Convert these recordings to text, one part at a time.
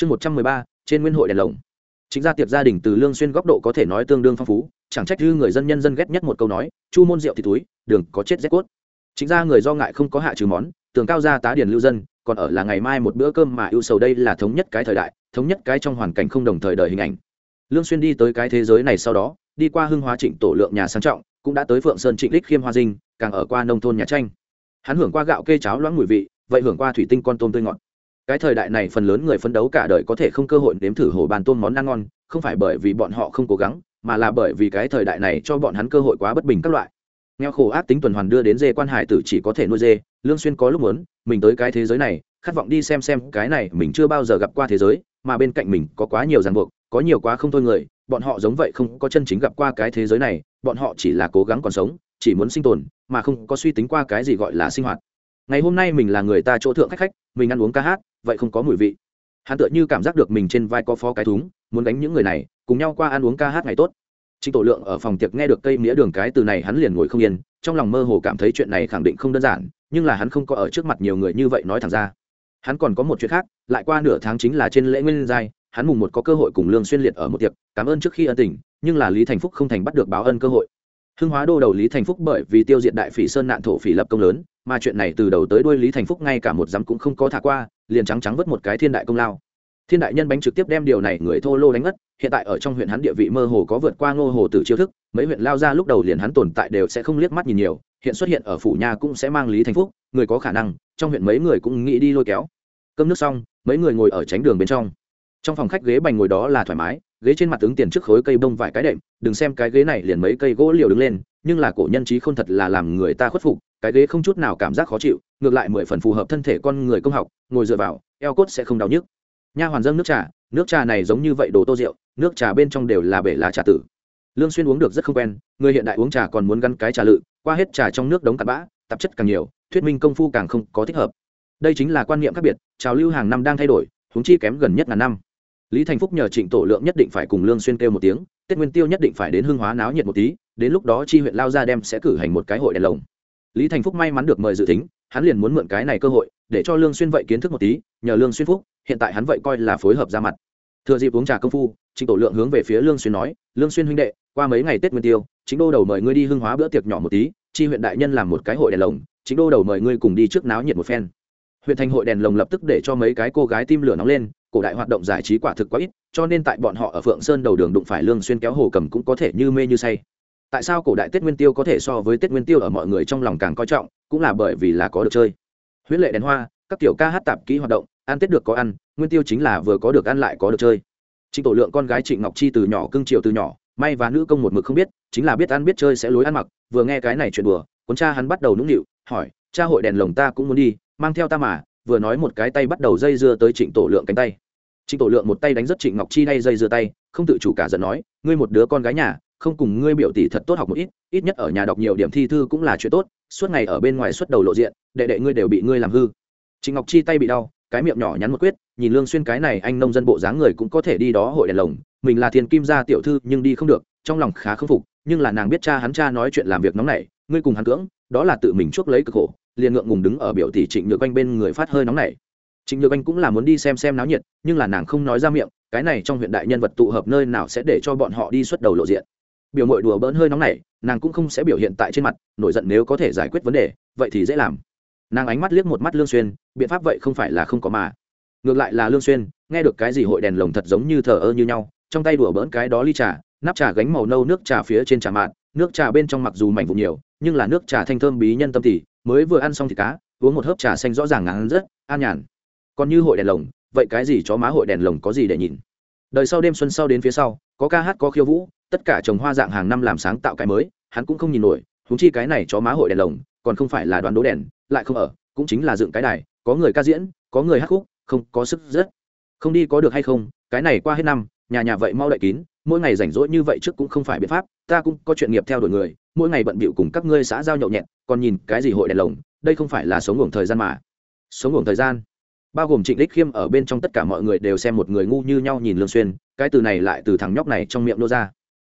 chương một trăm mười ba, trên nguyên hội đèn lồng. Chính gia tiệc gia đình từ lương xuyên góc độ có thể nói tương đương phong phú, chẳng trách như người dân nhân dân ghét nhất một câu nói, chu môn rượu thì túi, đường có chết rét cốt. Chính ra người do ngại không có hạ trừ món, tường cao gia tá điền lưu dân, còn ở là ngày mai một bữa cơm mà ưu sầu đây là thống nhất cái thời đại, thống nhất cái trong hoàn cảnh không đồng thời đời hình ảnh. Lương xuyên đi tới cái thế giới này sau đó, đi qua hưng hóa trịnh tổ lượng nhà sang trọng, cũng đã tới phượng sơn trịnh đích khiêm hoa dinh, càng ở qua nông thôn nhà tranh. Hắn hưởng qua gạo kê cháo loãng mùi vị, vậy hưởng qua thủy tinh con tôm tươi ngọt cái thời đại này phần lớn người phấn đấu cả đời có thể không cơ hội nếm thử hồ bàn tôm món ăn ngon, không phải bởi vì bọn họ không cố gắng, mà là bởi vì cái thời đại này cho bọn hắn cơ hội quá bất bình các loại. Nghèo khổ ác tính tuần hoàn đưa đến dê quan hải tử chỉ có thể nuôi dê, lương xuyên có lúc muốn, mình tới cái thế giới này, khát vọng đi xem xem cái này mình chưa bao giờ gặp qua thế giới, mà bên cạnh mình có quá nhiều ràng buộc, có nhiều quá không thôi người, bọn họ giống vậy không có chân chính gặp qua cái thế giới này, bọn họ chỉ là cố gắng còn sống, chỉ muốn sinh tồn, mà không có suy tính qua cái gì gọi là sinh hoạt. Ngày hôm nay mình là người ta chỗ thượng khách khách mình ăn uống ca hát vậy không có mùi vị hắn tựa như cảm giác được mình trên vai có phó cái thúng muốn đánh những người này cùng nhau qua ăn uống ca hát ngày tốt Trịnh Tổ Lượng ở phòng tiệc nghe được cây mía đường cái từ này hắn liền ngồi không yên, trong lòng mơ hồ cảm thấy chuyện này khẳng định không đơn giản, nhưng là hắn không có ở trước mặt nhiều người như vậy nói thẳng ra. Hắn còn có một chuyện khác, lại qua nửa tháng chính là trên lễ nguyên giai, hắn mùng một có cơ hội cùng Lương Xuyên liệt ở một tiệc, cảm ơn trước khi ân tình, nhưng là Lý Thành Phúc không thành bắt được báo ân cơ hội. Hưng Hóa đô đầu Lý Thành Phúc bởi vì tiêu diệt đại phỉ sơn nạn thổ phỉ lập công lớn, mà chuyện này từ đầu tới đuôi Lý Thành Phúc ngay cả một dám cũng không có thả qua, liền trắng trắng vứt một cái thiên đại công lao. Thiên đại nhân bánh trực tiếp đem điều này người thô lô đánh ngất hiện tại ở trong huyện hắn địa vị mơ hồ có vượt qua ngô hồ tử chiêu thức mấy huyện lao ra lúc đầu liền hắn tồn tại đều sẽ không liếc mắt nhìn nhiều hiện xuất hiện ở phủ nhà cũng sẽ mang lý thành phúc người có khả năng trong huyện mấy người cũng nghĩ đi lôi kéo. Cơm nước xong mấy người ngồi ở tránh đường bên trong. Trong phòng khách ghế bành ngồi đó là thoải mái ghế trên mặt ứng tiền trước khối cây bông vài cái đệm, đừng xem cái ghế này liền mấy cây gỗ liều đứng lên, nhưng là cổ nhân trí không thật là làm người ta khuất phục, cái ghế không chút nào cảm giác khó chịu, ngược lại mười phần phù hợp thân thể con người công học, ngồi dựa vào, eo cốt sẽ không đau nhức. Nha hoàn dâng nước trà nước trà này giống như vậy đồ tô rượu, nước trà bên trong đều là bể lá trà tử. Lương xuyên uống được rất không quen, người hiện đại uống trà còn muốn gắn cái trà lự, qua hết trà trong nước đống cặn bã, tạp chất càng nhiều, thuyết minh công phu càng không có thích hợp. Đây chính là quan niệm khác biệt, trào lưu hàng năm đang thay đổi, huống chi kém gần nhất ngàn năm lý thành phúc nhờ trịnh tổ lượng nhất định phải cùng lương xuyên kêu một tiếng, tết nguyên tiêu nhất định phải đến hương hóa náo nhiệt một tí, đến lúc đó chi huyện lao gia đem sẽ cử hành một cái hội đèn lồng. Lý thành phúc may mắn được mời dự tính, hắn liền muốn mượn cái này cơ hội, để cho lương xuyên vậy kiến thức một tí, nhờ lương xuyên phúc, hiện tại hắn vậy coi là phối hợp ra mặt. Thừa dịp uống trà công phu, trịnh tổ lượng hướng về phía lương xuyên nói, lương xuyên huynh đệ, qua mấy ngày tết nguyên tiêu chính đô đầu mời ngươi đi hưng hóa bữa tiệc nhỏ một tí, chi huyện đại nhân làm một cái hội đèn lồng chính đô đầu mời ngươi cùng đi trước náo nhiệt một phen huyện thành hội đèn lồng lập tức để cho mấy cái cô gái tim lửa nóng lên, cổ đại hoạt động giải trí quả thực quá ít, cho nên tại bọn họ ở phượng sơn đầu đường đụng phải lương xuyên kéo hồ cầm cũng có thể như mê như say. Tại sao cổ đại tết nguyên tiêu có thể so với tết nguyên tiêu ở mọi người trong lòng càng coi trọng, cũng là bởi vì là có được chơi. Huyễn lệ đèn hoa, các tiểu ca hát tạp kỹ hoạt động, ăn tết được có ăn, nguyên tiêu chính là vừa có được ăn lại có được chơi. Trịnh tổ lượng con gái trịnh ngọc chi từ nhỏ cưng chiều từ nhỏ, may và nữ công một mực không biết, chính là biết ăn biết chơi sẽ lối ăn mặc, vừa nghe cái này chuyện đùa, cuốn cha hắn bắt đầu nũng nịu, hỏi, cha hội đèn lồng ta cũng muốn đi mang theo ta mà, vừa nói một cái tay bắt đầu dây dưa tới trịnh tổ lượng cánh tay. Trịnh tổ lượng một tay đánh rất trịnh ngọc chi đay dây dưa tay, không tự chủ cả giận nói, ngươi một đứa con gái nhà, không cùng ngươi biểu tỷ thật tốt học một ít ít nhất ở nhà đọc nhiều điểm thi thư cũng là chuyện tốt, suốt ngày ở bên ngoài xuất đầu lộ diện, đệ đệ ngươi đều bị ngươi làm hư. Trịnh ngọc chi tay bị đau, cái miệng nhỏ nhắn một quyết, nhìn lương xuyên cái này anh nông dân bộ dáng người cũng có thể đi đó hội đèn lồng, mình là thiên kim gia tiểu thư nhưng đi không được, trong lòng khá khâm phục, nhưng là nàng biết cha hắn cha nói chuyện làm việc nóng nảy, ngươi cùng hắn cưỡng, đó là tự mình chuốc lấy cực khổ liền ngượng ngùng đứng ở biểu tỷ trịnh nhược anh bên người phát hơi nóng nảy trịnh nhược anh cũng là muốn đi xem xem náo nhiệt, nhưng là nàng không nói ra miệng, cái này trong huyện đại nhân vật tụ hợp nơi nào sẽ để cho bọn họ đi xuất đầu lộ diện. Biểu mội đùa bỡn hơi nóng nảy nàng cũng không sẽ biểu hiện tại trên mặt, nổi giận nếu có thể giải quyết vấn đề, vậy thì dễ làm. Nàng ánh mắt liếc một mắt lương xuyên, biện pháp vậy không phải là không có mà. Ngược lại là lương xuyên, nghe được cái gì hội đèn lồng thật giống như thờ ơ như nhau, trong tay đùa bỡn cái đó ly trà, nắp trà gánh màu nâu nước trà phía trên trà mạn nước trà bên trong mặc dù mảnh vụn nhiều nhưng là nước trà thanh thơm bí nhân tâm tỉ mới vừa ăn xong thịt cá, uống một hớp trà xanh rõ ràng ngắn rất, an nhàn. Còn như hội đèn lồng, vậy cái gì chó má hội đèn lồng có gì để nhìn? Đời sau đêm xuân sau đến phía sau, có ca hát, có khiêu vũ, tất cả trồng hoa dạng hàng năm làm sáng tạo cái mới, hắn cũng không nhìn nổi húng chi cái này chó má hội đèn lồng, còn không phải là đoán đố đèn, lại không ở, cũng chính là dựng cái đài, có người ca diễn, có người hát khúc, không có sức rất. Không đi có được hay không, cái này qua hết năm, nhà nhà vậy mau đậy kín mỗi ngày rảnh rỗi như vậy trước cũng không phải biện pháp, ta cũng có chuyện nghiệp theo đuổi người, mỗi ngày bận bịu cùng các ngươi xã giao nhậu nhẹt, còn nhìn cái gì hội đèn lồng, đây không phải là sống ngủ thời gian mà. Sống ngủ thời gian? Bao gồm trịnh đích khiêm ở bên trong tất cả mọi người đều xem một người ngu như nhau nhìn lương xuyên, cái từ này lại từ thằng nhóc này trong miệng nô ra.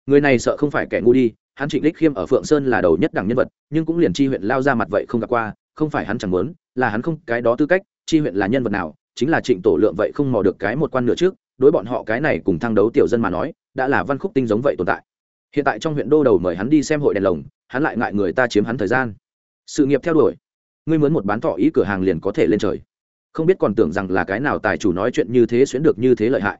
Người này sợ không phải kẻ ngu đi, hắn trịnh đích khiêm ở phượng sơn là đầu nhất đẳng nhân vật, nhưng cũng liền chi huyện lao ra mặt vậy không gặp qua, không phải hắn chẳng muốn, là hắn không cái đó tư cách, chi huyện là nhân vật nào, chính là trịnh tổ lượng vậy không mò được cái một quan nửa trước, đối bọn họ cái này cùng thăng đấu tiểu dân mà nói đã là văn khúc tinh giống vậy tồn tại. Hiện tại trong huyện đô đầu mời hắn đi xem hội đèn lồng, hắn lại ngại người ta chiếm hắn thời gian. Sự nghiệp theo đuổi. Ngươi muốn một bán thọ ý cửa hàng liền có thể lên trời. Không biết còn tưởng rằng là cái nào tài chủ nói chuyện như thế xuyến được như thế lợi hại.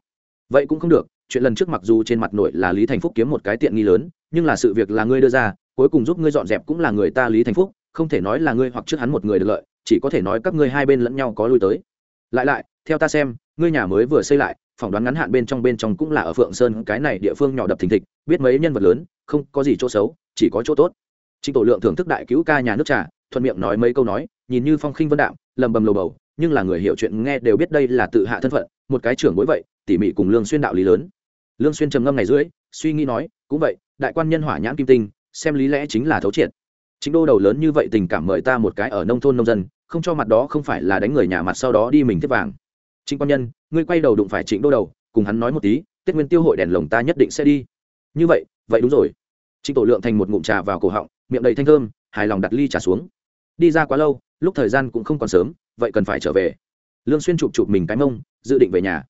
Vậy cũng không được, chuyện lần trước mặc dù trên mặt nội là lý thành phúc kiếm một cái tiện nghi lớn, nhưng là sự việc là ngươi đưa ra, cuối cùng giúp ngươi dọn dẹp cũng là người ta lý thành phúc, không thể nói là ngươi hoặc trước hắn một người được lợi, chỉ có thể nói các ngươi hai bên lẫn nhau có lui tới. Lại lại, theo ta xem, ngươi nhà mới vừa xây lại phỏng đoán ngắn hạn bên trong bên trong cũng là ở phượng sơn, cái này địa phương nhỏ đập thình thịch, biết mấy nhân vật lớn, không có gì chỗ xấu, chỉ có chỗ tốt. Trịnh tổ lượng thưởng thức đại cứu ca nhà nước trà, thuận miệng nói mấy câu nói, nhìn như phong khinh vân đạm lầm bầm lầu bầu, nhưng là người hiểu chuyện nghe đều biết đây là tự hạ thân phận, một cái trưởng bối vậy, tỉ mỉ cùng lương xuyên đạo lý lớn. Lương xuyên trầm ngâm ngày dưới, suy nghĩ nói, cũng vậy, đại quan nhân hỏa nhãn kim tinh, xem lý lẽ chính là thấu triệt. Chính đô đầu lớn như vậy tình cảm mời ta một cái ở nông thôn nông dân, không cho mặt đó không phải là đánh người nhà mặt sau đó đi mình tiếp vàng trịnh quan nhân, ngươi quay đầu đụng phải trịnh đô đầu, cùng hắn nói một tí, tết nguyên tiêu hội đèn lồng ta nhất định sẽ đi. Như vậy vậy đúng rồi. Trịnh tổ lượng thành một ngụm trà vào cổ họng, miệng đầy thanh thơm, hài lòng đặt ly trà xuống. Đi ra quá lâu, lúc thời gian cũng không còn sớm, vậy cần phải trở về. Lương xuyên chụp chụp mình cái mông, dự định về nhà.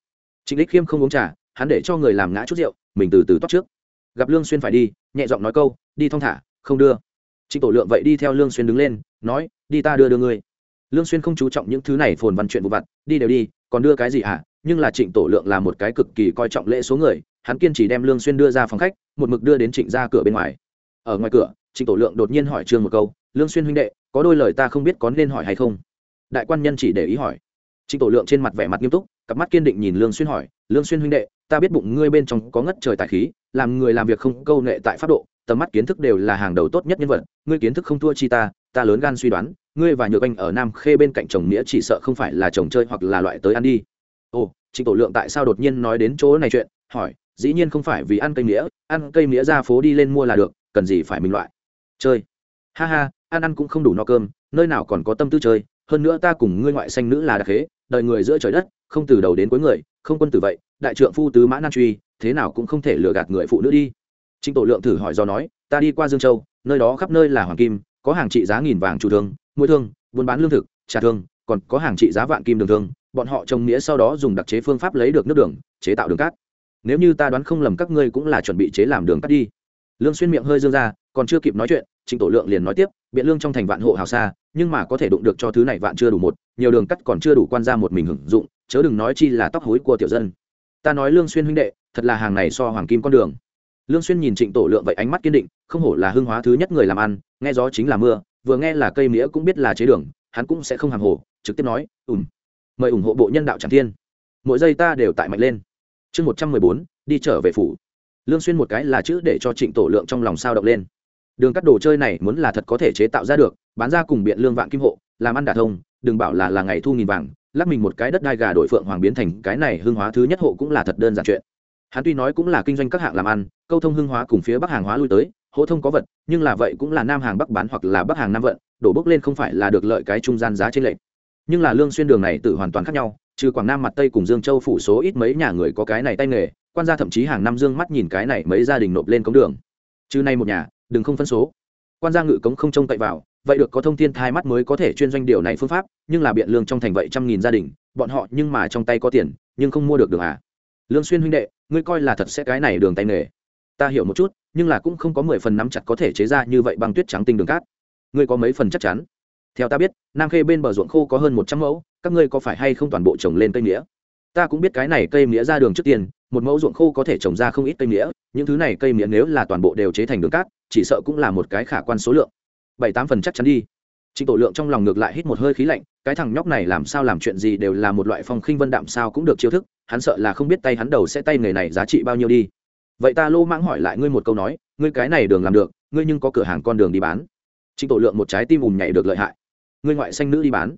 Trịnh đích khiêm không uống trà, hắn để cho người làm ngã chút rượu, mình từ từ toát trước. Gặp lương xuyên phải đi, nhẹ giọng nói câu, đi thong thả, không đưa. Trịnh tổ lượng vậy đi theo lương xuyên đứng lên, nói, đi ta đưa đưa ngươi. Lương xuyên không chú trọng những thứ này phồn văn chuyện vụ vặt, đi đều đi còn đưa cái gì hả nhưng là trịnh tổ lượng là một cái cực kỳ coi trọng lễ số người, hắn kiên trì đem lương xuyên đưa ra phòng khách, một mực đưa đến trịnh ra cửa bên ngoài. Ở ngoài cửa, trịnh tổ lượng đột nhiên hỏi trương một câu, lương xuyên huynh đệ, có đôi lời ta không biết có nên hỏi hay không? Đại quan nhân chỉ để ý hỏi. Trịnh tổ lượng trên mặt vẻ mặt nghiêm túc, cặp mắt kiên định nhìn lương xuyên hỏi, lương xuyên huynh đệ, ta biết bụng ngươi bên trong có ngất trời tài khí, làm người làm việc không câu nệ tại pháp độ, tầm mắt kiến thức đều là hàng đầu tốt nhất nhân vật, ngươi kiến thức không thua chi ta ta lớn gan suy đoán ngươi và nhược anh ở nam khê bên cạnh chồng nghĩa chỉ sợ không phải là chồng chơi hoặc là loại tới ăn đi. Ồ trịnh tổ lượng tại sao đột nhiên nói đến chỗ này chuyện? Hỏi dĩ nhiên không phải vì ăn cây nghĩa ăn cây nghĩa ra phố đi lên mua là được cần gì phải mình loại? Chơi. Ha ha ăn ăn cũng không đủ no cơm nơi nào còn có tâm tư chơi hơn nữa ta cùng ngươi ngoại xanh nữ là đặc thế, đợi người giữa trời đất không từ đầu đến cuối người không quân tử vậy đại trượng phu tứ mã nan truy thế nào cũng không thể lừa gạt người phụ nữ đi. Trịnh tổ lượng thử hỏi do nói ta đi qua dương châu nơi đó khắp nơi là hoàng kim có hàng trị giá nghìn vàng chủ thương mua thương, buôn bán lương thực, trà thương, còn có hàng trị giá vạn kim đường thương, bọn họ trồng nghĩa sau đó dùng đặc chế phương pháp lấy được nước đường, chế tạo đường cát. Nếu như ta đoán không lầm các ngươi cũng là chuẩn bị chế làm đường cát đi. Lương xuyên miệng hơi dương ra, còn chưa kịp nói chuyện, trịnh tổ lượng liền nói tiếp, biện lương trong thành vạn hộ hào xa, nhưng mà có thể đụng được cho thứ này vạn chưa đủ một, nhiều đường cắt còn chưa đủ quan ra một mình hưởng dụng, chớ đừng nói chi là tóc hối của tiểu dân. Ta nói lương xuyên huynh đệ, thật là hàng này so hoàng kim con đường. Lương xuyên nhìn trịnh tổ lượng vậy ánh mắt kiên định, không hổ là hương hóa thứ nhất người làm ăn, nghe gió chính là mưa vừa nghe là cây mía cũng biết là chế đường, hắn cũng sẽ không hàng hồ, trực tiếp nói ùm mời ủng hộ bộ nhân đạo tràng thiên. Mỗi giây ta đều tại mạnh lên. Chương một trăm mười bốn, đi trở về phủ. Lương xuyên một cái là chữ để cho trịnh tổ lượng trong lòng sao động lên. Đường cắt đồ chơi này muốn là thật có thể chế tạo ra được, bán ra cùng biện lương vạn kim hộ, làm ăn đả thông, đừng bảo là là ngày thu nghìn vàng, lắc mình một cái đất đai gà đổi phượng hoàng biến thành cái này hương hóa thứ nhất hộ cũng là thật đơn giản chuyện. Hắn tuy nói cũng là kinh doanh các hạng làm ăn, câu thông hương hóa cùng phía bắc hàng hóa lui tới hỗ thông có vật, nhưng là vậy cũng là nam hàng bắc bán hoặc là bắc hàng nam vận, đổ bốc lên không phải là được lợi cái trung gian giá trên lệ. nhưng là lương xuyên đường này tự hoàn toàn khác nhau, trừ quảng nam mặt tây cùng dương châu phủ số ít mấy nhà người có cái này tay nghề, quan gia thậm chí hàng năm dương mắt nhìn cái này mấy gia đình nộp lên cống đường. Trừ nay một nhà, đừng không phân số. Quan gia ngự cống không trông cậy vào, vậy được có thông tin thai mắt mới có thể chuyên doanh điều này phương pháp, nhưng là biện lương trong thành vậy trăm nghìn gia đình, bọn họ nhưng mà trong tay có tiền, nhưng không mua được đường à? Lương xuyên huynh đệ, ngươi coi là thật sẽ cái này đường tay nghề. Ta hiểu một chút nhưng là cũng không có mười phần nắm chặt có thể chế ra như vậy băng tuyết trắng tinh đường cát. Ngươi có mấy phần chắc chắn? Theo ta biết nam khê bên bờ ruộng khô có hơn một trăm mẫu các ngươi có phải hay không toàn bộ trồng lên cây nghĩa ta cũng biết cái này cây nghĩa ra đường trước tiền một mẫu ruộng khô có thể trồng ra không ít cây nghĩa những thứ này cây nghĩa nếu là toàn bộ đều chế thành đường cát chỉ sợ cũng là một cái khả quan số lượng. Bảy tám phần chắc chắn đi. Trịnh Tổ Lượng trong lòng ngược lại hít một hơi khí lạnh, cái thằng nhóc này làm sao làm chuyện gì đều là một loại phong khinh vân đạm sao cũng được chiêu thức, hắn sợ là không biết tay hắn đầu sẽ tay nghề này giá trị bao nhiêu đi. Vậy ta lô mãng hỏi lại ngươi một câu nói, ngươi cái này đường làm được, ngươi nhưng có cửa hàng con đường đi bán. Trịnh Tổ Lượng một trái tim ùn nhảy được lợi hại. Ngươi ngoại xanh nữ đi bán.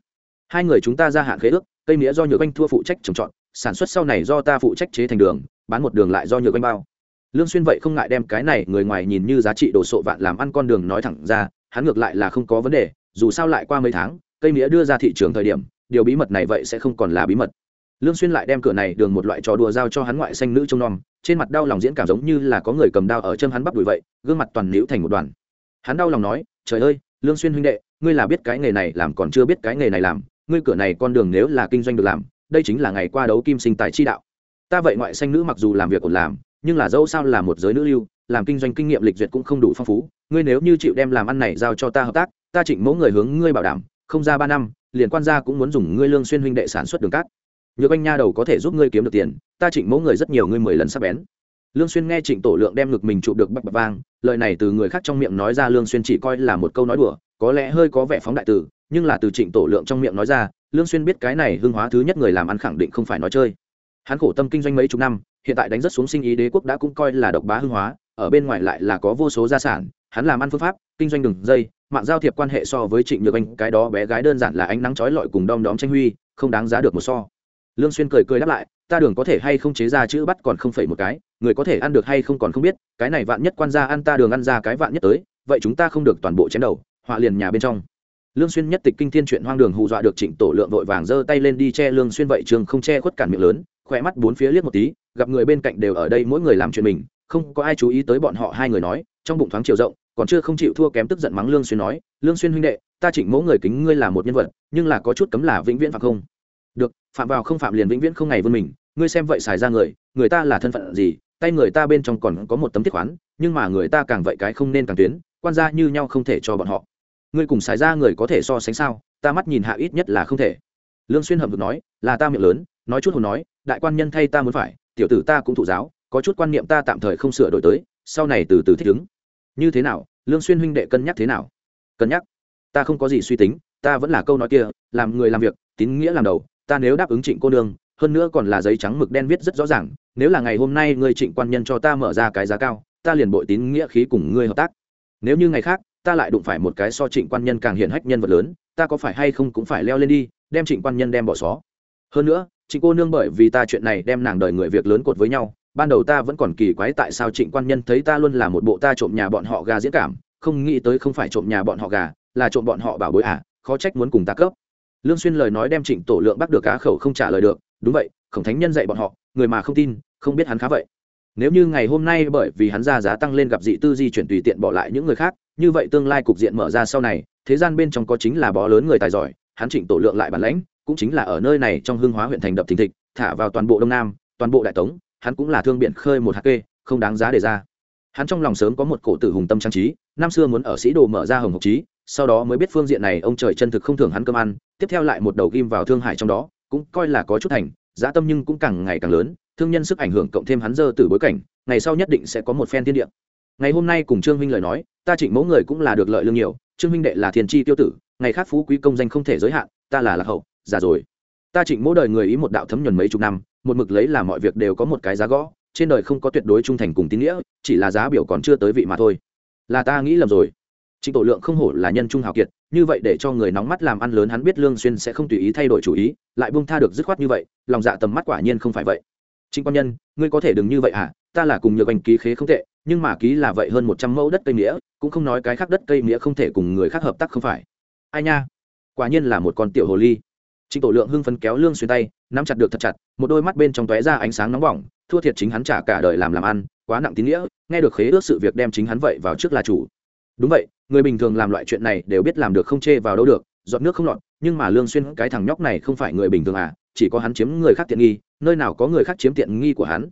Hai người chúng ta ra hạn khế ước, cây mía do Nhược Anh thua phụ trách trồng trọt, sản xuất sau này do ta phụ trách chế thành đường, bán một đường lại do Nhược Anh bao. Lương Xuyên vậy không ngại đem cái này người ngoài nhìn như giá trị đồ sộ vạn làm ăn con đường nói thẳng ra, hắn ngược lại là không có vấn đề, dù sao lại qua mấy tháng cây mía đưa ra thị trường thời điểm điều bí mật này vậy sẽ không còn là bí mật lương xuyên lại đem cửa này đường một loại trò đùa giao cho hắn ngoại xanh nữ trông nom, trên mặt đau lòng diễn cảm giống như là có người cầm đao ở chân hắn bắp đùi vậy, gương mặt toàn liễu thành một đoàn. Hắn đau lòng nói, trời ơi, lương xuyên huynh đệ, ngươi là biết cái nghề này làm còn chưa biết cái nghề này làm, ngươi cửa này con đường nếu là kinh doanh được làm, đây chính là ngày qua đấu kim sinh tài chi đạo. Ta vậy ngoại xanh nữ mặc dù làm việc ổn làm, nhưng là dẫu sao là một giới nữ lưu, làm kinh doanh kinh nghiệm lịch duyệt cũng không đủ phong phú, ngươi nếu như chịu đem làm ăn này giao cho ta hợp tác, ta chỉnh mẫu người hướng ngươi bảo đảm, không ra ba năm, liền quan gia cũng muốn dùng ngươi lương xuyên huynh đệ sản xuất đường cát nhược anh nha đầu có thể giúp ngươi kiếm được tiền, ta trịnh mẫu người rất nhiều ngươi mười lần sắp bén. Lương xuyên nghe trịnh tổ lượng đem ngực mình chụp được bạch bạch vang, lời này từ người khác trong miệng nói ra lương xuyên chỉ coi là một câu nói đùa, có lẽ hơi có vẻ phóng đại từ, nhưng là từ trịnh tổ lượng trong miệng nói ra, lương xuyên biết cái này hương hóa thứ nhất người làm ăn khẳng định không phải nói chơi. Hắn khổ tâm kinh doanh mấy chục năm, hiện tại đánh rất xuống sinh ý đế quốc đã cũng coi là độc bá hương hóa, ở bên ngoài lại là có vô số gia sản, hắn làm ăn phương pháp, kinh doanh đường dây, mạng giao thiệp quan hệ so với trịnh nhược anh, cái đó bé gái đơn giản là ánh nắng chói lọi cùng đom đóm tranh huy, không đáng giá được một so lương xuyên cười cười đáp lại, ta đường có thể hay không chế ra chữ bắt còn không phải một cái, người có thể ăn được hay không còn không biết, cái này vạn nhất quan gia ăn ta đường ăn ra cái vạn nhất tới, vậy chúng ta không được toàn bộ chém đầu, họa liền nhà bên trong. Lương xuyên nhất tịch kinh thiên chuyện hoang đường hù dọa được trịnh tổ lượng vội vàng giơ tay lên đi che lương xuyên vậy trường không che khuất cản miệng lớn khoe mắt bốn phía liếc một tí, gặp người bên cạnh đều ở đây mỗi người làm chuyện mình, không có ai chú ý tới bọn họ hai người nói, trong bụng thoáng chiều rộng, còn chưa không chịu thua kém tức giận mắng lương xuyên nói, lương xuyên huynh đệ, ta chỉnh mẫu người kính ngươi là một nhân vật, nhưng là có chút cấm là vĩnh viễn phải không được, phạm vào không phạm liền vĩnh viễn không ngày vươn mình, ngươi xem vậy xài ra người người ta là thân phận gì, tay người ta bên trong còn có một tấm thiết khoán, nhưng mà người ta càng vậy cái không nên càng tuyến, quan gia như nhau không thể cho bọn họ. Ngươi cùng xài ra người có thể so sánh sao, ta mắt nhìn hạ ít nhất là không thể. Lương xuyên hậm hực nói, là ta miệng lớn, nói chút hồn nói, đại quan nhân thay ta muốn phải, tiểu tử ta cũng thụ giáo, có chút quan niệm ta tạm thời không sửa đổi tới, sau này từ từ thích ứng. Như thế nào, lương xuyên huynh đệ cân nhắc thế nào? Cân nhắc. Ta không có gì suy tính, ta vẫn là câu nói kia, làm người làm việc, tín nghĩa làm đầu ta nếu đáp ứng trịnh cô nương, hơn nữa còn là giấy trắng mực đen viết rất rõ ràng, nếu là ngày hôm nay ngươi trịnh quan nhân cho ta mở ra cái giá cao, ta liền bội tín nghĩa khí cùng ngươi hợp tác. Nếu như ngày khác, ta lại đụng phải một cái so trịnh quan nhân càng hiện hách nhân vật lớn, ta có phải hay không cũng phải leo lên đi, đem trịnh quan nhân đem bỏ xó. Hơn nữa, trịnh cô nương bởi vì ta chuyện này đem nàng đời người việc lớn cột với nhau, ban đầu ta vẫn còn kỳ quái tại sao trịnh quan nhân thấy ta luôn là một bộ ta trộm nhà bọn họ gà diễn cảm, không nghĩ tới không phải trộm nhà bọn họ gà, là trộm bọn họ bảo bối à khó trách muốn cùng ta cấp lương xuyên lời nói đem trịnh tổ lượng bắt được cá khẩu không trả lời được. Đúng vậy, khổng thánh nhân dạy bọn họ, người mà không tin, không biết hắn khá vậy. Nếu như ngày hôm nay bởi vì hắn ra giá tăng lên gặp dị tư di chuyển tùy tiện bỏ lại những người khác, như vậy tương lai cục diện mở ra sau này, thế gian bên trong có chính là bó lớn người tài giỏi, hắn trịnh tổ lượng lại bản lãnh, cũng chính là ở nơi này trong hương hóa huyện thành đập thình thịch, thả vào toàn bộ đông nam, toàn bộ đại tống, hắn cũng là thương biện khơi một hạt kê, không đáng giá để ra. Hắn trong lòng sớm có một cổ tử hùng tâm trang trí, năm xưa muốn ở sĩ đồ mở ra hồng hộc trí sau đó mới biết phương diện này ông trời chân thực không thường hắn cơm ăn, tiếp theo lại một đầu ghim vào thương hải trong đó, cũng coi là có chút thành, giá tâm nhưng cũng càng ngày càng lớn, thương nhân sức ảnh hưởng cộng thêm hắn dơ từ bối cảnh, ngày sau nhất định sẽ có một phen thiên địa. Ngày hôm nay cùng trương minh lời nói, ta trịnh mẫu người cũng là được lợi lương nhiều, trương minh đệ là thiền chi tiêu tử, ngày khác phú quý công danh không thể giới hạn, ta là lạc hậu, già rồi. Ta trịnh mỗi đời người ý một đạo thấm nhuần mấy chục năm, một mực lấy là mọi việc đều có một cái giá gõ, trên đời không có tuyệt đối trung thành cùng tín nghĩa, chỉ là giá biểu còn chưa tới vị mà thôi. Là ta nghĩ lầm rồi trịnh tổ lượng không hổ là nhân trung hào kiệt, như vậy để cho người nóng mắt làm ăn lớn hắn biết lương xuyên sẽ không tùy ý thay đổi chủ ý, lại buông tha được dứt khoát như vậy, lòng dạ tầm mắt quả nhiên không phải vậy. Trịnh quan nhân, ngươi có thể đừng như vậy à ta là cùng nhược anh ký khế không tệ, nhưng mà ký là vậy hơn một trăm mẫu đất cây nghĩa cũng không nói cái khác đất cây nghĩa không thể cùng người khác hợp tác không phải. Ai nha, quả nhiên là một con tiểu hồ ly. Trịnh tổ lượng hưng phấn kéo lương xuyên tay, nắm chặt được thật chặt, một đôi mắt bên trong tóe ra ánh sáng nóng bỏng, thua thiệt chính hắn trả cả đời làm làm ăn, quá nặng tín nghĩa, nghe được khế ước sự việc đem chính hắn vậy vào trước là chủ đúng vậy, người bình thường làm loại chuyện này đều biết làm được không chê vào đâu được dọn nước không lọt, nhưng mà lương xuyên cái thằng nhóc này không phải người bình thường à chỉ có hắn chiếm người khác tiện nghi, nơi nào có người khác chiếm tiện nghi của hắn.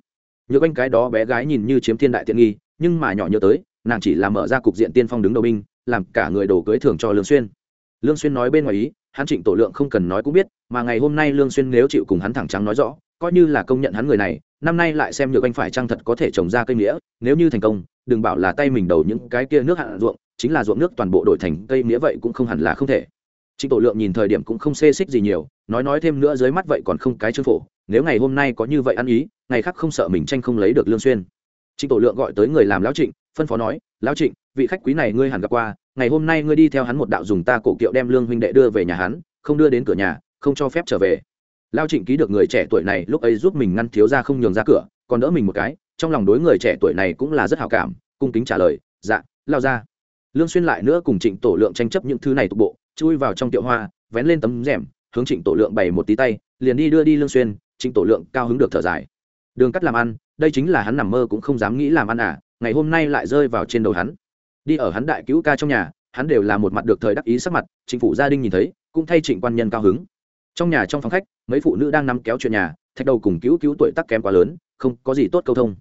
Nhớ anh cái đó bé gái nhìn như chiếm thiên đại tiện nghi, nhưng mà nhỏ nhớ tới, nàng chỉ là mở ra cục diện tiên phong đứng đầu binh, làm cả người đổ cưới thưởng cho lương xuyên. Lương xuyên nói bên ngoài ý, hắn trịnh tổ lượng không cần nói cũng biết, mà ngày hôm nay lương xuyên nếu chịu cùng hắn thẳng trắng nói rõ coi như là công nhận hắn người này, năm nay lại xem nhược anh phải trang thật có thể trồng ra cây nghĩa nếu như thành công, đừng bảo là tay mình đầu những cái kia nước hạn ruộng, chính là ruộng nước toàn bộ đổi thành cây nghĩa vậy cũng không hẳn là không thể. Trịnh tổ lượng nhìn thời điểm cũng không xê xích gì nhiều, nói nói thêm nữa dưới mắt vậy còn không cái chương phổ, nếu ngày hôm nay có như vậy ăn ý, ngày khác không sợ mình tranh không lấy được lương xuyên. Trịnh tổ lượng gọi tới người làm lão trịnh, phân phó nói, lão trịnh, vị khách quý này ngươi hẳn gặp qua, ngày hôm nay ngươi đi theo hắn một đạo dùng ta cổ kiệu đem lương huynh đệ đưa về nhà hắn, không đưa đến cửa nhà, không cho phép trở về lao trịnh ký được người trẻ tuổi này, lúc ấy giúp mình ngăn thiếu ra không nhường ra cửa, còn đỡ mình một cái, trong lòng đối người trẻ tuổi này cũng là rất hào cảm, cung kính trả lời dạ lao ra lương xuyên lại nữa cùng trịnh tổ lượng tranh chấp những thứ này tục bộ, chui vào trong tiệu hoa, vén lên tấm rèm, hướng trịnh tổ lượng bày một tí tay, liền đi đưa đi lương xuyên, trịnh tổ lượng cao hứng được thở dài. Đường cắt làm ăn, đây chính là hắn nằm mơ cũng không dám nghĩ làm ăn à ngày hôm nay lại rơi vào trên đầu hắn. Đi ở hắn đại cứu ca trong nhà, hắn đều là một mặt được thời đắc ý sắc mặt chính phủ gia đình nhìn thấy, cũng thay trịnh quan nhân cao hứng trong nhà trong phòng khách, mấy phụ nữ đang nắm kéo chuyện nhà, thạch đầu cùng cứu cứu tuổi tắc kém quá lớn, không có gì tốt câu thông.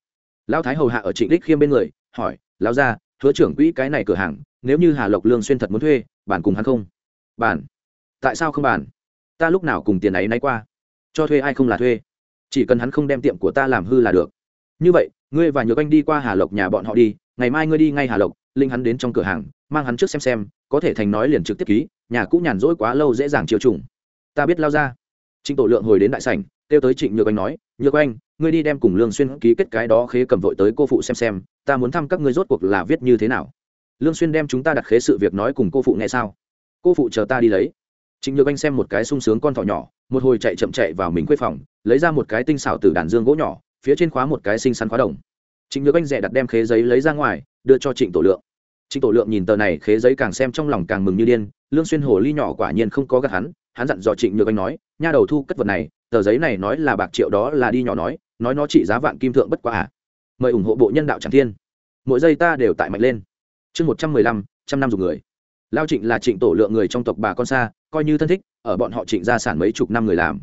Lão thái hầu hạ ở trịnh đích khiêm bên người, hỏi, lão ra hứa trưởng quỹ cái này cửa hàng, nếu như hà lộc lương xuyên thật muốn thuê bản cùng hắn không? Bản tại sao không bản ta lúc nào cùng tiền ấy nay qua? Cho thuê ai không là thuê? Chỉ cần hắn không đem tiệm của ta làm hư là được. Như vậy, ngươi và nhược anh đi qua hà lộc nhà bọn họ đi, ngày mai ngươi đi ngay hà lộc linh hắn đến trong cửa hàng, mang hắn trước xem xem, có thể thành nói liền trực tiếp ký, nhà cũ nhàn rỗi quá lâu dễ dàng chiều trùng ta biết lao ra. Trịnh tổ lượng hồi đến đại sảnh, kêu tới trịnh nhược anh nói, nhược anh, ngươi đi đem cùng lương xuyên ký kết cái đó khế cầm vội tới cô phụ xem xem, ta muốn thăm các ngươi rốt cuộc là viết như thế nào. Lương xuyên đem chúng ta đặt khế sự việc nói cùng cô phụ nghe sao? Cô phụ chờ ta đi lấy. Trịnh nhược anh xem một cái sung sướng con thỏ nhỏ, một hồi chạy chậm chạy vào mình quê phòng, lấy ra một cái tinh xảo từ đàn dương gỗ nhỏ, phía trên khóa một cái sinh xắn khóa đồng. Trịnh nhược anh rẻ đặt đem khế giấy lấy ra ngoài, đưa cho trịnh tổ lượng. Trịnh tổ lượng nhìn tờ này khế giấy càng xem trong lòng càng mừng như điên, lương xuyên hồ ly nhỏ quả nhiên không có gạt hắn hắn dặn dò trịnh nhược anh nói, nha đầu thu cất vật này, tờ giấy này nói là bạc triệu đó là đi nhỏ nói nói nó trị giá vạn kim thượng bất quá à. Mời ủng hộ bộ nhân đạo tràng thiên. Mỗi giây ta đều tại mạnh lên. Chương một trăm mười lăm, trăm năm dùng người. Lao trịnh là trịnh tổ lượng người trong tộc bà con xa, coi như thân thích, ở bọn họ trịnh gia sản mấy chục năm người làm.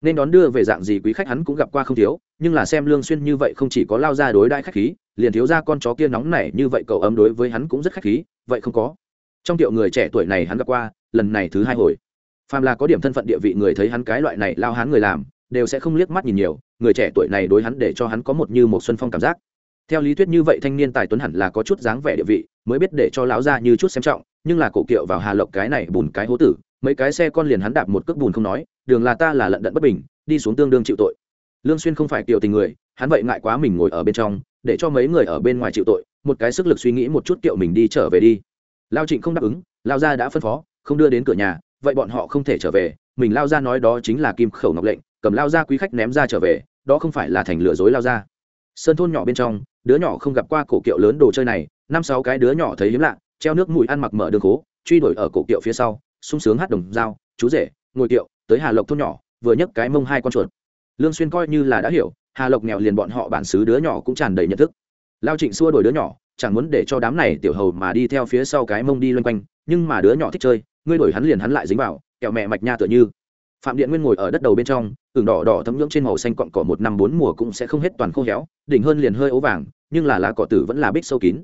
Nên đón đưa về dạng gì quý khách hắn cũng gặp qua không thiếu, nhưng là xem lương xuyên như vậy không chỉ có lao ra đối đãi khách khí, liền thiếu ra con chó kia nóng nảy như vậy cậu ấm đối với hắn cũng rất khách khí, vậy không có. Trong tiệu người trẻ tuổi này hắn gặp qua, lần này thứ hai hồi phàm là có điểm thân phận địa vị người thấy hắn cái loại này lao hắn người làm, đều sẽ không liếc mắt nhìn nhiều, người trẻ tuổi này đối hắn để cho hắn có một như một xuân phong cảm giác. Theo lý thuyết như vậy thanh niên tài tuấn hẳn là có chút dáng vẻ địa vị, mới biết để cho lão ra như chút xem trọng, nhưng là cổ kiệu vào hà lộc cái này bùn cái hố tử, mấy cái xe con liền hắn đạp một cước bùn không nói, đường là ta là lận đận bất bình, đi xuống tương đương chịu tội. Lương xuyên không phải kiểu tình người, hắn vậy ngại quá mình ngồi ở bên trong, để cho mấy người ở bên ngoài chịu tội, một cái sức lực suy nghĩ một chút kiệu mình đi trở về đi. Lao trịnh không đáp ứng lao gia đã phân phó, không đưa đến cửa nhà vậy bọn họ không thể trở về, mình lao ra nói đó chính là kim khẩu ngọc lệnh, cầm lao ra quý khách ném ra trở về, đó không phải là thành lừa dối lao ra. Sơn thôn nhỏ bên trong, đứa nhỏ không gặp qua cổ kiệu lớn đồ chơi này, năm sáu cái đứa nhỏ thấy hiếm lạ, treo nước mùi ăn mặc mở đường phố truy đuổi ở cổ kiệu phía sau, sung sướng hát đồng dao, chú rể, ngồi kiệu, tới hà lộc thôn nhỏ, vừa nhấc cái mông hai con chuột. Lương xuyên coi như là đã hiểu, hà lộc nghèo liền bọn họ bản xứ đứa nhỏ cũng tràn đầy nhận thức. Lao trịnh xua đuổi đứa nhỏ, chẳng muốn để cho đám này tiểu hầu mà đi theo phía sau cái mông đi loanh quanh, nhưng mà đứa nhỏ thích chơi ngươi đuổi hắn liền hắn lại dính vào, kẹo mẹ mạch nha tựa như. Phạm điện nguyên ngồi ở đất đầu bên trong, tường đỏ đỏ thấm nhưỡng trên màu xanh cọn cỏ một năm bốn mùa cũng sẽ không hết toàn khô héo, đỉnh hơn liền hơi ố vàng, nhưng là lá cỏ tử vẫn là bích sâu kín.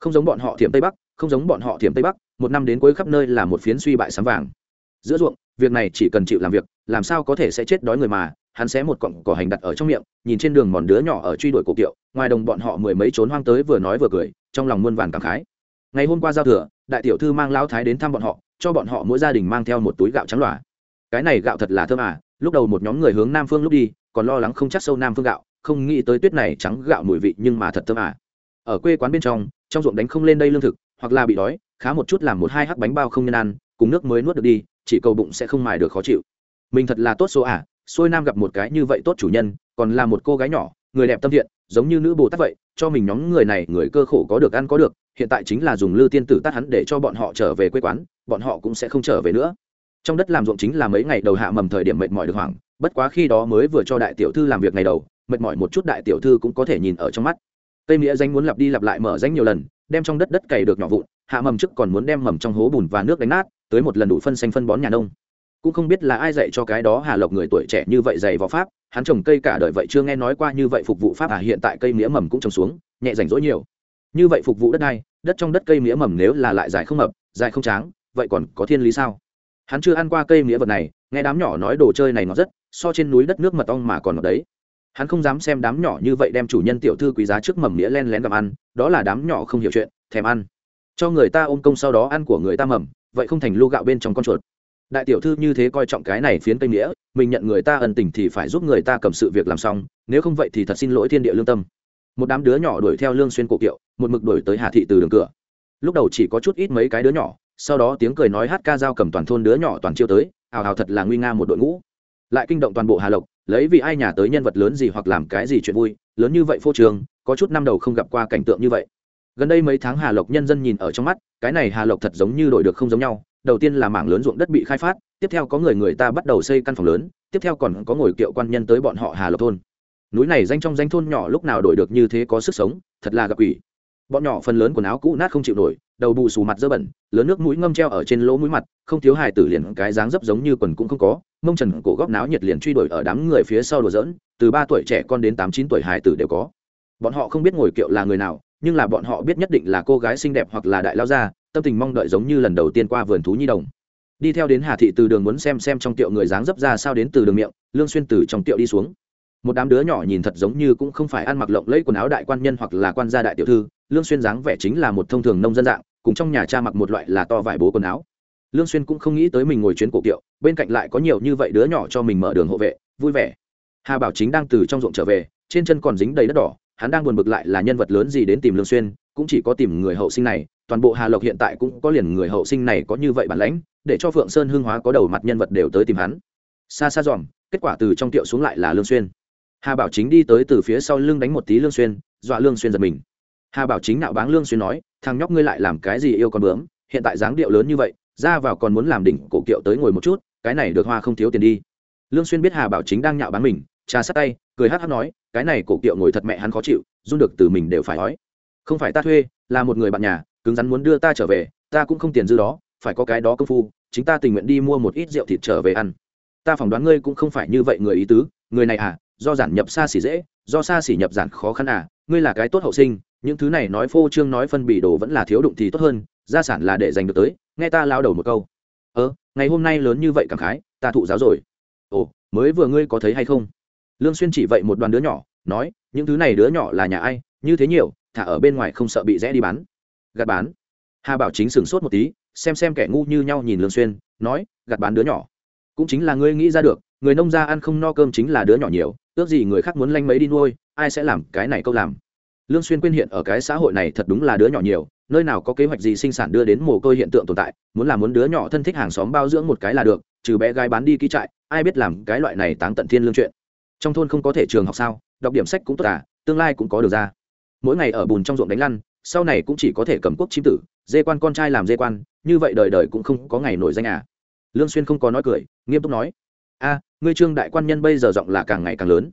Không giống bọn họ thiểm tây bắc, không giống bọn họ thiểm tây bắc, một năm đến cuối khắp nơi là một phiến suy bại sám vàng. Giữa ruộng, việc này chỉ cần chịu làm việc, làm sao có thể sẽ chết đói người mà, hắn xé một cọng cỏ hành đặt ở trong miệng, nhìn trên đường mòn đứa nhỏ ở truy đuổi cổ kiệu, ngoài đồng bọn họ mười mấy trốn hoang tới vừa nói vừa cười, trong lòng muôn vàn cảm khái. Ngày hôm qua giao thừa, đại tiểu thư mang lao thái đến thăm bọn họ cho bọn họ mỗi gia đình mang theo một túi gạo trắng loà cái này gạo thật là thơm à lúc đầu một nhóm người hướng nam phương lúc đi, còn lo lắng không chắc sâu nam phương gạo, không nghĩ tới tuyết này trắng gạo mùi vị nhưng mà thật thơm à. Ở quê quán bên trong trong ruộng đánh không lên đây lương thực, hoặc là bị đói, khá một chút làm một hai hắc bánh bao không nhân ăn, cùng nước mới nuốt được đi, chỉ cầu bụng sẽ không mài được khó chịu. Mình thật là tốt số à xuôi nam gặp một cái như vậy tốt chủ nhân, còn là một cô gái nhỏ, người đẹp tâm thiện, giống như nữ bồ tát vậy, cho mình nhóm người này người cơ khổ có được ăn có được, hiện tại chính là dùng lư tiên tử tát hắn để cho bọn họ trở về quê quán bọn họ cũng sẽ không trở về nữa. Trong đất làm ruộng chính là mấy ngày đầu hạ mầm thời điểm mệt mỏi được hoảng, bất quá khi đó mới vừa cho đại tiểu thư làm việc ngày đầu, mệt mỏi một chút đại tiểu thư cũng có thể nhìn ở trong mắt. Cây nghĩa danh muốn lặp đi lặp lại mở danh nhiều lần, đem trong đất đất cày được nhỏ vụn, hạ mầm trước còn muốn đem mầm trong hố bùn và nước đánh nát, tới một lần đủ phân xanh phân bón nhà nông. Cũng không biết là ai dạy cho cái đó hà lộc người tuổi trẻ như vậy dày vào pháp, hắn trồng cây cả đời vậy chưa nghe nói qua như vậy phục vụ pháp à hiện tại cây mía mầm cũng trồng xuống, nhẹ rảnh rỗi nhiều. Như vậy phục vụ đất đai, đất trong đất cây mía mầm nếu là lại dài không mập, dài không tráng vậy còn có thiên lý sao? Hắn chưa ăn qua cây mía vật này, nghe đám nhỏ nói đồ chơi này ngọt rất, so trên núi đất nước mật ong mà còn ngọt đấy. Hắn không dám xem đám nhỏ như vậy đem chủ nhân tiểu thư quý giá trước mầm mía len lén gặm ăn, đó là đám nhỏ không hiểu chuyện, thèm ăn. Cho người ta ôm công sau đó ăn của người ta mầm, vậy không thành lu gạo bên trong con chuột. Đại tiểu thư như thế coi trọng cái này phiến cây nghĩa mình nhận người ta ân tình thì phải giúp người ta cầm sự việc làm xong, nếu không vậy thì thật xin lỗi thiên địa lương tâm. Một đám đứa nhỏ đuổi theo lương xuyên cổ kiệu, một mực đuổi tới hà thị từ đường cửa. Lúc đầu chỉ có chút ít mấy cái đứa nhỏ sau đó tiếng cười nói hát ca giao cầm toàn thôn đứa nhỏ toàn chiêu tới hào hào thật là nguy nga một đội ngũ. Lại kinh động toàn bộ hà lộc, lấy vì ai nhà tới nhân vật lớn gì hoặc làm cái gì chuyện vui, lớn như vậy phô trường có chút năm đầu không gặp qua cảnh tượng như vậy. Gần đây mấy tháng hà lộc nhân dân nhìn ở trong mắt, cái này hà lộc thật giống như đổi được không giống nhau, đầu tiên là mảng lớn ruộng đất bị khai phát, tiếp theo có người người ta bắt đầu xây căn phòng lớn, tiếp theo còn có ngồi kiệu quan nhân tới bọn họ hà lộc thôn. Núi này danh trong danh thôn nhỏ lúc nào đổi được như thế có sức sống, thật là gặp ủy bọn nhỏ phần lớn quần áo cũ nát không chịu nổi, đầu bù xù mặt dơ bẩn, lớn nước mũi ngâm treo ở trên lỗ mũi mặt, không thiếu hài tử liền cái dáng dấp giống như quần cũng không có, mông trần cổ góc náo nhiệt liền truy đuổi ở đám người phía sau đùa dỡn từ ba tuổi trẻ con đến tám chín tuổi hài tử đều có. Bọn họ không biết ngồi kiệu là người nào, nhưng là bọn họ biết nhất định là cô gái xinh đẹp hoặc là đại lao gia, tâm tình mong đợi giống như lần đầu tiên qua vườn thú nhi đồng. Đi theo đến hà thị từ đường muốn xem xem trong tiệu người dáng dấp ra sao đến từ đường miệng, lương xuyên từ trong tiệu đi xuống một đám đứa nhỏ nhìn thật giống như cũng không phải ăn mặc lộng lẫy quần áo đại quan nhân hoặc là quan gia đại tiểu thư, lương xuyên dáng vẻ chính là một thông thường nông dân dạng, cùng trong nhà cha mặc một loại là to vải bố quần áo. Lương xuyên cũng không nghĩ tới mình ngồi chuyến cổ kiệu, bên cạnh lại có nhiều như vậy đứa nhỏ cho mình mở đường hộ vệ, vui vẻ. Hà bảo chính đang từ trong ruộng trở về, trên chân còn dính đầy đất đỏ, hắn đang buồn bực lại là nhân vật lớn gì đến tìm lương xuyên, cũng chỉ có tìm người hậu sinh này, toàn bộ hà lộc hiện tại cũng có liền người hậu sinh này có như vậy bản lãnh, để cho phượng sơn hương hóa có đầu mặt nhân vật đều tới tìm hắn. Xa xa dòm, kết quả từ trong tiệu xuống lại là lương xuyên hà bảo chính đi tới từ phía sau lưng đánh một tí lương xuyên, dọa lương xuyên giật mình. Hà bảo chính nạo báng lương xuyên nói, thằng nhóc ngươi lại làm cái gì yêu con bướm? Hiện tại dáng điệu lớn như vậy, ra vào còn muốn làm đỉnh cổ kiệu tới ngồi một chút, cái này được hoa không thiếu tiền đi. Lương xuyên biết hà bảo chính đang nhạo báng mình, trà sát tay, cười hắt hắt nói, cái này cổ kiệu ngồi thật mẹ hắn khó chịu, run được từ mình đều phải nói không phải ta thuê, là một người bạn nhà, cứng rắn muốn đưa ta trở về, ta cũng không tiền dư đó, phải có cái đó công phu, chính ta tình nguyện đi mua một ít rượu thịt trở về ăn. Ta phỏng đoán ngươi cũng không phải như vậy người ý tứ, người này à do giản nhập xa xỉ dễ, do xa xỉ nhập giản khó khăn à ngươi là cái tốt hậu sinh, những thứ này nói phô trương nói phân bì đồ vẫn là thiếu đụng thì tốt hơn, gia sản là để dành được tới, nghe ta lao đầu một câu. Ơ, ngày hôm nay lớn như vậy cảm khái, ta thụ giáo rồi. Ồ, mới vừa ngươi có thấy hay không? Lương xuyên chỉ vậy một đoàn đứa nhỏ, nói, những thứ này đứa nhỏ là nhà ai, như thế nhiều, thả ở bên ngoài không sợ bị rẽ đi bán. Gạt bán. Hà bảo chính sửng sốt một tí, xem xem kẻ ngu như nhau nhìn lương xuyên, nói, gạt bán đứa nhỏ. Cũng chính là ngươi nghĩ ra được, người nông gia ăn không no cơm chính là đứa nhỏ nhiều ước gì người khác muốn lanh mấy đi nuôi, ai sẽ làm cái này câu làm? Lương xuyên quên hiện ở cái xã hội này thật đúng là đứa nhỏ nhiều, nơi nào có kế hoạch gì sinh sản đưa đến mồ côi hiện tượng tồn tại, muốn làm muốn đứa nhỏ thân thích hàng xóm bao dưỡng một cái là được, trừ bé gái bán đi ký trại, ai biết làm cái loại này táng tận thiên lương chuyện. Trong thôn không có thể trường học sao, đọc điểm sách cũng tốt à tương lai cũng có được ra. Mỗi ngày ở bùn trong ruộng đánh lăn, sau này cũng chỉ có thể cầm quốc chim tử, dê quan con trai làm dê quan, như vậy đời đời cũng không có ngày nổi danh à. Lương xuyên không có nói cười, nghiêm túc nói a, ngươi trương đại quan nhân bây giờ giọng là càng ngày càng lớn.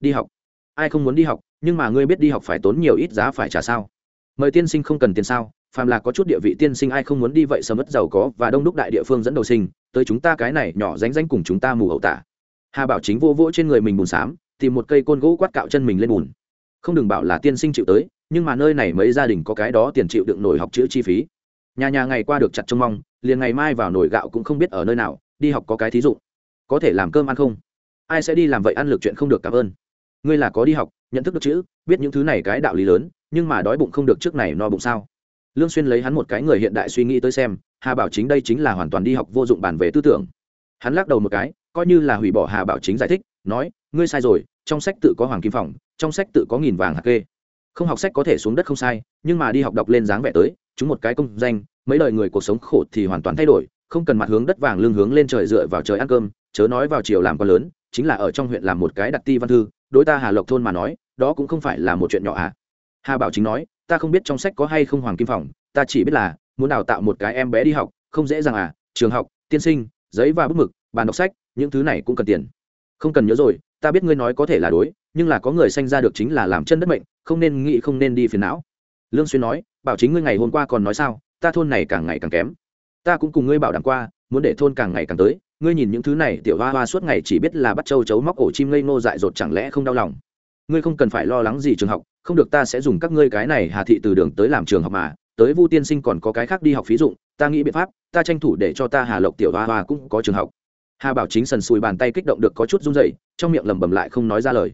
Đi học. Ai không muốn đi học, nhưng mà ngươi biết đi học phải tốn nhiều ít giá phải trả sao? Mời tiên sinh không cần tiền sao? Phàm là có chút địa vị tiên sinh ai không muốn đi vậy sầm mất giàu có và đông đúc đại địa phương dẫn đầu sinh, tới chúng ta cái này nhỏ ránh ránh cùng chúng ta mù hậu tả. Hà bảo chính vô vỗ trên người mình bùn xám, tìm một cây côn gỗ quát cạo chân mình lên bùn. Không đừng bảo là tiên sinh chịu tới, nhưng mà nơi này mấy gia đình có cái đó tiền chịu đựng nổi học chữ chi phí. Nhà nhà ngày qua được chặt trông mong, liền ngày mai vào nồi gạo cũng không biết ở nơi nào, đi học có cái thí dụ có thể làm cơm ăn không? Ai sẽ đi làm vậy ăn lực chuyện không được cảm ơn. Ngươi là có đi học, nhận thức được chữ, biết những thứ này cái đạo lý lớn, nhưng mà đói bụng không được trước này no bụng sao? Lương xuyên lấy hắn một cái người hiện đại suy nghĩ tới xem, hà bảo chính đây chính là hoàn toàn đi học vô dụng bản về tư tưởng. Hắn lắc đầu một cái, coi như là hủy bỏ hà bảo chính giải thích, nói, ngươi sai rồi, trong sách tự có hoàng kim phòng, trong sách tự có nghìn vàng hạt kê. Không học sách có thể xuống đất không sai, nhưng mà đi học đọc lên dáng vẻ tới, chúng một cái công danh, mấy đời người cuộc sống khổ thì hoàn toàn thay đổi, không cần mặt hướng đất vàng lương hướng lên trời dựa vào trời ăn cơm chớ nói vào chiều làm con lớn, chính là ở trong huyện làm một cái đặt ti văn thư, đối ta hà lộc thôn mà nói, đó cũng không phải là một chuyện nhỏ à. Hà bảo chính nói, ta không biết trong sách có hay không hoàng kim phòng, ta chỉ biết là, muốn đào tạo một cái em bé đi học, không dễ dàng à trường học, tiên sinh, giấy và bút mực, bàn đọc sách, những thứ này cũng cần tiền. Không cần nhớ rồi, ta biết ngươi nói có thể là đối, nhưng là có người sanh ra được chính là làm chân đất mệnh, không nên nghĩ không nên đi phiền não. Lương xuyên nói, bảo chính ngươi ngày hôm qua còn nói sao, ta thôn này càng ngày càng kém. Ta cũng cùng ngươi bảo đảm qua, muốn để thôn càng ngày càng tới ngươi nhìn những thứ này, tiểu hoa hoa suốt ngày chỉ biết là bắt châu chấu móc ổ chim ngây ngô dại dột chẳng lẽ không đau lòng? Ngươi không cần phải lo lắng gì trường học, không được ta sẽ dùng các ngươi cái này hà thị từ đường tới làm trường học mà, tới vu tiên sinh còn có cái khác đi học phí dụng, ta nghĩ biện pháp, ta tranh thủ để cho ta hà lộc tiểu hoa hoa cũng có trường học. Hà bảo chính sần sùi bàn tay kích động được có chút run dậy trong miệng lẩm bẩm lại không nói ra lời.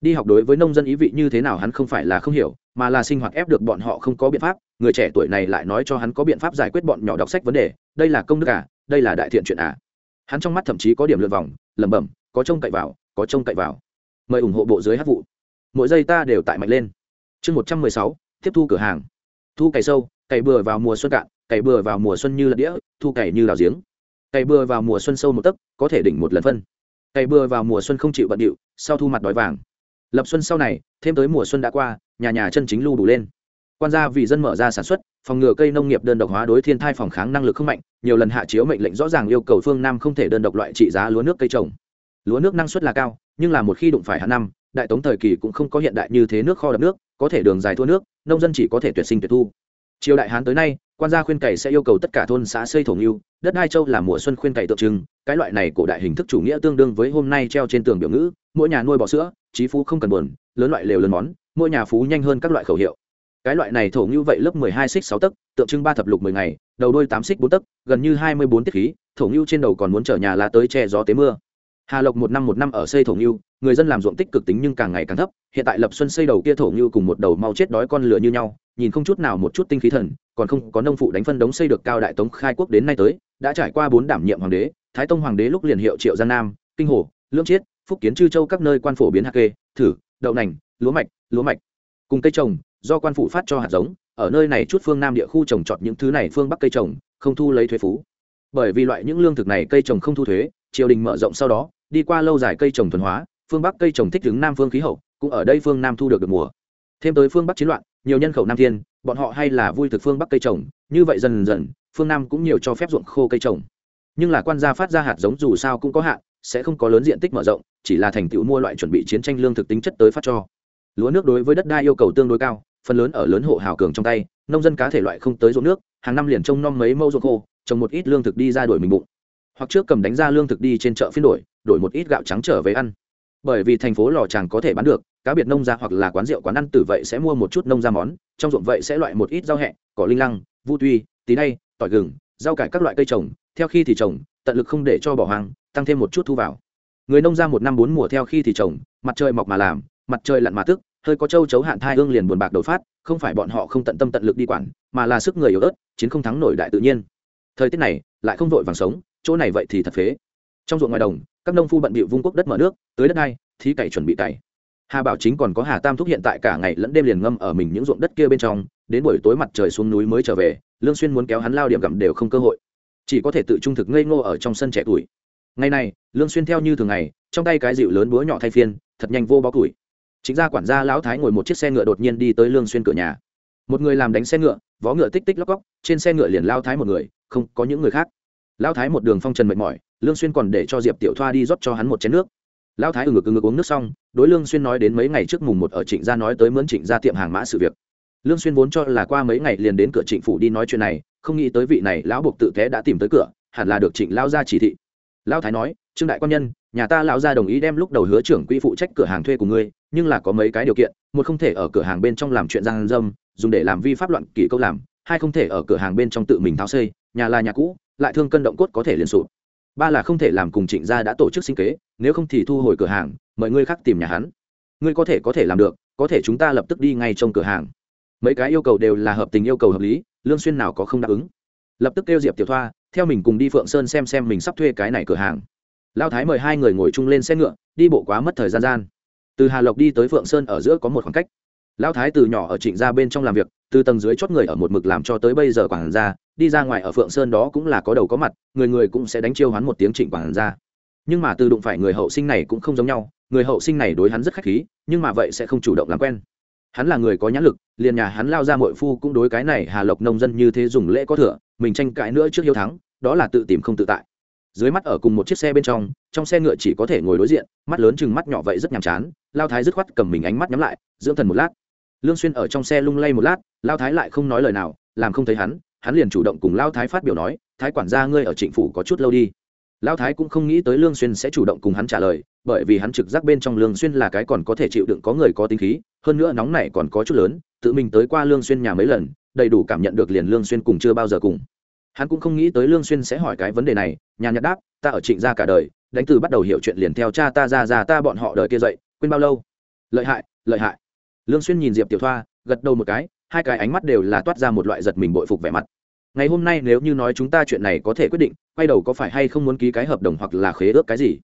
Đi học đối với nông dân ý vị như thế nào hắn không phải là không hiểu, mà là sinh hoạt ép được bọn họ không có biện pháp, người trẻ tuổi này lại nói cho hắn có biện pháp giải quyết bọn nhỏ đọc sách vấn đề, đây là công đức à đây là đại thiện chuyện à hắn trong mắt thậm chí có điểm lượt vòng, lẩm bẩm, có trông cậy vào, có trông cậy vào. Mời ủng hộ bộ dưới hát vụ. Mỗi giây ta đều tại mạnh lên. Chương một trăm mười sáu, tiếp thu cửa hàng. Thu cày sâu, cày bừa vào mùa xuân cạn, cày bừa vào mùa xuân như lật đĩa, thu cày như đào giếng. Cày bừa vào mùa xuân sâu một tấc, có thể đỉnh một lần phân. Cày bừa vào mùa xuân không chịu bận điệu, sau thu mặt đói vàng. Lập xuân sau này, thêm tới mùa xuân đã qua, nhà nhà chân chính lưu đủ lên quan gia vì dân mở ra sản xuất, phòng ngừa cây nông nghiệp đơn độc hóa đối thiên thai phòng kháng năng lực không mạnh, nhiều lần hạ chiếu mệnh lệnh rõ ràng yêu cầu phương nam không thể đơn độc loại trị giá lúa nước cây trồng. Lúa nước năng suất là cao, nhưng là một khi đụng phải hạ năm, đại tống thời kỳ cũng không có hiện đại như thế nước kho đập nước, có thể đường dài thua nước, nông dân chỉ có thể tuyệt sinh tuyệt thu. Triều đại hán tới nay, quan gia khuyên cày sẽ yêu cầu tất cả thôn xã xây thổ ngưu, đất hai châu là mùa xuân khuyên cày tượng trưng, cái loại này cổ đại hình thức chủ nghĩa tương đương với hôm nay treo trên tường biểu ngữ, mỗi nhà nuôi bò sữa, trí phú không cần buồn, lớn loại lều lớn món, mỗi nhà phú nhanh hơn các loại khẩu hiệu cái loại này thổ như vậy lớp mười hai xích sáu tấc, tượng trưng ba thập lục mười ngày, đầu đôi tám xích bốn tấc, gần như hai mươi bốn tiết khí, thổ như trên đầu còn muốn chở nhà lá tới che gió tế mưa. Hà lộc một năm một năm ở xây thổ như, người dân làm ruộng tích cực tính nhưng càng ngày càng thấp, hiện tại lập xuân xây đầu kia thổ như cùng một đầu mau chết đói con lửa như nhau, nhìn không chút nào một chút tinh khí thần, còn không có nông phụ đánh phân đống xây được cao đại tống khai quốc đến nay tới, đã trải qua bốn đảm nhiệm hoàng đế, thái tông hoàng đế lúc liền hiệu triệu giang nam, kinh hồ, lương chiết, phúc kiến chư châu các nơi quan phổ biến hạt kê, thử, đậu nành, lúa mạch lúa mạch. Cùng cây trồng do quan phủ phát cho hạt giống, ở nơi này chút phương nam địa khu trồng trọt những thứ này phương bắc cây trồng, không thu lấy thuế phú. Bởi vì loại những lương thực này cây trồng không thu thuế, triều đình mở rộng sau đó, đi qua lâu dài cây trồng thuần hóa, phương bắc cây trồng thích ứng nam phương khí hậu, cũng ở đây phương nam thu được được mùa. Thêm tới phương bắc chiến loạn, nhiều nhân khẩu nam thiên, bọn họ hay là vui thực phương bắc cây trồng, như vậy dần dần, phương nam cũng nhiều cho phép ruộng khô cây trồng. Nhưng là quan gia phát ra hạt giống dù sao cũng có hạn, sẽ không có lớn diện tích mở rộng, chỉ là thành tựu mua loại chuẩn bị chiến tranh lương thực tính chất tới phát cho. Lúa nước đối với đất đai yêu cầu tương đối cao phần lớn ở lớn hộ hào cường trong tay, nông dân cá thể loại không tới ruộng nước, hàng năm liền trông nom mấy mẫu ruộng khô, trồng một ít lương thực đi ra đổi mình bụng. Hoặc trước cầm đánh ra lương thực đi trên chợ phiên đổi đổi một ít gạo trắng trở về ăn. Bởi vì thành phố lò tràng có thể bán được, cá biệt nông gia hoặc là quán rượu quán ăn tử vậy sẽ mua một chút nông gia món, trong ruộng vậy sẽ loại một ít rau hẹ, cỏ linh lăng, vu tuy, tí nay tỏi gừng, rau cải các loại cây trồng, theo khi thì trồng, tận lực không để cho bỏ hoang, tăng thêm một chút thu vào. Người nông gia một năm bốn mùa theo khi thì trồng, mặt trời mọc mà làm, mặt trời lặn mà tức hơi có châu chấu hạn thai ương liền buồn bạc đột phát, không phải bọn họ không tận tâm tận lực đi quản, mà là sức người yếu ớt, chiến không thắng nổi đại tự nhiên. Thời tiết này, lại không vội vàng sống, chỗ này vậy thì thật phế. Trong ruộng ngoài đồng, các nông phu bận bịu vung quốc đất mở nước tới đất này thí cày chuẩn bị cày. Hà bảo chính còn có hà tam thúc hiện tại cả ngày lẫn đêm liền ngâm ở mình những ruộng đất kia bên trong, đến buổi tối mặt trời xuống núi mới trở về, lương xuyên muốn kéo hắn lao điểm gặm đều không cơ hội. Chỉ có thể tự trung thực ngây ngô ở trong sân trẻ tuổi. Ngày này, lương xuyên theo như thường ngày, trong tay cái dịu lớn búa nhỏ thay phiên, thật nhanh vô bó tuổi chính gia quản gia lão thái ngồi một chiếc xe ngựa đột nhiên đi tới lương xuyên cửa nhà. Một người làm đánh xe ngựa, vó ngựa tích tích lóc cóc, trên xe ngựa liền lao thái một người, không có những người khác. Lao thái một đường phong trần mệt mỏi, lương xuyên còn để cho diệp tiểu thoa đi rót cho hắn một chén nước. Lao thái ừ ngực ừ ngực uống nước xong, đối lương xuyên nói đến mấy ngày trước mùng một ở trịnh gia nói tới mướn trịnh gia tiệm hàng mã sự việc. Lương xuyên vốn cho là qua mấy ngày liền đến cửa trịnh phủ đi nói chuyện này, không nghĩ tới vị này lão buộc tự té đã tìm tới cửa, hẳn là được trịnh lao gia chỉ thị. Lao thái nói, trương đại quan nhân, nhà ta lão gia đồng ý đem lúc đầu hứa trưởng quỹ phụ trách cửa hàng thuê của ngươi nhưng là có mấy cái điều kiện, một không thể ở cửa hàng bên trong làm chuyện gian dâm, dùng để làm vi pháp loạn kỷ câu làm, hai không thể ở cửa hàng bên trong tự mình tháo xây, nhà là nhà cũ, lại thương cân động cốt có thể liền sụp. Ba là không thể làm cùng trịnh gia đã tổ chức sinh kế, nếu không thì thu hồi cửa hàng, mời ngươi khác tìm nhà hắn. Ngươi có thể có thể làm được, có thể chúng ta lập tức đi ngay trong cửa hàng. Mấy cái yêu cầu đều là hợp tình yêu cầu hợp lý, lương xuyên nào có không đáp ứng. Lập tức kêu diệp tiểu thoa, theo mình cùng đi phượng sơn xem xem mình sắp thuê cái này cửa hàng. Lao thái mời hai người ngồi chung lên xe ngựa, đi bộ quá mất thời gian gian từ hà lộc đi tới phượng sơn ở giữa có một khoảng cách. Lao thái từ nhỏ ở trịnh gia bên trong làm việc, từ tầng dưới chót người ở một mực làm cho tới bây giờ quản gia, đi ra ngoài ở phượng sơn đó cũng là có đầu có mặt, người người cũng sẽ đánh chiêu hắn một tiếng trịnh quản gia. Nhưng mà từ đụng phải người hậu sinh này cũng không giống nhau, người hậu sinh này đối hắn rất khách khí, nhưng mà vậy sẽ không chủ động làm quen. Hắn là người có nhãn lực, liền nhà hắn lao ra mội phu cũng đối cái này hà lộc nông dân như thế dùng lễ có thừa, mình tranh cãi nữa trước hiếu thắng, đó là tự tìm không tự tại dưới mắt ở cùng một chiếc xe bên trong trong xe ngựa chỉ có thể ngồi đối diện, mắt lớn chừng mắt nhỏ vậy rất nhàm chán, lao thái dứt khoát cầm mình ánh mắt nhắm lại, dưỡng thần một lát. Lương xuyên ở trong xe lung lay một lát, lao thái lại không nói lời nào, làm không thấy hắn hắn liền chủ động cùng lao thái phát biểu nói, thái quản gia ngươi ở trịnh phủ có chút lâu đi. Lao thái cũng không nghĩ tới lương xuyên sẽ chủ động cùng hắn trả lời, bởi vì hắn trực giác bên trong lương xuyên là cái còn có thể chịu đựng có người có tính khí, hơn nữa nóng này còn có chút lớn, tự mình tới qua lương xuyên nhà mấy lần, đầy đủ cảm nhận được liền lương xuyên cùng chưa bao giờ cùng hắn cũng không nghĩ tới lương xuyên sẽ hỏi cái vấn đề này, nhàn nhạt đáp, ta ở trịnh gia cả đời, đánh từ bắt đầu hiểu chuyện liền theo cha ta ra ra ta bọn họ đời kia dậy, quên bao lâu? Lợi hại lợi hại. Lương xuyên nhìn diệp tiểu thoa, gật đầu một cái, hai cái ánh mắt đều là toát ra một loại giật mình bội phục vẻ mặt. Ngày hôm nay nếu như nói chúng ta chuyện này có thể quyết định, quay đầu có phải hay không muốn ký cái hợp đồng hoặc là khế ước cái gì?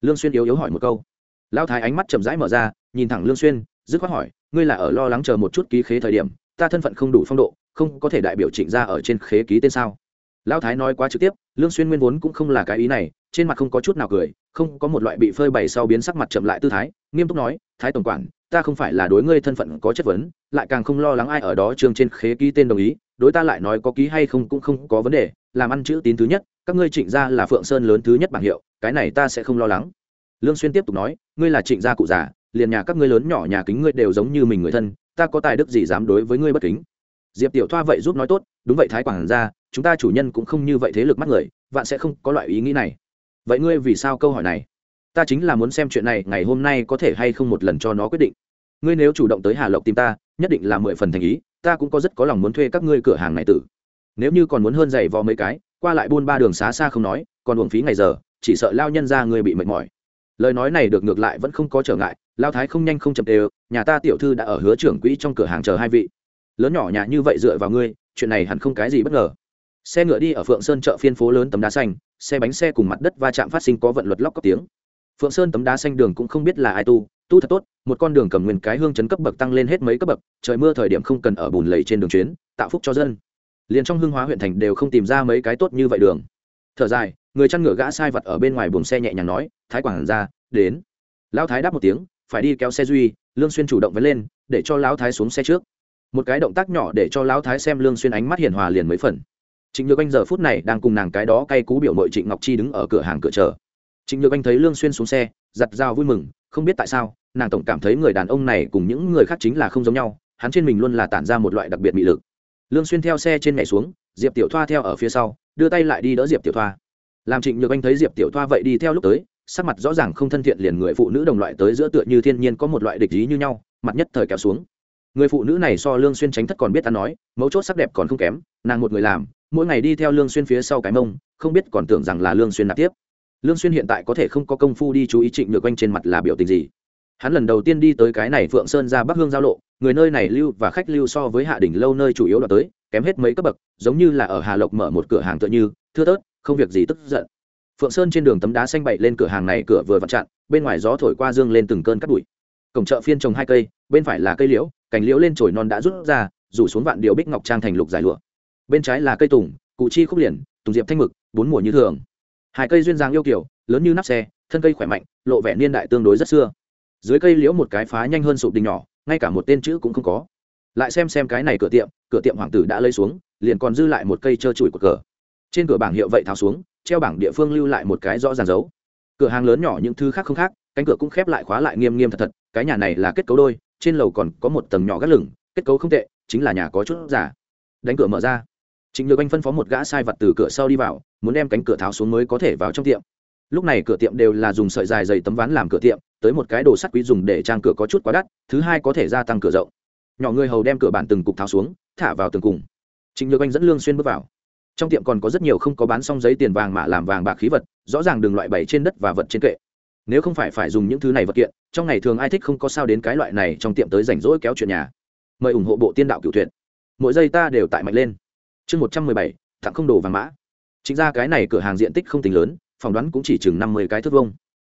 Lương xuyên yếu yếu hỏi một câu. Lão thái ánh mắt chậm rãi mở ra, nhìn thẳng lương xuyên, dứt khoát hỏi, ngươi là ở lo lắng chờ một chút ký khế thời điểm, ta thân phận không đủ phong độ, không có thể đại biểu trịnh gia ở trên khế ký tên sao? Lão thái nói quá trực tiếp, lương xuyên nguyên vốn cũng không là cái ý này, trên mặt không có chút nào cười, không có một loại bị phơi bày sau biến sắc mặt chậm lại tư thái, nghiêm túc nói, thái tổng quản, ta không phải là đối ngươi thân phận có chất vấn, lại càng không lo lắng ai ở đó trường trên khế ký tên đồng ý, đối ta lại nói có ký hay không cũng không có vấn đề, làm ăn chữ tín thứ nhất, các ngươi trịnh gia là phượng sơn lớn thứ nhất bảng hiệu, cái này ta sẽ không lo lắng. Lương xuyên tiếp tục nói, ngươi là trịnh gia cụ già, liền nhà các ngươi lớn nhỏ nhà kính ngươi đều giống như mình người thân, ta có tài đức gì dám đối với ngươi bất kính? Diệp tiểu thoa vậy giúp nói tốt, đúng vậy, thái quản gia chúng ta chủ nhân cũng không như vậy thế lực mắt người, vạn sẽ không có loại ý nghĩ này. Vậy ngươi vì sao câu hỏi này? Ta chính là muốn xem chuyện này ngày hôm nay có thể hay không một lần cho nó quyết định. Ngươi nếu chủ động tới hà lộc tìm ta, nhất định là mười phần thành ý, ta cũng có rất có lòng muốn thuê các ngươi cửa hàng này tử. Nếu như còn muốn hơn giày vò mấy cái, qua lại buôn ba đường xá xa không nói, còn uổng phí ngày giờ, chỉ sợ lao nhân ra người bị mệt mỏi. Lời nói này được ngược lại vẫn không có trở ngại, lao thái không nhanh không chậm đều, nhà ta tiểu thư đã ở hứa trưởng quỹ trong cửa hàng chờ hai vị. Lớn nhỏ nhà như vậy dựa vào ngươi, chuyện này hẳn không cái gì bất ngờ xe ngựa đi ở phượng sơn chợ phiên phố lớn tấm đá xanh, xe bánh xe cùng mặt đất va chạm phát sinh có vận luật lóc cấp tiếng. Phượng sơn tấm đá xanh đường cũng không biết là ai tu tu thật tốt, một con đường cầm nguyên cái hương chấn cấp bậc tăng lên hết mấy cấp bậc, trời mưa thời điểm không cần ở bùn lầy trên đường chuyến, tạo phúc cho dân. Liền trong hương hóa huyện thành đều không tìm ra mấy cái tốt như vậy đường. Thở dài, người chăn ngựa gã sai vật ở bên ngoài buồng xe nhẹ nhàng nói, thái quản ra đến. Lão thái đáp một tiếng, phải đi kéo xe duy, lương xuyên chủ động với lên, để cho lão thái xuống xe trước. Một cái động tác nhỏ để cho lão thái xem lương xuyên ánh mắt hiền hòa liền mấy phần trịnh nhược anh giờ phút này đang cùng nàng cái đó cay cú biểu mội trịnh ngọc chi đứng ở cửa hàng cửa chờ. Trịnh nhược anh thấy lương xuyên xuống xe giật dao vui mừng, không biết tại sao, nàng tổng cảm thấy người đàn ông này cùng những người khác chính là không giống nhau, hắn trên mình luôn là tản ra một loại đặc biệt mị lực. Lương xuyên theo xe trên nhảy xuống, diệp tiểu thoa theo ở phía sau, đưa tay lại đi đỡ diệp tiểu thoa. Làm trịnh nhược anh thấy diệp tiểu thoa vậy đi theo lúc tới, sắc mặt rõ ràng không thân thiện liền người phụ nữ đồng loại tới giữa tựa như thiên nhiên có một loại địch ý như nhau, mặt nhất thời kéo xuống. Người phụ nữ này so lương xuyên tránh thất còn biết ta nói, mấu chốt sắc đẹp còn không kém, nàng một người làm mỗi ngày đi theo lương xuyên phía sau cái mông, không biết còn tưởng rằng là lương xuyên nạp tiếp. Lương xuyên hiện tại có thể không có công phu đi chú ý trịnh nhược anh trên mặt là biểu tình gì. Hắn lần đầu tiên đi tới cái này phượng sơn ra bắc hương giao lộ, người nơi này lưu và khách lưu so với hạ đỉnh lâu nơi chủ yếu là tới, kém hết mấy cấp bậc, giống như là ở hà lộc mở một cửa hàng tựa như, thưa tớt không việc gì tức giận. Phượng sơn trên đường tấm đá xanh bậy lên cửa hàng này cửa vừa vặn chặn, bên ngoài gió thổi qua dương lên từng cơn cắt bụi. Cổng chợ phiên trồng hai cây, bên phải là cây liễu, cành liễu lên chồi non đã rút ra, rủ xuống vạn điệu bích ngọc trang thành lục giải lụa bên trái là cây tùng, cụ chi khúc liền, tùng diệp thanh mực, bốn mùa như thường. Hai cây duyên dáng yêu kiểu lớn như nắp xe, thân cây khỏe mạnh, lộ vẻ niên đại tương đối rất xưa. Dưới cây liễu một cái phá nhanh hơn sụp đình nhỏ, ngay cả một tên chữ cũng không có. Lại xem xem cái này cửa tiệm cửa tiệm hoàng tử đã lấy xuống, liền còn dư lại một cây trơ trụi của cờ. Trên cửa bảng hiệu vậy tháo xuống, treo bảng địa phương lưu lại một cái rõ ràng dấu. Cửa hàng lớn nhỏ những thứ khác không khác, cánh cửa cũng khép lại khóa lại nghiêm nghiêm thật thật, cái nhà này là kết cấu đôi, trên lầu còn có một tầng nhỏ gác lửng, kết cấu không tệ, chính là nhà có chút giả. Đánh cửa mở ra chính nhược anh phân phó một gã sai vật từ cửa sau đi vào, muốn đem cánh cửa tháo xuống mới có thể vào trong tiệm. Lúc này cửa tiệm đều là dùng sợi dài dày tấm ván làm cửa tiệm, tới một cái đồ sắt quý dùng để trang cửa có chút quá đắt, thứ hai có thể gia tăng cửa rộng. Nhỏ người hầu đem cửa bản từng cục tháo xuống, thả vào từng cùng. Trịnh nhược anh dẫn lương xuyên bước vào. Trong tiệm còn có rất nhiều không có bán xong giấy tiền vàng mà làm vàng bạc khí vật, rõ ràng đường loại bày trên đất và vật trên kệ. Nếu không phải phải dùng những thứ này vật kiện, trong ngày thường ai thích không có sao đến cái loại này trong tiệm tới rảnh rỗi kéo chuyện nhà. Mời ủng hộ bộ tiên đạo cửu truyện. mỗi giây ta đều tại mạnh lên chương một trăm mười bảy tặng không đồ vàng mã. Chính ra cái này cửa hàng diện tích không tính lớn, phỏng đoán cũng chỉ chừng năm mươi cái thước vông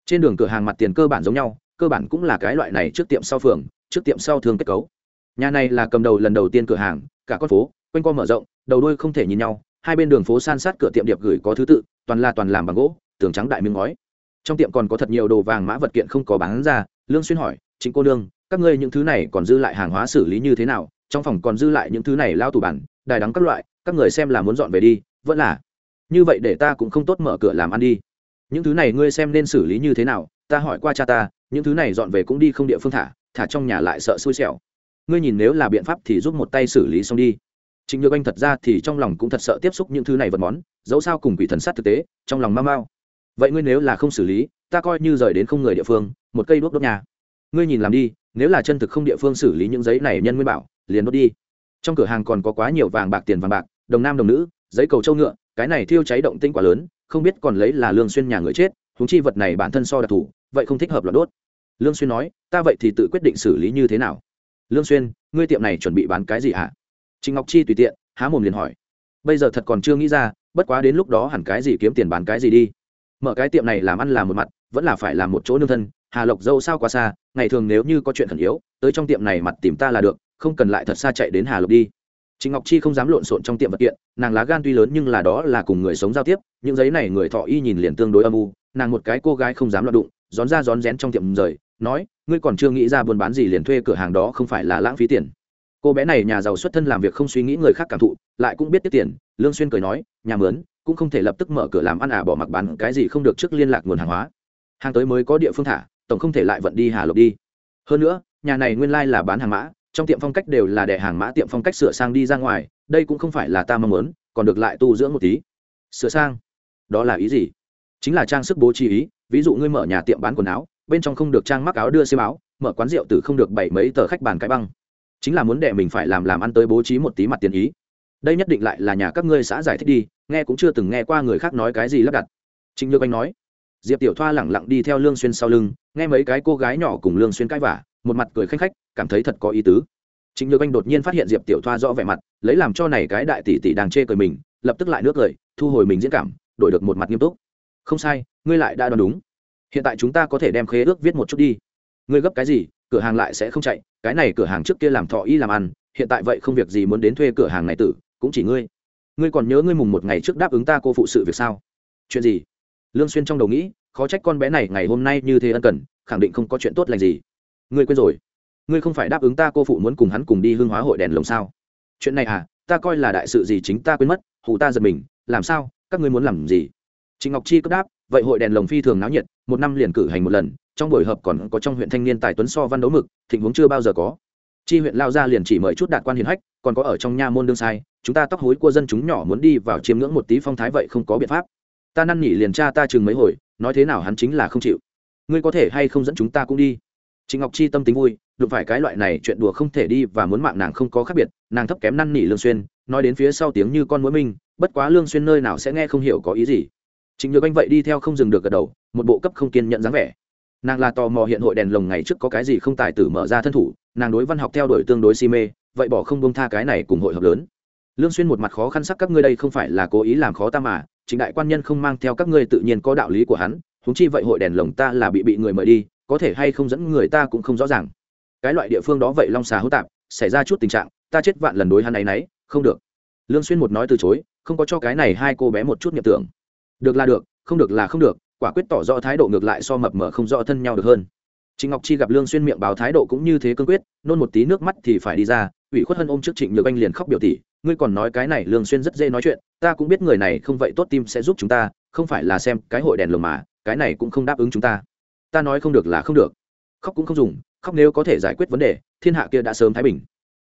trên đường cửa hàng mặt tiền cơ bản giống nhau, cơ bản cũng là cái loại này trước tiệm sau phường, trước tiệm sau thường kết cấu. Nhà này là cầm đầu lần đầu tiên cửa hàng, cả con phố, quanh co mở rộng, đầu đuôi không thể nhìn nhau, hai bên đường phố san sát cửa tiệm điệp gửi có thứ tự, toàn là toàn làm bằng gỗ, tường trắng đại miếng ngói. Trong tiệm còn có thật nhiều đồ vàng mã vật kiện không có bán ra, lương xuyên hỏi chính cô đương các ngươi những thứ này còn dư lại hàng hóa xử lý như thế nào? Trong phòng còn dư lại những thứ này lao tủ bản, đài đắng các loại các người xem là muốn dọn về đi vẫn là như vậy để ta cũng không tốt mở cửa làm ăn đi những thứ này ngươi xem nên xử lý như thế nào ta hỏi qua cha ta những thứ này dọn về cũng đi không địa phương thả thả trong nhà lại sợ xui xẻo ngươi nhìn nếu là biện pháp thì giúp một tay xử lý xong đi Trịnh Nhược Anh thật ra thì trong lòng cũng thật sợ tiếp xúc những thứ này vật món, dẫu sao cùng quỷ thần sát thực tế, trong lòng mau mau. Vậy ngươi nếu là không xử lý, ta coi như rời đến không người địa phương, một cây đuốc đốt nhà. Ngươi nhìn làm đi, nếu là chân thực không địa phương xử lý những giấy này nhân nguyên bảo, liền đốt đi. Trong cửa hàng còn có quá nhiều vàng bạc tiền vàng bạc, đồng nam đồng nữ, giấy cầu châu ngựa, cái này thiêu cháy động tinh quá lớn, không biết còn lấy là lương xuyên nhà người chết, huống chi vật này bản thân so đặc thủ, vậy không thích hợp loạn đốt. Lương xuyên nói, ta vậy thì tự quyết định xử lý như thế nào. Lương xuyên, ngươi tiệm này chuẩn bị bán cái gì hả? Trình Ngọc Chi tùy tiện, há mồm liền hỏi. Bây giờ thật còn chưa nghĩ ra, bất quá đến lúc đó hẳn cái gì kiếm tiền bán cái gì đi. Mở cái tiệm này làm ăn là một mặt, vẫn là phải làm một chỗ nương thân, Hà Lộc dâu sao quá xa, ngày thường nếu như có chuyện khẩn yếu, tới trong tiệm này mặt tìm ta là được, không cần lại thật xa chạy đến Hà Lộc đi. Trình Ngọc Chi không dám lộn xộn trong tiệm vật kiện, nàng lá gan tuy lớn nhưng là đó là cùng người sống giao tiếp, những giấy này người thọ y nhìn liền tương đối âm u, nàng một cái cô gái không dám loạn đụng, rón ra rón rén trong tiệm rời, nói, ngươi còn chưa nghĩ ra buôn bán gì liền thuê cửa hàng đó không phải là lãng phí tiền. Cô bé này nhà giàu xuất thân làm việc không suy nghĩ người khác cảm thụ lại cũng biết tiết tiền lương xuyên cười nói nhà mướn cũng không thể lập tức mở cửa làm ăn à bỏ mặc bán cái gì không được trước liên lạc nguồn hàng hóa. Hàng tới mới có địa phương thả tổng không thể lại vận đi hà lộc đi. Hơn nữa nhà này nguyên lai là bán hàng mã trong tiệm phong cách đều là để hàng mã tiệm phong cách sửa sang đi ra ngoài, đây cũng không phải là ta mong muốn, còn được lại tu dưỡng một tí. Sửa sang? Đó là ý gì? Chính là trang sức bố trí ý, ví dụ ngươi mở nhà tiệm bán quần áo, bên trong không được trang mắc áo đưa xiêm áo, mở quán rượu từ không được bảy mấy tờ khách bàn cái băng. Chính là muốn để mình phải làm làm ăn tới bố trí một tí mặt tiền ý. Đây nhất định lại là nhà các ngươi xã giải thích đi, nghe cũng chưa từng nghe qua người khác nói cái gì lắp đặt. Trịnh nhược anh nói. Diệp tiểu thoa lẳng lặng đi theo lương xuyên sau lưng, nghe mấy cái cô gái nhỏ cùng lương xuyên cãi vả một mặt cười khanh khách, cảm thấy thật có ý tứ. Chính nhược anh đột nhiên phát hiện diệp tiểu thoa rõ vẻ mặt, lấy làm cho này cái đại tỷ tỷ đang chê cười mình, lập tức lại nước cười, thu hồi mình diễn cảm, đổi được một mặt nghiêm túc. Không sai, ngươi lại đã đoán đúng. Hiện tại chúng ta có thể đem khế ước viết một chút đi. Ngươi gấp cái gì, cửa hàng lại sẽ không chạy, cái này cửa hàng trước kia làm thọ y làm ăn, hiện tại vậy không việc gì muốn đến thuê cửa hàng này tử, cũng chỉ ngươi. Ngươi còn nhớ ngươi mùng một ngày trước đáp ứng ta cô phụ sự việc sao? Chuyện gì? Lương xuyên trong đầu nghĩ, khó trách con bé này ngày hôm nay như thế ân cần, khẳng định không có chuyện tốt lành gì ngươi quên rồi. Ngươi không phải đáp ứng ta, cô phụ muốn cùng hắn cùng đi hương hóa hội đèn lồng sao? Chuyện này à ta coi là đại sự gì chính ta quên mất hụ ta giật mình, làm sao, các ngươi muốn làm gì? Trịnh ngọc chi cấp đáp, vậy hội đèn lồng phi thường náo nhiệt, một năm liền cử hành một lần, trong buổi họp còn có trong huyện thanh niên tài tuấn so văn đấu mực, thịnh huống chưa bao giờ có. Chi huyện lao ra liền chỉ mời chút đạt quan hiền hách, còn có ở trong nha môn đương sai, chúng ta tóc hối của dân chúng nhỏ muốn đi vào chiếm ngưỡng một tí phong thái vậy không có biện pháp. Ta năn nỉ liền cha ta chừng mấy hồi, nói thế nào hắn chính là không chịu. Ngươi có thể hay không dẫn chúng ta cũng đi? Trịnh ngọc chi tâm tính vui, đụng phải cái loại này chuyện đùa không thể đi và muốn mạng nàng không có khác biệt, nàng thấp kém năn nỉ lương xuyên, nói đến phía sau tiếng như con muỗi minh, bất quá lương xuyên nơi nào sẽ nghe không hiểu có ý gì. Trịnh nhược anh vậy đi theo không dừng được gật đầu, một bộ cấp không kiên nhận dáng vẻ. Nàng là tò mò hiện hội đèn lồng ngày trước có cái gì không tài tử mở ra thân thủ, nàng đối văn học theo đuổi tương đối si mê, vậy bỏ không buông tha cái này cùng hội hợp lớn. Lương xuyên một mặt khó khăn sắc các ngươi đây không phải là cố ý làm khó ta mà chính đại quan nhân không mang theo các ngươi tự nhiên có đạo lý của hắn, huống chi vậy hội đèn lồng ta là bị bị người mời đi có thể hay không dẫn người ta cũng không rõ ràng. Cái loại địa phương đó vậy long xà hữu tạp, xảy ra chút tình trạng, ta chết vạn lần đối hắn ấy nấy, không được. Lương xuyên một nói từ chối, không có cho cái này hai cô bé một chút nhập tưởng. Được là được, không được là không được, quả quyết tỏ rõ thái độ ngược lại so mập mờ không rõ thân nhau được hơn. Trịnh ngọc chi gặp lương xuyên miệng báo thái độ cũng như thế cương quyết, nôn một tí nước mắt thì phải đi ra, ủy khuất hân ôm trước trịnh nhược anh liền khóc biểu tỷ ngươi còn nói cái này lương xuyên rất dễ nói chuyện, ta cũng biết người này không vậy, tốt tim sẽ giúp chúng ta, không phải là xem cái hội đèn lồng mà, cái này cũng không đáp ứng chúng ta ta nói không được là không được. Khóc cũng không dùng, khóc nếu có thể giải quyết vấn đề, thiên hạ kia đã sớm thái bình.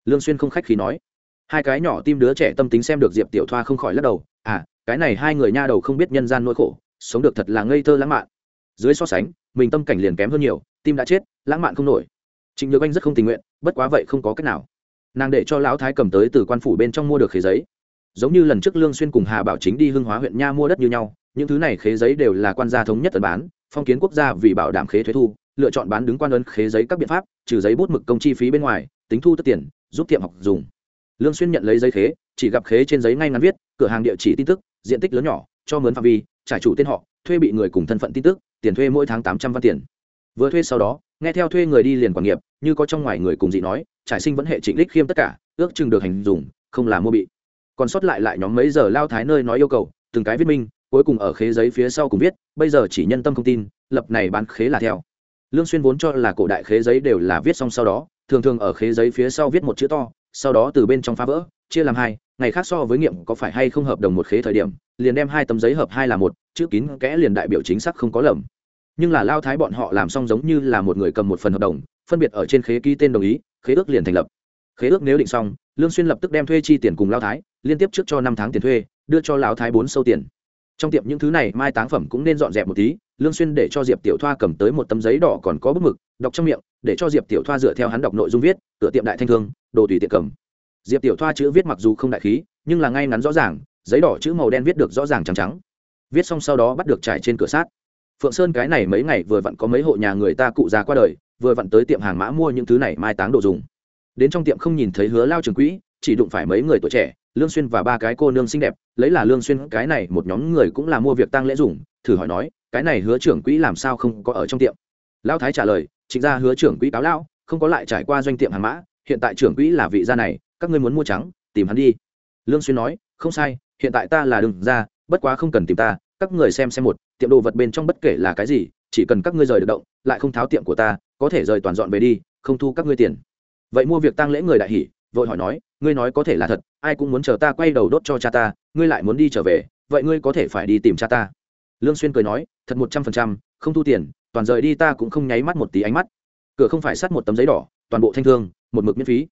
Lương xuyên không khách khí nói. Hai cái nhỏ tim đứa trẻ tâm tính xem được diệp tiểu thoa không khỏi lắc đầu. À cái này hai người nha đầu không biết nhân gian nỗi khổ, sống được thật là ngây thơ lãng mạn. Dưới so sánh, mình tâm cảnh liền kém hơn nhiều, tim đã chết, lãng mạn không nổi. Trịnh nhược anh rất không tình nguyện, bất quá vậy không có cách nào. Nàng để cho lão thái cầm tới từ quan phủ bên trong mua được khế giấy. Giống như lần trước lương xuyên cùng hà bảo chính đi hương hóa huyện nha mua đất như nhau, những thứ này khế giấy đều là quan gia thống nhất tần bán phong kiến quốc gia vì bảo đảm khế thuế thu, lựa chọn bán đứng quan ấn khế giấy các biện pháp, trừ giấy bút mực công chi phí bên ngoài, tính thu tất tiền, giúp tiệm học dùng. Lương xuyên nhận lấy giấy khế, chỉ gặp khế trên giấy ngay ngắn viết, cửa hàng địa chỉ tin tức, diện tích lớn nhỏ, cho mướn phạm vi, trải chủ tên họ, thuê bị người cùng thân phận tin tức, tiền thuê mỗi tháng tám trăm văn tiền. Vừa thuê sau đó, nghe theo thuê người đi liền quản nghiệp, như có trong ngoài người cùng dị nói, trải sinh vẫn hệ trịnh lích khiêm tất cả, ước chừng được hành dùng, không là mua bị. Còn sót lại lại nhóm mấy giờ lao thái nơi nói yêu cầu, từng cái viết minh cuối cùng ở khế giấy phía sau cùng viết, bây giờ chỉ nhân tâm không tin, lập này bán khế là theo. Lương xuyên vốn cho là cổ đại khế giấy đều là viết xong sau đó, thường thường ở khế giấy phía sau viết một chữ to, sau đó từ bên trong phá vỡ, chia làm hai, ngày khác so với nghiệm có phải hay không hợp đồng một khế thời điểm, liền đem hai tấm giấy hợp hai là một, chữ kín kẽ liền đại biểu chính xác không có lầm. Nhưng là lao thái bọn họ làm xong giống như là một người cầm một phần hợp đồng, phân biệt ở trên khế ký tên đồng ý, khế ước liền thành lập. Khế ước nếu định xong, lương xuyên lập tức đem thuê chi tiền cùng lao thái, liên tiếp trước cho năm tháng tiền thuê, đưa cho lão thái bốn sâu tiền trong tiệm những thứ này, mai táng phẩm cũng nên dọn dẹp một tí, lương xuyên để cho diệp tiểu thoa cầm tới một tấm giấy đỏ còn có bút mực, đọc trong miệng, để cho diệp tiểu thoa dựa theo hắn đọc nội dung viết, cửa tiệm đại thanh thương, đồ tùy tiện cầm. Diệp tiểu thoa chữ viết mặc dù không đại khí, nhưng là ngay ngắn rõ ràng, giấy đỏ chữ màu đen viết được rõ ràng trắng trắng. Viết xong sau đó bắt được trải trên cửa sát phượng sơn cái này mấy ngày vừa vặn có mấy hộ nhà người ta cụ già qua đời, vừa vặn tới tiệm hàng mã mua những thứ này mai táng đồ dùng. Đến trong tiệm không nhìn thấy hứa lao trường quỹ chỉ đụng phải mấy người tuổi trẻ lương xuyên và ba cái cô nương xinh đẹp lấy là lương xuyên cái này một nhóm người cũng là mua việc tăng lễ dùng thử hỏi nói cái này hứa trưởng quỹ làm sao không có ở trong tiệm? Lão thái trả lời chính ra hứa trưởng quỹ cáo lão không có lại trải qua doanh tiệm hàng mã hiện tại trưởng quỹ là vị gia này các ngươi muốn mua trắng tìm hắn đi. Lương xuyên nói không sai hiện tại ta là đường gia, bất quá không cần tìm ta các người xem xem một tiệm đồ vật bên trong bất kể là cái gì chỉ cần các ngươi rời được động lại không tháo tiệm của ta có thể rời toàn dọn về đi không thu các ngươi tiền. Vậy mua việc tăng lễ người đại hỉ vội hỏi nói, ngươi nói có thể là thật, ai cũng muốn chờ ta quay đầu đốt cho cha ta, ngươi lại muốn đi trở về, vậy ngươi có thể phải đi tìm cha ta. Lương xuyên cười nói, thật một trăm phần trăm, không thu tiền, toàn rời đi ta cũng không nháy mắt một tí ánh mắt. Cửa không phải sắt một tấm giấy đỏ, toàn bộ thanh thương, một mực miễn phí.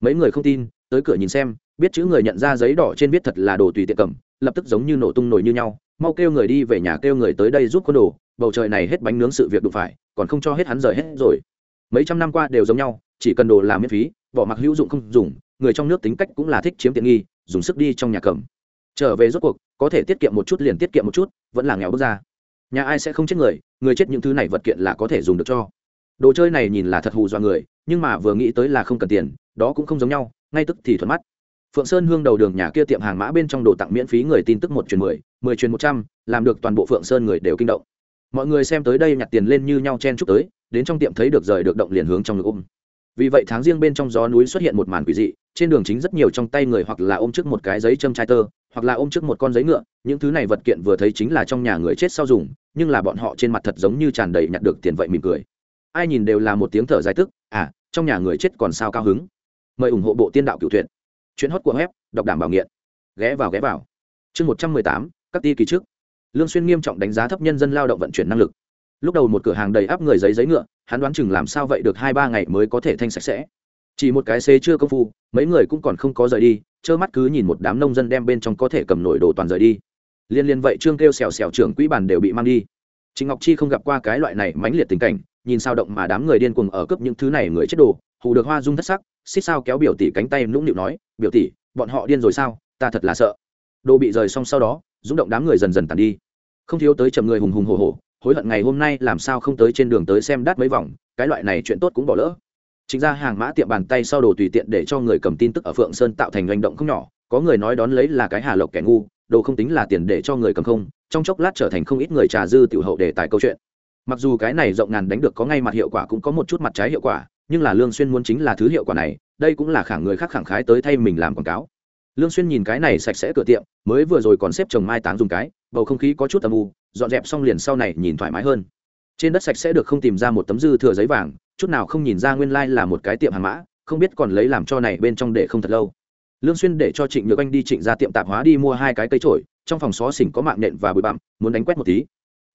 Mấy người không tin, tới cửa nhìn xem, biết chữ người nhận ra giấy đỏ trên viết thật là đồ tùy tiện cầm, lập tức giống như nổ tung nổi như nhau, mau kêu người đi về nhà kêu người tới đây giúp con đồ, bầu trời này hết bánh nướng sự việc đụng phải, còn không cho hết hắn rời hết rồi. Mấy trăm năm qua đều giống nhau, chỉ cần đồ làm miễn phí bỏ mặc hữu dụng không dùng, người trong nước tính cách cũng là thích chiếm tiện nghi, dùng sức đi trong nhà cầm. Trở về rốt cuộc, có thể tiết kiệm một chút liền tiết kiệm một chút, vẫn là nghèo bước ra. Nhà ai sẽ không chết người người chết những thứ này vật kiện là có thể dùng được cho. Đồ chơi này nhìn là thật hù do người, nhưng mà vừa nghĩ tới là không cần tiền, đó cũng không giống nhau, ngay tức thì thuận mắt. Phượng sơn hương đầu đường nhà kia tiệm hàng mã bên trong đồ tặng miễn phí người tin tức một truyền mười mười truyền một trăm, làm được toàn bộ phượng sơn người đều kinh động. Mọi người xem tới đây nhặt tiền lên như nhau chen chúc tới, đến trong tiệm thấy được rời được động liền hướng trong ngực ôm vì vậy tháng riêng bên trong gió núi xuất hiện một màn quỷ dị, trên đường chính rất nhiều trong tay người hoặc là ôm trước một cái giấy châm chai tơ, hoặc là ôm trước một con giấy ngựa, những thứ này vật kiện vừa thấy chính là trong nhà người chết sau dùng, nhưng là bọn họ trên mặt thật giống như tràn đầy nhặt được tiền vậy mỉm cười. Ai nhìn đều là một tiếng thở dài tức à trong nhà người chết còn sao cao hứng? Mời ủng hộ bộ tiên đạo cựu tuyệt. Chuyến hót của web, đọc đảm bảo nghiện. Ghé vào ghé vào. Chương một trăm mười tám, các ti kỳ trước. Lương xuyên nghiêm trọng đánh giá thấp nhân dân lao động vận chuyển năng lực lúc đầu một cửa hàng đầy áp người giấy giấy ngựa hắn đoán chừng làm sao vậy được hai ba ngày mới có thể thanh sạch sẽ chỉ một cái xế chưa công phu mấy người cũng còn không có rời đi trơ mắt cứ nhìn một đám nông dân đem bên trong có thể cầm nổi đồ toàn rời đi liên liên vậy trương kêu xèo xèo trưởng quỹ bàn đều bị mang đi Trịnh Ngọc Chi không gặp qua cái loại này mãnh liệt tình cảnh, nhìn sao động mà đám người điên cuồng ở cướp những thứ này người chết đồ, hù được Hoa Dung thất sắc, xích sao kéo biểu tỷ cánh tay nũng nịu nói, "Biểu tỷ, bọn họ điên rồi sao? Ta thật là sợ." Đồ bị rời xong sau đó, dũng động đám người dần dần tàn đi. Không thiếu tới chậm người hùng hùng hổ hổ, hối hận ngày hôm nay làm sao không tới trên đường tới xem đắt mấy vòng, cái loại này chuyện tốt cũng bỏ lỡ. Chính ra hàng mã tiệm bàn tay sau đồ tùy tiện để cho người cầm tin tức ở Phượng Sơn tạo thành hành động không nhỏ, có người nói đón lấy là cái hà lộc kẻ ngu, đồ không tính là tiền để cho người cầm không, trong chốc lát trở thành không ít người trà dư tiểu hậu để tài câu chuyện mặc dù cái này rộng ngàn đánh được có ngay mặt hiệu quả cũng có một chút mặt trái hiệu quả nhưng là lương xuyên muốn chính là thứ hiệu quả này đây cũng là khả người khác khẳng khái tới thay mình làm quảng cáo lương xuyên nhìn cái này sạch sẽ cửa tiệm mới vừa rồi còn xếp chồng mai táng dùng cái bầu không khí có chút âm u, dọn dẹp xong liền sau này nhìn thoải mái hơn. Trên đất sạch sẽ được không tìm ra một tấm dư thừa giấy vàng, chút nào không nhìn ra nguyên lai là một cái tiệm hàng mã, không biết còn lấy làm cho này bên trong để không thật lâu. Lương xuyên để cho trịnh nhược anh đi trịnh ra tiệm tạp hóa đi mua hai cái cây trổi trong phòng xó xỉnh có mạng nện và bụi bặm, muốn đánh quét một tí.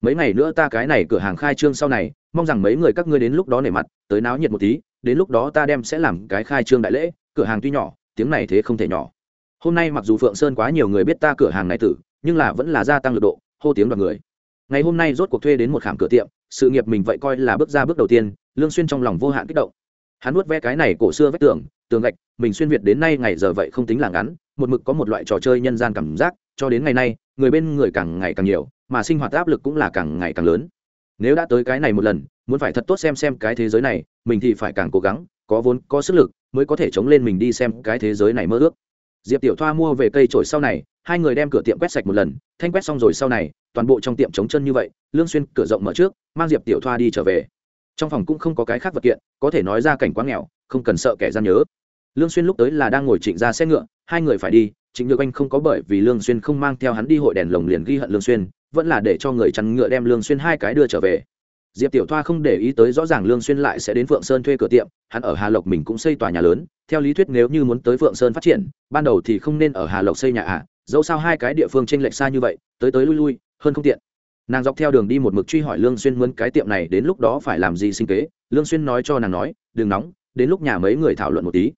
Mấy ngày nữa ta cái này cửa hàng khai trương sau này, mong rằng mấy người các ngươi đến lúc đó nể mặt, tới náo nhiệt một tí, đến lúc đó ta đem sẽ làm cái khai trương đại lễ, cửa hàng tuy nhỏ, tiếng này thế không thể nhỏ. Hôm nay mặc dù phượng sơn quá nhiều người biết ta cửa hàng này tử nhưng là vẫn là gia tăng lực độ, hô tiếng đoàn người. Ngày hôm nay rốt cuộc thuê đến một khảm cửa tiệm, sự nghiệp mình vậy coi là bước ra bước đầu tiên, lương xuyên trong lòng vô hạn kích động. Hắn nuốt ve cái này cổ xưa vách tường tường gạch, mình xuyên việt đến nay ngày giờ vậy không tính là ngắn, một mực có một loại trò chơi nhân gian cảm giác, cho đến ngày nay, người bên người càng ngày càng nhiều, mà sinh hoạt áp lực cũng là càng ngày càng lớn. Nếu đã tới cái này một lần, muốn phải thật tốt xem xem cái thế giới này, mình thì phải càng cố gắng, có vốn, có sức lực, mới có thể chống lên mình đi xem cái thế giới này mơ ước diệp tiểu thoa mua về cây trổi sau này, hai người đem cửa tiệm quét sạch một lần, thanh quét xong rồi sau này, toàn bộ trong tiệm chống chân như vậy, lương xuyên cửa rộng mở trước, mang diệp tiểu thoa đi trở về. Trong phòng cũng không có cái khác vật kiện, có thể nói ra cảnh quá nghèo, không cần sợ kẻ gian nhớ. Lương xuyên lúc tới là đang ngồi trịnh ra xe ngựa, hai người phải đi, trịnh nhược anh không có bởi vì lương xuyên không mang theo hắn đi hội đèn lồng liền ghi hận lương xuyên, vẫn là để cho người chăn ngựa đem lương xuyên hai cái đưa trở về diệp tiểu thoa không để ý tới rõ ràng lương xuyên lại sẽ đến phượng sơn thuê cửa tiệm, hắn ở hà lộc mình cũng xây tòa nhà lớn, theo lý thuyết nếu như muốn tới phượng sơn phát triển, ban đầu thì không nên ở hà lộc xây nhà à dẫu sao hai cái địa phương trên lệch xa như vậy, tới tới lui lui, hơn không tiện. Nàng dọc theo đường đi một mực truy hỏi lương xuyên muốn cái tiệm này đến lúc đó phải làm gì sinh kế, lương xuyên nói cho nàng nói, đừng nóng, đến lúc nhà mấy người thảo luận một tí.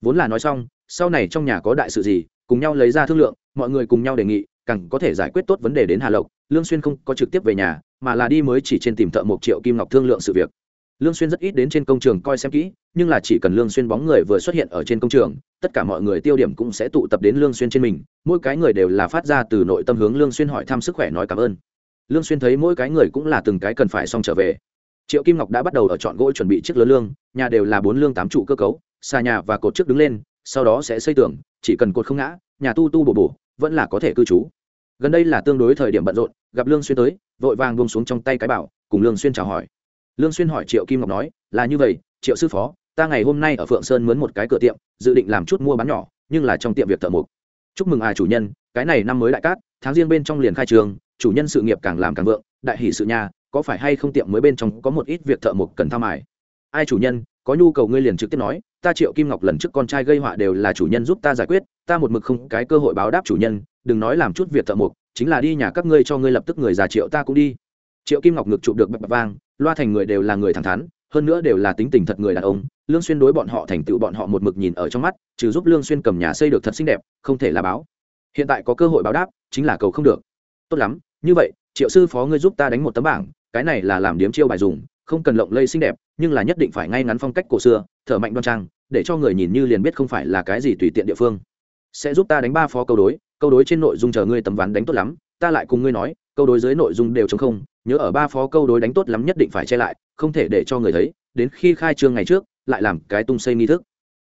Vốn là nói xong, sau này trong nhà có đại sự gì, cùng nhau lấy ra thương lượng, mọi người cùng nhau đề nghị, càng có thể giải quyết tốt vấn đề đến hà lộc, lương xuyên không có trực tiếp về nhà mà là đi mới chỉ trên tìm thợ một triệu kim ngọc thương lượng sự việc. Lương xuyên rất ít đến trên công trường coi xem kỹ, nhưng là chỉ cần lương xuyên bóng người vừa xuất hiện ở trên công trường, tất cả mọi người tiêu điểm cũng sẽ tụ tập đến lương xuyên trên mình, mỗi cái người đều là phát ra từ nội tâm hướng lương xuyên hỏi thăm sức khỏe nói cảm ơn. Lương xuyên thấy mỗi cái người cũng là từng cái cần phải xong trở về. Triệu kim ngọc đã bắt đầu ở chọn gỗ chuẩn bị chiếc lớn lương, nhà đều là bốn lương tám trụ cơ cấu xa nhà và cột trước đứng lên, sau đó sẽ xây tường, chỉ cần cột không ngã, nhà tu tu bổ bổ, vẫn là có thể cư trú. Gần đây là tương đối thời điểm bận rộn, gặp lương xuyên tới vội vàng buông xuống trong tay cái bảo, cùng lương xuyên chào hỏi. Lương xuyên hỏi triệu kim ngọc nói, là như vậy, triệu sư phó, ta ngày hôm nay ở phượng sơn mướn một cái cửa tiệm, dự định làm chút mua bán nhỏ, nhưng là trong tiệm việc thợ mộc. Chúc mừng à chủ nhân, cái này năm mới đại cát, tháng riêng bên trong liền khai trường, chủ nhân sự nghiệp càng làm càng vượng, đại hỷ sự nhà, có phải hay không tiệm mới bên trong có một ít việc thợ mộc cần tham mài? Ai chủ nhân, có nhu cầu ngươi liền trực tiếp nói, ta triệu kim ngọc lần trước con trai gây họa đều là chủ nhân giúp ta giải quyết, ta một mực không cái cơ hội báo đáp chủ nhân, đừng nói làm chút việc thợ mộc chính là đi nhà các ngươi cho ngươi lập tức người già triệu ta cũng đi. Triệu kim ngọc ngực chụp được bạch bạch vang, loa thành người đều là người thẳng thắn, hơn nữa đều là tính tình thật người đàn ông. Lương xuyên đối bọn họ thành tựu bọn họ một mực nhìn ở trong mắt, trừ giúp lương xuyên cầm nhà xây được thật xinh đẹp, không thể là báo. Hiện tại có cơ hội báo đáp, chính là cầu không được. Tốt lắm, như vậy, triệu sư phó ngươi giúp ta đánh một tấm bảng, cái này là làm điếm chiêu bài dùng, không cần lộng lây xinh đẹp, nhưng là nhất định phải ngay ngắn phong cách cổ xưa, thở mạnh đoan trang, để cho người nhìn như liền biết không phải là cái gì tùy tiện địa phương sẽ giúp ta đánh ba phó câu đối câu đối trên nội dung chờ ngươi tấm ván đánh tốt lắm, ta lại cùng ngươi nói, câu đối dưới nội dung đều chống không, nhớ ở ba phó câu đối đánh tốt lắm nhất định phải che lại, không thể để cho người thấy, đến khi khai trương ngày trước, lại làm cái tung xây nghi thức.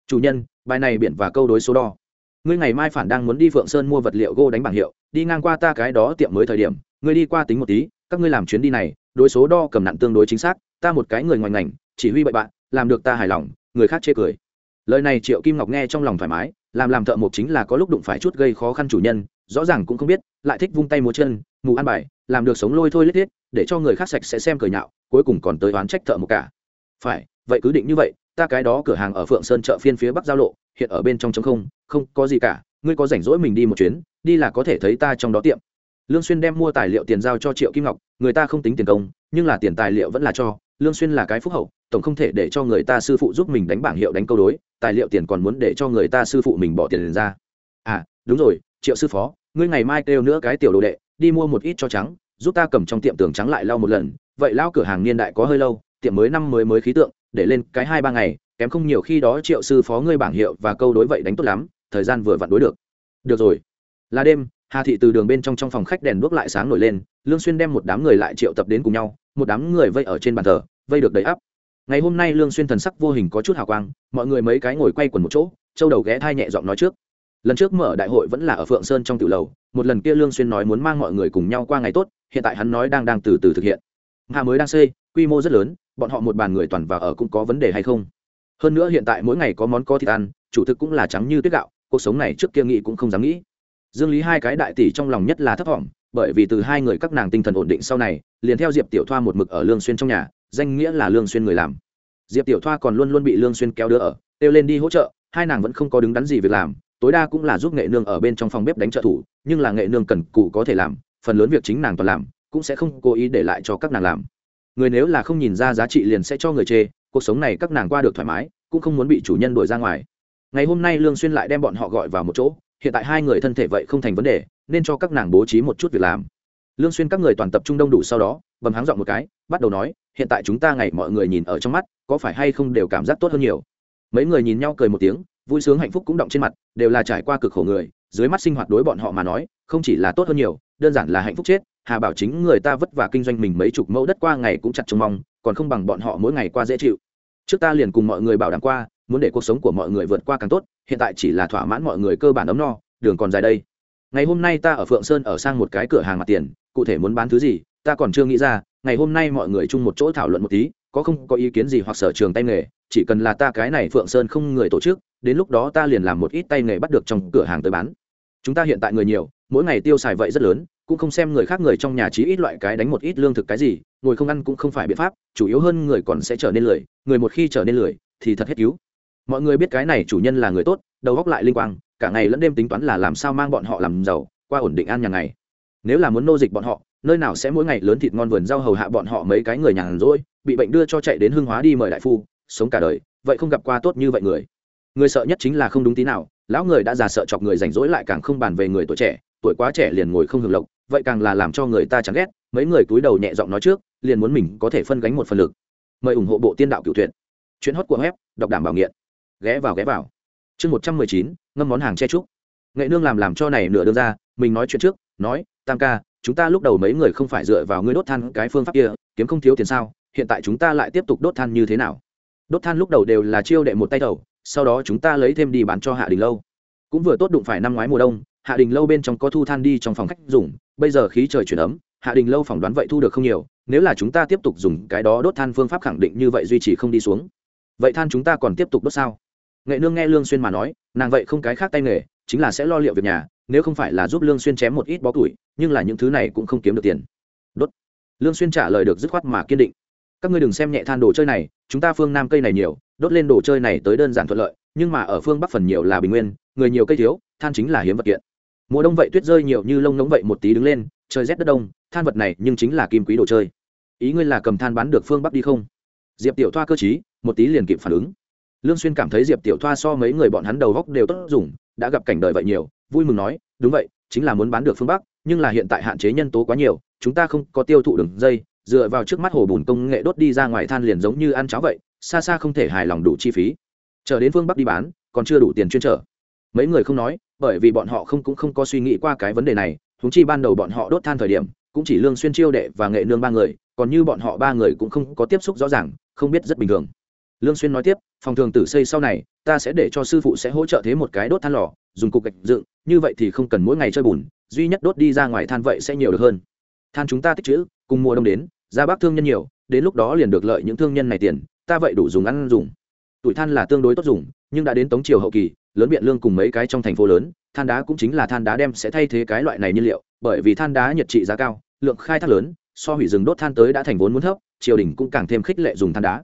Chủ nhân, bài này biển và câu đối số đo. Ngươi ngày mai phản đang muốn đi phượng sơn mua vật liệu gỗ đánh bảng hiệu, đi ngang qua ta cái đó tiệm mới thời điểm, ngươi đi qua tính một tí, các ngươi làm chuyến đi này, đối số đo cầm nặng tương đối chính xác, ta một cái người ngoài ngành, chỉ huy bậy bạn, làm được ta hài lòng, người khác chê cười lời này triệu kim ngọc nghe trong lòng thoải mái, làm làm thợ mộc chính là có lúc đụng phải chút gây khó khăn chủ nhân, rõ ràng cũng không biết, lại thích vung tay múa chân, mù ăn bài, làm được sống lôi thôi lết thiết, để cho người khác sạch sẽ xem cười nhạo, cuối cùng còn tới oán trách thợ mộc cả. Phải, vậy cứ định như vậy, ta cái đó cửa hàng ở phượng sơn chợ phiên phía bắc giao lộ, hiện ở bên trong trống không không có gì cả, ngươi có rảnh rỗi mình đi một chuyến, đi là có thể thấy ta trong đó tiệm. Lương xuyên đem mua tài liệu tiền giao cho triệu kim ngọc, người ta không tính tiền công, nhưng là tiền tài liệu vẫn là cho, lương xuyên là cái phúc hậu, tổng không thể để cho người ta sư phụ giúp mình đánh bảng hiệu đánh câu đối tài liệu tiền còn muốn để cho người ta sư phụ mình bỏ tiền ra. À đúng rồi, triệu sư phó, ngươi ngày mai kêu nữa cái tiểu đồ đệ, đi mua một ít cho trắng, giúp ta cầm trong tiệm tường trắng lại lau một lần. Vậy lao cửa hàng niên đại có hơi lâu, tiệm mới năm mới mới khí tượng, để lên cái hai ba ngày, kém không nhiều khi đó triệu sư phó ngươi bảng hiệu và câu đối vậy đánh tốt lắm, thời gian vừa vặn đối được. Được rồi. Là đêm, hà thị từ đường bên trong trong phòng khách đèn đuốc lại sáng nổi lên, lương xuyên đem một đám người lại triệu tập đến cùng nhau, một đám người vây ở trên bàn thờ, vây được đầy ắp ngày hôm nay lương xuyên thần sắc vô hình có chút hào quang, mọi người mấy cái ngồi quay quần một chỗ, châu đầu ghé thai nhẹ giọng nói trước. Lần trước mở đại hội vẫn là ở phượng sơn trong tiểu lầu, một lần kia lương xuyên nói muốn mang mọi người cùng nhau qua ngày tốt, hiện tại hắn nói đang đang từ từ thực hiện. Hà mới đang xây, quy mô rất lớn, bọn họ một bàn người toàn vào ở cũng có vấn đề hay không? Hơn nữa hiện tại mỗi ngày có món có thịt ăn, chủ thực cũng là trắng như tuyết gạo, cuộc sống này trước kia nghĩ cũng không dám nghĩ. Dương lý hai cái đại tỷ trong lòng nhất là thấp thỏm, bởi vì từ hai người các nàng tinh thần ổn định sau này, liền theo diệp tiểu thoa một mực ở lương xuyên trong nhà danh nghĩa là lương xuyên người làm. Diệp tiểu thoa còn luôn luôn bị lương xuyên kéo đưa ở, kêu lên đi hỗ trợ, hai nàng vẫn không có đứng đắn gì việc làm, tối đa cũng là giúp nghệ nương ở bên trong phòng bếp đánh trợ thủ, nhưng là nghệ nương cần cụ có thể làm, phần lớn việc chính nàng toàn làm, cũng sẽ không cố ý để lại cho các nàng làm. Người nếu là không nhìn ra giá trị liền sẽ cho người chê, cuộc sống này các nàng qua được thoải mái, cũng không muốn bị chủ nhân đuổi ra ngoài. Ngày hôm nay lương xuyên lại đem bọn họ gọi vào một chỗ, hiện tại hai người thân thể vậy không thành vấn đề, nên cho các nàng bố trí một chút việc làm. Lương xuyên các người toàn tập trung đông đủ sau đó, bầm háng giọng một cái, bắt đầu nói hiện tại chúng ta ngày mọi người nhìn ở trong mắt, có phải hay không đều cảm giác tốt hơn nhiều? Mấy người nhìn nhau cười một tiếng, vui sướng hạnh phúc cũng động trên mặt, đều là trải qua cực khổ người, dưới mắt sinh hoạt đối bọn họ mà nói, không chỉ là tốt hơn nhiều, đơn giản là hạnh phúc chết, hà bảo chính người ta vất vả kinh doanh mình mấy chục mẫu đất qua ngày cũng chặt trông mong, còn không bằng bọn họ mỗi ngày qua dễ chịu. Trước ta liền cùng mọi người bảo đảm qua, muốn để cuộc sống của mọi người vượt qua càng tốt, hiện tại chỉ là thỏa mãn mọi người cơ bản ấm no, đường còn dài đây. Ngày hôm nay ta ở phượng sơn ở sang một cái cửa hàng mặt tiền, cụ thể muốn bán thứ gì, ta còn chưa nghĩ ra ngày hôm nay mọi người chung một chỗ thảo luận một tí, có không có ý kiến gì hoặc sở trường tay nghề, chỉ cần là ta cái này phượng sơn không người tổ chức, đến lúc đó ta liền làm một ít tay nghề bắt được trong cửa hàng tới bán. Chúng ta hiện tại người nhiều, mỗi ngày tiêu xài vậy rất lớn, cũng không xem người khác người trong nhà chí ít loại cái đánh một ít lương thực cái gì, ngồi không ăn cũng không phải biện pháp, chủ yếu hơn người còn sẽ trở nên lười, người một khi trở nên lười, thì thật hết cứu. Mọi người biết cái này chủ nhân là người tốt, đầu góc lại linh quang, cả ngày lẫn đêm tính toán là làm sao mang bọn họ làm giàu, qua ổn định an nhà ngày. Nếu là muốn nô dịch bọn họ nơi nào sẽ mỗi ngày lớn thịt ngon vườn rau hầu hạ bọn họ mấy cái người nhàn rỗi, bị bệnh đưa cho chạy đến hương hóa đi mời đại phu, sống cả đời, vậy không gặp qua tốt như vậy người. Người sợ nhất chính là không đúng tí nào, lão người đã già sợ chọc người rảnh rỗi lại càng không bàn về người tuổi trẻ, tuổi quá trẻ liền ngồi không hưởng lộc, vậy càng là làm cho người ta chán ghét, mấy người túi đầu nhẹ giọng nói trước, liền muốn mình có thể phân gánh một phần lực. Mời ủng hộ bộ tiên đạo cựu tuyển chuyến hót của web, đọc đảm bảo nghiện. Ghé vào ghé vào. Chương một trăm mười chín, ngâm món hàng che trúc nghệ nương làm làm cho này nửa đương ra, mình nói chuyện trước, nói, tam ca chúng ta lúc đầu mấy người không phải dựa vào ngươi đốt than cái phương pháp kia, kiếm không thiếu tiền sao? Hiện tại chúng ta lại tiếp tục đốt than như thế nào? Đốt than lúc đầu đều là chiêu đệ một tay đầu, sau đó chúng ta lấy thêm đi bán cho hạ đình lâu. Cũng vừa tốt đụng phải năm ngoái mùa đông, hạ đình lâu bên trong có thu than đi trong phòng khách dùng, bây giờ khí trời chuyển ấm, hạ đình lâu phỏng đoán vậy thu được không nhiều, nếu là chúng ta tiếp tục dùng cái đó đốt than phương pháp khẳng định như vậy duy trì không đi xuống. Vậy than chúng ta còn tiếp tục đốt sao? Nghệ nương nghe lương xuyên mà nói, nàng vậy không cái khác tay nghề, chính là sẽ lo liệu việc nhà nếu không phải là giúp lương xuyên chém một ít bó tuổi nhưng là những thứ này cũng không kiếm được tiền. Đốt. Lương xuyên trả lời được dứt khoát mà kiên định. Các ngươi đừng xem nhẹ than đồ chơi này, chúng ta phương nam cây này nhiều, đốt lên đồ chơi này tới đơn giản thuận lợi, nhưng mà ở phương bắc phần nhiều là bình nguyên, người nhiều cây thiếu, than chính là hiếm vật kiện. Mùa đông vậy tuyết rơi nhiều như lông nóng vậy một tí đứng lên, trời rét đất đông, than vật này nhưng chính là kim quý đồ chơi. Ý ngươi là cầm than bán được phương bắc đi không? Diệp tiểu thoa cơ chí một tí liền kịp phản ứng. Lương xuyên cảm thấy diệp tiểu thoa so mấy người bọn hắn đầu góc đều tốt dùng, đã gặp cảnh đời vậy nhiều vui mừng nói, đúng vậy, chính là muốn bán được phương bắc, nhưng là hiện tại hạn chế nhân tố quá nhiều, chúng ta không có tiêu thụ đường dây, dựa vào trước mắt hồ bùn công nghệ đốt đi ra ngoài than liền giống như ăn cháo vậy, xa xa không thể hài lòng đủ chi phí. Chờ đến phương bắc đi bán, còn chưa đủ tiền chuyên trở. Mấy người không nói, bởi vì bọn họ không cũng không có suy nghĩ qua cái vấn đề này húng chi ban đầu bọn họ đốt than thời điểm, cũng chỉ lương xuyên chiêu đệ và nghệ nương ba người, còn như bọn họ ba người cũng không có tiếp xúc rõ ràng, không biết rất bình thường lương xuyên nói tiếp, phòng thường tử xây sau này, ta sẽ để cho sư phụ sẽ hỗ trợ thế một cái đốt than lò, dùng cục gạch dựng, như vậy thì không cần mỗi ngày chơi bùn, duy nhất đốt đi ra ngoài than vậy sẽ nhiều được hơn. Than chúng ta tích trữ, cùng mùa đông đến ra bắc thương nhân nhiều, đến lúc đó liền được lợi những thương nhân này tiền, ta vậy đủ dùng ăn dùng. Tuổi than là tương đối tốt dùng, nhưng đã đến tống triều hậu kỳ, lớn biện lương cùng mấy cái trong thành phố lớn, than đá cũng chính là than đá đem sẽ thay thế cái loại này nhiên liệu, bởi vì than đá nhiệt trị giá cao, lượng khai thác lớn, so hủy rừng đốt than tới đã thành vốn muốn thấp, triều đình cũng càng thêm khích lệ dùng than đá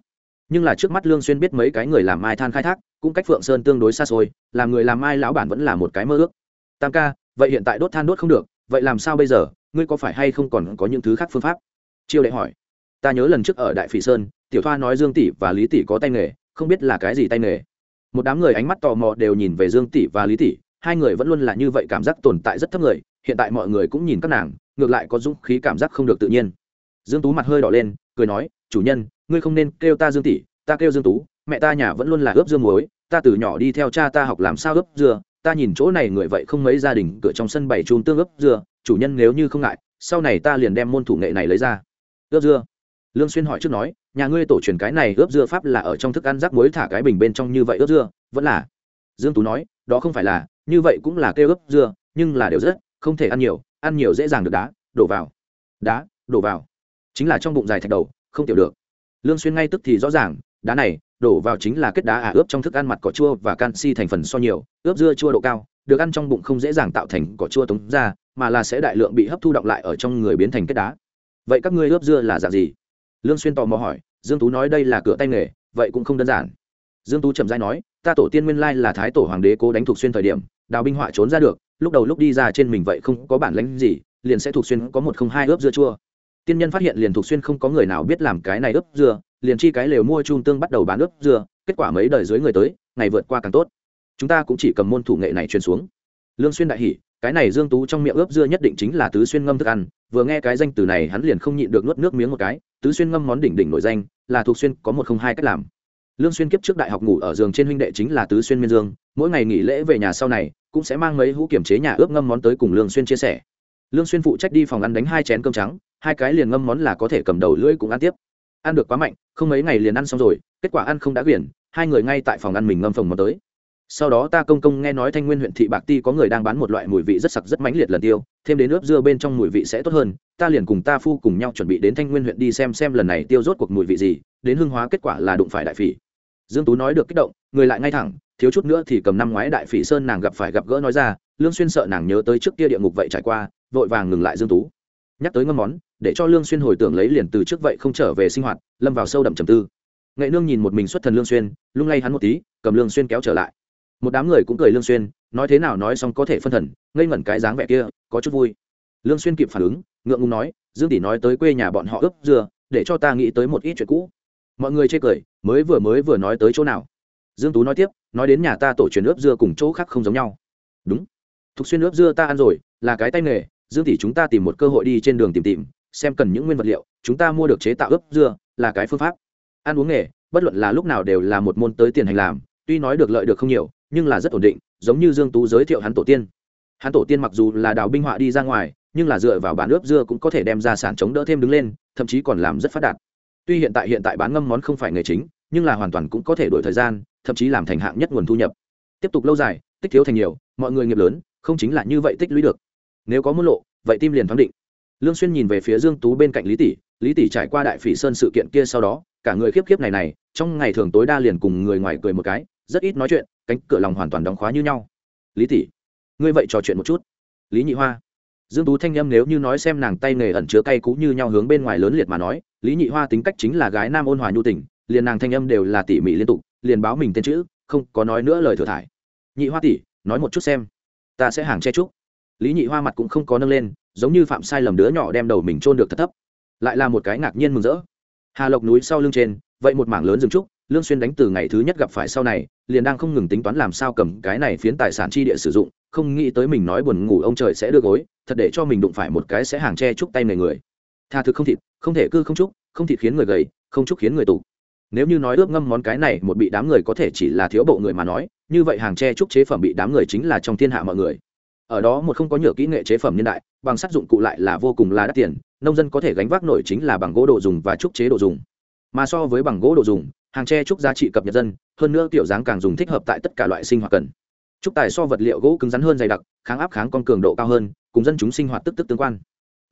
nhưng là trước mắt lương xuyên biết mấy cái người làm mai than khai thác cũng cách phượng sơn tương đối xa xôi làm người làm mai lão bản vẫn là một cái mơ ước tam ca vậy hiện tại đốt than đốt không được vậy làm sao bây giờ ngươi có phải hay không còn có những thứ khác phương pháp triều đệ hỏi ta nhớ lần trước ở đại phỉ sơn tiểu thoa nói dương tỷ và lý tỷ có tay nghề không biết là cái gì tay nghề một đám người ánh mắt tò mò đều nhìn về dương tỷ và lý tỷ hai người vẫn luôn là như vậy cảm giác tồn tại rất thấp người hiện tại mọi người cũng nhìn các nàng ngược lại có dũng khí cảm giác không được tự nhiên dương tú mặt hơi đỏ lên cười nói chủ nhân ngươi không nên kêu ta dương tỷ, ta kêu dương tú, mẹ ta nhà vẫn luôn là ướp dương muối, ta từ nhỏ đi theo cha ta học làm sao ướp dưa, ta nhìn chỗ này người vậy không mấy gia đình, cửa trong sân bày chùm tương ướp dưa, chủ nhân nếu như không ngại, sau này ta liền đem môn thủ nghệ này lấy ra. Ướp dưa. Lương xuyên hỏi trước nói, nhà ngươi tổ truyền cái này ướp dưa pháp là ở trong thức ăn rắc muối thả cái bình bên trong như vậy ướp dưa, vẫn là? Dương tú nói, đó không phải là, như vậy cũng là kêu ướp dưa, nhưng là đều rất, không thể ăn nhiều ăn nhiều dễ dàng được đá, đổ vào. Đá, đổ vào. Chính là trong bụng dài thạch đầu, không tiểu được lương xuyên ngay tức thì rõ ràng, đá này đổ vào chính là kết đá à ướp trong thức ăn mặt cỏ chua và canxi thành phần so nhiều, ướp dưa chua độ cao, được ăn trong bụng không dễ dàng tạo thành cỏ chua tống ra, mà là sẽ đại lượng bị hấp thu động lại ở trong người biến thành kết đá. Vậy các ngươi ướp dưa là dạng gì? Lương xuyên tò mò hỏi, dương tú nói đây là cửa tay nghề, vậy cũng không đơn giản. Dương tú chậm rãi nói, ta tổ tiên nguyên lai là thái tổ hoàng đế cố đánh thuộc xuyên thời điểm, đào binh họa trốn ra được, lúc đầu lúc đi ra trên mình vậy không có bản lãnh gì, liền sẽ thuộc xuyên có một không hai ướp dưa chua tiên nhân phát hiện liền thuộc xuyên không có người nào biết làm cái này ướp dưa liền chi cái lều mua chung tương bắt đầu bán ướp dưa kết quả mấy đời dưới người tới, ngày vượt qua càng tốt. Chúng ta cũng chỉ cầm môn thủ nghệ này truyền xuống. Lương xuyên đại hỉ, cái này dương tú trong miệng ướp dưa nhất định chính là tứ xuyên ngâm thức ăn, vừa nghe cái danh từ này hắn liền không nhịn được nuốt nước miếng một cái, tứ xuyên ngâm món đỉnh đỉnh nổi danh, là thuộc xuyên có một không hai cách làm. Lương xuyên kiếp trước đại học ngủ ở giường trên huynh đệ chính là tứ xuyên miên dương, mỗi ngày nghỉ lễ về nhà sau này, cũng sẽ mang mấy hũ kiểm chế nhà ướp ngâm món tới cùng lương xuyên chia sẻ lương xuyên phụ trách đi phòng ăn đánh hai chén cơm trắng, hai cái liền ngâm món là có thể cầm đầu lưỡi cũng ăn tiếp. Ăn được quá mạnh, không mấy ngày liền ăn xong rồi, kết quả ăn không đã quyển, hai người ngay tại phòng ăn mình ngâm phòng món tới. Sau đó ta công công nghe nói thanh nguyên huyện thị bạc ti có người đang bán một loại mùi vị rất sặc rất mãnh liệt lần tiêu, thêm đến ướp dưa bên trong mùi vị sẽ tốt hơn, ta liền cùng ta phu cùng nhau chuẩn bị đến thanh nguyên huyện đi xem xem lần này tiêu rốt cuộc mùi vị gì, đến hương hóa kết quả là đụng phải đại phỉ. Dương tú nói được kích động, người lại ngay thẳng, thiếu chút nữa thì cầm năm ngoái đại phỉ sơn nàng gặp phải gặp gỡ nói ra lương xuyên sợ nàng nhớ tới trước kia địa ngục vậy trải qua, vội vàng ngừng lại dương tú. Nhắc tới ngâm món, để cho lương xuyên hồi tưởng lấy liền từ trước vậy không trở về sinh hoạt, lâm vào sâu đậm trầm tư. Nghệ nương nhìn một mình xuất thần lương xuyên, lung lay hắn một tí, cầm lương xuyên kéo trở lại. Một đám người cũng cười lương xuyên, nói thế nào nói xong có thể phân thần, ngây ngẩn cái dáng vẻ kia, có chút vui. Lương xuyên kịp phản ứng, ngượng ngùng nói, dương tỷ nói tới quê nhà bọn họ ướp dưa để cho ta nghĩ tới một ít chuyện cũ. Mọi người chê cười, mới vừa mới vừa nói tới chỗ nào? Dương tú nói tiếp, nói đến nhà ta tổ truyền ướp dưa cùng chỗ khác không giống nhau. Đúng thục xuyên ướp dưa ta ăn rồi, là cái tay nghề, dương tỷ chúng ta tìm một cơ hội đi trên đường tìm tìm, xem cần những nguyên vật liệu, chúng ta mua được chế tạo ướp dưa, là cái phương pháp. Ăn uống nghề, bất luận là lúc nào đều là một môn tới tiền hành làm, tuy nói được lợi được không nhiều, nhưng là rất ổn định, giống như dương tú giới thiệu hắn tổ tiên. Hắn tổ tiên mặc dù là đào binh họa đi ra ngoài, nhưng là dựa vào bán ướp dưa cũng có thể đem ra sản chống đỡ thêm đứng lên, thậm chí còn làm rất phát đạt. Tuy hiện tại hiện tại bán ngâm món không phải nghề chính, nhưng là hoàn toàn cũng có thể đổi thời gian, thậm chí làm thành hạng nhất nguồn thu nhập. Tiếp tục lâu dài, tích thiếu thành nhiều, mọi người nghiệp lớn không chính là như vậy tích lũy được. Nếu có muốn lộ, vậy tim liền thắng định. Lương xuyên nhìn về phía dương tú bên cạnh lý tỷ lý tỷ trải qua đại phỉ sơn sự kiện kia sau đó, cả người khiếp khiếp này này, trong ngày thường tối đa liền cùng người ngoài cười một cái, rất ít nói chuyện, cánh cửa lòng hoàn toàn đóng khóa như nhau. Lý tỷ, ngươi vậy trò chuyện một chút. Lý nhị hoa, dương tú thanh âm nếu như nói xem nàng tay nghề ẩn chứa cay cú như nhau hướng bên ngoài lớn liệt mà nói, lý nhị hoa tính cách chính là gái nam ôn hòa nhu tình, liền nàng thanh âm đều là tỉ mỉ liên tục, liền báo mình tên chữ, không có nói nữa lời thừa thải. Nhị hoa tỷ, nói một chút xem ta sẽ hàng che chúc, lý nhị hoa mặt cũng không có nâng lên giống như phạm sai lầm đứa nhỏ đem đầu mình trôn được thật thấp. Lại là một cái ngạc nhiên mừng rỡ. Hà lộc núi sau lưng trên vậy một mảng lớn rừng trúc lương xuyên đánh từ ngày thứ nhất gặp phải sau này liền đang không ngừng tính toán làm sao cầm cái này phiến tài sản chi địa sử dụng không nghĩ tới mình nói buồn ngủ ông trời sẽ đưa gối thật để cho mình đụng phải một cái sẽ hàng che chúc tay người người. Tha thực không thịt không thể cư không chúc không thịt khiến người gầy không chúc khiến người tụ nếu như nói ướp ngâm món cái này một bị đám người có thể chỉ là thiếu bộ người mà nói như vậy hàng tre trúc chế phẩm bị đám người chính là trong thiên hạ mọi người. Ở đó một không có nhựa kỹ nghệ chế phẩm niên đại bằng sắt dụng cụ lại là vô cùng là đắt tiền nông dân có thể gánh vác nổi chính là bằng gỗ đồ dùng và trúc chế đồ dùng. Mà so với bằng gỗ đồ dùng hàng tre trúc giá trị cập nhật dân hơn nữa kiểu dáng càng dùng thích hợp tại tất cả loại sinh hoạt cần. Trúc tài so vật liệu gỗ cứng rắn hơn dày đặc kháng áp kháng con cường độ cao hơn cùng dân chúng sinh hoạt tức tức tương quan.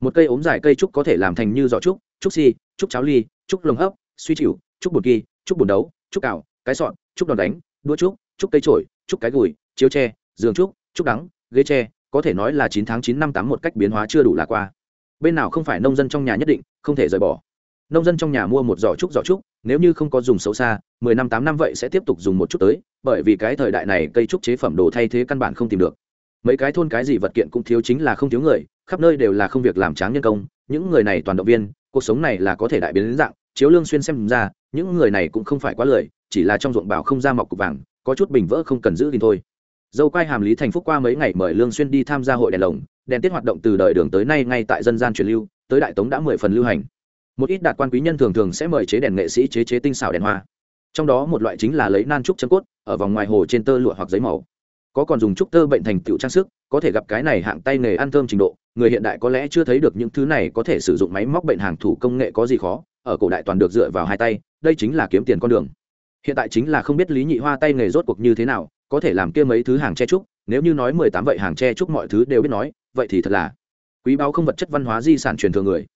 Một cây ốm dài cây trúc có thể làm thành như giỏ trúc trúc xi si, trúc cháo ly trúc lồng hấp suy chịu trúc bùn kỳ trúc bùn đấu trúc cào, cái sọn trúc đòn đánh, đua trúc trúc cây trổi trúc cái gùi, chiếu tre, giường trúc trúc đắng, ghế tre, có thể nói là chín tháng chín năm tám một cách biến hóa chưa đủ là qua. Bên nào không phải nông dân trong nhà nhất định, không thể rời bỏ. Nông dân trong nhà mua một giỏ trúc giỏ trúc nếu như không có dùng xấu xa, mười năm tám năm vậy sẽ tiếp tục dùng một chút tới, bởi vì cái thời đại này cây trúc chế phẩm đồ thay thế căn bản không tìm được. Mấy cái thôn cái gì vật kiện cũng thiếu chính là không thiếu người, khắp nơi đều là không việc làm tráng nhân công, những người này toàn động viên, cuộc sống này là có thể đại biến đến dạng, chiếu lương xuyên xem ra những người này cũng không phải quá lười, chỉ là trong ruộng bảo không ra mọc cục vàng, có chút bình vỡ không cần giữ gìn thôi. Dâu quay hàm lý thành phúc qua mấy ngày mời lương xuyên đi tham gia hội đèn lồng, đèn tiết hoạt động từ đời đường tới nay ngay tại dân gian truyền lưu, tới đại tống đã mười phần lưu hành. Một ít đạt quan quý nhân thường thường sẽ mời chế đèn nghệ sĩ chế chế tinh xảo đèn hoa. Trong đó một loại chính là lấy nan trúc chân cốt, ở vòng ngoài hồ trên tơ lụa hoặc giấy màu. Có còn dùng trúc tơ bệnh thành tựu trang sức, có thể gặp cái này hạng tay nghề ăn thơm trình độ, người hiện đại có lẽ chưa thấy được những thứ này có thể sử dụng máy móc bệnh hàng thủ công nghệ có gì khó, ở cổ đại toàn được dựa vào hai tay đây chính là kiếm tiền con đường. Hiện tại chính là không biết lý nhị hoa tay nghề rốt cuộc như thế nào, có thể làm kia mấy thứ hàng che trúc nếu như nói mười tám vậy hàng che trúc mọi thứ đều biết nói, vậy thì thật là quý báo không vật chất văn hóa di sản truyền thừa người.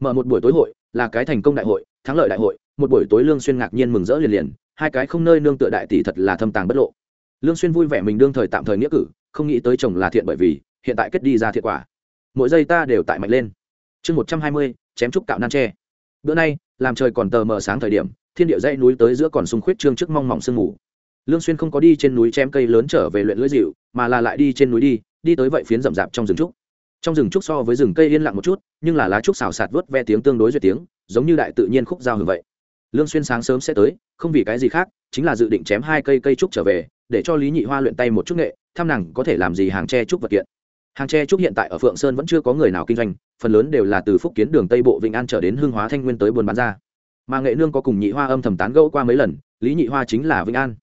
Mở một buổi tối hội, là cái thành công đại hội, thắng lợi đại hội, một buổi tối lương xuyên ngạc nhiên mừng rỡ liền liền, hai cái không nơi nương tựa đại tỷ thật là thâm tàng bất lộ. Lương xuyên vui vẻ mình đương thời tạm thời nghĩa cử, không nghĩ tới chồng là thiện bởi vì, hiện tại kết đi ra thiện quả. Mỗi giây ta đều tại mạnh lên. Chương một trăm hai mươi, chém trúc cạo nan tre bữa nay, làm trời còn tờ mờ sáng thời điểm, thiên địa dãy núi tới giữa còn sung khuyết trương trước mong mỏng sương mù. Lương xuyên không có đi trên núi chém cây lớn trở về luyện lưỡi dịu, mà là lại đi trên núi đi đi tới vậy phiến rậm rạp trong rừng trúc. Trong rừng trúc so với rừng cây yên lặng một chút, nhưng là lá trúc xào xạc vớt ve tiếng tương đối duyệt tiếng, giống như đại tự nhiên khúc giao hưởng vậy. Lương xuyên sáng sớm sẽ tới, không vì cái gì khác, chính là dự định chém hai cây cây trúc trở về, để cho lý nhị hoa luyện tay một chút nghệ tham nàng có thể làm gì hàng tre trúc vật kiện hàng tre trúc hiện tại ở phượng sơn vẫn chưa có người nào kinh doanh, phần lớn đều là từ phúc kiến đường tây bộ vĩnh an trở đến hương hóa thanh nguyên tới buôn bán ra. Mà nghệ nương có cùng nhị hoa âm thầm tán gẫu qua mấy lần, lý nhị hoa chính là vĩnh an.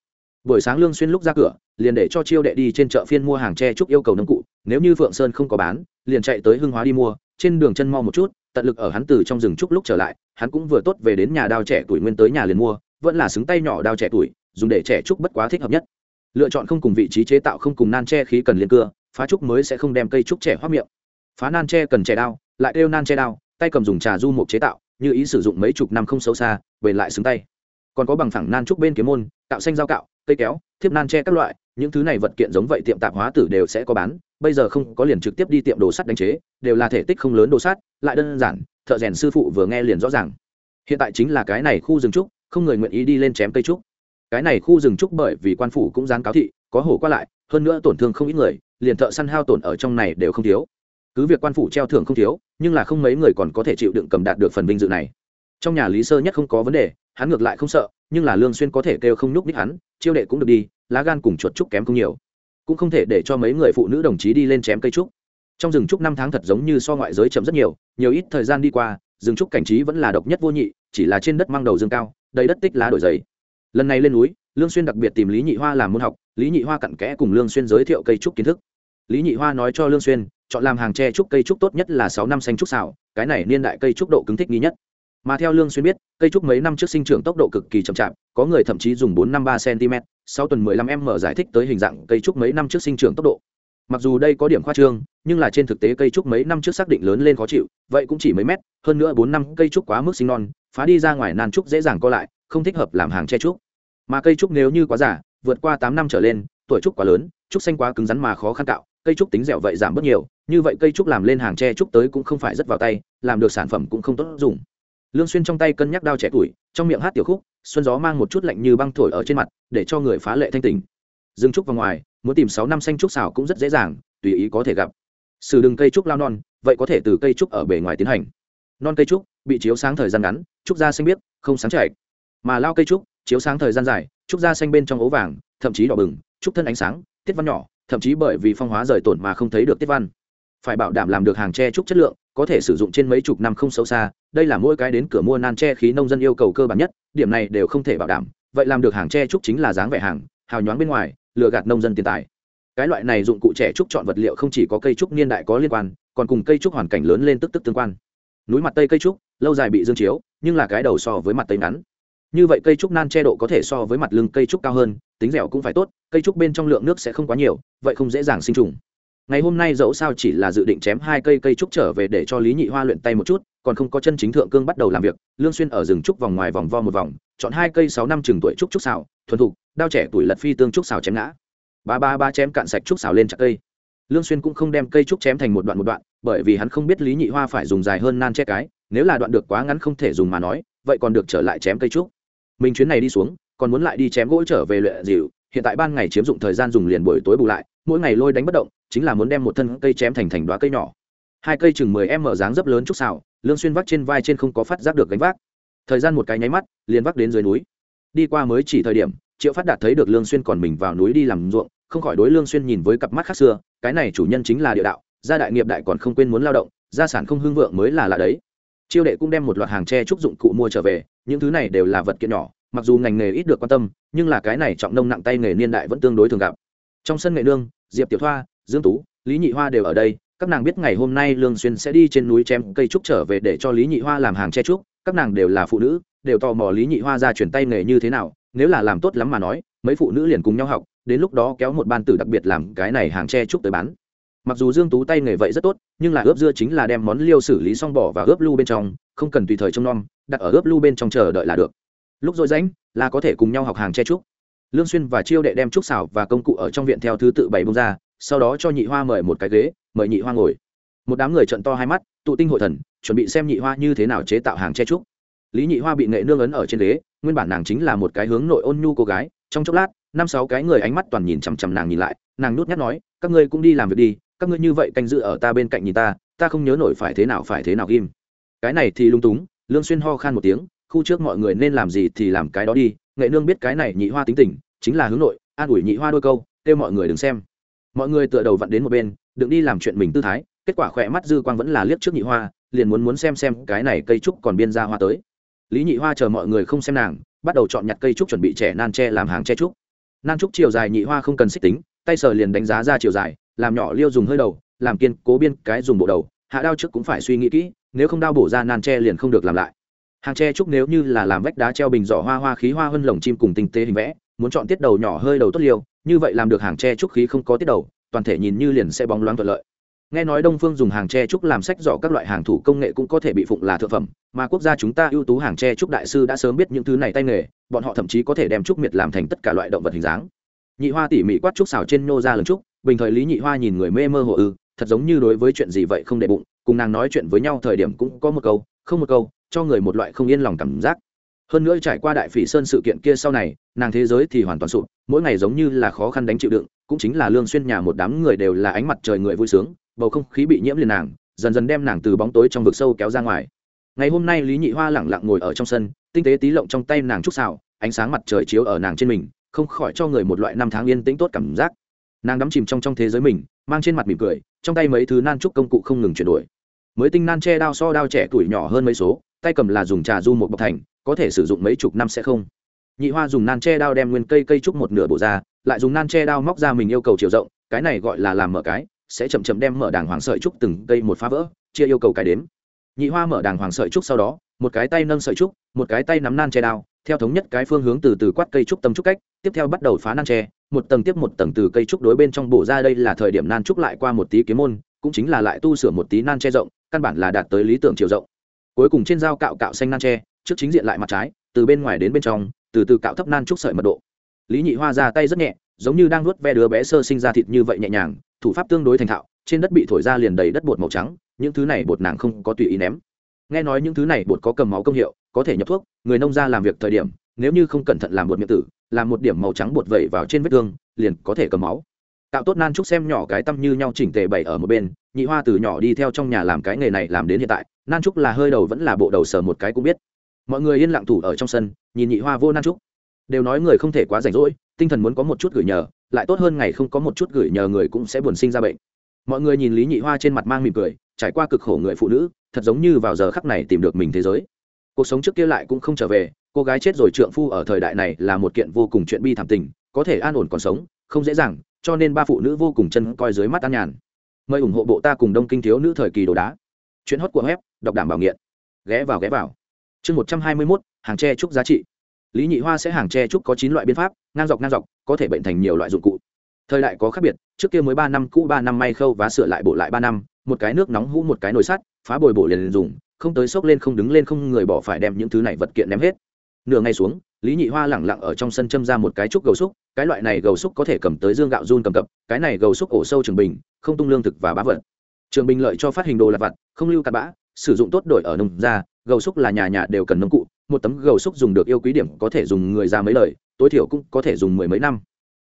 Buổi sáng lương xuyên lúc ra cửa, liền để cho chiêu đệ đi trên chợ phiên mua hàng tre trúc yêu cầu nông cụ, nếu như phượng sơn không có bán, liền chạy tới Hương hóa đi mua, trên đường chân mau một chút, tận lực ở hắn từ trong rừng trúc lúc trở lại, hắn cũng vừa tốt về đến nhà đao trẻ tuổi nguyên tới nhà liền mua, vẫn là xứng tay nhỏ đao trẻ tuổi, dùng để trẻ trúc bất quá thích hợp nhất. Lựa chọn không cùng vị trí chế tạo không cùng nan tre khí cần liên cưa phá trúc mới sẽ không đem cây trúc trẻ hoác miệng. Phá nan tre cần trẻ đao, lại kêu nan tre đao, tay cầm dùng trà du mục chế tạo, như ý sử dụng mấy chục năm không xấu xa về lại xứng tay. Còn có bằng phẳng nan trúc bên kiếm môn cạo xanh dao cạo, cây kéo, thiếp nan tre các loại, những thứ này vật kiện giống vậy tiệm tạp hóa tử đều sẽ có bán, bây giờ không có liền trực tiếp đi tiệm đồ sắt đánh chế, đều là thể tích không lớn đồ sắt, lại đơn giản, thợ rèn sư phụ vừa nghe liền rõ ràng. Hiện tại chính là cái này khu rừng trúc, không người nguyện ý đi lên chém cây trúc. Cái này khu rừng trúc bởi vì quan phủ cũng dán cáo thị, có hổ qua lại, hơn nữa tổn thương không ít người liền thợ săn hao tổn ở trong này đều không thiếu. Cứ việc quan phủ treo thưởng không thiếu, nhưng là không mấy người còn có thể chịu đựng cầm đạt được phần vinh dự này. Trong nhà lý sơ nhất không có vấn đề, hắn ngược lại không sợ, nhưng là lương xuyên có thể kêu không nhúc ních hắn, chiêu đệ cũng được đi, lá gan cùng chuột trúc kém không nhiều. Cũng không thể để cho mấy người phụ nữ đồng chí đi lên chém cây trúc. Trong rừng trúc năm tháng thật giống như so ngoại giới chậm rất nhiều nhiều ít thời gian đi qua, rừng trúc cảnh trí vẫn là độc nhất vô nhị, chỉ là trên đất mang đầu dương cao, đầy đất tích lá đổi giấy. Lần này lên núi lương xuyên đặc biệt tìm lý nhị hoa làm môn học lý nhị hoa cặn kẽ cùng lương xuyên giới thiệu cây trúc kiến thức. Lý nhị hoa nói cho lương xuyên chọn làm hàng tre trúc cây trúc tốt nhất là sáu năm xanh trúc xào, cái này niên đại cây trúc độ cứng thích nghi nhất. Mà theo lương xuyên biết cây trúc mấy năm trước sinh trưởng tốc độ cực kỳ chậm chạp có người thậm chí dùng bốn năm ba cm sau tuần mười lăm m giải thích tới hình dạng cây trúc mấy năm trước sinh trưởng tốc độ. Mặc dù đây có điểm khoa trương nhưng là trên thực tế cây trúc mấy năm trước xác định lớn lên khó chịu vậy cũng chỉ mấy mét hơn nữa bốn năm cây trúc quá mức sinh non phá đi ra ngoài nan trúc dễ dàng co lại không thích hợp làm hàng tre trúc mà cây trúc nếu như quá giả vượt qua tám năm trở lên, tuổi trúc quá lớn, trúc xanh quá cứng rắn mà khó khăn cạo, cây trúc tính dẻo vậy giảm bớt nhiều, như vậy cây trúc làm lên hàng tre trúc tới cũng không phải rất vào tay, làm được sản phẩm cũng không tốt dùng. Lương xuyên trong tay cân nhắc đao trẻ tuổi, trong miệng hát tiểu khúc, xuân gió mang một chút lạnh như băng thổi ở trên mặt, để cho người phá lệ thanh tỉnh. Dương trúc vào ngoài, muốn tìm sáu năm xanh trúc xào cũng rất dễ dàng, tùy ý có thể gặp. Sử đừng cây trúc lao non, vậy có thể từ cây trúc ở bề ngoài tiến hành. Non cây trúc, bị chiếu sáng thời gian ngắn, trúc ra xanh biếc, không sáng chảy. Mà lao cây trúc chiếu sáng thời gian dài, trúc da xanh bên trong ố vàng, thậm chí đỏ bừng, trúc thân ánh sáng, tiết văn nhỏ, thậm chí bởi vì phong hóa rời tổn mà không thấy được tiết văn. Phải bảo đảm làm được hàng tre trúc chất lượng, có thể sử dụng trên mấy chục năm không xấu xa, đây là mỗi cái đến cửa mua nan tre khí nông dân yêu cầu cơ bản nhất, điểm này đều không thể bảo đảm, vậy làm được hàng tre trúc chính là dáng vẻ hàng, hào nhoáng bên ngoài, lừa gạt nông dân tiền tài. Cái loại này dụng cụ trẻ trúc chọn vật liệu không chỉ có cây trúc niên đại có liên quan, còn cùng cây trúc hoàn cảnh lớn lên tức tức tương quan. Núi mặt tây cây trúc, lâu dài bị dương chiếu, nhưng là cái đầu so với mặt tây ngắn như vậy cây trúc nan che độ có thể so với mặt lưng cây trúc cao hơn, tính dẻo cũng phải tốt, cây trúc bên trong lượng nước sẽ không quá nhiều, vậy không dễ dàng sinh trùng. Ngày hôm nay dẫu sao chỉ là dự định chém hai cây cây trúc trở về để cho lý nhị hoa luyện tay một chút, còn không có chân chính thượng cương bắt đầu làm việc, lương xuyên ở rừng trúc vòng ngoài vòng vo một vòng, chọn hai cây sáu năm chừng tuổi trúc trúc xào, thuần thục, đao trẻ tuổi lật phi tương trúc xào chém ngã. Ba ba ba chém cạn sạch trúc xào lên chặt cây. Lương xuyên cũng không đem cây trúc chém thành một đoạn một đoạn, bởi vì hắn không biết lý nhị hoa phải dùng dài hơn nan che cái, nếu là đoạn được quá ngắn không thể dùng mà nói, vậy còn được trở lại chém cây trúc mình chuyến này đi xuống, còn muốn lại đi chém gỗ trở về luyện dịu, hiện tại ban ngày chiếm dụng thời gian dùng liền buổi tối bù lại, mỗi ngày lôi đánh bất động, chính là muốn đem một thân cây chém thành thành đoá cây nhỏ. Hai cây chừng mười em mở dáng dấp lớn trúc xào lương xuyên vác trên vai trên không có phát giác được gánh vác. Thời gian một cái nháy mắt, liền vác đến dưới núi. Đi qua mới chỉ thời điểm, triệu phát đạt thấy được lương xuyên còn mình vào núi đi làm ruộng, không khỏi đối lương xuyên nhìn với cặp mắt khác xưa, cái này chủ nhân chính là địa đạo, gia đại nghiệp đại còn không quên muốn lao động, gia sản không hưng vượng mới là lạ đấy chiêu đệ cũng đem một loạt hàng tre trúc dụng cụ mua trở về, những thứ này đều là vật kiện nhỏ, mặc dù ngành nghề ít được quan tâm, nhưng là cái này trọng nông nặng tay nghề niên đại vẫn tương đối thường gặp. Trong sân nghệ nương, diệp tiểu thoa, dương tú, lý nhị hoa đều ở đây, các nàng biết ngày hôm nay lương xuyên sẽ đi trên núi chém cây trúc trở về để cho lý nhị hoa làm hàng tre trúc, các nàng đều là phụ nữ, đều tò mò lý nhị hoa ra chuyển tay nghề như thế nào, nếu là làm tốt lắm mà nói, mấy phụ nữ liền cùng nhau học, đến lúc đó kéo một ban tử đặc biệt làm cái này hàng tre trúc tới bán mặc dù dương tú tay nghề vậy rất tốt, nhưng là ướp dưa chính là đem món liêu xử lý xong bỏ và ướp lu bên trong, không cần tùy thời trông nom, đặt ở ướp lu bên trong chờ đợi là được. Lúc rồi rãnh, là có thể cùng nhau học hàng che trúc. Lương xuyên và chiêu đệ đem trúc xảo và công cụ ở trong viện theo thứ tự bày bông ra, sau đó cho nhị hoa mời một cái ghế, mời nhị hoa ngồi. Một đám người trận to hai mắt, tụ tinh hội thần, chuẩn bị xem nhị hoa như thế nào chế tạo hàng che trúc. Lý nhị hoa bị nghệ nương ấn ở trên ghế, nguyên bản nàng chính là một cái hướng nội ôn nhu cô gái, trong chốc lát, năm sáu cái người ánh mắt toàn nhìn chằm chằm nàng nhìn lại, nàng nút nhát nói, các ngươi cũng đi làm việc đi các ngươi như vậy canh giữ ở ta bên cạnh nhìn ta ta không nhớ nổi phải thế nào, phải thế nào ghim cái này thì lung túng, lương xuyên ho khan một tiếng, khu trước mọi người nên làm gì thì làm cái đó đi, nghệ nương biết cái này nhị hoa tính tình, chính là hướng nội, an ủi nhị hoa đôi câu, kêu mọi người đừng xem. Mọi người tựa đầu vặn đến một bên, đừng đi làm chuyện mình tư thái, kết quả khỏe mắt dư quang vẫn là liếc trước nhị hoa, liền muốn muốn xem xem cái này cây trúc còn biên ra hoa tới. Lý nhị hoa chờ mọi người không xem nàng, bắt đầu chọn nhặt cây trúc chuẩn bị trẻ nan tre làm hàng tre trúc. Nan trúc chiều dài nhị hoa không cần xích tính, tay sờ liền đánh giá ra chiều dài làm nhỏ liêu dùng hơi đầu, làm kiên cố biên cái dùng bộ đầu, hạ đao trước cũng phải suy nghĩ kỹ, nếu không đao bổ ra nan tre liền không được làm lại. Hàng tre trúc nếu như là làm vách đá treo bình giỏ hoa hoa khí hoa hơn lồng chim cùng tinh tế hình vẽ, muốn chọn tiết đầu nhỏ hơi đầu tốt liêu, như vậy làm được hàng tre trúc khí không có tiết đầu, toàn thể nhìn như liền sẽ bóng loáng thuận lợi. Nghe nói đông phương dùng hàng tre trúc làm sách giỏ các loại hàng thủ công nghệ cũng có thể bị phụng là thượng phẩm, mà quốc gia chúng ta ưu tú hàng tre trúc đại sư đã sớm biết những thứ này tay nghề, bọn họ thậm chí có thể đem trúc miệt làm thành tất cả loại động vật hình dáng. Nhị hoa tỉ mỉ quát trúc xào trên nô ra lần trúc bình thời lý nhị hoa nhìn người mê mơ hồ ư, thật giống như đối với chuyện gì vậy không để bụng, cùng nàng nói chuyện với nhau thời điểm cũng có một câu, không một câu, cho người một loại không yên lòng cảm giác. Hơn nữa trải qua đại phỉ sơn sự kiện kia sau này, nàng thế giới thì hoàn toàn sụp, mỗi ngày giống như là khó khăn đánh chịu đựng, cũng chính là lương xuyên nhà một đám người đều là ánh mặt trời người vui sướng, bầu không khí bị nhiễm liền nàng, dần dần đem nàng từ bóng tối trong vực sâu kéo ra ngoài. Ngày hôm nay lý nhị hoa lẳng lặng ngồi ở trong sân, tinh tế tí lộng trong tay nàng trúc xào ánh sáng mặt trời chiếu ở nàng trên mình, không khỏi cho người một loại năm tháng yên tĩnh tốt cảm giác nàng đắm chìm trong trong thế giới mình, mang trên mặt mỉm cười, trong tay mấy thứ nan trúc công cụ không ngừng chuyển đổi. Mới tinh nan che đao so đao trẻ tuổi nhỏ hơn mấy số, tay cầm là dùng trà du một bọc thành, có thể sử dụng mấy chục năm sẽ không. Nhị hoa dùng nan che đao đem nguyên cây cây trúc một nửa bổ ra, lại dùng nan che đao móc ra mình yêu cầu chiều rộng, cái này gọi là làm mở cái, sẽ chậm chậm đem mở đàng hoàng sợi trúc từng cây một phá vỡ, chia yêu cầu cái đếm. Nhị hoa mở đàng hoàng sợi trúc sau đó, một cái tay nâng sợi trúc, một cái tay nắm nan che đao, theo thống nhất cái phương hướng từ từ quát cây trúc tâm trúc cách, tiếp theo bắt đầu phá nan tre một tầng tiếp một tầng từ cây trúc đối bên trong bổ ra đây là thời điểm nan trúc lại qua một tí kiếm môn, cũng chính là lại tu sửa một tí nan che rộng, căn bản là đạt tới lý tưởng chiều rộng. Cuối cùng trên dao cạo cạo xanh nan tre, trước chính diện lại mặt trái, từ bên ngoài đến bên trong, từ từ cạo thấp nan trúc sợi mật độ. Lý nhị hoa ra tay rất nhẹ, giống như đang nuốt ve đứa bé sơ sinh ra thịt như vậy nhẹ nhàng, thủ pháp tương đối thành thạo, trên đất bị thổi ra liền đầy đất bột màu trắng, những thứ này bột nàng không có tùy ý ném. Nghe nói những thứ này bột có cầm máu công hiệu, có thể nhập thuốc, người nông ra làm việc thời điểm, nếu như không cẩn thận làm bột miệng tử làm một điểm màu trắng bột vẩy vào trên vết thương, liền có thể cầm máu. Cạo tốt nan trúc xem nhỏ cái tâm như nhau chỉnh tề bày ở một bên, nhị hoa từ nhỏ đi theo trong nhà làm cái nghề này làm đến hiện tại, nan trúc là hơi đầu vẫn là bộ đầu sờ một cái cũng biết. Mọi người yên lặng thủ ở trong sân, nhìn nhị hoa vô nan trúc. Đều nói người không thể quá rảnh rỗi, tinh thần muốn có một chút gửi nhờ, lại tốt hơn ngày không có một chút gửi nhờ người cũng sẽ buồn sinh ra bệnh. Mọi người nhìn lý nhị hoa trên mặt mang mỉm cười, trải qua cực khổ người phụ nữ, thật giống như vào giờ khắc này tìm được mình thế giới cuộc sống trước kia lại cũng không trở về cô gái chết rồi trượng phu ở thời đại này là một kiện vô cùng chuyện bi thảm tình có thể an ổn còn sống không dễ dàng cho nên ba phụ nữ vô cùng chân coi dưới mắt an nhàn. Mời ủng hộ bộ ta cùng đông kinh thiếu nữ thời kỳ đồ đá. Chuyện hót của web đọc đảm bảo nghiện. Ghé vào ghé vào. Chương một trăm hai mươi mốt hàng tre trúc giá trị. Lý nhị hoa sẽ hàng tre trúc có chín loại biên pháp ngang dọc ngang dọc có thể bệnh thành nhiều loại dụng cụ. Thời đại có khác biệt trước kia mới ba năm cũ ba năm may khâu và sửa lại bộ lại ba năm một cái nước nóng hũ một cái nồi sắt phá bồi bổ liền, liền dùng không tới sốc lên không đứng lên không người bỏ phải đem những thứ này vật kiện ném hết. Nửa ngày xuống, lý nhị hoa lẳng lặng ở trong sân châm ra một cái trúc gầu xúc, cái loại này gầu xúc có thể cầm tới dương gạo run cầm cập, cái này gầu xúc ổ sâu trường bình, không tung lương thực và bá vật. Trường bình lợi cho phát hình đồ lặt vặt, không lưu cặp bã, sử dụng tốt đổi ở nông gia, gầu xúc là nhà nhà đều cần nông cụ, một tấm gầu xúc dùng được yêu quý điểm có thể dùng người ra mấy lời, tối thiểu cũng có thể dùng mười mấy năm.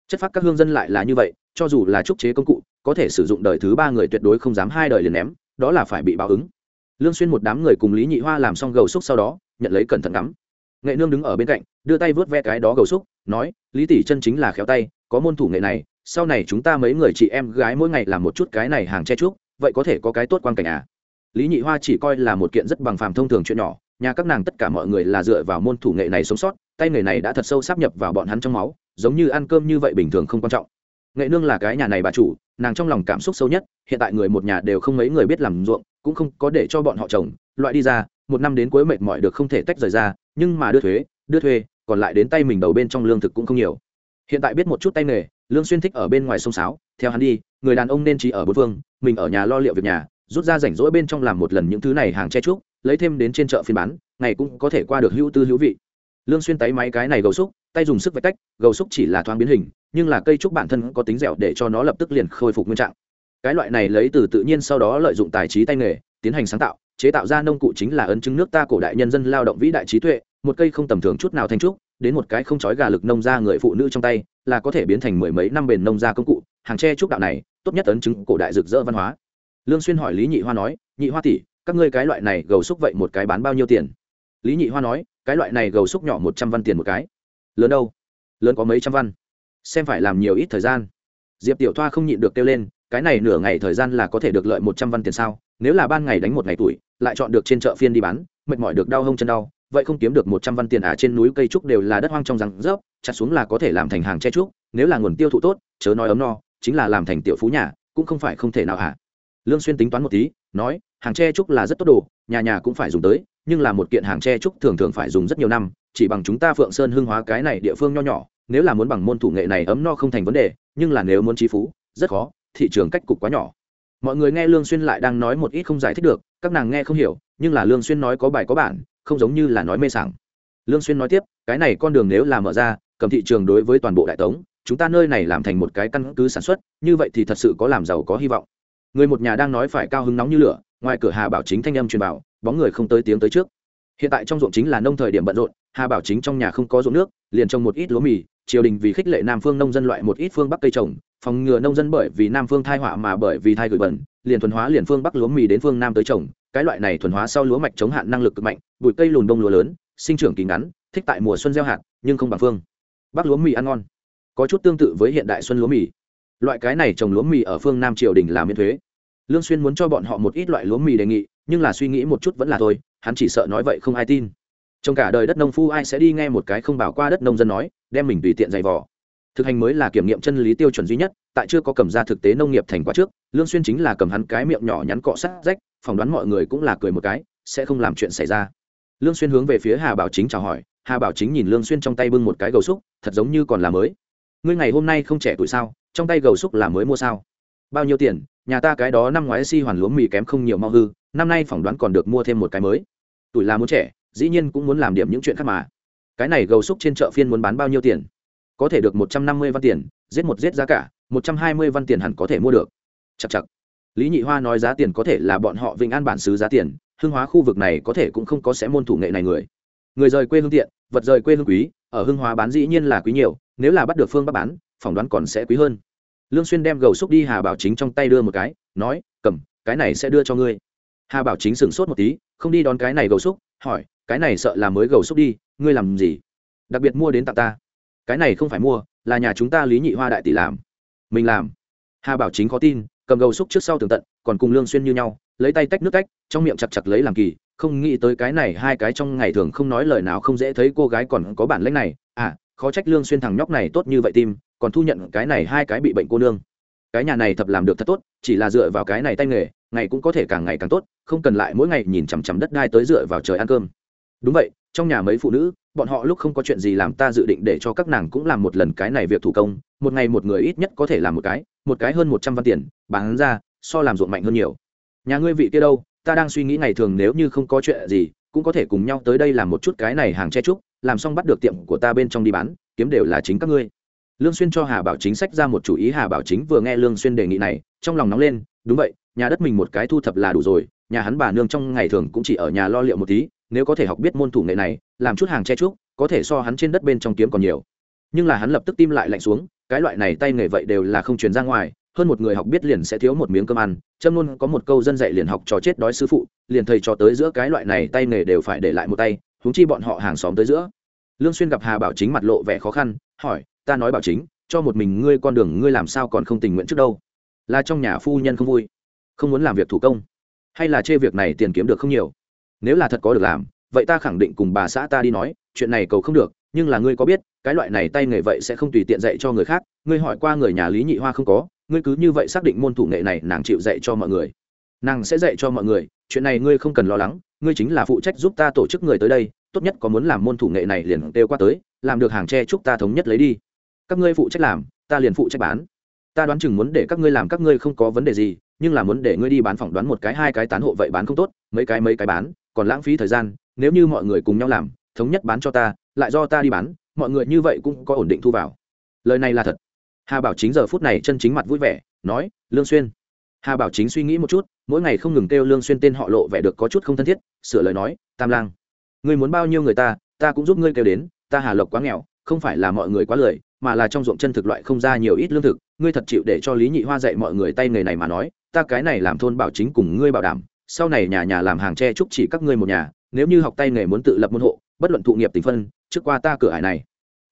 Chất phát các hương dân lại là như vậy, cho dù là trúc chế công cụ, có thể sử dụng đời thứ ba người tuyệt đối không dám hai đời liền ném, đó là phải bị báo ứng lương xuyên một đám người cùng lý nhị hoa làm xong gầu xúc sau đó, nhận lấy cẩn thận ngắm. Nghệ nương đứng ở bên cạnh, đưa tay vớt ve cái đó gầu xúc, nói, lý tỷ chân chính là khéo tay, có môn thủ nghệ này, sau này chúng ta mấy người chị em gái mỗi ngày làm một chút cái này hàng che trúc, vậy có thể có cái tốt quan cảnh à? Lý nhị hoa chỉ coi là một kiện rất bằng phàm thông thường chuyện nhỏ, nhà các nàng tất cả mọi người là dựa vào môn thủ nghệ này sống sót, tay nghề này đã thật sâu sắp nhập vào bọn hắn trong máu, giống như ăn cơm như vậy bình thường không quan trọng. Nghệ nương là cái nhà này bà chủ nàng trong lòng cảm xúc sâu nhất, hiện tại người một nhà đều không mấy người biết làm ruộng, cũng không có để cho bọn họ trồng, loại đi ra, một năm đến cuối mệt mỏi được không thể tách rời ra, nhưng mà đưa thuế, đưa thuê, còn lại đến tay mình đầu bên trong lương thực cũng không nhiều. Hiện tại biết một chút tay nghề, lương xuyên thích ở bên ngoài sông sáo, theo hắn đi, người đàn ông nên chỉ ở bốn phương, mình ở nhà lo liệu việc nhà, rút ra rảnh rỗi bên trong làm một lần những thứ này hàng che trúc lấy thêm đến trên chợ phiên bán, ngày cũng có thể qua được hữu tư hữu vị lương xuyên tay máy cái này gầu xúc, tay dùng sức vạch tách gầu xúc chỉ là thoáng biến hình, nhưng là cây trúc bản thân có tính dẻo để cho nó lập tức liền khôi phục nguyên trạng. Cái loại này lấy từ tự nhiên sau đó lợi dụng tài trí tay nghề, tiến hành sáng tạo, chế tạo ra nông cụ chính là ấn chứng nước ta cổ đại nhân dân lao động vĩ đại trí tuệ, một cây không tầm thường chút nào thanh trúc, đến một cái không chói gà lực nông ra người phụ nữ trong tay, là có thể biến thành mười mấy năm bền nông gia công cụ, hàng tre trúc đạo này, tốt nhất ấn chứng cổ đại rực rỡ văn hóa. Lương xuyên hỏi lý nhị hoa nói, nhị hoa tỷ, các ngươi cái loại này gầu xúc vậy một cái bán bao nhiêu tiền? Lý nhị hoa nói cái loại này gầu xúc nhỏ một trăm văn tiền một cái. Lớn đâu? Lớn có mấy trăm văn? Xem phải làm nhiều ít thời gian. Diệp tiểu thoa không nhịn được kêu lên, cái này nửa ngày thời gian là có thể được lợi một trăm văn tiền sao? Nếu là ban ngày đánh một ngày tuổi, lại chọn được trên chợ phiên đi bán, mệt mỏi được đau hông chân đau, vậy không kiếm được một trăm văn tiền à? Trên núi cây trúc đều là đất hoang trong răng rớp, chặt xuống là có thể làm thành hàng che trúc, nếu là nguồn tiêu thụ tốt, chớ nói ấm no, chính là làm thành tiểu phú nhà, cũng không phải không thể nào hả? À. lương xuyên tính toán một tí, nói, hàng tre trúc là rất tốt đồ, nhà nhà cũng phải dùng tới nhưng là một kiện hàng tre trúc thường thường phải dùng rất nhiều năm, chỉ bằng chúng ta phượng sơn hương hóa cái này địa phương nho nhỏ, nếu là muốn bằng môn thủ nghệ này ấm no không thành vấn đề, nhưng là nếu muốn trí phú, rất khó, thị trường cách cục quá nhỏ. Mọi người nghe lương xuyên lại đang nói một ít không giải thích được, các nàng nghe không hiểu, nhưng là lương xuyên nói có bài có bản, không giống như là nói mê sảng. Lương xuyên nói tiếp, cái này con đường nếu là mở ra, cầm thị trường đối với toàn bộ đại tống, chúng ta nơi này làm thành một cái căn cứ sản xuất, như vậy thì thật sự có làm giàu có hy vọng. Người một nhà đang nói phải cao hứng nóng như lửa ngoài cửa hà bảo chính thanh âm truyền bảo bóng người không tới tiếng tới trước. Hiện tại trong ruộng chính là nông thời điểm bận rộn, hà bảo chính trong nhà không có ruộng nước, liền trồng một ít lúa mì, triều đình vì khích lệ nam phương nông dân loại một ít phương bắc cây trồng, phòng ngừa nông dân bởi vì nam phương thai họa mà bởi vì thai gửi bẩn, liền thuần hóa liền phương bắc lúa mì đến phương nam tới trồng. Cái loại này thuần hóa sau lúa mạch chống hạn năng lực cực mạnh, bụi cây lùn đông lúa lớn, sinh trưởng kỳ ngắn, thích tại mùa xuân gieo hạt, nhưng không bằng phương. Bắc lúa mì ăn ngon, có chút tương tự với hiện đại xuân lúa mì. Loại cái này trồng lúa mì ở phương nam triều đình là miễn thuế lương xuyên muốn cho bọn họ một ít loại lúa mì đề nghị, nhưng là suy nghĩ một chút vẫn là thôi, hắn chỉ sợ nói vậy không ai tin. Trong cả đời đất nông phu ai sẽ đi nghe một cái không bảo qua đất nông dân nói, đem mình tùy tiện giày vò. Thực hành mới là kiểm nghiệm chân lý tiêu chuẩn duy nhất, tại chưa có cầm ra thực tế nông nghiệp thành quả trước, lương xuyên chính là cầm hắn cái miệng nhỏ nhắn cọ sát rách, phỏng đoán mọi người cũng là cười một cái, sẽ không làm chuyện xảy ra. Lương xuyên hướng về phía hà bảo chính chào hỏi, hà bảo chính nhìn lương xuyên trong tay bưng một cái gầu xúc, thật giống như còn là mới. Ngươi ngày hôm nay không trẻ tuổi sao, trong tay gầu xúc là mới mua sao? Bao nhiêu tiền nhà ta cái đó năm ngoái si hoàn lúa mì kém không nhiều mau hư, năm nay phỏng đoán còn được mua thêm một cái mới. Tuổi là muốn trẻ, dĩ nhiên cũng muốn làm điểm những chuyện khác mà. Cái này gầu xúc trên chợ phiên muốn bán bao nhiêu tiền? Có thể được một trăm năm mươi văn tiền, giết một giết giá cả, một trăm hai mươi văn tiền hẳn có thể mua được. Chặt chặt lý nhị hoa nói giá tiền có thể là bọn họ vĩnh an bản xứ giá tiền, hương hóa khu vực này có thể cũng không có sẽ môn thủ nghệ này người. Người rời quê hương tiện vật rời quê hương quý, ở hương hóa bán dĩ nhiên là quý nhiều, nếu là bắt được phương bắc bán, phỏng đoán còn sẽ quý hơn lương xuyên đem gầu xúc đi hà bảo chính trong tay đưa một cái, nói, cầm, cái này sẽ đưa cho ngươi. Hà bảo chính sửng sốt một tí, không đi đón cái này gầu xúc, hỏi, cái này sợ là mới gầu xúc đi, ngươi làm gì? Đặc biệt mua đến tặng ta. Cái này không phải mua, là nhà chúng ta lý nhị hoa đại tỷ làm. Mình làm. Hà bảo chính khó tin, cầm gầu xúc trước sau tường tận, còn cùng lương xuyên như nhau, lấy tay tách nước tách, trong miệng chặt chặt lấy làm kỳ, không nghĩ tới cái này hai cái trong ngày thường không nói lời nào không dễ thấy cô gái còn có bản lĩnh này. À khó trách lương xuyên thằng nhóc này tốt như vậy tim còn thu nhận cái này hai cái bị bệnh cô nương. Cái nhà này thật làm được thật tốt, chỉ là dựa vào cái này tay nghề, ngày cũng có thể càng ngày càng tốt, không cần lại mỗi ngày nhìn chằm chằm đất đai tới dựa vào trời ăn cơm. Đúng vậy, trong nhà mấy phụ nữ, bọn họ lúc không có chuyện gì làm ta dự định để cho các nàng cũng làm một lần cái này việc thủ công, một ngày một người ít nhất có thể làm một cái một cái hơn một trăm văn tiền, bán ra, so làm ruộng mạnh hơn nhiều. Nhà ngươi vị kia đâu, ta đang suy nghĩ ngày thường nếu như không có chuyện gì, cũng có thể cùng nhau tới đây làm một chút cái này hàng che trúc, làm xong bắt được tiệm của ta bên trong đi bán, kiếm đều là chính các ngươi lương xuyên cho hà bảo chính sách ra một chủ ý hà bảo chính vừa nghe lương xuyên đề nghị này trong lòng nóng lên đúng vậy nhà đất mình một cái thu thập là đủ rồi nhà hắn bà nương trong ngày thường cũng chỉ ở nhà lo liệu một tí nếu có thể học biết môn thủ nghệ này làm chút hàng che chúc, có thể so hắn trên đất bên trong kiếm còn nhiều. Nhưng là hắn lập tức tim lại lạnh xuống cái loại này tay nghề vậy đều là không truyền ra ngoài hơn một người học biết liền sẽ thiếu một miếng cơm ăn châm luôn có một câu dân dạy liền học trò chết đói sư phụ liền thầy trò tới giữa cái loại này tay nghề đều phải để lại một tay huống chi bọn họ hàng xóm tới giữa. Lương xuyên gặp hà bảo chính mặt lộ vẻ khó khăn hỏi ta nói bảo chính, cho một mình ngươi con đường ngươi làm sao còn không tình nguyện trước đâu? Là trong nhà phu nhân không vui, không muốn làm việc thủ công, hay là chê việc này tiền kiếm được không nhiều? Nếu là thật có được làm, vậy ta khẳng định cùng bà xã ta đi nói, chuyện này cầu không được, nhưng là ngươi có biết, cái loại này tay nghề vậy sẽ không tùy tiện dạy cho người khác, ngươi hỏi qua người nhà lý nhị hoa không có, ngươi cứ như vậy xác định môn thủ nghệ này nàng chịu dạy cho mọi người. Nàng sẽ dạy cho mọi người, chuyện này ngươi không cần lo lắng, ngươi chính là phụ trách giúp ta tổ chức người tới đây, tốt nhất có muốn làm môn thủ nghệ này liền kêu qua tới, làm được hàng tre chúc ta thống nhất lấy đi các ngươi phụ trách làm, ta liền phụ trách bán. Ta đoán chừng muốn để các ngươi làm các ngươi không có vấn đề gì, nhưng là muốn để ngươi đi bán phỏng đoán một cái, hai cái tán hộ vậy bán không tốt, mấy cái mấy cái bán, còn lãng phí thời gian, nếu như mọi người cùng nhau làm, thống nhất bán cho ta, lại do ta đi bán, mọi người như vậy cũng có ổn định thu vào. Lời này là thật. Hà bảo chính giờ phút này chân chính mặt vui vẻ, nói, lương xuyên. Hà bảo chính suy nghĩ một chút, mỗi ngày không ngừng kêu lương xuyên tên họ lộ vẻ được có chút không thân thiết, sửa lời nói, tam lang, ngươi muốn bao nhiêu người ta ta cũng giúp ngươi kêu đến, ta hà lộc quá nghèo, không phải là mọi người quá lười mà là trong ruộng chân thực loại không ra nhiều ít lương thực. Ngươi thật chịu để cho lý nhị hoa dạy mọi người tay nghề này mà nói, ta cái này làm thôn bảo chính cùng ngươi bảo đảm, sau này nhà nhà làm hàng tre trúc chỉ các ngươi một nhà, nếu như học tay nghề muốn tự lập môn hộ, bất luận thụ nghiệp tình phân, trước qua ta cửa hải này.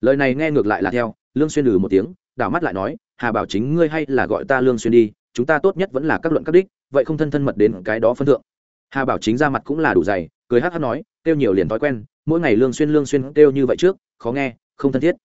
Lời này nghe ngược lại là theo, lương xuyên lừ một tiếng, đảo mắt lại nói, hà bảo chính ngươi hay là gọi ta lương xuyên đi, chúng ta tốt nhất vẫn là các luận các đích, vậy không thân thân mật đến cái đó phân thượng. Hà bảo chính ra mặt cũng là đủ dày, cười hắt hát nói, kêu nhiều liền thói quen, mỗi ngày lương xuyên lương xuyên kêu như vậy trước, khó nghe, không thân thiết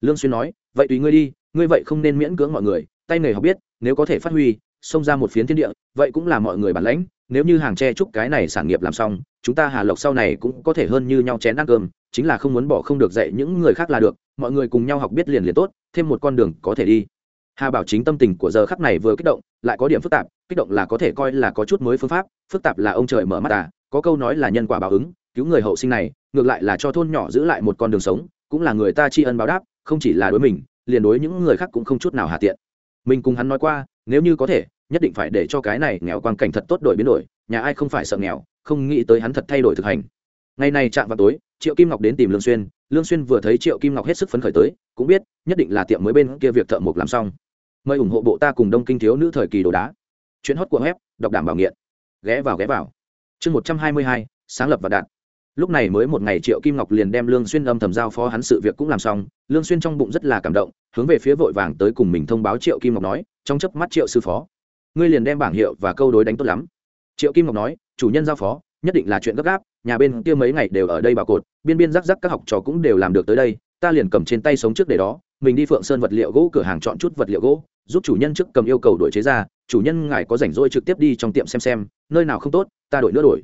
lương xuyên nói, vậy tùy ngươi đi, ngươi vậy không nên miễn cưỡng mọi người, tay nghề học biết, nếu có thể phát huy, xông ra một phiến thiên địa, vậy cũng là mọi người bản lãnh, nếu như hàng tre trúc cái này sản nghiệp làm xong, chúng ta hà lộc sau này cũng có thể hơn như nhau chén ăn cơm, chính là không muốn bỏ không được dạy những người khác là được, mọi người cùng nhau học biết liền liền tốt, thêm một con đường có thể đi. Hà bảo chính tâm tình của giờ khắc này vừa kích động, lại có điểm phức tạp, kích động là có thể coi là có chút mới phương pháp, phức tạp là ông trời mở mắt à có câu nói là nhân quả báo ứng, cứu người hậu sinh này, ngược lại là cho thôn nhỏ giữ lại một con đường sống cũng là người ta tri ân báo đáp, không chỉ là đối mình, liền đối những người khác cũng không chút nào hạ tiện. Mình cùng hắn nói qua, nếu như có thể, nhất định phải để cho cái này nghèo quang cảnh thật tốt đổi biến đổi, nhà ai không phải sợ nghèo, không nghĩ tới hắn thật thay đổi thực hành. Ngày này chạm vào tối, triệu kim ngọc đến tìm lương xuyên lương xuyên vừa thấy triệu kim ngọc hết sức phấn khởi tới, cũng biết, nhất định là tiệm mới bên kia việc thợ mộc làm xong. Mời ủng hộ bộ ta cùng đông kinh thiếu nữ thời kỳ đồ đá. Chuyến hot của web, đọc đảm bảo nghiện. Ghé vào ghé vào. Chương một trăm hai mươi hai, sáng lập và đạt lúc này mới một ngày triệu kim ngọc liền đem lương xuyên âm thầm giao phó hắn sự việc cũng làm xong. Lương xuyên trong bụng rất là cảm động, hướng về phía vội vàng tới cùng mình thông báo triệu kim ngọc nói, trong chớp mắt triệu sư phó, ngươi liền đem bảng hiệu và câu đối đánh tốt lắm. Triệu kim ngọc nói, chủ nhân giao phó, nhất định là chuyện gấp gáp, nhà bên kia mấy ngày đều ở đây bảo cột, biên biên rắc rắc các học trò cũng đều làm được tới đây, ta liền cầm trên tay sống trước để đó, mình đi phượng sơn vật liệu gỗ cửa hàng chọn chút vật liệu gỗ, giúp chủ nhân trước cầm yêu cầu đổi chế ra, chủ nhân ngài có rảnh rỗi trực tiếp đi trong tiệm xem xem, nơi nào không tốt, ta đổi nữa đổi.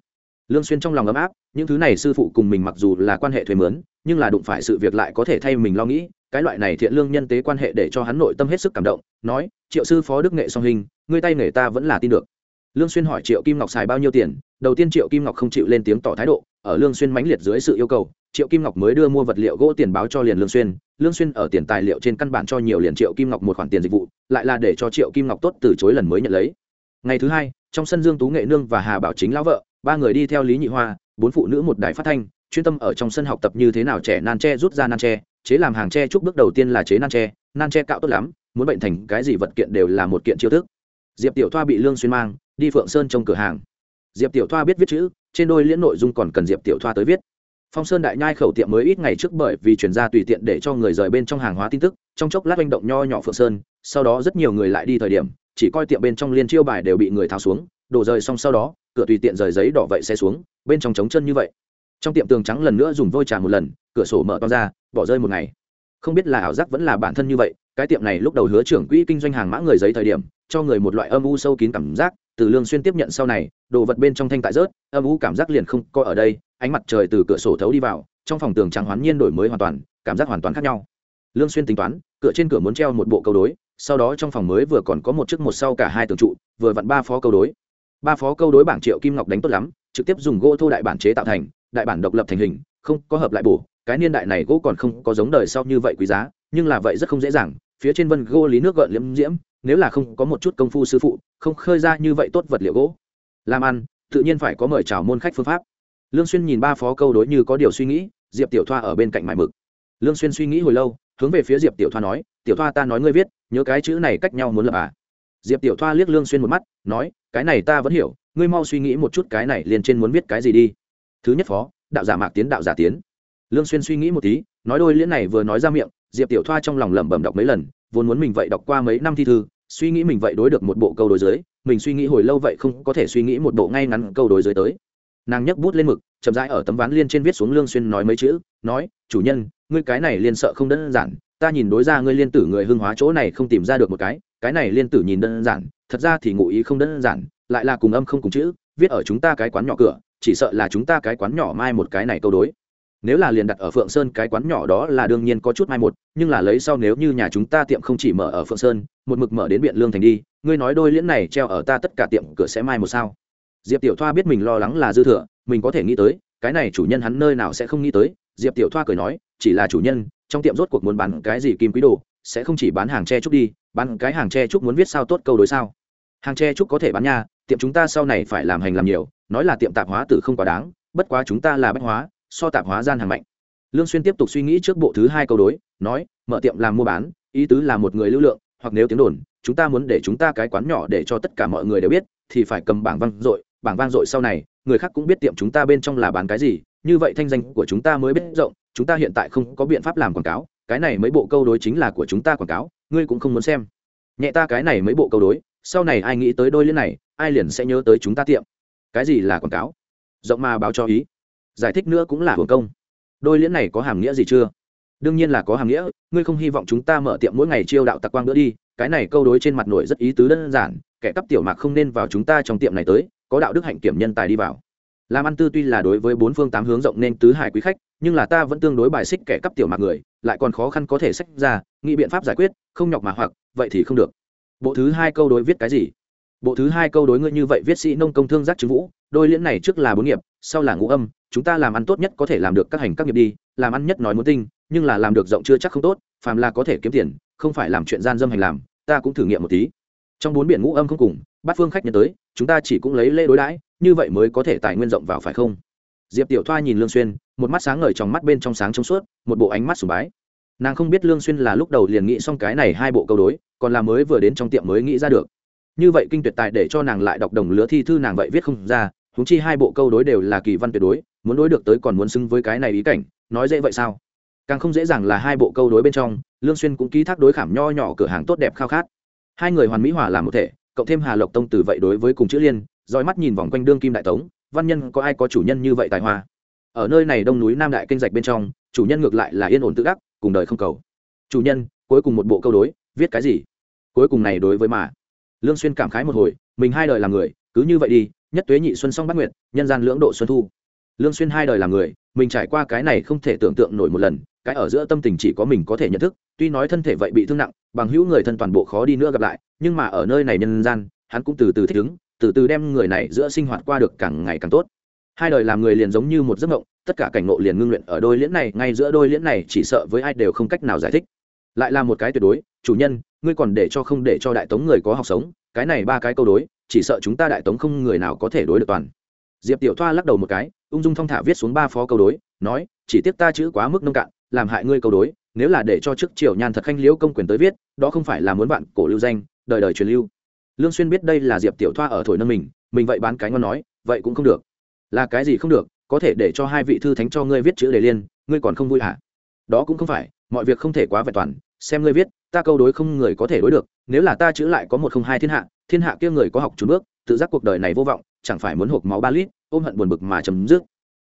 Lương xuyên trong lòng ấm áp những thứ này sư phụ cùng mình mặc dù là quan hệ thuê mướn, nhưng là đụng phải sự việc lại có thể thay mình lo nghĩ. Cái loại này thiện lương nhân tế quan hệ để cho hắn nội tâm hết sức cảm động, nói, triệu sư phó đức nghệ song hình, ngươi tay nghề ta vẫn là tin được. Lương xuyên hỏi triệu kim ngọc xài bao nhiêu tiền? Đầu tiên triệu kim ngọc không chịu lên tiếng tỏ thái độ, ở lương xuyên mãnh liệt dưới sự yêu cầu, triệu kim ngọc mới đưa mua vật liệu gỗ tiền báo cho liền lương xuyên. Lương xuyên ở tiền tài liệu trên căn bản cho nhiều liền triệu kim ngọc một khoản tiền dịch vụ, lại là để cho triệu kim ngọc tốt từ chối lần mới nhận lấy. Ngày thứ hai, trong sân dương tú nghệ nương và hà bảo chính lão vợ, ba người đi theo lý nhị hoa bốn phụ nữ một đài phát thanh, chuyên tâm ở trong sân học tập như thế nào trẻ nan tre rút ra nan tre, chế làm hàng tre trúc bước đầu tiên là chế nan tre nan tre cạo tốt lắm, muốn bệnh thành cái gì vật kiện đều là một kiện chiêu thức. Diệp tiểu thoa bị lương xuyên mang, đi phượng sơn trong cửa hàng. Diệp tiểu thoa biết viết chữ, trên đôi liễn nội dung còn cần diệp tiểu thoa tới viết. Phong sơn đại nhai khẩu tiệm mới ít ngày trước bởi vì chuyển ra tùy tiện để cho người rời bên trong hàng hóa tin tức, trong chốc lát manh động nho nhỏ phượng sơn, sau đó rất nhiều người lại đi thời điểm, chỉ coi tiệm bên trong liên chiêu bài đều bị người tháo xuống đổ rời xong sau đó cửa tùy tiện rời giấy đỏ vậy xe xuống, bên trong trống chân như vậy. Trong tiệm tường trắng lần nữa dùng vôi trà một lần, cửa sổ mở to ra, bỏ rơi một ngày. Không biết là ảo giác vẫn là bản thân như vậy, cái tiệm này lúc đầu hứa trưởng quỹ kinh doanh hàng mã người giấy thời điểm, cho người một loại âm u sâu kín cảm giác, từ lương xuyên tiếp nhận sau này, đồ vật bên trong thanh tại rớt, âm u cảm giác liền không coi ở đây, ánh mặt trời từ cửa sổ thấu đi vào, trong phòng tường trắng hoán nhiên đổi mới hoàn toàn, cảm giác hoàn toàn khác nhau. Lương xuyên tính toán, cửa trên cửa muốn treo một bộ câu đối, sau đó trong phòng mới vừa còn có một chiếc một sau cả hai tường trụ, vừa vặn ba phó câu đối ba phó câu đối bảng triệu kim ngọc đánh tốt lắm, trực tiếp dùng gỗ thô đại bản chế tạo thành, đại bản độc lập thành hình, không có hợp lại bổ, cái niên đại này gỗ còn không có giống đời sau như vậy quý giá, nhưng là vậy rất không dễ dàng, phía trên vân gỗ lý nước gợn liễm diễm, nếu là không có một chút công phu sư phụ, không khơi ra như vậy tốt vật liệu gỗ. Làm ăn, tự nhiên phải có mời chào môn khách phương pháp. Lương xuyên nhìn ba phó câu đối như có điều suy nghĩ, diệp tiểu thoa ở bên cạnh mải mực. Lương xuyên suy nghĩ hồi lâu, hướng về phía diệp tiểu thoa nói, tiểu thoa ta nói ngươi viết, nhớ cái chữ này cách nhau muốn lập à? Diệp tiểu thoa liếc lương xuyên một mắt, nói, cái này ta vẫn hiểu, ngươi mau suy nghĩ một chút cái này liền trên muốn viết cái gì đi. Thứ nhất phó, đạo giả mạc tiến, đạo giả tiến. Lương xuyên suy nghĩ một tí, nói đôi liễn này vừa nói ra miệng, diệp tiểu thoa trong lòng lẩm bẩm đọc mấy lần, vốn muốn mình vậy đọc qua mấy năm thi thư, suy nghĩ mình vậy đối được một bộ câu đối giới, mình suy nghĩ hồi lâu vậy không có thể suy nghĩ một bộ ngay ngắn câu đối giới tới. Nàng nhấc bút lên mực, chậm rãi ở tấm ván liên trên viết xuống lương xuyên nói mấy chữ, nói, chủ nhân, ngươi cái này liên sợ không đơn giản, ta nhìn đối ra ngươi liên tử người hương hóa chỗ này không tìm ra được một cái cái này liên tử nhìn đơn giản, thật ra thì ngụ ý không đơn giản, lại là cùng âm không cùng chữ, viết ở chúng ta cái quán nhỏ cửa, chỉ sợ là chúng ta cái quán nhỏ mai một cái này câu đối. Nếu là liền đặt ở phượng sơn cái quán nhỏ đó là đương nhiên có chút mai một, nhưng là lấy sau nếu như nhà chúng ta tiệm không chỉ mở ở phượng sơn, một mực mở đến biện lương thành đi, ngươi nói đôi liễn này treo ở ta tất cả tiệm cửa sẽ mai một sao? Diệp tiểu thoa biết mình lo lắng là dư thừa, mình có thể nghĩ tới, cái này chủ nhân hắn nơi nào sẽ không nghĩ tới, diệp tiểu thoa cười nói, chỉ là chủ nhân, trong tiệm rốt cuộc muốn bán cái gì kim quý đồ sẽ không chỉ bán hàng tre trúc đi, bán cái hàng tre trúc muốn viết sao tốt câu đối sao. Hàng tre trúc có thể bán nha, tiệm chúng ta sau này phải làm hành làm nhiều, nói là tiệm tạp hóa tử không quá đáng, bất quá chúng ta là bách hóa, so tạp hóa gian hàng mạnh. Lương xuyên tiếp tục suy nghĩ trước bộ thứ hai câu đối, nói, mở tiệm làm mua bán, ý tứ là một người lưu lượng, hoặc nếu tiếng đồn, chúng ta muốn để chúng ta cái quán nhỏ để cho tất cả mọi người đều biết, thì phải cầm bảng vang dội, bảng vang dội sau này, người khác cũng biết tiệm chúng ta bên trong là bán cái gì, như vậy thanh danh của chúng ta mới biết rộng, chúng ta hiện tại không có biện pháp làm quảng cáo cái này mấy bộ câu đối chính là của chúng ta quảng cáo, ngươi cũng không muốn xem. Nhẹ ta cái này mấy bộ câu đối, sau này ai nghĩ tới đôi liên này, ai liền sẽ nhớ tới chúng ta tiệm. Cái gì là quảng cáo? Rộng mà báo cho ý. Giải thích nữa cũng là hưởng công. Đôi liễn này có hàm nghĩa gì chưa? Đương nhiên là có hàm nghĩa, ngươi không hy vọng chúng ta mở tiệm mỗi ngày chiêu đạo tặc quang nữa đi, cái này câu đối trên mặt nổi rất ý tứ đơn giản, kẻ cắp tiểu mạc không nên vào chúng ta trong tiệm này tới, có đạo đức hạnh kiểm nhân tài đi vào làm ăn tư tuy là đối với bốn phương tám hướng rộng nên tứ hải quý khách, nhưng là ta vẫn tương đối bài xích kẻ cắp tiểu mạc người, lại còn khó khăn có thể sách ra, nghĩ biện pháp giải quyết, không nhọc mà hoặc, vậy thì không được. Bộ thứ hai câu đối viết cái gì? Bộ thứ hai câu đối ngươi như vậy viết sĩ nông công thương giác chứng vũ, đôi liễn này trước là bốn nghiệp, sau là ngũ âm, chúng ta làm ăn tốt nhất có thể làm được các hành các nghiệp đi, làm ăn nhất nói muốn tinh, nhưng là làm được rộng chưa chắc không tốt, phàm là có thể kiếm tiền, không phải làm chuyện gian dâm hành làm, ta cũng thử nghiệm một tí. Trong bốn biển ngũ âm không cùng bắt phương khách nhận tới, chúng ta chỉ cũng lấy lễ đối đãi như vậy mới có thể tài nguyên rộng vào phải không? Diệp tiểu thoa nhìn lương xuyên, một mắt sáng ngời trong mắt bên trong sáng trong suốt, một bộ ánh mắt sùng bái. Nàng không biết lương xuyên là lúc đầu liền nghĩ xong cái này hai bộ câu đối, còn là mới vừa đến trong tiệm mới nghĩ ra được. Như vậy kinh tuyệt tài để cho nàng lại đọc đồng lứa thi thư nàng vậy viết không ra chúng chi hai bộ câu đối đều là kỳ văn tuyệt đối, muốn đối được tới còn muốn xứng với cái này ý cảnh, nói dễ vậy sao? Càng không dễ dàng là hai bộ câu đối bên trong, lương xuyên cũng ký thác đối khảm nho nhỏ cửa hàng tốt đẹp khao khát. Hai người hoàn mỹ hòa làm một thể, cộng thêm hà lộc tông từ vậy đối với cùng chữ liên dõi mắt nhìn vòng quanh đương kim đại tống, văn nhân có ai có chủ nhân như vậy tài hoa? Ở nơi này đông núi nam đại kinh rạch bên trong, chủ nhân ngược lại là yên ổn tự đắc, cùng đời không cầu. Chủ nhân, cuối cùng một bộ câu đối, viết cái gì? Cuối cùng này đối với mà. Lương xuyên cảm khái một hồi, mình hai đời làm người, cứ như vậy đi, nhất tuế nhị xuân song bát nguyệt, nhân gian lưỡng độ xuân thu. Lương xuyên hai đời làm người, mình trải qua cái này không thể tưởng tượng nổi một lần, cái ở giữa tâm tình chỉ có mình có thể nhận thức, tuy nói thân thể vậy bị thương nặng, bằng hữu người thân toàn bộ khó đi nữa gặp lại, nhưng mà ở nơi này nhân gian, hắn cũng từ từ thích ứng từ từ đem người này giữa sinh hoạt qua được càng ngày càng tốt. Hai đời làm người liền giống như một giấc mộng, tất cả cảnh ngộ liền ngưng luyện ở đôi liễn này, ngay giữa đôi liễn này chỉ sợ với ai đều không cách nào giải thích. Lại là một cái tuyệt đối, chủ nhân, ngươi còn để cho không để cho đại tống người có học sống, cái này ba cái câu đối, chỉ sợ chúng ta đại tống không người nào có thể đối được toàn. Diệp tiểu thoa lắc đầu một cái, ung dung thong thả viết xuống ba phó câu đối, nói, chỉ tiếc ta chữ quá mức nông cạn, làm hại ngươi câu đối, nếu là để cho trước triều nhan thật khanh liễu công quyền tới viết, đó không phải là muốn bạn cổ lưu danh, đời đời truyền lưu lương xuyên biết đây là diệp tiểu thoa ở thổi nâng mình mình vậy bán cái ngon nói, vậy cũng không được. Là cái gì không được, có thể để cho hai vị thư thánh cho ngươi viết chữ đề liên, ngươi còn không vui hả? Đó cũng không phải, mọi việc không thể quá vẹn toàn, xem ngươi viết, ta câu đối không người có thể đối được, nếu là ta chữ lại có một không hai thiên hạ thiên hạ kia người có học trốn bước, tự giác cuộc đời này vô vọng, chẳng phải muốn hộp máu ba lít, ôm hận buồn bực mà chấm dứt.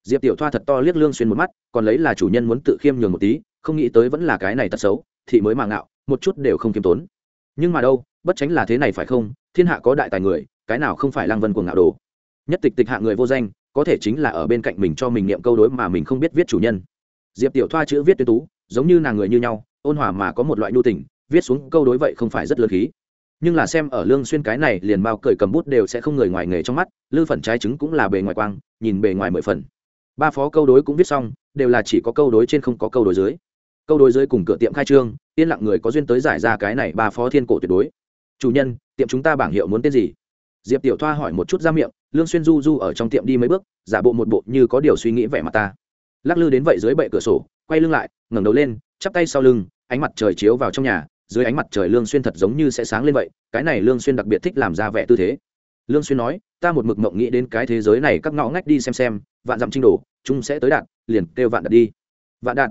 Diệp tiểu thoa thật to liếc lương xuyên một mắt, còn lấy là chủ nhân muốn tự khiêm nhường một tí, không nghĩ tới vẫn là cái này tật xấu, thị mới mà ngạo, một chút đều không kiêm tốn. Nhưng mà đâu bất tránh là thế này phải không? Thiên hạ có đại tài người, cái nào không phải lang vân của ngạo đồ? Nhất tịch tịch hạ người vô danh, có thể chính là ở bên cạnh mình cho mình niệm câu đối mà mình không biết viết chủ nhân. Diệp tiểu thoa chữ viết tuyên tú, giống như nàng người như nhau, ôn hòa mà có một loại nhu tình, viết xuống câu đối vậy không phải rất lớn khí. Nhưng là xem ở lương xuyên cái này, liền bao cởi cầm bút đều sẽ không người ngoài nghề trong mắt, lư phần trái trứng cũng là bề ngoài quang, nhìn bề ngoài mười phần. Ba phó câu đối cũng viết xong, đều là chỉ có câu đối trên không có câu đối dưới. Câu đối dưới cùng cửa tiệm khai trương, yên lặng người có duyên tới giải ra cái này ba phó thiên cổ tuyệt đối chủ nhân, tiệm chúng ta bảng hiệu muốn tên gì? Diệp tiểu thoa hỏi một chút ra miệng, lương xuyên du du ở trong tiệm đi mấy bước, giả bộ một bộ như có điều suy nghĩ vẻ mặt ta. Lắc lư đến vậy dưới bệ cửa sổ, quay lưng lại, ngẩng đầu lên, chắp tay sau lưng, ánh mặt trời chiếu vào trong nhà, dưới ánh mặt trời lương xuyên thật giống như sẽ sáng lên vậy, cái này lương xuyên đặc biệt thích làm ra vẻ tư thế. Lương xuyên nói, ta một mực mộng nghĩ đến cái thế giới này các ngõ ngách đi xem xem, vạn dặm trinh đổ chúng sẽ tới đạt liền kêu vạn đạt đi. Vạn đạt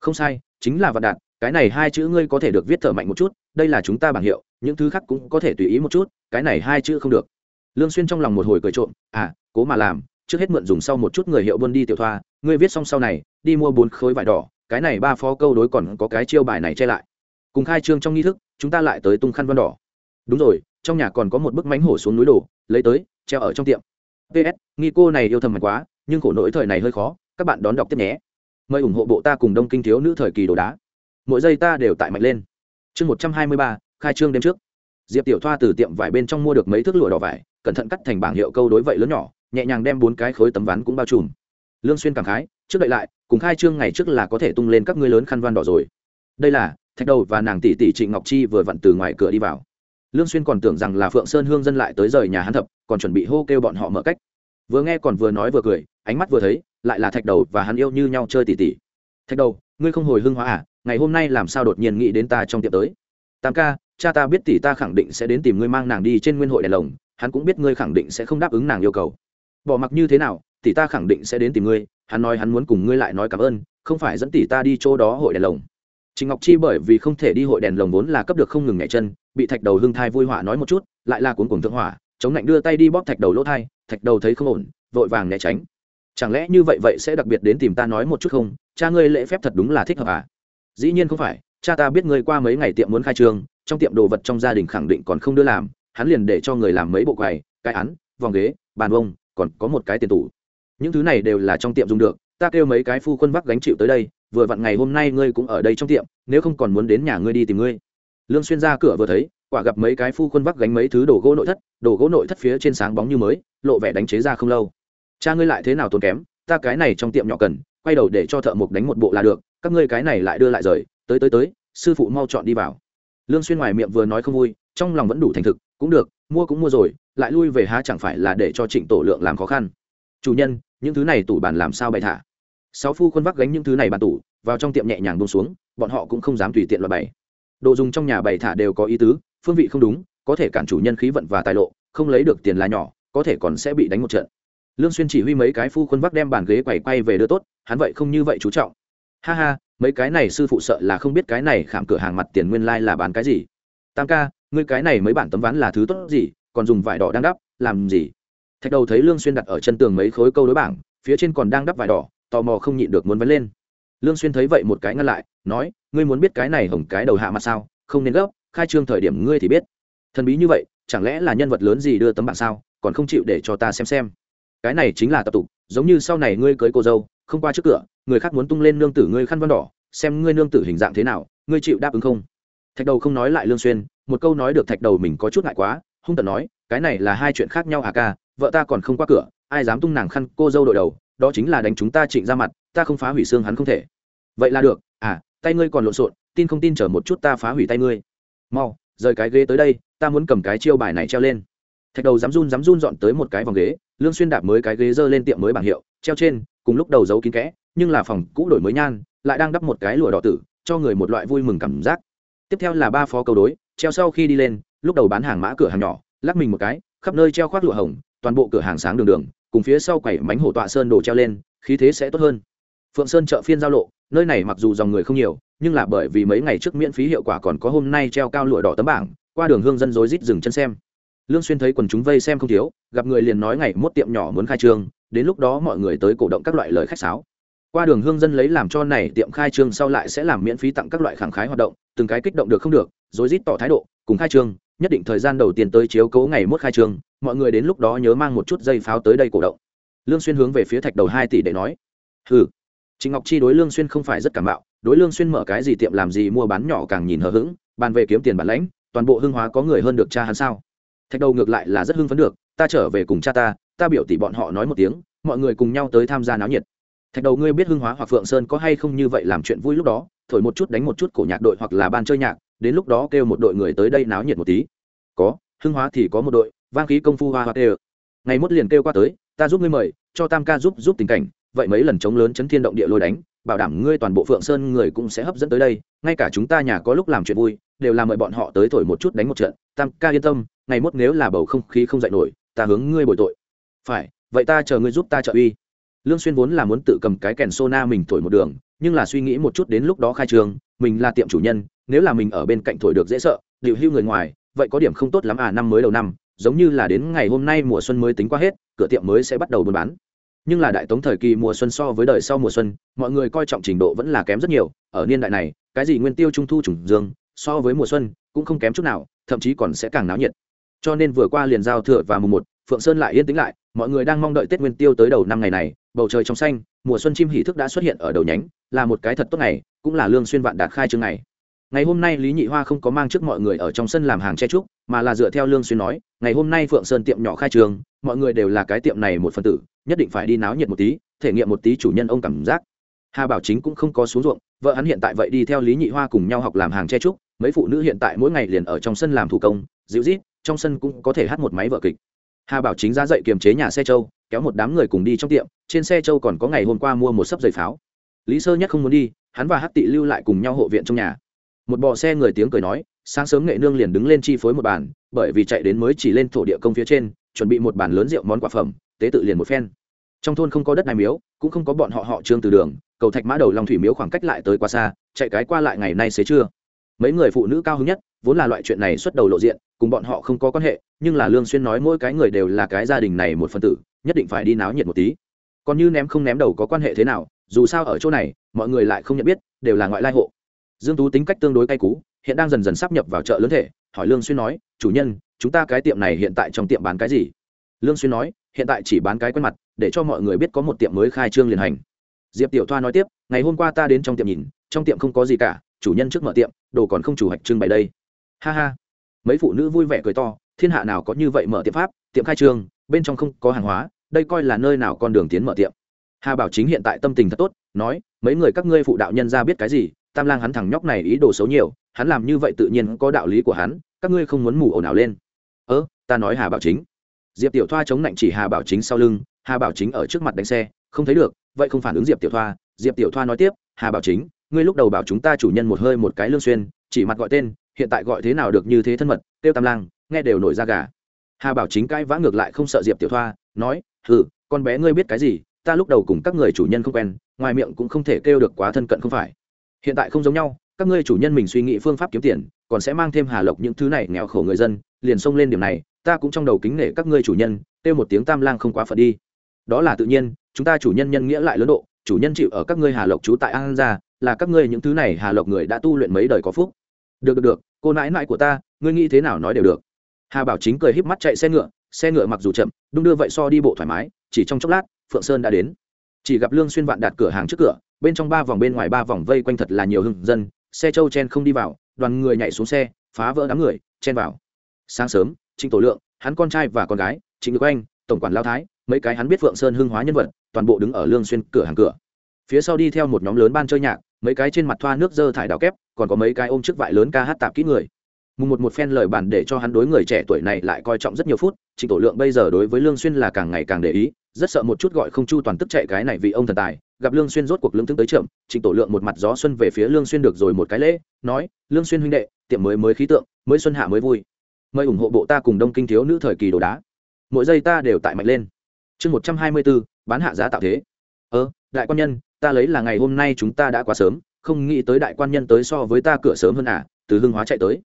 không sai, chính là vạn đạt cái này hai chữ ngươi có thể được viết thở mạnh một chút, đây là chúng ta bảng hiệu những thứ khác cũng có thể tùy ý một chút, cái này hai chữ không được. Lương xuyên trong lòng một hồi cười trộm à cố mà làm, trước hết mượn dùng sau một chút người hiệu buôn đi tiểu thoa, ngươi viết xong sau này, đi mua bốn khối vải đỏ, cái này ba phó câu đối còn có cái chiêu bài này che lại. Cùng khai trương trong nghi thức, chúng ta lại tới tung khăn văn đỏ. Đúng rồi, trong nhà còn có một bức mánh hổ xuống núi đổ, lấy tới, treo ở trong tiệm. Ps nghi cô này yêu thầm mạnh quá, nhưng khổ nỗi thời này hơi khó, các bạn đón đọc tiếp nhé. Mời ủng hộ bộ ta cùng đông kinh thiếu nữ thời kỳ đồ đá. Mỗi giây ta đều tại mạnh lên. Chương một trăm hai mươi ba khai trương đêm trước. Diệp tiểu thoa từ tiệm vải bên trong mua được mấy thước lụa đỏ vải, cẩn thận cắt thành bảng hiệu câu đối vậy lớn nhỏ, nhẹ nhàng đem bốn cái khối tấm ván cũng bao trùm. Lương xuyên cảm khái, trước đợi lại, cùng khai trương ngày trước là có thể tung lên các ngươi lớn khăn văn đỏ rồi. Đây là, thạch đầu và nàng tỷ tỷ trịnh ngọc chi vừa vặn từ ngoài cửa đi vào. Lương xuyên còn tưởng rằng là phượng sơn hương dân lại tới rời nhà hắn thập, còn chuẩn bị hô kêu bọn họ mở cách. Vừa nghe còn vừa nói vừa cười, ánh mắt vừa thấy, lại là thạch đầu và hắn yêu như nhau chơi tỷ tỷ thạch đầu, ngươi không hồi hưng hóa à? Ngày hôm nay làm sao đột nhiên nghĩ đến ta trong tiệm tới? Tam ca cha ta biết tỷ ta khẳng định sẽ đến tìm ngươi mang nàng đi trên nguyên hội đèn lồng hắn cũng biết ngươi khẳng định sẽ không đáp ứng nàng yêu cầu bỏ mặc như thế nào tỷ ta khẳng định sẽ đến tìm ngươi hắn nói hắn muốn cùng ngươi lại nói cảm ơn không phải dẫn tỷ ta đi chỗ đó hội đèn lồng Trình Ngọc Chi bởi vì không thể đi hội đèn lồng vốn là cấp được không ngừng nhảy chân, bị thạch đầu hưng thai vui hỏa nói một chút, lại là cuốn cuồng thượng hỏa, chống lạnh đưa tay đi bóp thạch đầu lỗ thai, thạch đầu thấy không ổn, vội vàng né tránh. Chẳng lẽ như vậy vậy sẽ đặc biệt đến tìm ta nói một chút không? Cha ngươi lễ phép thật đúng là thích hợp à? Dĩ nhiên không phải, cha ta biết ngươi qua mấy ngày tiệm muốn khai trương, trong tiệm đồ vật trong gia đình khẳng định còn không đưa làm, hắn liền để cho người làm mấy bộ quầy, cái án, vòng ghế, bàn bông, còn có một cái tiền tủ. Những thứ này đều là trong tiệm dùng được, ta kêu mấy cái phu quân vác gánh chịu tới đây, vừa vặn ngày hôm nay ngươi cũng ở đây trong tiệm nếu không còn muốn đến nhà ngươi đi tìm ngươi lương xuyên ra cửa vừa thấy quả gặp mấy cái phu quân vác gánh mấy thứ đồ gỗ nội thất đồ gỗ nội thất phía trên sáng bóng như mới lộ vẻ đánh chế ra không lâu cha ngươi lại thế nào tốn kém ta cái này trong tiệm nhỏ cần quay đầu để cho thợ mộc đánh một bộ là được các ngươi cái này lại đưa lại rời tới tới tới, sư phụ mau chọn đi vào. Lương xuyên ngoài miệng vừa nói không vui, trong lòng vẫn đủ thành thực, cũng được, mua cũng mua rồi, lại lui về há chẳng phải là để cho trịnh tổ lượng làm khó khăn. Chủ nhân, những thứ này tủ bàn làm sao bày thả? Sáu phu quân vác gánh những thứ này bàn tủ, vào trong tiệm nhẹ nhàng buông xuống, bọn họ cũng không dám tùy tiện loại bày. Đồ dùng trong nhà bày thả đều có ý tứ, phương vị không đúng, có thể cản chủ nhân khí vận và tài lộ, không lấy được tiền là nhỏ, có thể còn sẽ bị đánh một trận. Lương xuyên chỉ huy mấy cái phu quân vác đem bàn ghế quẩy quay về đưa tốt, hắn vậy không như vậy chú trọng. Ha ha mấy cái này sư phụ sợ là không biết cái này khảm cửa hàng mặt tiền nguyên lai like là bán cái gì. Tam ca, ngươi cái này mấy bản tấm ván là thứ tốt gì, còn dùng vải đỏ đang đắp, làm gì? Thạch đầu thấy lương xuyên đặt ở chân tường mấy khối câu đối bảng, phía trên còn đang đắp vải đỏ, tò mò không nhịn được muốn vấn lên. Lương xuyên thấy vậy một cái ngăn lại, nói, ngươi muốn biết cái này hổng cái đầu hạ mặt sao? Không nên gấp, khai trương thời điểm ngươi thì biết. Thần bí như vậy, chẳng lẽ là nhân vật lớn gì đưa tấm bảng sao, còn không chịu để cho ta xem xem. Cái này chính là tập tục, giống như sau này ngươi cưới cô dâu không qua trước cửa, người khác muốn tung lên nương tử ngươi khăn văn đỏ, xem ngươi nương tử hình dạng thế nào, ngươi chịu đáp ứng không? Thạch đầu không nói lại lương xuyên, một câu nói được thạch đầu mình có chút ngại quá, hung tợn nói, cái này là hai chuyện khác nhau à ca, vợ ta còn không qua cửa, ai dám tung nàng khăn cô dâu đội đầu, đó chính là đánh chúng ta trịnh ra mặt, ta không phá hủy xương hắn không thể. Vậy là được à tay ngươi còn lộn xộn, tin không tin chở một chút ta phá hủy tay ngươi. Mau, rời cái ghế tới đây, ta muốn cầm cái chiêu bài này treo lên. Thạch đầu dám run dám run dọn tới một cái vòng ghế, lương xuyên đạp mới cái ghế dơ lên tiệm mới bảng hiệu, treo trên cùng lúc đầu giấu kín kẽ, nhưng là phòng cũ đổi mới nhan, lại đang đắp một cái lụa đỏ tử, cho người một loại vui mừng cảm giác. Tiếp theo là ba phó câu đối, treo sau khi đi lên, lúc đầu bán hàng mã cửa hàng nhỏ, lắc mình một cái, khắp nơi treo khoác lụa hồng, toàn bộ cửa hàng sáng đường đường, cùng phía sau quẩy mánh hổ tọa sơn đồ treo lên, khí thế sẽ tốt hơn. Phượng sơn chợ phiên giao lộ, nơi này mặc dù dòng người không nhiều, nhưng là bởi vì mấy ngày trước miễn phí hiệu quả còn có hôm nay treo cao lụa đỏ tấm bảng, qua đường hương dân rối rít dừng chân xem. Lương xuyên thấy quần chúng vây xem không thiếu, gặp người liền nói ngày mốt tiệm nhỏ muốn khai trương đến lúc đó mọi người tới cổ động các loại lời khách sáo. Qua đường hương dân lấy làm cho này tiệm khai trương sau lại sẽ làm miễn phí tặng các loại khẳng khái hoạt động, từng cái kích động được không được, rối rít tỏ thái độ, cùng khai trương, nhất định thời gian đầu tiên tới chiếu cố ngày mốt khai trương, mọi người đến lúc đó nhớ mang một chút dây pháo tới đây cổ động. Lương xuyên hướng về phía thạch đầu hai tỷ để nói, hừ trịnh ngọc chi đối lương xuyên không phải rất cảm bạo đối lương xuyên mở cái gì tiệm làm gì mua bán nhỏ càng nhìn hờ hững, bàn về kiếm tiền bản lãnh, toàn bộ hương hóa có người hơn được cha hắn sao? Thạch đầu ngược lại là rất hưng phấn được, ta trở về cùng cha ta ta biểu tỷ bọn họ nói một tiếng, mọi người cùng nhau tới tham gia náo nhiệt. Thạch đầu ngươi biết hưng hóa hoặc phượng sơn có hay không như vậy làm chuyện vui lúc đó, thổi một chút đánh một chút cổ nhạc đội hoặc là ban chơi nhạc, đến lúc đó kêu một đội người tới đây náo nhiệt một tí. Có, hưng hóa thì có một đội, vang khí công phu hoa hoa kêu ngày mốt liền kêu qua tới, ta giúp ngươi mời, cho tam ca giúp giúp tình cảnh, vậy mấy lần chống lớn chấn thiên động địa lôi đánh, bảo đảm ngươi toàn bộ phượng sơn người cũng sẽ hấp dẫn tới đây, ngay cả chúng ta nhà có lúc làm chuyện vui, đều là mời bọn họ tới thổi một chút đánh một trận. Tam ca yên tâm, ngày mốt nếu là bầu không khí không dạy nổi, ta hướng ngươi bồi tội phải, vậy ta chờ ngươi giúp ta trợ uy. Lương xuyên vốn là muốn tự cầm cái kèn sona mình thổi một đường, nhưng là suy nghĩ một chút đến lúc đó khai trường, mình là tiệm chủ nhân, nếu là mình ở bên cạnh thổi được dễ sợ điều hưu người ngoài, vậy có điểm không tốt lắm à năm mới đầu năm, giống như là đến ngày hôm nay mùa xuân mới tính qua hết, cửa tiệm mới sẽ bắt đầu buôn bán. Nhưng là đại tống thời kỳ mùa xuân so với đời sau mùa xuân, mọi người coi trọng trình độ vẫn là kém rất nhiều, ở niên đại này, cái gì nguyên tiêu trung thu trùng dương, so với mùa xuân cũng không kém chút nào, thậm chí còn sẽ càng náo nhiệt. Cho nên vừa qua liền giao thừa và mùng một, phượng sơn lại yên tĩnh lại mọi người đang mong đợi tết nguyên tiêu tới đầu năm ngày này, bầu trời trong xanh, mùa xuân chim hỷ thức đã xuất hiện ở đầu nhánh, là một cái thật tốt ngày, cũng là lương xuyên vạn đạt khai trương ngày. Ngày hôm nay lý nhị hoa không có mang trước mọi người ở trong sân làm hàng che trúc mà là dựa theo lương xuyên nói, ngày hôm nay phượng sơn tiệm nhỏ khai trương, mọi người đều là cái tiệm này một phần tử, nhất định phải đi náo nhiệt một tí, thể nghiệm một tí chủ nhân ông cảm giác. Hà bảo chính cũng không có xuống ruộng, vợ hắn hiện tại vậy đi theo lý nhị hoa cùng nhau học làm hàng che trúc mấy phụ nữ hiện tại mỗi ngày liền ở trong sân làm thủ công, dịu rít trong sân cũng có thể hát một máy vợ kịch hà bảo chính ra dậy kiềm chế nhà xe châu, kéo một đám người cùng đi trong tiệm, trên xe châu còn có ngày hôm qua mua một sấp giày pháo. Lý sơ nhất không muốn đi, hắn và hát tị lưu lại cùng nhau hộ viện trong nhà. Một bò xe người tiếng cười nói, sáng sớm nghệ nương liền đứng lên chi phối một bàn, bởi vì chạy đến mới chỉ lên thổ địa công phía trên, chuẩn bị một bàn lớn rượu món quả phẩm, tế tự liền một phen. Trong thôn không có đất này miếu, cũng không có bọn họ họ trương từ đường, cầu thạch mã đầu long thủy miếu khoảng cách lại tới quá xa, chạy cái qua lại ngày nay xế trưa. Mấy người phụ nữ cao hứng nhất, vốn là loại chuyện này xuất đầu lộ diện cùng bọn họ không có quan hệ, nhưng là lương xuyên nói mỗi cái người đều là cái gia đình này một phần tử, nhất định phải đi náo nhiệt một tí. Còn như ném không ném đầu có quan hệ thế nào, dù sao ở chỗ này, mọi người lại không nhận biết, đều là ngoại lai hộ. Dương tú tính cách tương đối cay cú, hiện đang dần dần sắp nhập vào chợ lớn thể, hỏi lương xuyên nói, chủ nhân, chúng ta cái tiệm này hiện tại trong tiệm bán cái gì? Lương xuyên nói, hiện tại chỉ bán cái quen mặt, để cho mọi người biết có một tiệm mới khai trương liền hành. Diệp tiểu thoa nói tiếp, ngày hôm qua ta đến trong tiệm nhìn, trong tiệm không có gì cả, chủ nhân trước mở tiệm, đồ còn không chủ hạch trưng bày đây. Ha ha mấy phụ nữ vui vẻ cười to, thiên hạ nào có như vậy mở tiệm pháp, tiệm khai trương, bên trong không có hàng hóa, đây coi là nơi nào con đường tiến mở tiệm. Hà bảo chính hiện tại tâm tình thật tốt, nói, mấy người các ngươi phụ đạo nhân ra biết cái gì, tam lang hắn thằng nhóc này ý đồ xấu nhiều, hắn làm như vậy tự nhiên có đạo lý của hắn, các ngươi không muốn mù ồn ào lên. Ơ, ta nói hà bảo chính. Diệp tiểu thoa chống nạnh chỉ hà bảo chính sau lưng, hà bảo chính ở trước mặt đánh xe, không thấy được, vậy không phản ứng diệp tiểu thoa. Diệp tiểu thoa nói tiếp, hà bảo chính, ngươi lúc đầu bảo chúng ta chủ nhân một hơi một cái lương xuyên, chỉ mặt gọi tên hiện tại gọi thế nào được như thế thân mật, tiêu tam lang, nghe đều nổi da gà. Hà bảo chính cãi vã ngược lại không sợ diệp tiểu thoa, nói, hừ, con bé ngươi biết cái gì, ta lúc đầu cùng các người chủ nhân không quen, ngoài miệng cũng không thể kêu được quá thân cận không phải. Hiện tại không giống nhau, các ngươi chủ nhân mình suy nghĩ phương pháp kiếm tiền, còn sẽ mang thêm hà lộc những thứ này nghèo khổ người dân, liền xông lên điểm này, ta cũng trong đầu kính nể các ngươi chủ nhân, kêu một tiếng tam lang không quá phận đi. Đó là tự nhiên, chúng ta chủ nhân nhân nghĩa lại lớn độ, chủ nhân chịu ở các ngươi hà lộc trú tại an gia, là các ngươi những thứ này hà lộc người đã tu luyện mấy đời có phúc được được được, cô nãi nãi của ta, ngươi nghĩ thế nào nói đều được. Hà bảo chính cười híp mắt chạy xe ngựa xe ngựa mặc dù chậm, đung đưa vậy so đi bộ thoải mái, chỉ trong chốc lát, phượng sơn đã đến. Chỉ gặp lương xuyên vạn đạt cửa hàng trước cửa, bên trong ba vòng bên ngoài ba vòng vây quanh thật là nhiều hưng dân, xe châu chen không đi vào, đoàn người nhảy xuống xe, phá vỡ đám người, chen vào. Sáng sớm, trịnh tổ lượng, hắn con trai và con gái, trịnh được anh, tổng quản lao thái, mấy cái hắn biết phượng sơn hưng hóa nhân vật, toàn bộ đứng ở lương xuyên cửa hàng cửa. Phía sau đi theo một nhóm lớn ban chơi nhạc mấy cái trên mặt thoa nước dơ thải đào kép còn có mấy cái ôm trước vải lớn ca hát tạp kỹ người. Mùng một một phen lời bản để cho hắn đối người trẻ tuổi này lại coi trọng rất nhiều phút trịnh tổ lượng bây giờ đối với lương xuyên là càng ngày càng để ý rất sợ một chút gọi không chu toàn tức chạy cái này vì ông thần tài gặp lương xuyên rốt cuộc lương tướng tới chậm trịnh tổ lượng một mặt gió xuân về phía lương xuyên được rồi một cái lễ nói lương xuyên huynh đệ tiệm mới mới khí tượng mới xuân hạ mới vui. Mời ủng hộ bộ ta cùng đông kinh thiếu nữ thời kỳ đồ đá. Mỗi giây ta đều tại mạnh lên. Chương một trăm hai mươi 124, bán hạ giá tạo thế. Ơ đại quan nhân, ta lấy là ngày hôm nay chúng ta đã quá sớm, không nghĩ tới đại quan nhân tới so với ta cửa sớm hơn à từ hưng hóa chạy tới.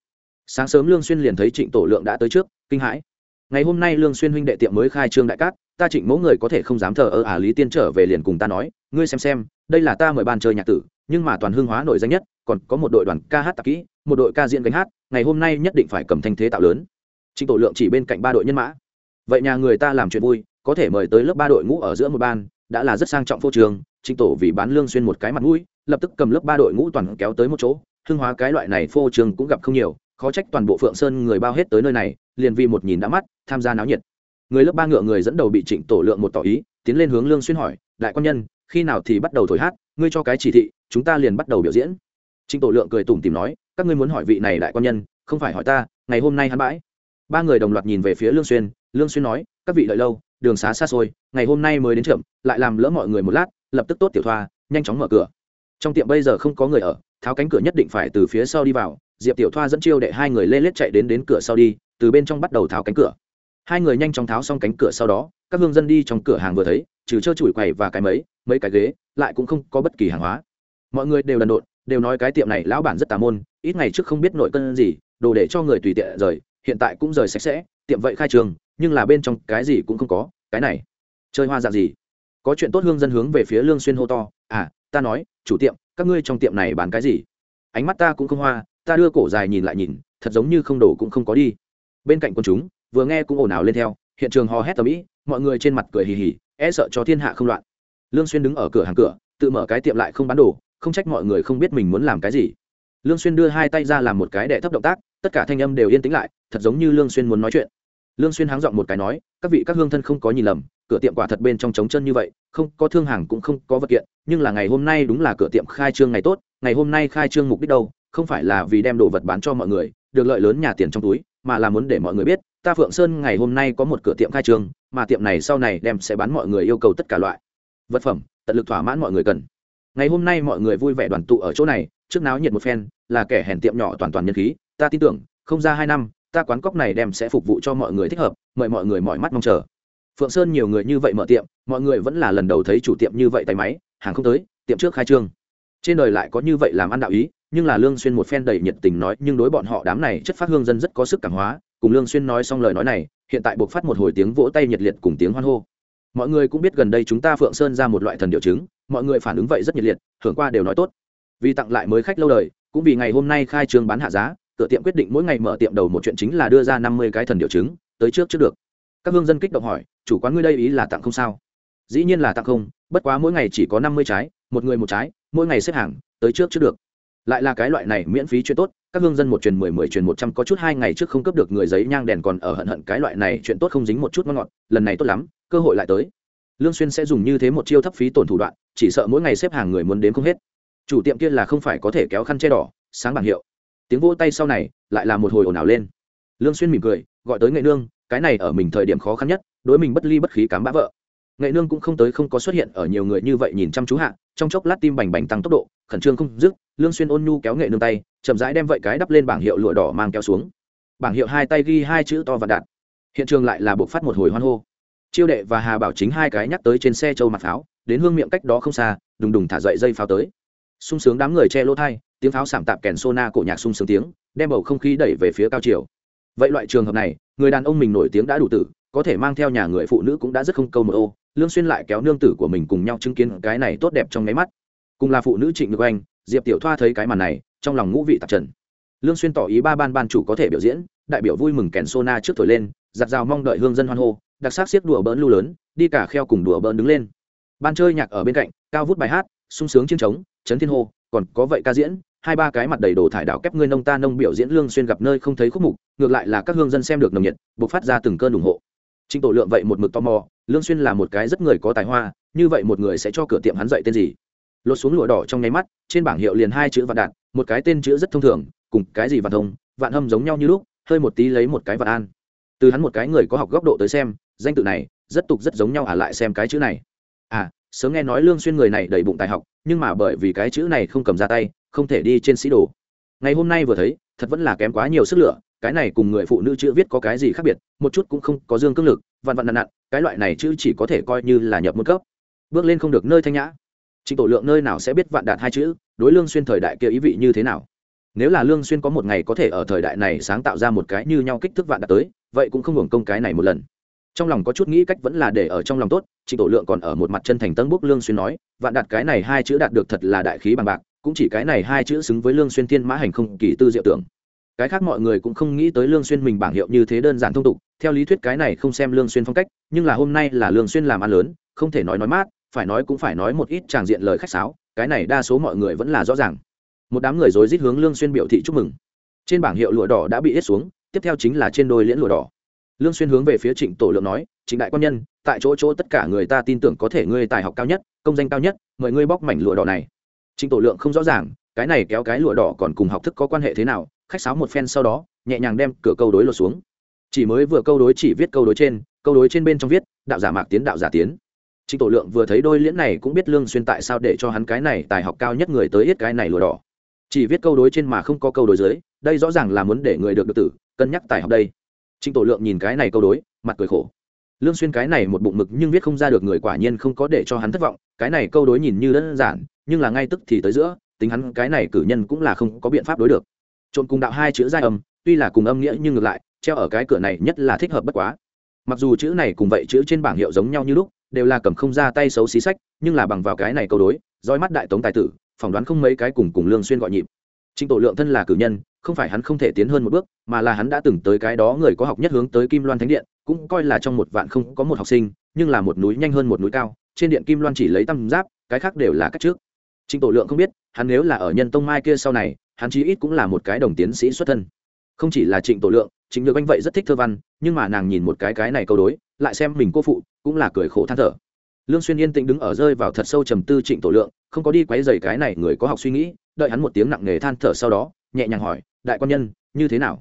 Sáng sớm lương xuyên liền thấy trịnh tổ lượng đã tới trước, kinh hãi. Ngày hôm nay lương xuyên huynh đệ tiệm mới khai trương đại cát, ta trịnh mẫu người có thể không dám thờ ơ à lý tiên trở về liền cùng ta nói, ngươi xem xem, đây là ta mời ban chơi nhạc tử, nhưng mà toàn hương hóa nổi danh nhất, còn có một đội đoàn ca hát tạp kỹ, một đội ca diễn gánh hát, ngày hôm nay nhất định phải cầm thanh thế tạo lớn. Trịnh tổ lượng chỉ bên cạnh ba đội nhân mã. Vậy nhà người ta làm chuyện vui, có thể mời tới lớp ba đội ngũ ở giữa một ban đã là rất sang trọng phô trường, trịnh tổ vì bán lương xuyên một cái mặt mũi, lập tức cầm lớp ba đội ngũ toàn kéo tới một chỗ hương hóa cái loại này phô trường cũng gặp không nhiều, khó trách toàn bộ phượng sơn người bao hết tới nơi này, liền vì một nhìn đã mắt, tham gia náo nhiệt. Người lớp ba ngựa người dẫn đầu bị trịnh tổ lượng một tỏ ý, tiến lên hướng lương xuyên hỏi, đại quan nhân, khi nào thì bắt đầu thổi hát? Ngươi cho cái chỉ thị, chúng ta liền bắt đầu biểu diễn. Trịnh tổ lượng cười tủm tỉm nói, các ngươi muốn hỏi vị này đại quan nhân, không phải hỏi ta, ngày hôm nay hắn bãi. Ba người đồng loạt nhìn về phía lương xuyên lương xuyên nói, các vị đợi lâu đường xá xa xôi, ngày hôm nay mới đến trượm lại làm lỡ mọi người một lát, lập tức tốt tiểu thoa, nhanh chóng mở cửa. Trong tiệm bây giờ không có người ở, tháo cánh cửa nhất định phải từ phía sau đi vào, diệp tiểu thoa dẫn chiêu đệ hai người lê lết chạy đến đến cửa sau đi, từ bên trong bắt đầu tháo cánh cửa. Hai người nhanh chóng tháo xong cánh cửa sau đó, các hương dân đi trong cửa hàng vừa thấy, trừ trơ trụi quầy và cái mấy mấy cái ghế, lại cũng không có bất kỳ hàng hóa. Mọi người đều đần độn, đều nói cái tiệm này lão bản rất tà môn, ít ngày trước không biết nội cân gì, đồ để cho người tùy tiện rời, hiện tại cũng rời sạch sẽ, tiệm vậy khai trường, nhưng là bên trong cái gì cũng không có cái này. Chơi hoa dạng gì? Có chuyện tốt hương dân hướng về phía lương xuyên hô to. À ta nói, chủ tiệm, các ngươi trong tiệm này bán cái gì? Ánh mắt ta cũng không hoa, ta đưa cổ dài nhìn lại nhìn, thật giống như không đổ cũng không có đi. Bên cạnh quần chúng, vừa nghe cũng ồn ào lên theo, hiện trường hò hét tầm ĩ, mọi người trên mặt cười hì hì e sợ cho thiên hạ không loạn. Lương xuyên đứng ở cửa hàng cửa, tự mở cái tiệm lại không bán đồ, không trách mọi người không biết mình muốn làm cái gì. Lương xuyên đưa hai tay ra làm một cái đệ thấp động tác, tất cả thanh âm đều yên tĩnh lại, thật giống như lương xuyên muốn nói chuyện lương xuyên háng dọn một cái nói, các vị các hương thân không có nhìn lầm, cửa tiệm quả thật bên trong trống chân như vậy, không, có thương hàng cũng không có vật kiện, nhưng là ngày hôm nay đúng là cửa tiệm khai trương ngày tốt, ngày hôm nay khai trương mục đích đâu, không phải là vì đem đồ vật bán cho mọi người, được lợi lớn nhà tiền trong túi, mà là muốn để mọi người biết, ta phượng sơn ngày hôm nay có một cửa tiệm khai trương, mà tiệm này sau này đem sẽ bán mọi người yêu cầu tất cả loại vật phẩm, tận lực thỏa mãn mọi người cần. Ngày hôm nay mọi người vui vẻ đoàn tụ ở chỗ này, trước náo nhiệt một phen, là kẻ hèn tiệm nhỏ toàn toàn nhân khí, ta tin tưởng, không ra hai năm ta quán cóc này đem sẽ phục vụ cho mọi người thích hợp, mời mọi người mọi mắt mong chờ. Phượng sơn nhiều người như vậy mở tiệm, mọi người vẫn là lần đầu thấy chủ tiệm như vậy tay máy, hàng không tới, tiệm trước khai trương. Trên đời lại có như vậy làm ăn đạo ý, nhưng là lương xuyên một phen đầy nhiệt tình nói, nhưng đối bọn họ đám này chất phát hương dân rất có sức cảm hóa, cùng lương xuyên nói xong lời nói này, hiện tại buộc phát một hồi tiếng vỗ tay nhiệt liệt cùng tiếng hoan hô. Mọi người cũng biết gần đây chúng ta phượng sơn ra một loại thần điều chứng, mọi người phản ứng vậy rất nhiệt liệt, hưởng qua đều nói tốt. Vì tặng lại mới khách lâu đời, cũng vì ngày hôm nay khai trương bán hạ giá cửa tiệm quyết định mỗi ngày mở tiệm đầu một chuyện chính là đưa ra năm mươi cái thần điều chứng, tới trước trước được. Các hương dân kích động hỏi, chủ quán ngươi đây ý là tặng không sao? Dĩ nhiên là tặng không, bất quá mỗi ngày chỉ có năm mươi trái, một người một trái, mỗi ngày xếp hàng, tới trước trước được. Lại là cái loại này miễn phí chuyện tốt, các hương dân một truyền mười mười truyền một trăm có chút hai ngày trước không cấp được người giấy nhang đèn còn ở hận hận cái loại này chuyện tốt không dính một chút ngon ngọt, lần này tốt lắm, cơ hội lại tới. Lương xuyên sẽ dùng như thế một chiêu thấp phí tổn thủ đoạn, chỉ sợ mỗi ngày xếp hàng người muốn đến không hết. Chủ tiệm kia là không phải có thể kéo khăn che đỏ, sáng bảng hiệu tiếng vỗ tay sau này lại là một hồi ồn ào lên. Lương xuyên mỉm cười, gọi tới nghệ nương, cái này ở mình thời điểm khó khăn nhất, đối mình bất ly bất khí cám bã vợ. Nghệ nương cũng không tới không có xuất hiện ở nhiều người như vậy nhìn chăm chú hạ, trong chốc lát tim bành bành tăng tốc độ, khẩn trương không dứt, lương xuyên ôn nhu kéo nghệ nương tay, chậm rãi đem vậy cái đắp lên bảng hiệu lụa đỏ mang kéo xuống. Bảng hiệu hai tay ghi hai chữ to và đạn. Hiện trường lại là buộc phát một hồi hoan hô. Chiêu đệ và hà bảo chính hai cái nhắc tới trên xe châu mặt pháo đến hương miệng cách đó không xa, đùng đùng thả dậy dây pháo tới sung sướng đám người che lỗ thai, tiếng pháo sảm tạp kèn sona cổ nhạc sung sướng tiếng, đem bầu không khí đẩy về phía cao chiều. Vậy loại trường hợp này, người đàn ông mình nổi tiếng đã đủ tử, có thể mang theo nhà người phụ nữ cũng đã rất không câu một ô, lương xuyên lại kéo nương tử của mình cùng nhau chứng kiến cái này tốt đẹp trong nháy mắt. Cùng là phụ nữ trịnh được anh, diệp tiểu thoa thấy cái màn này, trong lòng ngũ vị tạp trần. Lương xuyên tỏ ý ba ban ban chủ có thể biểu diễn, đại biểu vui mừng kèn sona trước thổi lên, giặt rào mong đợi hương dân hoan hô, đặc sắc xiết đùa bỡn lưu lớn, đi cả kheo cùng đùa bỡn đứng lên. Ban chơi nhạc ở bên cạnh, cao vút bài hát, sung sướng chiến trống chấn thiên hô, còn có vậy ca diễn, hai ba cái mặt đầy đồ thải đảo kép ngươi nông ta nông biểu diễn lương xuyên gặp nơi không thấy khúc mục, ngược lại là các hương dân xem được nồng nhiệt buộc phát ra từng cơn ủng hộ. Trịnh tổ lượng vậy một mực tò mò, lương xuyên là một cái rất người có tài hoa, như vậy một người sẽ cho cửa tiệm hắn dậy tên gì? Lột xuống lụa đỏ trong nháy mắt, trên bảng hiệu liền hai chữ vạn đạt, một cái tên chữ rất thông thường, cùng cái gì vạn thông, vạn hâm giống nhau như lúc, hơi một tí lấy một cái vạn an. Từ hắn một cái người có học góc độ tới xem, danh tự này, rất tục rất giống nhau à lại xem cái chữ này. À sớm nghe nói lương xuyên người này đầy bụng tài học, nhưng mà bởi vì cái chữ này không cầm ra tay, không thể đi trên sĩ đồ. Ngày hôm nay vừa thấy, thật vẫn là kém quá nhiều sức lửa, cái này cùng người phụ nữ chữ viết có cái gì khác biệt, một chút cũng không có dương cương lực vặn vặn nặn nặn, cái loại này chữ chỉ có thể coi như là nhập một cấp. Bước lên không được nơi thanh nhã. Trịnh tổ lượng nơi nào sẽ biết vạn đạt hai chữ, đối lương xuyên thời đại kia ý vị như thế nào? Nếu là lương xuyên có một ngày có thể ở thời đại này sáng tạo ra một cái như nhau kích thước vạn đạt tới, vậy cũng không hưởng công cái này một lần trong lòng có chút nghĩ cách vẫn là để ở trong lòng tốt, trịnh tổ lượng còn ở một mặt chân thành tân bốc lương xuyên nói, vạn đạt cái này hai chữ đạt được thật là đại khí bằng bạc, cũng chỉ cái này hai chữ xứng với lương xuyên thiên mã hành không kỳ tư diệu tưởng. Cái khác mọi người cũng không nghĩ tới lương xuyên mình bảng hiệu như thế đơn giản thông tục, theo lý thuyết cái này không xem lương xuyên phong cách, nhưng là hôm nay là lương xuyên làm ăn lớn, không thể nói nói mát, phải nói cũng phải nói một ít tràng diện lời khách sáo, cái này đa số mọi người vẫn là rõ ràng. Một đám người rối rít hướng lương xuyên biểu thị chúc mừng. Trên bảng hiệu lụa đỏ đã bị ít xuống, tiếp theo chính là trên đôi liễn lụa đỏ lương xuyên hướng về phía trịnh tổ lượng nói, trịnh đại quan nhân, tại chỗ chỗ tất cả người ta tin tưởng có thể ngươi tài học cao nhất, công danh cao nhất, mời ngươi bóc mảnh lụa đỏ này. Trịnh tổ lượng không rõ ràng, cái này kéo cái lụa đỏ còn cùng học thức có quan hệ thế nào, khách sáo một phen sau đó, nhẹ nhàng đem cửa câu đối lột xuống. Chỉ mới vừa câu đối chỉ viết câu đối trên, câu đối trên bên trong viết, đạo giả mạc tiến, đạo giả tiến. Trịnh tổ lượng vừa thấy đôi liễn này cũng biết lương xuyên tại sao để cho hắn cái này tài học cao nhất người tới ít cái này lụa đỏ. Chỉ viết câu đối trên mà không có câu đối dưới, đây rõ ràng là muốn để người được được tử, cân nhắc tài học đây trịnh tổ lượng nhìn cái này câu đối, mặt cười khổ. Lương xuyên cái này một bụng mực nhưng viết không ra được người quả nhiên không có để cho hắn thất vọng, cái này câu đối nhìn như đơn giản, nhưng là ngay tức thì tới giữa, tính hắn cái này cử nhân cũng là không có biện pháp đối được. Trộn cùng đạo hai chữ giai âm, tuy là cùng âm nghĩa nhưng ngược lại, treo ở cái cửa này nhất là thích hợp bất quá. Mặc dù chữ này cùng vậy chữ trên bảng hiệu giống nhau như lúc, đều là cầm không ra tay xấu xí sách, nhưng là bằng vào cái này câu đối, roi mắt đại tống tài tử, phỏng đoán không mấy cái cùng cùng lương xuyên gọi nhịp trịnh tổ lượng thân là cử nhân, không phải hắn không thể tiến hơn một bước, mà là hắn đã từng tới cái đó người có học nhất hướng tới kim loan thánh điện, cũng coi là trong một vạn không có một học sinh, nhưng là một núi nhanh hơn một núi cao, trên điện kim loan chỉ lấy tâm giáp, cái khác đều là cách trước. Trịnh tổ lượng không biết, hắn nếu là ở nhân tông mai kia sau này, hắn chí ít cũng là một cái đồng tiến sĩ xuất thân. Không chỉ là trịnh tổ lượng, trịnh nhược anh vậy rất thích thơ văn, nhưng mà nàng nhìn một cái cái này câu đối, lại xem mình cô phụ, cũng là cười khổ than thở. Lương xuyên yên tĩnh đứng ở rơi vào thật sâu trầm tư trịnh tổ lượng, không có đi quấy rầy cái này người có học suy nghĩ đợi hắn một tiếng nặng nề than thở sau đó, nhẹ nhàng hỏi, đại quan nhân, như thế nào?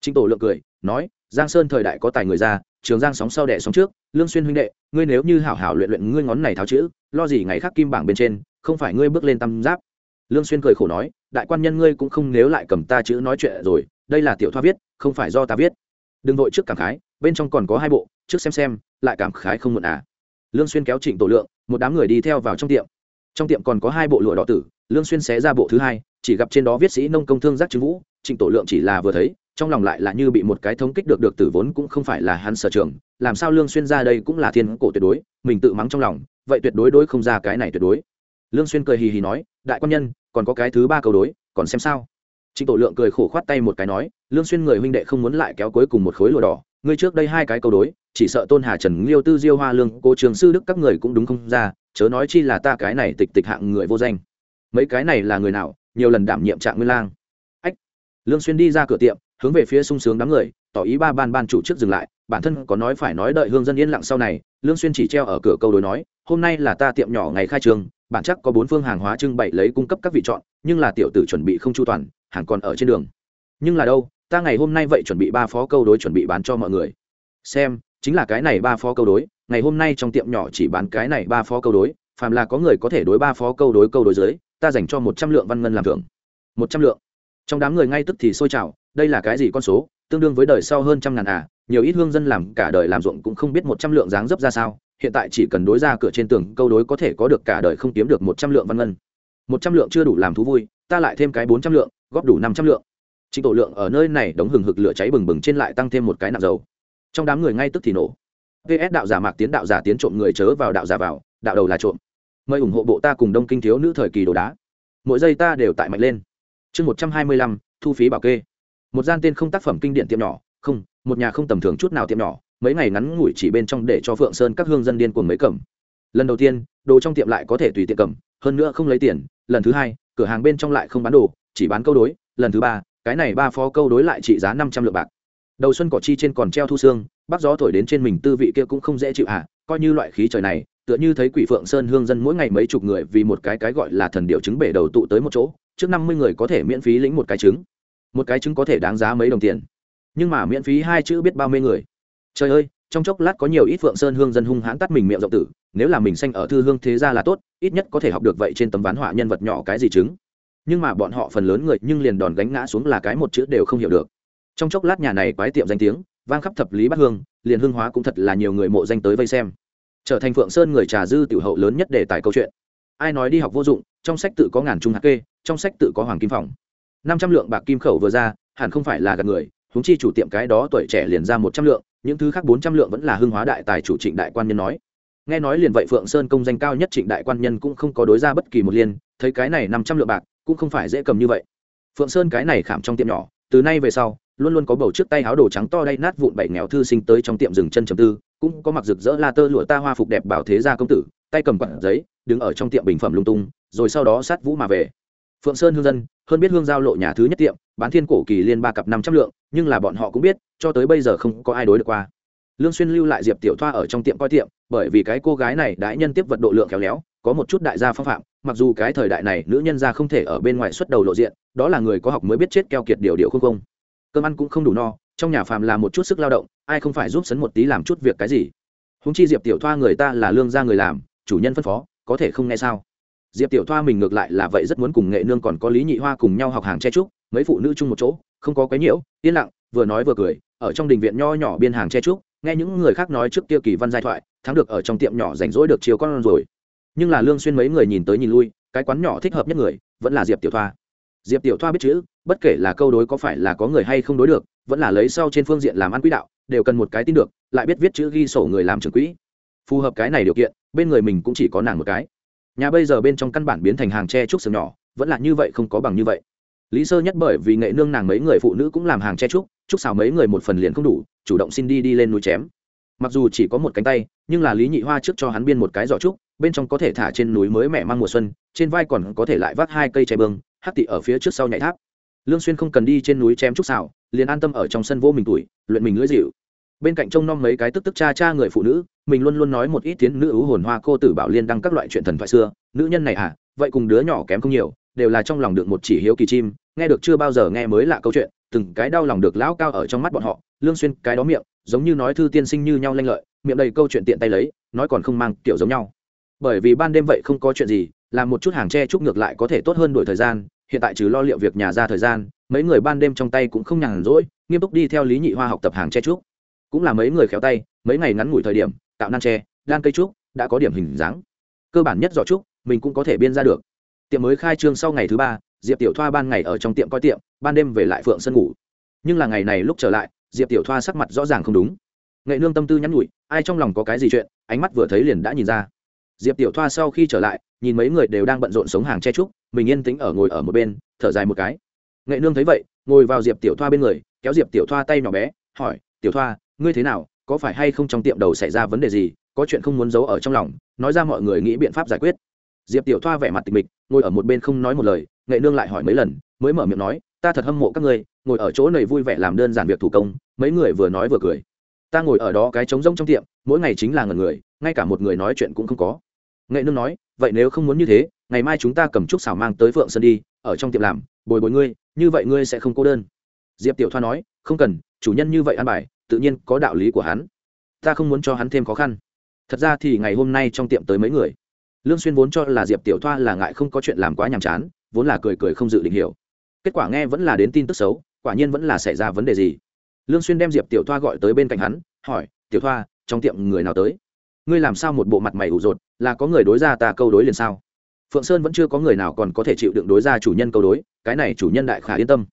Trịnh tổ lượng cười, nói, giang sơn thời đại có tài người ra trường giang sóng sau đẻ sóng trước, lương xuyên huynh đệ, ngươi nếu như hảo hảo luyện luyện ngươi ngón này tháo chữ, lo gì ngày khác kim bảng bên trên, không phải ngươi bước lên tam giáp? Lương xuyên cười khổ nói, đại quan nhân ngươi cũng không nếu lại cầm ta chữ nói chuyện rồi, đây là tiểu thoa viết, không phải do ta viết. Đừng vội trước cảm khái, bên trong còn có hai bộ, trước xem xem, lại cảm khái không muộn à. Lương xuyên kéo trịnh tổ lượng, một đám người đi theo vào trong tiệm trong tiệm còn có hai bộ lụa đỏ tử, lương xuyên xé ra bộ thứ hai, chỉ gặp trên đó viết sĩ nông công thương giác chứng vũ, trịnh tổ lượng chỉ là vừa thấy, trong lòng lại là như bị một cái thống kích được được tử vốn cũng không phải là hắn sở trường, làm sao lương xuyên ra đây cũng là thiên cổ tuyệt đối, mình tự mắng trong lòng, vậy tuyệt đối đối không ra cái này tuyệt đối. Lương xuyên cười hì hì nói, đại quan nhân, còn có cái thứ ba câu đối, còn xem sao? Trịnh tổ lượng cười khổ khoát tay một cái nói, lương xuyên người huynh đệ không muốn lại kéo cuối cùng một khối lụa đỏ, ngươi trước đây hai cái câu đối, chỉ sợ tôn hà trần, liêu tư, diêu hoa lương cô trường sư, đức các người cũng đúng không ra chớ nói chi là ta cái này tịch tịch hạng người vô danh. Mấy cái này là người nào, nhiều lần đảm nhiệm trạng nguyên lang. Ách, lương xuyên đi ra cửa tiệm, hướng về phía sung sướng đám người, tỏ ý ba ban ban chủ trước dừng lại, bản thân có nói phải nói đợi hương dân yên lặng sau này, lương xuyên chỉ treo ở cửa câu đối nói, hôm nay là ta tiệm nhỏ ngày khai trương bản chắc có bốn phương hàng hóa trưng bày lấy cung cấp các vị chọn, nhưng là tiểu tử chuẩn bị không chu toàn, hàng còn ở trên đường. Nhưng là đâu, ta ngày hôm nay vậy chuẩn bị ba phó câu đối chuẩn bị bán cho mọi người. Xem chính là cái này ba phó câu đối, ngày hôm nay trong tiệm nhỏ chỉ bán cái này ba phó câu đối, phàm là có người có thể đối ba phó câu đối câu đối dưới, ta dành cho một trăm lượng văn ngân làm thưởng. Một trăm lượng. Trong đám người ngay tức thì sôi trào, đây là cái gì con số, tương đương với đời sau hơn trăm ngàn à nhiều ít hương dân làm cả đời làm ruộng cũng không biết một trăm lượng dáng dấp ra sao, hiện tại chỉ cần đối ra cửa trên tường câu đối có thể có được cả đời không kiếm được một trăm lượng văn ngân. Một trăm lượng chưa đủ làm thú vui, ta lại thêm cái bốn trăm lượng, góp đủ năm trăm lượng. Trịnh tổ lượng ở nơi này đóng hừng hực lửa cháy bừng bừng trên lại tăng thêm một cái nặng dầu trong đám người ngay tức thì nổ. Vs đạo giả mạc tiến đạo giả tiến trộm người chớ vào đạo giả vào, đạo đầu là trộm. Mời ủng hộ bộ ta cùng đông kinh thiếu nữ thời kỳ đồ đá. Mỗi giây ta đều tại mạnh lên. Chương một trăm hai mươi lăm, thu phí bảo kê. Một gian tên không tác phẩm kinh điện tiệm nhỏ, không, một nhà không tầm thường chút nào tiệm nhỏ, mấy ngày ngắn ngủi chỉ bên trong để cho phượng sơn các hương dân điên cuồng mấy cầm. Lần đầu tiên, đồ trong tiệm lại có thể tùy tiện cầm, hơn nữa không lấy tiền. Lần thứ hai, cửa hàng bên trong lại không bán đồ, chỉ bán câu đối. Lần thứ ba, cái này ba phó câu đối lại trị giá năm trăm lượng bạc đầu xuân cỏ chi trên còn treo thu xương bác gió thổi đến trên mình tư vị kia cũng không dễ chịu à? coi như loại khí trời này, tựa như thấy quỷ phượng sơn hương dân mỗi ngày mấy chục người vì một cái cái gọi là thần điệu trứng bể đầu tụ tới một chỗ, trước năm mươi người có thể miễn phí lĩnh một cái trứng. Một cái trứng có thể đáng giá mấy đồng tiền. Nhưng mà miễn phí hai chữ biết bao mươi người. Trời ơi, trong chốc lát có nhiều ít phượng sơn hương dân hung hãn tắt mình miệng rộng tử, nếu là mình sanh ở thư hương thế ra là tốt, ít nhất có thể học được vậy trên tấm ván họa nhân vật nhỏ cái gì chứng nhưng mà bọn họ phần lớn người nhưng liền đòn gánh ngã xuống là cái một chữ đều không hiểu được trong chốc lát nhà này quái tiệm danh tiếng, vang khắp thập lý bát hương, liền hương hóa cũng thật là nhiều người mộ danh tới vây xem. Trở thành phượng sơn người trà dư tiểu hậu lớn nhất để tài câu chuyện. Ai nói đi học vô dụng, trong sách tự có ngàn trung hạt kê, trong sách tự có hoàng kim phòng năm trăm lượng bạc kim khẩu vừa ra, hẳn không phải là gạt người, huống chi chủ tiệm cái đó tuổi trẻ liền ra một trăm lượng, những thứ khác bốn trăm lượng vẫn là hưng hóa đại tài chủ trịnh đại quan nhân nói. Nghe nói liền vậy phượng sơn công danh cao nhất trịnh đại quan nhân cũng không có đối ra bất kỳ một liên, thấy cái này năm trăm lượng bạc, cũng không phải dễ cầm như vậy. Phượng sơn cái này khảm trong tiệm nhỏ, từ nay về sau luôn luôn có bầu trước tay áo đồ trắng to đay nát vụn bảy nghèo thư sinh tới trong tiệm rừng chân chầm tư, cũng có mặc rực rỡ la tơ lụa ta hoa phục đẹp bảo thế gia công tử, tay cầm quặn giấy, đứng ở trong tiệm bình phẩm lung tung, rồi sau đó sát vũ mà về. Phượng sơn hương dân, hơn biết hương giao lộ nhà thứ nhất tiệm, bán thiên cổ kỳ liên ba cặp năm trăm lượng, nhưng là bọn họ cũng biết, cho tới bây giờ không có ai đối được qua. Lương xuyên lưu lại diệp tiểu thoa ở trong tiệm coi tiệm, bởi vì cái cô gái này đã nhân tiếp vật độ lượng khéo léo, có một chút đại gia phong phạm, mặc dù cái thời đại này nữ nhân gia không thể ở bên ngoài xuất đầu lộ diện, đó là người có học mới biết chết keo kiệt điều điều không không cơm ăn cũng không đủ no, trong nhà phàm là một chút sức lao động, ai không phải giúp sấn một tí làm chút việc cái gì? Húng chi diệp tiểu thoa người ta là lương gia người làm, chủ nhân phân phó, có thể không nghe sao? Diệp tiểu thoa mình ngược lại là vậy rất muốn cùng nghệ nương còn có lý nhị hoa cùng nhau học hàng che trúc, mấy phụ nữ chung một chỗ, không có quấy nhiễu, yên lặng, vừa nói vừa cười, ở trong đình viện nho nhỏ biên hàng che trúc, nghe những người khác nói trước kia kỳ văn giai thoại, thắng được ở trong tiệm nhỏ rảnh rỗi được chiều con rồi. Nhưng là lương xuyên mấy người nhìn tới nhìn lui, cái quán nhỏ thích hợp nhất người, vẫn là diệp tiểu thoa diệp tiểu thoa biết chữ, bất kể là câu đối có phải là có người hay không đối được, vẫn là lấy sau trên phương diện làm ăn quỹ đạo, đều cần một cái tin được, lại biết viết chữ ghi sổ người làm trưởng quỹ. Phù hợp cái này điều kiện, bên người mình cũng chỉ có nàng một cái. Nhà bây giờ bên trong căn bản biến thành hàng tre trúc sừng nhỏ, vẫn là như vậy không có bằng như vậy. Lý sơ nhất bởi vì nghệ nương nàng mấy người phụ nữ cũng làm hàng tre trúc trúc xào mấy người một phần liền không đủ, chủ động xin đi đi lên núi chém. Mặc dù chỉ có một cánh tay, nhưng là lý nhị hoa trước cho hắn biên một cái giỏ trúc, bên trong có thể thả trên núi mới mẹ mang mùa xuân, trên vai còn có thể lại vác hai cây chè bương hắc tị ở phía trước sau nhảy tháp. Lương xuyên không cần đi trên núi chém trúc xào liền an tâm ở trong sân vô mình tuổi, luyện mình lưỡi dịu. Bên cạnh trông nom mấy cái tức tức cha cha người phụ nữ, mình luôn luôn nói một ít tiếng nữ ưu hồn hoa cô tử bảo liên đăng các loại chuyện thần thoại xưa. Nữ nhân này à vậy cùng đứa nhỏ kém không nhiều, đều là trong lòng được một chỉ hiếu kỳ chim, nghe được chưa bao giờ nghe mới lạ câu chuyện, từng cái đau lòng được lão cao ở trong mắt bọn họ. Lương xuyên cái đó miệng, giống như nói thư tiên sinh như nhau lanh lợi, miệng đầy câu chuyện tiện tay lấy, nói còn không mang tiểu giống nhau. Bởi vì ban đêm vậy không có chuyện gì làm một chút hàng tre trúc ngược lại có thể tốt hơn đổi thời gian, hiện tại trừ lo liệu việc nhà ra thời gian, mấy người ban đêm trong tay cũng không nhàn rỗi, nghiêm túc đi theo lý nhị hoa học tập hàng tre trúc. Cũng là mấy người khéo tay, mấy ngày ngắn ngủi thời điểm, tạo nan tre, đan cây trúc, đã có điểm hình dáng. Cơ bản nhất giỏ trúc, mình cũng có thể biên ra được. Tiệm mới khai trương sau ngày thứ ba, diệp tiểu thoa ban ngày ở trong tiệm coi tiệm, ban đêm về lại phượng sân ngủ. Nhưng là ngày này lúc trở lại, diệp tiểu thoa sắc mặt rõ ràng không đúng. Nghệ nương tâm tư nhắn nhủi, ai trong lòng có cái gì chuyện, ánh mắt vừa thấy liền đã nhìn ra. Diệp tiểu thoa sau khi trở lại nhìn mấy người đều đang bận rộn sống hàng che trúc mình yên tĩnh ở ngồi ở một bên, thở dài một cái. Nghệ nương thấy vậy, ngồi vào diệp tiểu thoa bên người, kéo diệp tiểu thoa tay nhỏ bé, hỏi, tiểu thoa, ngươi thế nào? Có phải hay không trong tiệm đầu xảy ra vấn đề gì? Có chuyện không muốn giấu ở trong lòng, nói ra mọi người nghĩ biện pháp giải quyết. Diệp tiểu thoa vẻ mặt tịch mịch, ngồi ở một bên không nói một lời, nghệ nương lại hỏi mấy lần, mới mở miệng nói, ta thật hâm mộ các ngươi, ngồi ở chỗ này vui vẻ làm đơn giản việc thủ công. Mấy người vừa nói vừa cười. Ta ngồi ở đó cái trống rỗng trong tiệm, mỗi ngày chính là ngần người, ngay cả một người nói chuyện cũng không có nghệ nương nói, vậy nếu không muốn như thế, ngày mai chúng ta cầm trúc xảo mang tới phượng sơn đi, ở trong tiệm làm, bồi bồi ngươi, như vậy ngươi sẽ không cô đơn. Diệp tiểu thoa nói, không cần, chủ nhân như vậy ăn bài, tự nhiên có đạo lý của hắn. Ta không muốn cho hắn thêm khó khăn. Thật ra thì ngày hôm nay trong tiệm tới mấy người. Lương xuyên vốn cho là diệp tiểu thoa là ngại không có chuyện làm quá nhàm chán, vốn là cười cười không dự định hiểu. Kết quả nghe vẫn là đến tin tức xấu, quả nhiên vẫn là xảy ra vấn đề gì. Lương xuyên đem diệp tiểu thoa gọi tới bên cạnh hắn, hỏi, tiểu thoa, trong tiệm người nào tới? Ngươi làm sao một bộ mặt mày ủ rột, là có người đối ra ta câu đối liền sao? Phượng sơn vẫn chưa có người nào còn có thể chịu đựng đối ra chủ nhân câu đối, cái này chủ nhân đại khả yên tâm.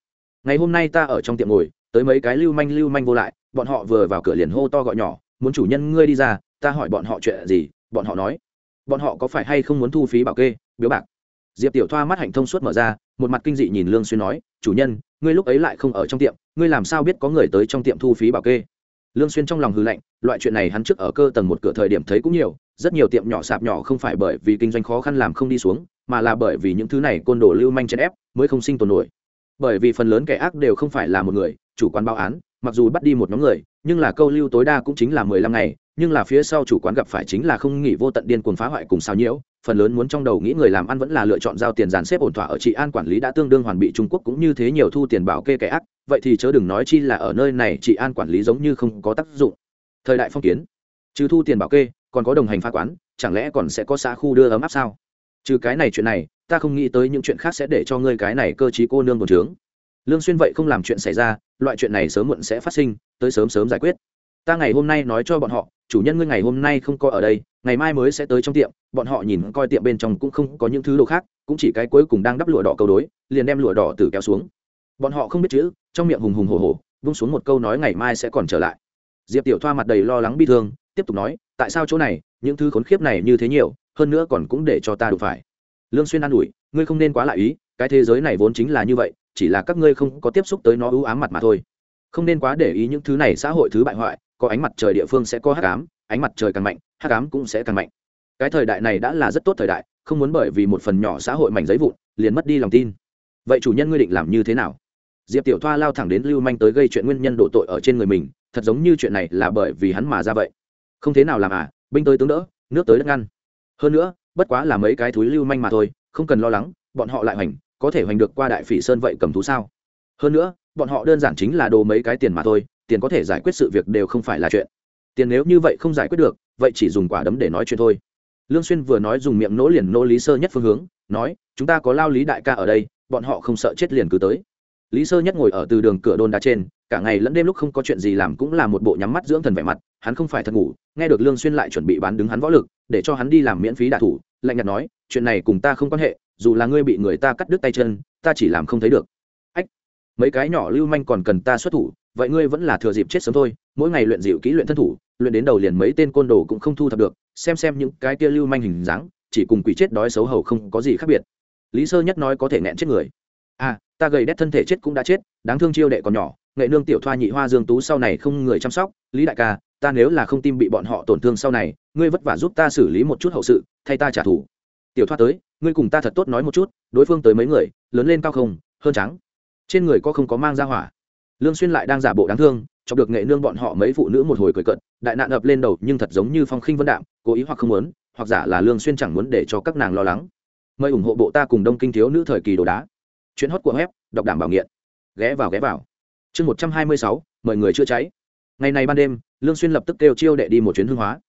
Ngày hôm nay ta ở trong tiệm ngồi, tới mấy cái lưu manh lưu manh vô lại, bọn họ vừa vào cửa liền hô to gọi nhỏ, muốn chủ nhân ngươi đi ra, ta hỏi bọn họ chuyện gì? Bọn họ nói, bọn họ có phải hay không muốn thu phí bảo kê, biếu bạc? Diệp tiểu thoa mắt hạnh thông suốt mở ra, một mặt kinh dị nhìn lương xuyên nói, chủ nhân, ngươi lúc ấy lại không ở trong tiệm, ngươi làm sao biết có người tới trong tiệm thu phí bảo kê? Lương xuyên trong lòng hừ lạnh, loại chuyện này hắn trước ở cơ tầng một cửa thời điểm thấy cũng nhiều, rất nhiều tiệm nhỏ sạp nhỏ không phải bởi vì kinh doanh khó khăn làm không đi xuống, mà là bởi vì những thứ này côn đồ lưu manh chèn ép, mới không sinh tồn nổi. Bởi vì phần lớn kẻ ác đều không phải là một người, chủ quán báo án, mặc dù bắt đi một nhóm người, nhưng là câu lưu tối đa cũng chính là mười lăm ngày, nhưng là phía sau chủ quán gặp phải chính là không nghỉ vô tận điên cuồng phá hoại cùng sao nhiễu phần lớn muốn trong đầu nghĩ người làm ăn vẫn là lựa chọn giao tiền dàn xếp ổn thỏa ở trị an quản lý đã tương đương hoàn bị trung quốc cũng như thế nhiều thu tiền bảo kê kẻ ác, vậy thì chớ đừng nói chi là ở nơi này trị an quản lý giống như không có tác dụng. Thời đại phong kiến, trừ thu tiền bảo kê, còn có đồng hành phá quán, chẳng lẽ còn sẽ có xã khu đưa ấm áp sao? Trừ cái này chuyện này, ta không nghĩ tới những chuyện khác sẽ để cho ngươi cái này cơ chí cô nương bồn trướng lương xuyên vậy không làm chuyện xảy ra, loại chuyện này sớm muộn sẽ phát sinh, tới sớm sớm giải quyết ta ngày hôm nay nói cho bọn họ chủ nhân ngươi ngày hôm nay không có ở đây ngày mai mới sẽ tới trong tiệm. Bọn họ nhìn coi tiệm bên trong cũng không có những thứ đồ khác cũng chỉ cái cuối cùng đang đắp lụa đỏ câu đối liền đem lụa đỏ từ kéo xuống. Bọn họ không biết chữ trong miệng hùng hùng hồ hồ, vung xuống một câu nói ngày mai sẽ còn trở lại. Diệp tiểu thoa mặt đầy lo lắng bi thương tiếp tục nói tại sao chỗ này những thứ khốn khiếp này như thế nhiều hơn nữa còn cũng để cho ta đủ phải. Lương xuyên an ủi ngươi không nên quá lại ý cái thế giới này vốn chính là như vậy chỉ là các ngươi không có tiếp xúc tới nó ưu ám mặt mà thôi không nên quá để ý những thứ này xã hội thứ bại hoại, có ánh mặt trời địa phương sẽ có hắc ám, ánh mặt trời càng mạnh, hắc ám cũng sẽ càng mạnh. Cái thời đại này đã là rất tốt thời đại, không muốn bởi vì một phần nhỏ xã hội mảnh giấy vụn, liền mất đi lòng tin. Vậy chủ nhân ngươi định làm như thế nào? Diệp tiểu thoa lao thẳng đến lưu manh tới gây chuyện nguyên nhân độ tội ở trên người mình, thật giống như chuyện này là bởi vì hắn mà ra vậy. Không thế nào làm à binh tới tướng đỡ, nước tới đất ngăn. Hơn nữa, bất quá là mấy cái thúi lưu manh mà thôi, không cần lo lắng, bọn họ lại hoành, có thể hoành được qua đại phỉ sơn vậy cầm thú sao? Hơn nữa bọn họ đơn giản chính là đồ mấy cái tiền mà thôi, tiền có thể giải quyết sự việc đều không phải là chuyện. Tiền nếu như vậy không giải quyết được, vậy chỉ dùng quả đấm để nói chuyện thôi. Lương xuyên vừa nói dùng miệng nỗ liền nỗ lý sơ nhất phương hướng, nói, chúng ta có lao lý đại ca ở đây, bọn họ không sợ chết liền cứ tới. Lý sơ nhất ngồi ở từ đường cửa đôn đá trên, cả ngày lẫn đêm lúc không có chuyện gì làm cũng là một bộ nhắm mắt dưỡng thần vẻ mặt, hắn không phải thật ngủ, nghe được lương xuyên lại chuẩn bị bán đứng hắn võ lực, để cho hắn đi làm miễn phí đả thủ, lạnh nhạt nói, chuyện này cùng ta không quan hệ, dù là ngươi bị người ta cắt đứt tay chân, ta chỉ làm không thấy được mấy cái nhỏ lưu manh còn cần ta xuất thủ, vậy ngươi vẫn là thừa dịp chết sớm thôi, mỗi ngày luyện dịu kỹ luyện thân thủ, luyện đến đầu liền mấy tên côn đồ cũng không thu thập được, xem xem những cái kia lưu manh hình dáng, chỉ cùng quỷ chết đói xấu hầu không có gì khác biệt. Lý sơ nhất nói có thể nghẹn chết người. À ta gầy đét thân thể chết cũng đã chết, đáng thương chiêu đệ còn nhỏ, nghệ nương tiểu thoa nhị hoa dương tú sau này không người chăm sóc, lý đại ca, ta nếu là không tim bị bọn họ tổn thương sau này, ngươi vất vả giúp ta xử lý một chút hậu sự, thay ta trả thù. Tiểu thoa tới, ngươi cùng ta thật tốt nói một chút, đối phương tới mấy người, lớn lên cao không, hơn trắng trên người có không có mang ra hỏa. Lương xuyên lại đang giả bộ đáng thương, chọc được nghệ nương bọn họ mấy phụ nữ một hồi cười cận đại nạn ập lên đầu nhưng thật giống như phong khinh vân đạm, cố ý hoặc không muốn, hoặc giả là lương xuyên chẳng muốn để cho các nàng lo lắng. Mời ủng hộ bộ ta cùng đông kinh thiếu nữ thời kỳ đồ đá. Chuyến hót của web, đọc đảm bảo nghiện. Ghé vào ghé vào. Chương một trăm hai mươi sáu, mời người chữa cháy. Ngày này ban đêm, lương xuyên lập tức kêu chiêu đệ đi một chuyến hương hóa.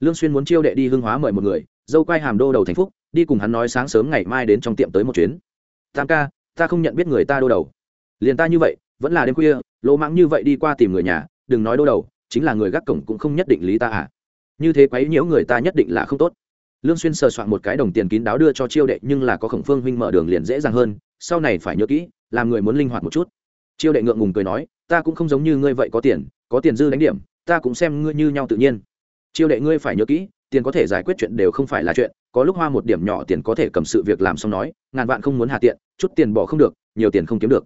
Lương xuyên muốn chiêu đệ đi hương hóa mời một người, dâu quay hàm đô đầu thành phúc, đi cùng hắn nói sáng sớm ngày mai đến trong tiệm tới một chuyến. Tam ca, ta không nhận biết người ta đô đầu liền ta như vậy, vẫn là đêm khuya, lỗ mãng như vậy đi qua tìm người nhà, đừng nói đô đầu, chính là người gác cổng cũng không nhất định lý ta à. Như thế quấy nhiễu người ta nhất định là không tốt. Lương xuyên sờ soạn một cái đồng tiền kín đáo đưa cho chiêu đệ, nhưng là có khổng phương huynh mở đường liền dễ dàng hơn, sau này phải nhớ kỹ, làm người muốn linh hoạt một chút. Chiêu đệ ngượng ngùng cười nói, ta cũng không giống như ngươi vậy có tiền có tiền dư đánh điểm, ta cũng xem ngươi như nhau tự nhiên. Chiêu đệ ngươi phải nhớ kỹ, tiền có thể giải quyết chuyện đều không phải là chuyện, có lúc hoa một điểm nhỏ tiền có thể cầm sự việc làm xong nói, ngàn vạn không muốn hạ tiện, chút tiền bỏ không được, nhiều tiền không kiếm được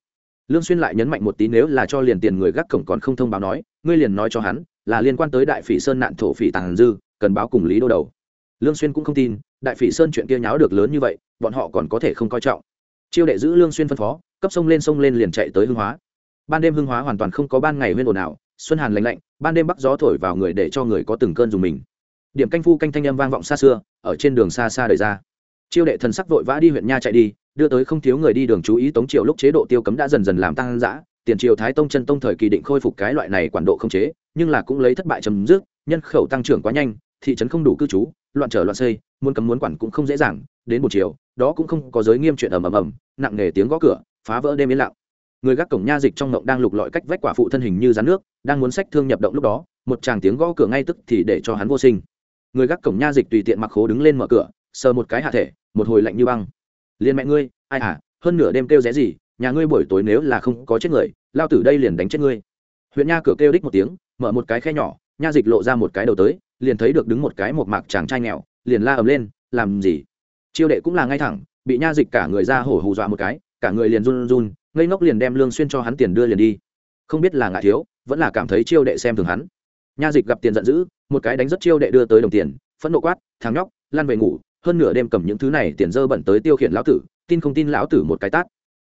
lương xuyên lại nhấn mạnh một tí nếu là cho liền tiền người gác cổng còn không thông báo nói, ngươi liền nói cho hắn, là liên quan tới đại phỉ sơn nạn thổ phỉ tàng dư, cần báo cùng lý đô đầu. Lương xuyên cũng không tin, đại phỉ sơn chuyện kia nháo được lớn như vậy, bọn họ còn có thể không coi trọng. Chiêu đệ giữ lương xuyên phân phó, cấp sông lên sông lên liền chạy tới hương hóa. Ban đêm hương hóa hoàn toàn không có ban ngày nguyên ồn nào xuân hàn lạnh lạnh, ban đêm bắc gió thổi vào người để cho người có từng cơn dùng mình. Điểm canh phu canh thanh âm vang vọng xa xưa, ở trên đường xa xa đời ra. Chiêu đệ thần sắc vội vã đi huyện nha chạy đi đưa tới không thiếu người đi đường chú ý tống triều lúc chế độ tiêu cấm đã dần dần làm tăng dã, tiền triều thái tông chân tông thời kỳ định khôi phục cái loại này quản độ không chế, nhưng là cũng lấy thất bại chấm dứt, nhân khẩu tăng trưởng quá nhanh, thị trấn không đủ cư trú, loạn trở loạn xây, muốn cấm muốn quản cũng không dễ dàng, đến một chiều, đó cũng không có giới nghiêm chuyện ầm ầm ầm, nặng nề tiếng gõ cửa, phá vỡ đêm yên lặng. Người gác cổng nha dịch trong ngộng đang lục lọi cách vách quả phụ thân hình như rắn nước, đang muốn sách thương nhập động lúc đó, một chàng tiếng gõ cửa ngay tức thì để cho hắn vô sinh. Người gác cổng nha dịch tùy tiện mặc khố đứng lên mở cửa, sờ một cái hạ thể, một hồi lạnh như băng liền mẹ ngươi, ai à hơn nửa đêm kêu rẽ gì, nhà ngươi buổi tối nếu là không có chết người, lao tử đây liền đánh chết ngươi. Huyện nha cửa kêu đích một tiếng, mở một cái khe nhỏ, nha dịch lộ ra một cái đầu tới, liền thấy được đứng một cái một mạc chàng trai nghèo, liền la ầm lên, làm gì? Chiêu đệ cũng là ngay thẳng, bị nha dịch cả người ra hổ hù dọa một cái, cả người liền run run, ngây ngốc liền đem lương xuyên cho hắn tiền đưa liền đi. Không biết là ngại thiếu, vẫn là cảm thấy chiêu đệ xem thường hắn. Nha dịch gặp tiền giận dữ, một cái đánh rất chiêu đệ đưa tới đồng tiền, phẫn nộ quát, thằng nhóc, lăn về ngủ hơn nửa đêm cầm những thứ này tiền dơ bẩn tới tiêu khiển lão tử, tin không tin lão tử một cái tát.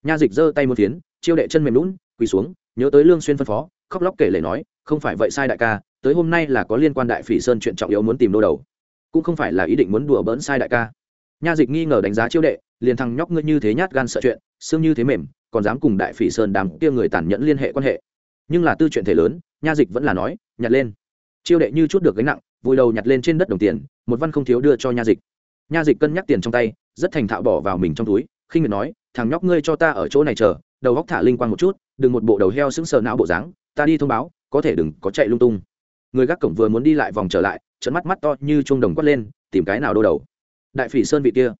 Nha dịch giơ tay một phiến chiêu đệ chân mềm lún, quỳ xuống, nhớ tới lương xuyên phân phó, khóc lóc kể lể nói, không phải vậy sai đại ca, tới hôm nay là có liên quan đại phỉ sơn chuyện trọng yếu muốn tìm đô đầu. Cũng không phải là ý định muốn đùa bỡn sai đại ca. Nha dịch nghi ngờ đánh giá chiêu đệ, liền thằng nhóc ngươi như thế nhát gan sợ chuyện, xương như thế mềm, còn dám cùng đại phỉ sơn đàng kia người tàn nhẫn liên hệ quan hệ. Nhưng là tư chuyện thể lớn, nha dịch vẫn là nói, nhặt lên. Chiêu đệ như chút được gánh nặng, vùi đầu nhặt lên trên đất đồng tiền, một văn không thiếu đưa cho nha dịch nha dịch cân nhắc tiền trong tay, rất thành thạo bỏ vào mình trong túi, khinh miệt nói, thằng nhóc ngươi cho ta ở chỗ này chờ, đầu góc thả linh quang một chút, đừng một bộ đầu heo sững sờ não bộ dáng, ta đi thông báo, có thể đừng có chạy lung tung. Người gác cổng vừa muốn đi lại vòng trở lại trận mắt mắt to như chuông đồng quất lên, tìm cái nào đô đầu? Đại phỉ sơn vị kia,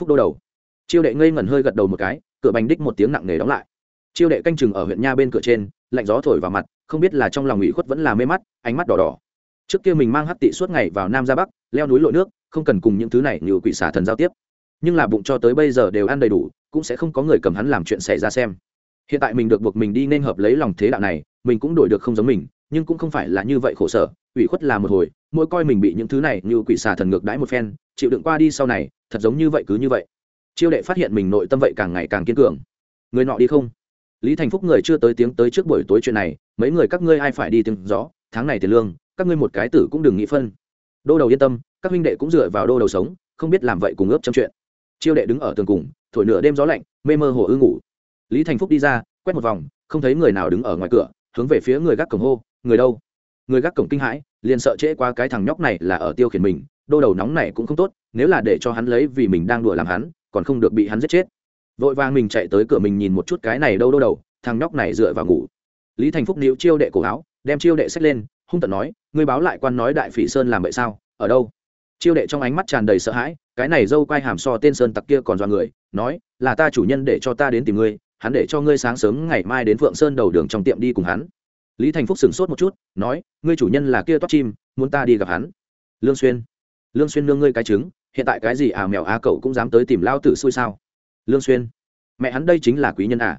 phúc đô đầu. Chiêu đệ ngây ngẩn hơi gật đầu một cái, cửa bánh đích một tiếng nặng nề đóng lại. Chiêu đệ canh chừng ở huyện nha bên cửa trên, lạnh gió thổi vào mặt, không biết là trong lòng ủy khuất vẫn là mê mắt, ánh mắt đỏ đỏ. Trước kia mình mang hắt tị suốt ngày vào nam ra bắc, leo núi lội nước không cần cùng những thứ này như quỷ xà thần giao tiếp. Nhưng là bụng cho tới bây giờ đều ăn đầy đủ, cũng sẽ không có người cầm hắn làm chuyện xảy ra xem. Hiện tại mình được buộc mình đi nên hợp lấy lòng thế đạo này, mình cũng đổi được không giống mình, nhưng cũng không phải là như vậy khổ sở, ủy khuất là một hồi, mỗi coi mình bị những thứ này như quỷ xà thần ngược đãi một phen, chịu đựng qua đi sau này, thật giống như vậy cứ như vậy. Chiêu đệ phát hiện mình nội tâm vậy càng ngày càng kiên cường. Người nọ đi không? Lý thành phúc người chưa tới tiếng tới trước buổi tối chuyện này, mấy người các ngươi ai phải đi tiếng rõ tháng này tiền lương, các ngươi một cái tử cũng đừng nghĩ phân. Đô đầu yên tâm các huynh đệ cũng dựa vào đô đầu sống, không biết làm vậy cùng ướp trong chuyện. Chiêu đệ đứng ở tường cùng, thổi nửa đêm gió lạnh, mê mơ hồ ư ngủ. Lý thành phúc đi ra, quét một vòng, không thấy người nào đứng ở ngoài cửa, hướng về phía người gác cổng hô, người đâu? Người gác cổng kinh hãi, liền sợ trễ qua cái thằng nhóc này là ở tiêu khiển mình, đô đầu nóng này cũng không tốt, nếu là để cho hắn lấy vì mình đang đùa làm hắn, còn không được bị hắn giết chết. Vội vàng mình chạy tới cửa mình nhìn một chút cái này đâu đô đầu, thằng nhóc này dựa vào ngủ. Lý thành phúc níu chiêu đệ cổ áo, đem chiêu đệ xách lên, hung tận nói, ngươi báo lại quan nói đại phỉ sơn làm vậy sao? Ở đâu? Chiêu đệ trong ánh mắt tràn đầy sợ hãi, cái này dâu quai hàm so tên sơn tặc kia còn dọa người, nói, là ta chủ nhân để cho ta đến tìm ngươi, hắn để cho ngươi sáng sớm ngày mai đến phượng sơn đầu đường trong tiệm đi cùng hắn. Lý thành phúc sửng sốt một chút, nói, ngươi chủ nhân là kia toát chim, muốn ta đi gặp hắn. Lương xuyên lương xuyên nương ngươi cái trứng, hiện tại cái gì à mèo à cậu cũng dám tới tìm lao tử xui sao? Lương xuyên, mẹ hắn đây chính là quý nhân à?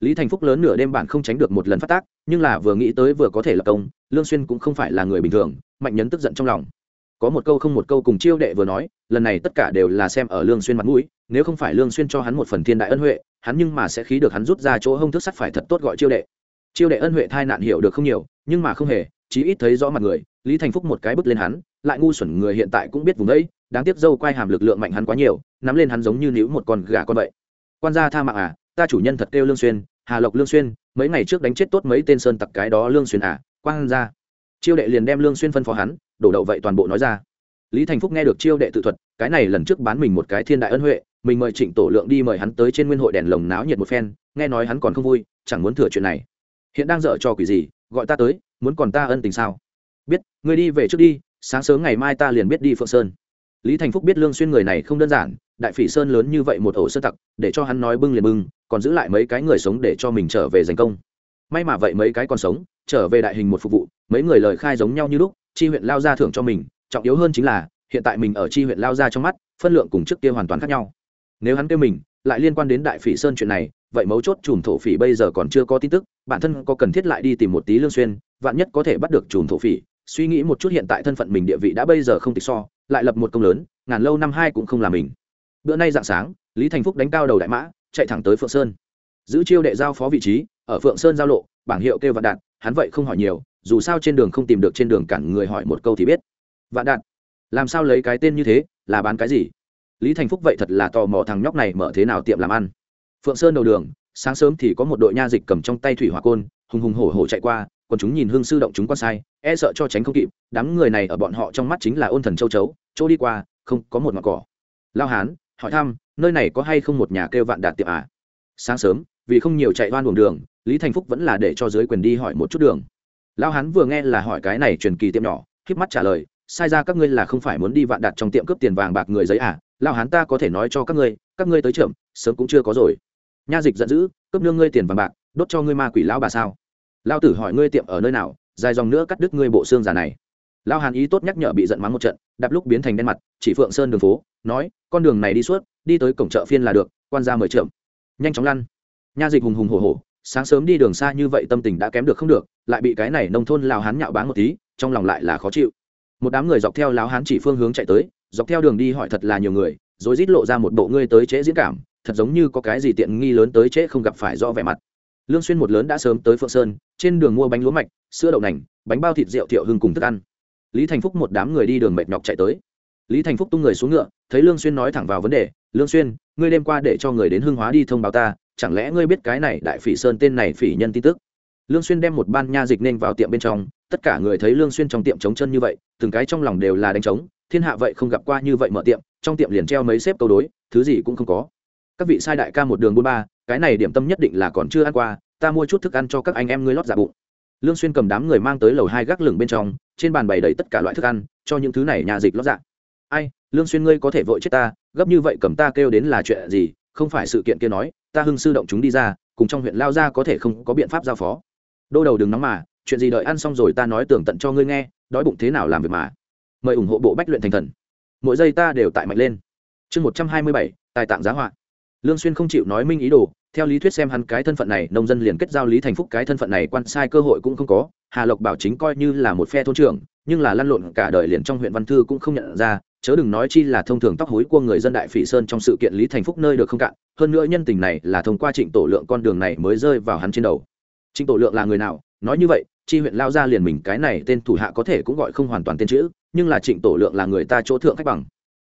Lý thành phúc lớn nửa đêm bản không tránh được một lần phát tác, nhưng là vừa nghĩ tới vừa có thể lập công, lương xuyên cũng không phải là người bình thường, mạnh nhấn tức giận trong lòng có một câu không một câu cùng chiêu đệ vừa nói, lần này tất cả đều là xem ở lương xuyên mặt mũi, nếu không phải lương xuyên cho hắn một phần thiên đại ân huệ, hắn nhưng mà sẽ khí được hắn rút ra chỗ hông thức sắt phải thật tốt gọi chiêu đệ. Chiêu đệ ân huệ thai nạn hiểu được không nhiều, nhưng mà không hề, chí ít thấy rõ mặt người, lý thành phúc một cái bứt lên hắn, lại ngu xuẩn người hiện tại cũng biết vùng đấy, đáng tiếc dâu quay hàm lực lượng mạnh hắn quá nhiều, nắm lên hắn giống như níu một con gà con vậy. Quan gia tha mạng à ta chủ nhân thật kêu lương xuyên, hà lộc lương xuyên, mấy ngày trước đánh chết tốt mấy tên sơn tặc cái đó lương xuyên à quan gia. Chiêu đệ liền đem lương xuyên phân phó hắn đổ đậu vậy toàn bộ nói ra. Lý thành phúc nghe được chiêu đệ tự thuật, cái này lần trước bán mình một cái thiên đại ân huệ, mình mời trịnh tổ lượng đi mời hắn tới trên nguyên hội đèn lồng náo nhiệt một phen, nghe nói hắn còn không vui, chẳng muốn thừa chuyện này. Hiện đang dở cho quỷ gì, gọi ta tới, muốn còn ta ân tình sao? Biết, ngươi đi về trước đi, sáng sớm ngày mai ta liền biết đi phượng sơn. Lý thành phúc biết lương xuyên người này không đơn giản, đại phỉ sơn lớn như vậy một ổ sơ tặc, để cho hắn nói bưng liền bưng, còn giữ lại mấy cái người sống để cho mình trở về giành công. May mà vậy mấy cái còn sống, trở về đại hình một phục vụ, mấy người lời khai giống nhau như lúc chi huyện lao ra thưởng cho mình, trọng yếu hơn chính là, hiện tại mình ở chi huyện lao ra trong mắt, phân lượng cùng trước kia hoàn toàn khác nhau. Nếu hắn kêu mình, lại liên quan đến đại phỉ sơn chuyện này, vậy mấu chốt chùm thổ phỉ bây giờ còn chưa có tin tức, bản thân có cần thiết lại đi tìm một tí lương xuyên, vạn nhất có thể bắt được chùm thổ phỉ. Suy nghĩ một chút hiện tại thân phận mình địa vị đã bây giờ không tịch so, lại lập một công lớn, ngàn lâu năm hai cũng không là mình. Bữa nay dạng sáng, lý thành phúc đánh cao đầu đại mã, chạy thẳng tới phượng sơn. Giữ chiêu đệ giao phó vị trí, ở phượng sơn giao lộ, bảng hiệu kêu vạn đạt, hắn vậy không hỏi nhiều dù sao trên đường không tìm được trên đường cản người hỏi một câu thì biết. Vạn đạt, làm sao lấy cái tên như thế, là bán cái gì? Lý thành phúc vậy thật là tò mò thằng nhóc này mở thế nào tiệm làm ăn. Phượng sơn đầu đường, sáng sớm thì có một đội nha dịch cầm trong tay thủy hỏa côn, hùng hùng hổ hổ chạy qua, còn chúng nhìn hương sư động chúng quan sai e sợ cho tránh không kịp, đám người này ở bọn họ trong mắt chính là ôn thần châu chấu, chỗ đi qua, không có một mặt cỏ. Lao hán, hỏi thăm, nơi này có hay không một nhà kêu vạn đạt tiệm à? Sáng sớm, vì không nhiều chạy oan buồng đường, lý thành phúc vẫn là để cho dưới quyền đi hỏi một chút đường lao hán vừa nghe là hỏi cái này truyền kỳ tiệm nhỏ k mắt trả lời, sai ra các ngươi là không phải muốn đi vạn đạt trong tiệm cướp tiền vàng bạc người giấy à? Lao hán ta có thể nói cho các ngươi các ngươi tới trưởng, sớm cũng chưa có rồi. Nha dịch giận dữ, cướp nương ngươi tiền vàng bạc, đốt cho ngươi ma quỷ lão bà sao? Lao tử hỏi ngươi tiệm ở nơi nào, dài dòng nữa cắt đứt ngươi bộ xương già này. Lao hàn ý tốt nhắc nhở bị giận mắng một trận, đạp lúc biến thành đen mặt, chỉ phượng sơn đường phố, nói, con đường này đi suốt, đi tới cổng chợ phiên là được, quan ra mời trộm nhanh chóng lăn. Nha dịch hùng hùng hổ hổ sáng sớm đi đường xa như vậy tâm tình đã kém được không được, lại bị cái này nông thôn lao hán nhạo báng một tí, trong lòng lại là khó chịu. Một đám người dọc theo lao hán chỉ phương hướng chạy tới, dọc theo đường đi hỏi thật là nhiều người, rồi rít lộ ra một bộ ngươi tới trễ diễn cảm, thật giống như có cái gì tiện nghi lớn tới trễ không gặp phải do vẻ mặt. Lương xuyên một lớn đã sớm tới phượng sơn, trên đường mua bánh lúa mạch, sữa đậu nành, bánh bao thịt rượu thiệu hưng cùng thức ăn. Lý thành phúc một đám người đi đường mệt nhọc chạy tới. Lý thành phúc tung người xuống ngựa, thấy lương xuyên nói thẳng vào vấn đề, lương xuyên, ngươi đêm qua để cho người đến hưng hóa đi thông báo ta chẳng lẽ ngươi biết cái này đại phỉ sơn tên này phỉ nhân tin tức? Lương xuyên đem một ban nha dịch nên vào tiệm bên trong, tất cả người thấy lương xuyên trong tiệm trống chân như vậy, từng cái trong lòng đều là đánh trống, thiên hạ vậy không gặp qua như vậy mở tiệm, trong tiệm liền treo mấy xếp câu đối, thứ gì cũng không có. Các vị sai đại ca một đường buôn ba, cái này điểm tâm nhất định là còn chưa ăn qua, ta mua chút thức ăn cho các anh em ngươi lót dạ bụng. Lương xuyên cầm đám người mang tới lầu hai gác lửng bên trong, trên bàn bày đầy tất cả loại thức ăn, cho những thứ này nhà dịch lót dạ. Ai, lương xuyên ngươi có thể vội chết ta, gấp như vậy cầm ta kêu đến là chuyện gì, không phải sự kiện kia nói ta hưng sư động chúng đi ra, cùng trong huyện lao ra có thể không có biện pháp giao phó. Đô đầu đừng nóng mà, chuyện gì đợi ăn xong rồi ta nói tưởng tận cho ngươi nghe, đói bụng thế nào làm việc mà. Mời ủng hộ bộ bách luyện thành thần. Mỗi giây ta đều tại mạnh lên. Chương một trăm hai mươi bảy, tài tạng giá họa. Lương xuyên không chịu nói minh ý đồ, theo lý thuyết xem hắn cái thân phận này, nông dân liền kết giao lý thành phúc cái thân phận này quan sai cơ hội cũng không có. Hà lộc bảo chính coi như là một phe thôn trưởng, nhưng là lăn lộn cả đời liền trong huyện văn thư cũng không nhận ra chớ đừng nói chi là thông thường tóc hối của người dân đại phỉ sơn trong sự kiện lý thành phúc nơi được không cạn, hơn nữa nhân tình này là thông qua trịnh tổ lượng con đường này mới rơi vào hắn trên đầu. Trịnh tổ lượng là người nào? Nói như vậy, chi huyện lao ra liền mình cái này tên thủ hạ có thể cũng gọi không hoàn toàn tên chữ, nhưng là trịnh tổ lượng là người ta chỗ thượng khách bằng.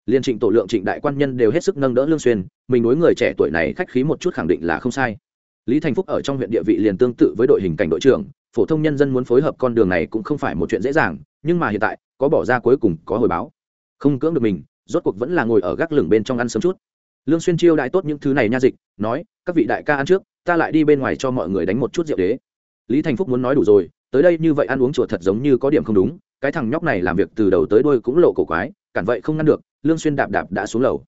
Liên trịnh tổ lượng trịnh đại quan nhân đều hết sức nâng đỡ lương xuyên, mình đối người trẻ tuổi này khách khí một chút khẳng định là không sai. Lý thành phúc ở trong huyện địa vị liền tương tự với đội hình cảnh đội trưởng, phổ thông nhân dân muốn phối hợp con đường này cũng không phải một chuyện dễ dàng, nhưng mà hiện tại, có bỏ ra cuối cùng có hồi báo không cưỡng được mình, rốt cuộc vẫn là ngồi ở gác lửng bên trong ăn sớm chút. Lương xuyên chiêu đại tốt những thứ này nha dịch, nói, các vị đại ca ăn trước, ta lại đi bên ngoài cho mọi người đánh một chút rượu đế. Lý thành phúc muốn nói đủ rồi, tới đây như vậy ăn uống chùa thật giống như có điểm không đúng, cái thằng nhóc này làm việc từ đầu tới đuôi cũng lộ cổ quái, cản vậy không ngăn được, lương xuyên đạp đạp đã xuống lầu.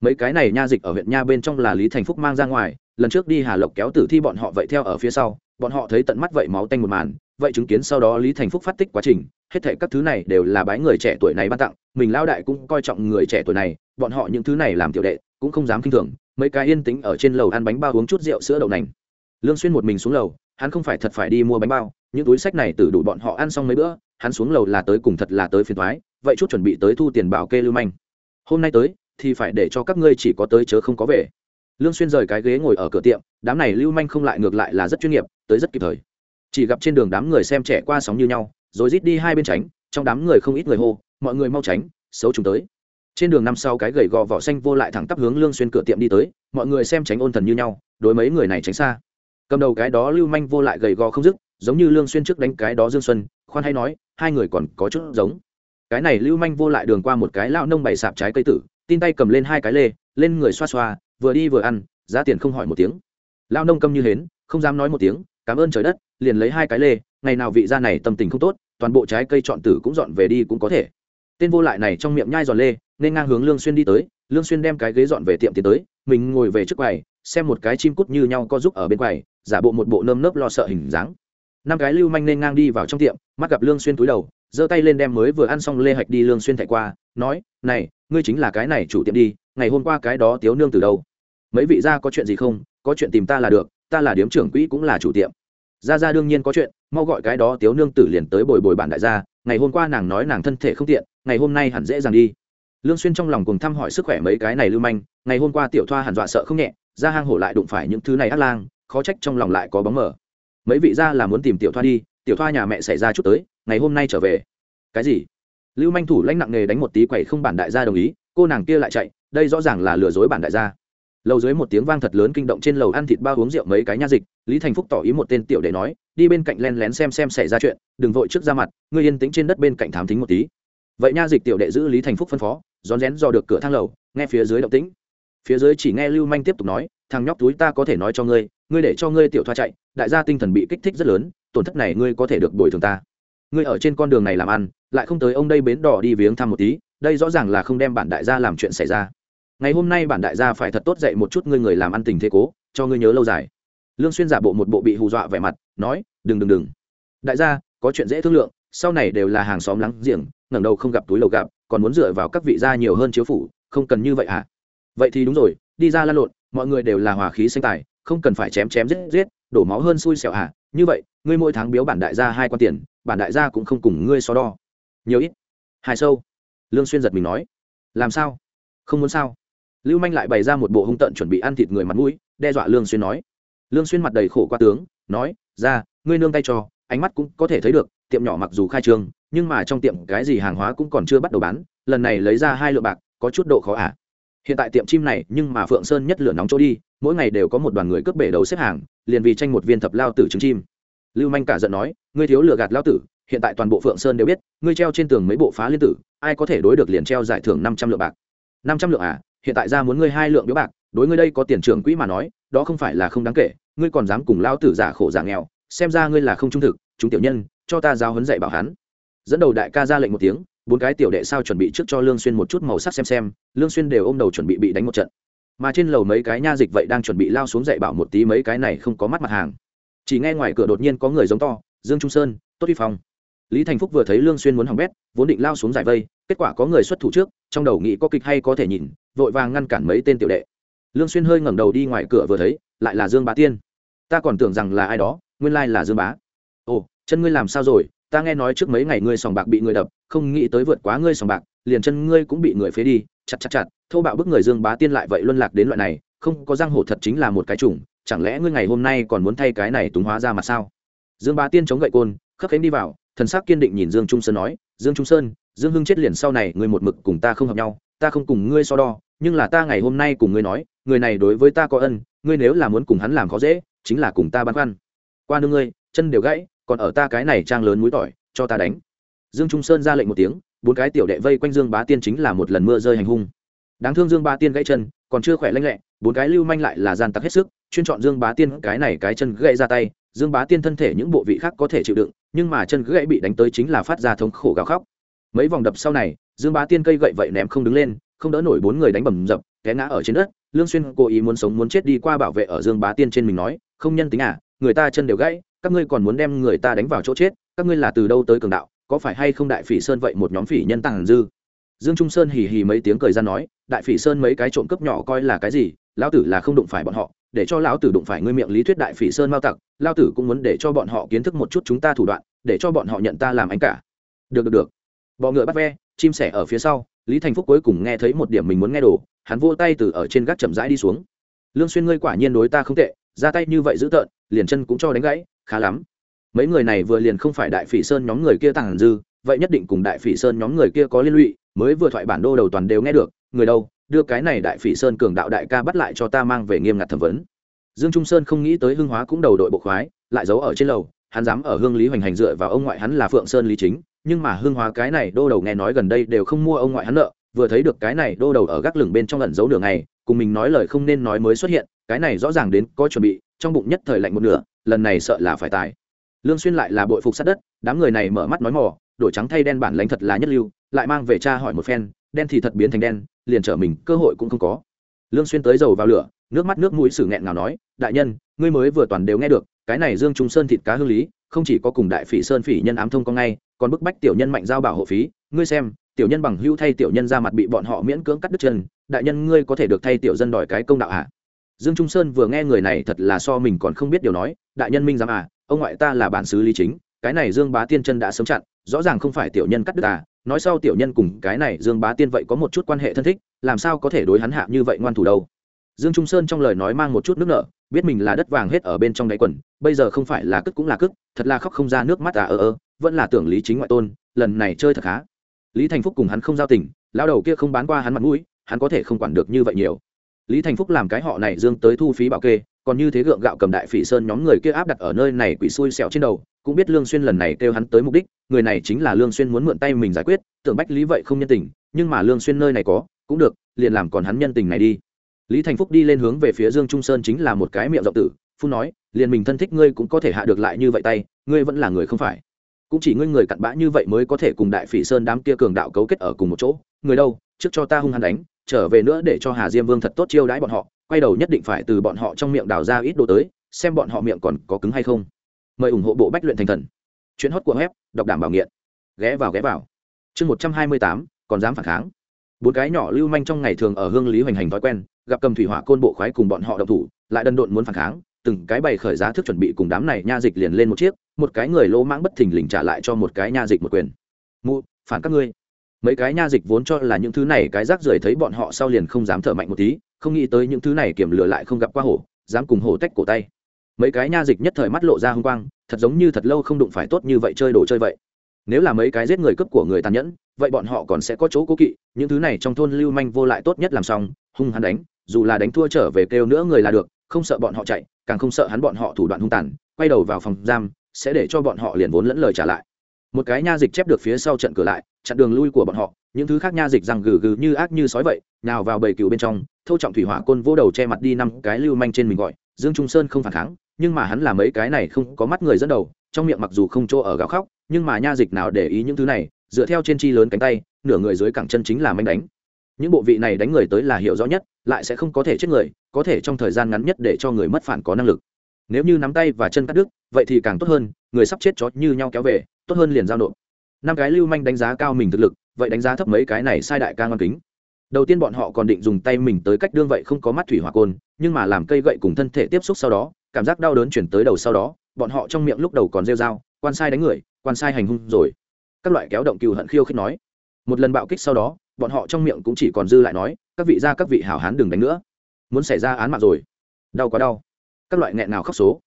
Mấy cái này nha dịch ở huyện nha bên trong là lý thành phúc mang ra ngoài, lần trước đi hà lộc kéo tử thi bọn họ vậy theo ở phía sau, bọn họ thấy tận mắt vậy máu tanh một màn, vậy chứng kiến sau đó lý thành phúc phát tích quá trình, hết thảy các thứ này đều là bái người trẻ tuổi này ban tặng mình lao đại cũng coi trọng người trẻ tuổi này, bọn họ những thứ này làm tiểu đệ, cũng không dám kinh thường, mấy cái yên tĩnh ở trên lầu ăn bánh bao uống chút rượu sữa đậu nành. Lương xuyên một mình xuống lầu, hắn không phải thật phải đi mua bánh bao, những túi sách này từ đủ bọn họ ăn xong mấy bữa, hắn xuống lầu là tới cùng thật là tới phiền thoái vậy chút chuẩn bị tới thu tiền bảo kê lưu manh. Hôm nay tới, thì phải để cho các ngươi chỉ có tới chớ không có về. Lương xuyên rời cái ghế ngồi ở cửa tiệm, đám này lưu manh không lại ngược lại là rất chuyên nghiệp, tới rất kịp thời. Chỉ gặp trên đường đám người xem trẻ qua sóng như nhau, rồi rít đi hai bên tránh, trong đám người không ít người hô mọi người mau tránh, xấu chúng tới. Trên đường năm sau cái gầy gò vỏ xanh vô lại thẳng tắp hướng lương xuyên cửa tiệm đi tới, mọi người xem tránh ôn thần như nhau, đối mấy người này tránh xa. Cầm đầu cái đó lưu manh vô lại gầy gò không dứt, giống như lương xuyên trước đánh cái đó dương xuân, khoan hay nói, hai người còn có chút giống. Cái này lưu manh vô lại đường qua một cái lão nông bày sạp trái cây tử, tin tay cầm lên hai cái lê, lên người xoa xoa, vừa đi vừa ăn, giá tiền không hỏi một tiếng. Lão nông câm như hến, không dám nói một tiếng, cảm ơn trời đất, liền lấy hai cái lê, ngày nào vị gia này tâm tình không tốt, toàn bộ trái cây chọn tử cũng dọn về đi cũng có thể tên vô lại này trong miệng nhai giòn lê, nên ngang hướng lương xuyên đi tới. Lương xuyên đem cái ghế dọn về tiệm tiến tới, mình ngồi về trước quầy, xem một cái chim cút như nhau co giúp ở bên quầy, giả bộ một bộ nơm nớp lo sợ hình dáng. Năm cái lưu manh nên ngang đi vào trong tiệm, mắt gặp lương xuyên túi đầu, giơ tay lên đem mới vừa ăn xong lê hạch đi lương xuyên thảy qua, nói, này, ngươi chính là cái này chủ tiệm đi, ngày hôm qua cái đó tiếu nương từ đâu? Mấy vị gia có chuyện gì không? Có chuyện tìm ta là được, ta là điếm trưởng quỹ cũng là chủ tiệm. Gia gia đương nhiên có chuyện, mau gọi cái đó tiếu nương tử liền tới bồi bồi bản đại gia ngày hôm qua nàng nói nàng thân thể không tiện, ngày hôm nay hẳn dễ dàng đi. Lương xuyên trong lòng cùng thăm hỏi sức khỏe mấy cái này lưu manh, ngày hôm qua tiểu thoa hẳn dọa sợ không nhẹ, ra hang hổ lại đụng phải những thứ này ác lang, khó trách trong lòng lại có bóng mờ. Mấy vị gia là muốn tìm tiểu thoa đi, tiểu thoa nhà mẹ xảy ra chút tới, ngày hôm nay trở về. Cái gì? Lưu manh thủ lãnh nặng nghề đánh một tí quẩy không bản đại gia đồng ý, cô nàng kia lại chạy, đây rõ ràng là lừa dối bản đại gia. Lầu dưới một tiếng vang thật lớn kinh động trên lầu ăn thịt bao uống rượu mấy cái nha dịch, lý thành phúc tỏ ý một tên tiểu để nói đi bên cạnh len lén xem xem xảy ra chuyện, đừng vội trước ra mặt, ngươi yên tĩnh trên đất bên cạnh thám thính một tí. Vậy nha dịch tiểu đệ giữ lý thành phúc phân phó, rón rén dò được cửa thang lầu, nghe phía dưới động tĩnh. Phía dưới chỉ nghe lưu manh tiếp tục nói, thằng nhóc túi ta có thể nói cho ngươi ngươi để cho ngươi tiểu thoa chạy, đại gia tinh thần bị kích thích rất lớn, tổn thất này ngươi có thể được bồi thường ta. Ngươi ở trên con đường này làm ăn, lại không tới ông đây bến đỏ đi viếng thăm một tí, đây rõ ràng là không đem bản đại gia làm chuyện xảy ra. Ngày hôm nay bản đại gia phải thật tốt dạy một chút ngươi người làm ăn tình thế cố, cho ngươi nhớ lâu dài. Lương xuyên giả bộ một bộ bị hù dọa vẻ mặt nói, đừng đừng đừng. Đại gia, có chuyện dễ thương lượng, sau này đều là hàng xóm láng giềng, ngẩng đầu không gặp túi lầu gặp còn muốn dựa vào các vị gia nhiều hơn chiếu phủ, không cần như vậy à vậy thì đúng rồi, đi ra lăn lộn, mọi người đều là hòa khí sinh tài, không cần phải chém chém giết giết, đổ máu hơn xui xẻo à như vậy, ngươi mỗi tháng biếu bản đại gia hai quan tiền, bản đại gia cũng không cùng ngươi so đo. Nhiều ít. Hai sâu. Lương xuyên giật mình nói. Làm sao? Không muốn sao? Lưu manh lại bày ra một bộ hung tận chuẩn bị ăn thịt người mặt mũi, đe dọa lương xuyên nói. Lương xuyên mặt đầy khổ qua tướng, nói ra, ngươi nương tay cho, ánh mắt cũng có thể thấy được, tiệm nhỏ mặc dù khai trương, nhưng mà trong tiệm cái gì hàng hóa cũng còn chưa bắt đầu bán, lần này lấy ra hai lượng bạc, có chút độ khó à? Hiện tại tiệm chim này, nhưng mà phượng sơn nhất lửa nóng chỗ đi, mỗi ngày đều có một đoàn người cướp bể đầu xếp hàng, liền vì tranh một viên thập lao tử trứng chim. Lưu manh cả giận nói, ngươi thiếu lừa gạt lao tử, hiện tại toàn bộ phượng sơn đều biết, ngươi treo trên tường mấy bộ phá liên tử, ai có thể đối được liền treo giải thưởng năm trăm lượng bạc? Năm trăm lượng à? Hiện tại ra muốn ngươi hai lượng biếu bạc đối ngươi đây có tiền trưởng quỹ mà nói đó không phải là không đáng kể ngươi còn dám cùng lao tử giả khổ giả nghèo xem ra ngươi là không trung thực chúng tiểu nhân cho ta giao huấn dạy bảo hắn. Dẫn đầu đại ca ra lệnh một tiếng bốn cái tiểu đệ sao chuẩn bị trước cho lương xuyên một chút màu sắc xem xem lương xuyên đều ôm đầu chuẩn bị bị đánh một trận. Mà trên lầu mấy cái nha dịch vậy đang chuẩn bị lao xuống dạy bảo một tí mấy cái này không có mắt mặt hàng. Chỉ nghe ngoài cửa đột nhiên có người giống to dương trung sơn tốt đi phong, lý thành phúc vừa thấy lương xuyên muốn hỏng bét vốn định lao xuống giải vây kết quả có người xuất thủ trước trong đầu nghĩ có kịch hay có thể nhìn vội vàng ngăn cản mấy tên tiểu đệ lương xuyên hơi ngẩng đầu đi ngoài cửa vừa thấy, lại là dương bá tiên. Ta còn tưởng rằng là ai đó, nguyên lai là dương bá. Ồ, chân ngươi làm sao rồi? Ta nghe nói trước mấy ngày ngươi sòng bạc bị người đập, không nghĩ tới vượt quá ngươi sòng bạc, liền chân ngươi cũng bị người phế đi. Chặt chặt chặt, thô bạo bức người dương bá tiên lại vậy luân lạc đến loại này, không có răng hổ thật chính là một cái chủng, chẳng lẽ ngươi ngày hôm nay còn muốn thay cái này túng hóa ra mà sao? Dương bá tiên chống gậy côn khắc khẽ đi vào, thần sắc kiên định nhìn dương trung sơn nói, dương trung sơn, dương hưng chết liền sau này ngươi một mực cùng ta không hợp nhau, ta không cùng ngươi so đo, nhưng là ta ngày hôm nay cùng ngươi nói người này đối với ta có ân, ngươi nếu là muốn cùng hắn làm khó dễ, chính là cùng ta băn khoăn. Qua nương ngươi, chân đều gãy, còn ở ta cái này trang lớn mũi tỏi, cho ta đánh. Dương trung sơn ra lệnh một tiếng, bốn cái tiểu đệ vây quanh dương bá tiên chính là một lần mưa rơi hành hung. Đáng thương dương bá tiên gãy chân, còn chưa khỏe lanh lẹ, bốn cái lưu manh lại là gian tặc hết sức, chuyên chọn dương bá tiên cái này cái chân gãy ra tay. Dương bá tiên thân thể những bộ vị khác có thể chịu đựng, nhưng mà chân gãy bị đánh tới chính là phát ra thống khổ gào khóc. Mấy vòng đập sau này, dương bá tiên cây gậy vậy ném không đứng lên, không đỡ nổi bốn người đánh bầm dập, té ngã ở trên đất lương xuyên cố ý muốn sống muốn chết đi qua bảo vệ ở dương bá tiên trên mình nói, không nhân tính à người ta chân đều gãy, các ngươi còn muốn đem người ta đánh vào chỗ chết, các ngươi là từ đâu tới cường đạo, có phải hay không đại phỉ sơn vậy một nhóm phỉ nhân tàng dư? Dương trung sơn hì hì mấy tiếng cười ra nói, đại phỉ sơn mấy cái trộm cướp nhỏ coi là cái gì, lão tử là không đụng phải bọn họ, để cho lão tử đụng phải ngươi miệng lý thuyết đại phỉ sơn mao tặc, lão tử cũng muốn để cho bọn họ kiến thức một chút chúng ta thủ đoạn, để cho bọn họ nhận ta làm anh cả. Được được được. Bọ ngựa bắt ve, chim sẻ ở phía sau, lý thành phúc cuối cùng nghe thấy một điểm mình muốn nghe đồ hắn vô tay từ ở trên gác chậm rãi đi xuống. Lương xuyên ngươi quả nhiên đối ta không tệ, ra tay như vậy dữ tợn, liền chân cũng cho đánh gãy, khá lắm. Mấy người này vừa liền không phải đại phỉ sơn nhóm người kia tàng dư, vậy nhất định cùng đại phỉ sơn nhóm người kia có liên lụy, mới vừa thoại bản đô đầu toàn đều nghe được, người đâu, đưa cái này đại phỉ sơn cường đạo đại ca bắt lại cho ta mang về nghiêm ngặt thẩm vấn. Dương trung sơn không nghĩ tới hưng hóa cũng đầu đội bộ khoái, lại giấu ở trên lầu, hắn dám ở hương lý hoành hành dựa vào ông ngoại hắn là phượng sơn lý chính, nhưng mà hương hóa cái này đô đầu nghe nói gần đây đều không mua ông ngoại hắn nợ vừa thấy được cái này đô đầu ở gác lửng bên trong lẩn giấu đường này cùng mình nói lời không nên nói mới xuất hiện, cái này rõ ràng đến có chuẩn bị, trong bụng nhất thời lạnh một nửa, lần này sợ là phải tài lương xuyên lại là bội phục sát đất, đám người này mở mắt nói mò, đổi trắng thay đen bản lãnh thật là nhất lưu, lại mang về cha hỏi một phen, đen thì thật biến thành đen, liền trở mình, cơ hội cũng không có. Lương xuyên tới dầu vào lửa, nước mắt nước mũi sử nghẹn ngào nói, đại nhân, ngươi mới vừa toàn đều nghe được, cái này dương trung sơn thịt cá hương lý, không chỉ có cùng đại phỉ sơn phỉ nhân ám thông con ngay, còn bức bách tiểu nhân mạnh giao bảo hộ phí, ngươi xem tiểu nhân bằng hữu thay tiểu nhân ra mặt bị bọn họ miễn cưỡng cắt đứt chân, đại nhân ngươi có thể được thay tiểu dân đòi cái công đạo à? dương trung sơn vừa nghe người này thật là so mình còn không biết điều nói, đại nhân minh dám à ông ngoại ta là bản xứ lý chính, cái này dương bá tiên chân đã sớm chặn, rõ ràng không phải tiểu nhân cắt đứt à nói sau tiểu nhân cùng cái này dương bá tiên vậy có một chút quan hệ thân thích, làm sao có thể đối hắn hạ như vậy ngoan thủ đâu dương trung sơn trong lời nói mang một chút nước nợ, biết mình là đất vàng hết ở bên trong đáy quần, bây giờ không phải là cất cũng là cất thật là khóc không ra nước mắt à ơ ơ vẫn là tưởng lý chính ngoại tôn, lần này chơi thật khá lý thành phúc cùng hắn không giao tình lao đầu kia không bán qua hắn mặt mũi, hắn có thể không quản được như vậy nhiều. Lý thành phúc làm cái họ này dương tới thu phí bảo kê, còn như thế gượng gạo cầm đại phỉ sơn nhóm người kia áp đặt ở nơi này quỷ xui xẻo trên đầu, cũng biết lương xuyên lần này kêu hắn tới mục đích, người này chính là lương xuyên muốn mượn tay mình giải quyết, tưởng bách lý vậy không nhân tình, nhưng mà lương xuyên nơi này có, cũng được, liền làm còn hắn nhân tình này đi. Lý thành phúc đi lên hướng về phía dương trung sơn chính là một cái miệng rộng tử, phun nói, liền mình thân thích ngươi cũng có thể hạ được lại như vậy tay, ngươi vẫn là người không phải cũng chỉ ngươi người cặn bã như vậy mới có thể cùng đại phỉ sơn đám kia cường đạo cấu kết ở cùng một chỗ. Người đâu, trước cho ta hung hăng đánh, trở về nữa để cho hà diêm vương thật tốt chiêu đãi bọn họ, quay đầu nhất định phải từ bọn họ trong miệng đào ra ít đồ tới, xem bọn họ miệng còn có cứng hay không. Mời ủng hộ bộ bách luyện thành thần. Chuyến hót của web, đọc đảm bảo nghiện. Ghé vào ghé vào. Chương một trăm hai mươi tám, còn dám phản kháng. Bốn cái nhỏ lưu manh trong ngày thường ở hương lý hoành hành thói quen, gặp cầm thủy hỏa côn bộ khoái cùng bọn họ độc thủ, lại đần độn muốn phản kháng từng cái bày khởi giá thức chuẩn bị cùng đám này nha dịch liền lên một chiếc, một cái người lỗ mãng bất thình lình trả lại cho một cái nha dịch một quyền. Mụ, phản các ngươi. Mấy cái nha dịch vốn cho là những thứ này cái rác rưởi thấy bọn họ sau liền không dám thở mạnh một tí, không nghĩ tới những thứ này kiểm lửa lại không gặp qua hổ, dám cùng hổ tách cổ tay. Mấy cái nha dịch nhất thời mắt lộ ra hung quang, thật giống như thật lâu không đụng phải tốt như vậy chơi đồ chơi vậy. Nếu là mấy cái giết người cướp của người tàn nhẫn, vậy bọn họ còn sẽ có chỗ cố kỵ, những thứ này trong thôn lưu manh vô lại tốt nhất làm xong, hung hắn đánh, dù là đánh thua trở về kêu nữa người là được, không sợ bọn họ chạy càng không sợ hắn bọn họ thủ đoạn hung tàn, quay đầu vào phòng giam, sẽ để cho bọn họ liền vốn lẫn lời trả lại. Một cái nha dịch chép được phía sau trận cửa lại, chặn đường lui của bọn họ, những thứ khác nha dịch rằng gừ gừ như ác như sói vậy, nào vào bầy cừu bên trong, thâu trọng thủy hỏa côn vô đầu che mặt đi năm cái lưu manh trên mình gọi, dương trung sơn không phản kháng, nhưng mà hắn là mấy cái này không có mắt người dẫn đầu, trong miệng mặc dù không chỗ ở gào khóc, nhưng mà nha dịch nào để ý những thứ này, dựa theo trên chi lớn cánh tay, nửa người dưới cẳng chân chính là manh đánh. Những bộ vị này đánh người tới là hiểu rõ nhất, lại sẽ không có thể chết người có thể trong thời gian ngắn nhất để cho người mất phản có năng lực. Nếu như nắm tay và chân cắt đứt, vậy thì càng tốt hơn, người sắp chết chó như nhau kéo về, tốt hơn liền giao nộp. Năm cái lưu manh đánh giá cao mình thực lực, vậy đánh giá thấp mấy cái này sai đại ca ngon kính. Đầu tiên bọn họ còn định dùng tay mình tới cách đương vậy không có mắt thủy hỏa côn, nhưng mà làm cây gậy cùng thân thể tiếp xúc sau đó, cảm giác đau đớn chuyển tới đầu sau đó, bọn họ trong miệng lúc đầu còn rêu dao quan sai đánh người, quan sai hành hung rồi. Các loại kéo động cừu hận khiêu khích nói. Một lần bạo kích sau đó, bọn họ trong miệng cũng chỉ còn dư lại nói, các vị gia các vị hảo hán đừng đánh nữa muốn xảy ra án mạng rồi. Đau quá đau. Các loại nghẹn nào khóc số.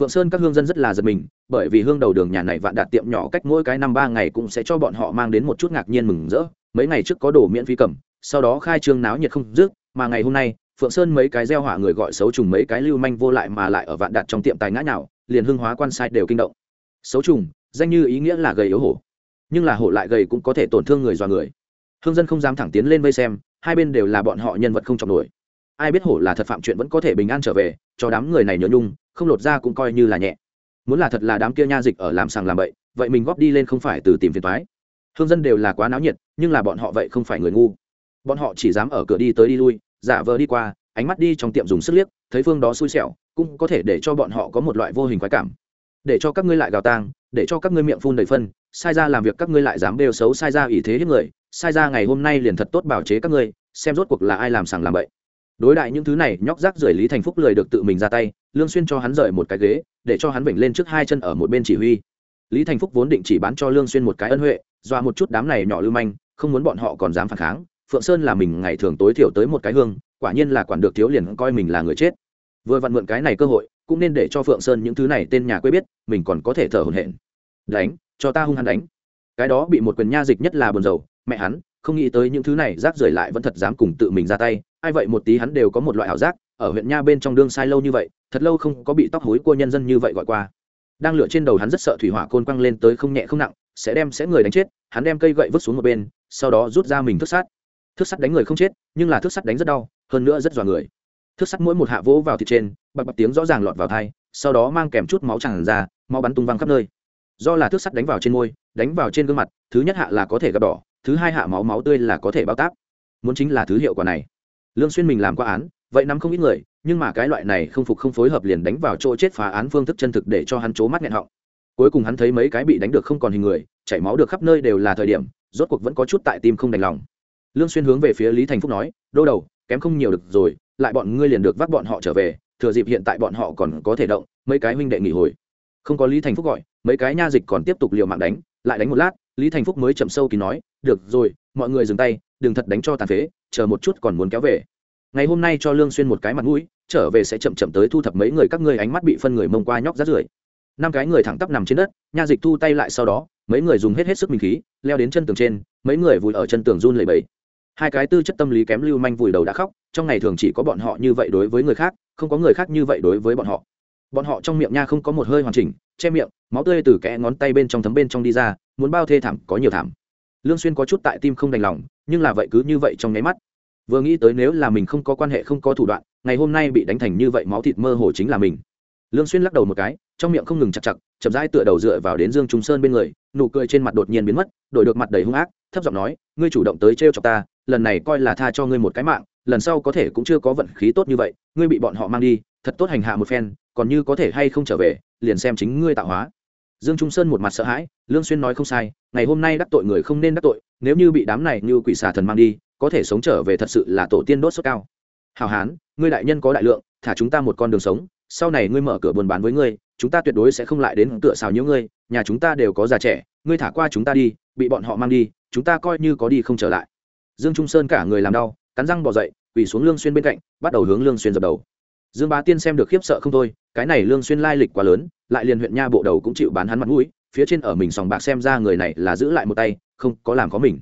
Phượng sơn các hương dân rất là giật mình, bởi vì hương đầu đường nhà này vạn đạt tiệm nhỏ cách mỗi cái năm ba ngày cũng sẽ cho bọn họ mang đến một chút ngạc nhiên mừng rỡ. Mấy ngày trước có đồ miễn phí cầm, sau đó khai trương náo nhiệt không dứt, mà ngày hôm nay, phượng sơn mấy cái gieo hỏa người gọi xấu trùng mấy cái lưu manh vô lại mà lại ở vạn đạt trong tiệm tài ngã nào liền hưng hóa quan sai đều kinh động. Xấu trùng, danh như ý nghĩa là gầy yếu hổ. Nhưng là hổ lại gầy cũng có thể tổn thương người do người. Hương dân không dám thẳng tiến lên vây xem, hai bên đều là bọn họ nhân vật không chọc nổi ai biết hổ là thật phạm chuyện vẫn có thể bình an trở về, cho đám người này nhớ nhung, không lột ra cũng coi như là nhẹ. Muốn là thật là đám kia nha dịch ở làm sàng làm bậy, vậy mình góp đi lên không phải từ tìm phiền toái. Hương dân đều là quá náo nhiệt, nhưng là bọn họ vậy không phải người ngu. Bọn họ chỉ dám ở cửa đi tới đi lui, giả vờ đi qua, ánh mắt đi trong tiệm dùng sức liếc, thấy phương đó xui xẻo, cũng có thể để cho bọn họ có một loại vô hình khoái cảm. Để cho các ngươi lại gào tang, để cho các ngươi miệng phun đầy phân, sai ra làm việc các ngươi lại dám đều xấu, sai ra ủy thế hiếp người, sai ra ngày hôm nay liền thật tốt bảo chế các ngươi, xem rốt cuộc là ai làm sàng làm bậy đối đại những thứ này, nhóc rác rưởi lý thành phúc lười được tự mình ra tay, lương xuyên cho hắn rời một cái ghế, để cho hắn vểnh lên trước hai chân ở một bên chỉ huy. Lý thành phúc vốn định chỉ bán cho lương xuyên một cái ân huệ dọa một chút đám này nhỏ lưu manh, không muốn bọn họ còn dám phản kháng. Phượng sơn là mình ngày thường tối thiểu tới một cái hương, quả nhiên là quản được thiếu liền coi mình là người chết. Vừa vặn mượn cái này cơ hội, cũng nên để cho phượng sơn những thứ này tên nhà quê biết, mình còn có thể thở hổn hển. Đánh, cho ta hung hăng đánh. Cái đó bị một quyền nha dịch nhất là buồn rầu, mẹ hắn không nghĩ tới những thứ này rác rưởi lại vẫn thật dám cùng tự mình ra tay. Ai vậy một tí hắn đều có một loại ảo giác, ở huyện nha bên trong đương sai lâu như vậy, thật lâu không có bị tóc hối của nhân dân như vậy gọi qua. Đang lựa trên đầu hắn rất sợ thủy hỏa côn quăng lên tới không nhẹ không nặng, sẽ đem, sẽ người đánh chết, hắn đem cây gậy vứt xuống một bên, sau đó rút ra mình thức sát thức sắt đánh người không chết, nhưng là thức sắt đánh rất đau, hơn nữa rất dọa người. Thức sắt mỗi một hạ vỗ vào thịt trên, bập bập tiếng rõ ràng lọt vào thai sau đó mang kèm chút máu tràn ra, máu bắn tung văng khắp nơi. Do là thức sắt đánh vào trên môi, đánh vào trên gương mặt, thứ nhất hạ là có thể gặp đỏ thứ hai hạ máu máu tươi là có thể bao tác. Muốn chính là thứ hiệu quả này. Lương xuyên mình làm qua án, vậy nắm không ít người, nhưng mà cái loại này không phục không phối hợp liền đánh vào chỗ chết phá án phương thức chân thực để cho hắn chố mắt nghẹn họng. Cuối cùng hắn thấy mấy cái bị đánh được không còn hình người, chảy máu được khắp nơi đều là thời điểm, rốt cuộc vẫn có chút tại tim không đành lòng. Lương xuyên hướng về phía lý thành phúc nói, đô đầu, kém không nhiều được rồi, lại bọn ngươi liền được vác bọn họ trở về, thừa dịp hiện tại bọn họ còn có thể động, mấy cái huynh đệ nghỉ hồi. Không có lý thành phúc gọi, mấy cái nha dịch còn tiếp tục liều mạng đánh, lại đánh một lát lý thành phúc mới chậm sâu kín nói, được rồi, mọi người dừng tay, đừng thật đánh cho tàn phế, chờ một chút còn muốn kéo về. Ngày hôm nay cho lương xuyên một cái mặt mũi, trở về sẽ chậm chậm tới thu thập mấy người các ngươi ánh mắt bị phân người mông qua nhóc rát rưởi. Năm cái người thẳng tắp nằm trên đất, nha dịch thu tay lại sau đó, mấy người dùng hết hết sức mình khí, leo đến chân tường trên, mấy người vùi ở chân tường run lẩy bẩy. Hai cái tư chất tâm lý kém lưu manh vùi đầu đã khóc, trong ngày thường chỉ có bọn họ như vậy đối với người khác, không có người khác như vậy đối với bọn họ. Bọn họ trong miệng nha không có một hơi hoàn chỉnh, che miệng, máu tươi từ kẽ ngón tay bên trong thấm bên trong đi ra muốn bao thê thảm có nhiều thảm. Lương xuyên có chút tại tim không đành lòng, nhưng là vậy cứ như vậy trong nháy mắt. Vừa nghĩ tới nếu là mình không có quan hệ không có thủ đoạn, ngày hôm nay bị đánh thành như vậy máu thịt mơ hồ chính là mình. Lương xuyên lắc đầu một cái, trong miệng không ngừng chặt chặt, chậm rãi tựa đầu dựa vào đến dương trung sơn bên người, nụ cười trên mặt đột nhiên biến mất, đổi được mặt đầy hung ác, thấp giọng nói, ngươi chủ động tới treo chọc ta, lần này coi là tha cho ngươi một cái mạng, lần sau có thể cũng chưa có vận khí tốt như vậy, ngươi bị bọn họ mang đi, thật tốt hành hạ một phen, còn như có thể hay không trở về, liền xem chính ngươi tạo hóa dương trung sơn một mặt sợ hãi, lương xuyên nói không sai, ngày hôm nay đắc tội người không nên đắc tội, nếu như bị đám này như quỷ xà thần mang đi, có thể sống trở về thật sự là tổ tiên đốt sốt cao. Hảo hán, ngươi đại nhân có đại lượng, thả chúng ta một con đường sống, sau này ngươi mở cửa buôn bán với ngươi, chúng ta tuyệt đối sẽ không lại đến tựa xào nhiễu ngươi, nhà chúng ta đều có già trẻ, ngươi thả qua chúng ta đi, bị bọn họ mang đi, chúng ta coi như có đi không trở lại. Dương trung sơn cả người làm đau, cắn răng bỏ dậy, quỳ xuống lương xuyên bên cạnh, bắt đầu hướng lương xuyên dập đầu. Dương bá tiên xem được khiếp sợ không thôi cái này lương xuyên lai lịch quá lớn, lại liền huyện nha bộ đầu cũng chịu bán hắn mặt mũi, phía trên ở mình sòng bạc xem ra người này là giữ lại một tay, không có làm có mình.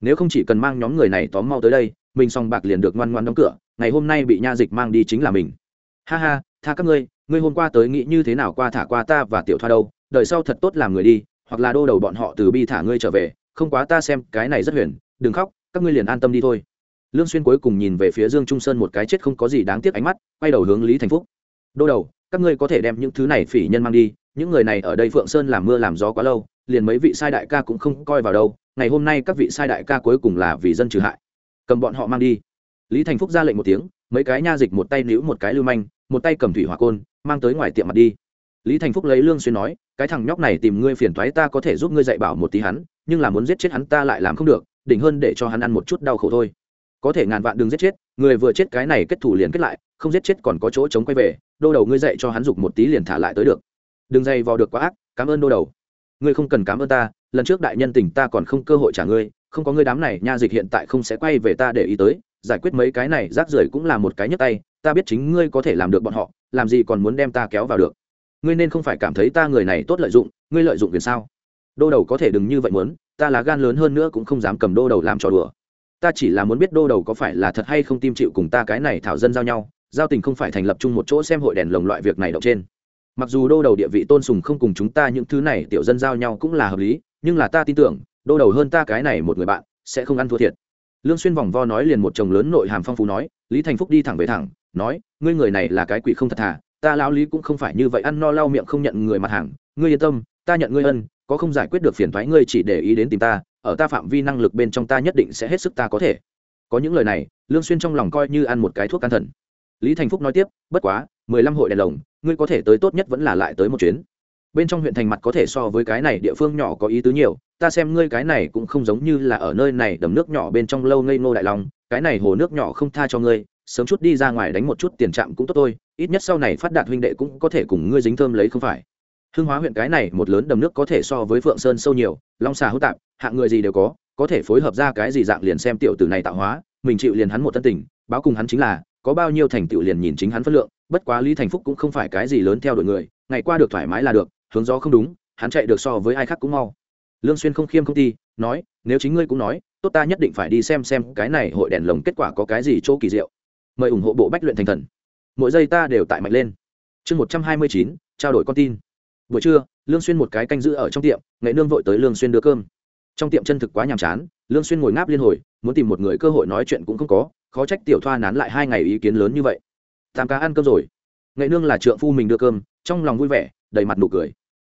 Nếu không chỉ cần mang nhóm người này tóm mau tới đây, mình sòng bạc liền được ngoan ngoan đóng cửa, ngày hôm nay bị nha dịch mang đi chính là mình. Ha ha, tha các ngươi ngươi hôm qua tới nghĩ như thế nào qua thả qua ta và tiểu thoa đâu, đời sau thật tốt làm người đi, hoặc là đô đầu bọn họ từ bi thả ngươi trở về, không quá ta xem, cái này rất huyền, đừng khóc, các ngươi liền an tâm đi thôi. Lương xuyên cuối cùng nhìn về phía dương trung sơn một cái chết không có gì đáng tiếc ánh mắt, quay đầu hướng lý thành phúc. Đô đầu các ngươi có thể đem những thứ này phỉ nhân mang đi, những người này ở đây phượng sơn làm mưa làm gió quá lâu, liền mấy vị sai đại ca cũng không coi vào đâu, ngày hôm nay các vị sai đại ca cuối cùng là vì dân trừ hại. Cầm bọn họ mang đi. Lý thành phúc ra lệnh một tiếng, mấy cái nha dịch một tay níu một cái lưu manh, một tay cầm thủy hỏa côn, mang tới ngoài tiệm mặt đi. Lý thành phúc lấy lương xuyên nói, cái thằng nhóc này tìm ngươi phiền toái ta có thể giúp ngươi dạy bảo một tí hắn, nhưng là muốn giết chết hắn ta lại làm không được, đỉnh hơn để cho hắn ăn một chút đau khổ thôi. Có thể ngàn vạn đừng giết chết, người vừa chết cái này kết thủ liền kết lại, không giết chết còn có chỗ chống quay về đô đầu ngươi dạy cho hắn dục một tí liền thả lại tới được. Đừng dày vào được quá ác, cảm ơn đô đầu. Ngươi không cần cảm ơn ta, lần trước đại nhân tình ta còn không cơ hội trả ngươi, không có ngươi đám này nha dịch hiện tại không sẽ quay về ta để ý tới, giải quyết mấy cái này rác rưởi cũng là một cái nhấc tay, ta biết chính ngươi có thể làm được bọn họ, làm gì còn muốn đem ta kéo vào được. Ngươi nên không phải cảm thấy ta người này tốt lợi dụng, ngươi lợi dụng quyền sao? Đô đầu có thể đừng như vậy muốn, ta là gan lớn hơn nữa cũng không dám cầm đô đầu làm trò đùa. Ta chỉ là muốn biết đô đầu có phải là thật hay không tim chịu cùng ta cái này thảo dân giao nhau giao tình không phải thành lập chung một chỗ xem hội đèn lồng loại việc này động trên. Mặc dù đô đầu địa vị tôn sùng không cùng chúng ta những thứ này tiểu dân giao nhau cũng là hợp lý, nhưng là ta tin tưởng, đô đầu hơn ta cái này một người bạn, sẽ không ăn thua thiệt. Lương xuyên vòng vo nói liền một chồng lớn nội hàm phong phú nói, lý thành phúc đi thẳng về thẳng, nói, ngươi người này là cái quỷ không thật thà, ta lão lý cũng không phải như vậy, ăn no lau miệng không nhận người mặt hàng, ngươi yên tâm, ta nhận ngươi ân, có không giải quyết được phiền toái ngươi chỉ để ý đến tìm ta, ở ta phạm vi năng lực bên trong ta nhất định sẽ hết sức ta có thể. Có những lời này, lương xuyên trong lòng coi như ăn một cái thuốc can thần lý thành phúc nói tiếp, bất quá, mười lăm hội đèn lồng, ngươi có thể tới tốt nhất vẫn là lại tới một chuyến. Bên trong huyện thành mặt có thể so với cái này địa phương nhỏ có ý tứ nhiều, ta xem ngươi cái này cũng không giống như là ở nơi này đầm nước nhỏ bên trong lâu ngây ngô đại lòng cái này hồ nước nhỏ không tha cho ngươi, sớm chút đi ra ngoài đánh một chút tiền trạm cũng tốt thôi, ít nhất sau này phát đạt huynh đệ cũng có thể cùng ngươi dính thơm lấy không phải. Hương hóa huyện cái này một lớn đầm nước có thể so với phượng sơn sâu nhiều, long xà hữu tạp, hạng người gì đều có có thể phối hợp ra cái gì dạng liền xem tiểu tử này tạo hóa, mình chịu liền hắn một thân tình, báo cùng hắn chính là có bao nhiêu thành tựu liền nhìn chính hắn phất lượng, bất quá lý thành phúc cũng không phải cái gì lớn theo đuổi người, ngày qua được thoải mái là được, hướng gió không đúng, hắn chạy được so với ai khác cũng mau. Lương xuyên không khiêm không ti, nói, nếu chính ngươi cũng nói, tốt ta nhất định phải đi xem xem cái này hội đèn lồng kết quả có cái gì chỗ kỳ diệu. Mời ủng hộ bộ bách luyện thành thần. Mỗi giây ta đều tại mạnh lên. Chương một trăm hai mươi chín, trao đổi con tin. Buổi trưa, lương xuyên một cái canh giữ ở trong tiệm, nghệ nương vội tới lương xuyên đưa cơm. Trong tiệm chân thực quá nhàm chán lương xuyên ngồi ngáp liên hồi, muốn tìm một người cơ hội nói chuyện cũng không có, khó trách tiểu thoa nán lại hai ngày ý kiến lớn như vậy. Tam ca ăn cơm rồi. Nghệ nương là trượng phu mình đưa cơm, trong lòng vui vẻ, đầy mặt nụ cười.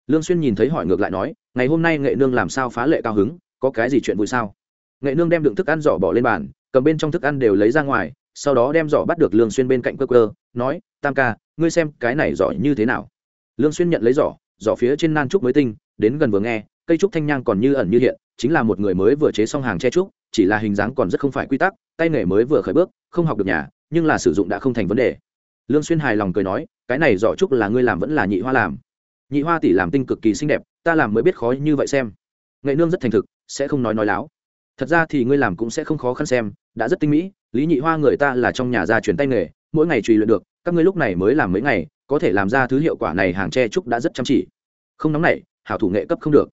Lương xuyên nhìn thấy hỏi ngược lại nói, ngày hôm nay nghệ nương làm sao phá lệ cao hứng, có cái gì chuyện vui sao? Nghệ nương đem đựng thức ăn giỏ bỏ lên bàn, cầm bên trong thức ăn đều lấy ra ngoài, sau đó đem giỏ bắt được lương xuyên bên cạnh cơ cơ nói, tam ca, ngươi xem cái này giỏ như thế nào? Lương xuyên nhận lấy giỏ giỏ phía trên nan trúc mới tinh, đến gần vừa nghe cây trúc thanh nhang còn như ẩn như hiện, chính là một người mới vừa chế xong hàng che trúc, chỉ là hình dáng còn rất không phải quy tắc, tay nghề mới vừa khởi bước, không học được nhà, nhưng là sử dụng đã không thành vấn đề. Lương xuyên hài lòng cười nói, cái này giỏ trúc là ngươi làm vẫn là nhị hoa làm. Nhị hoa tỷ làm tinh cực kỳ xinh đẹp, ta làm mới biết khó như vậy xem. Nghệ nương rất thành thực, sẽ không nói nói láo. Thật ra thì ngươi làm cũng sẽ không khó khăn xem, đã rất tinh mỹ, lý nhị hoa người ta là trong nhà gia truyền tay nghề, mỗi ngày truy luyện được, các ngươi lúc này mới làm mấy ngày, có thể làm ra thứ hiệu quả này hàng tre trúc đã rất chăm chỉ. Không nóng nảy, hảo thủ nghệ cấp không được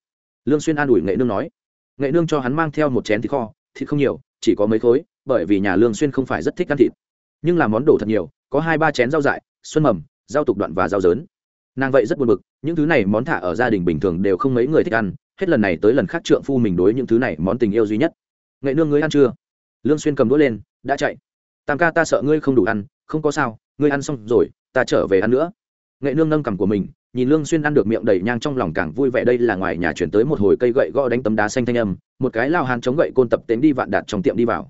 lương xuyên an ủi nghệ nương nói, nghệ nương cho hắn mang theo một chén thịt kho, thịt không nhiều, chỉ có mấy khối, bởi vì nhà lương xuyên không phải rất thích ăn thịt. Nhưng làm món đồ thật nhiều, có hai ba chén rau dại, xuân mầm, rau tục đoạn và rau dớn. Nàng vậy rất buồn bực, những thứ này món thả ở gia đình bình thường đều không mấy người thích ăn, hết lần này tới lần khác trượng phu mình đối những thứ này món tình yêu duy nhất. Nghệ nương ngươi ăn chưa? Lương xuyên cầm đũa lên, đã chạy. Tam ca ta sợ ngươi không đủ ăn, không có sao, ngươi ăn xong rồi, ta trở về ăn nữa. Nghệ nương nâng cằm của mình nhìn lương xuyên ăn được miệng đầy nhang trong lòng càng vui vẻ, đây là ngoài nhà chuyển tới một hồi cây gậy gõ đánh tấm đá xanh thanh âm, một cái lao hán chống gậy côn tập tiến đi vạn đạt trong tiệm đi vào.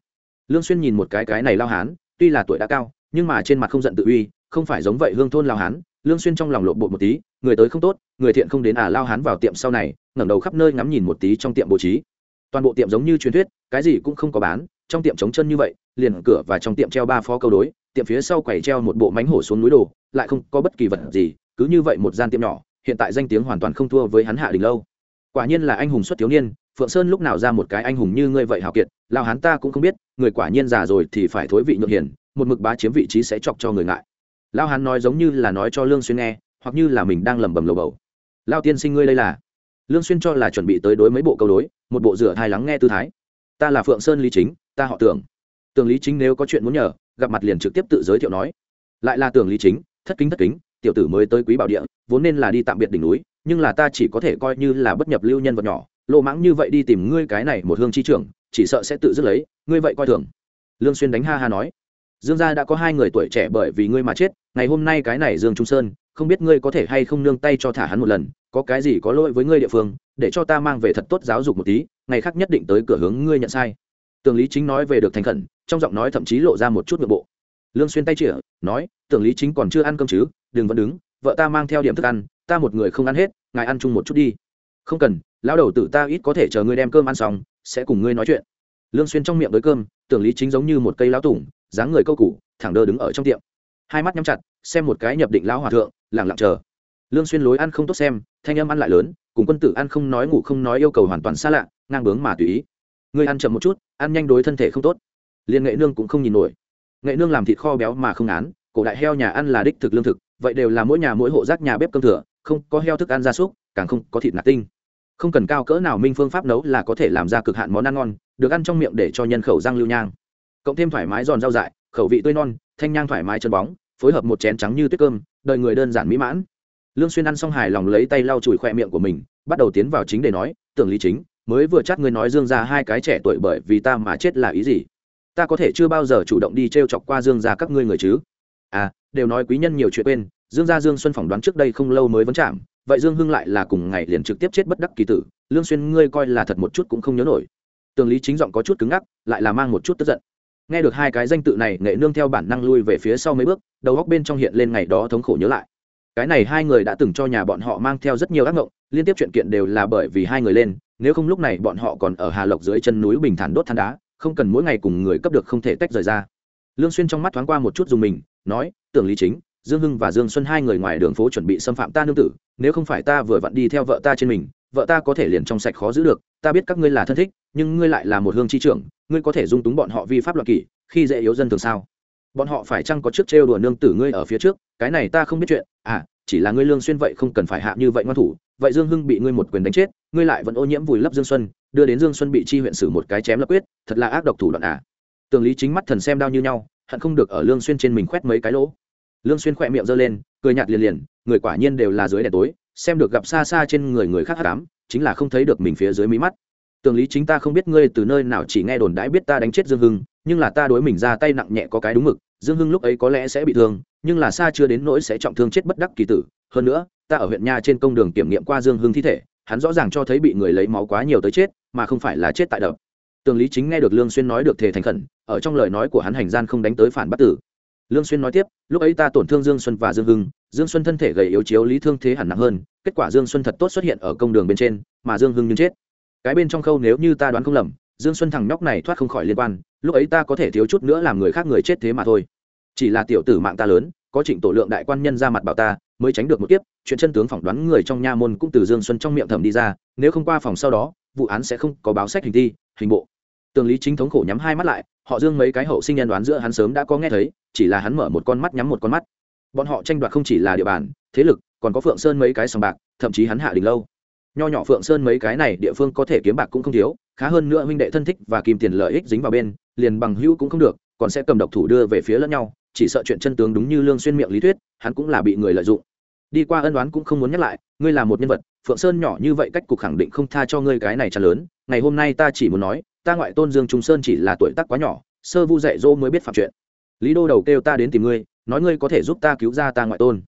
Lương xuyên nhìn một cái cái này lao hán, tuy là tuổi đã cao, nhưng mà trên mặt không giận tự uy, không phải giống vậy hương thôn lao hán, lương xuyên trong lòng lộn bộ một tí, người tới không tốt, người thiện không đến à lao hán vào tiệm sau này, ngẩng đầu khắp nơi ngắm nhìn một tí trong tiệm bố trí. Toàn bộ tiệm giống như truyền thuyết, cái gì cũng không có bán, trong tiệm trống chân như vậy, liền cửa và trong tiệm treo ba phó câu đối, tiệm phía sau quầy treo một bộ mánh hổ xuống núi đồ, lại không có bất kỳ vật gì cứ như vậy một gian tiệm nhỏ, hiện tại danh tiếng hoàn toàn không thua với hắn hạ đình lâu. Quả nhiên là anh hùng xuất thiếu niên, phượng sơn lúc nào ra một cái anh hùng như ngươi vậy hào kiệt lao hắn ta cũng không biết, người quả nhiên già rồi thì phải thối vị nhượng hiền, một mực bá chiếm vị trí sẽ chọc cho người ngại. Lao hắn nói giống như là nói cho lương xuyên nghe, hoặc như là mình đang lẩm bẩm lầu bầu. Lao tiên sinh ngươi đây là? Lương xuyên cho là chuẩn bị tới đối mấy bộ câu đối, một bộ rửa thai lắng nghe tư thái. Ta là phượng sơn lý chính, ta họ tưởng. Tưởng lý chính nếu có chuyện muốn nhờ, gặp mặt liền trực tiếp tự giới thiệu nói. Lại là tưởng lý chính, thất kính thất kính tiểu tử mới tới quý bảo địa, vốn nên là đi tạm biệt đỉnh núi, nhưng là ta chỉ có thể coi như là bất nhập lưu nhân vật nhỏ. Lộ mãng như vậy đi tìm ngươi cái này một hương chi trưởng, chỉ sợ sẽ tự dứt lấy, ngươi vậy coi thường. Lương xuyên đánh ha ha nói. Dương gia đã có hai người tuổi trẻ bởi vì ngươi mà chết, ngày hôm nay cái này dương trung sơn, không biết ngươi có thể hay không nương tay cho thả hắn một lần, có cái gì có lỗi với ngươi địa phương, để cho ta mang về thật tốt giáo dục một tí, ngày khác nhất định tới cửa hướng ngươi nhận sai. Tường lý chính nói về được thành khẩn, trong giọng nói thậm chí lộ ra một chút nội bộ lương xuyên tay chĩa nói, tưởng lý chính còn chưa ăn cơm chứ? Đừng vẫn đứng, vợ ta mang theo điểm thức ăn, ta một người không ăn hết, ngài ăn chung một chút đi. Không cần, lão đầu tử ta ít có thể chờ ngươi đem cơm ăn xong, sẽ cùng ngươi nói chuyện. Lương xuyên trong miệng với cơm, tưởng lý chính giống như một cây lão tủng dáng người câu củ, thẳng đơ đứng ở trong tiệm. Hai mắt nhắm chặt, xem một cái nhập định lão hòa thượng, lặng lặng chờ. Lương xuyên lối ăn không tốt xem, thanh âm ăn lại lớn, cùng quân tử ăn không nói ngủ không nói yêu cầu hoàn toàn xa lạ, ngang bướng mà tùy ý. Ngươi ăn chậm một chút, ăn nhanh đối thân thể không tốt. Liên nghệ nương cũng không nhìn nổi nghệ nương làm thịt kho béo mà không án, cổ đại heo nhà ăn là đích thực lương thực, vậy đều là mỗi nhà mỗi hộ rác nhà bếp cơm thừa, không có heo thức ăn gia súc, càng không có thịt nạc tinh. Không cần cao cỡ nào minh phương pháp nấu là có thể làm ra cực hạn món ăn ngon, được ăn trong miệng để cho nhân khẩu răng lưu nhang. Cộng thêm thoải mái giòn rau dại, khẩu vị tươi non, thanh nhang thoải mái chân bóng, phối hợp một chén trắng như tuyết cơm đợi người đơn giản mỹ mãn. Lương xuyên ăn xong hài lòng lấy tay lau chùi khoe miệng của mình, bắt đầu tiến vào chính để nói, tưởng lý chính, mới vừa chát ngươi nói dương ra hai cái trẻ tuổi bởi vì ta mà chết là ý gì? Ta có thể chưa bao giờ chủ động đi t r e o chọc qua dương gia các ngươi người chứ? À đều nói quý nhân nhiều chuyện quên, dương gia dương xuân phỏng đoán trước đây không lâu mới vấn chạm vậy dương hưng lại là cùng ngày liền trực tiếp chết bất đắc kỳ tử, lương xuyên ngươi coi là thật một chút cũng không nhớ nổi. Tường lý chính giọng có chút cứng ngắc, lại là mang một chút tức giận. Nghe được hai cái danh tự này, nghệ nương theo bản năng lui về phía sau mấy bước, đầu góc bên trong hiện lên ngày đó thống khổ nhớ lại. Cái này hai người đã từng cho nhà bọn họ mang theo rất nhiều ác ngộng, liên tiếp chuyện kiện đều là bởi vì hai người lên, nếu không lúc này bọn họ còn ở hà lộc dưới chân núi bình thản đốt than đá không cần mỗi ngày cùng người cấp được không thể tách rời ra. Lương xuyên trong mắt thoáng qua một chút dùng mình, nói, tưởng lý chính, dương hưng và dương xuân hai người ngoài đường phố chuẩn bị xâm phạm ta nương tử, nếu không phải ta vừa vặn đi theo vợ ta trên mình, vợ ta có thể liền trong sạch khó giữ được, ta biết các ngươi là thân thích, nhưng ngươi lại là một hương chi trưởng, ngươi có thể dung túng bọn họ vi pháp luật kỷ, khi dễ yếu dân thường sao? Bọn họ phải chăng có trước trêu đùa nương tử ngươi ở phía trước, cái này ta không biết chuyện à chỉ là ngươi lương xuyên vậy không cần phải hạ như vậy ngoan thủ vậy dương hưng bị ngươi một quyền đánh chết, ngươi lại vẫn ô nhiễm vùi lấp dương xuân, đưa đến dương xuân bị chi huyện xử một cái chém lập quyết, thật là ác độc thủ đoạn à. Tường lý chính mắt thần xem đau như nhau, hận không được ở lương xuyên trên mình khoét mấy cái lỗ. Lương xuyên khoe miệng giơ lên, cười nhạt liền liền, người quả nhiên đều là dưới đèn tối, xem được gặp xa xa trên người người khác hắc ám chính là không thấy được mình phía dưới mí mắt. Tường lý chính ta không biết ngươi từ nơi nào chỉ nghe đồn đãi biết ta đánh chết dương hưng, nhưng là ta đối mình ra tay nặng nhẹ có cái đúng mực, dương hưng lúc ấy có lẽ sẽ bị thương, nhưng là xa chưa đến nỗi sẽ trọng thương chết bất đắc kỳ tử. Hơn nữa ta ở huyện nha trên công đường kiểm nghiệm qua dương hưng thi thể, hắn rõ ràng cho thấy bị người lấy máu quá nhiều tới chết, mà không phải là chết tại đập. Tường lý chính nghe được lương xuyên nói được thể thành khẩn, ở trong lời nói của hắn hành gian không đánh tới phản bắt tử. Lương xuyên nói tiếp, lúc ấy ta tổn thương dương xuân và dương hưng, dương xuân thân thể gầy yếu chiếu lý thương thế hẳn nặng hơn, kết quả dương xuân thật tốt xuất hiện ở công đường bên trên, mà dương hưng nhưng chết. Cái bên trong khâu nếu như ta đoán không lầm, dương xuân thằng nhóc này thoát không khỏi liên quan, lúc ấy ta có thể thiếu chút nữa làm người khác người chết thế mà thôi. Chỉ là tiểu tử mạng ta lớn, có trịnh tổ lượng đại quan nhân ra mặt bảo ta mới tránh được một kiếp, chuyện chân tướng phỏng đoán người trong nha môn cũng từ dương xuân trong miệng thẩm đi ra, nếu không qua phòng sau đó, vụ án sẽ không có báo sách hình thi, hình bộ. Tường lý chính thống khổ nhắm hai mắt lại, họ dương mấy cái hậu sinh nhân đoán giữa hắn sớm đã có nghe thấy, chỉ là hắn mở một con mắt nhắm một con mắt. Bọn họ tranh đoạt không chỉ là địa bàn, thế lực, còn có phượng sơn mấy cái sòng bạc, thậm chí hắn hạ đình lâu. Nho nhỏ phượng sơn mấy cái này địa phương có thể kiếm bạc cũng không thiếu, khá hơn nữa huynh đệ thân thích và kìm tiền lợi ích dính vào bên, liền bằng hữu cũng không được, còn sẽ cầm độc thủ đưa về phía lẫn nhau, chỉ sợ chuyện chân tướng đúng như lương xuyên miệng lý thuyết, hắn cũng là bị người lợi dụng đi qua ân đoán cũng không muốn nhắc lại, ngươi là một nhân vật, phượng sơn nhỏ như vậy cách cục khẳng định không tha cho ngươi cái này chả lớn, ngày hôm nay ta chỉ muốn nói, ta ngoại tôn dương trung sơn chỉ là tuổi tác quá nhỏ, sơ vu dạy dỗ mới biết phạm chuyện. Lý đô đầu kêu ta đến tìm ngươi, nói ngươi có thể giúp ta cứu ra ta ngoại tôn.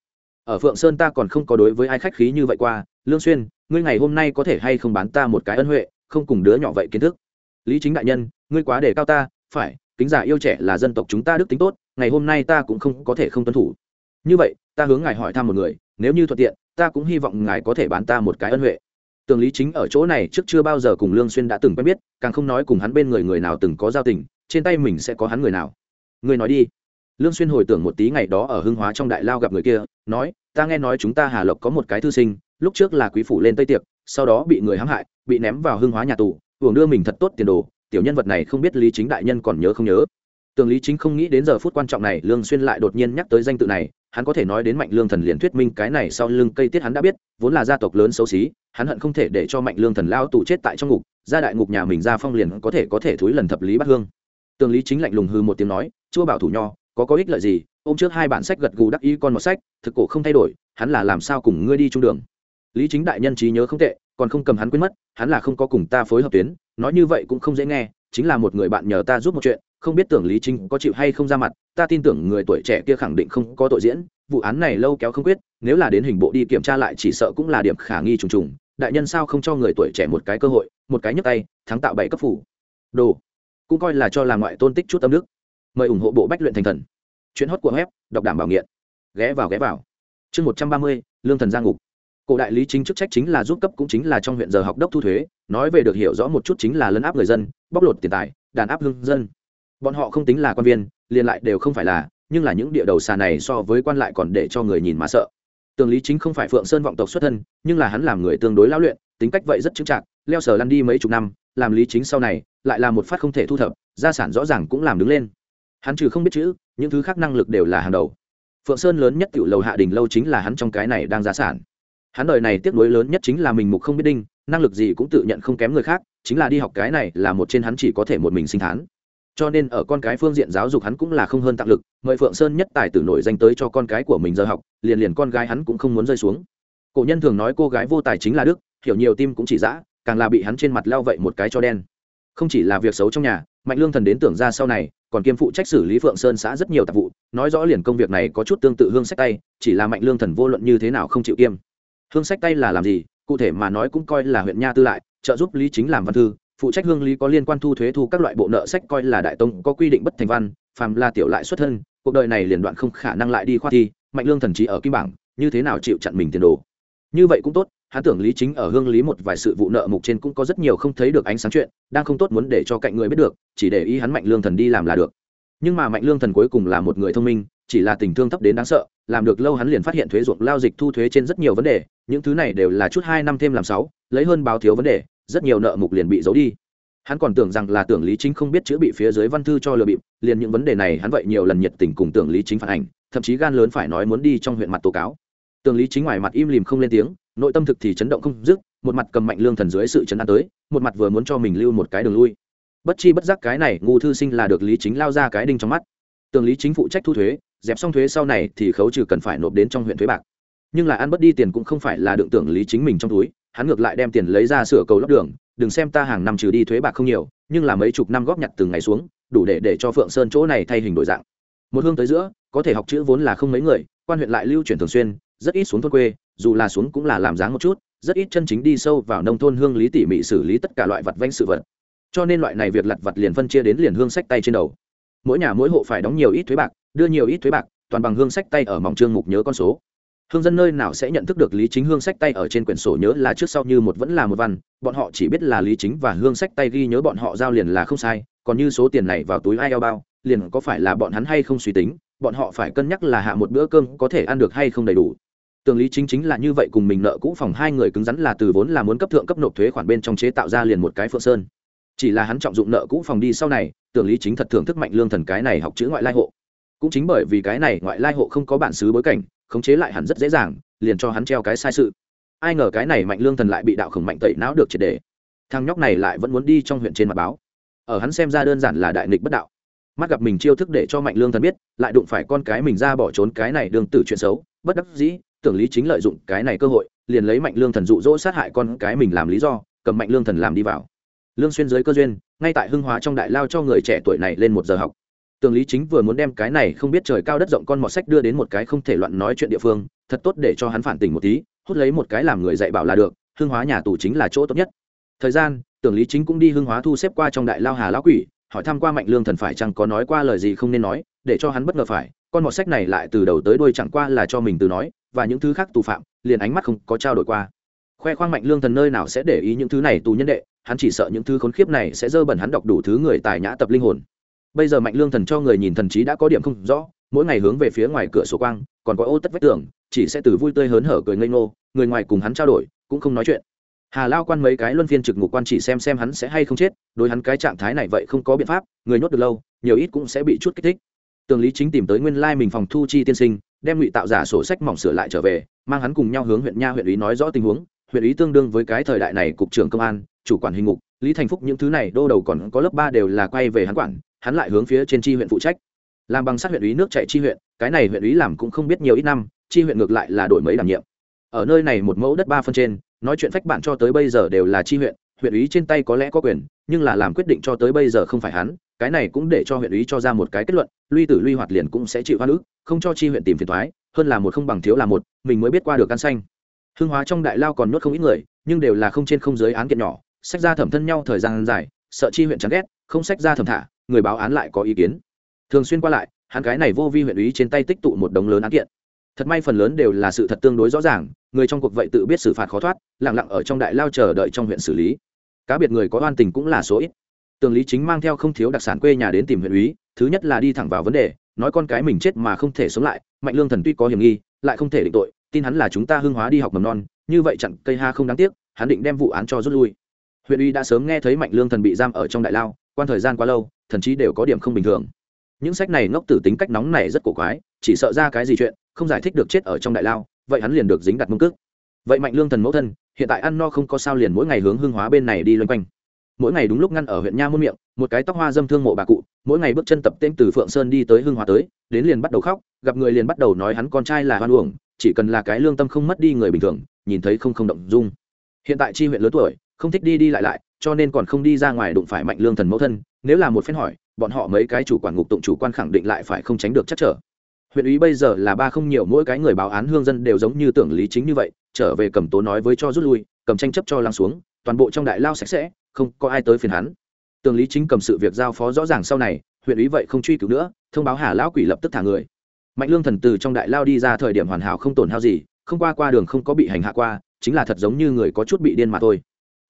Ở phượng sơn ta còn không có đối với ai khách khí như vậy qua, lương xuyên, ngươi ngày hôm nay có thể hay không bán ta một cái ân huệ, không cùng đứa nhỏ vậy kiến thức. Lý chính đại nhân, ngươi quá để cao ta, phải, kính giả yêu trẻ là dân tộc chúng ta đức tính tốt, ngày hôm nay ta cũng không có thể không tuân thủ như vậy, ta hướng ngài hỏi thăm một người, nếu như thuận tiện, ta cũng hy vọng ngài có thể bán ta một cái ân huệ. Tường lý chính ở chỗ này trước chưa bao giờ cùng lương xuyên đã từng quen biết, càng không nói cùng hắn bên người người nào từng có giao tình, trên tay mình sẽ có hắn người nào. Người nói đi. Lương xuyên hồi tưởng một tí ngày đó ở hưng hóa trong đại lao gặp người kia, nói, ta nghe nói chúng ta hà lộc có một cái thư sinh, lúc trước là quý phủ lên tây tiệc, sau đó bị người hãm hại, bị ném vào hưng hóa nhà tù uổng đưa mình thật tốt tiền đồ, tiểu nhân vật này không biết lý chính đại nhân còn nhớ không nhớ. Tường lý chính không nghĩ đến giờ phút quan trọng này, lương xuyên lại đột nhiên nhắc tới danh tự này hắn có thể nói đến mạnh lương thần liền thuyết minh cái này sau lưng cây tiết hắn đã biết, vốn là gia tộc lớn xấu xí, hắn hận không thể để cho mạnh lương thần lao tù chết tại trong ngục gia đại ngục nhà mình ra phong liền có thể có thể thúi lần thập lý bắt hương. Tường lý chính lạnh lùng hư một tiếng nói chua bảo thủ nho, có có ích lợi gì, ôm trước hai bản sách gật gù đắc ý con một sách, thực cổ không thay đổi, hắn là làm sao cùng ngươi đi trung đường? Lý chính đại nhân trí nhớ không tệ, còn không cầm hắn quên mất, hắn là không có cùng ta phối hợp tuyến, nói như vậy cũng không dễ nghe, chính là một người bạn nhờ ta giúp một chuyện không biết tưởng lý chính có chịu hay không ra mặt, ta tin tưởng người tuổi trẻ kia khẳng định không có tội diễn, vụ án này lâu kéo không quyết, nếu là đến hình bộ đi kiểm tra lại chỉ sợ cũng là điểm khả nghi trùng trùng, đại nhân sao không cho người tuổi trẻ một cái cơ hội, một cái nhấc tay, thắng tạo bảy cấp phủ. Đồ, cũng coi là cho là ngoại tôn tích chút tâm đức. Mời ủng hộ bộ bách luyện thành thần. Chuyến hót của web, đọc đảm bảo nghiện. Ghé vào ghé vào. Chương một trăm ba mươi, lương thần giang ngục. Cổ đại lý chính chức trách chính là giúp cấp cũng chính là trong huyện giờ học đốc thu thuế, nói về được hiểu rõ một chút chính là lấn áp người dân, bóc lột tiền tài, đàn áp hương dân bọn họ không tính là quan viên, liền lại đều không phải là, nhưng là những địa đầu xà này so với quan lại còn để cho người nhìn mà sợ. Tường lý chính không phải phượng sơn vọng tộc xuất thân, nhưng là hắn làm người tương đối lão luyện, tính cách vậy rất chững chạc, leo sờ lăn đi mấy chục năm, làm lý chính sau này, lại là một phát không thể thu thập, gia sản rõ ràng cũng làm đứng lên. Hắn trừ không biết chữ, những thứ khác năng lực đều là hàng đầu. Phượng sơn lớn nhất tiểu lầu hạ đình lâu chính là hắn trong cái này đang gia sản. Hắn đời này tiếc nuối lớn nhất chính là mình mục không biết đinh, năng lực gì cũng tự nhận không kém người khác, chính là đi học cái này là một trên hắn chỉ có thể một mình sinh thán cho nên ở con cái phương diện giáo dục hắn cũng là không hơn tặng lực, mời phượng sơn nhất tài tử nổi danh tới cho con cái của mình giờ học, liền liền con gái hắn cũng không muốn rơi xuống. Cổ nhân thường nói cô gái vô tài chính là đức, hiểu nhiều tim cũng chỉ dã, càng là bị hắn trên mặt lao vậy một cái cho đen. Không chỉ là việc xấu trong nhà, mạnh lương thần đến tưởng ra sau này, còn kiêm phụ trách xử lý phượng sơn xã rất nhiều tạp vụ, nói rõ liền công việc này có chút tương tự hương sách tay, chỉ là mạnh lương thần vô luận như thế nào không chịu kiêm. Hương sách tay là làm gì? Cụ thể mà nói cũng coi là huyện nha tư lại, trợ giúp lý chính làm văn thư phụ trách hương lý có liên quan thu thuế thu các loại bộ nợ sách coi là đại tông có quy định bất thành văn, phàm là tiểu lại xuất thân, cuộc đời này liền đoạn không khả năng lại đi khoa thi, mạnh lương thần trí ở kim bảng, như thế nào chịu chặn mình tiền đồ? Như vậy cũng tốt hắn tưởng lý chính ở hương lý một vài sự vụ nợ mục trên cũng có rất nhiều không thấy được ánh sáng chuyện, đang không tốt muốn để cho cạnh người biết được, chỉ để ý hắn mạnh lương thần đi làm là được. Nhưng mà mạnh lương thần cuối cùng là một người thông minh, chỉ là tình thương thấp đến đáng sợ, làm được lâu hắn liền phát hiện thuế ruộng, lao dịch thu thuế trên rất nhiều vấn đề, những thứ này đều là chút hai năm thêm làm sáu, lấy hơn báo thiếu vấn đề rất nhiều nợ mục liền bị giấu đi. Hắn còn tưởng rằng là tưởng lý chính không biết chữ bị phía dưới văn thư cho lừa bịp, liền những vấn đề này hắn vậy nhiều lần nhiệt tình cùng tưởng lý chính phản ảnh, thậm chí gan lớn phải nói muốn đi trong huyện mặt tố cáo. Tưởng lý chính ngoài mặt im lìm không lên tiếng, nội tâm thực thì chấn động không dứt, một mặt cầm mạnh lương thần dưới sự chấn an tới, một mặt vừa muốn cho mình lưu một cái đường lui. Bất chi bất giác cái này, ngu thư sinh là được lý chính lao ra cái đinh trong mắt. Tưởng lý chính phụ trách thu thuế, dẹp xong thuế sau này thì khấu trừ cần phải nộp đến trong huyện thuế bạc. Nhưng là ăn bất đi tiền cũng không phải là đựng tưởng lý chính mình trong túi hắn ngược lại đem tiền lấy ra sửa cầu lót đường, đừng xem ta hàng năm trừ đi thuế bạc không nhiều, nhưng là mấy chục năm góp nhặt từng ngày xuống, đủ để để cho phượng sơn chỗ này thay hình đổi dạng. Một hương tới giữa, có thể học chữ vốn là không mấy người, quan huyện lại lưu chuyển thường xuyên, rất ít xuống thôn quê, dù là xuống cũng là làm dáng một chút, rất ít chân chính đi sâu vào nông thôn hương lý tỉ mỉ xử lý tất cả loại vật vanh sự vật. Cho nên loại này việc lặt vặt liền phân chia đến liền hương sách tay trên đầu. Mỗi nhà mỗi hộ phải đóng nhiều ít thuế bạc, đưa nhiều ít thuế bạc, toàn bằng hương sách tay ở mỏng trương mục nhớ con số hương dân nơi nào sẽ nhận thức được lý chính hương sách tay ở trên quyển sổ nhớ là trước sau như một vẫn là một văn, bọn họ chỉ biết là lý chính và hương sách tay ghi nhớ bọn họ giao liền là không sai, còn như số tiền này vào túi ai eo bao, liền có phải là bọn hắn hay không suy tính, bọn họ phải cân nhắc là hạ một bữa cơm có thể ăn được hay không đầy đủ. Tường lý chính chính là như vậy cùng mình nợ cũ phòng hai người cứng rắn là từ vốn là muốn cấp thượng cấp nộp thuế khoản bên trong chế tạo ra liền một cái phượng sơn. Chỉ là hắn trọng dụng nợ cũ phòng đi sau này, tường lý chính thật thưởng thức mạnh lương thần cái này học chữ ngoại lai hộ. Cũng chính bởi vì cái này ngoại lai hộ không có bản xứ bối cảnh khống chế lại hẳn rất dễ dàng, liền cho hắn treo cái sai sự. Ai ngờ cái này mạnh lương thần lại bị đạo khổng mạnh tẩy não được triệt đề. Thằng nhóc này lại vẫn muốn đi trong huyện trên mặt báo. Ở hắn xem ra đơn giản là đại nghịch bất đạo. Mắt gặp mình chiêu thức để cho mạnh lương thần biết, lại đụng phải con cái mình ra bỏ trốn cái này đương tử chuyện xấu, bất đắc dĩ, tưởng lý chính lợi dụng cái này cơ hội, liền lấy mạnh lương thần dụ dỗ sát hại con cái mình làm lý do, cầm mạnh lương thần làm đi vào. Lương xuyên dưới cơ duyên, ngay tại hưng hóa trong đại lao cho người trẻ tuổi này lên một giờ học tường lý chính vừa muốn đem cái này không biết trời cao đất rộng con mọt sách đưa đến một cái không thể loạn nói chuyện địa phương, thật tốt để cho hắn phản tỉnh một tí, hút lấy một cái làm người dạy bảo là được, Hương hóa nhà tù chính là chỗ tốt nhất. Thời gian tưởng lý chính cũng đi hương hóa thu xếp qua trong đại lao hà lão quỷ, hỏi thăm qua mạnh lương thần phải chăng có nói qua lời gì không nên nói, để cho hắn bất ngờ phải, con mọt sách này lại từ đầu tới đuôi chẳng qua là cho mình từ nói, và những thứ khác tù phạm, liền ánh mắt không có trao đổi qua. Khoe khoang mạnh lương thần nơi nào sẽ để ý những thứ này tù nhân đệ, hắn chỉ sợ những thứ khốn khiếp này sẽ dơ bẩn hắn đọc đủ thứ người tài nhã tập linh hồn bây giờ mạnh lương thần cho người nhìn thần trí đã có điểm không rõ, mỗi ngày hướng về phía ngoài cửa sổ quang, còn có ô tất vách tường, chỉ sẽ từ vui tươi hớn hở cười ngây ngô, người ngoài cùng hắn trao đổi, cũng không nói chuyện. Hà lao quan mấy cái luân phiên trực ngục quan chỉ xem xem hắn sẽ hay không chết, đối hắn cái trạng thái này vậy không có biện pháp, người nhốt được lâu, nhiều ít cũng sẽ bị chút kích thích. Tường lý chính tìm tới nguyên lai mình phòng thu chi tiên sinh, đem ngụy tạo giả sổ sách mỏng sửa lại trở về, mang hắn cùng nhau hướng huyện nha huyện ý nói rõ tình huống, huyện ý tương đương với cái thời đại này cục trưởng công an, chủ quản hình ngục, lý thành phúc những thứ này đô đầu còn có lớp ba đều là quay về hắn quản hắn lại hướng phía trên tri huyện phụ trách. Làm bằng sát huyện ủy nước chạy tri huyện, cái này huyện ủy làm cũng không biết nhiều ít năm tri huyện ngược lại là đổi mấy đảm nhiệm. Ở nơi này một mẫu đất ba phân trên, nói chuyện phách bạn cho tới bây giờ đều là tri huyện huyện ủy trên tay có lẽ có quyền, nhưng là làm quyết định cho tới bây giờ không phải hắn, cái này cũng để cho huyện ủy cho ra một cái kết luận, luy tử luy hoạt liền cũng sẽ chịu hoa nữ không cho tri huyện tìm phiền thoái hơn là một không bằng thiếu là một, mình mới biết qua được ăn xanh. Hưng hóa trong đại lao còn nuốt không ít người, nhưng đều là không trên không dưới án kiện nhỏ, sách ra thẩm thân nhau thời gian dài, sợ chi huyện chán ghét, không sách ra thẩm thả người báo án lại có ý kiến. Thường xuyên qua lại, hắn cái này vô vi huyện ý trên tay tích tụ một đống lớn án kiện. Thật may phần lớn đều là sự thật tương đối rõ ràng, người trong cuộc vậy tự biết xử phạt khó thoát lẳng lặng ở trong đại lao chờ đợi trong huyện xử lý. Cá biệt người có oan tình cũng là số ít. Tường lý chính mang theo không thiếu đặc sản quê nhà đến tìm huyện úy thứ nhất là đi thẳng vào vấn đề, nói con cái mình chết mà không thể sống lại, mạnh lương thần tuy có hiểm nghi, lại không thể định tội, tin hắn là chúng ta hưng hóa đi học mầm non, như vậy chặn cây ha không đáng tiếc, hắn định đem vụ án cho rút lui. Huyện uy đã sớm nghe thấy mạnh lương thần bị giam ở trong đại lao, quan thời gian quá lâu thần chí đều có điểm không bình thường. Những sách này ngốc tử tính cách nóng này rất cổ quái, chỉ sợ ra cái gì chuyện, không giải thích được chết ở trong đại lao, vậy hắn liền được dính đặt mông cước. Vậy mạnh lương thần mẫu thân, hiện tại ăn no không có sao liền mỗi ngày hướng hương hóa bên này đi loanh quanh. Mỗi ngày đúng lúc ngăn ở huyện nha muôn miệng, một cái tóc hoa dâm thương mộ bà cụ, mỗi ngày bước chân tập tên từ phượng sơn đi tới hương hóa tới, đến liền bắt đầu khóc, gặp người liền bắt đầu nói hắn con trai là hoan uổng, chỉ cần là cái lương tâm không mất đi người bình thường, nhìn thấy không không động dung. Hiện tại chi huyện lớn tuổi, không thích đi đi lại lại, cho nên còn không đi ra ngoài đụng phải mạnh lương thần mẫu thân nếu là một phen hỏi, bọn họ mấy cái chủ quản ngục tụng chủ quan khẳng định lại phải không tránh được chắc trở. Huyện ủy bây giờ là ba không nhiều, mỗi cái người báo án hương dân đều giống như tưởng lý chính như vậy, trở về cầm tố nói với cho rút lui, cầm tranh chấp cho lăng xuống, toàn bộ trong đại lao sạch sẽ, không có ai tới phiền hắn. Tưởng lý chính cầm sự việc giao phó rõ ràng sau này, huyện ủy vậy không truy cứu nữa, thông báo hà lão quỷ lập tức thả người. Mạnh lương thần từ trong đại lao đi ra thời điểm hoàn hảo không tổn hao gì, không qua qua đường không có bị hành hạ qua, chính là thật giống như người có chút bị điên mà thôi.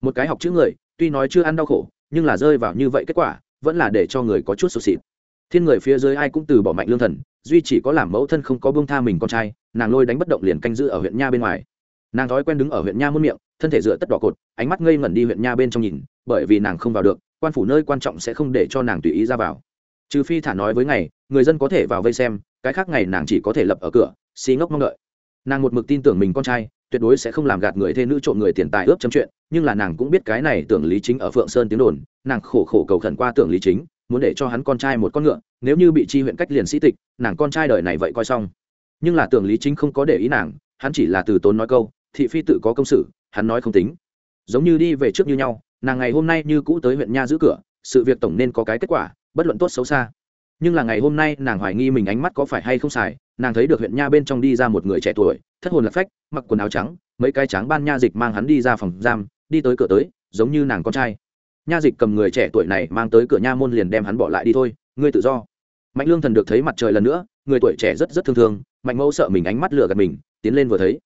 Một cái học chữ người, tuy nói chưa ăn đau khổ nhưng là rơi vào như vậy kết quả, vẫn là để cho người có chút sụt xịt thiên người phía dưới ai cũng từ bỏ mạnh lương thần, duy chỉ có làm mẫu thân không có bông tha mình con trai, nàng lôi đánh bất động liền canh giữ ở huyện nha bên ngoài. Nàng thói quen đứng ở huyện nha muôn miệng, thân thể dựa tất đỏ cột, ánh mắt ngây ngẩn đi huyện nha bên trong nhìn, bởi vì nàng không vào được, quan phủ nơi quan trọng sẽ không để cho nàng tùy ý ra vào. Trừ phi thả nói với ngày, người dân có thể vào vây xem, cái khác ngày nàng chỉ có thể lập ở cửa, xí ngốc mong đợi. Nàng một mực tin tưởng mình con trai, tuyệt đối sẽ không làm gạt người thê nữ trộm người tiền tài ướp chấm chuyện nhưng là nàng cũng biết cái này tưởng lý chính ở phượng sơn tiếng đồn, nàng khổ khổ cầu khẩn qua tưởng lý chính, muốn để cho hắn con trai một con ngựa, nếu như bị chi huyện cách liền sĩ tịch, nàng con trai đời này vậy coi xong. Nhưng là tưởng lý chính không có để ý nàng, hắn chỉ là từ tốn nói câu, thị phi tự có công sự, hắn nói không tính. Giống như đi về trước như nhau, nàng ngày hôm nay như cũ tới huyện nha giữ cửa, sự việc tổng nên có cái kết quả, bất luận tốt xấu xa. Nhưng là ngày hôm nay nàng hoài nghi mình ánh mắt có phải hay không xài, nàng thấy được huyện nha bên trong đi ra một người trẻ tuổi, thất hồn lạc phách, mặc quần áo trắng, mấy cái trắng ban nha dịch mang hắn đi ra phòng giam đi tới cửa tới, giống như nàng con trai. Nha dịch cầm người trẻ tuổi này mang tới cửa nha môn liền đem hắn bỏ lại đi thôi, ngươi tự do. Mạnh lương thần được thấy mặt trời lần nữa, người tuổi trẻ rất rất thương thương, mạnh mẫu sợ mình ánh mắt lửa gạt mình, tiến lên vừa thấy.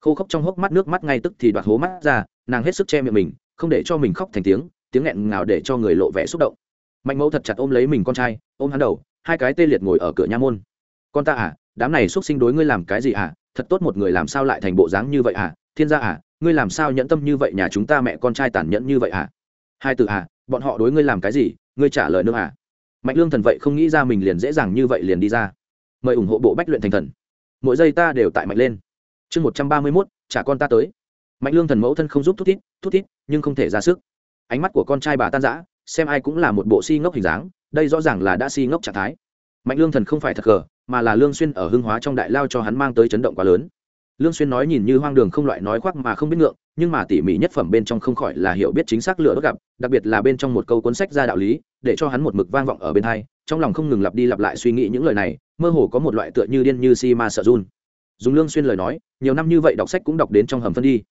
Khô khốc trong hốc mắt nước mắt ngay tức thì đoạt hố mắt ra, nàng hết sức che miệng mình, không để cho mình khóc thành tiếng tiếng nghẹn ngào để cho người lộ vẻ xúc động. Mạnh mẫu thật chặt ôm lấy mình con trai, ôm hắn đầu, hai cái tê liệt ngồi ở cửa nha môn. Con ta à đám này x sinh đối ngươi làm cái gì à? Thật tốt một người làm sao lại thành bộ dáng như vậy à? Thiên gia à ngươi làm sao nhẫn tâm như vậy nhà chúng ta mẹ con trai tàn nhẫn như vậy à hai từ à bọn họ đối ngươi làm cái gì? Ngươi trả lời nữa à? Mạnh lương thần vậy không nghĩ ra mình liền dễ dàng như vậy liền đi ra. Mời ủng hộ bộ bách luyện thành thần. Mỗi giây ta đều tại mạnh lên. Chương một trăm ba mươi mốt, trả con ta tới. Mạnh lương thần mẫu thân không giúp thút thít thút thít, nhưng không thể ra sức. Ánh mắt của con trai bà tan giã xem ai cũng là một bộ si ngốc hình dáng, đây rõ ràng là đã si ngốc trạng thái. Mạnh lương thần không phải thật gờ, mà là lương xuyên ở hưng hóa trong đại lao cho hắn mang tới chấn động quá lớn lương xuyên nói nhìn như hoang đường không loại nói khoác mà không biết ngượng, nhưng mà tỉ mỉ nhất phẩm bên trong không khỏi là hiểu biết chính xác lựa đốt gặp, đặc biệt là bên trong một câu cuốn sách ra đạo lý, để cho hắn một mực vang vọng ở bên hai, trong lòng không ngừng lặp đi lặp lại suy nghĩ những lời này, mơ hồ có một loại tựa như điên như si ma sợ run. Dùng lương xuyên lời nói, nhiều năm như vậy đọc sách cũng đọc đến trong hầm phân đi.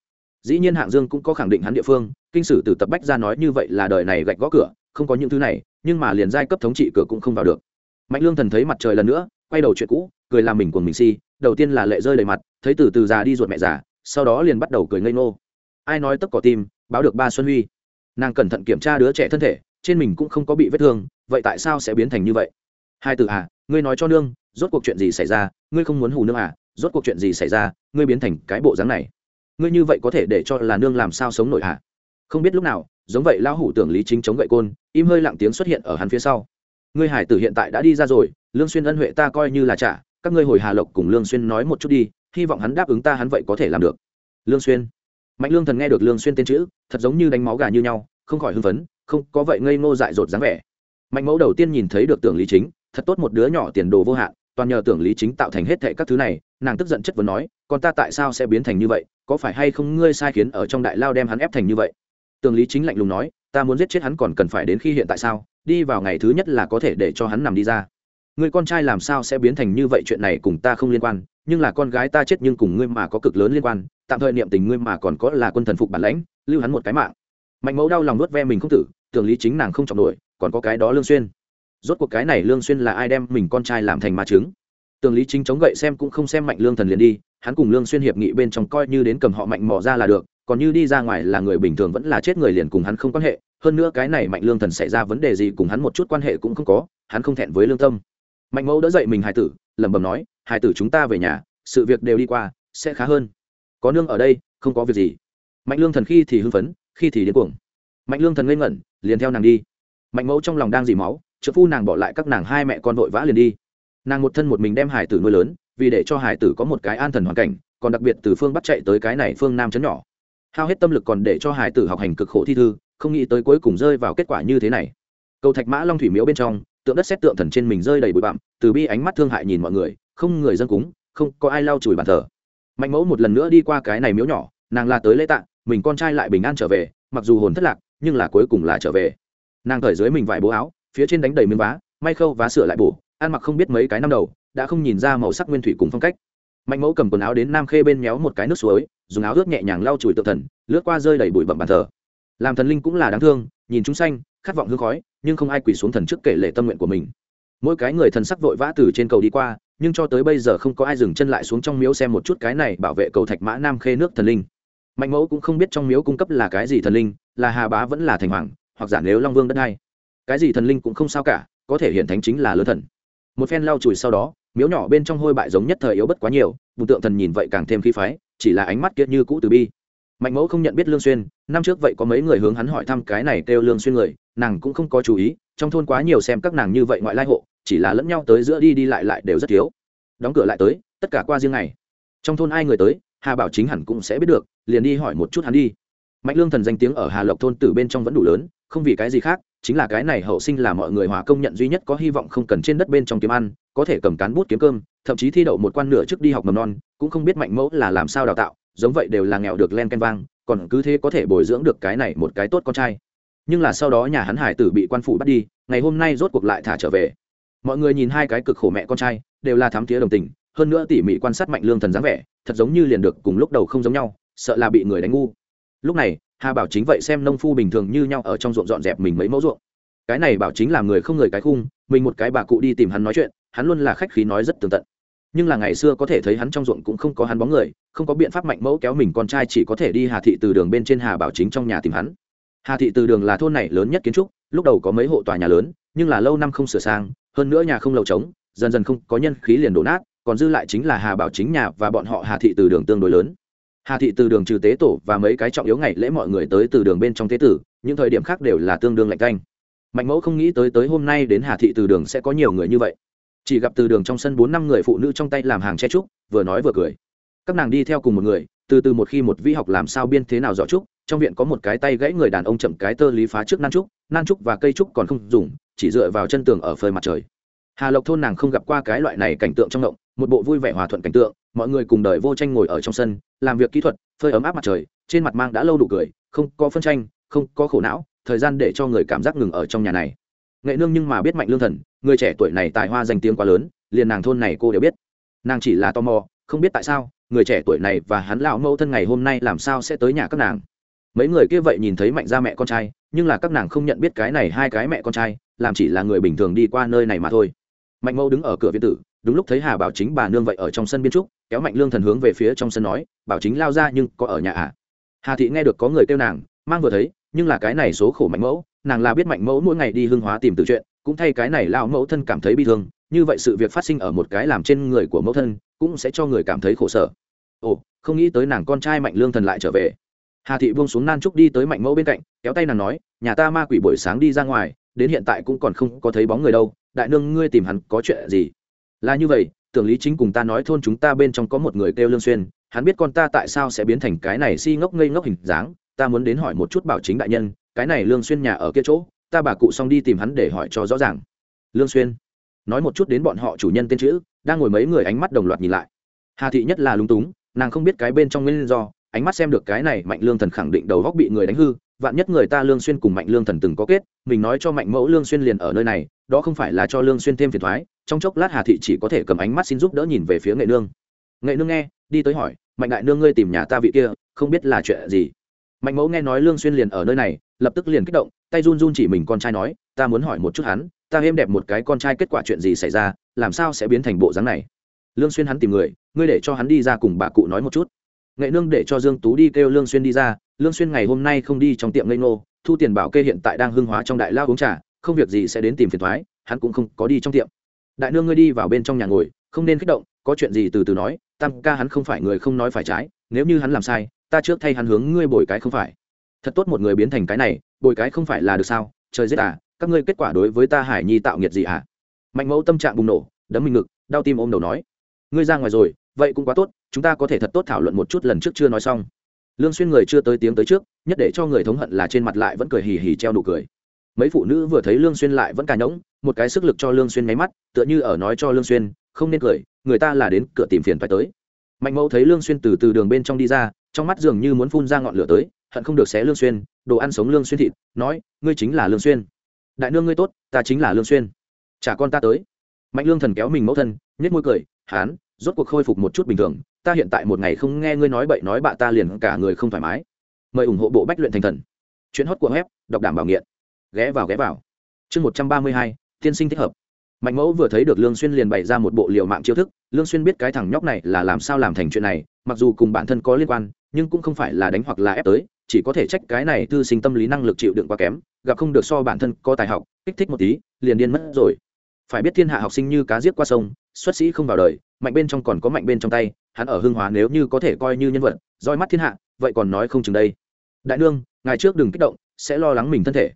Dĩ nhiên hạng dương cũng có khẳng định hắn địa phương, kinh sử từ tập bách ra nói như vậy là đời này gạch gõ cửa, không có những thứ này, nhưng mà liền giai cấp thống trị cửa cũng không vào được. Mạnh lương thần thấy mặt trời lần nữa, quay đầu chuyện cũ, cười làm mình cuồng mình si, đầu tiên là lệ rơi đầy mặt thấy từ từ già đi ruột mẹ già, sau đó liền bắt đầu cười ngây ngô. Ai nói tấp cỏ tim, báo được ba xuân huy. Nàng cẩn thận kiểm tra đứa trẻ thân thể, trên mình cũng không có bị vết thương, vậy tại sao sẽ biến thành như vậy? Hai từ à ngươi nói cho nương, rốt cuộc chuyện gì xảy ra, ngươi không muốn hù nương à rốt cuộc chuyện gì xảy ra, ngươi biến thành cái bộ dáng này. Ngươi như vậy có thể để cho là nương làm sao sống nổi à? Không biết lúc nào, giống vậy lão hủ tưởng lý chính chống gậy côn, im hơi lặng tiếng xuất hiện ở hắn phía sau. Ngươi hải tử hiện tại đã đi ra rồi, lương xuyên ân huệ ta coi như là trả, các ngươi hồi hà lộc cùng lương xuyên nói một chút đi hy vọng hắn đáp ứng ta hắn vậy có thể làm được. Lương xuyên. Mạnh lương thần nghe được lương xuyên tên chữ, thật giống như đánh máu gà như nhau, không khỏi hưng phấn, không, có vậy ngây ngô dại dột dáng vẻ. Mạnh mẫu đầu tiên nhìn thấy được tưởng lý chính, thật tốt một đứa nhỏ tiền đồ vô hạn, toàn nhờ tưởng lý chính tạo thành hết thệ các thứ này, nàng tức giận chất vấn nói còn ta tại sao sẽ biến thành như vậy? Có phải hay không ngươi sai khiến ở trong đại lao đem hắn ép thành như vậy? Tưởng lý chính lạnh lùng nói, ta muốn giết chết hắn còn cần phải đến khi hiện tại sao? Đi vào ngày thứ nhất là có thể để cho hắn nằm đi ra người con trai làm sao sẽ biến thành như vậy chuyện này cùng ta không liên quan, nhưng là con gái ta chết nhưng cùng ngươi mà có cực lớn liên quan, tạm thời niệm tình ngươi mà còn có là quân thần phục bản lãnh, lưu hắn một cái mạng. Mạnh mẫu đau lòng nuốt ve mình không tử, tưởng lý chính nàng không trọng nổi, còn có cái đó lương xuyên. Rốt cuộc cái này lương xuyên là ai đem mình con trai làm thành ma chứng tưởng lý chính chống gậy xem cũng không xem mạnh lương thần liền đi, hắn cùng lương xuyên hiệp nghị bên trong coi như đến cầm họ mạnh mỏ ra là được, còn như đi ra ngoài là người bình thường vẫn là chết người liền cùng hắn không quan hệ, hơn nữa cái này mạnh lương thần xảy ra vấn đề gì cùng hắn một chút quan hệ cũng không có, hắn không thẹn với lương tâm mạnh mẫu đỡ dậy mình hài tử, lẩm bẩm nói hài tử chúng ta về nhà, sự việc đều đi qua, sẽ khá hơn. Có nương ở đây, không có việc gì. Mạnh lương thần khi thì hưng phấn, khi thì điên cuồng. Mạnh lương thần ngây ngẩn, liền theo nàng đi. Mạnh mẫu trong lòng đang dì máu, trợ phu nàng bỏ lại các nàng hai mẹ con vội vã liền đi. Nàng một thân một mình đem hải tử nuôi lớn, vì để cho hải tử có một cái an thần hoàn cảnh, còn đặc biệt từ phương bắt chạy tới cái này phương nam chấn nhỏ. Hao hết tâm lực còn để cho hải tử học hành cực khổ thi thư, không nghĩ tới cuối cùng rơi vào kết quả như thế này. Cầu thạch mã long thủy miếu bên trong tượng đất xét tượng thần trên mình rơi đầy bụi bặm, từ bi ánh mắt thương hại nhìn mọi người, không người dân cúng, không có ai lau chùi bàn thờ. Mạnh mẫu một lần nữa đi qua cái này miếu nhỏ, nàng là tới lễ tạ, mình con trai lại bình an trở về, mặc dù hồn thất lạc, nhưng là cuối cùng là trở về. Nàng thời dưới mình vải bố áo, phía trên đánh đầy miếng vá, may khâu vá sửa lại bổ, ăn mặc không biết mấy cái năm đầu, đã không nhìn ra màu sắc nguyên thủy cùng phong cách. Mạnh mẫu cầm quần áo đến nam khê bên méo một cái nước suối, dùng áo ướt nhẹ nhàng lau chùi tự thần, lướt qua rơi đầy bụi bậm bàn thờ. Làm thần linh cũng là đáng thương, nhìn chúng xanh khát vọng hương khói, nhưng không ai quỳ xuống thần trước kể lệ tâm nguyện của mình. Mỗi cái người thần sắc vội vã từ trên cầu đi qua, nhưng cho tới bây giờ không có ai dừng chân lại xuống trong miếu xem một chút cái này bảo vệ cầu thạch mã nam khê nước thần linh. Mạnh mẫu cũng không biết trong miếu cung cấp là cái gì thần linh, là hà bá vẫn là thành hoàng, hoặc giả nếu long vương đất hay cái gì thần linh cũng không sao cả, có thể hiện thánh chính là lớn thần. Một phen lau chùi sau đó, miếu nhỏ bên trong hôi bại giống nhất thời yếu bất quá nhiều, bùn tượng thần nhìn vậy càng thêm khí phái, chỉ là ánh mắt kiệt như cũ từ bi. Mạnh mẫu không nhận biết lương xuyên, năm trước vậy có mấy người hướng hắn hỏi thăm cái này kêu lương xuyên người nàng cũng không có chú ý, trong thôn quá nhiều xem các nàng như vậy ngoại lai hộ, chỉ là lẫn nhau tới giữa đi đi lại lại đều rất thiếu. Đóng cửa lại tới, tất cả qua riêng ngày. Trong thôn ai người tới, hà bảo chính hẳn cũng sẽ biết được, liền đi hỏi một chút hắn đi. Mạnh lương thần danh tiếng ở hà lộc thôn từ bên trong vẫn đủ lớn, không vì cái gì khác, chính là cái này hậu sinh là mọi người hòa công nhận duy nhất có hy vọng không cần trên đất bên trong kiếm ăn, có thể cầm cán bút kiếm cơm, thậm chí thi đậu một quan nửa trước đi học mầm non, cũng không biết mạnh mẫu là làm sao đào tạo, giống vậy đều là nghèo được len ken vang, còn cứ thế có thể bồi dưỡng được cái này một cái tốt con trai nhưng là sau đó nhà hắn hải tử bị quan phủ bắt đi, ngày hôm nay rốt cuộc lại thả trở về. Mọi người nhìn hai cái cực khổ mẹ con trai, đều là thám tía đồng tình, hơn nữa tỉ mỉ quan sát mạnh lương thần dáng vẻ, thật giống như liền được cùng lúc đầu không giống nhau, sợ là bị người đánh ngu. Lúc này, hà bảo chính vậy xem nông phu bình thường như nhau ở trong ruộng dọn dẹp mình mấy mẫu ruộng. Cái này bảo chính là người không người cái khung, mình một cái bà cụ đi tìm hắn nói chuyện, hắn luôn là khách khí nói rất tường tận. Nhưng là ngày xưa có thể thấy hắn trong ruộng cũng không có hắn bóng người, không có biện pháp mạnh mẫu kéo mình con trai chỉ có thể đi hà thị từ đường bên trên hà bảo chính trong nhà tìm hắn hà thị từ đường là thôn này lớn nhất kiến trúc, lúc đầu có mấy hộ tòa nhà lớn, nhưng là lâu năm không sửa sang, hơn nữa nhà không lầu trống, dần dần không có nhân khí liền đổ nát, còn dư lại chính là hà bảo chính nhà và bọn họ hà thị từ đường tương đối lớn. Hà thị từ đường trừ tế tổ và mấy cái trọng yếu ngày lễ mọi người tới từ đường bên trong tế tử, những thời điểm khác đều là tương đương lạnh canh. Mạnh mẫu không nghĩ tới tới hôm nay đến hà thị từ đường sẽ có nhiều người như vậy. Chỉ gặp từ đường trong sân bốn năm người phụ nữ trong tay làm hàng che trúc, vừa nói vừa cười. Các nàng đi theo cùng một người, từ từ một khi một vi học làm sao biên thế nào rõ trúc trong viện có một cái tay gãy người đàn ông chậm cái tơ lý phá trước nan trúc nan trúc và cây trúc còn không dùng, chỉ dựa vào chân tường ở phơi mặt trời. Hà lộc thôn nàng không gặp qua cái loại này cảnh tượng trong động một bộ vui vẻ hòa thuận cảnh tượng, mọi người cùng đời vô tranh ngồi ở trong sân, làm việc kỹ thuật, phơi ấm áp mặt trời, trên mặt mang đã lâu đủ cười, không có phân tranh, không có khổ não, thời gian để cho người cảm giác ngừng ở trong nhà này. Nghệ nương nhưng mà biết mạnh lương thần, người trẻ tuổi này tài hoa danh tiếng quá lớn, liền nàng thôn này cô đều biết. Nàng chỉ là tò mò, không biết tại sao, người trẻ tuổi này và hắn lão mẫu thân ngày hôm nay làm sao sẽ tới nhà các nàng mấy người kia vậy nhìn thấy mạnh ra mẹ con trai, nhưng là các nàng không nhận biết cái này hai cái mẹ con trai, làm chỉ là người bình thường đi qua nơi này mà thôi. Mạnh mẫu đứng ở cửa viên tử, đúng lúc thấy hà bảo chính bà nương vậy ở trong sân biên trúc, kéo mạnh lương thần hướng về phía trong sân nói, bảo chính lao ra nhưng có ở nhà à? Hà thị nghe được có người kêu nàng, mang vừa thấy, nhưng là cái này số khổ mạnh mẫu, nàng là biết mạnh mẫu mỗi ngày đi hương hóa tìm từ chuyện, cũng thay cái này lao mẫu thân cảm thấy bi thương, như vậy sự việc phát sinh ở một cái làm trên người của mẫu thân, cũng sẽ cho người cảm thấy khổ sở. Ồ, không nghĩ tới nàng con trai mạnh lương thần lại trở về hà thị buông xuống nan trúc đi tới mạnh mẫu bên cạnh, kéo tay nàng nói, nhà ta ma quỷ buổi sáng đi ra ngoài, đến hiện tại cũng còn không có thấy bóng người đâu, đại nương ngươi tìm hắn có chuyện gì? Là như vậy, tưởng lý chính cùng ta nói thôn chúng ta bên trong có một người kêu lương xuyên, hắn biết con ta tại sao sẽ biến thành cái này si ngốc ngây ngốc hình dáng, ta muốn đến hỏi một chút bảo chính đại nhân, cái này lương xuyên nhà ở kia chỗ, ta bà cụ xong đi tìm hắn để hỏi cho rõ ràng. Lương xuyên? Nói một chút đến bọn họ chủ nhân tên chữ, đang ngồi mấy người ánh mắt đồng loạt nhìn lại. Hà thị nhất là lúng túng, nàng không biết cái bên trong nguyên do ánh mắt xem được cái này mạnh lương thần khẳng định đầu góc bị người đánh hư, vạn nhất người ta lương xuyên cùng mạnh lương thần từng có kết, mình nói cho mạnh mẫu lương xuyên liền ở nơi này, đó không phải là cho lương xuyên thêm phiền toái trong chốc lát hà thị chỉ có thể cầm ánh mắt xin giúp đỡ nhìn về phía nghệ nương. Nghệ nương nghe, đi tới hỏi, mạnh đại nương ngươi tìm nhà ta vị kia, không biết là chuyện gì? Mạnh mẫu nghe nói lương xuyên liền ở nơi này, lập tức liền kích động, tay run run chỉ mình con trai nói, ta muốn hỏi một chút hắn, ta êm đẹp một cái con trai kết quả chuyện gì xảy ra, làm sao sẽ biến thành bộ dáng này? Lương xuyên hắn tìm người, ngươi để cho hắn đi ra cùng bà cụ nói một chút nghệ nương để cho dương tú đi kêu lương xuyên đi ra, lương xuyên ngày hôm nay không đi trong tiệm ngây ngô, thu tiền bảo kê hiện tại đang hưng hóa trong đại lao uống trà, không việc gì sẽ đến tìm phiền thoái, hắn cũng không có đi trong tiệm. Đại nương ngươi đi vào bên trong nhà ngồi, không nên kích động, có chuyện gì từ từ nói, tam ca hắn không phải người không nói phải trái, nếu như hắn làm sai, ta trước thay hắn hướng ngươi bồi cái không phải. Thật tốt một người biến thành cái này, bồi cái không phải là được sao, trời giết à các ngươi kết quả đối với ta hải nhi tạo nghiệt gì à? Mạnh mẫu tâm trạng bùng nổ, đấm mình ngực, đau tim ôm đầu nói. Ngươi ra ngoài rồi, vậy cũng quá tốt chúng ta có thể thật tốt thảo luận một chút lần trước chưa nói xong. Lương xuyên người chưa tới tiếng tới trước, nhất để cho người thống hận là trên mặt lại vẫn cười hì hì treo nụ cười. Mấy phụ nữ vừa thấy lương xuyên lại vẫn cà nhõng một cái sức lực cho lương xuyên máy mắt, tựa như ở nói cho lương xuyên, không nên cười, người ta là đến cửa tìm phiền phải tới. Mạnh mẫu thấy lương xuyên từ từ đường bên trong đi ra, trong mắt dường như muốn phun ra ngọn lửa tới, hận không được xé lương xuyên, đồ ăn sống lương xuyên thịt, nói, ngươi chính là lương xuyên. Đại nương ngươi tốt, ta chính là lương xuyên. Trả con ta tới. Mạnh lương thần kéo mình mẫu thân, nhếch môi cười, hán rốt cuộc khôi phục một chút bình thường, ta hiện tại một ngày không nghe ngươi nói bậy nói bạ ta liền cả người không thoải mái. Mời ủng hộ bộ bách luyện thành thần. Chuyến hót của web, đọc đảm bảo nghiện. Ghé vào ghé vào. Chương một trăm ba mươi hai, tiên sinh thích hợp. Mạnh mẫu vừa thấy được lương xuyên liền bày ra một bộ liều mạng chiêu thức. Lương xuyên biết cái thằng nhóc này là làm sao làm thành chuyện này, mặc dù cùng bản thân có liên quan, nhưng cũng không phải là đánh hoặc là ép tới, chỉ có thể trách cái này thư sinh tâm lý năng lực chịu đựng quá kém, gặp không được so bản thân có tài học, kích thích một tí, liền điên mất rồi. Phải biết thiên hạ học sinh như cá giết qua sông, xuất sĩ không vào đời mạnh bên trong còn có mạnh bên trong tay, hắn ở hưng hóa nếu như có thể coi như nhân vật, roi mắt thiên hạ, vậy còn nói không chừng đây. Đại nương, ngài trước đừng kích động, sẽ lo lắng mình thân thể.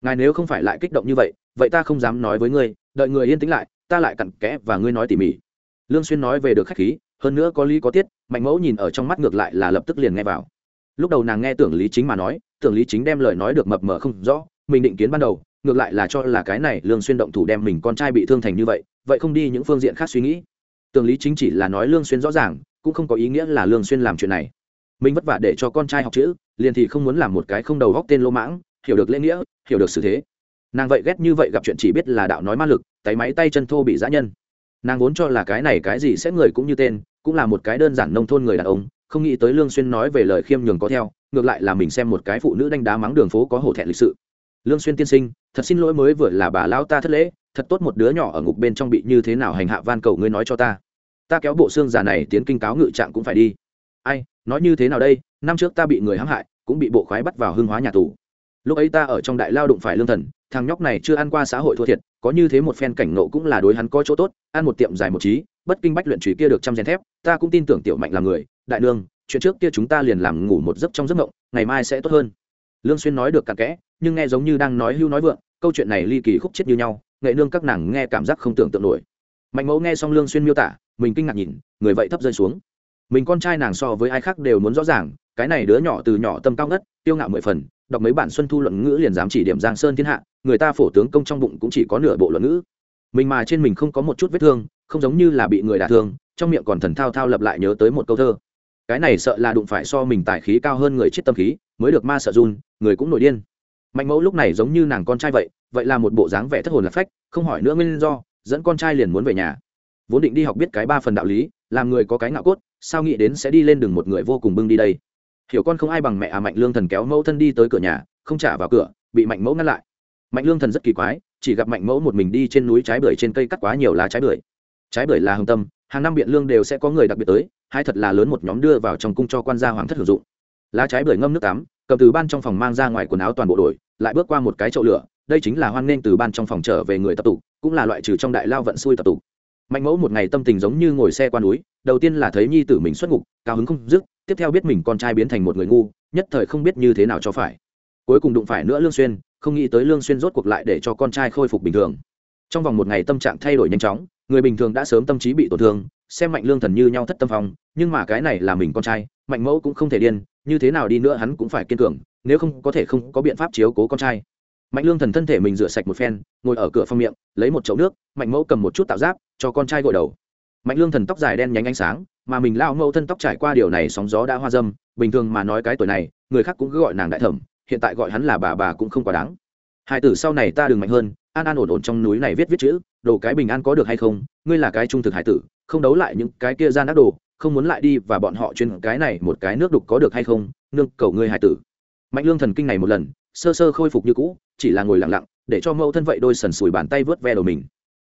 Ngài nếu không phải lại kích động như vậy vậy ta không dám nói với ngươi, đợi người yên tĩnh lại, ta lại cặn kẽ và ngươi nói tỉ mỉ. Lương xuyên nói về được khách khí, hơn nữa có lý có tiết, mạnh mẫu nhìn ở trong mắt ngược lại là lập tức liền nghe vào. Lúc đầu nàng nghe tưởng lý chính mà nói, tưởng lý chính đem lời nói được mập mờ không rõ, mình định kiến ban đầu, ngược lại là cho là cái này lương xuyên động thủ đem mình con trai bị thương thành như vậy vậy không đi những phương diện khác suy nghĩ tường lý chính chỉ là nói lương xuyên rõ ràng, cũng không có ý nghĩa là lương xuyên làm chuyện này. Mình vất vả để cho con trai học chữ, liền thì không muốn làm một cái không đầu góc tên lô mãng, hiểu được lễ nghĩa, hiểu được sự thế. Nàng vậy ghét như vậy gặp chuyện chỉ biết là đạo nói ma lực, tay máy tay chân thô bị dã nhân. Nàng vốn cho là cái này cái gì sẽ người cũng như tên, cũng là một cái đơn giản nông thôn người đàn ông, không nghĩ tới lương xuyên nói về lời khiêm nhường có theo, ngược lại là mình xem một cái phụ nữ đánh đá mắng đường phố có hổ thẹn lịch sự. Lương xuyên tiên sinh, thật xin lỗi mới vừa là bà lão ta thất lễ thật tốt một đứa nhỏ ở ngục bên trong bị như thế nào hành hạ van cầu ngươi nói cho ta. Ta kéo bộ xương già này tiến kinh cáo ngự trạng cũng phải đi. Ai, nói như thế nào đây? Năm trước ta bị người hãm hại, cũng bị bộ khoái bắt vào hương hóa nhà tù. Lúc ấy ta ở trong đại lao đụng phải lương thần, thằng nhóc này chưa ăn qua xã hội thua thiệt, có như thế một phen cảnh nộ cũng là đối hắn có chỗ tốt, ăn một tiệm dài một trí, bất kinh bách luyện trùy kia được trăm rèn thép, ta cũng tin tưởng tiểu mạnh là người. Đại nương, chuyện trước kia chúng ta liền làm ngủ một giấc trong giấc ngộng ngày mai sẽ tốt hơn. Lương xuyên nói được cặn kẽ, nhưng nghe giống như đang nói hưu nói vượng, câu chuyện này ly kỳ khúc chết như nhau nghệ nương các nàng nghe cảm giác không tưởng tượng nổi. Mạnh mẫu nghe xong lương xuyên miêu tả, mình kinh ngạc nhìn, người vậy thấp rơi xuống. Mình con trai nàng so với ai khác đều muốn rõ ràng, cái này đứa nhỏ từ nhỏ tâm cao ngất tiêu ngạo mười phần, đọc mấy bản xuân thu luận ngữ liền dám chỉ điểm giang sơn thiên hạ, người ta phổ tướng công trong bụng cũng chỉ có nửa bộ luận ngữ. Mình mà trên mình không có một chút vết thương, không giống như là bị người đả thương, trong miệng còn thần thao thao lập lại nhớ tới một câu thơ. Cái này sợ là đụng phải so mình tài khí cao hơn người chết tâm khí, mới được ma sợ run, người cũng nổi điên mạnh mẫu lúc này giống như nàng con trai vậy vậy là một bộ dáng vẻ thất hồn lạc phách, không hỏi nữa nguyên do, dẫn con trai liền muốn về nhà. Vốn định đi học biết cái ba phần đạo lý, làm người có cái ngạo cốt, sao nghĩ đến sẽ đi lên đường một người vô cùng bưng đi đây. Hiểu con không ai bằng mẹ à mạnh lương thần kéo mẫu thân đi tới cửa nhà, không trả vào cửa, bị mạnh mẫu ngăn lại. Mạnh lương thần rất kỳ quái, chỉ gặp mạnh mẫu một mình đi trên núi trái bưởi trên cây cắt quá nhiều lá trái bưởi. Trái bưởi là hồng tâm, hàng năm biện lương đều sẽ có người đặc biệt tới, hai thật là lớn một nhóm đưa vào trong cung cho quan gia hoàng thất hưởng dụng. Lá trái bưởi ngâm nước tắm cầm từ ban trong phòng mang ra ngoài quần áo toàn bộ đổi, lại bước qua một cái chậu lửa, đây chính là hoan nghênh từ ban trong phòng trở về người tập tụ, cũng là loại trừ trong đại lao vận xui tập tụ. Mạnh mẫu một ngày tâm tình giống như ngồi xe qua núi, đầu tiên là thấy nhi tử mình xuất ngục, cao hứng không dứt, tiếp theo biết mình con trai biến thành một người ngu, nhất thời không biết như thế nào cho phải. Cuối cùng đụng phải nữa lương xuyên, không nghĩ tới lương xuyên rốt cuộc lại để cho con trai khôi phục bình thường. Trong vòng một ngày tâm trạng thay đổi nhanh chóng, người bình thường đã sớm tâm trí bị tổn thương, xem mạnh lương thần như nhau thất tâm phòng nhưng mà cái này là mình con trai, mạnh mẫu cũng không thể điên như thế nào đi nữa hắn cũng phải kiên cường, nếu không có thể không có biện pháp chiếu cố con trai. Mạnh lương thần thân thể mình rửa sạch một phen, ngồi ở cửa phòng miệng, lấy một chậu nước, mạnh mẫu cầm một chút tạo giáp, cho con trai gội đầu. Mạnh lương thần tóc dài đen nhánh ánh sáng, mà mình lao mẫu thân tóc trải qua điều này sóng gió đã hoa dâm, bình thường mà nói cái tuổi này, người khác cũng cứ gọi nàng đại thẩm, hiện tại gọi hắn là bà bà cũng không quá đáng. Hai tử sau này ta đừng mạnh hơn, an an ổn ổn trong núi này viết viết chữ, đồ cái bình an có được hay không, ngươi là cái trung thực hải tử, không đấu lại những cái kia gian ác đồ không muốn lại đi và bọn họ chuyên cái này một cái nước đục có được hay không, nương cầu ngươi hải tử. Mạnh lương thần kinh này một lần, sơ sơ khôi phục như cũ, chỉ là ngồi lặng lặng, để cho mẫu thân vậy đôi sần sùi bàn tay vớt ve đầu mình.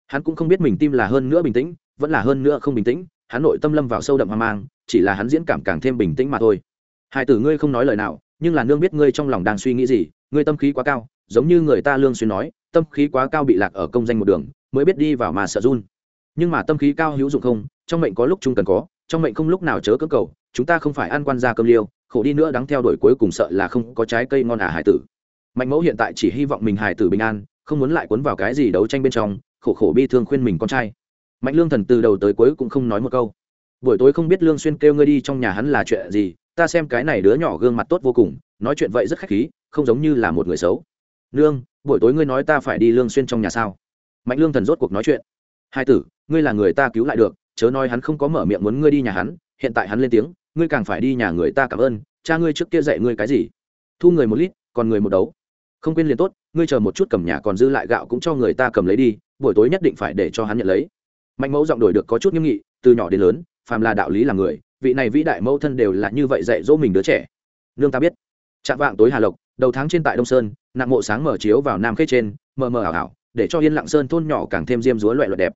Hắn cũng không biết mình tim là hơn nữa bình tĩnh, vẫn là hơn nữa không bình tĩnh, hắn nội tâm lâm vào sâu đậm hoang mang, chỉ là hắn diễn cảm càng thêm bình tĩnh mà thôi. Hải tử ngươi không nói lời nào, nhưng là nương biết ngươi trong lòng đang suy nghĩ gì, ngươi tâm khí quá cao, giống như người ta lương xuyên nói, tâm khí quá cao bị lạc ở công danh một đường, mới biết đi vào mà sợ run. Nhưng mà tâm khí cao hữu dụng không, trong mệnh có lúc chung cần có trong mệnh không lúc nào chớ cơ cầu, chúng ta không phải ăn quan gia cơm liêu, khổ đi nữa đáng theo đuổi cuối cùng sợ là không có trái cây ngon à hải tử. Mạnh mẫu hiện tại chỉ hy vọng mình hải tử bình an, không muốn lại cuốn vào cái gì đấu tranh bên trong, khổ khổ bi thương khuyên mình con trai. Mạnh lương thần từ đầu tới cuối cũng không nói một câu. Buổi tối không biết lương xuyên kêu ngươi đi trong nhà hắn là chuyện gì, ta xem cái này đứa nhỏ gương mặt tốt vô cùng, nói chuyện vậy rất khách khí, không giống như là một người xấu. Nương, buổi tối ngươi nói ta phải đi lương xuyên trong nhà sao? Mạnh lương thần rốt cuộc nói chuyện. Hai tử, ngươi là người ta cứu lại được chớ nói hắn không có mở miệng muốn ngươi đi nhà hắn, hiện tại hắn lên tiếng, ngươi càng phải đi nhà người ta cảm ơn, cha ngươi trước kia dạy ngươi cái gì? Thu người một lít, còn người một đấu. Không quên liền tốt, ngươi chờ một chút cầm nhà còn dư lại gạo cũng cho người ta cầm lấy đi, buổi tối nhất định phải để cho hắn nhận lấy. Mạnh mẫu giọng đổi được có chút nghiêm nghị, từ nhỏ đến lớn, phàm là đạo lý là người, vị này vĩ đại mẫu thân đều là như vậy dạy dỗ mình đứa trẻ. Nương ta biết. Chạm vạng tối hà lộc, đầu tháng trên tại đông sơn, nặng mộ sáng mở chiếu vào nam khê trên, mờ mờ ảo ảo, để cho yên lặng sơn thôn nhỏ càng thêm diêm dúa loại loại đẹp.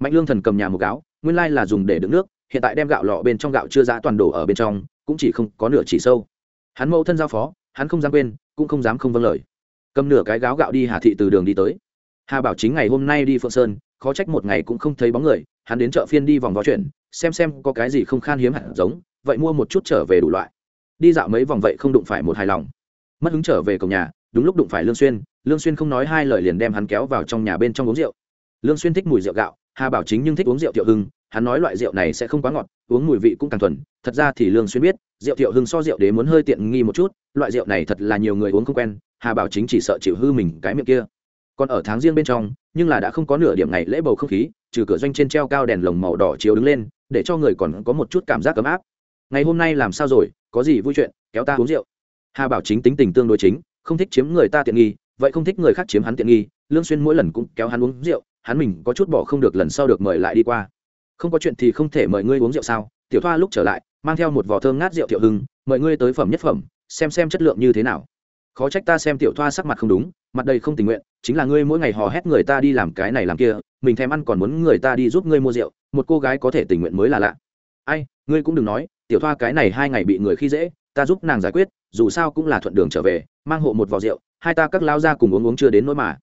Mạnh lương thần cầm nhà một cáo nguyên lai là dùng để đựng nước, hiện tại đem gạo lọ bên trong gạo chưa giã toàn đổ ở bên trong, cũng chỉ không có nửa chỉ sâu. Hắn mẫu thân giao phó, hắn không dám quên, cũng không dám không vâng lời. Cầm nửa cái gáo gạo đi hà thị từ đường đi tới. Hà bảo chính ngày hôm nay đi phượng sơn, khó trách một ngày cũng không thấy bóng người, hắn đến chợ phiên đi vòng vó chuyển xem xem có cái gì không khan hiếm hạt giống, vậy mua một chút trở về đủ loại. Đi dạo mấy vòng vậy không đụng phải một hài lòng. Mất hứng trở về cổng nhà, đúng lúc đụng phải lương xuyên lương xuyên không nói hai lời liền đem hắn kéo vào trong nhà bên trong uống rượu. Lương xuyên thích mùi rượu gạo hà bảo chính nhưng thích uống rượu thiệu hưng, hắn nói loại rượu này sẽ không quá ngọt, uống mùi vị cũng càng thuần. Thật ra thì lương xuyên biết, rượu thiệu hưng so rượu đế muốn hơi tiện nghi một chút, loại rượu này thật là nhiều người uống không quen, hà bảo chính chỉ sợ chịu hư mình cái miệng kia. Còn ở tháng riêng bên trong, nhưng là đã không có nửa điểm ngày lễ bầu không khí, trừ cửa doanh trên treo cao đèn lồng màu đỏ chiếu đứng lên, để cho người còn có một chút cảm giác ấm áp. Ngày hôm nay làm sao rồi, có gì vui chuyện, kéo ta uống rượu. Hà bảo chính tính tình tương đối chính, không thích chiếm người ta tiện nghi, vậy không thích người khác chiếm hắn tiện nghi, lương xuyên mỗi lần cũng kéo hắn uống rượu hắn mình có chút bỏ không được lần sau được mời lại đi qua. Không có chuyện thì không thể mời ngươi uống rượu sao? Tiểu thoa lúc trở lại, mang theo một vò thơm ngát rượu thiệu hưng, mời ngươi tới phẩm nhất phẩm, xem xem chất lượng như thế nào. Khó trách ta xem tiểu thoa sắc mặt không đúng, mặt đầy không tình nguyện, chính là ngươi mỗi ngày hò hét người ta đi làm cái này làm kia, mình thèm ăn còn muốn người ta đi giúp ngươi mua rượu, một cô gái có thể tình nguyện mới là lạ. Ai, ngươi cũng đừng nói, tiểu thoa cái này hai ngày bị người khi dễ, ta giúp nàng giải quyết, dù sao cũng là thuận đường trở về, mang hộ một vò rượu, hai ta các lao ra cùng uống uống chưa đến nỗi mà.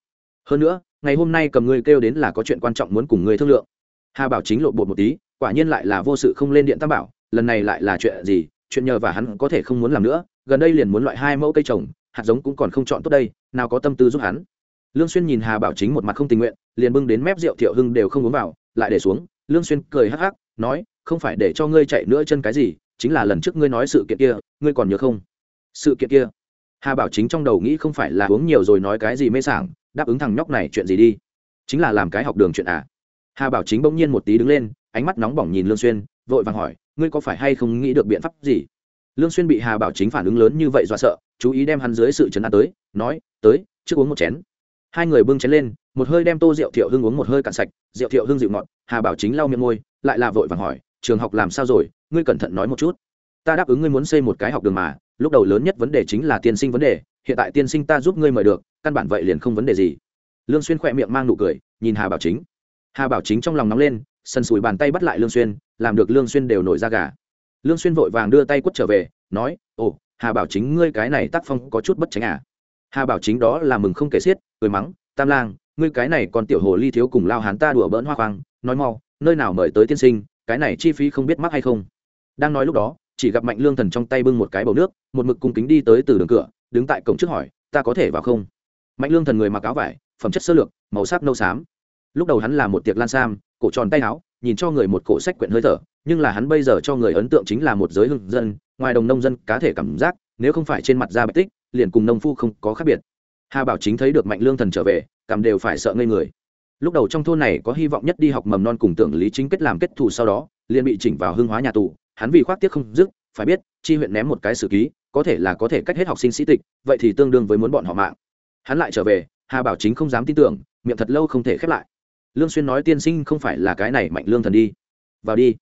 Hơn nữa ngày hôm nay cầm ngươi kêu đến là có chuyện quan trọng muốn cùng ngươi thương lượng. Hà bảo chính lộ bột một tí, quả nhiên lại là vô sự không lên điện tam bảo, lần này lại là chuyện gì, chuyện nhờ và hắn có thể không muốn làm nữa, gần đây liền muốn loại hai mẫu cây trồng, hạt giống cũng còn không chọn tốt đây, nào có tâm tư giúp hắn. Lương xuyên nhìn hà bảo chính một mặt không tình nguyện, liền bưng đến mép rượu thiệu hưng đều không uống vào, lại để xuống. Lương xuyên cười hắc hắc, nói, không phải để cho ngươi chạy nữa chân cái gì, chính là lần trước ngươi nói sự kiện kia, ngươi còn nhớ không? Sự kiện kia? Hà bảo chính trong đầu nghĩ không phải là uống nhiều rồi nói cái gì mê sảng đáp ứng thằng nhóc này chuyện gì đi? Chính là làm cái học đường chuyện à? Hà bảo chính bỗng nhiên một tí đứng lên, ánh mắt nóng bỏng nhìn lương xuyên, vội vàng hỏi, ngươi có phải hay không nghĩ được biện pháp gì? Lương xuyên bị hà bảo chính phản ứng lớn như vậy dọa sợ, chú ý đem hắn dưới sự chấn an tới, nói, tới, trước uống một chén. Hai người bưng chén lên, một hơi đem tô rượu thiệu hưng uống một hơi cạn sạch, rượu thiệu hưng dịu ngọt, hà bảo chính lau miệng môi, lại là vội vàng hỏi, trường học làm sao rồi? Ngươi cẩn thận nói một chút. Ta đáp ứng ngươi muốn xây một cái học đường mà lúc đầu lớn nhất vấn đề chính là tiên sinh vấn đề, hiện tại tiên sinh ta giúp ngươi mời được, căn bản vậy liền không vấn đề gì. Lương xuyên khỏe miệng mang nụ cười, nhìn hà bảo chính. Hà bảo chính trong lòng nóng lên sân sùi bàn tay bắt lại lương xuyên, làm được lương xuyên đều nổi da gà. Lương xuyên vội vàng đưa tay quất trở về, nói, ồ, hà bảo chính ngươi cái này tác phong có chút bất tránh à? Hà bảo chính đó là mừng không kể xiết, cười mắng, tam lang, ngươi cái này còn tiểu hồ ly thiếu cùng lao hán ta đùa bỡn hoa khoang, nói mau, nơi nào mời tới tiên sinh, cái này chi phí không biết mắc hay không? Đang nói lúc đó chỉ gặp mạnh lương thần trong tay bưng một cái bầu nước, một mực cung kính đi tới từ đường cửa, đứng tại cổng trước hỏi, ta có thể vào không? Mạnh lương thần người mặc áo vải, phẩm chất sơ lược, màu sắc nâu xám. Lúc đầu hắn là một tiệc lan sam, cổ tròn tay áo, nhìn cho người một cổ sách quyển hơi thở, nhưng là hắn bây giờ cho người ấn tượng chính là một giới hưng dân, ngoài đồng nông dân cá thể cảm giác, nếu không phải trên mặt da bạch tích, liền cùng nông phu không có khác biệt. Hà bảo chính thấy được mạnh lương thần trở về, cảm đều phải sợ ngây người. Lúc đầu trong thôn này có hy vọng nhất đi học mầm non cùng tưởng lý chính kết làm kết thù sau đó, liền bị chỉnh vào hưng hóa nhà tù hắn vì khoác tiếc không dứt, phải biết, chi huyện ném một cái sử ký, có thể là có thể cách hết học sinh sĩ tịch, vậy thì tương đương với muốn bọn họ mạng. Hắn lại trở về, hà bảo chính không dám tin tưởng, miệng thật lâu không thể khép lại. Lương xuyên nói tiên sinh không phải là cái này mạnh lương thần đi. Vào đi.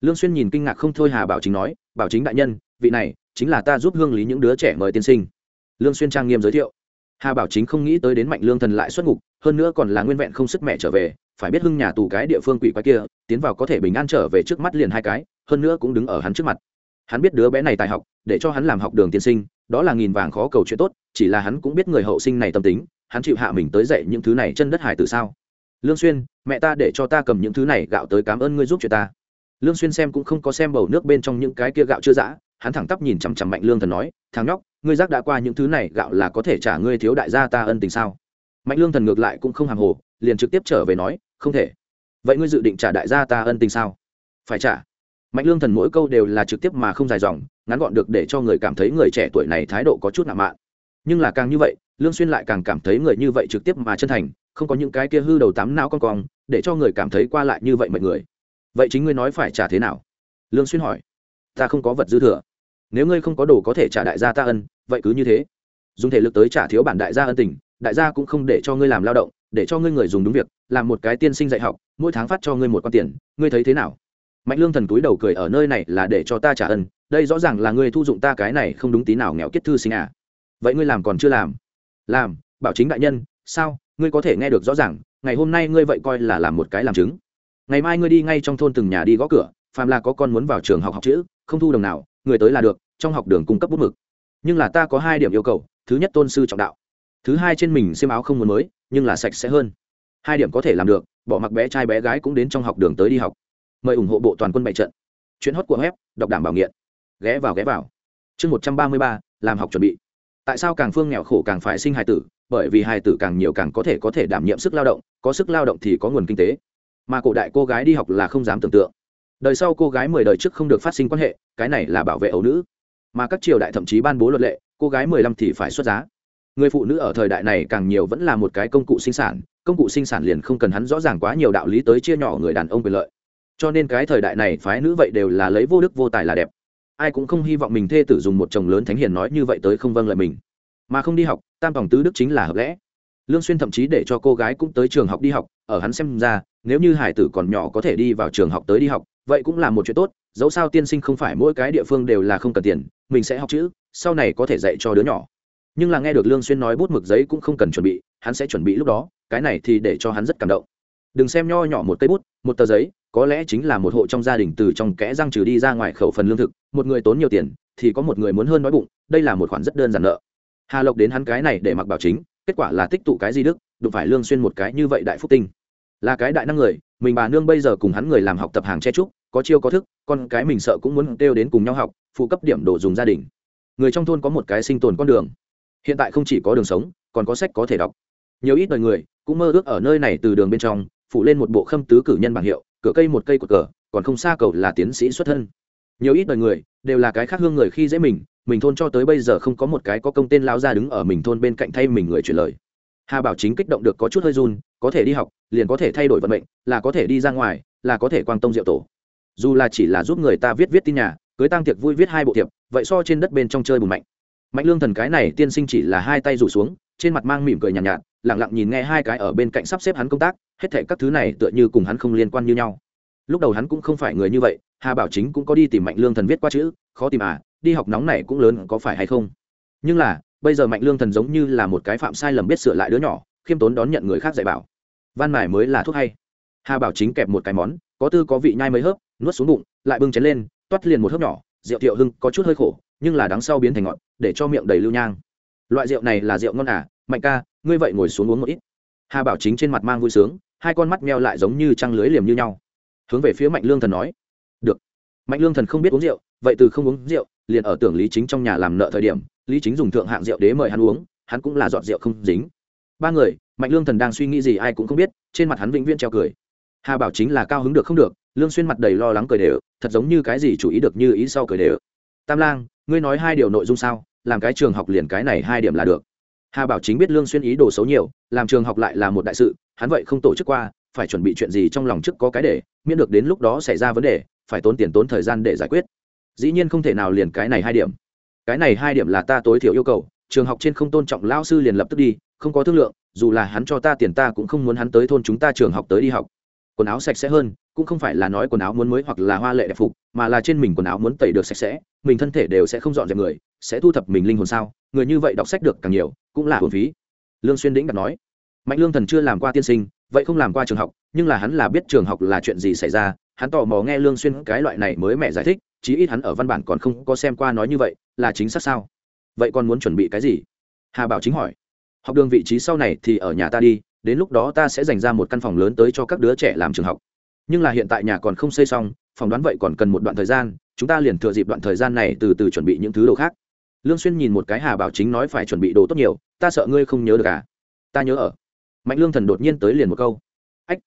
Lương xuyên nhìn kinh ngạc không thôi hà bảo chính nói, bảo chính đại nhân, vị này chính là ta giúp hương lý những đứa trẻ mời tiên sinh. Lương xuyên trang nghiêm giới thiệu. Hà bảo chính không nghĩ tới đến mạnh lương thần lại xuất ngục hơn nữa còn là nguyên vẹn không sức mẹ trở về, phải biết hưng nhà tù cái địa phương quỷ quái kia, tiến vào có thể bình an trở về trước mắt liền hai cái, hơn nữa cũng đứng ở hắn trước mặt. Hắn biết đứa bé này tài học, để cho hắn làm học đường tiên sinh, đó là nghìn vàng khó cầu chuyện tốt, chỉ là hắn cũng biết người hậu sinh này tâm tính, hắn chịu hạ mình tới dạy những thứ này chân đất hải từ sao. Lương xuyên, mẹ ta để cho ta cầm những thứ này gạo tới cảm ơn ngươi giúp chuyện ta. Lương xuyên xem cũng không có xem bầu nước bên trong những cái kia gạo chưa dã, hắn thẳng tắp nhìn chằm chằm mạnh lương thần nói, thằng nhóc, ngươi giác đã qua những thứ này gạo là có thể trả ngươi thiếu đại gia ta ân tình sao? Mạnh lương thần ngược lại cũng không hàng hồ, liền trực tiếp trở về nói, không thể. Vậy ngươi dự định trả đại gia ta ân tình sao? Phải trả. Mạnh lương thần mỗi câu đều là trực tiếp mà không dài dòng, ngắn gọn được để cho người cảm thấy người trẻ tuổi này thái độ có chút nặng mạn. Nhưng là càng như vậy, lương xuyên lại càng cảm thấy người như vậy trực tiếp mà chân thành, không có những cái kia hư đầu tám não con cong, để cho người cảm thấy qua lại như vậy mọi người. Vậy chính ngươi nói phải trả thế nào? Lương xuyên hỏi. Ta không có vật dư thừa. Nếu ngươi không có đồ có thể trả đại gia ta ân, vậy cứ như thế. Dùng thể lực tới trả thiếu bản đại gia ân tình đại gia cũng không để cho ngươi làm lao động, để cho ngươi người dùng đúng việc, làm một cái tiên sinh dạy học, mỗi tháng phát cho ngươi một con tiền, ngươi thấy thế nào? Mạnh lương thần túi đầu cười ở nơi này là để cho ta trả ân, đây rõ ràng là ngươi thu dụng ta cái này không đúng tí nào nghèo kết thư sinh à. Vậy ngươi làm còn chưa làm? Làm, bảo chính đại nhân, sao, ngươi có thể nghe được rõ ràng, ngày hôm nay ngươi vậy coi là làm một cái làm chứng. Ngày mai ngươi đi ngay trong thôn từng nhà đi gõ cửa, phàm là có con muốn vào trường học học chữ, không thu đồng nào, người tới là được, trong học đường cung cấp bút mực. Nhưng là ta có hai điểm yêu cầu, thứ nhất tôn sư trọng đạo thứ hai trên mình xiêm áo không muốn mới, nhưng là sạch sẽ hơn. Hai điểm có thể làm được, bỏ mặc bé trai bé gái cũng đến trong học đường tới đi học. Mời ủng hộ bộ toàn quân bại trận. Chuyến hót của web, đọc đảm bảo nghiện. Ghé vào ghé vào. Chương một trăm ba mươi ba, làm học chuẩn bị. Tại sao càng phương nghèo khổ càng phải sinh hài tử? Bởi vì hài tử càng nhiều càng có thể có thể đảm nhiệm sức lao động, có sức lao động thì có nguồn kinh tế. Mà cổ đại cô gái đi học là không dám tưởng tượng. Đời sau cô gái mười đời trước không được phát sinh quan hệ, cái này là bảo vệ ấu nữ. Mà các triều đại thậm chí ban bố luật lệ, cô gái mười lăm thì phải xuất giá người phụ nữ ở thời đại này càng nhiều vẫn là một cái công cụ sinh sản, công cụ sinh sản liền không cần hắn rõ ràng quá nhiều đạo lý tới chia nhỏ người đàn ông quyền lợi. Cho nên cái thời đại này phái nữ vậy đều là lấy vô đức vô tài là đẹp. Ai cũng không hy vọng mình thê tử dùng một chồng lớn thánh hiền nói như vậy tới không vâng lời mình. Mà không đi học, tam tổng tứ đức chính là hợp lẽ. Lương xuyên thậm chí để cho cô gái cũng tới trường học đi học, ở hắn xem ra, nếu như hải tử còn nhỏ có thể đi vào trường học tới đi học, vậy cũng là một chuyện tốt, dẫu sao tiên sinh không phải mỗi cái địa phương đều là không cần tiền, mình sẽ học chữ, sau này có thể dạy cho đứa nhỏ nhưng là nghe được lương xuyên nói bút mực giấy cũng không cần chuẩn bị, hắn sẽ chuẩn bị lúc đó, cái này thì để cho hắn rất cảm động. Đừng xem nho nhỏ một cây bút, một tờ giấy, có lẽ chính là một hộ trong gia đình từ trong kẽ răng trừ đi ra ngoài khẩu phần lương thực, một người tốn nhiều tiền, thì có một người muốn hơn nói bụng, đây là một khoản rất đơn giản nợ. Hà lộc đến hắn cái này để mặc bảo chính, kết quả là tích tụ cái gì đức, đụng phải lương xuyên một cái như vậy đại phúc tinh. Là cái đại năng người, mình bà nương bây giờ cùng hắn người làm học tập hàng che trúc có chiêu có thức, con cái mình sợ cũng muốn kêu đến cùng nhau học, phụ cấp điểm đồ dùng gia đình. Người trong thôn có một cái sinh tồn con đường hiện tại không chỉ có đường sống, còn có sách có thể đọc. Nhiều ít đời người cũng mơ ước ở nơi này từ đường bên trong phụ lên một bộ khâm tứ cử nhân bảng hiệu, cửa cây một cây của cờ, còn không xa cầu là tiến sĩ xuất thân. Nhiều ít đời người đều là cái khác hương người khi dễ mình mình thôn cho tới bây giờ không có một cái có công tên lao ra đứng ở mình thôn bên cạnh thay mình người chuyển lời. Hà bảo chính kích động được có chút hơi run, có thể đi học, liền có thể thay đổi vận mệnh, là có thể đi ra ngoài, là có thể quang tông diệu tổ. Dù là chỉ là giúp người ta viết viết tin nhà, cưới tăng tiệc vui viết hai bộ tiệp vậy so trên đất bên trong chơi bùn mạnh mạnh lương thần cái này tiên sinh chỉ là hai tay rủ xuống trên mặt mang mỉm cười nhàn nhạt, nhạt lẳng lặng nhìn nghe hai cái ở bên cạnh sắp xếp hắn công tác hết thệ các thứ này tựa như cùng hắn không liên quan như nhau. Lúc đầu hắn cũng không phải người như vậy hà bảo chính cũng có đi tìm mạnh lương thần viết qua chữ khó tìm à đi học nóng này cũng lớn có phải hay không? Nhưng là bây giờ mạnh lương thần giống như là một cái phạm sai lầm biết sửa lại đứa nhỏ khiêm tốn đón nhận người khác dạy bảo. Van mải mới là thuốc hay. Hà bảo chính kẹp một cái món có tư có vị nhai mấy hớp nuốt xuống bụng lại bưng chén lên toát liền một hớp nhỏ rượu thiệu hưng có chút hơi khổ nhưng là đằng sau biến thành ngọt, để cho miệng đầy lưu nhang. Loại rượu này là rượu ngon à? Mạnh ca, ngươi vậy ngồi xuống uống một ít. Hà bảo chính trên mặt mang vui sướng, hai con mắt meo lại giống như trăng lưới liềm như nhau. Hướng về phía mạnh lương thần nói, được. Mạnh lương thần không biết uống rượu, vậy từ không uống rượu, liền ở tưởng lý chính trong nhà làm nợ thời điểm, lý chính dùng thượng hạng rượu đế mời hắn uống, hắn cũng là dọn rượu không dính. Ba người, mạnh lương thần đang suy nghĩ gì ai cũng không biết, trên mặt hắn vĩnh viễn treo cười. Hà bảo chính là cao hứng được không được, lương xuyên mặt đầy lo lắng cười đều, thật giống như cái gì chủ ý được như ý sau cười đều. Tam lang ngươi nói hai điều nội dung sao? Làm cái trường học liền cái này hai điểm là được. Hà bảo chính biết lương xuyên ý đồ xấu nhiều, làm trường học lại là một đại sự, hắn vậy không tổ chức qua, phải chuẩn bị chuyện gì trong lòng trước có cái để, miễn được đến lúc đó xảy ra vấn đề, phải tốn tiền tốn thời gian để giải quyết. Dĩ nhiên không thể nào liền cái này hai điểm. Cái này hai điểm là ta tối thiểu yêu cầu, trường học trên không tôn trọng lao sư liền lập tức đi, không có thương lượng, dù là hắn cho ta tiền ta cũng không muốn hắn tới thôn chúng ta trường học tới đi học. Quần áo sạch sẽ hơn, cũng không phải là nói quần áo muốn mới hoặc là hoa lệ đẹp phục, mà là trên mình quần áo muốn tẩy được sạch sẽ mình thân thể đều sẽ không dọn dẹp người, sẽ thu thập mình linh hồn sao? Người như vậy đọc sách được càng nhiều, cũng là hồn phí. Lương xuyên đĩnh đặt nói. Mạnh lương thần chưa làm qua tiên sinh, vậy không làm qua trường học, nhưng là hắn là biết trường học là chuyện gì xảy ra. Hắn tò mò nghe lương xuyên cái loại này mới mẹ giải thích, chí ít hắn ở văn bản còn không có xem qua nói như vậy, là chính xác sao? Vậy còn muốn chuẩn bị cái gì? Hà bảo chính hỏi. Học đường vị trí sau này thì ở nhà ta đi, đến lúc đó ta sẽ dành ra một căn phòng lớn tới cho các đứa trẻ làm trường học. Nhưng là hiện tại nhà còn không xây xong phỏng đoán vậy còn cần một đoạn thời gian chúng ta liền thừa dịp đoạn thời gian này từ từ chuẩn bị những thứ đồ khác. Lương xuyên nhìn một cái hà bảo chính nói phải chuẩn bị đồ tốt nhiều, ta sợ ngươi không nhớ được à? Ta nhớ ở. Mạnh lương thần đột nhiên tới liền một câu. Ách,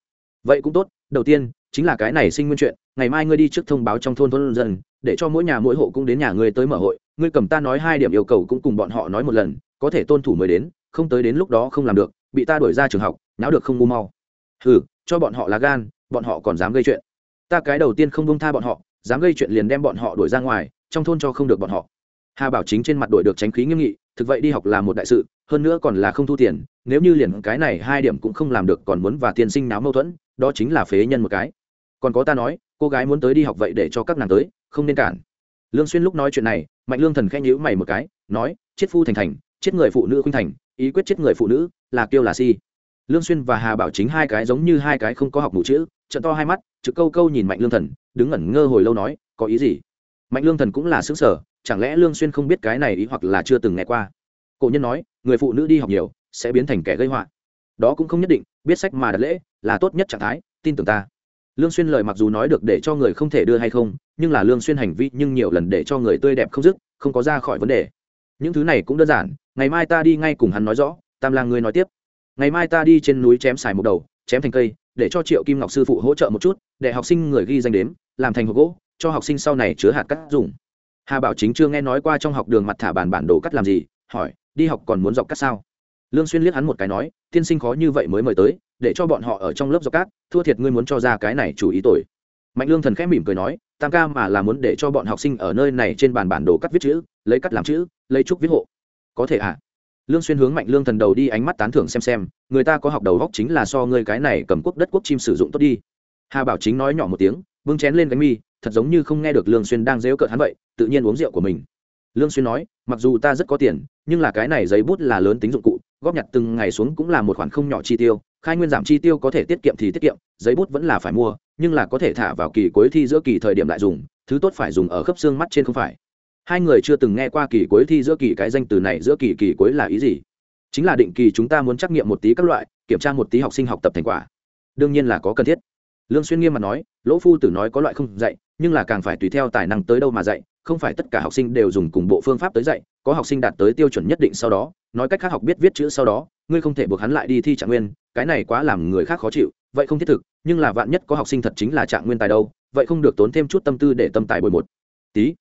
vậy cũng tốt, đầu tiên, chính là cái này sinh nguyên chuyện, ngày mai ngươi đi trước thông báo trong thôn thôn dân, để cho mỗi nhà mỗi hộ cũng đến nhà ngươi tới mở hội, ngươi cầm ta nói hai điểm yêu cầu cũng cùng bọn họ nói một lần, có thể tôn thủ mới đến, không tới đến lúc đó không làm được, bị ta đuổi ra trường học, náo được không ngu mau. Hừ, cho bọn họ là gan, bọn họ còn dám gây chuyện. Ta cái đầu tiên không buông tha bọn họ dám gây chuyện liền đem bọn họ đuổi ra ngoài, trong thôn cho không được bọn họ. Hà bảo chính trên mặt đội được tránh khí nghiêm nghị, thực vậy đi học là một đại sự, hơn nữa còn là không thu tiền, nếu như liền cái này hai điểm cũng không làm được còn muốn và tiền sinh náo mâu thuẫn, đó chính là phế nhân một cái. Còn có ta nói, cô gái muốn tới đi học vậy để cho các nàng tới, không nên cản. Lương xuyên lúc nói chuyện này, mạnh lương thần khẽ nhíu mày một cái, nói, chết phu thành thành, chết người phụ nữ khuynh thành, ý quyết chết người phụ nữ, là kiêu là si. Lương xuyên và hà bảo chính hai cái giống như hai cái không có học mù chữ trận to hai mắt, trực câu câu nhìn mạnh lương thần, đứng ngẩn ngơ hồi lâu nói, có ý gì? Mạnh lương thần cũng là xứng sở chẳng lẽ lương xuyên không biết cái này ý hoặc là chưa từng nghe qua? Cổ nhân nói, người phụ nữ đi học nhiều, sẽ biến thành kẻ gây họa. Đó cũng không nhất định, biết sách mà đặt lễ, là tốt nhất trạng thái, tin tưởng ta. Lương xuyên lời mặc dù nói được để cho người không thể đưa hay không, nhưng là lương xuyên hành vi nhưng nhiều lần để cho người tươi đẹp không dứt, không có ra khỏi vấn đề. Những thứ này cũng đơn giản, ngày mai ta đi ngay cùng hắn nói rõ, tam lang ngươi nói tiếp. Ngày mai ta đi trên núi chém xài một đầu, chém thành cây để cho triệu kim ngọc sư phụ hỗ trợ một chút, để học sinh người ghi danh đếm, làm thành hộp gỗ, cho học sinh sau này chứa hạt cắt dùng. Hà bảo chính chưa nghe nói qua trong học đường mặt thả bàn bản đồ cắt làm gì, hỏi, đi học còn muốn dọc cắt sao? Lương xuyên liếc hắn một cái nói, tiên sinh khó như vậy mới mời tới, để cho bọn họ ở trong lớp dọc cắt, thua thiệt ngươi muốn cho ra cái này chủ ý tội. Mạnh lương thần khẽ mỉm cười nói, tam ca mà là muốn để cho bọn học sinh ở nơi này trên bàn bản đồ cắt viết chữ, lấy cắt làm chữ, lấy trúc viết hộ. Có thể à? Lương xuyên hướng mạnh lương thần đầu đi ánh mắt tán thưởng xem xem, người ta có học đầu góc chính là so ngươi cái này cầm quốc đất quốc chim sử dụng tốt đi. Hà bảo chính nói nhỏ một tiếng vương chén lên gánh mi, thật giống như không nghe được lương xuyên đang dếu cợt hắn vậy, tự nhiên uống rượu của mình. Lương xuyên nói, mặc dù ta rất có tiền, nhưng là cái này giấy bút là lớn tính dụng cụ, góp nhặt từng ngày xuống cũng là một khoản không nhỏ chi tiêu, khai nguyên giảm chi tiêu có thể tiết kiệm thì tiết kiệm, giấy bút vẫn là phải mua, nhưng là có thể thả vào kỳ cuối thi giữa kỳ thời điểm lại dùng, thứ tốt phải dùng ở khớp xương mắt trên không phải hai người chưa từng nghe qua kỳ cuối thi giữa kỳ cái danh từ này giữa kỳ kỳ cuối là ý gì? Chính là định kỳ chúng ta muốn trắc nghiệm một tí các loại, kiểm tra một tí học sinh học tập thành quả. Đương nhiên là có cần thiết. Lương xuyên nghiêm mặt nói, lỗ phu tử nói có loại không dạy, nhưng là càng phải tùy theo tài năng tới đâu mà dạy, không phải tất cả học sinh đều dùng cùng bộ phương pháp tới dạy, có học sinh đạt tới tiêu chuẩn nhất định sau đó, nói cách khác học biết viết chữ sau đó, ngươi không thể buộc hắn lại đi thi trạng nguyên, cái này quá làm người khác khó chịu, vậy không thiết thực, nhưng là vạn nhất có học sinh thật chính là trạng nguyên tài đâu, vậy không được tốn thêm chút tâm tư để tâm tài bồi một. Tí.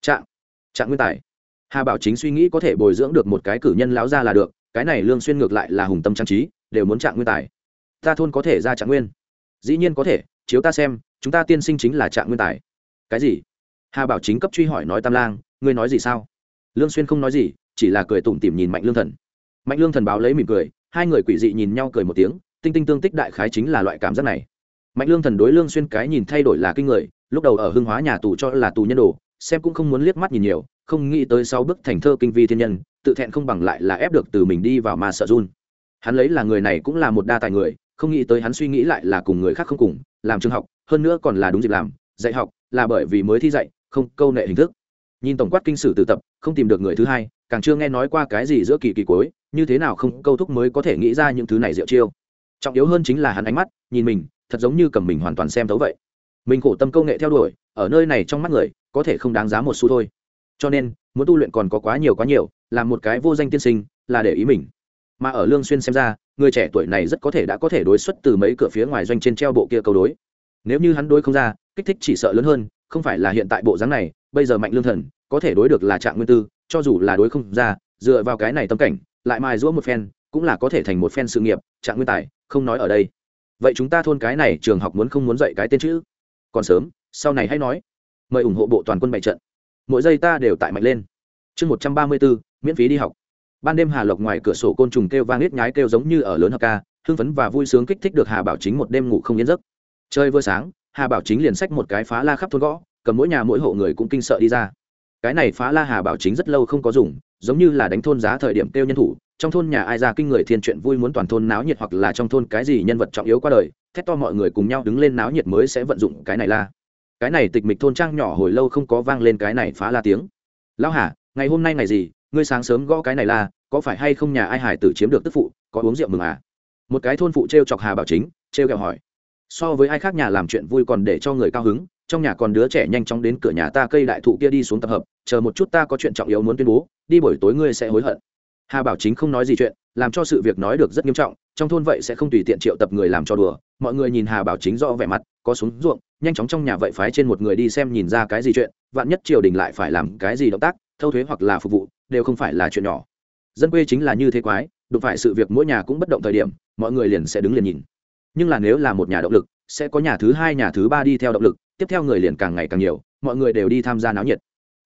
Trạng trạng nguyên tài. Hà bảo chính suy nghĩ có thể bồi dưỡng được một cái cử nhân lão ra là được, cái này lương xuyên ngược lại là hùng tâm trang trí, đều muốn trạng nguyên tài. Ta thôn có thể ra trạng nguyên. Dĩ nhiên có thể, chiếu ta xem, chúng ta tiên sinh chính là trạng nguyên tài. Cái gì? Hà bảo chính cấp truy hỏi nói tam lang, ngươi nói gì sao? Lương xuyên không nói gì, chỉ là cười tủm tỉm nhìn mạnh lương thần. Mạnh lương thần báo lấy mỉm cười, hai người quỷ dị nhìn nhau cười một tiếng, tinh tinh tương tích đại khái chính là loại cảm giác này. Mạnh lương thần đối lương xuyên cái nhìn thay đổi là kinh người, lúc đầu ở hưng hóa nhà tù cho là tù nhân đồ xem cũng không muốn liếc mắt nhìn nhiều, không nghĩ tới sau bức thành thơ kinh vi thiên nhân, tự thẹn không bằng lại là ép được từ mình đi vào mà sợ run. Hắn lấy là người này cũng là một đa tài người, không nghĩ tới hắn suy nghĩ lại là cùng người khác không cùng, làm trường học, hơn nữa còn là đúng dịp làm, dạy học, là bởi vì mới thi dạy, không câu nệ hình thức. Nhìn tổng quát kinh sử tự tập, không tìm được người thứ hai, càng chưa nghe nói qua cái gì giữa kỳ kỳ cuối, như thế nào không câu thúc mới có thể nghĩ ra những thứ này diệu chiêu. Trọng yếu hơn chính là hắn ánh mắt, nhìn mình, thật giống như cầm mình hoàn toàn xem thấu vậy. Mình khổ tâm công nghệ theo đuổi, ở nơi này trong mắt người có thể không đáng giá một xu thôi. Cho nên, muốn tu luyện còn có quá nhiều quá nhiều, làm một cái vô danh tiên sinh, là để ý mình. Mà ở lương xuyên xem ra, người trẻ tuổi này rất có thể đã có thể đối xuất từ mấy cửa phía ngoài doanh trên treo bộ kia câu đối. Nếu như hắn đối không ra, kích thích chỉ sợ lớn hơn, không phải là hiện tại bộ dáng này, bây giờ mạnh lương thần, có thể đối được là trạng nguyên tư, cho dù là đối không ra, dựa vào cái này tâm cảnh, lại mài giũa một phen, cũng là có thể thành một phen sự nghiệp, trạng nguyên tài, không nói ở đây. Vậy chúng ta thôn cái này trường học muốn không muốn dạy cái tên chữ? Còn sớm, sau này hãy nói mời ủng hộ bộ toàn quân bày trận. Mỗi giây ta đều tại mạnh lên. Chương một trăm ba mươi bốn, miễn phí đi học. Ban đêm hà lộc ngoài cửa sổ côn trùng kêu vang ít nhái kêu giống như ở lớn hợp ca, hưng phấn và vui sướng kích thích được hà bảo chính một đêm ngủ không yên giấc. Chơi vừa sáng, hà bảo chính liền xách một cái phá la khắp thôn gõ, cầm mỗi nhà mỗi hộ người cũng kinh sợ đi ra. Cái này phá la hà bảo chính rất lâu không có dùng, giống như là đánh thôn giá thời điểm kêu nhân thủ, trong thôn nhà ai ra kinh người thiên chuyện vui muốn toàn thôn náo nhiệt hoặc là trong thôn cái gì nhân vật trọng yếu qua đời, thét to mọi người cùng nhau đứng lên náo nhiệt mới sẽ vận dụng cái này la cái này tịch mịch thôn trang nhỏ hồi lâu không có vang lên cái này phá la tiếng. Lão hà, ngày hôm nay ngày gì, ngươi sáng sớm gõ cái này la, có phải hay không nhà ai hải tử chiếm được tức phụ, có uống rượu mừng à? Một cái thôn phụ t r e o chọc hà bảo chính t r e o kẹo hỏi. So với ai khác nhà làm chuyện vui còn để cho người cao hứng, trong nhà còn đứa trẻ nhanh chóng đến cửa nhà ta cây đại thụ kia đi xuống tập hợp, chờ một chút ta có chuyện trọng yếu muốn tuyên bố, đi buổi tối ngươi sẽ hối hận. Hà bảo chính không nói gì chuyện, làm cho sự việc nói được rất nghiêm trọng, trong thôn vậy sẽ không tùy tiện triệu tập người làm cho đùa, mọi người nhìn hà bảo chính rõ vẻ mặt có súng ruộng, nhanh chóng trong nhà vậy phái trên một người đi xem nhìn ra cái gì chuyện, vạn nhất triều đình lại phải làm cái gì động tác, thâu thuế hoặc là phục vụ, đều không phải là chuyện nhỏ. Dân quê chính là như thế quái, đụng phải sự việc mỗi nhà cũng bất động thời điểm, mọi người liền sẽ đứng liền nhìn. Nhưng là nếu là một nhà động lực, sẽ có nhà thứ hai, nhà thứ ba đi theo động lực, tiếp theo người liền càng ngày càng nhiều, mọi người đều đi tham gia náo nhiệt.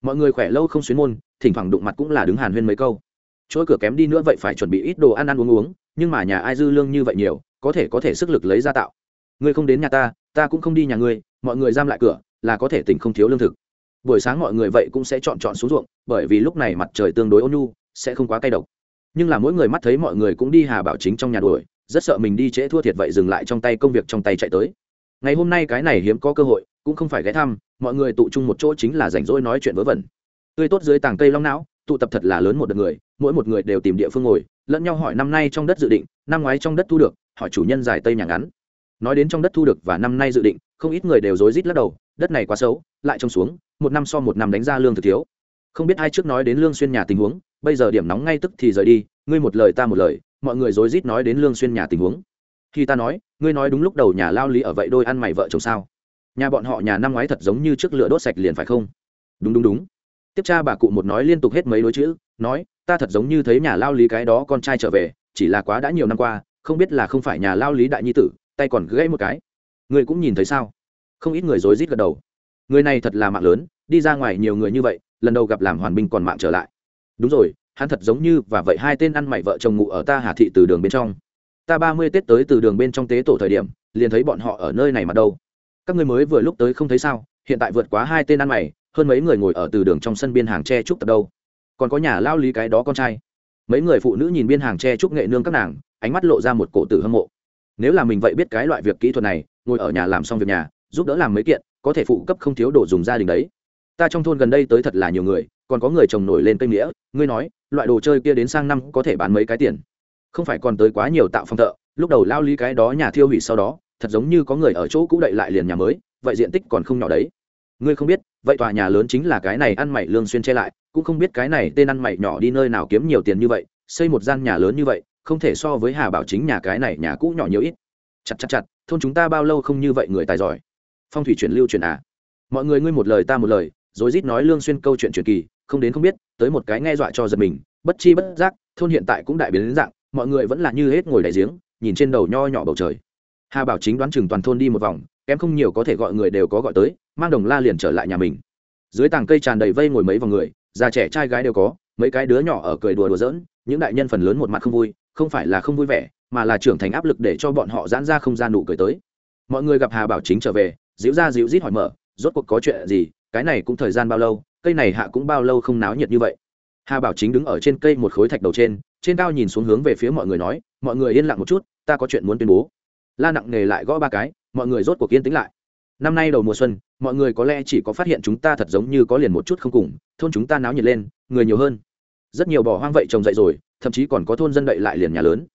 Mọi người khỏe lâu không xuyến môn, thỉnh thoảng đụng mặt cũng là đứng hàn huyên mấy câu. Chỗ cửa kém đi nữa vậy phải chuẩn bị ít đồ ăn ăn uống uống, nhưng mà nhà ai dư lương như vậy nhiều, có thể có thể sức lực lấy ra tạo ngươi không đến nhà ta ta cũng không đi nhà ngươi, mọi người giam lại cửa, là có thể tỉnh không thiếu lương thực. Buổi sáng mọi người vậy cũng sẽ chọn chọn xuống ruộng, bởi vì lúc này mặt trời tương đối ôn nhu, sẽ không quá cay độc. Nhưng là mỗi người mắt thấy mọi người cũng đi hà bảo chính trong nhà đuổi, rất sợ mình đi trễ thua thiệt vậy dừng lại trong tay công việc trong tay chạy tới. Ngày hôm nay cái này hiếm có cơ hội, cũng không phải ghé thăm, mọi người tụ chung một chỗ chính là rảnh rỗi nói chuyện vớ vẩn. Tươi tốt dưới tàng cây long não, tụ tập thật là lớn một đợt người, mỗi một người đều tìm địa phương ngồi, lẫn nhau hỏi năm nay trong đất dự định, năm ngoái trong đất thu được, hỏi chủ nhân giải tây nhà ngắn nói đến trong đất thu được và năm nay dự định, không ít người đều rối rít lắc đầu, đất này quá xấu, lại trông xuống, một năm so một năm đánh ra lương thực thiếu. Không biết ai trước nói đến lương xuyên nhà tình huống, bây giờ điểm nóng ngay tức thì rời đi, ngươi một lời ta một lời, mọi người rối rít nói đến lương xuyên nhà tình huống. Khi ta nói, ngươi nói đúng lúc đầu nhà lao lý ở vậy đôi ăn mày vợ chồng sao? Nhà bọn họ nhà năm ngoái thật giống như trước lửa đốt sạch liền phải không? Đúng đúng đúng. Tiếp cha bà cụ một nói liên tục hết mấy đối chữ, nói, ta thật giống như thấy nhà lao lý cái đó con trai trở về, chỉ là quá đã nhiều năm qua, không biết là không phải nhà lao lý đại nhi tử tay còn gãy một cái. Người cũng nhìn thấy sao? Không ít người rối rít gật đầu. Người này thật là mạng lớn, đi ra ngoài nhiều người như vậy, lần đầu gặp làm hoàn binh còn mạng trở lại. Đúng rồi, hắn thật giống như và vậy hai tên ăn mày vợ chồng ngủ ở ta hà thị từ đường bên trong. Ta ba mươi tết tới từ đường bên trong tế tổ thời điểm, liền thấy bọn họ ở nơi này mà đâu. Các ngươi mới vừa lúc tới không thấy sao, hiện tại vượt quá hai tên ăn mày, hơn mấy người ngồi ở từ đường trong sân biên hàng tre trúc tập đâu. Còn có nhà lao lý cái đó con trai. Mấy người phụ nữ nhìn biên hàng tre trúc nghệ nương các nàng, ánh mắt lộ ra một cổ tử hâm mộ nếu là mình vậy biết cái loại việc kỹ thuật này, ngồi ở nhà làm xong việc nhà, giúp đỡ làm mấy kiện, có thể phụ cấp không thiếu đồ dùng gia đình đấy. Ta trong thôn gần đây tới thật là nhiều người, còn có người trồng nổi lên cây nghĩa ngươi nói, loại đồ chơi kia đến sang năm có thể bán mấy cái tiền? Không phải còn tới quá nhiều tạo phong thợ, lúc đầu lao lý cái đó nhà thiêu hủy sau đó, thật giống như có người ở chỗ cũ đậy lại liền nhà mới, vậy diện tích còn không nhỏ đấy. Ngươi không biết, vậy tòa nhà lớn chính là cái này ăn mày lương xuyên che lại, cũng không biết cái này tên ăn mày nhỏ đi nơi nào kiếm nhiều tiền như vậy, xây một gian nhà lớn như vậy không thể so với hà bảo chính nhà cái này nhà cũ nhỏ nhiều ít. Chặt chặt chặt, thôn chúng ta bao lâu không như vậy người tài giỏi. Phong thủy chuyển lưu truyền à? Mọi người ngươi một lời ta một lời, rồi rít nói lương xuyên câu chuyện truyền kỳ, không đến không biết, tới một cái nghe dọa cho giật mình, bất chi bất giác, thôn hiện tại cũng đại biến đến dạng, mọi người vẫn là như hết ngồi đại giếng, nhìn trên đầu nho nhỏ bầu trời. Hà bảo chính đoán chừng toàn thôn đi một vòng, kém không nhiều có thể gọi người đều có gọi tới, mang đồng la liền trở lại nhà mình. Dưới tàng cây tràn đầy vây ngồi mấy vòng người, già trẻ trai gái đều có, mấy cái đứa nhỏ ở cười đùa đùa giỡn, những đại nhân phần lớn một mặt không vui không phải là không vui vẻ, mà là trưởng thành áp lực để cho bọn họ giãn ra không gian nụ cười tới. Mọi người gặp hà bảo chính trở về dịu ra dịu rít hỏi mở, rốt cuộc có chuyện gì, cái này cũng thời gian bao lâu, cây này hạ cũng bao lâu không náo nhiệt như vậy? Hà bảo chính đứng ở trên cây một khối thạch đầu trên trên cao nhìn xuống hướng về phía mọi người nói, mọi người yên lặng một chút, ta có chuyện muốn tuyên bố. La nặng nề lại gõ ba cái, mọi người rốt cuộc yên tĩnh lại. Năm nay đầu mùa xuân, mọi người có lẽ chỉ có phát hiện chúng ta thật giống như có liền một chút không cùng, thôn chúng ta náo nhiệt lên, người nhiều hơn. Rất nhiều bỏ hoang vậy trồng dậy rồi thậm chí còn có thôn dân đậy lại liền nhà lớn.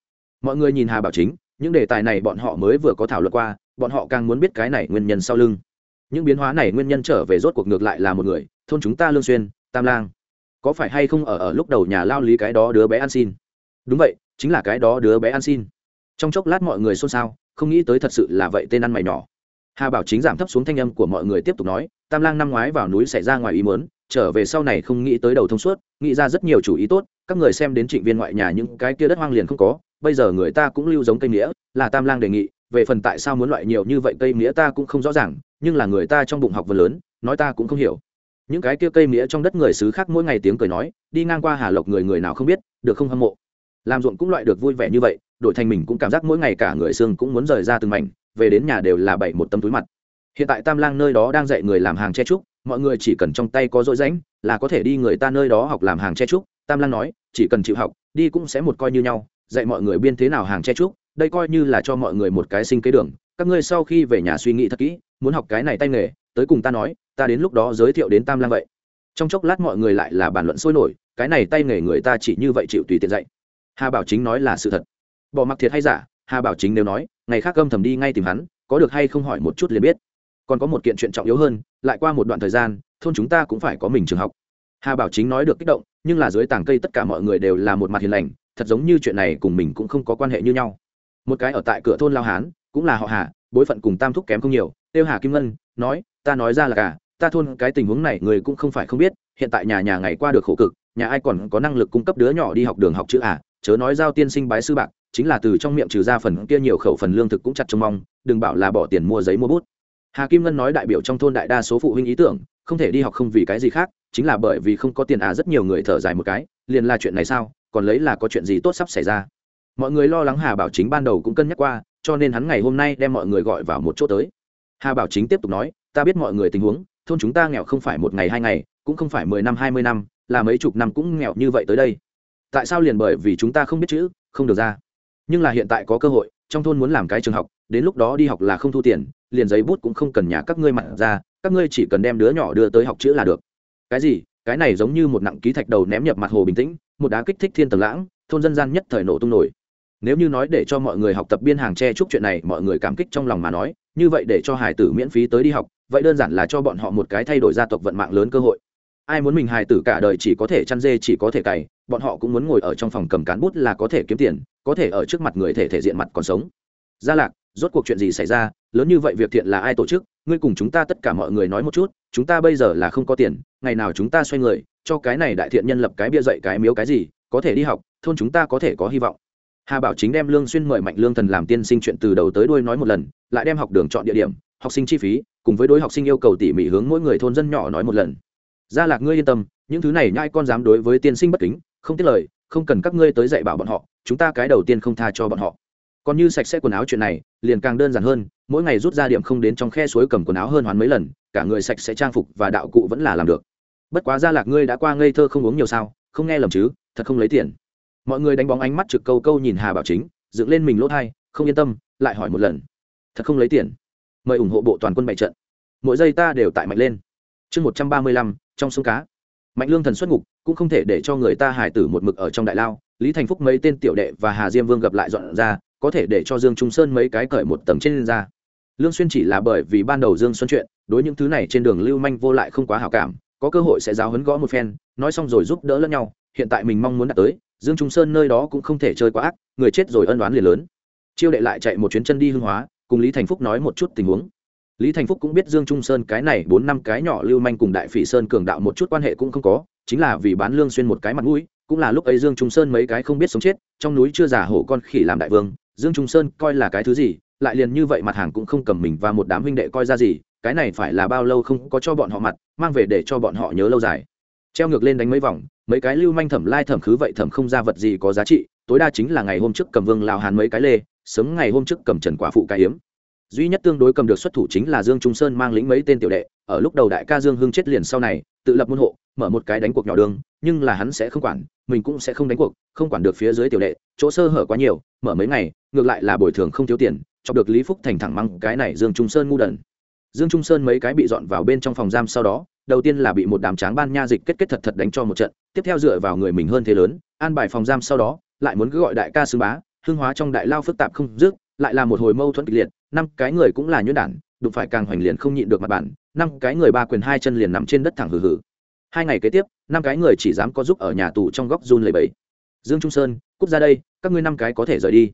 Mọi người nhìn hà bảo chính, những đề tài này bọn họ mới vừa có thảo luận qua, bọn họ càng muốn biết cái này nguyên nhân sau lưng. Những biến hóa này nguyên nhân trở về rốt cuộc ngược lại là một người, thôn chúng ta lương xuyên, tam lang. Có phải hay không ở ở lúc đầu nhà lao lý cái đó đứa bé ăn xin? Đúng vậy, chính là cái đó đứa bé ăn xin. Trong chốc lát mọi người xôn xao, không nghĩ tới thật sự là vậy tên ăn mày nhỏ. Hà bảo chính giảm thấp xuống thanh âm của mọi người tiếp tục nói, tam lang năm ngoái vào núi xảy ra ngoài ý mớn trở về sau này không nghĩ tới đầu thông suốt, nghĩ ra rất nhiều chủ ý tốt, các người xem đến trịnh viên ngoại nhà những cái kia đất hoang liền không có, bây giờ người ta cũng lưu giống cây nghĩa là tam lang đề nghị, về phần tại sao muốn loại nhiều như vậy cây nghĩa ta cũng không rõ ràng, nhưng là người ta trong bụng học vừa lớn, nói ta cũng không hiểu. Những cái kia cây nghĩa trong đất người xứ khác mỗi ngày tiếng cười nói, đi ngang qua hà lộc người người nào không biết, được không hâm mộ. Làm ruộng cũng loại được vui vẻ như vậy, đổi thành mình cũng cảm giác mỗi ngày cả người xương cũng muốn rời ra từng mảnh, về đến nhà đều là bảy một tấm túi mặt. Hiện tại tam lang nơi đó đang dạy người làm hàng che trúc mọi người chỉ cần trong tay có dỗi rãnh là có thể đi người ta nơi đó học làm hàng che trúc. Tam lang nói, chỉ cần chịu học, đi cũng sẽ một coi như nhau. Dạy mọi người biên thế nào hàng che trúc, đây coi như là cho mọi người một cái sinh kế đường. Các ngươi sau khi về nhà suy nghĩ thật kỹ, muốn học cái này tay nghề, tới cùng ta nói, ta đến lúc đó giới thiệu đến tam lang vậy. Trong chốc lát mọi người lại là bàn luận sôi nổi, cái này tay nghề người ta chỉ như vậy chịu tùy tiện dạy. Hà bảo chính nói là sự thật. Bỏ mặc thiệt hay giả, hà bảo chính nếu nói, ngày khác âm thầm đi ngay tìm hắn, có được hay không hỏi một chút liền biết còn có một kiện chuyện trọng yếu hơn, lại qua một đoạn thời gian, thôn chúng ta cũng phải có mình trường học. Hà bảo chính nói được kích động, nhưng là dưới tảng cây tất cả mọi người đều là một mặt hiền lành, thật giống như chuyện này cùng mình cũng không có quan hệ như nhau. Một cái ở tại cửa thôn lao hán, cũng là họ hà, bối phận cùng tam thúc kém không nhiều, tiêu hà kim ngân, nói, ta nói ra là cả, ta thôn cái tình huống này người cũng không phải không biết, hiện tại nhà nhà ngày qua được khổ cực, nhà ai còn có năng lực cung cấp đứa nhỏ đi học đường học chữ à chớ nói giao tiên sinh bái sư bạc, chính là từ trong miệng trừ ra phần kia nhiều khẩu phần lương thực cũng chặt trông mong, đừng bảo là bỏ tiền mua giấy mua bút hà kim ngân nói đại biểu trong thôn đại đa số phụ huynh ý tưởng không thể đi học không vì cái gì khác chính là bởi vì không có tiền à rất nhiều người thở dài một cái liền là chuyện này sao còn lấy là có chuyện gì tốt sắp xảy ra mọi người lo lắng hà bảo chính ban đầu cũng cân nhắc qua cho nên hắn ngày hôm nay đem mọi người gọi vào một chỗ tới hà bảo chính tiếp tục nói ta biết mọi người tình huống thôn chúng ta nghèo không phải một ngày hai ngày cũng không phải mười năm hai mươi năm là mấy chục năm cũng nghèo như vậy tới đây tại sao liền bởi vì chúng ta không biết chữ không được ra nhưng là hiện tại có cơ hội trong thôn muốn làm cái trường học, đến lúc đó đi học là không thu tiền, liền giấy bút cũng không cần nhà các ngươi mặt ra, các ngươi chỉ cần đem đứa nhỏ đưa tới học chữ là được. Cái gì? Cái này giống như một nặng ký thạch đầu ném nhập mặt hồ bình tĩnh, một đá kích thích thiên tầng lãng, thôn dân gian nhất thời nổ tung nổi. Nếu như nói để cho mọi người học tập biên hàng che chúc chuyện này, mọi người cảm kích trong lòng mà nói, như vậy để cho hải tử miễn phí tới đi học, vậy đơn giản là cho bọn họ một cái thay đổi gia tộc vận mạng lớn cơ hội ai muốn mình hài tử cả đời chỉ có thể chăn dê, chỉ có thể cày, bọn họ cũng muốn ngồi ở trong phòng cầm cán bút là có thể kiếm tiền, có thể ở trước mặt người thể thể diện mặt còn sống. Gia lạc, rốt cuộc chuyện gì xảy ra? Lớn như vậy việc thiện là ai tổ chức? Ngươi cùng chúng ta tất cả mọi người nói một chút, chúng ta bây giờ là không có tiền, ngày nào chúng ta xoay người, cho cái này đại thiện nhân lập cái bia dậy cái miếu cái gì, có thể đi học, thôn chúng ta có thể có hy vọng. Hà bảo chính đem lương xuyên mời mạnh lương thần làm tiên sinh chuyện từ đầu tới đuôi nói một lần, lại đem học đường chọn địa điểm, học sinh chi phí, cùng với đối học sinh yêu cầu tỉ mỉ hướng mỗi người thôn dân nhỏ nói một lần gia lạc ngươi yên tâm, những thứ này nhai con dám đối với tiên sinh bất kính, không tiết lời, không cần các ngươi tới dạy bảo bọn họ, chúng ta cái đầu tiên không tha cho bọn họ. Còn như sạch sẽ quần áo chuyện này, liền càng đơn giản hơn, mỗi ngày rút ra điểm không đến trong khe suối cầm quần áo hơn hoàn mấy lần, cả người sạch sẽ trang phục và đạo cụ vẫn là làm được. Bất quá gia lạc ngươi đã qua ngây thơ không uống nhiều sao, không nghe lầm chứ, thật không lấy tiền. Mọi người đánh bóng ánh mắt trực câu câu nhìn hà bảo chính, dựng lên mình lỗ thai, không yên tâm, lại hỏi một lần. Thật không lấy tiền? Mời ủng hộ bộ toàn quân bại trận. Mỗi giây ta đều tại mạnh lên chương một trăm ba mươi lăm, trong sông cá. Mạnh lương thần xuất ngục, cũng không thể để cho người ta hải tử một mực ở trong đại lao. Lý thành phúc mấy tên tiểu đệ và hà diêm vương gặp lại dọn ra, có thể để cho dương trung sơn mấy cái cởi một tầng trên lên ra. Lương xuyên chỉ là bởi vì ban đầu dương xuân chuyện, đối những thứ này trên đường lưu manh vô lại không quá hảo cảm, có cơ hội sẽ giáo huấn gõ một phen, nói xong rồi giúp đỡ lẫn nhau. Hiện tại mình mong muốn đạt tới, dương trung sơn nơi đó cũng không thể chơi quá ác, người chết rồi ân đoán liền lớn. Chiêu đệ lại chạy một chuyến chân đi hương hóa, cùng lý thành phúc nói một chút tình huống lý thành phúc cũng biết dương trung sơn cái này bốn năm cái nhỏ lưu manh cùng đại phỉ sơn cường đạo một chút quan hệ cũng không có, chính là vì bán lương xuyên một cái mặt mũi, cũng là lúc ấy dương trung sơn mấy cái không biết sống chết, trong núi chưa giả hổ con khỉ làm đại vương, dương trung sơn coi là cái thứ gì, lại liền như vậy mặt hàng cũng không cầm mình và một đám huynh đệ coi ra gì, cái này phải là bao lâu không có cho bọn họ mặt, mang về để cho bọn họ nhớ lâu dài. Treo ngược lên đánh mấy vòng, mấy cái lưu manh thẩm lai thẩm khứ vậy thẩm không ra vật gì có giá trị, tối đa chính là ngày hôm trước cầm vương lào hàn mấy cái lê, sớm ngày hôm trước cầm trần quả phụ cái hiếm duy nhất tương đối cầm được xuất thủ chính là dương trung sơn mang lĩnh mấy tên tiểu đệ, ở lúc đầu đại ca dương hưng chết liền sau này, tự lập môn hộ, mở một cái đánh cuộc nhỏ đường, nhưng là hắn sẽ không quản, mình cũng sẽ không đánh cuộc, không quản được phía dưới tiểu đệ, chỗ sơ hở quá nhiều, mở mấy ngày, ngược lại là bồi thường không thiếu tiền, cho được lý phúc thành thẳng măng cái này dương trung sơn ngu đần. Dương trung sơn mấy cái bị dọn vào bên trong phòng giam sau đó, đầu tiên là bị một đám tráng ban nha dịch kết kết thật thật đánh cho một trận, tiếp theo dựa vào người mình hơn thế lớn, an bài phòng giam sau đó, lại muốn cứ gọi đại ca xưng bá hương hóa trong đại lao phức tạp không dứt, lại là một hồi mâu thuẫn kịch liệt năm cái người cũng là nhuyễn đản, đụng phải càng hoành liền không nhịn được mặt bản, năm cái người ba quyền hai chân liền nằm trên đất thẳng hừ hừ. Hai ngày kế tiếp, năm cái người chỉ dám có giúp ở nhà tù trong góc run lầy bẫy dương trung sơn, cút ra đây, các ngươi năm cái có thể rời đi.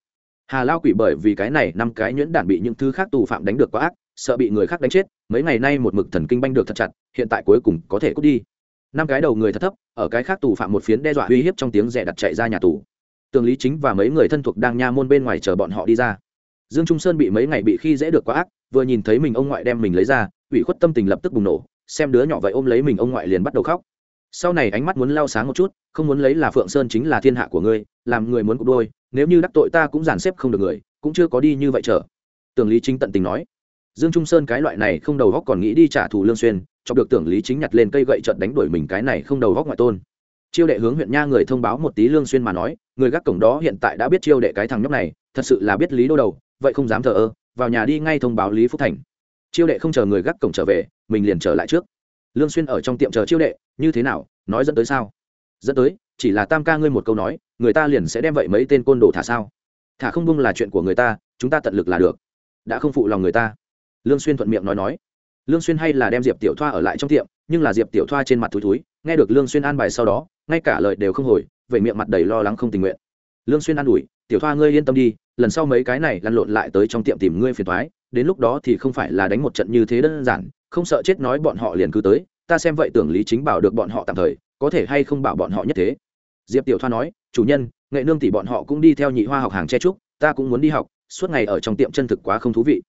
Hà lao quỷ bởi vì cái này năm cái nhuyễn đản bị những thứ khác tù phạm đánh được quá ác, sợ bị người khác đánh chết, mấy ngày nay một mực thần kinh banh được thật chặt, hiện tại cuối cùng có thể cút đi. Năm cái đầu người thật thấp, ở cái khác tù phạm một phiến đe dọa uy hiếp trong tiếng rẻ đặt chạy ra nhà tù. Tường lý chính và mấy người thân thuộc đang nha môn bên ngoài chờ bọn họ đi ra dương trung sơn bị mấy ngày bị khi dễ được quá ác, vừa nhìn thấy mình ông ngoại đem mình lấy ra, ủy khuất tâm tình lập tức bùng nổ, xem đứa nhỏ vậy ôm lấy mình ông ngoại liền bắt đầu khóc. Sau này ánh mắt muốn lao sáng một chút, không muốn lấy là phượng sơn chính là thiên hạ của ngươi, làm người muốn cục đôi, nếu như đắc tội ta cũng giàn xếp không được người, cũng chưa có đi như vậy trở. Tưởng lý chính tận tình nói. Dương trung sơn cái loại này không đầu góc còn nghĩ đi trả thù lương xuyên chọc được tưởng lý chính nhặt lên cây gậy trận đánh đuổi mình cái này không đầu góc ngoại tôn. Chiêu đệ hướng huyện nha người thông báo một tí lương xuyên mà nói, người gác cổng đó hiện tại đã biết chiêu đệ cái thằng nhóc này, thật sự là biết lý đô đầu vậy không dám thờ ơ, vào nhà đi ngay thông báo lý phúc thành. Chiêu đệ không chờ người gác cổng trở về, mình liền trở lại trước. Lương xuyên ở trong tiệm chờ chiêu đệ, như thế nào, nói dẫn tới sao? Dẫn tới, chỉ là tam ca ngươi một câu nói, người ta liền sẽ đem vậy mấy tên côn đồ thả sao? Thả không bung là chuyện của người ta, chúng ta tận lực là được. Đã không phụ lòng người ta. Lương xuyên thuận miệng nói nói. Lương xuyên hay là đem diệp tiểu thoa ở lại trong tiệm, nhưng là diệp tiểu thoa trên mặt thúi thúi, nghe được lương xuyên an bài sau đó, ngay cả lời đều không hồi vậy miệng mặt đầy lo lắng không tình nguyện. Lương xuyên an ủi, tiểu thoa ngươi yên tâm đi lần sau mấy cái này lăn lộn lại tới trong tiệm tìm ngươi phiền toái đến lúc đó thì không phải là đánh một trận như thế đơn giản, không sợ chết nói bọn họ liền cứ tới, ta xem vậy tưởng lý chính bảo được bọn họ tạm thời, có thể hay không bảo bọn họ nhất thế. Diệp tiểu thoa nói, chủ nhân, nghệ nương tỷ bọn họ cũng đi theo nhị hoa học hàng che trúc ta cũng muốn đi học, suốt ngày ở trong tiệm chân thực quá không thú vị.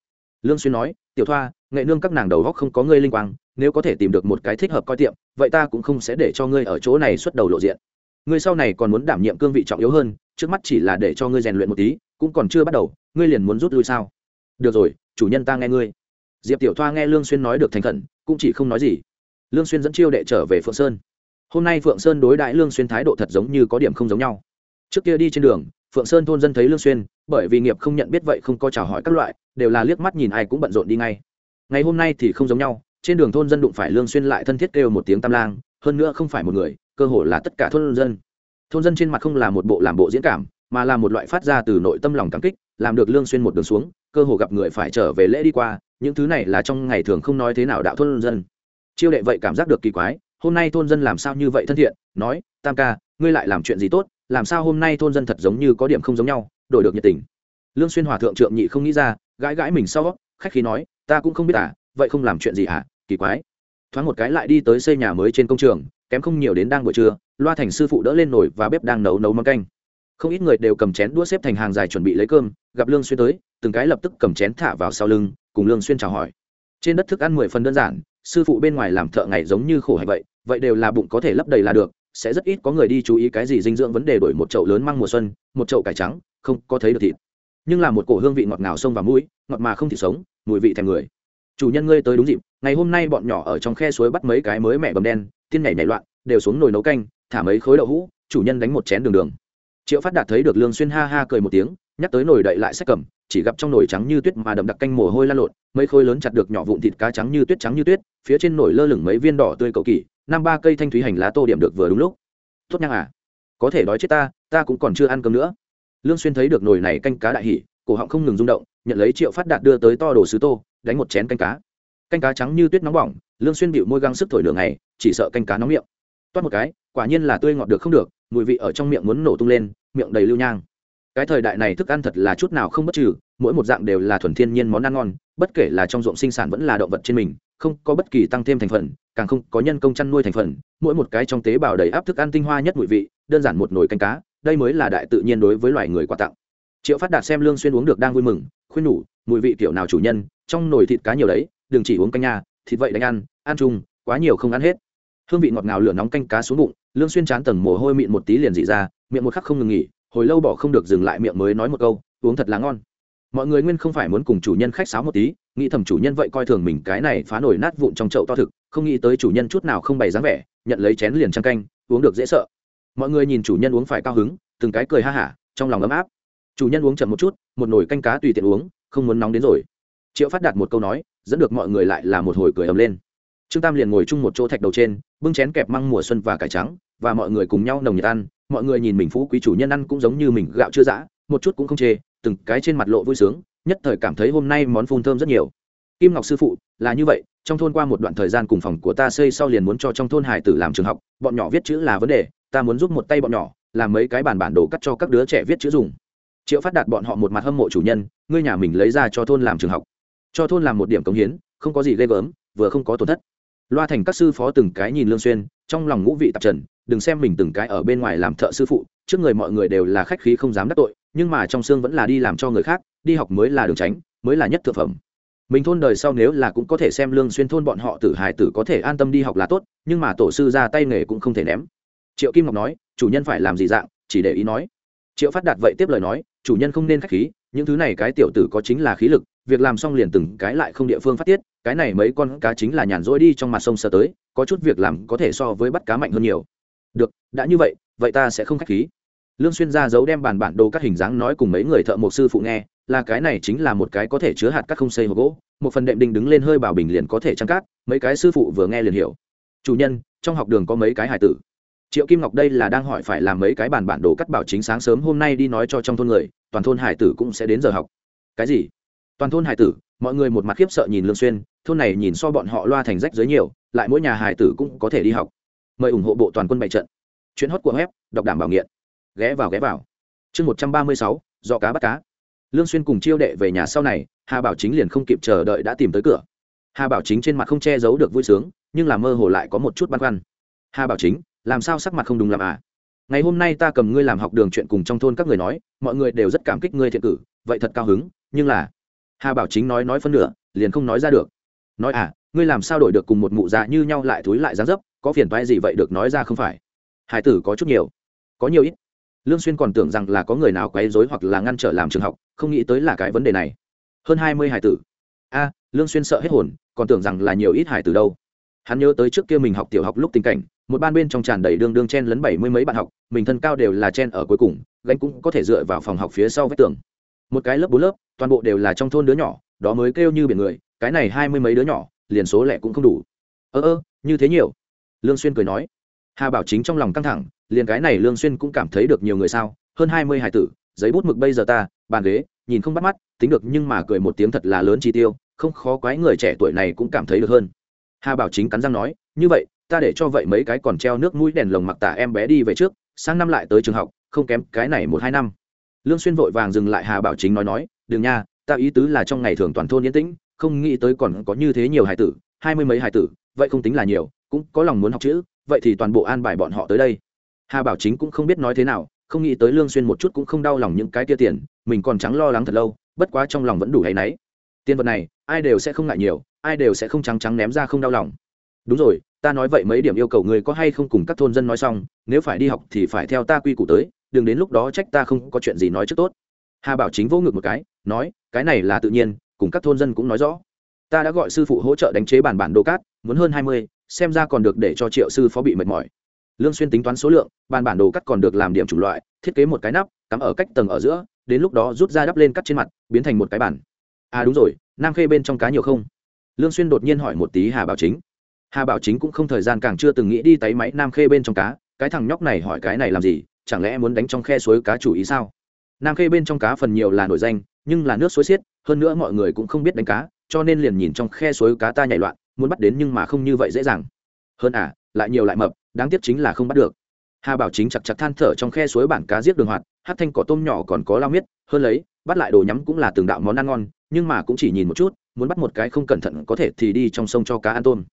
Lương xuyên nói, tiểu thoa, nghệ nương các nàng đầu góc không có ngươi linh quang, nếu có thể tìm được một cái thích hợp coi tiệm, vậy ta cũng không sẽ để cho ngươi ở chỗ này xuất đầu lộ diện. Ngươi sau này còn muốn đảm nhiệm cương vị trọng yếu hơn, trước mắt chỉ là để cho ngươi rèn luyện một tí cũng còn chưa bắt đầu, ngươi liền muốn rút lui sao? Được rồi, chủ nhân ta nghe ngươi. Diệp tiểu thoa nghe lương xuyên nói được thành khẩn, cũng chỉ không nói gì. Lương xuyên dẫn chiêu đệ trở về phượng sơn. Hôm nay phượng sơn đối Đại lương xuyên thái độ thật giống như có điểm không giống nhau. Trước kia đi trên đường, phượng sơn thôn dân thấy lương xuyên, bởi vì nghiệp không nhận biết vậy không có chào hỏi các loại, đều là liếc mắt nhìn ai cũng bận rộn đi ngay. Ngày hôm nay thì không giống nhau, trên đường thôn dân đụng phải lương xuyên lại thân thiết kêu một tiếng tam lang, hơn nữa không phải một người, cơ hồ là tất cả thôn dân. Thôn dân trên mặt không là một bộ làm bộ diễn cảm mà là một loại phát ra từ nội tâm lòng cảm kích làm được lương xuyên một đường xuống cơ hồ gặp người phải trở về lễ đi qua những thứ này là trong ngày thường không nói thế nào đạo thôn dân. Chiêu đệ vậy cảm giác được kỳ quái hôm nay thôn dân làm sao như vậy thân thiện nói tam ca ngươi lại làm chuyện gì tốt làm sao hôm nay thôn dân thật giống như có điểm không giống nhau đổi được nhiệt tình. Lương xuyên hòa thượng trượng nhị không nghĩ ra gãi gãi mình sau khách khí nói ta cũng không biết à vậy không làm chuyện gì à, kỳ quái. Thoáng một cái lại đi tới xây nhà mới trên công trường kém không nhiều đến đang buổi trưa loa thành sư phụ đỡ lên nồi và bếp đang nấu nấu món canh không ít người đều cầm chén đũa xếp thành hàng dài chuẩn bị lấy cơm, gặp lương xuyên tới, từng cái lập tức cầm chén thả vào sau lưng, cùng lương xuyên chào hỏi. Trên đất thức ăn mười phần đơn giản, sư phụ bên ngoài làm thợ ngày giống như khổ hạnh vậy vậy đều là bụng có thể lấp đầy là được, sẽ rất ít có người đi chú ý cái gì dinh dưỡng vấn đề đổi một chậu lớn măng mùa xuân, một chậu cải trắng, không có thấy được thịt. Nhưng là một cổ hương vị ngọt ngào sông và mũi, ngọt mà không thịt sống, mùi vị thèm người. Chủ nhân ngươi tới đúng dịp, ngày hôm nay bọn nhỏ ở trong khe suối bắt mấy cái mới mẹ bầm đen, tiên nhảy nhảy loạn, đều xuống nồi nấu canh, thả mấy khối đậu hũ, chủ nhân đánh một chén đường đường triệu phát đạt thấy được lương xuyên ha ha cười một tiếng, nhắc tới nồi đậy lại sách cầm, chỉ gặp trong nồi trắng như tuyết mà đậm đặc canh mồ hôi lan lộn, mấy khối lớn chặt được nhỏ vụn thịt cá trắng như tuyết trắng như tuyết, phía trên nồi lơ lửng mấy viên đỏ tươi cầu kỳ năm ba cây thanh thúy hành lá tô điểm được vừa đúng lúc. Tốt nhang à có thể đói chết ta ta cũng còn chưa ăn cơm nữa. Lương xuyên thấy được nồi này canh cá đại hỉ, cổ họng không ngừng rung động, nhận lấy triệu phát đạt đưa tới to đồ sứ tô, đánh một chén canh cá. Canh cá trắng như tuyết nóng bỏng, lương xuyên bịu môi găng sức thổi đường này chỉ sợ canh cá nóng miệng. Toát một cái, quả nhiên là tươi ngọt được không được mùi vị ở trong miệng muốn nổ tung lên, miệng đầy lưu nhang. Cái thời đại này thức ăn thật là chút nào không bất trừ, mỗi một dạng đều là thuần thiên nhiên món ăn ngon, bất kể là trong ruộng sinh sản vẫn là động vật trên mình, không có bất kỳ tăng thêm thành phần, càng không có nhân công chăn nuôi thành phần, mỗi một cái trong tế bào đầy áp thức ăn tinh hoa nhất mùi vị, đơn giản một nồi canh cá, đây mới là đại tự nhiên đối với loài người quà tặng. Triệu phát đạt xem lương xuyên uống được đang vui mừng, khuyên nhủ, mùi vị kiểu nào chủ nhân, trong nồi thịt cá nhiều đấy, đừng chỉ uống canh nha, thịt vậy đánh ăn ăn chung, quá nhiều không ăn hết hương vị ngọt ngào lửa nóng canh cá xuống bụng, lương xuyên chán tầng mồ hôi mịn một tí liền dị ra, miệng một khắc không ngừng nghỉ, hồi lâu bỏ không được dừng lại miệng mới nói một câu, uống thật là ngon. Mọi người nguyên không phải muốn cùng chủ nhân khách sáo một tí, nghĩ thầm chủ nhân vậy coi thường mình cái này phá nổi nát vụn trong chậu to thực, không nghĩ tới chủ nhân chút nào không bày dáng vẻ, nhận lấy chén liền trăng canh, uống được dễ sợ. Mọi người nhìn chủ nhân uống phải cao hứng, từng cái cười ha hả, trong lòng ấm áp. Chủ nhân uống chậm một chút, một nồi canh cá tùy tiện uống, không muốn nóng đến rồi. Triệu phát đạt một câu nói, dẫn được mọi người lại là một hồi cười ầm lên trương tam liền ngồi chung một chỗ thạch đầu trên, bưng chén kẹp măng mùa xuân và cải trắng, và mọi người cùng nhau nồng nhiệt ăn. Mọi người nhìn mình phú quý chủ nhân ăn cũng giống như mình gạo chưa dã, một chút cũng không chê, từng cái trên mặt lộ vui sướng, nhất thời cảm thấy hôm nay món phun thơm rất nhiều. Kim ngọc sư phụ, là như vậy, trong thôn qua một đoạn thời gian cùng phòng của ta xây sau liền muốn cho trong thôn hải tử làm trường học, bọn nhỏ viết chữ là vấn đề, ta muốn giúp một tay bọn nhỏ, làm mấy cái bản bản đồ cắt cho các đứa trẻ viết chữ dùng. Triệu phát đạt bọn họ một mặt hâm mộ chủ nhân, ngươi nhà mình lấy ra cho thôn làm trường học. Cho thôn làm một điểm cống hiến, không có gì ghê gớm, vừa không có tổn thất loa thành các sư phó từng cái nhìn lương xuyên, trong lòng ngũ vị tạp trần, đừng xem mình từng cái ở bên ngoài làm thợ sư phụ, trước người mọi người đều là khách khí không dám đắc tội, nhưng mà trong xương vẫn là đi làm cho người khác, đi học mới là đường tránh, mới là nhất thượng phẩm. Mình thôn đời sau nếu là cũng có thể xem lương xuyên thôn bọn họ tử hài tử có thể an tâm đi học là tốt, nhưng mà tổ sư ra tay nghề cũng không thể ném. Triệu kim ngọc nói, chủ nhân phải làm gì dạng, chỉ để ý nói. Triệu phát đạt vậy tiếp lời nói, chủ nhân không nên khách khí, những thứ này cái tiểu tử có chính là khí lực, việc làm xong liền từng cái lại không địa phương phát tiết cái này mấy con cá chính là nhàn rỗi đi trong mặt sông sơ tới, có chút việc làm có thể so với bắt cá mạnh hơn nhiều. Được, đã như vậy vậy ta sẽ không khách khí. Lương xuyên ra giấu đem bàn bản đồ các hình dáng nói cùng mấy người thợ mộc sư phụ nghe, là cái này chính là một cái có thể chứa hạt cát không xây hộp gỗ, một phần đệm đinh đứng lên hơi bảo bình liền có thể trăng cát, mấy cái sư phụ vừa nghe liền hiểu. Chủ nhân, trong học đường có mấy cái hải tử. Triệu kim ngọc đây là đang hỏi phải làm mấy cái bàn bản đồ cắt bảo chính sáng sớm hôm nay đi nói cho trong thôn người, toàn thôn hải tử cũng sẽ đến giờ học. Cái gì? Toàn thôn hải tử? Mọi người một mặt khiếp sợ nhìn lương xuyên, thôn này nhìn so bọn họ loa thành rách dưới nhiều, lại mỗi nhà hài tử cũng có thể đi học. Mời ủng hộ bộ toàn quân bày trận. Chuyện hót của web, đọc đảm bảo nghiện. Ghé vào ghé vào. Chương một trăm ba mươi sáu do cá bắt cá. Lương xuyên cùng chiêu đệ về nhà sau này, hà bảo chính liền không kịp chờ đợi đã tìm tới cửa. Hà bảo chính trên mặt không che giấu được vui sướng, nhưng là mơ hồ lại có một chút băn khoăn. Hà bảo chính, làm sao sắc mặt không đúng làm à? Ngày hôm nay ta cầm ngươi làm học đường chuyện cùng trong thôn các người nói, mọi người đều rất cảm kích ngươi thiện cử, vậy thật cao hứng, nhưng là hà bảo chính nói nói phân nửa, liền không nói ra được. Nói à ngươi làm sao đổi được cùng một mụ già như nhau lại thúi lại dáng dấp, có phiền toái gì vậy được nói ra không phải. Hải tử có chút nhiều, có nhiều ít. Lương xuyên còn tưởng rằng là có người nào quấy rối hoặc là ngăn trở làm trường học, không nghĩ tới là cái vấn đề này. Hơn hai mươi hải tử. A, lương xuyên sợ hết hồn, còn tưởng rằng là nhiều ít hải tử đâu. Hắn nhớ tới trước kia mình học tiểu học lúc tình cảnh, một ban bên trong tràn đầy đương đương chen lấn bảy mươi mấy bạn học, mình thân cao đều là chen ở cuối cùng, gánh cũng có thể dựa vào phòng học phía sau vách tường một cái lớp bốn lớp, toàn bộ đều là trong thôn đứa nhỏ, đó mới kêu như biển người, cái này hai mươi mấy đứa nhỏ, liền số lẻ cũng không đủ. Ơ ơ, như thế nhiều. Lương xuyên cười nói. Hà bảo chính trong lòng căng thẳng, liền cái này lương xuyên cũng cảm thấy được nhiều người sao, hơn hai mươi hải tử, giấy bút mực bây giờ ta, bàn ghế, nhìn không bắt mắt, tính được nhưng mà cười một tiếng thật là lớn chi tiêu, không khó quái người trẻ tuổi này cũng cảm thấy được hơn. Hà bảo chính cắn răng nói, như vậy, ta để cho vậy mấy cái còn treo nước mũi đèn lồng mặc tả em bé đi về trước, sang năm lại tới trường học, không kém cái này một hai năm lương xuyên vội vàng dừng lại hà bảo chính nói nói, đừng nha, ta ý tứ là trong ngày thường toàn thôn yên tĩnh, không nghĩ tới còn có như thế nhiều hải tử, hai mươi mấy hải tử, vậy không tính là nhiều, cũng có lòng muốn học chữ, vậy thì toàn bộ an bài bọn họ tới đây. Hà bảo chính cũng không biết nói thế nào, không nghĩ tới lương xuyên một chút cũng không đau lòng những cái tia tiền, mình còn trắng lo lắng thật lâu, bất quá trong lòng vẫn đủ hay nấy tiền vật này, ai đều sẽ không ngại nhiều, ai đều sẽ không trắng trắng ném ra không đau lòng. Đúng rồi, ta nói vậy mấy điểm yêu cầu người có hay không cùng các thôn dân nói xong, nếu phải đi học thì phải theo ta quy củ tới đừng đến lúc đó trách ta không có chuyện gì nói trước tốt. Hà bảo chính vô ngực một cái, nói, cái này là tự nhiên, cùng các thôn dân cũng nói rõ. Ta đã gọi sư phụ hỗ trợ đánh chế bản bản đồ cát, muốn hơn hai mươi, xem ra còn được để cho triệu sư phó bị mệt mỏi. Lương xuyên tính toán số lượng, bản bản đồ cắt còn được làm điểm chủng loại, thiết kế một cái nắp, cắm ở cách tầng ở giữa, đến lúc đó rút ra đắp lên cắt trên mặt, biến thành một cái bản. À đúng rồi, nam khê bên trong cá nhiều không? Lương xuyên đột nhiên hỏi một tí hà bảo chính. Hà bảo chính cũng không thời gian càng chưa từng nghĩ đi tay máy nam khê bên trong cá, cái thằng nhóc này hỏi cái này làm gì chẳng lẽ muốn đánh trong khe suối cá chủ ý sao? Nam khê bên trong cá phần nhiều là nổi danh, nhưng là nước suối xiết, hơn nữa mọi người cũng không biết đánh cá, cho nên liền nhìn trong khe suối cá ta nhảy loạn, muốn bắt đến nhưng mà không như vậy dễ dàng. Hơn à lại nhiều lại mập, đáng tiếc chính là không bắt được. Hà bảo chính chặt chặt than thở trong khe suối bản cá giết đường hoạt, hát thanh cỏ tôm nhỏ còn có lao miết, hơn lấy, bắt lại đồ nhắm cũng là từng đạo món ăn ngon, nhưng mà cũng chỉ nhìn một chút, muốn bắt một cái không cẩn thận có thể thì đi trong sông cho cá ăn tôm.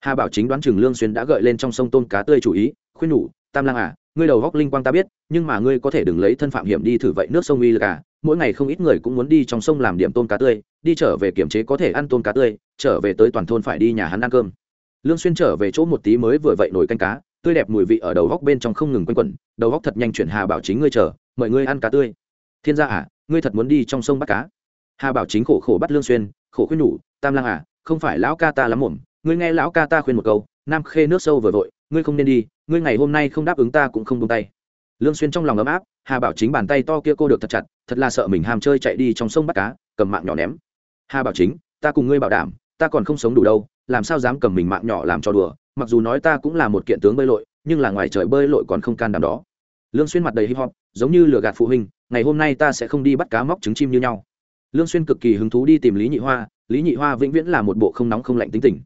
Hà bảo chính đoán chừng lương xuyên đã gợi lên trong sông tôm cá tươi chủ ý, khuyên nhủ, tam lang à ngươi đầu góc linh quang ta biết nhưng mà ngươi có thể đừng lấy thân phạm hiểm đi thử vậy nước sông uy là cả. mỗi ngày không ít người cũng muốn đi trong sông làm điểm tôm cá tươi đi trở về kiểm chế có thể ăn tôm cá tươi trở về tới toàn thôn phải đi nhà hắn ăn cơm. Lương xuyên trở về chỗ một tí mới vừa vậy nổi canh cá tươi đẹp mùi vị ở đầu góc bên trong không ngừng quanh quẩn đầu góc thật nhanh chuyển hà bảo chính ngươi chờ mời ngươi ăn cá tươi. Thiên gia à ngươi thật muốn đi trong sông bắt cá? Hà bảo chính khổ khổ bắt lương xuyên khổ khuyên nhủ tam lang à không phải lão ca ta lắm muộn, ngươi nghe lão ca ta khuyên một câu nam khê nước sâu vừa vội ngươi không nên đi ngươi ngày hôm nay không đáp ứng ta cũng không buông tay. Lương xuyên trong lòng ấm áp, hà bảo chính bàn tay to kia cô được thật chặt, thật là sợ mình ham chơi chạy đi trong sông bắt cá, cầm mạng nhỏ ném. Hà bảo chính, ta cùng ngươi bảo đảm, ta còn không sống đủ đâu, làm sao dám cầm mình mạng nhỏ làm cho đùa, mặc dù nói ta cũng là một kiện tướng bơi lội, nhưng là ngoài trời bơi lội còn không can đảm đó. Lương xuyên mặt đầy hip hop, giống như lừa gạt phụ huynh, ngày hôm nay ta sẽ không đi bắt cá móc trứng chim như nhau. Lương xuyên cực kỳ hứng thú đi tìm lý nhị hoa, lý nhị hoa vĩnh viễn là một bộ không nóng không lạnh tính tình.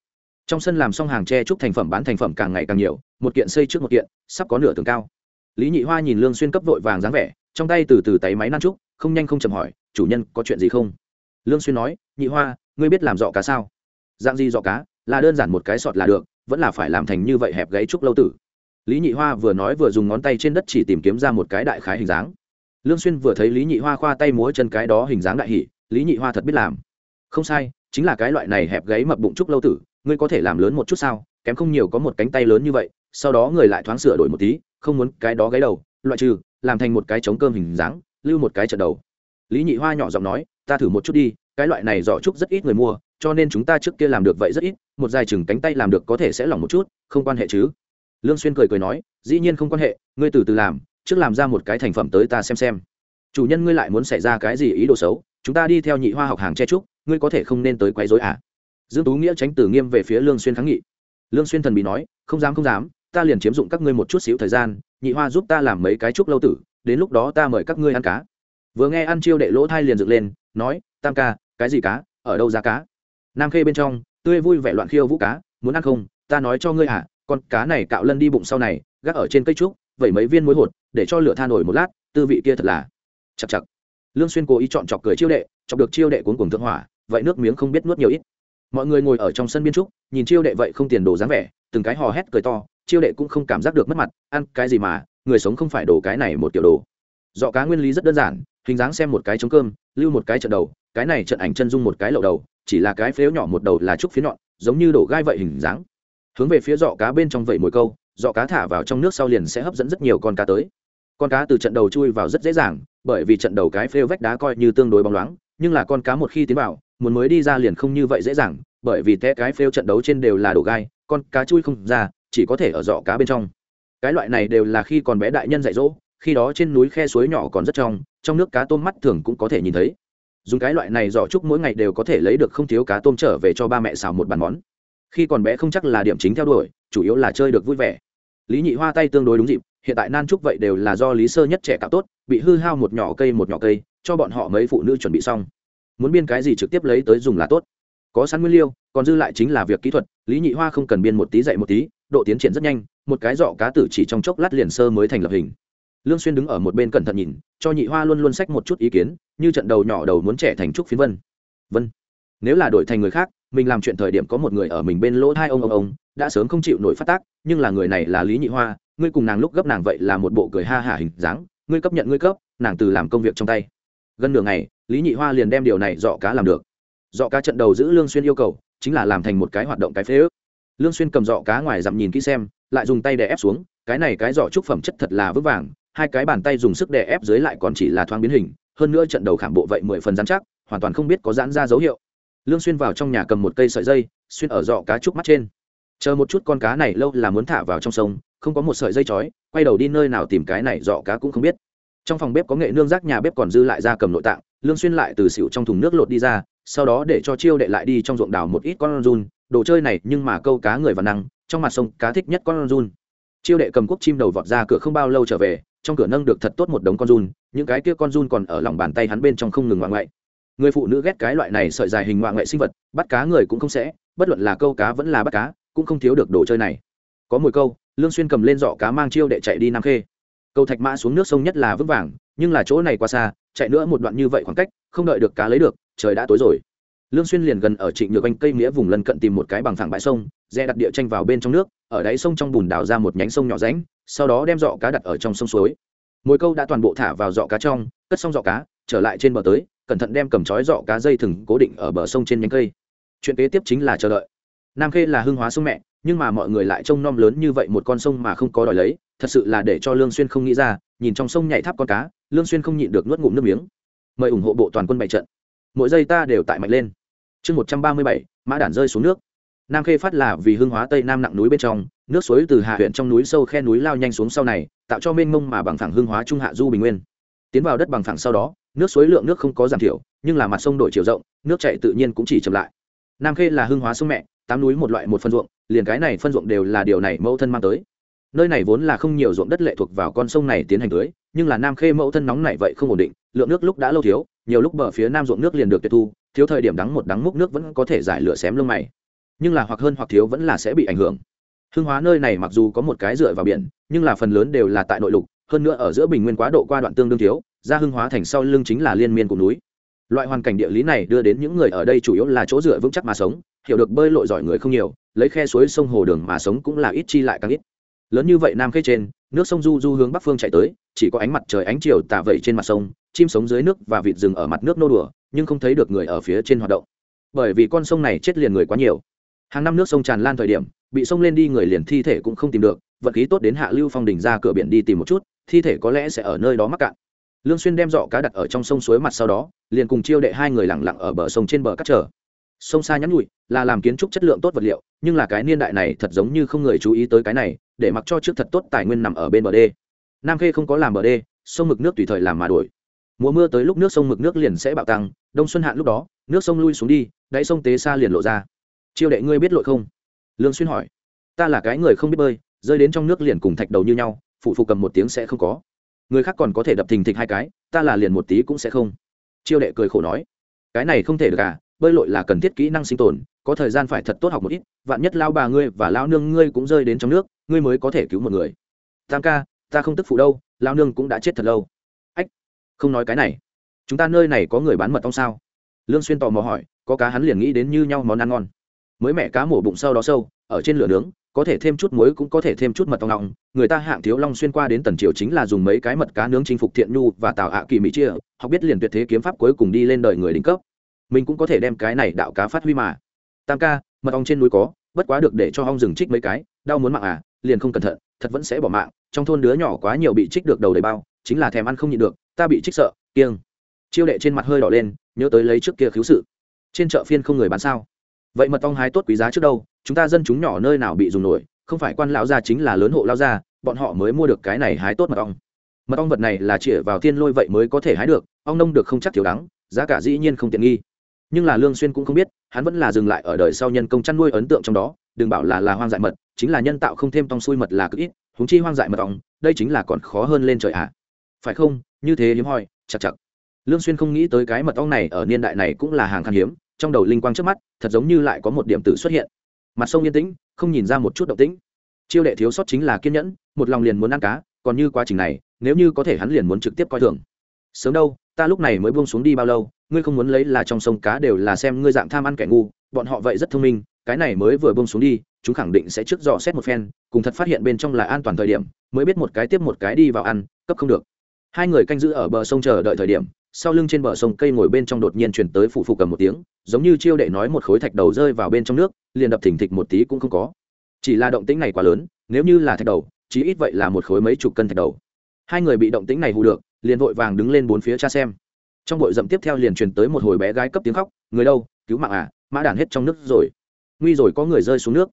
Trong sân làm xong hàng tre trúc thành phẩm bán thành phẩm càng ngày càng nhiều một kiện xây trước một kiện sắp có nửa tường cao. Lý nhị hoa nhìn lương xuyên cấp vội vàng dáng vẻ trong tay từ từ tay máy nan trúc không nhanh không chậm hỏi chủ nhân có chuyện gì không? Lương xuyên nói nhị hoa ngươi biết làm dọ cá sao? Dạng gì dọ cá? Là đơn giản một cái sọt là được vẫn là phải làm thành như vậy hẹp gáy trúc lâu tử. Lý nhị hoa vừa nói vừa dùng ngón tay trên đất chỉ tìm kiếm ra một cái đại khái hình dáng. Lương xuyên vừa thấy lý nhị hoa khoa tay múa chân cái đó hình dáng đại hỉ, lý nhị hoa thật biết làm. Không sai chính là cái loại này hẹp gáy mập bụng trúc lâu tử ngươi có thể làm lớn một chút sao? Kém không nhiều có một cánh tay lớn như vậy sau đó người lại thoáng sửa đổi một tí, không muốn cái đó gáy đầu, loại trừ, làm thành một cái trống cơm hình dáng, lưu một cái trận đầu. Lý nhị hoa nhỏ giọng nói, ta thử một chút đi, cái loại này giỏ trúc rất ít người mua, cho nên chúng ta trước kia làm được vậy rất ít, một dài chừng cánh tay làm được có thể sẽ lỏng một chút, không quan hệ chứ? Lương xuyên cười cười nói, dĩ nhiên không quan hệ, ngươi từ từ làm, trước làm ra một cái thành phẩm tới ta xem xem. Chủ nhân ngươi lại muốn xảy ra cái gì ý đồ xấu, chúng ta đi theo nhị hoa học hàng che trúc, ngươi có thể không nên tới quấy rối à? Dương tú nghĩa tránh tử nghiêm về phía lương xuyên kháng nghị. Lương xuyên thần bị nói, không dám không dám ta liền chiếm dụng các ngươi một chút xíu thời gian, nhị hoa giúp ta làm mấy cái trúc lâu tử, đến lúc đó ta mời các ngươi ăn cá. Vừa nghe ăn chiêu đệ lỗ thai liền dựng lên, nói, tam ca, cái gì cá? Ở đâu ra cá? Nam khê bên trong, tươi vui vẻ loạn khiêu vũ cá, muốn ăn không? Ta nói cho ngươi à con cá này cạo lân đi bụng sau này, gác ở trên cây trúc, vẩy mấy viên muối hột, để cho lửa than nổi một lát, tư vị kia thật là chặt chặt lương xuyên cố ý chọn chọc cười chiêu đệ, chọc được chiêu đệ cuốn cuồng thượng hỏa, vậy nước miếng không biết nuốt nhiều ít. Mọi người ngồi ở trong sân biên trúc, nhìn chiêu đệ vậy không tiền đồ dáng vẻ, từng cái hò hét cười to chiêu đệ cũng không cảm giác được mất mặt, ăn cái gì mà, người sống không phải đổ cái này một kiểu đồ. Dọ cá nguyên lý rất đơn giản, hình dáng xem một cái trống cơm, lưu một cái trận đầu, cái này trận ảnh chân dung một cái lậu đầu, chỉ là cái phếu nhỏ một đầu là trúc phía nhọn, giống như đổ gai vậy hình dáng. Hướng về phía dọ cá bên trong vẩy mồi câu, dọ cá thả vào trong nước sau liền sẽ hấp dẫn rất nhiều con cá tới. Con cá từ trận đầu chui vào rất dễ dàng, bởi vì trận đầu cái phêu vách đá coi như tương đối bóng loáng, nhưng là con cá một khi tiến vào, muốn mới đi ra liền không như vậy dễ dàng, bởi vì té cái phêu trận đấu trên đều là đổ gai, con cá chui không ra chỉ có thể ở giỏ cá bên trong. Cái loại này đều là khi còn bé đại nhân dạy dỗ, khi đó trên núi khe suối nhỏ còn rất trong trong nước cá tôm mắt thường cũng có thể nhìn thấy. Dùng cái loại này giỏ trúc mỗi ngày đều có thể lấy được không thiếu cá tôm trở về cho ba mẹ xào một bàn món. Khi còn bé không chắc là điểm chính theo đuổi, chủ yếu là chơi được vui vẻ. Lý nhị hoa tay tương đối đúng dịp, hiện tại nan trúc vậy đều là do lý sơ nhất trẻ cạo tốt, bị hư hao một nhỏ cây một nhỏ cây, cho bọn họ mấy phụ nữ chuẩn bị xong. Muốn biên cái gì trực tiếp lấy tới dùng là tốt. Có sẵn nguyên liêu còn dư lại chính là việc kỹ thuật, lý nhị hoa không cần biên một tí dạy một tí độ tiến triển rất nhanh, một cái giỏ cá tử chỉ trong chốc lát liền sơ mới thành lập hình. Lương xuyên đứng ở một bên cẩn thận nhìn, cho nhị hoa luôn luôn sách một chút ý kiến, như trận đầu nhỏ đầu muốn trẻ thành trúc phiến vân. Vân. Nếu là đổi thành người khác, mình làm chuyện thời điểm có một người ở mình bên lỗ hai ông ông ông, đã sớm không chịu nổi phát tác, nhưng là người này là lý nhị hoa, ngươi cùng nàng lúc gấp nàng vậy là một bộ cười ha hả hình dáng, ngươi cấp nhận ngươi cấp, nàng từ làm công việc trong tay. Gần nửa ngày, lý nhị hoa liền đem điều này dọ cá làm được. Dọ cá trận đầu giữ lương xuyên yêu cầu, chính là làm thành một cái hoạt động cái phế ước lương xuyên cầm dọ cá ngoài dặm nhìn kỹ xem, lại dùng tay để ép xuống, cái này cái dọ trúc phẩm chất thật là vững vàng, hai cái bàn tay dùng sức đè ép dưới lại còn chỉ là thoáng biến hình, hơn nữa trận đầu khảm bộ vậy mười phần dán chắc, hoàn toàn không biết có giãn ra dấu hiệu. Lương xuyên vào trong nhà cầm một cây sợi dây, xuyên ở dọ cá trúc mắt trên. Chờ một chút con cá này lâu là muốn thả vào trong sông, không có một sợi dây chói, quay đầu đi nơi nào tìm cái này dọ cá cũng không biết. Trong phòng bếp có nghệ nương rác nhà bếp còn dư lại ra cầm nội tạng, lương xuyên lại từ xỉu trong thùng nước lột đi ra sau đó để cho chiêu đệ lại đi trong ruộng đào một ít con run, đồ chơi này nhưng mà câu cá người và năng, trong mặt sông cá thích nhất con run. Chiêu đệ cầm cuốc chim đầu vọt ra cửa không bao lâu trở về, trong cửa nâng được thật tốt một đống con run, những cái kia con run còn ở lòng bàn tay hắn bên trong không ngừng ngoạn ngoại. Người phụ nữ ghét cái loại này sợi dài hình ngoạn ngoại sinh vật, bắt cá người cũng không sẽ, bất luận là câu cá vẫn là bắt cá, cũng không thiếu được đồ chơi này. Có mùi câu, lương xuyên cầm lên giỏ cá mang chiêu đệ chạy đi nam khê. Câu thạch mã xuống nước sông nhất là vững vàng, nhưng là chỗ này quá xa, chạy nữa một đoạn như vậy khoảng cách, không đợi được cá lấy được trời đã tối rồi. Lương xuyên liền gần ở trịnh nhược anh cây nghĩa vùng lân cận tìm một cái bằng phẳng bãi sông, dè đặt địa tranh vào bên trong nước, ở đáy sông trong bùn đào ra một nhánh sông nhỏ rãnh, sau đó đem dọ cá đặt ở trong sông suối. Mồi câu đã toàn bộ thả vào dọ cá trong, cất xong dọ cá, trở lại trên bờ tới, cẩn thận đem cầm chói dọ cá dây thừng cố định ở bờ sông trên nhánh cây. Chuyện kế tiếp chính là chờ đợi. Nam khê là hương hóa sông mẹ, nhưng mà mọi người lại trông nom lớn như vậy một con sông mà không có đòi lấy, thật sự là để cho lương xuyên không nghĩ ra, nhìn trong sông nhảy tháp con cá, lương xuyên không nhịn được nuốt ngụm nước miếng. Mời ủng hộ bộ toàn quân bày trận mỗi giây ta đều tại mạnh lên. Chương 137, mã đản rơi xuống nước. Nam khê phát là vì hương hóa tây nam nặng núi bên trong nước suối từ hạ huyện trong núi sâu khe núi lao nhanh xuống sau này tạo cho mênh mông mà bằng phẳng hương hóa trung hạ du bình nguyên. Tiến vào đất bằng phẳng sau đó nước suối lượng nước không có giảm thiểu nhưng là mặt sông đổi chiều rộng nước chảy tự nhiên cũng chỉ chậm lại. Nam khê là hương hóa sông mẹ tám núi một loại một phân ruộng liền cái này phân ruộng đều là điều này mẫu thân mang tới. Nơi này vốn là không nhiều ruộng đất lệ thuộc vào con sông này tiến hành tưới nhưng là nam khê mẫu thân nóng này vậy không ổn định lượng nước lúc đã lâu thiếu nhiều lúc bờ phía nam ruộng nước liền được tuyệt thu, thiếu thời điểm đắng một đắng múc nước vẫn có thể giải lửa xém lông mày. Nhưng là hoặc hơn hoặc thiếu vẫn là sẽ bị ảnh hưởng. Hương hóa nơi này mặc dù có một cái dựa vào biển, nhưng là phần lớn đều là tại nội lục, hơn nữa ở giữa bình nguyên quá độ qua đoạn tương đương thiếu, ra hương hóa thành sau lưng chính là liên miên cùng núi. Loại hoàn cảnh địa lý này đưa đến những người ở đây chủ yếu là chỗ dựa vững chắc mà sống, hiểu được bơi lội giỏi người không nhiều, lấy khe suối sông hồ đường mà sống cũng là ít chi lại càng ít. Lớn như vậy nam khê trên, nước sông du du hướng bắc phương chạy tới, chỉ có ánh mặt trời ánh chiều tả vẩy trên mặt sông chim sống dưới nước và vịt rừng ở mặt nước nô đùa, nhưng không thấy được người ở phía trên hoạt động. Bởi vì con sông này chết liền người quá nhiều. Hàng năm nước sông tràn lan thời điểm, bị sông lên đi người liền thi thể cũng không tìm được vật khí tốt đến hạ lưu phong đình ra cửa biển đi tìm một chút, thi thể có lẽ sẽ ở nơi đó mắc cạn. Lương xuyên đem giỏ cá đặt ở trong sông suối mặt sau đó, liền cùng chiêu đệ hai người lặng lặng ở bờ sông trên bờ cắt chờ sông xa nhắn nhụi, là làm kiến trúc chất lượng tốt vật liệu, nhưng là cái niên đại này thật giống như không người chú ý tới cái này, để mặc cho trước thật tốt tài nguyên nằm ở bên bờ đê. Nam khê không có làm bờ đê, sông mực nước tùy thời làm mà đổi mùa mưa tới lúc nước sông mực nước liền sẽ bạo tăng, đông xuân hạn lúc đó, nước sông lui xuống đi, đáy sông tế xa liền lộ ra. Chiêu đệ ngươi biết lội không? Lương xuyên hỏi. Ta là cái người không biết bơi, rơi đến trong nước liền cùng thạch đầu như nhau, phụ phụ cầm một tiếng sẽ không có. Người khác còn có thể đập thình thịch hai cái, ta là liền một tí cũng sẽ không. Chiêu đệ cười khổ nói. Cái này không thể được à bơi lội là cần thiết kỹ năng sinh tồn, có thời gian phải thật tốt học một ít, vạn nhất lao bà ngươi và lao nương ngươi cũng rơi đến trong nước, ngươi mới có thể cứu một người. Tam ca, ta không tức phụ đâu, lao nương cũng đã chết thật lâu không nói cái này. Chúng ta nơi này có người bán mật ong sao? Lương xuyên tò mò hỏi, có cá hắn liền nghĩ đến như nhau món ăn ngon. Mới mẹ cá mổ bụng sau đó sâu, ở trên lửa nướng, có thể thêm chút muối cũng có thể thêm chút mật ong ngọng người ta hạng thiếu long xuyên qua đến tần triều chính là dùng mấy cái mật cá nướng chinh phục thiện nhu và tạo ạ kỳ mỹ chia, học biết liền tuyệt thế kiếm pháp cuối cùng đi lên đời người đỉnh cấp. Mình cũng có thể đem cái này đạo cá phát huy mà. Tam ca, mật ong trên núi có, bất quá được để cho ong rừng trích mấy cái, đau muốn mạng à liền không cẩn thận, thật vẫn sẽ bỏ mạng. Trong thôn đứa nhỏ quá nhiều bị trích được đầu đầy bao, chính là thèm ăn không nhịn được ta bị trích sợ, kiêng. Chiêu đệ trên mặt hơi đỏ lên, nhớ tới lấy trước kia khiếu sự. Trên chợ phiên không người bán sao? Vậy mật ong hái tốt quý giá trước đâu, chúng ta dân chúng nhỏ nơi nào bị dùng nổi, không phải quan lão gia chính là lớn hộ lao gia, bọn họ mới mua được cái này hái tốt mật ong. Mật ong vật này là chĩa vào thiên lôi vậy mới có thể hái được, ong nông được không chắc thiếu đắng, giá cả dĩ nhiên không tiện nghi. Nhưng là lương xuyên cũng không biết, hắn vẫn là dừng lại ở đời sau nhân công chăn nuôi ấn tượng trong đó, đừng bảo là là hoang dại mật, chính là nhân tạo không thêm tong xui mật là cực ít chúng chi hoang dại mật ong, đây chính là còn khó hơn lên trời ạ à. phải không như thế hiếm hoi chặt chặt lương xuyên không nghĩ tới cái mật ong này ở niên đại này cũng là hàng khan hiếm, trong đầu linh quang trước mắt, thật giống như lại có một điểm tử xuất hiện. Mặt sông yên tĩnh, không nhìn ra một chút động tĩnh. Chiêu đệ thiếu sót chính là kiên nhẫn, một lòng liền muốn ăn cá, còn như quá trình này, nếu như có thể hắn liền muốn trực tiếp coi thường. Sớm đâu, ta lúc này mới buông xuống đi bao lâu, ngươi không muốn lấy là trong sông cá đều là xem ngươi dạng tham ăn kẻ ngu, bọn họ vậy rất thông minh, cái này mới vừa buông xuống đi, chúng khẳng định sẽ trước dò xét một phen, cùng thật phát hiện bên trong là an toàn thời điểm, mới biết một cái tiếp một cái đi vào ăn, cấp không được hai người canh giữ ở bờ sông chờ đợi thời điểm, sau lưng trên bờ sông cây ngồi bên trong đột nhiên chuyển tới phụ phụ cầm một tiếng, giống như chiêu đệ nói một khối thạch đầu rơi vào bên trong nước, liền đập thỉnh thịch một tí cũng không có. Chỉ là động tĩnh này quá lớn, nếu như là thạch đầu, chí ít vậy là một khối mấy chục cân thạch đầu. Hai người bị động tĩnh này hù được, liền vội vàng đứng lên bốn phía cha xem. Trong bội rậm tiếp theo liền truyền tới một hồi bé gái cấp tiếng khóc, người đâu? Cứu mạng à? Mã đàn hết trong nước rồi. Nguy rồi có người rơi xuống nước.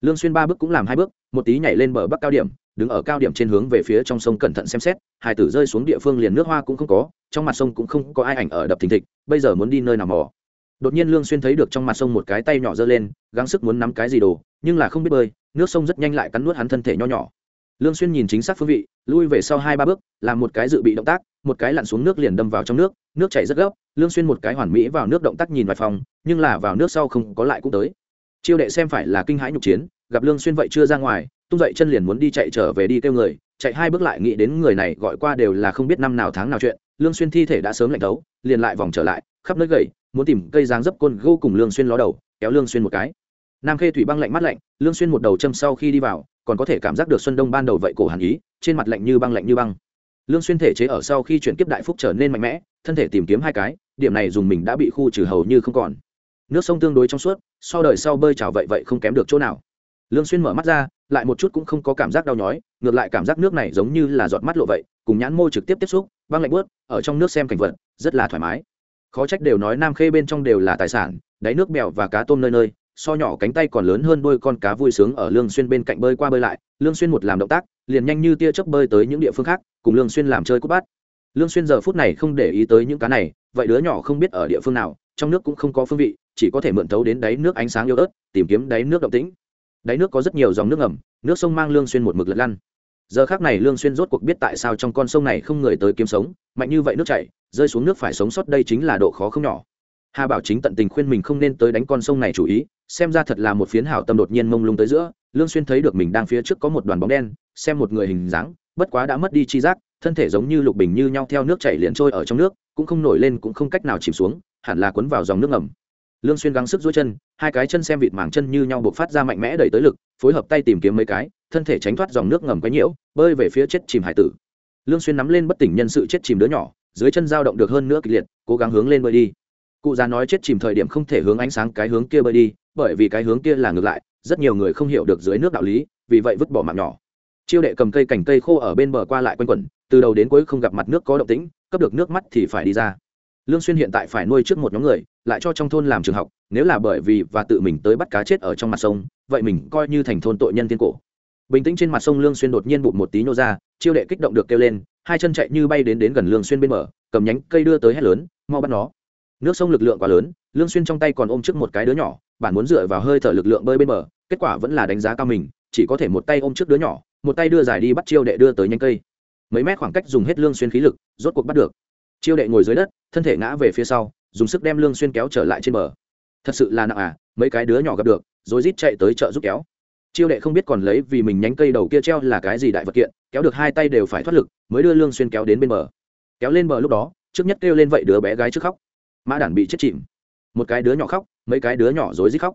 Lương xuyên ba bước cũng làm hai bước, một tí nhảy lên bờ bắc cao điểm đứng ở cao điểm trên hướng về phía trong sông cẩn thận xem xét, hai tử rơi xuống địa phương liền nước hoa cũng không có, trong mặt sông cũng không có ai ảnh ở đập thình thịch, bây giờ muốn đi nơi nào mò. Đột nhiên lương xuyên thấy được trong mặt sông một cái tay nhỏ giơ lên, gắng sức muốn nắm cái gì đồ, nhưng là không biết bơi, nước sông rất nhanh lại cắn nuốt hắn thân thể nho nhỏ. Lương xuyên nhìn chính xác phương vị, lui về sau hai ba bước, làm một cái dự bị động tác, một cái lặn xuống nước liền đâm vào trong nước nước chảy rất gấp, lương xuyên một cái hoàn mỹ vào nước động tác nhìn vài phòng, nhưng là vào nước sau không có lại cũng tới. Chiêu đệ xem phải là kinh hãi nhục chiến, gặp lương xuyên vậy chưa ra ngoài tung dậy chân liền muốn đi chạy trở về đi kêu người, chạy hai bước lại nghĩ đến người này gọi qua đều là không biết năm nào tháng nào chuyện, lương xuyên thi thể đã sớm lạnh thấu, liền lại vòng trở lại, khắp nơi gầy, muốn tìm cây dáng dấp côn gô cùng lương xuyên ló đầu, kéo lương xuyên một cái. Nam khê thủy băng lạnh mắt lạnh, lương xuyên một đầu châm sau khi đi vào, còn có thể cảm giác được xuân đông ban đầu vậy cổ hàn ý, trên mặt lạnh như băng lạnh như băng. Lương xuyên thể chế ở sau khi chuyển kiếp đại phúc trở nên mạnh mẽ, thân thể tìm kiếm hai cái, điểm này dùng mình đã bị khu trừ hầu như không còn. Nước sông tương đối trong suốt, so đời sau bơi trào vậy vậy không kém được chỗ nào. Lương xuyên mở mắt ra lại một chút cũng không có cảm giác đau nhói, ngược lại cảm giác nước này giống như là giọt mắt lộ vậy, cùng nhãn môi trực tiếp tiếp xúc, băng lạnh bớt, ở trong nước xem cảnh vật, rất là thoải mái. Khó trách đều nói nam khê bên trong đều là tài sản, đáy nước bèo và cá tôm nơi nơi, so nhỏ cánh tay còn lớn hơn đôi con cá vui sướng ở lương xuyên bên cạnh bơi qua bơi lại, lương xuyên một làm động tác, liền nhanh như tia chớp bơi tới những địa phương khác, cùng lương xuyên làm chơi cút bát lương xuyên giờ phút này không để ý tới những cá này, vậy đứa nhỏ không biết ở địa phương nào, trong nước cũng không có phương vị, chỉ có thể mượn thấu đến đáy nước ánh sáng yếu ớt, tìm kiếm đáy nước động tĩnh đáy nước có rất nhiều dòng nước ngầm, nước sông mang lương xuyên một mực lật lăn. Giờ khắc này lương xuyên rốt cuộc biết tại sao trong con sông này không người tới kiếm sống, mạnh như vậy nước chảy, rơi xuống nước phải sống sót đây chính là độ khó không nhỏ. Hà bảo chính tận tình khuyên mình không nên tới đánh con sông này chủ ý, xem ra thật là một phiến hảo tâm đột nhiên mông lung tới giữa, lương xuyên thấy được mình đang phía trước có một đoàn bóng đen, xem một người hình dáng, bất quá đã mất đi chi giác, thân thể giống như lục bình như nhau theo nước chảy liền trôi ở trong nước, cũng không nổi lên cũng không cách nào chìm xuống, hẳn là cuốn vào dòng nước ngầm lương xuyên gắng sức duỗi chân, hai cái chân xem vịt màng chân như nhau buộc phát ra mạnh mẽ đẩy tới lực, phối hợp tay tìm kiếm mấy cái, thân thể tránh thoát dòng nước ngầm quấy nhiễu, bơi về phía chết chìm hải tử. Lương xuyên nắm lên bất tỉnh nhân sự chết chìm đứa nhỏ, dưới chân dao động được hơn nữa kịch liệt, cố gắng hướng lên bơi đi. Cụ già nói chết chìm thời điểm không thể hướng ánh sáng cái hướng kia bơi đi, bởi vì cái hướng kia là ngược lại, rất nhiều người không hiểu được dưới nước đạo lý, vì vậy vứt bỏ mạng nhỏ. Chiêu đệ cầm cây cành cây khô ở bên bờ qua lại quanh quẩn, từ đầu đến cuối không gặp mặt nước có động tĩnh, cấp được nước mắt thì phải đi ra lương xuyên hiện tại phải nuôi trước một nhóm người, lại cho trong thôn làm trường học, nếu là bởi vì và tự mình tới bắt cá chết ở trong mặt sông, vậy mình coi như thành thôn tội nhân tiên cổ. Bình tĩnh trên mặt sông lương xuyên đột nhiên bụt một tí nô ra, chiêu đệ kích động được kêu lên, hai chân chạy như bay đến đến gần lương xuyên bên bờ, cầm nhánh cây đưa tới hét lớn, mau bắt nó. Nước sông lực lượng quá lớn, lương xuyên trong tay còn ôm trước một cái đứa nhỏ, bản muốn dựa vào hơi thở lực lượng bơi bên bờ, kết quả vẫn là đánh giá cao mình, chỉ có thể một tay ôm trước đứa nhỏ, một tay đưa dài đi bắt chiêu đệ đưa tới nhánh cây. Mấy mét khoảng cách dùng hết lương xuyên khí lực, rốt cuộc bắt được chiêu đệ ngồi dưới đất, thân thể ngã về phía sau, dùng sức đem lương xuyên kéo trở lại trên bờ. Thật sự là nặng à mấy cái đứa nhỏ gặp được, rồi rít chạy tới chợ giúp kéo. Chiêu đệ không biết còn lấy vì mình nhánh cây đầu kia treo là cái gì đại vật kiện, kéo được hai tay đều phải thoát lực, mới đưa lương xuyên kéo đến bên bờ. Kéo lên bờ lúc đó, trước nhất kêu lên vậy đứa bé gái trước khóc. Mã đản bị chết chìm. Một cái đứa nhỏ khóc, mấy cái đứa nhỏ rối rít khóc.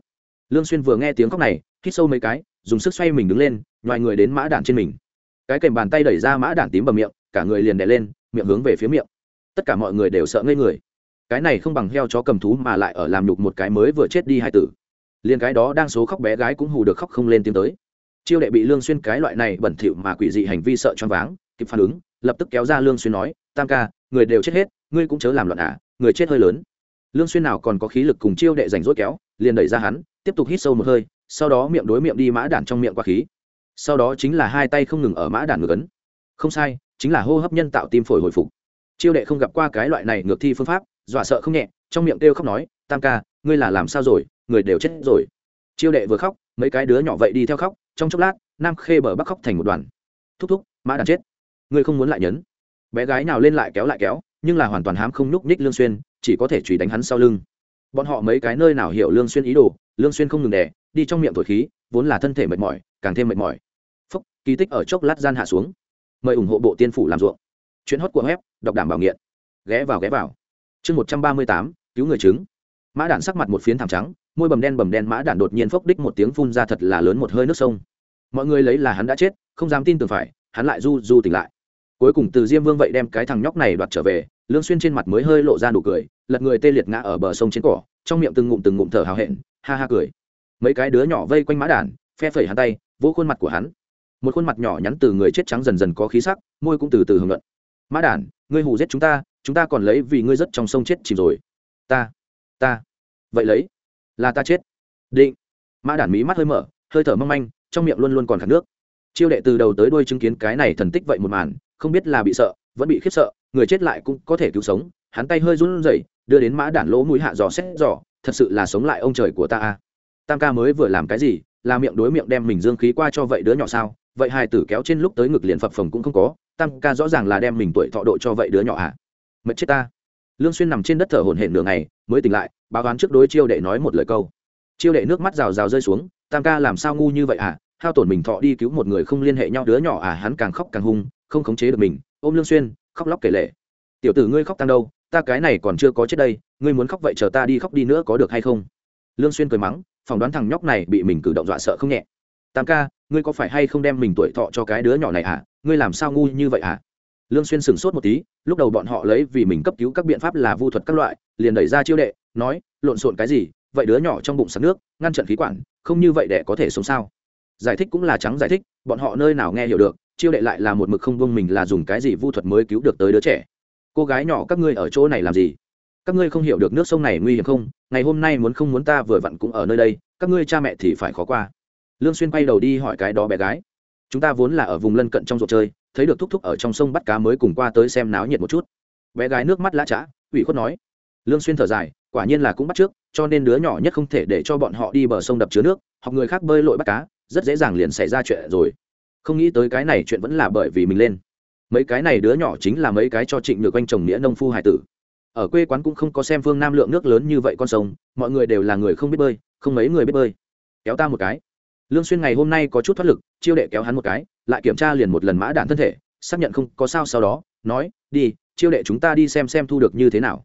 Lương xuyên vừa nghe tiếng khóc này, hít sâu mấy cái, dùng sức xoay mình đứng lên, nhòi người đến mã đản trên mình. Cái kềm bàn tay đẩy ra mã đản tím bầm miệng, cả người liền đè lên, miệng hướng về phía miệng tất cả mọi người đều sợ ngây người. Cái này không bằng heo chó cầm thú mà lại ở làm nhục một cái mới vừa chết đi hai tử. Liền cái đó đang số khóc bé gái cũng hù được khóc không lên tiếng tới. Chiêu đệ bị lương xuyên cái loại này bẩn thỉu mà quỷ dị hành vi sợ choáng váng, kịp phản ứng, lập tức kéo ra lương xuyên nói, tam ca, người đều chết hết, ngươi cũng chớ làm loạn à người chết hơi lớn. Lương xuyên nào còn có khí lực cùng chiêu đệ giành rỗi kéo, liền đẩy ra hắn, tiếp tục hít sâu một hơi, sau đó miệng đối miệng đi mã đản trong miệng qua khí. Sau đó chính là hai tay không ngừng ở mã đản ngược ấn. Không sai, chính là hô hấp nhân tạo tim phổi hồi phục chiêu đệ không gặp qua cái loại này ngược thi phương pháp, dọa sợ không nhẹ, trong miệng kêu khóc nói, tam ca, ngươi là làm sao rồi? Người đều chết rồi. Chiêu đệ vừa khóc, mấy cái đứa nhỏ vậy đi theo khóc, trong chốc lát, nam khê bờ bắc khóc thành một đoàn. Thúc thúc, mã đàn chết. Ngươi không muốn lại nhấn. Bé gái nào lên lại kéo lại kéo, nhưng là hoàn toàn hám không nhúc nhích lương xuyên, chỉ có thể chùy đánh hắn sau lưng. Bọn họ mấy cái nơi nào hiểu lương xuyên ý đồ, lương xuyên không ngừng đè, đi trong miệng thổi khí, vốn là thân thể mệt mỏi, càng thêm mệt mỏi. Phúc, kỳ tích ở chốc lát gian hạ xuống. Mời ủng hộ bộ tiên phủ làm ruộng chuyện hót của web, đọc đảm bảo nghiện. Ghé vào ghé vào. Chương một trăm ba mươi tám, cứu người chứng. Mã đản sắc mặt một phiến thảm trắng, môi bầm đen bầm đen mã đản đột nhiên phốc đích một tiếng phun ra thật là lớn một hơi nước sông. Mọi người lấy là hắn đã chết, không dám tin tưởng phải, hắn lại du du tỉnh lại. Cuối cùng từ diêm vương vậy đem cái thằng nhóc này đoạt trở về, lương xuyên trên mặt mới hơi lộ ra nụ cười, lật người tê liệt ngã ở bờ sông trên cỏ, trong miệng từng ngụm từng ngụm thở hào hẹn, ha ha cười. Mấy cái đứa nhỏ vây quanh mã đản phe phẩy hắn tay, vỗ khuôn mặt của hắn. Một khuôn mặt nhỏ nhắn từ người chết trắng dần dần có khí sắc, môi cũng từ từ hưởng luận mã đản, ngươi hù giết chúng ta chúng ta còn lấy vì ngươi rất trong sông chết chìm rồi. Ta ta. Vậy lấy, là ta chết. Định. Mã đản mí mắt hơi mở, hơi thở mong manh, trong miệng luôn luôn còn khát nước. Chiêu đệ từ đầu tới đuôi chứng kiến cái này thần tích vậy một màn, không biết là bị sợ, vẫn bị khiếp sợ, người chết lại cũng có thể cứu sống. Hắn tay hơi run rẩy, đưa đến mã đản lỗ mũi hạ dò xét dò, thật sự là sống lại ông trời của ta a tam ca mới vừa làm cái gì, là miệng đối miệng đem mình dương khí qua cho vậy đứa nhỏ sao? Vậy hai tử kéo trên lúc tới ngực liền phập phồng cũng không có tam ca rõ ràng là đem mình tuổi thọ độ cho vậy đứa nhỏ à? Mật chết ta. Lương xuyên nằm trên đất thở hổn hển nửa ngày, mới tỉnh lại, báo đoán trước đối chiêu đệ nói một lời câu. Chiêu đệ nước mắt rào rào rơi xuống, tam ca làm sao ngu như vậy à? Hao tổn mình thọ đi cứu một người không liên hệ nhau đứa nhỏ à? Hắn càng khóc càng hung, không khống chế được mình. Ôm lương xuyên, khóc lóc kể lệ tiểu tử ngươi khóc tăng đâu? Ta cái này còn chưa có chết đây, ngươi muốn khóc vậy chờ ta đi khóc đi nữa có được hay không? Lương xuyên cười mắng, phỏng đoán thằng nhóc này bị mình cử động dọa sợ không nhẹ tam ca, ngươi có phải hay không đem mình tuổi thọ cho cái đứa nhỏ này à ngươi làm sao ngu như vậy à lương xuyên sừng sốt một tí, lúc đầu bọn họ lấy vì mình cấp cứu các biện pháp là vu thuật các loại, liền đẩy ra chiêu đệ, nói, lộn xộn cái gì? Vậy đứa nhỏ trong bụng sặc nước, ngăn chặn khí quản, không như vậy để có thể sống sao? Giải thích cũng là trắng giải thích, bọn họ nơi nào nghe hiểu được, chiêu đệ lại là một mực không vương mình là dùng cái gì vu thuật mới cứu được tới đứa trẻ. Cô gái nhỏ, các ngươi ở chỗ này làm gì? Các ngươi không hiểu được nước sông này nguy hiểm không? Ngày hôm nay muốn không muốn ta vừa vặn cũng ở nơi đây, các ngươi cha mẹ thì phải khó qua lương xuyên quay đầu đi hỏi cái đó bé gái. Chúng ta vốn là ở vùng lân cận trong ruộng chơi, thấy được thúc thúc ở trong sông bắt cá mới cùng qua tới xem náo nhiệt một chút. Bé gái nước mắt lã chã ủy khuất nói. Lương xuyên thở dài, quả nhiên là cũng bắt trước, cho nên đứa nhỏ nhất không thể để cho bọn họ đi bờ sông đập chứa nước, học người khác bơi lội bắt cá, rất dễ dàng liền xảy ra chuyện rồi. Không nghĩ tới cái này chuyện vẫn là bởi vì mình lên. Mấy cái này đứa nhỏ chính là mấy cái cho trịnh nhược quanh chồng nghĩa nông phu hải tử. Ở quê quán cũng không có xem phương nam lượng nước lớn như vậy con sông, mọi người đều là người không biết bơi, không mấy người biết bơi. Kéo ta một cái lương xuyên ngày hôm nay có chút thoát lực, chiêu đệ kéo hắn một cái, lại kiểm tra liền một lần mã đạn thân thể, xác nhận không có sao sau đó, nói, đi, chiêu đệ chúng ta đi xem xem thu được như thế nào.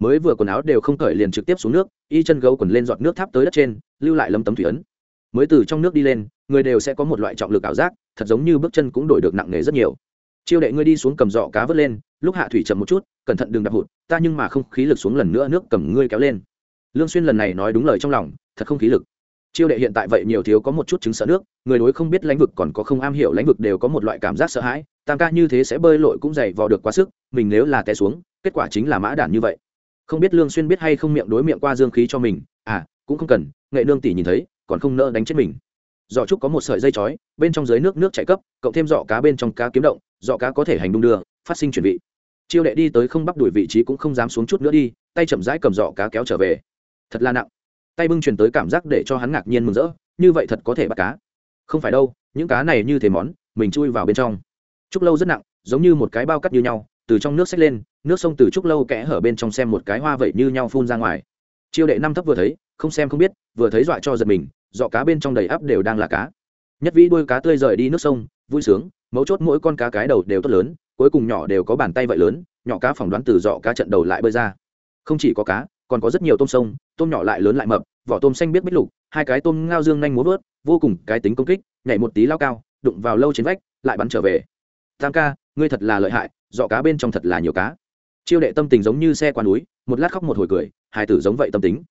Mới vừa quần áo đều không cởi liền trực tiếp xuống nước, y chân gấu quần lên giọt nước tháp tới đất trên, lưu lại lấm tấm thủy ấn. Mới từ trong nước đi lên, người đều sẽ có một loại trọng lực ảo giác, thật giống như bước chân cũng đổi được nặng nề rất nhiều. Chiêu đệ ngươi đi xuống cầm dọ cá vớt lên, lúc hạ thủy chậm một chút, cẩn thận đừng đạp hụt, ta nhưng mà không khí lực xuống lần nữa nước cầm ngươi kéo lên. Lương xuyên lần này nói đúng lời trong lòng, thật không khí lực chiêu đệ hiện tại vậy nhiều thiếu có một chút chứng sợ nước, người đối không biết lãnh vực còn có không am hiểu lãnh vực đều có một loại cảm giác sợ hãi, tam ca như thế sẽ bơi lội cũng dày vò được quá sức, mình nếu là té xuống, kết quả chính là mã đản như vậy. Không biết lương xuyên biết hay không miệng đối miệng qua dương khí cho mình à cũng không cần, nghệ nương tỷ nhìn thấy, còn không nỡ đánh chết mình. Giỏ trúc có một sợi dây chói, bên trong dưới nước nước chảy cấp, cộng thêm giỏ cá bên trong cá kiếm động, giỏ cá có thể hành đung đưa, phát sinh chuyển vị. Chiêu đệ đi tới không bắt đuổi vị trí cũng không dám xuống chút nữa đi, tay chậm rãi cầm giỏ cá kéo trở về. Thật là nặng tay bưng truyền tới cảm giác để cho hắn ngạc nhiên mừng rỡ, như vậy thật có thể bắt cá. Không phải đâu, những cá này như thế món, mình chui vào bên trong. Trúc lâu rất nặng, giống như một cái bao cắt như nhau, từ trong nước xách lên, nước sông từ trúc lâu kẽ hở bên trong xem một cái hoa vậy như nhau phun ra ngoài. Chiêu đệ năm thấp vừa thấy, không xem không biết, vừa thấy dọa cho giật mình, dọ cá bên trong đầy ắp đều đang là cá. Nhất vĩ đuôi cá tươi rời đi nước sông, vui sướng, mấu chốt mỗi con cá cái đầu đều tốt lớn, cuối cùng nhỏ đều có bàn tay vậy lớn, nhỏ cá phỏng đoán từ dọ cá trận đầu lại bơi ra. Không chỉ có cá còn có rất nhiều tôm sông, tôm nhỏ lại lớn lại mập, vỏ tôm xanh biết bích lục, hai cái tôm ngao dương nhanh muốn vớt, vô cùng cái tính công kích, nhảy một tí lao cao, đụng vào lâu trên vách, lại bắn trở về. Tam ca, ngươi thật là lợi hại, dọ cá bên trong thật là nhiều cá. Chiêu đệ tâm tình giống như xe qua núi, một lát khóc một hồi cười hai tử giống vậy tâm tính.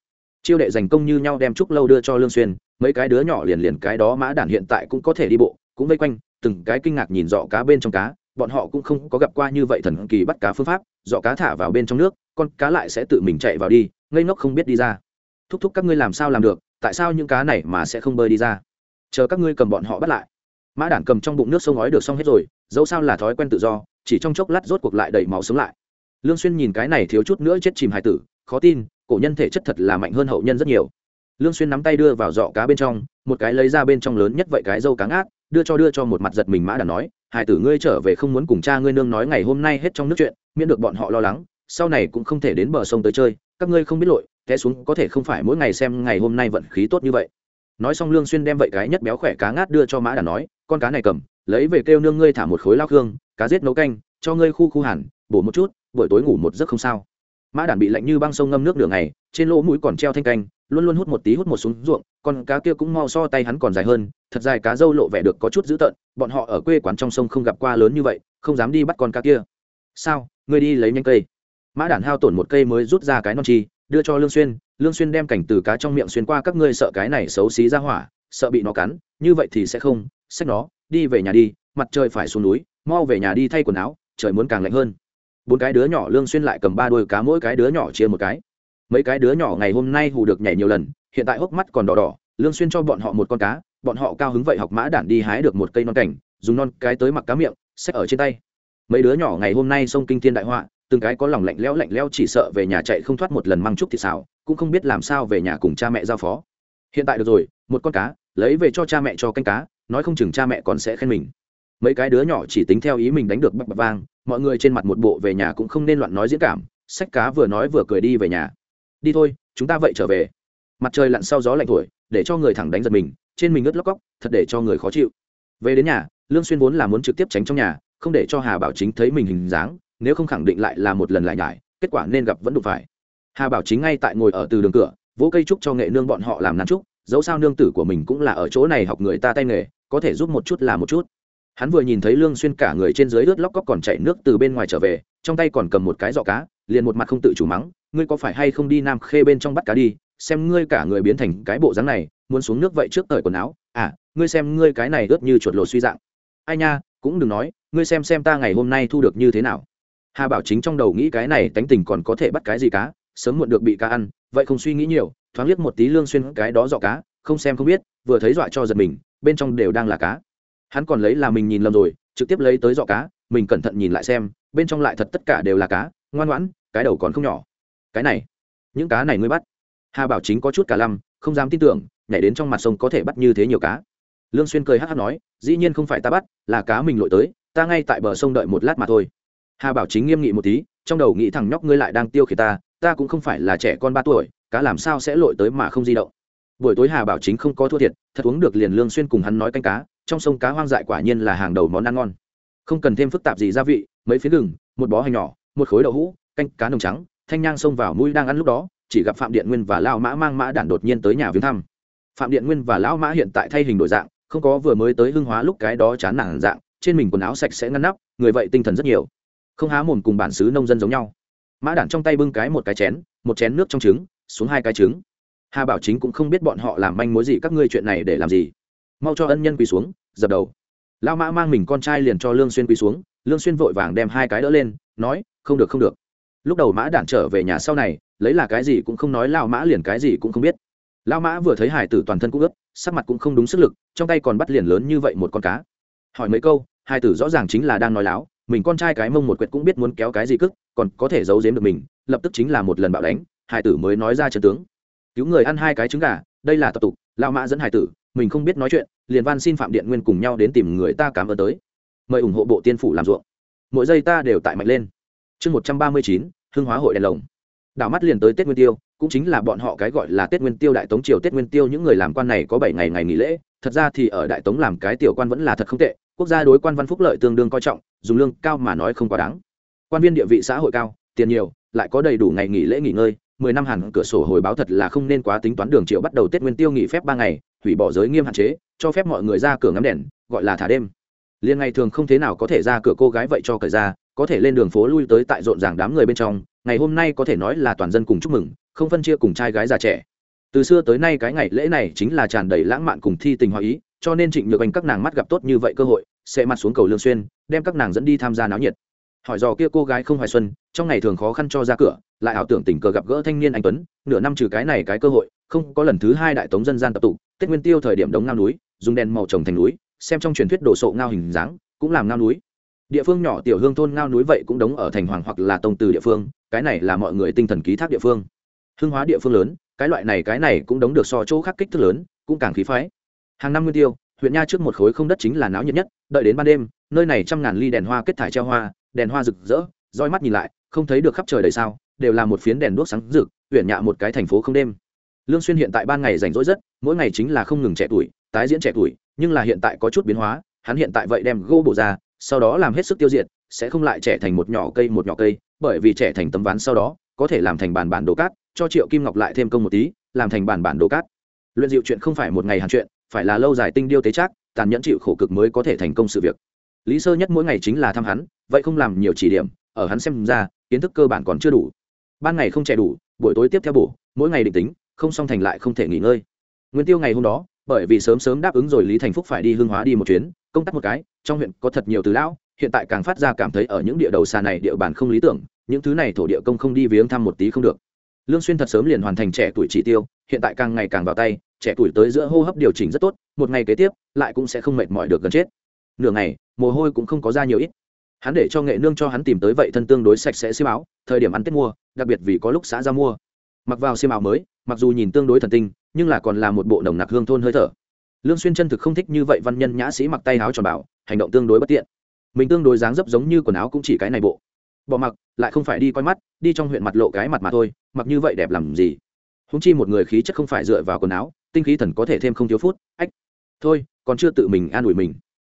Chiêu đệ giành công như nhau đem trúc lâu đưa cho lương xuyên, mấy cái đứa nhỏ liền liền cái đó mã đản hiện tại cũng có thể đi bộ, cũng vây quanh, từng cái kinh ngạc nhìn dọ cá bên trong cá bọn họ cũng không có gặp qua như vậy thần kỳ bắt cá phương pháp, dọ cá thả vào bên trong nước, con cá lại sẽ tự mình chạy vào đi, ngây ngốc không biết đi ra. Thúc thúc các ngươi làm sao làm được, tại sao những cá này mà sẽ không bơi đi ra? Chờ các ngươi cầm bọn họ bắt lại. Mã đản cầm trong bụng nước sông ngói được xong hết rồi, dẫu sao là thói quen tự do, chỉ trong chốc lát rốt cuộc lại đẩy máu sống lại. Lương xuyên nhìn cái này thiếu chút nữa chết chìm hải tử, khó tin, cổ nhân thể chất thật là mạnh hơn hậu nhân rất nhiều. Lương xuyên nắm tay đưa vào giọ cá bên trong, một cái lấy ra bên trong lớn nhất vậy cái dâu cá ngát đưa cho đưa cho một mặt giật mình mã đàn nói, hải tử ngươi trở về không muốn cùng cha ngươi nương nói ngày hôm nay hết trong nước chuyện, miễn được bọn họ lo lắng, sau này cũng không thể đến bờ sông tới chơi, các ngươi không biết lội té xuống có thể không phải mỗi ngày xem ngày hôm nay vận khí tốt như vậy. Nói xong lương xuyên đem vậy cái nhất béo khỏe cá ngát đưa cho mã đàn nói, con cá này cầm, lấy về kêu nương ngươi thả một khối lao hương cá giết nấu canh, cho ngươi khu khu hẳn, bổ một chút, buổi tối ngủ một giấc không sao. Mã đàn bị lạnh như băng sông ngâm nước đường ngày, trên lỗ mũi còn treo thanh canh, luôn luôn hút một tí hút một xuống ruộng, con cá kia cũng mau so tay hắn còn dài hơn thật dài cá dâu lộ vẻ được có chút dữ tợn, bọn họ ở quê quán trong sông không gặp qua lớn như vậy, không dám đi bắt con cá kia. Sao? Ngươi đi lấy nhanh cây. Mã đản hao tổn một cây mới rút ra cái non chi, đưa cho lương xuyên. Lương xuyên đem cảnh từ cá trong miệng xuyên qua, các ngươi sợ cái này xấu xí ra hỏa, sợ bị nó cắn, như vậy thì sẽ không, xách nó, đi về nhà đi, mặt trời phải xuống núi, mau về nhà đi thay quần áo, trời muốn càng lạnh hơn. Bốn cái đứa nhỏ lương xuyên lại cầm ba đôi cá, mỗi cái đứa nhỏ chia một cái. Mấy cái đứa nhỏ ngày hôm nay hù được nhảy nhiều lần, hiện tại hốc mắt còn đỏ đỏ, lương xuyên cho bọn họ một con cá bọn họ cao hứng vậy học mã đản đi hái được một cây non cảnh, dùng non cái tới mặc cá miệng, xách ở trên tay. Mấy đứa nhỏ ngày hôm nay sông kinh thiên đại họa, từng cái có lòng lạnh lẽo lạnh lẽo chỉ sợ về nhà chạy không thoát một lần mang chút thì xào, cũng không biết làm sao về nhà cùng cha mẹ giao phó. Hiện tại được rồi, một con cá, lấy về cho cha mẹ cho canh cá, nói không chừng cha mẹ còn sẽ khen mình. Mấy cái đứa nhỏ chỉ tính theo ý mình đánh được bập bập vang, mọi người trên mặt một bộ về nhà cũng không nên loạn nói diễn cảm sách cá vừa nói vừa cười đi về nhà. Đi thôi, chúng ta vậy trở về. Mặt trời lặn sau gió lạnh thổi, để cho người thẳng đánh giật mình trên mình ướt lóc cóc, thật để cho người khó chịu. Về đến nhà, lương xuyên vốn là muốn trực tiếp tránh trong nhà, không để cho hà bảo chính thấy mình hình dáng, nếu không khẳng định lại là một lần lại nhải, kết quả nên gặp vẫn đủ phải. Hà bảo chính ngay tại ngồi ở từ đường cửa, vỗ cây trúc cho nghệ nương bọn họ làm nắn trúc, dẫu sao nương tử của mình cũng là ở chỗ này học người ta tay nghề, có thể giúp một chút là một chút. Hắn vừa nhìn thấy lương xuyên cả người trên dưới ướt lóc cóc còn chảy nước từ bên ngoài trở về, trong tay còn cầm một cái giỏ cá, liền một mặt không tự chủ mắng, ngươi có phải hay không đi nam khê bên trong bắt cá đi, xem ngươi cả người biến thành cái bộ dáng này muốn xuống nước vậy trước thời quần áo. À ngươi xem ngươi cái này ướt như chuột lột suy dạng. Ai nha, cũng đừng nói, ngươi xem xem ta ngày hôm nay thu được như thế nào. Hà bảo chính trong đầu nghĩ cái này tánh tình còn có thể bắt cái gì cá, sớm muộn được bị cá ăn, vậy không suy nghĩ nhiều, thoáng liếc một tí lương xuyên cái đó dọ cá, không xem không biết, vừa thấy dọa cho giật mình, bên trong đều đang là cá. Hắn còn lấy là mình nhìn lầm rồi, trực tiếp lấy tới dọ cá, mình cẩn thận nhìn lại xem, bên trong lại thật tất cả đều là cá, ngoan ngoãn, cái đầu còn không nhỏ. Cái này, những cá này ngươi bắt. Hà bảo chính có chút cả lăm, không dám tin tưởng nhảy đến trong mặt sông có thể bắt như thế nhiều cá. Lương xuyên cười hắt hắt nói, dĩ nhiên không phải ta bắt, là cá mình lội tới, ta ngay tại bờ sông đợi một lát mà thôi. Hà bảo chính nghiêm nghị một tí, trong đầu nghĩ thằng nhóc ngươi lại đang tiêu khiển ta ta cũng không phải là trẻ con ba tuổi, cá làm sao sẽ lội tới mà không di động. Buổi tối hà bảo chính không có thua thiệt, thật uống được liền lương xuyên cùng hắn nói canh cá, trong sông cá hoang dại quả nhiên là hàng đầu món ăn ngon. Không cần thêm phức tạp gì gia vị, mấy phiến gừng, một bó hành nhỏ, một khối đậu hũ, canh cá nồng trắng, thanh nhang xông vào mũi đang ăn lúc đó, chỉ gặp phạm điện nguyên và lao mã mang mã đản đột nhiên tới nhà viếng thăm phạm điện nguyên và lão mã hiện tại thay hình đổi dạng, không có vừa mới tới hưng hóa lúc cái đó chán nản dạng, trên mình quần áo sạch sẽ ngăn nắp, người vậy tinh thần rất nhiều. Không há mồm cùng bản xứ nông dân giống nhau. Mã đản trong tay bưng cái một cái chén, một chén nước trong trứng, xuống hai cái trứng. Hà bảo chính cũng không biết bọn họ làm manh mối gì, các ngươi chuyện này để làm gì? Mau cho ân nhân quỳ xuống, dập đầu. Lao mã mang mình con trai liền cho lương xuyên quỳ xuống, lương xuyên vội vàng đem hai cái đỡ lên, nói, không được không được. Lúc đầu mã đản trở về nhà sau này, lấy là cái gì cũng không nói lao mã liền cái gì cũng không biết lao mã vừa thấy hải tử toàn thân cũng ướt, sắc mặt cũng không đúng sức lực, trong tay còn bắt liền lớn như vậy một con cá. Hỏi mấy câu, hải tử rõ ràng chính là đang nói láo, mình con trai cái mông một quyệt cũng biết muốn kéo cái gì cức, còn có thể giấu giếm được mình, lập tức chính là một lần bạo đánh, hải tử mới nói ra chân tướng. Cứu người ăn hai cái trứng gà, đây là tập tục lao mã dẫn hải tử, mình không biết nói chuyện, liền van xin phạm điện nguyên cùng nhau đến tìm người ta cảm ơn tới. Mời ủng hộ bộ tiên phủ làm ruộng. Mỗi giây ta đều tại mạnh lên. Chương một trăm ba mươi chín, hưng hóa hội đèn lồng. Đảo mắt liền tới tết nguyên tiêu cũng chính là bọn họ cái gọi là tết nguyên tiêu, đại tống triều tết nguyên tiêu, những người làm quan này có bảy ngày ngày nghỉ lễ. Thật ra thì ở đại tống làm cái tiểu quan vẫn là thật không tệ. Quốc gia đối quan văn phúc lợi tương đương coi trọng, dùng lương cao mà nói không quá đáng. Quan viên địa vị xã hội cao, tiền nhiều, lại có đầy đủ ngày nghỉ lễ nghỉ ngơi. Mười năm hẳn cửa sổ hồi báo thật là không nên quá tính toán đường triệu bắt đầu tết nguyên tiêu nghỉ phép ba ngày, hủy bỏ giới nghiêm hạn chế, cho phép mọi người ra cửa ngắm đèn, gọi là thả đêm. Liên ngày thường không thế nào có thể ra cửa cô gái vậy cho cởi ra, có thể lên đường phố lui tới tại rộn ràng đám người bên trong. Ngày hôm nay có thể nói là toàn dân cùng chúc mừng không phân chia cùng trai gái già trẻ. Từ xưa tới nay cái ngày lễ này chính là tràn đầy lãng mạn cùng thi tình hòa ý, cho nên trịnh nhược anh các nàng mắt gặp tốt như vậy cơ hội, sẽ mặt xuống cầu lương xuyên, đem các nàng dẫn đi tham gia náo nhiệt. Hỏi dò kia cô gái không hoài xuân, trong ngày thường khó khăn cho ra cửa, lại ảo tưởng tình cờ gặp gỡ thanh niên anh tuấn, nửa năm trừ cái này cái cơ hội, không có lần thứ hai đại tống dân gian tập tụ, tết nguyên tiêu thời điểm đống ngao núi, dùng đèn màu trồng thành núi, xem trong truyền thuyết đồ sộ ngao hình dáng, cũng làm ngao núi. Địa phương nhỏ tiểu hương thôn ngao núi vậy cũng đóng ở thành hoàng hoặc là tông từ địa phương, cái này là mọi người tinh thần ký thác địa phương hương hóa địa phương lớn, cái loại này, cái này cũng đóng được so chỗ khác kích thước lớn, cũng càng khí phái. Hàng năm nguyên tiêu, huyện nha trước một khối không đất chính là náo nhiệt nhất, đợi đến ban đêm, nơi này trăm ngàn ly đèn hoa kết thải treo hoa, đèn hoa rực rỡ, roi mắt nhìn lại, không thấy được khắp trời đầy sao, đều là một phiến đèn đuốc sáng rực, huyện nhạ một cái thành phố không đêm. Lương xuyên hiện tại ban ngày rảnh rỗi rất, mỗi ngày chính là không ngừng trẻ tuổi, tái diễn trẻ tuổi, nhưng là hiện tại có chút biến hóa, hắn hiện tại vậy đem gỗ bổ ra, sau đó làm hết sức tiêu diệt, sẽ không lại trẻ thành một nhỏ cây một nhỏ cây, bởi vì trẻ thành tấm ván sau đó, có thể làm thành bàn bản đồ cát cho triệu kim ngọc lại thêm công một tí, làm thành bản bản đồ cát. Luyện dịu chuyện không phải một ngày hàn chuyện, phải là lâu dài tinh điêu tế chắc tàn nhẫn chịu khổ cực mới có thể thành công sự việc. Lý sơ nhất mỗi ngày chính là thăm hắn, vậy không làm nhiều chỉ điểm, ở hắn xem ra, kiến thức cơ bản còn chưa đủ. Ban ngày không trẻ đủ, buổi tối tiếp theo bổ, mỗi ngày định tính, không xong thành lại không thể nghỉ ngơi. Nguyên tiêu ngày hôm đó, bởi vì sớm sớm đáp ứng rồi lý thành phúc phải đi hương hóa đi một chuyến, công tác một cái, trong huyện có thật nhiều từ lão, hiện tại càng phát ra cảm thấy ở những địa đầu xa này địa bàn không lý tưởng, những thứ này thổ địa công không đi viếng thăm một tí không được lương xuyên thật sớm liền hoàn thành trẻ tuổi chỉ tiêu, hiện tại càng ngày càng vào tay, trẻ tuổi tới giữa hô hấp điều chỉnh rất tốt, một ngày kế tiếp, lại cũng sẽ không mệt mỏi được gần chết. Nửa ngày, mồ hôi cũng không có ra nhiều ít. Hắn để cho nghệ nương cho hắn tìm tới vậy thân tương đối sạch sẽ xiêm áo, thời điểm ăn tết mua, đặc biệt vì có lúc xã ra mua. Mặc vào xiêm áo mới, mặc dù nhìn tương đối thần tinh, nhưng là còn là một bộ nồng nặc hương thôn hơi thở. Lương xuyên chân thực không thích như vậy văn nhân nhã sĩ mặc tay áo tròn bảo, hành động tương đối bất tiện. Mình tương đối dáng dấp giống như quần áo cũng chỉ cái này bộ bỏ mặc, lại không phải đi coi mắt, đi trong huyện mặt lộ cái mặt mà thôi, mặc như vậy đẹp làm gì? Húng chi một người khí chất không phải dựa vào quần áo, tinh khí thần có thể thêm không thiếu phút, ách. Thôi, còn chưa tự mình an ủi mình.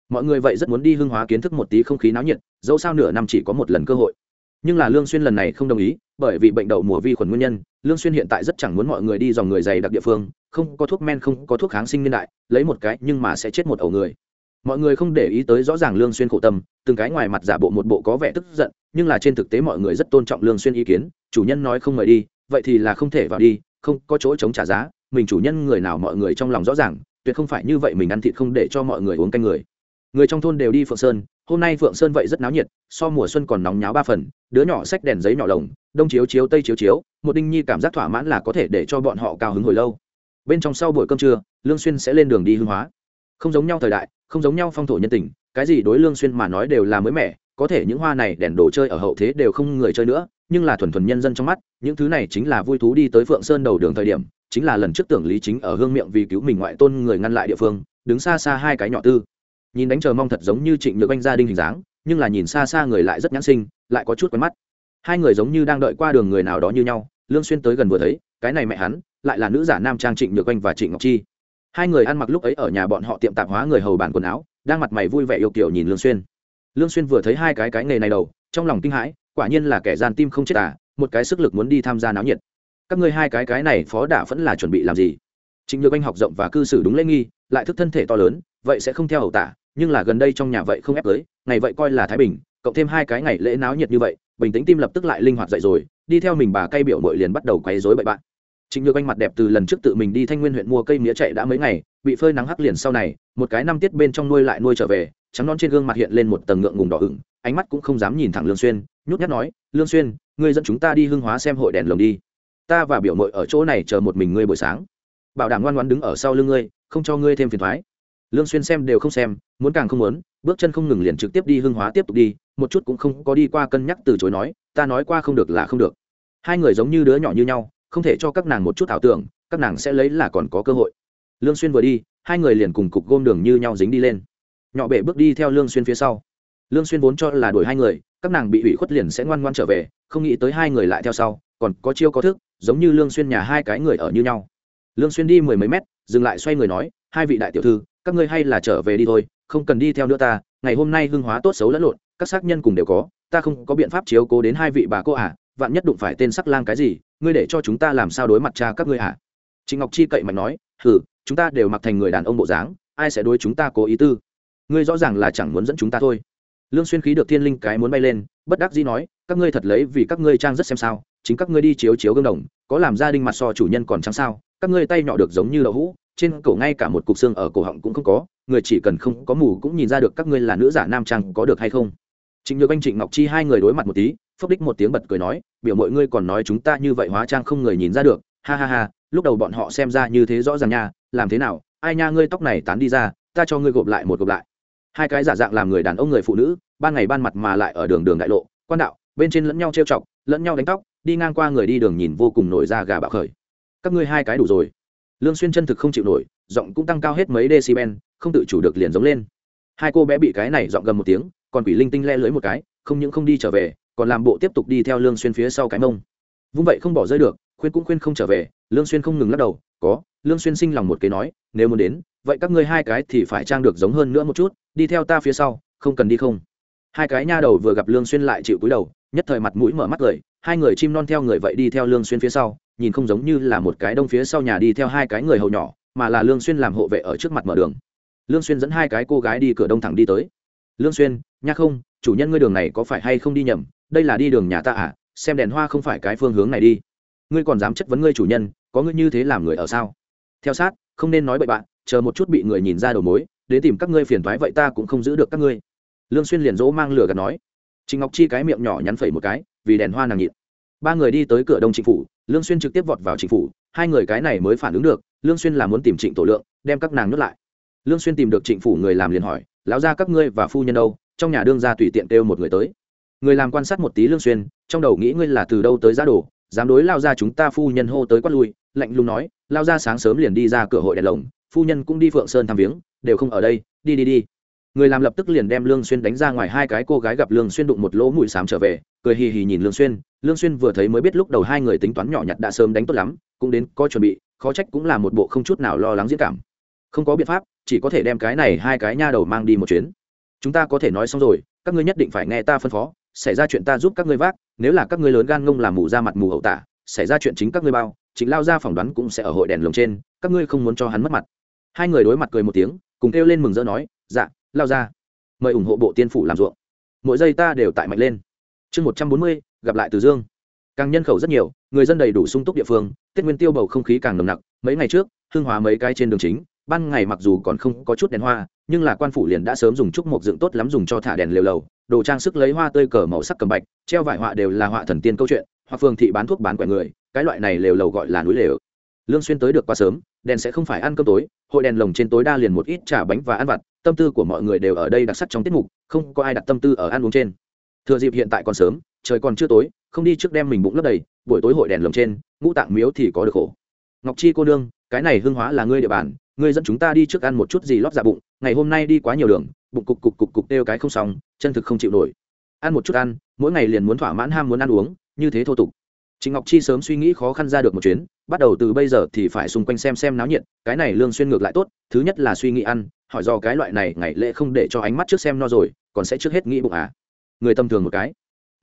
Mọi người vậy rất muốn đi hương hóa kiến thức một tí không khí náo nhiệt, dẫu sao nửa năm chỉ có một lần cơ hội. Nhưng là lương xuyên lần này không đồng ý, bởi vì bệnh đậu mùa vi khuẩn nguyên nhân, lương xuyên hiện tại rất chẳng muốn mọi người đi dòng người dày đặc địa phương, không có thuốc men, không có thuốc kháng sinh niên đại, lấy một cái nhưng mà sẽ chết một ẩu người. Mọi người không để ý tới rõ ràng lương xuyên khổ tâm, từng cái ngoài mặt giả bộ một bộ có vẻ tức giận nhưng là trên thực tế mọi người rất tôn trọng lương xuyên ý kiến, chủ nhân nói không mời đi, vậy thì là không thể vào đi, không có chỗ chống trả giá, mình chủ nhân người nào mọi người trong lòng rõ ràng, tuyệt không phải như vậy mình ăn thịt không để cho mọi người uống canh người. Người trong thôn đều đi phượng sơn, hôm nay phượng sơn vậy rất náo nhiệt, so mùa xuân còn nóng nháo ba phần, đứa nhỏ xách đèn giấy nhỏ lồng, đông chiếu chiếu tây chiếu chiếu, một đinh nhi cảm giác thỏa mãn là có thể để cho bọn họ cao hứng hồi lâu. Bên trong sau buổi cơm trưa, lương xuyên sẽ lên đường đi hương hóa. Không giống nhau thời đại, không giống nhau phong thổ nhân tình, cái gì đối lương xuyên mà nói đều là mới mẻ có thể những hoa này đèn đồ chơi ở hậu thế đều không người chơi nữa, nhưng là thuần thuần nhân dân trong mắt, những thứ này chính là vui thú đi tới phượng sơn đầu đường thời điểm, chính là lần trước tưởng lý chính ở hương miệng vì cứu mình ngoại tôn người ngăn lại địa phương, đứng xa xa hai cái nhỏ tư. Nhìn đánh chờ mong thật giống như trịnh nhược anh gia đình hình dáng, nhưng là nhìn xa xa người lại rất nhãn sinh, lại có chút quen mắt. Hai người giống như đang đợi qua đường người nào đó như nhau, lương xuyên tới gần vừa thấy, cái này mẹ hắn, lại là nữ giả nam trang trịnh nhược anh và trịnh ngọc chi. Hai người ăn mặc lúc ấy ở nhà bọn họ tiệm tạp hóa người hầu bàn quần áo, đang mặt mày vui vẻ yêu kiều nhìn lương xuyên lương xuyên vừa thấy hai cái cái nghề này đầu trong lòng kinh hãi quả nhiên là kẻ gian tim không chết à một cái sức lực muốn đi tham gia náo nhiệt. Các ngươi hai cái cái này phó đả vẫn là chuẩn bị làm gì? Trịnh nhược anh học rộng và cư xử đúng lễ nghi lại thức thân thể to lớn vậy sẽ không theo hậu tả nhưng là gần đây trong nhà vậy không ép tới ngày vậy coi là thái bình cộng thêm hai cái ngày lễ náo nhiệt như vậy bình tĩnh tim lập tức lại linh hoạt dậy rồi đi theo mình bà cây biểu mội liền bắt đầu quấy rối bậy bạn. Trịnh Nhược Anh mặt đẹp từ lần trước tự mình đi Thanh Nguyên huyện mua cây mía chạy đã mấy ngày, bị phơi nắng hắc liền sau này, một cái năm tiết bên trong nuôi lại nuôi trở về, trắng non trên gương mặt hiện lên một tầng ngượng ngùng đỏ ửng, ánh mắt cũng không dám nhìn thẳng Lương Xuyên, nhút nhát nói, "Lương Xuyên, ngươi dẫn chúng ta đi hương Hóa xem hội đèn lồng đi. Ta và biểu muội ở chỗ này chờ một mình ngươi buổi sáng. Bảo đảm ngoan ngoãn đứng ở sau lưng ngươi, không cho ngươi thêm phiền toái." Lương Xuyên xem đều không xem, muốn càng không muốn, bước chân không ngừng liền trực tiếp đi hương Hóa tiếp tục đi, một chút cũng không có đi qua cân nhắc từ chối nói, "Ta nói qua không được là không được." Hai người giống như đứa nhỏ như nhau, không thể cho các nàng một chút ảo tưởng, các nàng sẽ lấy là còn có cơ hội lương xuyên vừa đi hai người liền cùng cục gôm đường như nhau dính đi lên nhỏ bể bước đi theo lương xuyên phía sau. Lương xuyên vốn cho là đuổi hai người các nàng bị hủy khuất liền sẽ ngoan ngoan trở về không nghĩ tới hai người lại theo sau còn có chiêu có thức giống như lương xuyên nhà hai cái người ở như nhau. Lương xuyên đi mười mấy mét dừng lại xoay người nói hai vị đại tiểu thư các ngươi hay là trở về đi thôi không cần đi theo nữa ta ngày hôm nay hương hóa tốt xấu lẫn lộn các xác nhân cùng đều có ta không có biện pháp chiếu cố đến hai vị bà cô à vạn nhất đụng phải tên sắc lang cái gì ngươi để cho chúng ta làm sao đối mặt cha các ngươi à Trịnh Ngọc Chi cậy mạnh nói, "Hừ, chúng ta đều mặc thành người đàn ông bộ dáng, ai sẽ đối chúng ta cố ý tư? Ngươi rõ ràng là chẳng muốn dẫn chúng ta thôi." Lương Xuyên khí được thiên linh cái muốn bay lên, bất đắc dĩ nói, "Các ngươi thật lấy vì các ngươi trang rất xem sao, chính các ngươi đi chiếu chiếu gương đồng, có làm gia đình mặt so chủ nhân còn trắng sao? Các ngươi tay nhỏ được giống như đậu hũ, trên cổ ngay cả một cục xương ở cổ họng cũng không có, người chỉ cần không có mù cũng nhìn ra được các ngươi là nữ giả nam trang có được hay không?" Trịnh Nhược Anh Trịnh Ngọc Chi hai người đối mặt một tí, phốc đích một tiếng bật cười nói, "Biểu mọi ngươi còn nói chúng ta như vậy hóa trang không người nhìn ra được, ha ha ha, lúc đầu bọn họ xem ra như thế rõ ràng nha làm thế nào ai nha ngươi tóc này tán đi ra ta cho ngươi gộp lại một gộp lại hai cái giả dạng làm người đàn ông người phụ nữ, ban ngày ban mặt mà lại ở đường đường đại lộ, quan đạo, bên trên lẫn nhau trêu chọc, lẫn nhau đánh tóc đi ngang qua người đi đường nhìn vô cùng nổi ra gà bạo khởi. Các ngươi hai cái đủ rồi. Lương xuyên chân thực không chịu nổi, giọng cũng tăng cao hết mấy decibel, không tự chủ được liền giống lên. Hai cô bé bị cái này giọng gầm một tiếng, còn quỷ linh tinh le lưới một cái, không những không đi trở về, còn làm bộ tiếp tục đi theo lương xuyên phía sau cái mông. Vung vậy không bỏ rơi được, khuyên cũng khuyên không trở về, lương xuyên không ngừng lắc đầu, có. Lương xuyên sinh lòng một cái nói, nếu muốn đến vậy các ngươi hai cái thì phải trang được giống hơn nữa một chút, đi theo ta phía sau, không cần đi không. Hai cái nha đầu vừa gặp lương xuyên lại chịu cúi đầu, nhất thời mặt mũi mở mắt cười, hai người chim non theo người vậy đi theo lương xuyên phía sau, nhìn không giống như là một cái đông phía sau nhà đi theo hai cái người hầu nhỏ, mà là lương xuyên làm hộ vệ ở trước mặt mở đường. Lương xuyên dẫn hai cái cô gái đi cửa đông thẳng đi tới. Lương xuyên, nha không, chủ nhân ngươi đường này có phải hay không đi nhầm? Đây là đi đường nhà ta à? Xem đèn hoa không phải cái phương hướng này đi. Ngươi còn dám chất vấn ngươi chủ nhân, có ngươi như thế làm người ở sao? Theo sát, không nên nói bậy bạn chờ một chút bị người nhìn ra đầu mối, đến tìm các ngươi phiền thoái vậy ta cũng không giữ được các ngươi. Lương xuyên liền dỗ mang lửa gạt nói. Trịnh ngọc chi cái miệng nhỏ nhắn phẩy một cái, vì đèn hoa nàng nhịn. Ba người đi tới cửa đông chính phủ, lương xuyên trực tiếp vọt vào chính phủ, hai người cái này mới phản ứng được, lương xuyên là muốn tìm trịnh tổ lượng, đem các nàng nuốt lại. Lương xuyên tìm được trịnh phủ người làm liền hỏi, lão gia các ngươi và phu nhân đâu? Trong nhà đương gia tùy tiện kêu một người tới. Người làm quan sát một tí lương xuyên, trong đầu nghĩ ngươi là từ đâu tới giá đồ, dám đối lao ra chúng ta phu nhân hô tới quát lui, lạnh lùng nói lao ra sáng sớm liền đi ra cửa hội đèn lồng phu nhân cũng đi phượng sơn thăm viếng, đều không ở đây, đi đi đi. Người làm lập tức liền đem lương xuyên đánh ra ngoài, hai cái cô gái gặp lương xuyên đụng một lỗ mũi sám trở về, cười hì hì nhìn lương xuyên. Lương xuyên vừa thấy mới biết lúc đầu hai người tính toán nhỏ nhặt đã sớm đánh tốt lắm, cũng đến có chuẩn bị, khó trách cũng là một bộ không chút nào lo lắng diễn cảm. Không có biện pháp, chỉ có thể đem cái này hai cái nha đầu mang đi một chuyến. Chúng ta có thể nói xong rồi, các ngươi nhất định phải nghe ta phân phó, xảy ra chuyện ta giúp các ngươi vác, nếu là các ngươi lớn gan ngông làm mù ra mặt mù hậu tả, xảy ra chuyện chính các ngươi bao chính lao ra phỏng đoán cũng sẽ ở hội đèn lồng trên, các ngươi không muốn cho hắn mất mặt hai người đối mặt cười một tiếng, cùng kêu lên mừng rỡ nói dạ lao ra. Mời ủng hộ bộ tiên phủ làm ruộng. Mỗi giây ta đều tại mạnh lên. Chương một trăm bốn mươi, gặp lại từ dương. Càng nhân khẩu rất nhiều, người dân đầy đủ sung túc địa phương, tết nguyên tiêu bầu không khí càng nồng nặc. Mấy ngày trước, hương hóa mấy cái trên đường chính, ban ngày mặc dù còn không có chút đèn hoa, nhưng là quan phủ liền đã sớm dùng trúc mộc dựng tốt lắm dùng cho thả đèn lều lầu, đồ trang sức lấy hoa tươi cờ màu sắc cầm bạch, treo vải họa đều là họa thần tiên câu chuyện, hoặc phường thị bán thuốc bán quẻ người, cái loại này lều lầu gọi là núi lều. Lương xuyên tới được quá sớm đèn sẽ không phải ăn cơm tối, hội đèn lồng trên tối đa liền một ít trà bánh và ăn vặt, tâm tư của mọi người đều ở đây đặc sắc trong tiết mục, không có ai đặt tâm tư ở ăn uống trên. Thừa dịp hiện tại còn sớm, trời còn chưa tối, không đi trước đem mình bụng lấp đầy, buổi tối hội đèn lồng trên, ngũ tạng miếu thì có được khổ. Ngọc chi cô nương, cái này hương hóa là ngươi địa bàn, ngươi dẫn chúng ta đi trước ăn một chút gì lót dạ bụng, ngày hôm nay đi quá nhiều đường, bụng cục cục cục cục đeo cái không xong, chân thực không chịu nổi. Ăn một chút ăn, mỗi ngày liền muốn thỏa mãn ham muốn ăn uống, như thế thô tục. Trịnh Ngọc Chi sớm suy nghĩ khó khăn ra được một chuyến, bắt đầu từ bây giờ thì phải xung quanh xem xem náo nhiệt, cái này lương xuyên ngược lại tốt, thứ nhất là suy nghĩ ăn, hỏi do cái loại này ngày lễ không để cho ánh mắt trước xem no rồi, còn sẽ trước hết nghĩ bụng à. Người tâm thường một cái.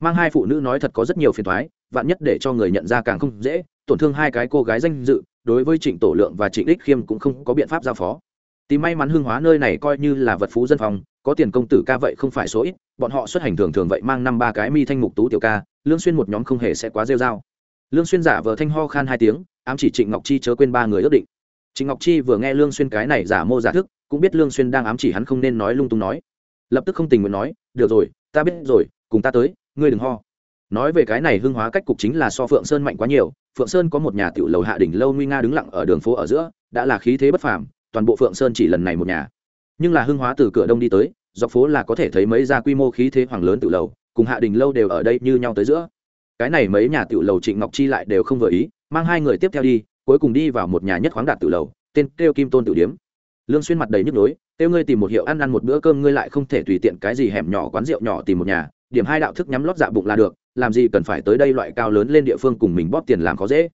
Mang hai phụ nữ nói thật có rất nhiều phiền toái, vạn nhất để cho người nhận ra càng không dễ, tổn thương hai cái cô gái danh dự, đối với Trịnh Tổ Lượng và Trịnh Đích Khiêm cũng không có biện pháp giao phó. tìm may mắn hương hóa nơi này coi như là vật phú dân phòng có tiền công tử ca vậy không phải số ít bọn họ xuất hành thường thường vậy mang năm ba cái mi thanh mục tú tiểu ca lương xuyên một nhóm không hề sẽ quá rêu rao. Lương xuyên giả vờ thanh ho khan hai tiếng, ám chỉ trịnh ngọc chi chớ quên ba người ước định. Trịnh ngọc chi vừa nghe lương xuyên cái này giả mô giả thức, cũng biết lương xuyên đang ám chỉ hắn không nên nói lung tung nói. Lập tức không tình nguyện nói, được rồi, ta biết rồi, cùng ta tới, ngươi đừng ho. Nói về cái này hưng hóa cách cục chính là so phượng sơn mạnh quá nhiều, phượng sơn có một nhà tiểu lầu hạ đỉnh lâu nguy nga đứng lặng ở đường phố ở giữa, đã là khí thế bất phàm, toàn bộ phượng sơn chỉ lần này một nhà. Nhưng là hưng hóa từ cửa đông đi tới, dọc phố là có thể thấy mấy gia quy mô khí thế hoàng lớn tự lầu cùng hạ đình lâu đều ở đây như nhau tới giữa. Cái này mấy nhà tiểu lầu trịnh ngọc chi lại đều không vừa ý mang hai người tiếp theo đi cuối cùng đi vào một nhà nhất khoáng đạt tiểu lầu tên kêu kim tôn tiểu điếm. Lương xuyên mặt đầy nhức nhối kêu ngươi tìm một hiệu ăn ăn một bữa cơm ngươi lại không thể tùy tiện cái gì hẻm nhỏ quán rượu nhỏ tìm một nhà điểm hai đạo thức nhắm lót dạ bụng là được làm gì cần phải tới đây loại cao lớn lên địa phương cùng mình bóp tiền làm khó dễ.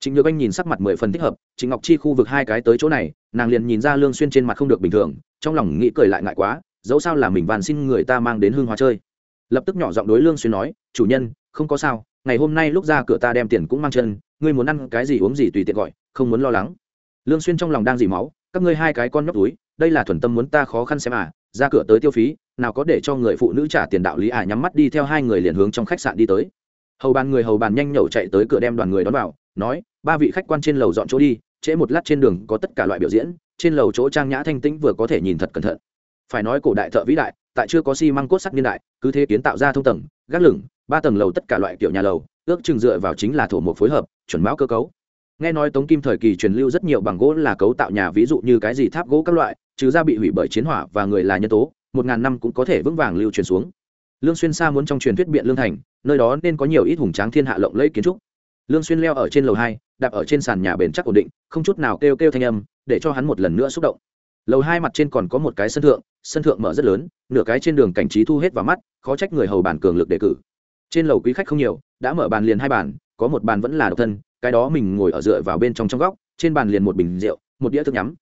Trịnh Nhược Anh nhìn sắc mặt mười phần thích hợp, Trịnh Ngọc Chi khu vực hai cái tới chỗ này, nàng liền nhìn ra Lương Xuyên trên mặt không được bình thường, trong lòng nghĩ cười lại ngại quá, dẫu sao là mình van xin người ta mang đến hương hóa chơi. Lập tức nhỏ giọng đối Lương Xuyên nói, "Chủ nhân, không có sao, ngày hôm nay lúc ra cửa ta đem tiền cũng mang chân, ngươi muốn ăn cái gì uống gì tùy tiện gọi, không muốn lo lắng." Lương Xuyên trong lòng đang dỉ máu, các ngươi hai cái con nhóc túi, đây là thuần tâm muốn ta khó khăn xem à, ra cửa tới tiêu phí, nào có để cho người phụ nữ trả tiền đạo lý à nhắm mắt đi theo hai người liền hướng trong khách sạn đi tới. Hầu bàn người hầu bàn nhanh nhẩu chạy tới cửa đem đoàn người đón vào, nói ba vị khách quan trên lầu dọn chỗ đi trễ một lát trên đường có tất cả loại biểu diễn trên lầu chỗ trang nhã thanh tĩnh vừa có thể nhìn thật cẩn thận phải nói cổ đại thợ vĩ đại tại chưa có xi măng cốt sắt niên đại, cứ thế kiến tạo ra thông tầng, gác lửng, ba tầng lầu tất cả loại kiểu nhà lầu, ước chừng dựa vào chính là thổ một phối hợp, chuẩn báo cơ cấu. Nghe nói tống kim thời kỳ truyền lưu rất nhiều bằng gỗ là cấu tạo nhà, ví dụ như cái gì tháp gỗ các loại, trừ ra bị hủy bởi chiến hỏa và người là nhân tố, một ngàn năm cũng có thể vững vàng lưu truyền xuống. Lương xuyên xa muốn trong truyền thuyết biện lương thành, nơi đó nên có nhiều ít hùng tráng thiên hạ lộng lẫy kiến trúc. Lương xuyên leo ở trên lầu hai, đạp ở trên sàn nhà bền chắc ổn định, không chút nào kêu kêu thanh âm, để cho hắn một lần nữa xúc động lầu hai mặt trên còn có một cái sân thượng sân thượng mở rất lớn, nửa cái trên đường cảnh trí thu hết vào mắt, khó trách người hầu bàn cường lực đề cử. Trên lầu quý khách không nhiều, đã mở bàn liền hai bàn, có một bàn vẫn là độc thân, cái đó mình ngồi ở dựa vào bên trong trong góc, trên bàn liền một bình rượu, một đĩa thức nhắm.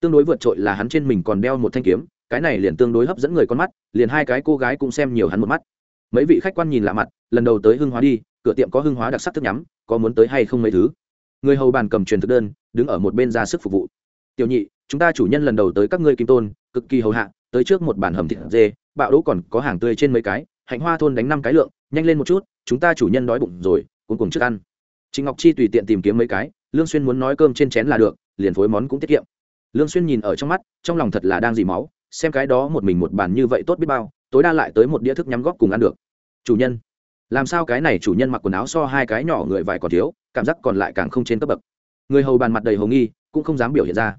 Tương đối vượt trội là hắn trên mình còn đeo một thanh kiếm, cái này liền tương đối hấp dẫn người con mắt, liền hai cái cô gái cũng xem nhiều hắn một mắt. Mấy vị khách quan nhìn lạ mặt, lần đầu tới hưng hóa đi, cửa tiệm có hưng hóa đặc sắc thức nhắm, có muốn tới hay không mấy thứ. Người hầu bàn cầm truyền thực đơn, đứng ở một bên ra sức phục vụ tiểu nhị chúng ta chủ nhân lần đầu tới các ngươi kim tôn cực kỳ hầu hạ tới trước một bàn hầm thịt dê bạo đỗ còn có hàng tươi trên mấy cái hạnh hoa thôn đánh năm cái lượng nhanh lên một chút chúng ta chủ nhân đói bụng rồi cuốn cùng trước ăn Trịnh Ngọc Chi tùy tiện tìm kiếm mấy cái, Lương Xuyên muốn nói cơm trên chén là được, liền phối món cũng tiết kiệm. Lương Xuyên nhìn ở trong mắt, trong lòng thật là đang dì máu, xem cái đó một mình một bàn như vậy tốt biết bao, tối đa lại tới một đĩa thức nhắm góp cùng ăn được. Chủ nhân, làm sao cái này chủ nhân mặc quần áo so hai cái nhỏ người vài còn thiếu cảm giác còn lại càng không trên cấp bậc người hầu bàn mặt đầy hồ nghi, cũng không dám biểu hiện ra.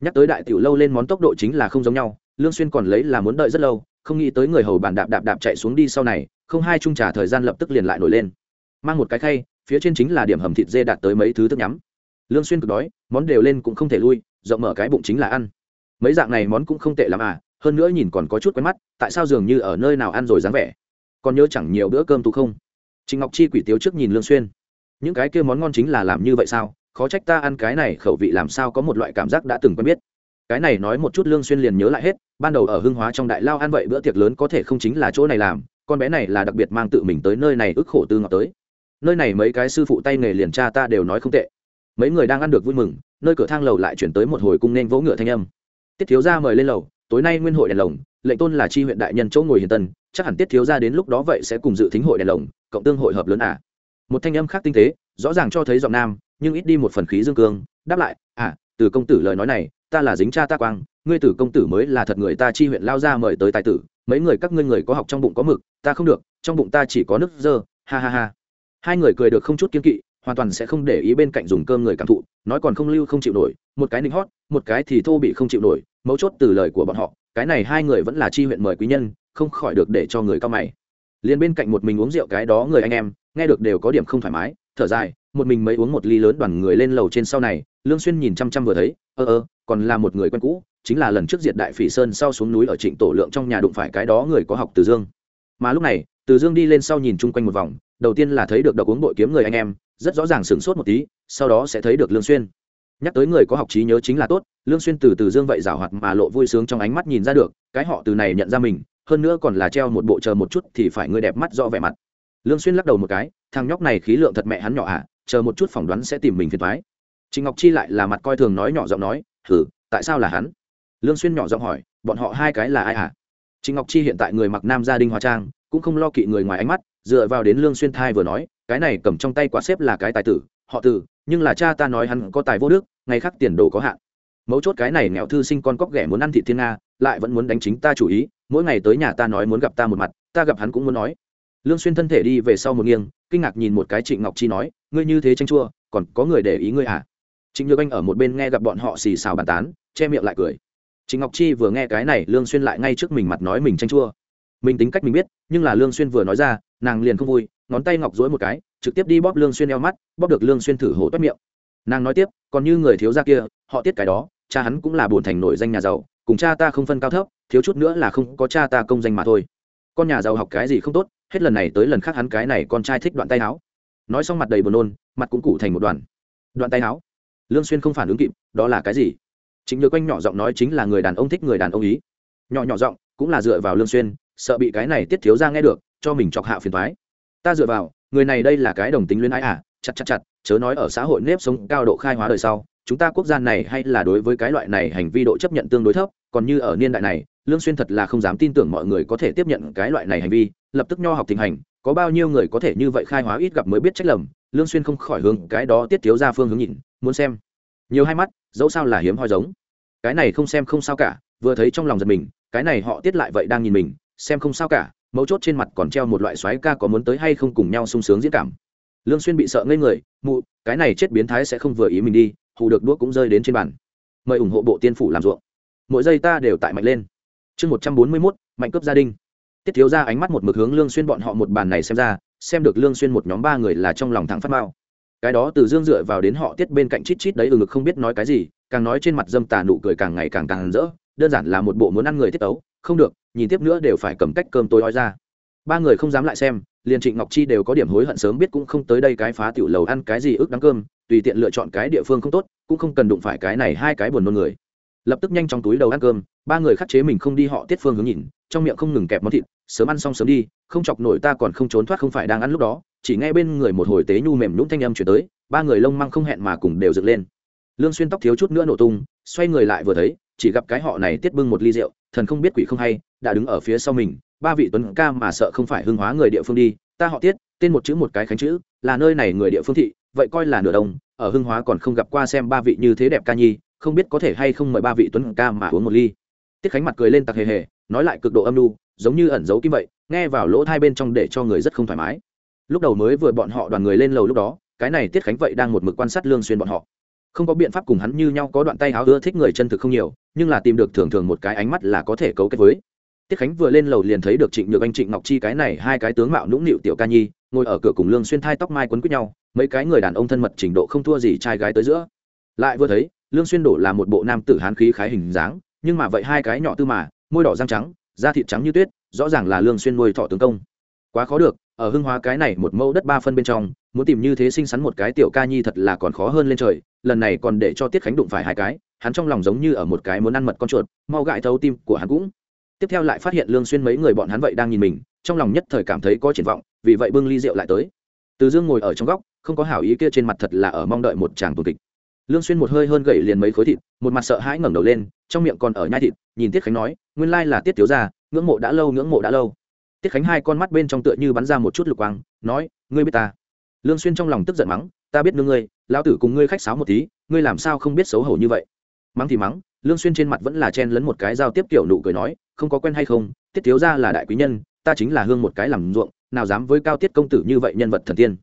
Nhắc tới đại tiểu lâu lên món tốc độ chính là không giống nhau, lương xuyên còn lấy là muốn đợi rất lâu, không nghĩ tới người hầu bàn đạp đạp đạp chạy xuống đi sau này, không hai chung trả thời gian lập tức liền lại nổi lên. Mang một cái khay, phía trên chính là điểm hầm thịt dê đạt tới mấy thứ thức nhắm. Lương xuyên cực đói, món đều lên cũng không thể lui, rộng mở cái bụng chính là ăn. Mấy dạng này món cũng không tệ lắm à hơn nữa nhìn còn có chút quen mắt, tại sao dường như ở nơi nào ăn rồi dáng vẻ? Còn nhớ chẳng nhiều bữa cơm tu không? Trịnh ngọc chi quỷ tiếu trước nhìn lương xuyên. Những cái kia món ngon chính là làm như vậy sao? Khó trách ta ăn cái này khẩu vị làm sao có một loại cảm giác đã từng quen biết. Cái này nói một chút lương xuyên liền nhớ lại hết, ban đầu ở hưng hóa trong đại lao ăn vậy bữa tiệc lớn có thể không chính là chỗ này làm, con bé này là đặc biệt mang tự mình tới nơi này ức khổ tư ngọc tới. Nơi này mấy cái sư phụ tay nghề liền cha ta đều nói không tệ. Mấy người đang ăn được vui mừng, nơi cửa thang lầu lại chuyển tới một hồi cung nên vỗ ngựa thanh âm. Tiết thiếu gia mời lên lầu, tối nay nguyên hội đèn lồng, lệnh tôn là chi huyện đại nhân chỗ ngồi hiền tân, chắc hẳn tiết thiếu gia đến lúc đó vậy sẽ cùng dự thính hội đèn lồng, cộng tương hội hợp lớn à. Một thanh âm khác tinh tế, rõ ràng cho thấy giọng nam nhưng ít đi một phần khí dương cương, đáp lại à từ công tử lời nói này, ta là dính cha ta quang, ngươi tử công tử mới là thật người ta chi huyện lao ra mời tới tài tử, mấy người các ngươi người có học trong bụng có mực, ta không được, trong bụng ta chỉ có nước dơ, ha ha ha. Hai người cười được không chút kiên kỵ, hoàn toàn sẽ không để ý bên cạnh dùng cơm người cảm thụ, nói còn không lưu không chịu nổi, một cái nịnh hót, một cái thì thô bị không chịu nổi, mấu chốt từ lời của bọn họ, cái này hai người vẫn là chi huyện mời quý nhân, không khỏi được để cho người cao mày. Liền bên cạnh một mình uống rượu cái đó người anh em, nghe được đều có điểm không thoải mái, thở dài một mình mới uống một ly lớn đoàn người lên lầu trên sau này, lương xuyên nhìn chăm chăm vừa thấy ơ ơ còn là một người quen cũ, chính là lần trước diệt đại phỉ sơn sau xuống núi ở trịnh tổ lượng trong nhà đụng phải cái đó người có học từ dương. Mà lúc này, từ dương đi lên sau nhìn chung quanh một vòng, đầu tiên là thấy được độc uống bội kiếm người anh em, rất rõ ràng sửng sốt một tí, sau đó sẽ thấy được lương xuyên. Nhắc tới người có học trí nhớ chính là tốt, lương xuyên từ từ dương vậy rào hoạt mà lộ vui sướng trong ánh mắt nhìn ra được, cái họ từ này nhận ra mình, hơn nữa còn là treo một bộ chờ một chút thì phải người đẹp mắt rõ vẻ mặt. Lương xuyên lắc đầu một cái, thằng nhóc này khí lượng thật mẹ hắn nhỏ à chờ một chút phỏng đoán sẽ tìm mình phiền thoái. Trịnh ngọc chi lại là mặt coi thường nói nhỏ giọng nói thử tại sao là hắn? Lương xuyên nhỏ giọng hỏi, bọn họ hai cái là ai à trịnh ngọc chi hiện tại người mặc nam gia đình hóa trang, cũng không lo kỵ người ngoài ánh mắt, dựa vào đến lương xuyên thai vừa nói, cái này cầm trong tay quả xếp là cái tài tử, họ tử, nhưng là cha ta nói hắn có tài vô đức, ngày khác tiền đồ có hạn. Mấu chốt cái này nghèo thư sinh con cóc ghẻ muốn ăn thị thiên nga, lại vẫn muốn đánh chính ta chủ ý, mỗi ngày tới nhà ta nói muốn gặp ta một mặt, ta gặp hắn cũng muốn nói. Lương xuyên thân thể đi về sau một nghiêng, kinh ngạc nhìn một cái trịnh ngọc chi nói ngươi như thế tranh chua, còn có người để ý ngươi à? Trịnh nhược anh ở một bên nghe gặp bọn họ xì xào bàn tán, che miệng lại cười. Trịnh ngọc chi vừa nghe cái này, lương xuyên lại ngay trước mình mặt nói mình tranh chua. Mình tính cách mình biết, nhưng là lương xuyên vừa nói ra, nàng liền không vui, ngón tay ngọc duỗi một cái, trực tiếp đi bóp lương xuyên eo mắt, bóp được lương xuyên thử hổ toát miệng. Nàng nói tiếp, còn như người thiếu gia kia, họ tiết cái đó, cha hắn cũng là buồn thành nổi danh nhà giàu, cùng cha ta không phân cao thấp, thiếu chút nữa là không có cha ta công danh mà thôi. Con nhà giàu học cái gì không tốt, hết lần này tới lần khác hắn cái này con trai thích đoạn tay áo nói xong mặt đầy buồn nôn, mặt cũng cụ thành một đoàn. Đoạn tay áo. Lương xuyên không phản ứng kịp, đó là cái gì? Chính nhược quanh nhỏ giọng nói chính là người đàn ông thích người đàn ông ý. Nhỏ nhỏ giọng, cũng là dựa vào lương xuyên, sợ bị cái này tiết thiếu ra nghe được, cho mình chọc hạ phiền toái. Ta dựa vào, người này đây là cái đồng tính luyến ái à? Chặt chặt chặt, chớ nói ở xã hội nếp sống cao độ khai hóa đời sau, chúng ta quốc gia này hay là đối với cái loại này hành vi độ chấp nhận tương đối thấp, còn như ở niên đại này, lương xuyên thật là không dám tin tưởng mọi người có thể tiếp nhận cái loại này hành vi lập tức nho học thịnh hành có bao nhiêu người có thể như vậy khai hóa ít gặp mới biết trách lầm lương xuyên không khỏi hướng cái đó tiết thiếu ra phương hướng nhìn muốn xem. Nhiều hai mắt dẫu sao là hiếm hoi giống. Cái này không xem không sao cả vừa thấy trong lòng giật mình cái này họ tiết lại vậy đang nhìn mình xem không sao cả mấu chốt trên mặt còn treo một loại xoáy ca có muốn tới hay không cùng nhau sung sướng diễn cảm. Lương xuyên bị sợ ngây người mụ cái này chết biến thái sẽ không vừa ý mình đi hù được đuốc cũng rơi đến trên bàn. Mời ủng hộ bộ tiên phủ làm ruộng. Mỗi giây ta đều tại mạnh lên. Chương một trăm bốn mươi 141, mạnh cấp gia đình tiết thiếu ra ánh mắt một mực hướng lương xuyên bọn họ một bàn này xem ra, xem được lương xuyên một nhóm ba người là trong lòng thẳng phát mao cái đó từ dương dựa vào đến họ tiết bên cạnh chít chít đấy ừ ngực không biết nói cái gì, càng nói trên mặt dâm tà nụ cười càng ngày càng càng rỡ, đơn giản là một bộ muốn ăn người tiết tấu, không được, nhìn tiếp nữa đều phải cầm cách cơm tôi ói ra. Ba người không dám lại xem, liền trịnh ngọc chi đều có điểm hối hận sớm biết cũng không tới đây cái phá tiểu lầu ăn cái gì ức đắng cơm, tùy tiện lựa chọn cái địa phương không tốt, cũng không cần đụng phải cái này hai cái buồn nôn người lập tức nhanh trong túi đầu ăn cơm, ba người khắc chế mình không đi họ tiết phương hướng nhìn, trong miệng không ngừng kẹp món thịt, sớm ăn xong sớm đi, không chọc nổi ta còn không trốn thoát không phải đang ăn lúc đó, chỉ nghe bên người một hồi tế nhu mềm nhũng thanh âm chuyển tới, ba người lông măng không hẹn mà cùng đều dựng lên. Lương xuyên tóc thiếu chút nữa nổ tung, xoay người lại vừa thấy, chỉ gặp cái họ này tiết bưng một ly rượu, thần không biết quỷ không hay, đã đứng ở phía sau mình, ba vị tuấn ca mà sợ không phải hương hóa người địa phương đi, ta họ tiết, tên một chữ một cái khánh chữ, là nơi này người địa phương thị, vậy coi là nửa đông, ở hương hóa còn không gặp qua xem ba vị như thế đẹp ca nhi không biết có thể hay không mời ba vị tuấn ca mà uống một ly. Tiết khánh mặt cười lên tặc hề hề, nói lại cực độ âm lưu giống như ẩn giấu kim vậy, nghe vào lỗ thai bên trong để cho người rất không thoải mái. Lúc đầu mới vừa bọn họ đoàn người lên lầu lúc đó, cái này tiết khánh vậy đang một mực quan sát lương xuyên bọn họ. Không có biện pháp cùng hắn như nhau có đoạn tay áo ưa thích người chân thực không nhiều, nhưng là tìm được thường thường một cái ánh mắt là có thể cấu kết với. Tiết khánh vừa lên lầu liền thấy được trịnh nhược anh, trịnh ngọc chi cái này hai cái tướng mạo nũng nịu tiểu ca nhi, ngồi ở cửa cùng lương xuyên thai tóc mai quấn quýt nhau, mấy cái người đàn ông thân mật trình độ không thua gì trai gái tới giữa. Lại vừa thấy lương xuyên đổ là một bộ nam tử hán khí khái hình dáng, nhưng mà vậy hai cái nhỏ tư mà, môi đỏ răng trắng, da thịt trắng như tuyết, rõ ràng là lương xuyên nuôi thọ tướng công. Quá khó được, ở hưng hóa cái này một mẫu đất ba phân bên trong, muốn tìm như thế sinh sắn một cái tiểu ca nhi thật là còn khó hơn lên trời, lần này còn để cho tiết khánh đụng phải hai cái, hắn trong lòng giống như ở một cái muốn ăn mật con chuột, mau gãi thấu tim của hắn cũng. Tiếp theo lại phát hiện lương xuyên mấy người bọn hắn vậy đang nhìn mình, trong lòng nhất thời cảm thấy có triển vọng, vì vậy bưng ly rượu lại tới. Từ dương ngồi ở trong góc, không có hảo ý kia trên mặt thật là ở mong đợi một chàng tù kịch lương xuyên một hơi hơn gậy liền mấy khối thịt, một mặt sợ hãi ngẩng đầu lên, trong miệng còn ở nhai thịt, nhìn tiết khánh nói, nguyên lai là tiết thiếu gia, ngưỡng mộ đã lâu, ngưỡng mộ đã lâu. Tiết khánh hai con mắt bên trong tựa như bắn ra một chút lục quang, nói, ngươi biết ta. Lương xuyên trong lòng tức giận mắng, ta biết nương ngươi, lão tử cùng ngươi khách sáo một tí, ngươi làm sao không biết xấu hổ như vậy? Mắng thì mắng, lương xuyên trên mặt vẫn là chen lấn một cái giao tiếp kiểu nụ cười nói, không có quen hay không, tiết thiếu gia là đại quý nhân, ta chính là hương một cái làm ruộng, nào dám với cao tiết công tử như vậy nhân vật thần tiên.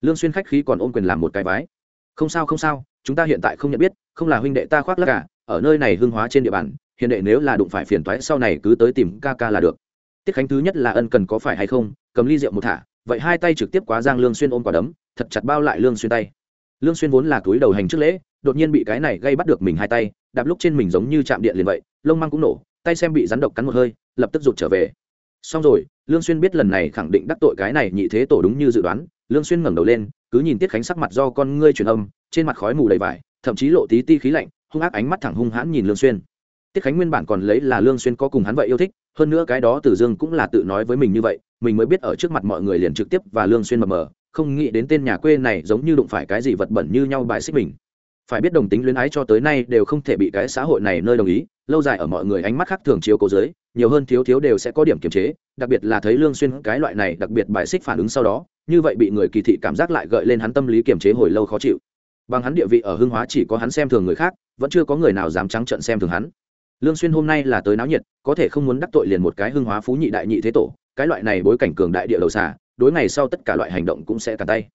Lương xuyên khách khí còn ôm quyền làm một cái vái. Không sao không sao chúng ta hiện tại không nhận biết, không là huynh đệ ta khoác lắc cả à, ở nơi này hương hóa trên địa bàn hiện đệ nếu là đụng phải phiền toái sau này cứ tới tìm ca ca là được. Tiết khánh thứ nhất là ân cần có phải hay không, cầm ly rượu một thả, vậy hai tay trực tiếp quá giang lương xuyên ôm quả đấm, thật chặt bao lại lương xuyên tay. Lương xuyên vốn là túi đầu hành trước lễ, đột nhiên bị cái này gây bắt được mình hai tay, đạp lúc trên mình giống như chạm điện liền vậy, lông mang cũng nổ, tay xem bị rắn độc cắn một hơi, lập tức rụt trở về. Xong rồi, lương xuyên biết lần này khẳng định đắc tội cái này nhị thế tổ đúng như dự đoán, lương xuyên ngẩng đầu lên cứ nhìn tiết khánh sắc mặt do con ngươi truyền âm trên mặt khói mù đầy vải thậm chí lộ tí ti khí lạnh hung ác ánh mắt thẳng hung hãn nhìn lương xuyên. Tiết khánh nguyên bản còn lấy là lương xuyên có cùng hắn vậy yêu thích hơn nữa cái đó tử dương cũng là tự nói với mình như vậy mình mới biết ở trước mặt mọi người liền trực tiếp và lương xuyên mờ mờ không nghĩ đến tên nhà quê này giống như đụng phải cái gì vật bẩn như nhau bài xích mình. Phải biết đồng tính luyến ái cho tới nay đều không thể bị cái xã hội này nơi đồng ý lâu dài ở mọi người ánh mắt khác thường chiếu cố dưới, nhiều hơn thiếu thiếu đều sẽ có điểm kiềm chế đặc biệt là thấy lương xuyên cái loại này đặc biệt bài xích phản ứng sau đó như vậy bị người kỳ thị cảm giác lại gợi lên hắn tâm lý kiềm chế hồi lâu khó chịu. Bằng hắn địa vị ở hưng hóa chỉ có hắn xem thường người khác, vẫn chưa có người nào dám trắng trợn xem thường hắn. Lương xuyên hôm nay là tới náo nhiệt, có thể không muốn đắc tội liền một cái hưng hóa phú nhị đại nhị thế tổ, cái loại này bối cảnh cường đại địa đầu xà, đối ngày sau tất cả loại hành động cũng sẽ cản tay.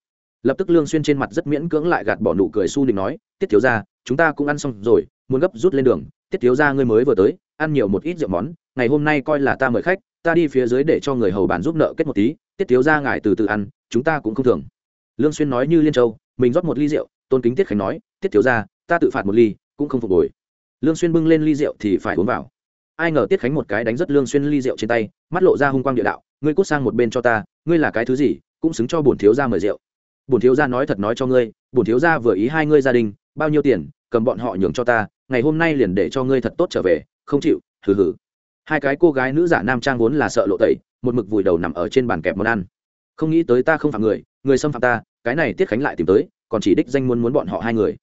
Lập tức lương xuyên trên mặt rất miễn cưỡng lại gạt bỏ nụ cười su định nói, tiết thiếu gia, chúng ta cũng ăn xong rồi, muốn gấp rút lên đường. Tiết thiếu gia ngươi mới vừa tới, ăn nhiều một ít rượu món, ngày hôm nay coi là ta mời khách, ta đi phía dưới để cho người hầu bàn giúp nợ kết một tí. Tiết thiếu gia ngài từ từ ăn chúng ta cũng không thường. Lương xuyên nói như liên châu, mình rót một ly rượu, tôn kính tiết khánh nói, tiết thiếu gia, ta tự phạt một ly, cũng không phục hồi. Lương xuyên bưng lên ly rượu thì phải uống vào. Ai ngờ tiết khánh một cái đánh rất lương xuyên ly rượu trên tay, mắt lộ ra hung quang địa đạo, ngươi cút sang một bên cho ta, ngươi là cái thứ gì, cũng xứng cho bổn thiếu gia mời rượu. Bổn thiếu gia nói thật nói cho ngươi, bổn thiếu gia vừa ý hai ngươi gia đình, bao nhiêu tiền, cầm bọn họ nhường cho ta, ngày hôm nay liền để cho ngươi thật tốt trở về, không chịu, hừ hừ. Hai cái cô gái nữ giả nam trang vốn là sợ lộ tẩy, một mực vùi đầu nằm ở trên bàn kẹp món ăn không nghĩ tới ta không phạm người người xâm phạm ta, cái này tiết khánh lại tìm tới, còn chỉ đích danh muốn muốn bọn họ hai người.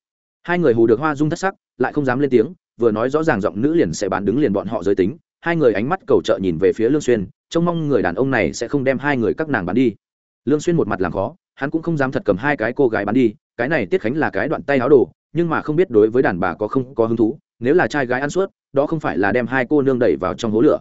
Hai người hù được hoa dung thất sắc, lại không dám lên tiếng, vừa nói rõ ràng giọng nữ liền sẽ bán đứng liền bọn họ giới tính. Hai người ánh mắt cầu trợ nhìn về phía lương xuyên, trông mong người đàn ông này sẽ không đem hai người các nàng bán đi. Lương xuyên một mặt làm khó, hắn cũng không dám thật cầm hai cái cô gái bán đi, cái này tiết khánh là cái đoạn tay áo đồ, nhưng mà không biết đối với đàn bà có không có hứng thú, nếu là trai gái ăn suốt, đó không phải là đem hai cô nương đẩy vào trong hố lửa.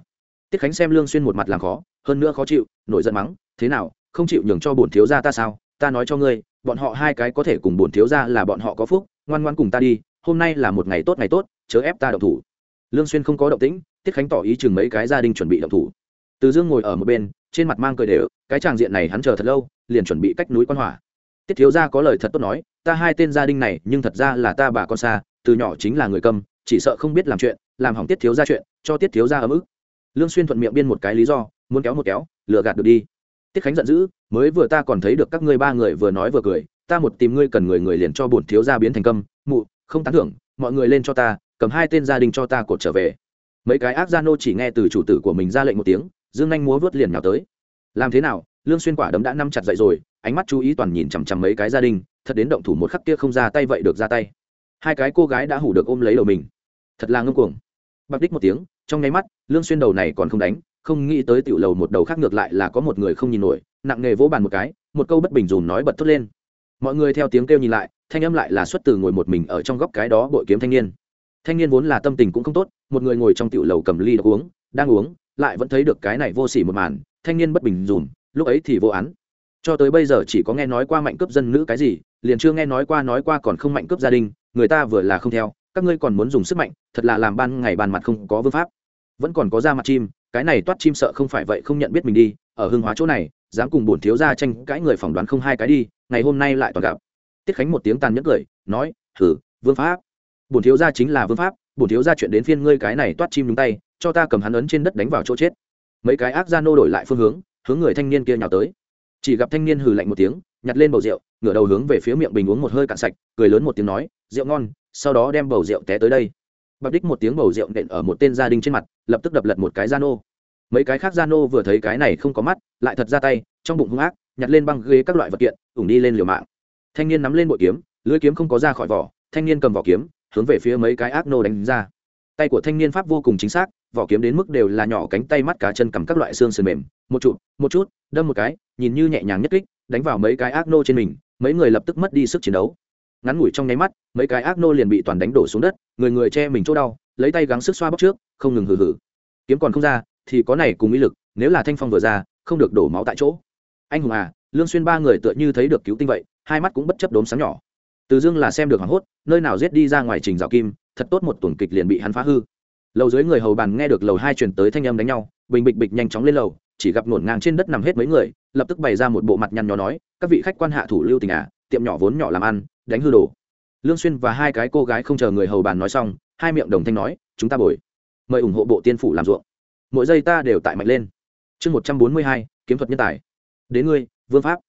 Tiết khánh xem lương xuyên một mặt làm khó, hơn nữa khó chịu, nổi giận mắng, thế nào không chịu nhường cho bổn thiếu gia ta sao? Ta nói cho ngươi, bọn họ hai cái có thể cùng bổn thiếu gia là bọn họ có phúc, ngoan ngoan cùng ta đi, hôm nay là một ngày tốt ngày tốt, chớ ép ta động thủ. Lương xuyên không có động tĩnh, tiết khánh tỏ ý chừng mấy cái gia đình chuẩn bị động thủ. Từ dương ngồi ở một bên, trên mặt mang cười đều, cái tràng diện này hắn chờ thật lâu, liền chuẩn bị cách núi quan hỏa. Tiết thiếu gia có lời thật tốt nói, ta hai tên gia đình này, nhưng thật ra là ta bà con xa, từ nhỏ chính là người câm chỉ sợ không biết làm chuyện, làm hỏng tiết thiếu gia chuyện, cho tiết thiếu gia ấm ức. Lương xuyên thuận miệng biên một cái lý do, muốn kéo một kéo, lừa gạt được đi tiết khánh giận dữ, mới vừa ta còn thấy được các ngươi ba người vừa nói vừa cười, ta một tìm ngươi cần người người liền cho bổn thiếu gia biến thành câm, mụ, không tán thưởng, mọi người lên cho ta, cầm hai tên gia đình cho ta cột trở về. Mấy cái ác gia nô chỉ nghe từ chủ tử của mình ra lệnh một tiếng, dương anh múa vớt liền nhào tới. Làm thế nào? Lương xuyên quả đấm đã nắm chặt dậy rồi, ánh mắt chú ý toàn nhìn chằm chằm mấy cái gia đình, thật đến động thủ một khắc kia không ra tay vậy được ra tay. Hai cái cô gái đã hủ được ôm lấy đầu mình. Thật là ngưng cuồng. Bạc đích một tiếng, trong nháy mắt, lương xuyên đầu này còn không đánh không nghĩ tới tiểu lầu một đầu khác ngược lại là có một người không nhìn nổi, nặng nghề vỗ bàn một cái, một câu bất bình dùm nói bật thốt lên. Mọi người theo tiếng kêu nhìn lại, thanh âm lại là xuất từ ngồi một mình ở trong góc cái đó bội kiếm thanh niên. Thanh niên vốn là tâm tình cũng không tốt, một người ngồi trong tiểu lầu cầm ly uống, đang uống, lại vẫn thấy được cái này vô sỉ một màn, thanh niên bất bình dùm, lúc ấy thì vô án. Cho tới bây giờ chỉ có nghe nói qua mạnh cướp dân nữ cái gì, liền chưa nghe nói qua nói qua còn không mạnh cướp gia đình, người ta vừa là không theo, các ngươi còn muốn dùng sức mạnh, thật là làm ban ngày bàn mặt không có vương pháp. Vẫn còn có da mặt chim cái này toát chim sợ không phải vậy không nhận biết mình đi, ở hưng hóa chỗ này, dám cùng bổn thiếu gia tranh cãi người phỏng đoán không hai cái đi, ngày hôm nay lại toàn gặp. Tiết khánh một tiếng tàn nhẫn cười, nói thử vương pháp. Bổn thiếu gia chính là vương pháp, bổn thiếu gia chuyện đến phiên ngươi cái này toát chim đúng tay, cho ta cầm hắn ấn trên đất đánh vào chỗ chết. Mấy cái ác gia nô đổi lại phương hướng hướng người thanh niên kia nhào tới. Chỉ gặp thanh niên hừ lạnh một tiếng, nhặt lên bầu rượu, ngửa đầu hướng về phía miệng bình uống một hơi cạn sạch, cười lớn một tiếng nói, rượu ngon, sau đó đem bầu rượu té tới đây bạc đích một tiếng bầu rượu nện ở một tên gia đình trên mặt, lập tức đập lật một cái gia nô mấy cái khác gia nô vừa thấy cái này không có mắt, lại thật ra tay, trong bụng hung ác, nhặt lên băng ghế các loại vật kiện, ủng đi lên liều mạng. Thanh niên nắm lên bội kiếm, lưỡi kiếm không có ra khỏi vỏ, thanh niên cầm vỏ kiếm, hướng về phía mấy cái ác nô đánh ra. Tay của thanh niên pháp vô cùng chính xác, vỏ kiếm đến mức đều là nhỏ cánh tay mắt cá chân cầm các loại xương sườn mềm, một chút một chút, đâm một cái, nhìn như nhẹ nhàng nhất kích, đánh vào mấy cái ác nô trên mình, mấy người lập tức mất đi sức chiến đấu ngắn ngủi trong nháy mắt, mấy cái ác nô liền bị toàn đánh đổ xuống đất, người người che mình chỗ đau, lấy tay gắng sức xoa bóc trước, không ngừng hừ hừ. Kiếm còn không ra, thì có này cùng ý lực, nếu là thanh phong vừa ra, không được đổ máu tại chỗ. Anh hùng à lương xuyên ba người tựa như thấy được cứu tinh vậy, hai mắt cũng bất chấp đốm sáng nhỏ. Từ dương là xem được hoảng hốt, nơi nào giết đi ra ngoài trình dạo kim, thật tốt một tuần kịch liền bị hắn phá hư. Lầu dưới người hầu bàn nghe được lầu hai truyền tới thanh âm đánh nhau, bình bịch bịch nhanh chóng lên lầu, chỉ gặp ngổn ngang trên đất nằm hết mấy người, lập tức bày ra một bộ mặt nhăn nhó nói, các vị khách quan hạ thủ lưu tình à tiệm nhỏ vốn nhỏ làm ăn đánh hư đồ. Lương xuyên và hai cái cô gái không chờ người hầu bàn nói xong, hai miệng đồng thanh nói, chúng ta bồi. Mời ủng hộ bộ tiên phủ làm ruộng. Mỗi giây ta đều tại mạnh lên. Chương một trăm bốn mươi hai, kiếm thuật nhân tài. Đến ngươi, vương pháp.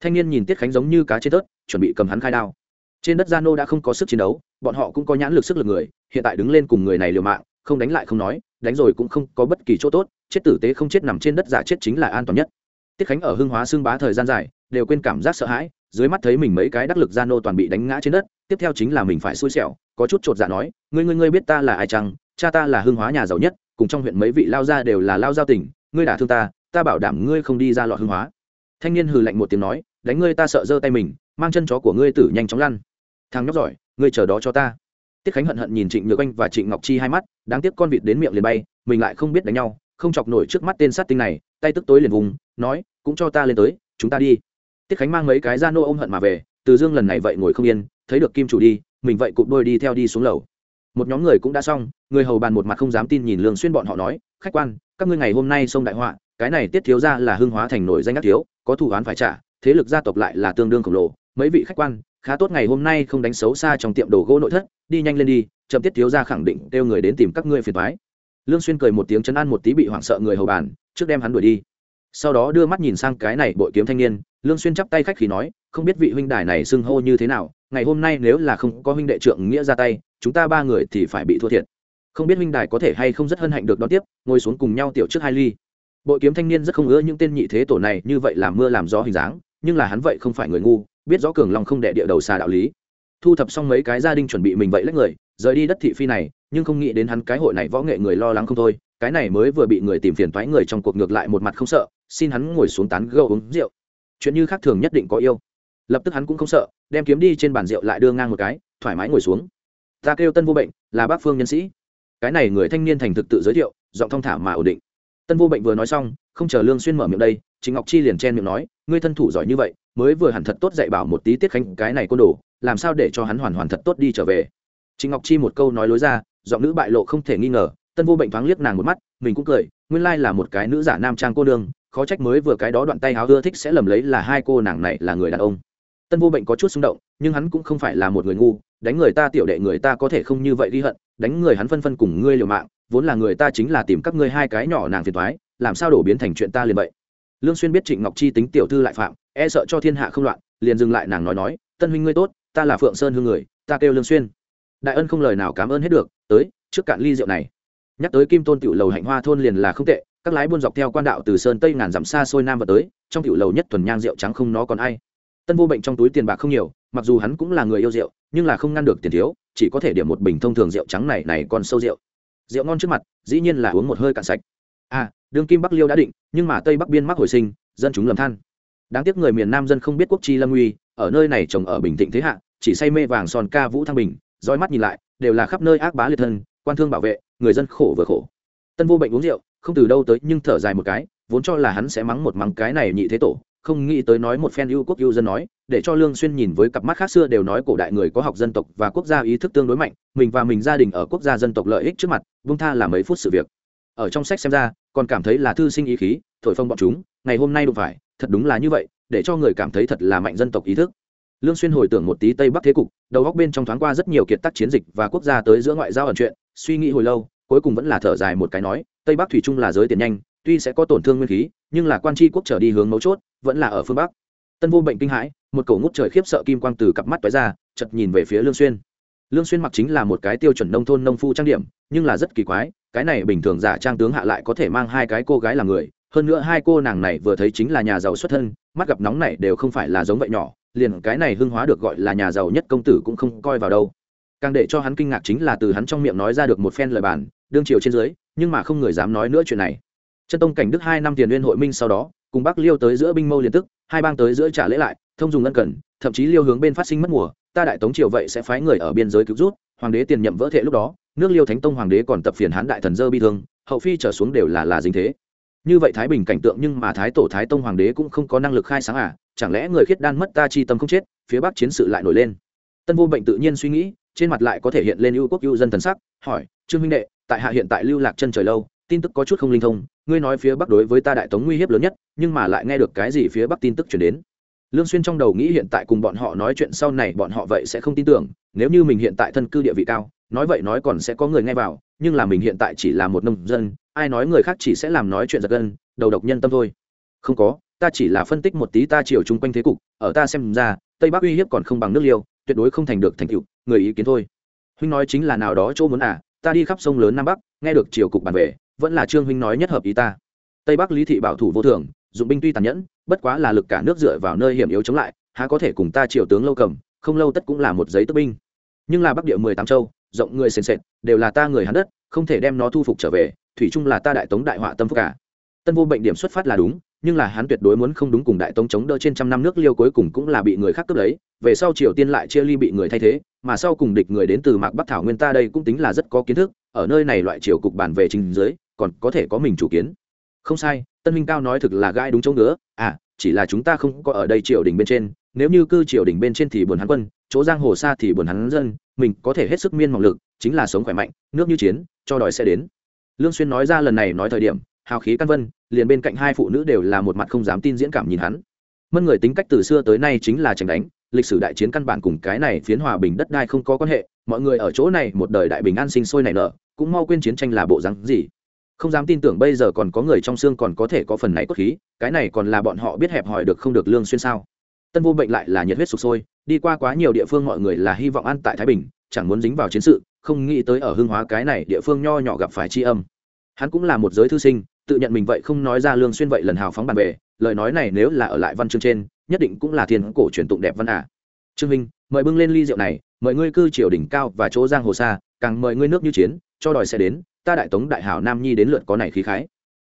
Thanh niên nhìn tiết khánh giống như cá trên tớt, chuẩn bị cầm hắn khai đao. Trên đất gia nô đã không có sức chiến đấu, bọn họ cũng có nhãn lực sức lực người, hiện tại đứng lên cùng người này liều mạng, không đánh lại không nói, đánh rồi cũng không có bất kỳ chỗ tốt, chết tử tế không chết nằm trên đất giả chết chính là an toàn nhất. Tiết khánh ở hưng hóa xương bá thời gian dài, đều quên cảm giác sợ hãi dưới mắt thấy mình mấy cái đắc lực gia nô toàn bị đánh ngã trên đất, tiếp theo chính là mình phải xui xẻo, có chút chột dạ nói, ngươi ngươi ngươi biết ta là ai chăng? Cha ta là hương hóa nhà giàu nhất, cùng trong huyện mấy vị lao gia đều là lao giao tỉnh ngươi đả thương ta ta bảo đảm ngươi không đi ra lọt hương hóa. Thanh niên hừ lạnh một tiếng nói, đánh ngươi ta sợ giơ tay mình, mang chân chó của ngươi tử nhanh chóng lăn. Thằng nhóc giỏi, ngươi chờ đó cho ta. Tiết khánh hận hận nhìn trịnh nhược anh và trịnh ngọc chi hai mắt, đáng tiếc con vịt đến miệng liền bay, mình lại không biết đánh nhau, không chọc nổi trước mắt tên sát tinh này, tay tức tối liền vùng, nói, cũng cho ta lên tới, chúng ta đi tiết khánh mang mấy cái ra nô ôm hận mà về, từ dương lần này vậy ngồi không yên, thấy được kim chủ đi, mình vậy cụp đôi đi theo đi xuống lầu. Một nhóm người cũng đã xong, người hầu bàn một mặt không dám tin nhìn lương xuyên bọn họ nói, khách quan, các ngươi ngày hôm nay xông đại họa, cái này tiết thiếu gia là hương hóa thành nổi danh ác thiếu, có thủ án phải trả, thế lực gia tộc lại là tương đương khổng lồ. Mấy vị khách quan, khá tốt ngày hôm nay không đánh xấu xa trong tiệm đồ gỗ nội thất, đi nhanh lên đi, chậm tiết thiếu gia khẳng định kêu người đến tìm các ngươi phiền toái. Lương xuyên cười một tiếng chấn an một tí bị hoảng sợ người hầu bàn, trước đem hắn đuổi đi. Sau đó đưa mắt nhìn sang cái này bội kiếm thanh niên lương xuyên chắp tay khách khí nói, không biết vị huynh đài này xưng hô như thế nào, ngày hôm nay nếu là không có huynh đệ trưởng nghĩa ra tay, chúng ta ba người thì phải bị thua thiệt. Không biết huynh đài có thể hay không rất hân hạnh được đón tiếp, ngồi xuống cùng nhau tiểu trước hai ly. Bội kiếm thanh niên rất không ưa những tên nhị thế tổ này, như vậy làm mưa làm gió hình dáng, nhưng là hắn vậy không phải người ngu, biết rõ cường long không đệ địa đầu xà đạo lý. Thu thập xong mấy cái gia đình chuẩn bị mình vậy lấy người, rời đi đất thị phi này, nhưng không nghĩ đến hắn cái hội này võ nghệ người lo lắng không thôi, cái này mới vừa bị người tìm phiền toái người trong cuộc ngược lại một mặt không sợ, xin hắn ngồi xuống tán gâu uống rượu chuyện như khác thường nhất định có yêu. Lập tức hắn cũng không sợ, đem kiếm đi trên bàn rượu lại đưa ngang một cái, thoải mái ngồi xuống. Ta kêu tân vô bệnh, là bác phương nhân sĩ. Cái này người thanh niên thành thực tự giới thiệu, giọng thong thả mà ổn định. Tân vô bệnh vừa nói xong, không chờ lương xuyên mở miệng đây chính ngọc chi liền chen miệng nói, ngươi thân thủ giỏi như vậy, mới vừa hẳn thật tốt dạy bảo một tí tiết khánh cái này côn đồ, làm sao để cho hắn hoàn hoàn thật tốt đi trở về? Chính ngọc chi một câu nói lối ra, giọng nữ bại lộ không thể nghi ngờ, tân vô bệnh thoáng liếc nàng một mắt, mình cũng cười, nguyên lai là một cái nữ giả nam trang cô đương khó trách mới vừa cái đó đoạn tay háo ưa thích sẽ lầm lấy là hai cô nàng này là người đàn ông. Tân vô bệnh có chút xung động, nhưng hắn cũng không phải là một người ngu, đánh người ta tiểu đệ người ta có thể không như vậy ghi hận, đánh người hắn phân phân cùng ngươi liều mạng, vốn là người ta chính là tìm các ngươi hai cái nhỏ nàng phiền thoái làm sao đổ biến thành chuyện ta liền vậy? Lương xuyên biết trịnh ngọc chi tính tiểu thư lại phạm e sợ cho thiên hạ không loạn, liền dừng lại nàng nói nói, tân huynh ngươi tốt, ta là phượng sơn hương người, ta kêu lương xuyên. Đại ân không lời nào cảm ơn hết được, tới, trước cạn ly rượu này. Nhắc tới kim tôn tiểu lầu hạnh hoa thôn liền là không tệ các lái buôn dọc theo quan đạo từ sơn tây ngàn dặm xa xôi nam và tới, trong tiểu lầu nhất thuần nhang rượu trắng không nó còn ai. Tân vô bệnh trong túi tiền bạc không nhiều, mặc dù hắn cũng là người yêu rượu, nhưng là không ngăn được tiền thiếu, chỉ có thể điểm một bình thông thường rượu trắng này này còn sâu rượu. Rượu ngon trước mặt, dĩ nhiên là uống một hơi cạn sạch. À đương kim bắc liêu đã định, nhưng mà tây bắc biên mắc hồi sinh, dân chúng lầm than. Đáng tiếc người miền nam dân không biết quốc chi lâm uy, ở nơi này trồng ở bình thịnh thế hạ, chỉ say mê vàng son ca vũ thăng bình, roi mắt nhìn lại, đều là khắp nơi ác bá liệt thân, quan thương bảo vệ, người dân khổ vừa khổ. Tân vô bệnh uống rượu không từ đâu tới, nhưng thở dài một cái, vốn cho là hắn sẽ mắng một mắng cái này nhị thế tổ, không nghĩ tới nói một phen ưu quốc ưu dân nói, để cho lương xuyên nhìn với cặp mắt khác xưa đều nói cổ đại người có học dân tộc và quốc gia ý thức tương đối mạnh, mình và mình gia đình ở quốc gia dân tộc lợi ích trước mặt vung tha là mấy phút sự việc. Ở trong sách xem ra, còn cảm thấy là thư sinh ý khí, thổi phong bọn chúng, ngày hôm nay đụng phải, thật đúng là như vậy, để cho người cảm thấy thật là mạnh dân tộc ý thức. Lương xuyên hồi tưởng một tí tây bắc thế cục, đầu góc bên trong thoáng qua rất nhiều kiệt tác chiến dịch và quốc gia tới giữa ngoại giao ẩn chuyện, suy nghĩ hồi lâu cuối cùng vẫn là thở dài một cái nói, tây bắc thủy chung là giới tiền nhanh, tuy sẽ có tổn thương nguyên khí, nhưng là quan tri quốc trở đi hướng mấu chốt, vẫn là ở phương bắc. Tân vô bệnh kinh hãi, một cầu ngút trời khiếp sợ kim quang từ cặp mắt tói ra chật nhìn về phía lương xuyên. Lương xuyên mặc chính là một cái tiêu chuẩn nông thôn nông phu trang điểm, nhưng là rất kỳ quái, cái này bình thường giả trang tướng hạ lại có thể mang hai cái cô gái làm người, hơn nữa hai cô nàng này vừa thấy chính là nhà giàu xuất thân, mắt gặp nóng này đều không phải là giống vậy nhỏ, liền cái này hưng hóa được gọi là nhà giàu nhất công tử cũng không coi vào đâu. Càng để cho hắn kinh ngạc chính là từ hắn trong miệng nói ra được một phen lời bản đương triều trên dưới, nhưng mà không người dám nói nữa chuyện này. Chân tông cảnh đức hai năm tiền liên hội minh sau đó, cùng bắc liêu tới giữa binh mâu liên tức, hai bang tới giữa trả lễ lại, thông dùng ân cần, thậm chí liêu hướng bên phát sinh mất mùa, ta đại tống triều vậy sẽ phái người ở biên giới cứu rút, hoàng đế tiền nhậm vỡ thệ lúc đó, nước liêu thánh tông hoàng đế còn tập phiền hán đại thần dơ bi thương, hậu phi trở xuống đều là là dính thế. Như vậy thái bình cảnh tượng nhưng mà thái tổ thái tông hoàng đế cũng không có năng lực khai sáng à chẳng lẽ người khiết đan mất ta chi tâm không chết, phía bắc chiến sự lại nổi lên. Tân vô bệnh tự nhiên suy nghĩ, trên mặt lại có thể hiện lên ưu quốc ưu dân thần sắc, hỏi, trương huynh đệ tại hạ hiện tại lưu lạc chân trời lâu, tin tức có chút không linh thông, ngươi nói phía bắc đối với ta đại tống nguy hiếp lớn nhất, nhưng mà lại nghe được cái gì phía bắc tin tức chuyển đến. Lương xuyên trong đầu nghĩ hiện tại cùng bọn họ nói chuyện sau này bọn họ vậy sẽ không tin tưởng, nếu như mình hiện tại thân cư địa vị cao, nói vậy nói còn sẽ có người nghe vào, nhưng là mình hiện tại chỉ là một nông dân, ai nói người khác chỉ sẽ làm nói chuyện giật gân, đầu độc nhân tâm thôi. Không có, ta chỉ là phân tích một tí ta chiều chung quanh thế cục, ở ta xem ra, tây bắc uy hiếp còn không bằng nước liêu, tuyệt đối không thành được thành tựu, người ý kiến thôi. Huynh nói chính là nào đó chỗ muốn à ta đi khắp sông lớn nam bắc, nghe được triều cục bàn về, vẫn là trương huynh nói nhất hợp ý ta. Tây bắc lý thị bảo thủ vô thường, dụng binh tuy tàn nhẫn, bất quá là lực cả nước dựa vào nơi hiểm yếu chống lại, há có thể cùng ta triều tướng lâu cầm, không lâu tất cũng là một giấy tức binh. Nhưng là bắc địa mười tám châu, rộng người sền sệt, đều là ta người hắn đất, không thể đem nó thu phục trở về, thủy chung là ta đại tống đại họa tâm phúc cả. Tân vô bệnh điểm xuất phát là đúng nhưng là hắn tuyệt đối muốn không đúng cùng đại tống chống đỡ trên trăm năm nước liêu cuối cùng cũng là bị người khác cướp lấy, về sau triều tiên lại chia ly bị người thay thế, mà sau cùng địch người đến từ mạc bắc thảo nguyên ta đây cũng tính là rất có kiến thức, ở nơi này loại triều cục bản về trình dưới còn có thể có mình chủ kiến. Không sai, tân minh cao nói thực là gai đúng chỗ ngứa à chỉ là chúng ta không có ở đây triều đình bên trên, nếu như cư triều đình bên trên thì buồn hắn quân, chỗ giang hồ xa thì buồn hắn dân, mình có thể hết sức miên mỏng lực, chính là sống khỏe mạnh, nước như chiến, cho đòi sẽ đến. Lương xuyên nói ra lần này nói thời điểm hào khí căn vân, liền bên cạnh hai phụ nữ đều là một mặt không dám tin diễn cảm nhìn hắn. Mân người tính cách từ xưa tới nay chính là tranh đánh, lịch sử đại chiến căn bản cùng cái này phiến hòa bình đất đai không có quan hệ, mọi người ở chỗ này một đời đại bình an sinh sôi nảy nở, cũng mau quên chiến tranh là bộ rắn gì. Không dám tin tưởng bây giờ còn có người trong xương còn có thể có phần này cốt khí, cái này còn là bọn họ biết hẹp hòi được không được lương xuyên sao. Tân vô bệnh lại là nhiệt huyết sụp sôi, đi qua quá nhiều địa phương mọi người là hy vọng ăn tại thái bình, chẳng muốn dính vào chiến sự, không nghĩ tới ở hương hóa cái này địa phương nho nhỏ gặp phải tri âm. Hắn cũng là một giới thư sinh tự nhận mình vậy không nói ra lương xuyên vậy lần hào phóng bàn về lời nói này nếu là ở lại văn chương trên, nhất định cũng là thiên cổ truyền tụng đẹp văn à. trương minh, mời bưng lên ly rượu này, mời ngươi cư triều đỉnh cao và chỗ giang hồ xa, càng mời ngươi nước như chiến, cho đòi sẽ đến, ta đại tống đại hảo nam nhi đến lượt có này khí khái.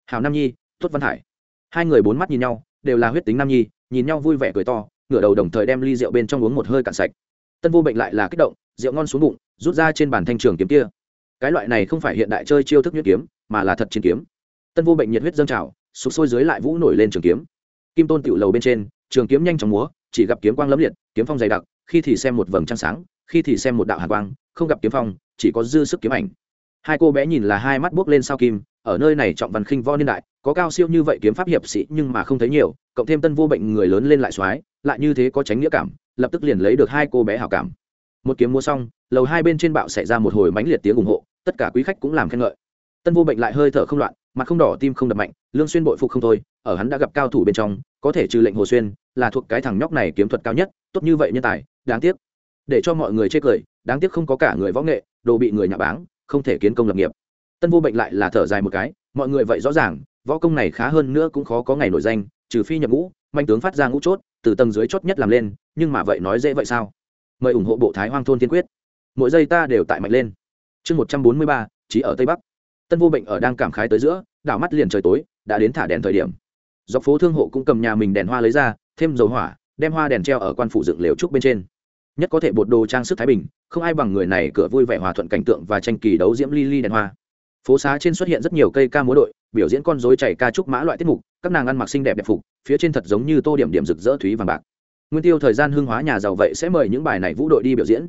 Hảo nam nhi, tuất văn hải. Hai người bốn mắt nhìn nhau, đều là huyết tính nam nhi, nhìn nhau vui vẻ cười to, ngửa đầu đồng thời đem ly rượu bên trong uống một hơi cạn sạch. Tân vô bệnh lại là kích động, rượu ngon xuống bụng, rút ra trên bàn thanh trường kiếm kia. Cái loại này không phải hiện đại chơi chiêu thức nhuyễn kiếm, mà là thật chiến kiếm tân vô bệnh nhiệt huyết dâng trào, sụp sôi dưới lại vũ nổi lên trường kiếm. Kim tôn tiểu lầu bên trên, trường kiếm nhanh chóng múa, chỉ gặp kiếm quang lẫm liệt, kiếm phong dày đặc, khi thì xem một vầng trăng sáng, khi thì xem một đạo hàn quang, không gặp kiếm phong, chỉ có dư sức kiếm ảnh. Hai cô bé nhìn là hai mắt buốc lên sao kim, ở nơi này trọng văn khinh võ niên đại, có cao siêu như vậy kiếm pháp hiệp sĩ nhưng mà không thấy nhiều, cộng thêm tân vô bệnh người lớn lên lại soái, lại như thế có tránh nghĩa cảm, lập tức liền lấy được hai cô bé hảo cảm. Một kiếm mua xong, lầu hai bên trên bạo xảy ra một hồi mãnh liệt tiếng ủng hộ, tất cả quý khách cũng làm khen ngợi. Tân vô bệnh lại hơi thở không loạn mặt không đỏ tim không đập mạnh, lương xuyên bội phục không thôi, ở hắn đã gặp cao thủ bên trong, có thể trừ lệnh hồ xuyên, là thuộc cái thằng nhóc này kiếm thuật cao nhất, tốt như vậy nhân tài, đáng tiếc. Để cho mọi người chê cười, đáng tiếc không có cả người võ nghệ, đồ bị người nhà báng, không thể kiến công lập nghiệp. Tân vô bệnh lại là thở dài một cái, mọi người vậy rõ ràng, võ công này khá hơn nữa cũng khó có ngày nổi danh, trừ phi nhập ngũ, manh tướng phát ra ngũ chốt, từ tầng dưới chốt nhất làm lên, nhưng mà vậy nói dễ vậy sao? Mời ủng hộ bộ thái hoang thôn tiên quyết. Mỗi giây ta đều tại mạnh lên. Chương một trăm bốn mươi ba trí ở tây bắc tân vô bệnh ở đang cảm khái tới giữa, đảo mắt liền trời tối, đã đến thả đèn thời điểm. Dọc phố thương hộ cũng cầm nhà mình đèn hoa lấy ra, thêm dầu hỏa, đem hoa đèn treo ở quan phủ dựng lều trúc bên trên. Nhất có thể bột đồ trang sức thái bình, không ai bằng người này cửa vui vẻ hòa thuận cảnh tượng và tranh kỳ đấu diễm ly ly đèn hoa. Phố xá trên xuất hiện rất nhiều cây ca múa đội, biểu diễn con dối chảy ca trúc mã loại tiết mục, các nàng ăn mặc xinh đẹp đẹp phục, phía trên thật giống như tô điểm điểm rực rỡ thúy vàng bạc. Nguyên tiêu thời gian hương hóa nhà giàu vậy sẽ mời những bài này vũ đội đi biểu diễn.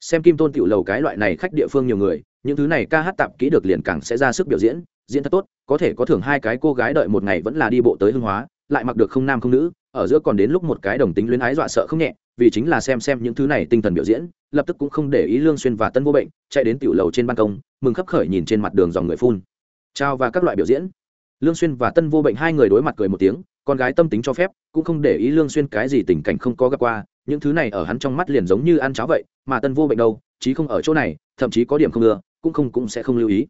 Xem kim tôn tiểu lầu cái loại này khách địa phương nhiều người những thứ này ca hát tạp kỹ được liền càng sẽ ra sức biểu diễn diễn thật tốt, có thể có thưởng hai cái cô gái đợi một ngày vẫn là đi bộ tới hưng hóa, lại mặc được không nam không nữ, ở giữa còn đến lúc một cái đồng tính luyến ái dọa sợ không nhẹ, vì chính là xem xem những thứ này tinh thần biểu diễn, lập tức cũng không để ý lương xuyên và tân vô bệnh, chạy đến tiểu lầu trên ban công, mừng khấp khởi nhìn trên mặt đường dòng người phun. Trao và các loại biểu diễn. Lương xuyên và tân vô bệnh hai người đối mặt cười một tiếng, con gái tâm tính cho phép, cũng không để ý lương xuyên cái gì tình cảnh không có gặp qua, những thứ này ở hắn trong mắt liền giống như ăn cháo vậy, mà tân vô bệnh đâu, chí không ở chỗ này, thậm chí có điểm không ưa cũng không cũng sẽ không lưu ý.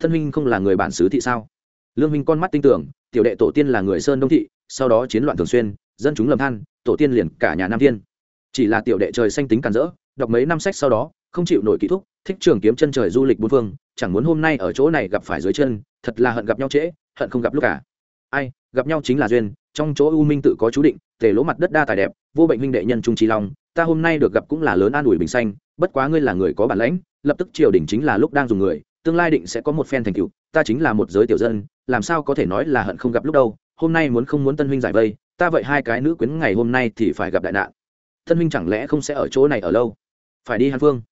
Thân huynh không là người bản xứ thị sao? Lương huynh con mắt tinh tưởng, tiểu đệ tổ tiên là người sơn đông thị, sau đó chiến loạn thường xuyên, dân chúng lầm than, tổ tiên liền cả nhà nam thiên. Chỉ là tiểu đệ trời xanh tính càn rỡ, đọc mấy năm sách sau đó, không chịu nổi kỹ thúc, thích trường kiếm chân trời du lịch bốn phương, chẳng muốn hôm nay ở chỗ này gặp phải dưới chân, thật là hận gặp nhau trễ, hận không gặp lúc cả. Ai, gặp nhau chính là duyên, trong chỗ u minh tự có chú định, tề lỗ mặt đất đa tài đẹp, vô bệnh huynh đệ nhân trung trí long, ta hôm nay được gặp cũng là lớn an ủi bình xanh, bất quá ngươi là người có bản lãnh lập tức triều đình chính là lúc đang dùng người, tương lai định sẽ có một phen thành cựu ta chính là một giới tiểu dân, làm sao có thể nói là hận không gặp lúc đâu, hôm nay muốn không muốn tân huynh giải vây, ta vậy hai cái nữ quyến ngày hôm nay thì phải gặp đại nạn. Tân huynh chẳng lẽ không sẽ ở chỗ này ở lâu? Phải đi hàn phương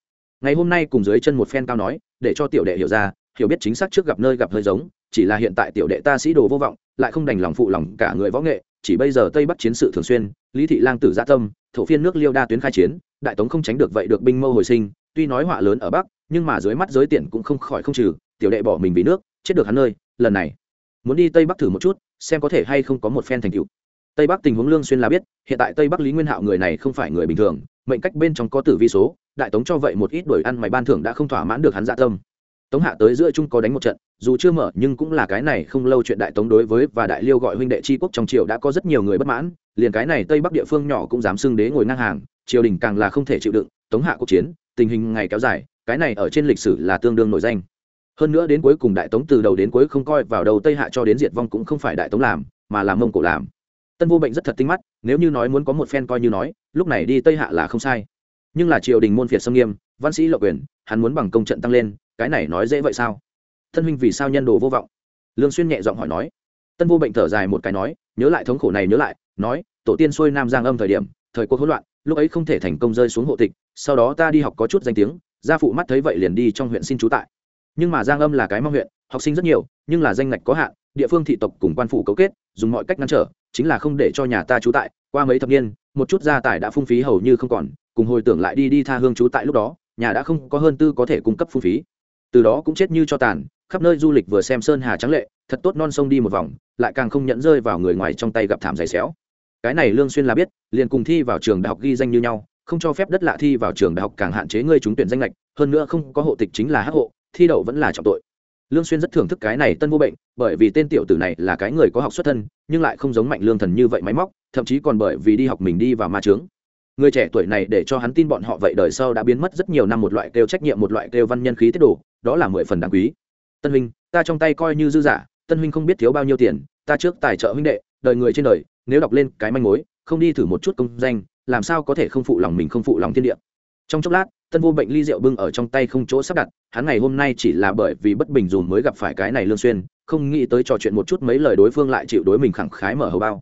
ngày hôm nay cùng dưới chân một phen cao nói, để cho tiểu đệ hiểu ra, hiểu biết chính xác trước gặp nơi gặp hơi giống, chỉ là hiện tại tiểu đệ ta sĩ đồ vô vọng, lại không đành lòng phụ lòng cả người võ nghệ, chỉ bây giờ tây bắc chiến sự thường xuyên, lý thị lang tử gia tâm, thổ phiên nước liêu đa tuyến khai chiến, đại tống không tránh được vậy được binh mâu hồi sinh tuy nói họa lớn ở bắc, nhưng mà dưới mắt giới tiện cũng không khỏi không trừ, tiểu đệ bỏ mình vì nước, chết được hắn nơi, lần này. Muốn đi tây bắc thử một chút, xem có thể hay không có một phen thành tựu. Tây bắc tình huống lương xuyên là biết, hiện tại tây bắc lý nguyên hạo người này không phải người bình thường, mệnh cách bên trong có tử vi số, đại tống cho vậy một ít đổi ăn mày ban thưởng đã không thỏa mãn được hắn dạ tâm. Tống hạ tới giữa trung có đánh một trận, dù chưa mở, nhưng cũng là cái này không lâu chuyện đại tống đối với và đại liêu gọi huynh đệ tri quốc trong triều đã có rất nhiều người bất mãn, liền cái này tây bắc địa phương nhỏ cũng dám xưng đế ngồi ngang hàng, triều đình càng là không thể chịu đựng, tống hạ cuộc chiến tình hình ngày kéo dài, cái này ở trên lịch sử là tương đương nổi danh. Hơn nữa đến cuối cùng đại tống từ đầu đến cuối không coi vào đầu tây hạ cho đến diệt vong cũng không phải đại tống làm, mà là mông cổ làm. Tân vô bệnh rất thật tinh mắt, nếu như nói muốn có một phen coi như nói, lúc này đi tây hạ là không sai. Nhưng là triều đình môn phiệt xâm nghiêm, văn sĩ lộ quyền, hắn muốn bằng công trận tăng lên, cái này nói dễ vậy sao? Tân huynh vì sao nhân đồ vô vọng? Lương xuyên nhẹ giọng hỏi nói. Tân vô bệnh thở dài một cái nói, nhớ lại thống khổ này nhớ lại, nói, tổ tiên xuôi nam giang âm thời điểm thời cuộc hỗn loạn, lúc ấy không thể thành công rơi xuống hộ tịch, sau đó ta đi học có chút danh tiếng, gia phụ mắt thấy vậy liền đi trong huyện xin trú tại. Nhưng mà giang âm là cái mong huyện, học sinh rất nhiều, nhưng là danh ngạch có hạn, địa phương thị tộc cùng quan phủ cấu kết, dùng mọi cách ngăn trở, chính là không để cho nhà ta trú tại. Qua mấy thập niên, một chút gia tài đã phung phí hầu như không còn, cùng hồi tưởng lại đi đi tha hương trú tại lúc đó, nhà đã không có hơn tư có thể cung cấp phung phí. Từ đó cũng chết như cho tàn, khắp nơi du lịch vừa xem sơn hà trắng lệ, thật tốt non sông đi một vòng, lại càng không nhận rơi vào người ngoài trong tay gặp thảm giày xéo cái này lương xuyên là biết, liền cùng thi vào trường đại học ghi danh như nhau, không cho phép đất lạ thi vào trường đại học càng hạn chế ngươi trúng tuyển danh lệch hơn nữa không có hộ tịch chính là hắc hộ, thi đậu vẫn là trọng tội. Lương xuyên rất thưởng thức cái này tân vô bệnh, bởi vì tên tiểu tử này là cái người có học xuất thân, nhưng lại không giống mạnh lương thần như vậy máy móc, thậm chí còn bởi vì đi học mình đi vào ma trướng người trẻ tuổi này để cho hắn tin bọn họ vậy đời sau đã biến mất rất nhiều năm một loại kêu trách nhiệm, một loại kêu văn nhân khí tiết đồ, đó là mười phần đáng quý. Tân huynh, ta trong tay coi như dư giả, tân huynh không biết thiếu bao nhiêu tiền, ta trước tài trợ huynh đệ, đời người trên đời nếu đọc lên cái manh mối, không đi thử một chút công danh, làm sao có thể không phụ lòng mình không phụ lòng thiên địa. Trong chốc lát, tân vô bệnh ly rượu bưng ở trong tay không chỗ sắp đặt, hắn ngày hôm nay chỉ là bởi vì bất bình dùn mới gặp phải cái này lương xuyên, không nghĩ tới trò chuyện một chút mấy lời đối phương lại chịu đối mình khẳng khái mở hầu bao.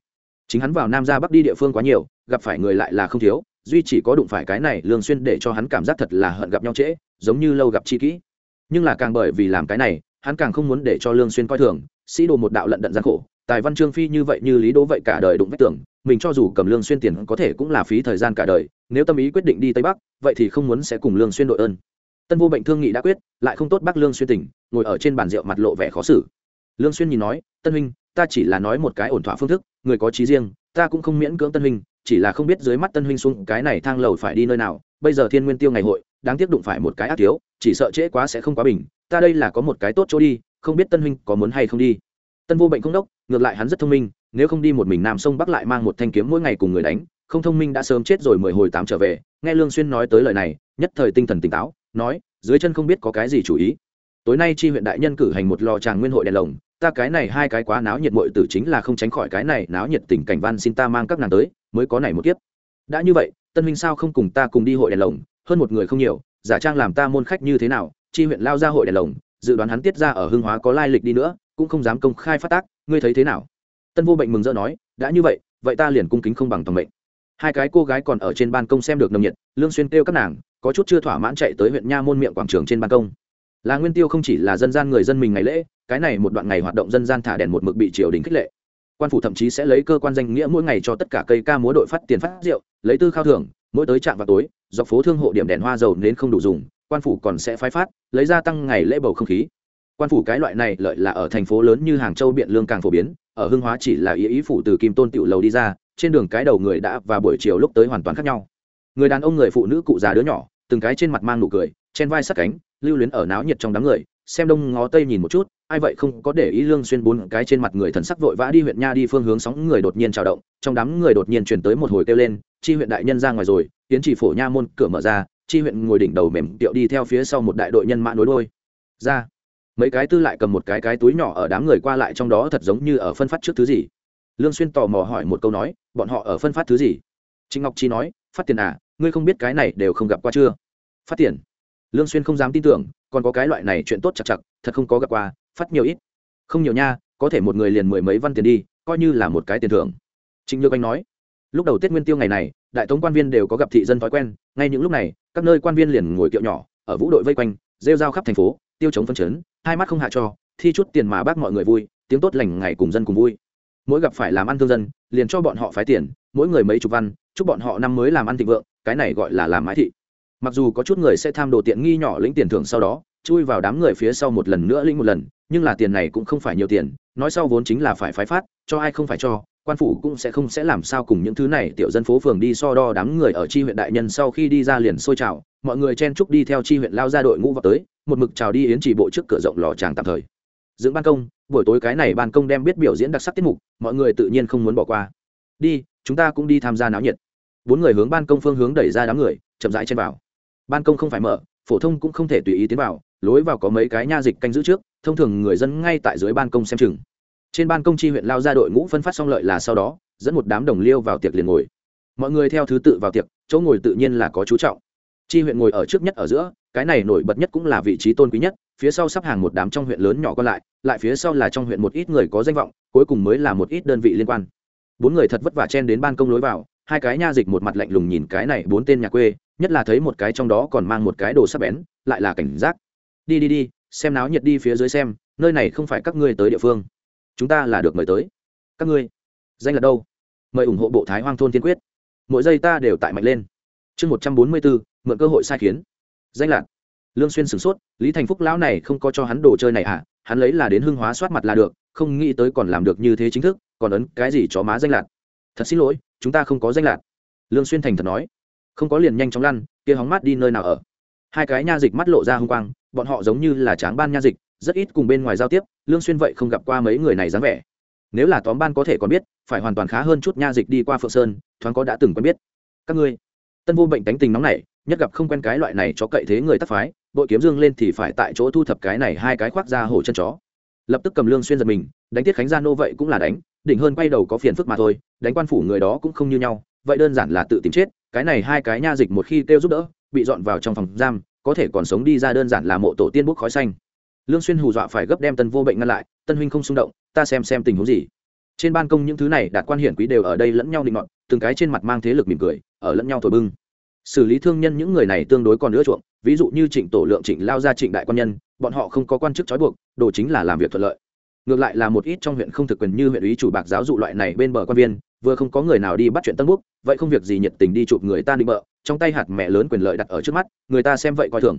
Chính hắn vào nam ra bắc đi địa phương quá nhiều, gặp phải người lại là không thiếu, duy chỉ có đụng phải cái này lương xuyên để cho hắn cảm giác thật là hận gặp nhau trễ, giống như lâu gặp chi kỹ. Nhưng là càng bởi vì làm cái này, hắn càng không muốn để cho lương xuyên coi thường sĩ đồ một đạo lận đận gian khổ tài văn trương phi như vậy như lý đỗ vậy cả đời đụng vách tưởng mình cho dù cầm lương xuyên tiền có thể cũng là phí thời gian cả đời, nếu tâm ý quyết định đi tây bắc, vậy thì không muốn sẽ cùng lương xuyên đội ơn. Tân vô bệnh thương nghị đã quyết, lại không tốt bác lương xuyên tỉnh, ngồi ở trên bàn rượu mặt lộ vẻ khó xử. Lương xuyên nhìn nói, tân huynh, ta chỉ là nói một cái ổn thỏa phương thức, người có trí riêng, ta cũng không miễn cưỡng tân huynh, chỉ là không biết dưới mắt tân huynh xuống cái này thang lầu phải đi nơi nào, bây giờ thiên nguyên tiêu ngày hội, đáng tiếc đụng phải một cái ác thiếu, chỉ sợ trễ quá sẽ không quá bình, ta đây là có một cái tốt chỗ đi, không biết tân huynh có muốn hay không đi tân vô bệnh không đốc, ngược lại hắn rất thông minh, nếu không đi một mình nam sông bắc lại mang một thanh kiếm mỗi ngày cùng người đánh, không thông minh đã sớm chết rồi mười hồi tám trở về, nghe lương xuyên nói tới lời này, nhất thời tinh thần tỉnh táo, nói, dưới chân không biết có cái gì chủ ý. Tối nay chi huyện đại nhân cử hành một lò tràng nguyên hội đèn lồng, ta cái này hai cái quá náo nhiệt muội tử chính là không tránh khỏi cái này náo nhiệt tình cảnh van xin ta mang các nàng tới, mới có này một kiếp. Đã như vậy, tân minh sao không cùng ta cùng đi hội đèn lồng, hơn một người không nhiều, giả trang làm ta môn khách như thế nào, chi huyện lao ra hội đèn lồng, dự đoán hắn tiết ra ở hưng hóa có lai lịch đi nữa cũng không dám công khai phát tác, ngươi thấy thế nào? Tân vô bệnh mừng rỡ nói, đã như vậy vậy ta liền cung kính không bằng toàn mệnh. Hai cái cô gái còn ở trên ban công xem được nồng nhiệt, lương xuyên kêu các nàng, có chút chưa thỏa mãn chạy tới huyện nha môn miệng quảng trường trên ban công. Là nguyên tiêu không chỉ là dân gian người dân mình ngày lễ, cái này một đoạn ngày hoạt động dân gian thả đèn một mực bị triều đình khích lệ. Quan phủ thậm chí sẽ lấy cơ quan danh nghĩa mỗi ngày cho tất cả cây ca múa đội phát tiền phát rượu, lấy tư khao thưởng, mỗi tới trạm vào tối, dọc phố thương hộ điểm đèn hoa dầu nên không đủ dùng, quan phủ còn sẽ phái phát, lấy ra tăng ngày lễ bầu không khí quan phủ cái loại này lợi là ở thành phố lớn như hàng châu biện lương càng phổ biến, ở hưng hóa chỉ là ý ý phủ từ kim tôn tiểu lầu đi ra, trên đường cái đầu người đã và buổi chiều lúc tới hoàn toàn khác nhau. Người đàn ông người phụ nữ cụ già đứa nhỏ, từng cái trên mặt mang nụ cười, trên vai sắt cánh, lưu luyến ở náo nhiệt trong đám người, xem đông ngó tây nhìn một chút, ai vậy không có để ý lương xuyên bốn cái trên mặt người thần sắc vội vã đi huyện nha đi phương hướng sóng người đột nhiên chào động, trong đám người đột nhiên truyền tới một hồi kêu lên, chi huyện đại nhân ra ngoài rồi, tiến chỉ phổ nha môn, cửa mở ra, chi huyện ngồi đỉnh đầu mềm tiệu đi theo phía sau một đại đội nhân mã nối đuôi ra mấy cái tư lại cầm một cái cái túi nhỏ ở đám người qua lại trong đó thật giống như ở phân phát trước thứ gì. Lương xuyên tò mò hỏi một câu nói, bọn họ ở phân phát thứ gì? Trịnh ngọc chi nói, phát tiền à ngươi không biết cái này đều không gặp qua chưa? Phát tiền? Lương xuyên không dám tin tưởng, còn có cái loại này chuyện tốt chặt chặt, thật không có gặp qua, phát nhiều ít. Không nhiều nha, có thể một người liền mười mấy văn tiền đi, coi như là một cái tiền thưởng. Trịnh nhược anh nói, lúc đầu tết nguyên tiêu ngày này, đại tống quan viên đều có gặp thị dân thói quen, ngay những lúc này, các nơi quan viên liền ngồi kiệu nhỏ, ở vũ đội vây quanh, rêu rao khắp thành phố, tiêu chống phân chấn hai mắt không hạ cho, thi chút tiền mà bác mọi người vui, tiếng tốt lành ngày cùng dân cùng vui. Mỗi gặp phải làm ăn thương dân, liền cho bọn họ phái tiền, mỗi người mấy chục văn, chúc bọn họ năm mới làm ăn thịnh vượng, cái này gọi là làm mái thị. Mặc dù có chút người sẽ tham đồ tiện nghi nhỏ lĩnh tiền thưởng sau đó, chui vào đám người phía sau một lần nữa lĩnh một lần, nhưng là tiền này cũng không phải nhiều tiền, nói sau vốn chính là phải phái phát, cho ai không phải cho, quan phủ cũng sẽ không sẽ làm sao cùng những thứ này, tiểu dân phố phường đi so đo đám người ở chi huyện đại nhân sau khi đi ra liền sôi trào mọi người chen chúc đi theo chi huyện lao ra đội ngũ vào tới, một mực chào đi yến chỉ bộ trước cửa rộng lò tràng tạm thời. Dưỡng ban công, buổi tối cái này ban công đem biết biểu diễn đặc sắc tiết mục, mọi người tự nhiên không muốn bỏ qua. Đi, chúng ta cũng đi tham gia náo nhiệt. Bốn người hướng ban công phương hướng đẩy ra đám người, chậm rãi chen vào. Ban công không phải mở, phổ thông cũng không thể tùy ý tiến vào, lối vào có mấy cái nha dịch canh giữ trước, thông thường người dân ngay tại dưới ban công xem chừng. Trên ban công chi huyện lao ra đội ngũ phân phát xong lợi là sau đó, dẫn một đám đồng liêu vào tiệc liền ngồi. Mọi người theo thứ tự vào tiệc, chỗ ngồi tự nhiên là có chú trọng chi huyện ngồi ở trước nhất ở giữa, cái này nổi bật nhất cũng là vị trí tôn quý nhất, phía sau sắp hàng một đám trong huyện lớn nhỏ còn lại lại phía sau là trong huyện một ít người có danh vọng, cuối cùng mới là một ít đơn vị liên quan. Bốn người thật vất vả chen đến ban công lối vào, hai cái nha dịch một mặt lạnh lùng nhìn cái này bốn tên nhà quê, nhất là thấy một cái trong đó còn mang một cái đồ sắp bén, lại là cảnh giác. Đi đi đi, xem náo nhiệt đi phía dưới xem, nơi này không phải các ngươi tới địa phương. Chúng ta là được mời tới. Các ngươi, danh là đâu? Mời ủng hộ bộ thái hoang thôn tiên quyết. Mỗi giây ta đều tại mạnh lên chương một trăm bốn mươi bốn mượn cơ hội sai khiến. Danh lạc. Lương xuyên sửng sốt, lý thành phúc lão này không có cho hắn đồ chơi này à? Hắn lấy là đến hưng hóa soát mặt là được, không nghĩ tới còn làm được như thế chính thức, còn ấn cái gì chó má danh lạc. Thật xin lỗi, chúng ta không có danh lạc. Lương xuyên thành thật nói. Không có liền nhanh chóng lăn, kia hóng mát đi nơi nào ở? Hai cái nha dịch mắt lộ ra hung quang, bọn họ giống như là tráng ban nha dịch, rất ít cùng bên ngoài giao tiếp, lương xuyên vậy không gặp qua mấy người này dáng vẻ. Nếu là tóm ban có thể còn biết, phải hoàn toàn khá hơn chút nha dịch đi qua phượng sơn, thoáng có đã từng quen biết. Các ngươi tân vô bệnh tánh tình nóng này nhất gặp không quen cái loại này cho cậy thế người tắc phái bội kiếm dương lên thì phải tại chỗ thu thập cái này hai cái khoác ra hổ chân chó. Lập tức cầm lương xuyên giật mình, đánh tiết khánh gia nô vậy cũng là đánh, đỉnh hơn quay đầu có phiền phức mà thôi, đánh quan phủ người đó cũng không như nhau, vậy đơn giản là tự tìm chết, cái này hai cái nha dịch một khi kêu giúp đỡ, bị dọn vào trong phòng giam, có thể còn sống đi ra đơn giản là mộ tổ tiên bốc khói xanh. Lương xuyên hù dọa phải gấp đem tân vô bệnh ngăn lại, tân huynh không xung động, ta xem xem tình huống gì. Trên ban công những thứ này đạt quan hiển quý đều ở đây lẫn nhau định ngọn từng cái trên mặt mang thế lực mỉm cười ở lẫn nhau thổi bưng. Xử lý thương nhân những người này tương đối còn nữa chuộng, ví dụ như trịnh tổ lượng, trịnh lao ra trịnh đại quan nhân, bọn họ không có quan chức trói buộc, đồ chính là làm việc thuận lợi. Ngược lại là một ít trong huyện không thực quyền như huyện ủy chủ bạc giáo dụ loại này bên bờ quan viên, vừa không có người nào đi bắt chuyện tân búc, vậy không việc gì nhiệt tình đi chụp người ta định bợ, trong tay hạt mẹ lớn quyền lợi đặt ở trước mắt, người ta xem vậy coi thường.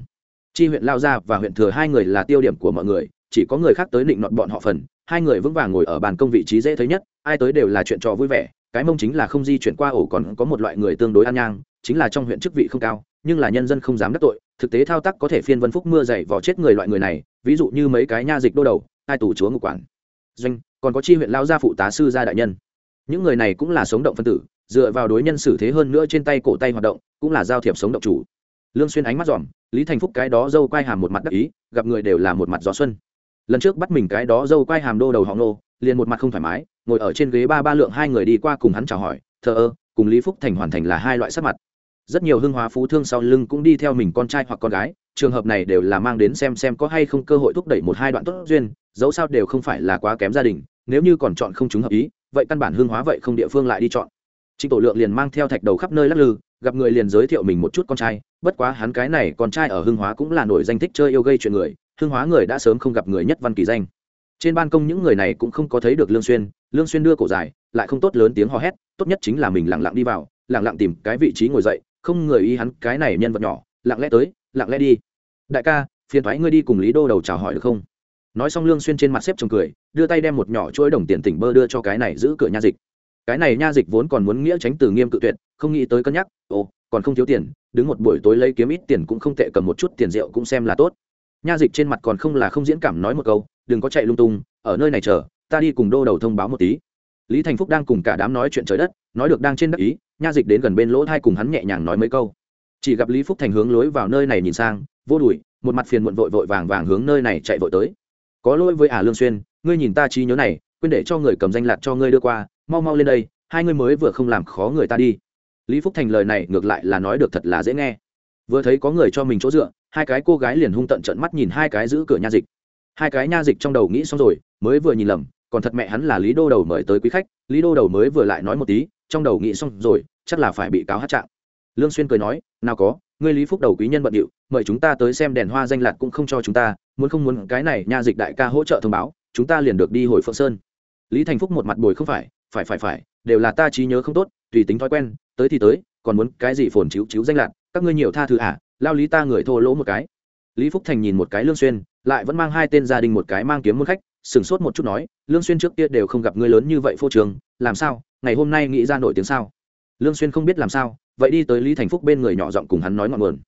Chi huyện lao Gia và huyện thừa hai người là tiêu điểm của mọi người, chỉ có người khác tới định nọt bọn họ phần, hai người vững vàng ngồi ở bàn công vị trí dễ thấy nhất, ai tới đều là chuyện trò vui vẻ cái mông chính là không di chuyển qua ổ còn có một loại người tương đối an nhang, chính là trong huyện chức vị không cao, nhưng là nhân dân không dám đắc tội, thực tế thao tác có thể phiên vân phúc mưa dày vò chết người loại người này, ví dụ như mấy cái nha dịch đô đầu, hai tù chúa ngục quản. Doanh, còn có chi huyện lao gia phụ tá sư gia đại nhân. Những người này cũng là sống động phân tử, dựa vào đối nhân xử thế hơn nữa trên tay cổ tay hoạt động, cũng là giao thiệp sống động chủ. Lương xuyên ánh mắt dòm lý thành phúc cái đó dâu quai hàm một mặt đắc ý, gặp người đều là một mặt gió xuân lần trước bắt mình cái đó dâu quay hàm đô đầu họ nô liền một mặt không thoải mái, ngồi ở trên ghế ba ba lượng hai người đi qua cùng hắn chào hỏi, thờ ơ, cùng lý phúc thành hoàn thành là hai loại sắc mặt. Rất nhiều hưng hóa phú thương sau lưng cũng đi theo mình con trai hoặc con gái, trường hợp này đều là mang đến xem xem có hay không cơ hội thúc đẩy một hai đoạn tốt duyên, dẫu sao đều không phải là quá kém gia đình, nếu như còn chọn không chúng hợp ý, vậy căn bản hương hóa vậy không địa phương lại đi chọn. Trịnh tổ lượng liền mang theo thạch đầu khắp nơi lắc lư, gặp người liền giới thiệu mình một chút con trai, bất quá hắn cái này con trai ở hưng hóa cũng là nổi danh thích chơi yêu gây chuyện người hương hóa người đã sớm không gặp người nhất văn kỳ danh. Trên ban công những người này cũng không có thấy được lương xuyên lương xuyên đưa cổ dài, lại không tốt lớn tiếng hò hét, tốt nhất chính là mình lặng lặng đi vào, lặng lặng tìm cái vị trí ngồi dậy, không người ý hắn cái này nhân vật nhỏ, lặng lẽ tới, lặng lẽ đi. Đại ca, phiền thoái ngươi đi cùng lý đô đầu chào hỏi được không? Nói xong lương xuyên trên mặt xếp chồng cười, đưa tay đem một nhỏ chuỗi đồng tiền tỉnh bơ đưa cho cái này giữ cửa nha dịch. Cái này nha dịch vốn còn muốn nghĩa tránh từ nghiêm cự tuyệt, không nghĩ tới cân nhắc, ồ, còn không thiếu tiền, đứng một buổi tối lấy kiếm ít tiền cũng không tệ, cầm một chút tiền rượu cũng xem là tốt nha dịch trên mặt còn không là không diễn cảm nói một câu, đừng có chạy lung tung, ở nơi này chờ, ta đi cùng đô đầu thông báo một tí. Lý thành phúc đang cùng cả đám nói chuyện trời đất, nói được đang trên đất ý, nha dịch đến gần bên lỗ thai cùng hắn nhẹ nhàng nói mấy câu. Chỉ gặp lý phúc thành hướng lối vào nơi này nhìn sang, vô đùi, một mặt phiền muộn vội vội vàng vàng hướng nơi này chạy vội tới. Có lỗi với ả lương xuyên, ngươi nhìn ta trí nhớ này, quên để cho người cầm danh lạc cho ngươi đưa qua, mau mau lên đây, hai ngươi mới vừa không làm khó người ta đi. Lý phúc thành lời này ngược lại là nói được thật là dễ nghe. Vừa thấy có người cho mình chỗ dựa hai cái cô gái liền hung tận trận mắt nhìn hai cái giữ cửa nha dịch. Hai cái nha dịch trong đầu nghĩ xong rồi, mới vừa nhìn lầm, còn thật mẹ hắn là lý đô đầu mời tới quý khách, lý đô đầu mới vừa lại nói một tí, trong đầu nghĩ xong rồi, chắc là phải bị cáo hát trạng. Lương xuyên cười nói, nào có, ngươi lý phúc đầu quý nhân bận điệu, mời chúng ta tới xem đèn hoa danh lạt cũng không cho chúng ta, muốn không muốn cái này nha dịch đại ca hỗ trợ thông báo, chúng ta liền được đi hồi phượng sơn. Lý thành phúc một mặt bồi không phải phải phải phải, đều là ta trí nhớ không tốt, tùy tính thói quen, tới thì tới, còn muốn cái gì phồn chiếu chiếu danh lạt các ngươi nhiều tha thứ à lao lý ta người thô lỗ một cái. Lý phúc thành nhìn một cái lương xuyên, lại vẫn mang hai tên gia đình một cái mang kiếm môn khách sừng sốt một chút nói, lương xuyên trước kia đều không gặp ngươi lớn như vậy phô trường làm sao? Ngày hôm nay nghĩ ra nổi tiếng sao? Lương xuyên không biết làm sao, vậy đi tới lý thành phúc bên người nhỏ giọng cùng hắn nói ngọn nguồn.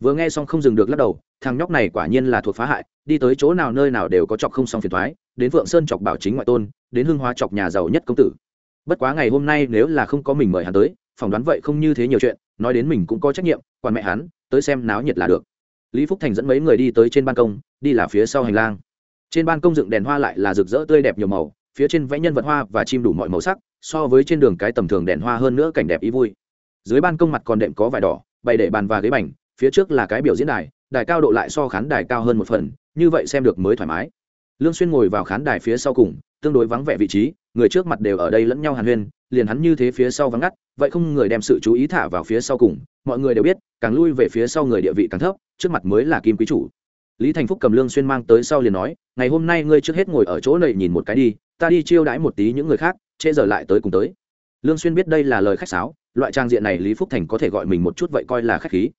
Vừa nghe xong không dừng được lắc đầu, thằng nhóc này quả nhiên là thuộc phá hại, đi tới chỗ nào nơi nào đều có chọc không xong phiền thoái đến vượng sơn chọc bảo chính ngoại tôn, đến hương hóa chọc nhà giàu nhất công tử. Bất quá ngày hôm nay nếu là không có mình mời hắn tới, phỏng đoán vậy không như thế nhiều chuyện, nói đến mình cũng có trách nhiệm quan mẹ hắn tới xem náo nhiệt là được. Lý phúc thành dẫn mấy người đi tới trên ban công, đi là phía sau hành lang. Trên ban công dựng đèn hoa lại là rực rỡ tươi đẹp nhiều màu, phía trên vẽ nhân vật hoa và chim đủ mọi màu sắc, so với trên đường cái tầm thường đèn hoa hơn nữa cảnh đẹp ý vui. Dưới ban công mặt còn đệm có vải đỏ, bày để bàn và ghế bành, phía trước là cái biểu diễn đài đài cao độ lại so khán đài cao hơn một phần, như vậy xem được mới thoải mái. Lương xuyên ngồi vào khán đài phía sau cùng, tương đối vắng vẻ vị trí, người trước mặt đều ở đây lẫn nhau hàn huyên, liền hắn như thế phía sau vắng ngắt, vậy không người đem sự chú ý thả vào phía sau cùng mọi người đều biết, càng lui về phía sau người địa vị càng thấp, trước mặt mới là kim quý chủ. Lý thành phúc cầm lương xuyên mang tới sau liền nói, ngày hôm nay ngươi trước hết ngồi ở chỗ này nhìn một cái đi, ta đi chiêu đãi một tí những người khác, trễ giờ lại tới cùng tới. Lương xuyên biết đây là lời khách sáo, loại trang diện này lý phúc thành có thể gọi mình một chút vậy coi là khách khí.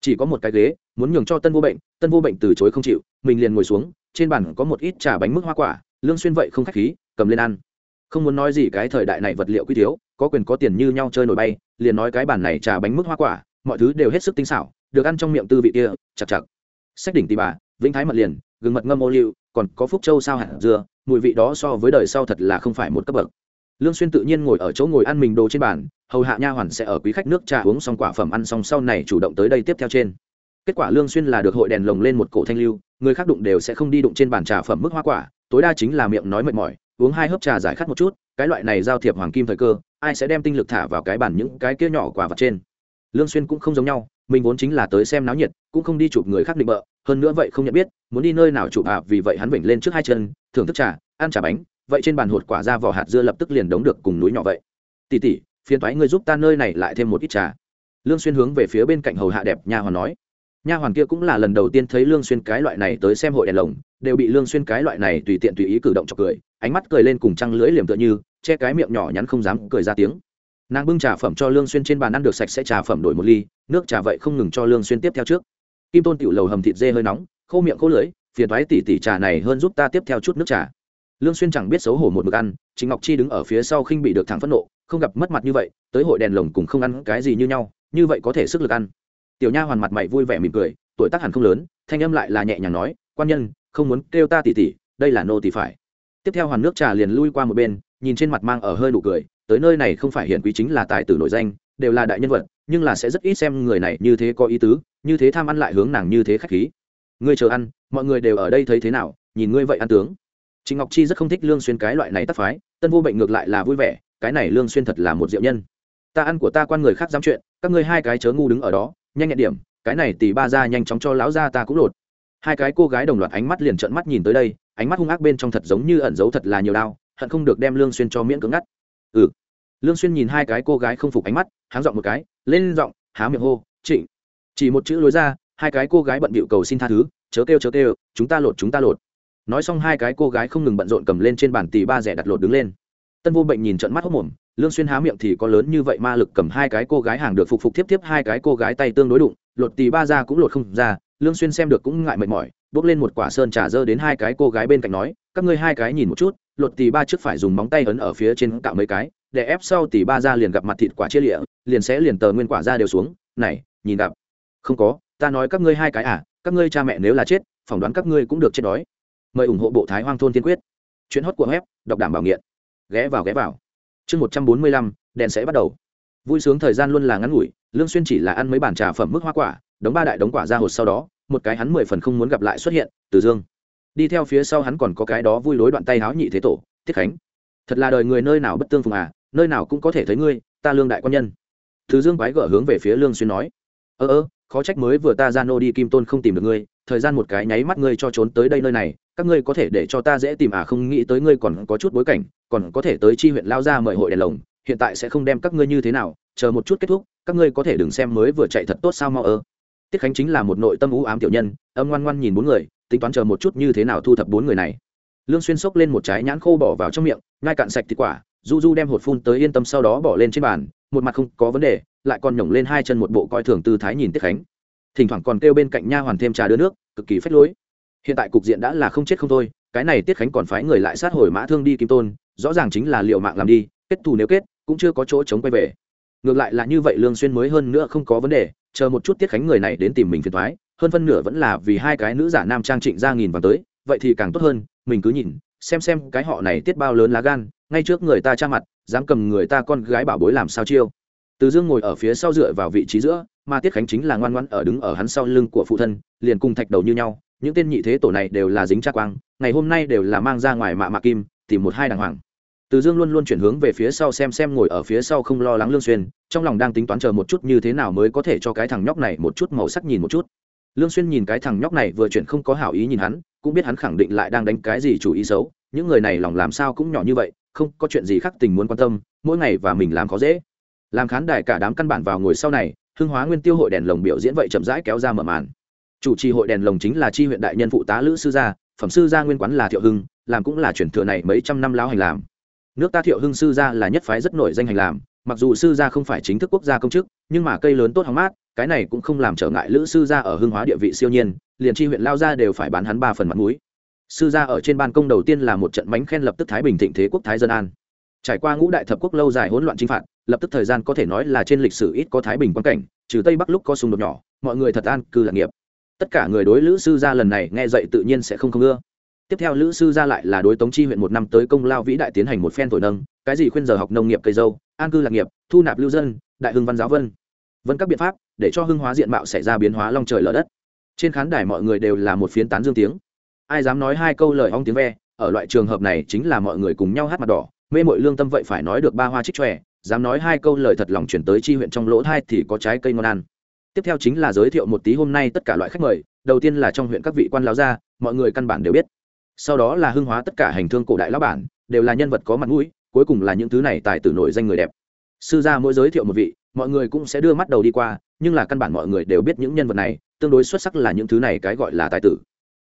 Chỉ có một cái ghế, muốn nhường cho tân vô bệnh, tân vô bệnh từ chối không chịu, mình liền ngồi xuống, trên bàn có một ít trà bánh mức hoa quả, lương xuyên vậy không khách khí, cầm lên ăn. Không muốn nói gì cái thời đại này vật liệu quý thiếu, có quyền có tiền như nhau chơi nổi bay, liền nói cái bàn này trà bánh mức hoa quả mọi thứ đều hết sức tinh xảo, được ăn trong miệng tư vị kia, chặt chặt. Sách đỉnh tì bà, vĩnh thái mật liền, gừng mật ngâm ô liu, còn có phúc châu sao hạt dưa, mùi vị đó so với đời sau thật là không phải một cấp bậc. Lương xuyên tự nhiên ngồi ở chỗ ngồi ăn mình đồ trên bàn, hầu hạ nha hoàn sẽ ở quý khách nước trà uống xong quả phẩm ăn xong sau này chủ động tới đây tiếp theo trên. Kết quả lương xuyên là được hội đèn lồng lên một cổ thanh lưu, người khác đụng đều sẽ không đi đụng trên bàn trà phẩm mức hoa quả, tối đa chính là miệng nói mệt mỏi, uống hai hớp trà giải khát một chút, cái loại này giao thiệp hoàng kim thời cơ, ai sẽ đem tinh lực thả vào cái bàn những cái kia nhỏ quả vật trên lương xuyên cũng không giống nhau, mình vốn chính là tới xem náo nhiệt, cũng không đi chụp người khác định bợ, hơn nữa vậy không nhận biết, muốn đi nơi nào chụp à vì vậy hắn vểnh lên trước hai chân, thưởng thức trà, ăn trà bánh, vậy trên bàn hột quả ra vỏ hạt dưa lập tức liền đống được cùng núi nhỏ vậy. Tỷ tỷ, phiền toái ngươi giúp ta nơi này lại thêm một ít trà. Lương xuyên hướng về phía bên cạnh hầu hạ đẹp nha hoàn nói. Nha hoàn kia cũng là lần đầu tiên thấy lương xuyên cái loại này tới xem hội đèn lồng, đều bị lương xuyên cái loại này tùy tiện tùy ý cử động chọc cười, ánh mắt cười lên cùng trăng lưỡi liềm tựa như, che cái miệng nhỏ nhắn không dám cười ra tiếng nàng bưng trà phẩm cho lương xuyên trên bàn ăn được sạch sẽ trà phẩm đổi một ly, nước trà vậy không ngừng cho lương xuyên tiếp theo trước. Kim tôn tiểu lầu hầm thịt dê hơi nóng, khô miệng khô lưỡi, phiền toái tỉ tỉ trà này hơn giúp ta tiếp theo chút nước trà. Lương xuyên chẳng biết xấu hổ một mực ăn chính ngọc chi đứng ở phía sau khinh bị được thẳng phẫn nộ, không gặp mất mặt như vậy, tới hội đèn lồng cùng không ăn cái gì như nhau, như vậy có thể sức lực ăn. Tiểu nha hoàn mặt mày vui vẻ mỉm cười, tuổi tác hẳn không lớn, thanh âm lại là nhẹ nhàng nói, quan nhân, không muốn kêu ta tỉ tỉ, đây là nô tỉ phải. Tiếp theo hoàn nước trà liền lui qua một bên, nhìn trên mặt mang ở hơi nụ cười tới nơi này không phải hiển quý chính là tài tử nổi danh đều là đại nhân vật nhưng là sẽ rất ít xem người này như thế có ý tứ như thế tham ăn lại hướng nàng như thế khách khí ngươi chờ ăn mọi người đều ở đây thấy thế nào nhìn ngươi vậy ăn tướng Trịnh Ngọc Chi rất không thích Lương Xuyên cái loại này tác phái, Tân Vô Bệnh ngược lại là vui vẻ, cái này Lương Xuyên thật là một diệu nhân. Ta ăn của ta quan người khác dám chuyện, các ngươi hai cái chớ ngu đứng ở đó, nhanh nhẹn điểm, cái này tỷ ba ra nhanh chóng cho lão gia ta cũng lột. Hai cái cô gái đồng loạt ánh mắt liền trợn mắt nhìn tới đây, ánh mắt hung ác bên trong thật giống như ẩn giấu thật là nhiều đau, hận không được đem Lương Xuyên cho miễn cưỡng ngắt. Ừ. Lương Xuyên nhìn hai cái cô gái không phục ánh mắt, háng giọng một cái, lên giọng, há miệng hô, "Trịnh." Chỉ một chữ lối ra, hai cái cô gái bận bịu cầu xin tha thứ, chớ kêu chớ kêu, chúng ta lột chúng ta lột nói xong hai cái cô gái không ngừng bận rộn cầm lên trên bàn tỷ ba rẻ đặt lột đứng lên tân vô bệnh nhìn trận mắt hốc mồm lương xuyên há miệng thì có lớn như vậy ma lực cầm hai cái cô gái hàng được phục phục tiếp tiếp hai cái cô gái tay tương đối đụng lột tỷ ba ra cũng lột không ra lương xuyên xem được cũng ngại mệt mỏi bước lên một quả sơn trà dơ đến hai cái cô gái bên cạnh nói, các ngươi hai cái nhìn một chút lột tì ba trước phải dùng móng tay ấn ở phía trên cạo mấy cái, để ép sau tì ba ra liền gặp mặt thịt quả chia lịa, liền sẽ liền tờ nguyên quả ra đều xuống, này, nhìn gặp. Không có, ta nói các ngươi hai cái à các ngươi cha mẹ nếu là chết, phỏng đoán các ngươi cũng được chết đói. Mời ủng hộ bộ thái hoang thôn tiên quyết. Chuyến hót của web, đọc đảm bảo nghiện. Ghé vào ghé vào. Chương một trăm bốn mươi lăm, đèn sẽ bắt đầu. Vui sướng thời gian luôn là ngắn ngủi, lương xuyên chỉ là ăn mấy bản trà phẩm mức hoa quả, đống ba đại đống quả ra hột sau đó một cái hắn mười phần không muốn gặp lại xuất hiện, từ dương. Đi theo phía sau hắn còn có cái đó vui lối đoạn tay háo nhị thế tổ tiết khánh. Thật là đời người nơi nào bất tương phùng à nơi nào cũng có thể thấy ngươi, ta lương đại quan nhân. Từ dương quái gở hướng về phía lương xuyên nói. Ơ ơ khó trách mới vừa ta ra nô đi kim tôn không tìm được ngươi, thời gian một cái nháy mắt ngươi cho trốn tới đây nơi này, các ngươi có thể để cho ta dễ tìm à không nghĩ tới ngươi còn có chút bối cảnh, còn có thể tới chi huyện lao ra mời hội đèn lồng, hiện tại sẽ không đem các ngươi như thế nào, chờ một chút kết thúc, các ngươi có thể đừng xem mới vừa chạy thật tốt sao mau ơ tiết khánh chính là một nội tâm ú ám tiểu nhân, âm ngoan ngoan nhìn bốn người, tính toán chờ một chút như thế nào thu thập bốn người này. Lương xuyên xốc lên một trái nhãn khô bỏ vào trong miệng, ngay cạn sạch thịt quả, du du đem hột phun tới yên tâm sau đó bỏ lên trên bàn, một mặt không có vấn đề, lại còn nhổng lên hai chân một bộ coi thường tư thái nhìn tiết khánh. Thỉnh thoảng còn kêu bên cạnh nha hoàn thêm trà đưa nước, cực kỳ phách lối. Hiện tại cục diện đã là không chết không thôi, cái này tiết khánh còn phái người lại sát hồi mã thương đi kim tôn, rõ ràng chính là liệu mạng làm đi, kết thù nếu kết, cũng chưa có chỗ chống quay về. Ngược lại là như vậy lương xuyên mới hơn nữa không có vấn đề chờ một chút tiết khánh người này đến tìm mình phiền thoái, hơn phân nửa vẫn là vì hai cái nữ giả nam trang trịnh ra nghìn vàng tới, vậy thì càng tốt hơn, mình cứ nhìn, xem xem cái họ này tiết bao lớn lá gan, ngay trước người ta cha mặt, dám cầm người ta con gái bảo bối làm sao chiêu. Từ dương ngồi ở phía sau dựa vào vị trí giữa, mà tiết khánh chính là ngoan ngoãn ở đứng ở hắn sau lưng của phụ thân, liền cùng thạch đầu như nhau, những tên nhị thế tổ này đều là dính cha quang, ngày hôm nay đều là mang ra ngoài mạ mạ kim, tìm một hai đàng hoàng từ dương luôn luôn chuyển hướng về phía sau xem xem ngồi ở phía sau không lo lắng lương xuyên, trong lòng đang tính toán chờ một chút như thế nào mới có thể cho cái thằng nhóc này một chút màu sắc nhìn một chút. Lương xuyên nhìn cái thằng nhóc này vừa chuyển không có hảo ý nhìn hắn, cũng biết hắn khẳng định lại đang đánh cái gì chủ ý xấu, những người này lòng làm sao cũng nhỏ như vậy, không có chuyện gì khác tình muốn quan tâm, mỗi ngày và mình làm khó dễ. Làm khán đài cả đám căn bản vào ngồi sau này, hưng hóa nguyên tiêu hội đèn lồng biểu diễn vậy chậm rãi kéo ra mở màn. Chủ trì hội đèn lồng chính là chi huyện đại nhân phụ tá lữ sư gia, phẩm sư gia nguyên quán là thiệu hưng, làm cũng là truyền thừa này mấy trăm năm lão hành làm nước ta thiệu hưng sư gia là nhất phái rất nổi danh hành làm, mặc dù sư gia không phải chính thức quốc gia công chức, nhưng mà cây lớn tốt hóng mát, cái này cũng không làm trở ngại lữ sư gia ở hưng hóa địa vị siêu nhiên, liền chi huyện lao gia đều phải bán hắn ba phần mặt mũi. Sư gia ở trên ban công đầu tiên là một trận bánh khen lập tức thái bình thịnh thế quốc thái dân an. Trải qua ngũ đại thập quốc lâu dài hỗn loạn chinh phạt, lập tức thời gian có thể nói là trên lịch sử ít có thái bình quan cảnh, trừ tây bắc lúc có xung đột nhỏ, mọi người thật an, cư lạc nghiệp. Tất cả người đối lữ sư gia lần này nghe dậy tự nhiên sẽ không không ưa tiếp theo lữ sư ra lại là đối tống chi huyện một năm tới công lao vĩ đại tiến hành một phen thổi nâng, cái gì khuyên giờ học nông nghiệp cây dâu, an cư lạc nghiệp, thu nạp lưu dân, đại hưng văn giáo vân. Vân các biện pháp, để cho hưng hóa diện mạo xảy ra biến hóa long trời lở đất. Trên khán đài mọi người đều là một phiến tán dương tiếng. Ai dám nói hai câu lời ong tiếng ve, ở loại trường hợp này chính là mọi người cùng nhau hát mặt đỏ, mê mội lương tâm vậy phải nói được ba hoa trích tròe dám nói hai câu lời thật lòng chuyển tới chi huyện trong lỗ thai thì có trái cây ngon ăn. Tiếp theo chính là giới thiệu một tí hôm nay tất cả loại khách mời, đầu tiên là trong huyện các vị quan láo gia, mọi người căn bản đều biết sau đó là hưng hóa tất cả hành thương cổ đại lão bản, đều là nhân vật có mặt mũi, cuối cùng là những thứ này tài tử nổi danh người đẹp. Sư gia mỗi giới thiệu một vị, mọi người cũng sẽ đưa mắt đầu đi qua, nhưng là căn bản mọi người đều biết những nhân vật này, tương đối xuất sắc là những thứ này cái gọi là tài tử.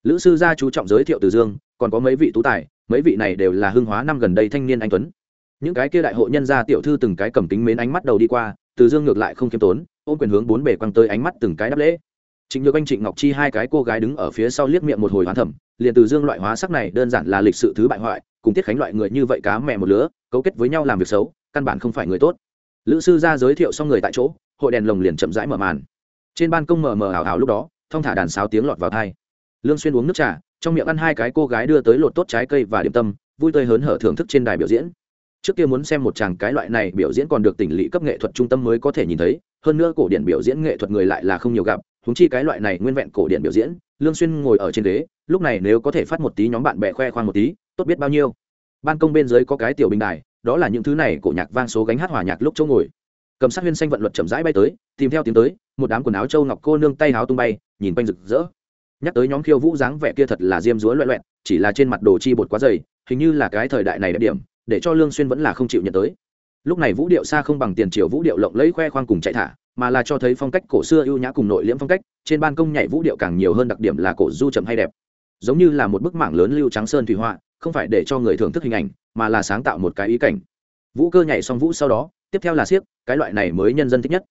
Lữ sư gia chú trọng giới thiệu từ dương, còn có mấy vị tú tài, mấy vị này đều là hưng hóa năm gần đây thanh niên anh tuấn. Những cái kia đại hội nhân gia tiểu thư từng cái cầm kính mến ánh mắt đầu đi qua, từ dương ngược lại không khiêm tốn, ôm quyền hướng bốn bề quăng tới ánh mắt từng cái đáp lễ trịnh nhược anh, trịnh ngọc chi hai cái cô gái đứng ở phía sau liếc miệng một hồi hoán thẩm, liền từ dương loại hóa sắc này đơn giản là lịch sự thứ bại hoại, cùng tiết khánh loại người như vậy cá mẹ một lứa, cấu kết với nhau làm việc xấu, căn bản không phải người tốt. Lữ sư ra giới thiệu xong người tại chỗ, hội đèn lồng liền chậm rãi mở màn. Trên ban công mờ mờ ảo ảo lúc đó, thong thả đàn sáo tiếng lọt vào tai. lương xuyên uống nước trà, trong miệng ăn hai cái cô gái đưa tới lột tốt trái cây và điểm tâm, vui tươi hớn hở thưởng thức trên đài biểu diễn. Trước kia muốn xem một chàng cái loại này biểu diễn còn được tỉnh lỵ cấp nghệ thuật trung tâm mới có thể nhìn thấy, hơn nữa cổ điển biểu diễn nghệ thuật người lại là không nhiều gặp huống chi cái loại này nguyên vẹn cổ điển biểu diễn, lương xuyên ngồi ở trên ghế, lúc này nếu có thể phát một tí nhóm bạn bè khoe khoang một tí, tốt biết bao nhiêu. Ban công bên dưới có cái tiểu bình đài, đó là những thứ này cổ nhạc vang số gánh hát hòa nhạc lúc chỗ ngồi. Cầm sát huyên xanh vận luật chậm rãi bay tới, tìm theo tiếng tới, một đám quần áo châu ngọc cô nương tay áo tung bay, nhìn quanh rực rỡ. Nhắc tới nhóm khiêu vũ dáng vẻ kia thật là diêm dúa loẹ loẹn chỉ là trên mặt đồ chi bột quá dày, hình như là cái thời đại này đặc điểm, để cho lương xuyên vẫn là không chịu nhận tới. Lúc này vũ điệu xa không bằng tiền triều vũ điệu lộng lẫy khoe khoang cùng chạy thả mà là cho thấy phong cách cổ xưa ưu nhã cùng nội liễm phong cách, trên ban công nhảy vũ điệu càng nhiều hơn đặc điểm là cổ du chậm hay đẹp. Giống như là một bức mảng lớn lưu trắng sơn thủy họa, không phải để cho người thưởng thức hình ảnh, mà là sáng tạo một cái ý cảnh. Vũ cơ nhảy xong vũ sau đó, tiếp theo là siếc, cái loại này mới nhân dân thích nhất.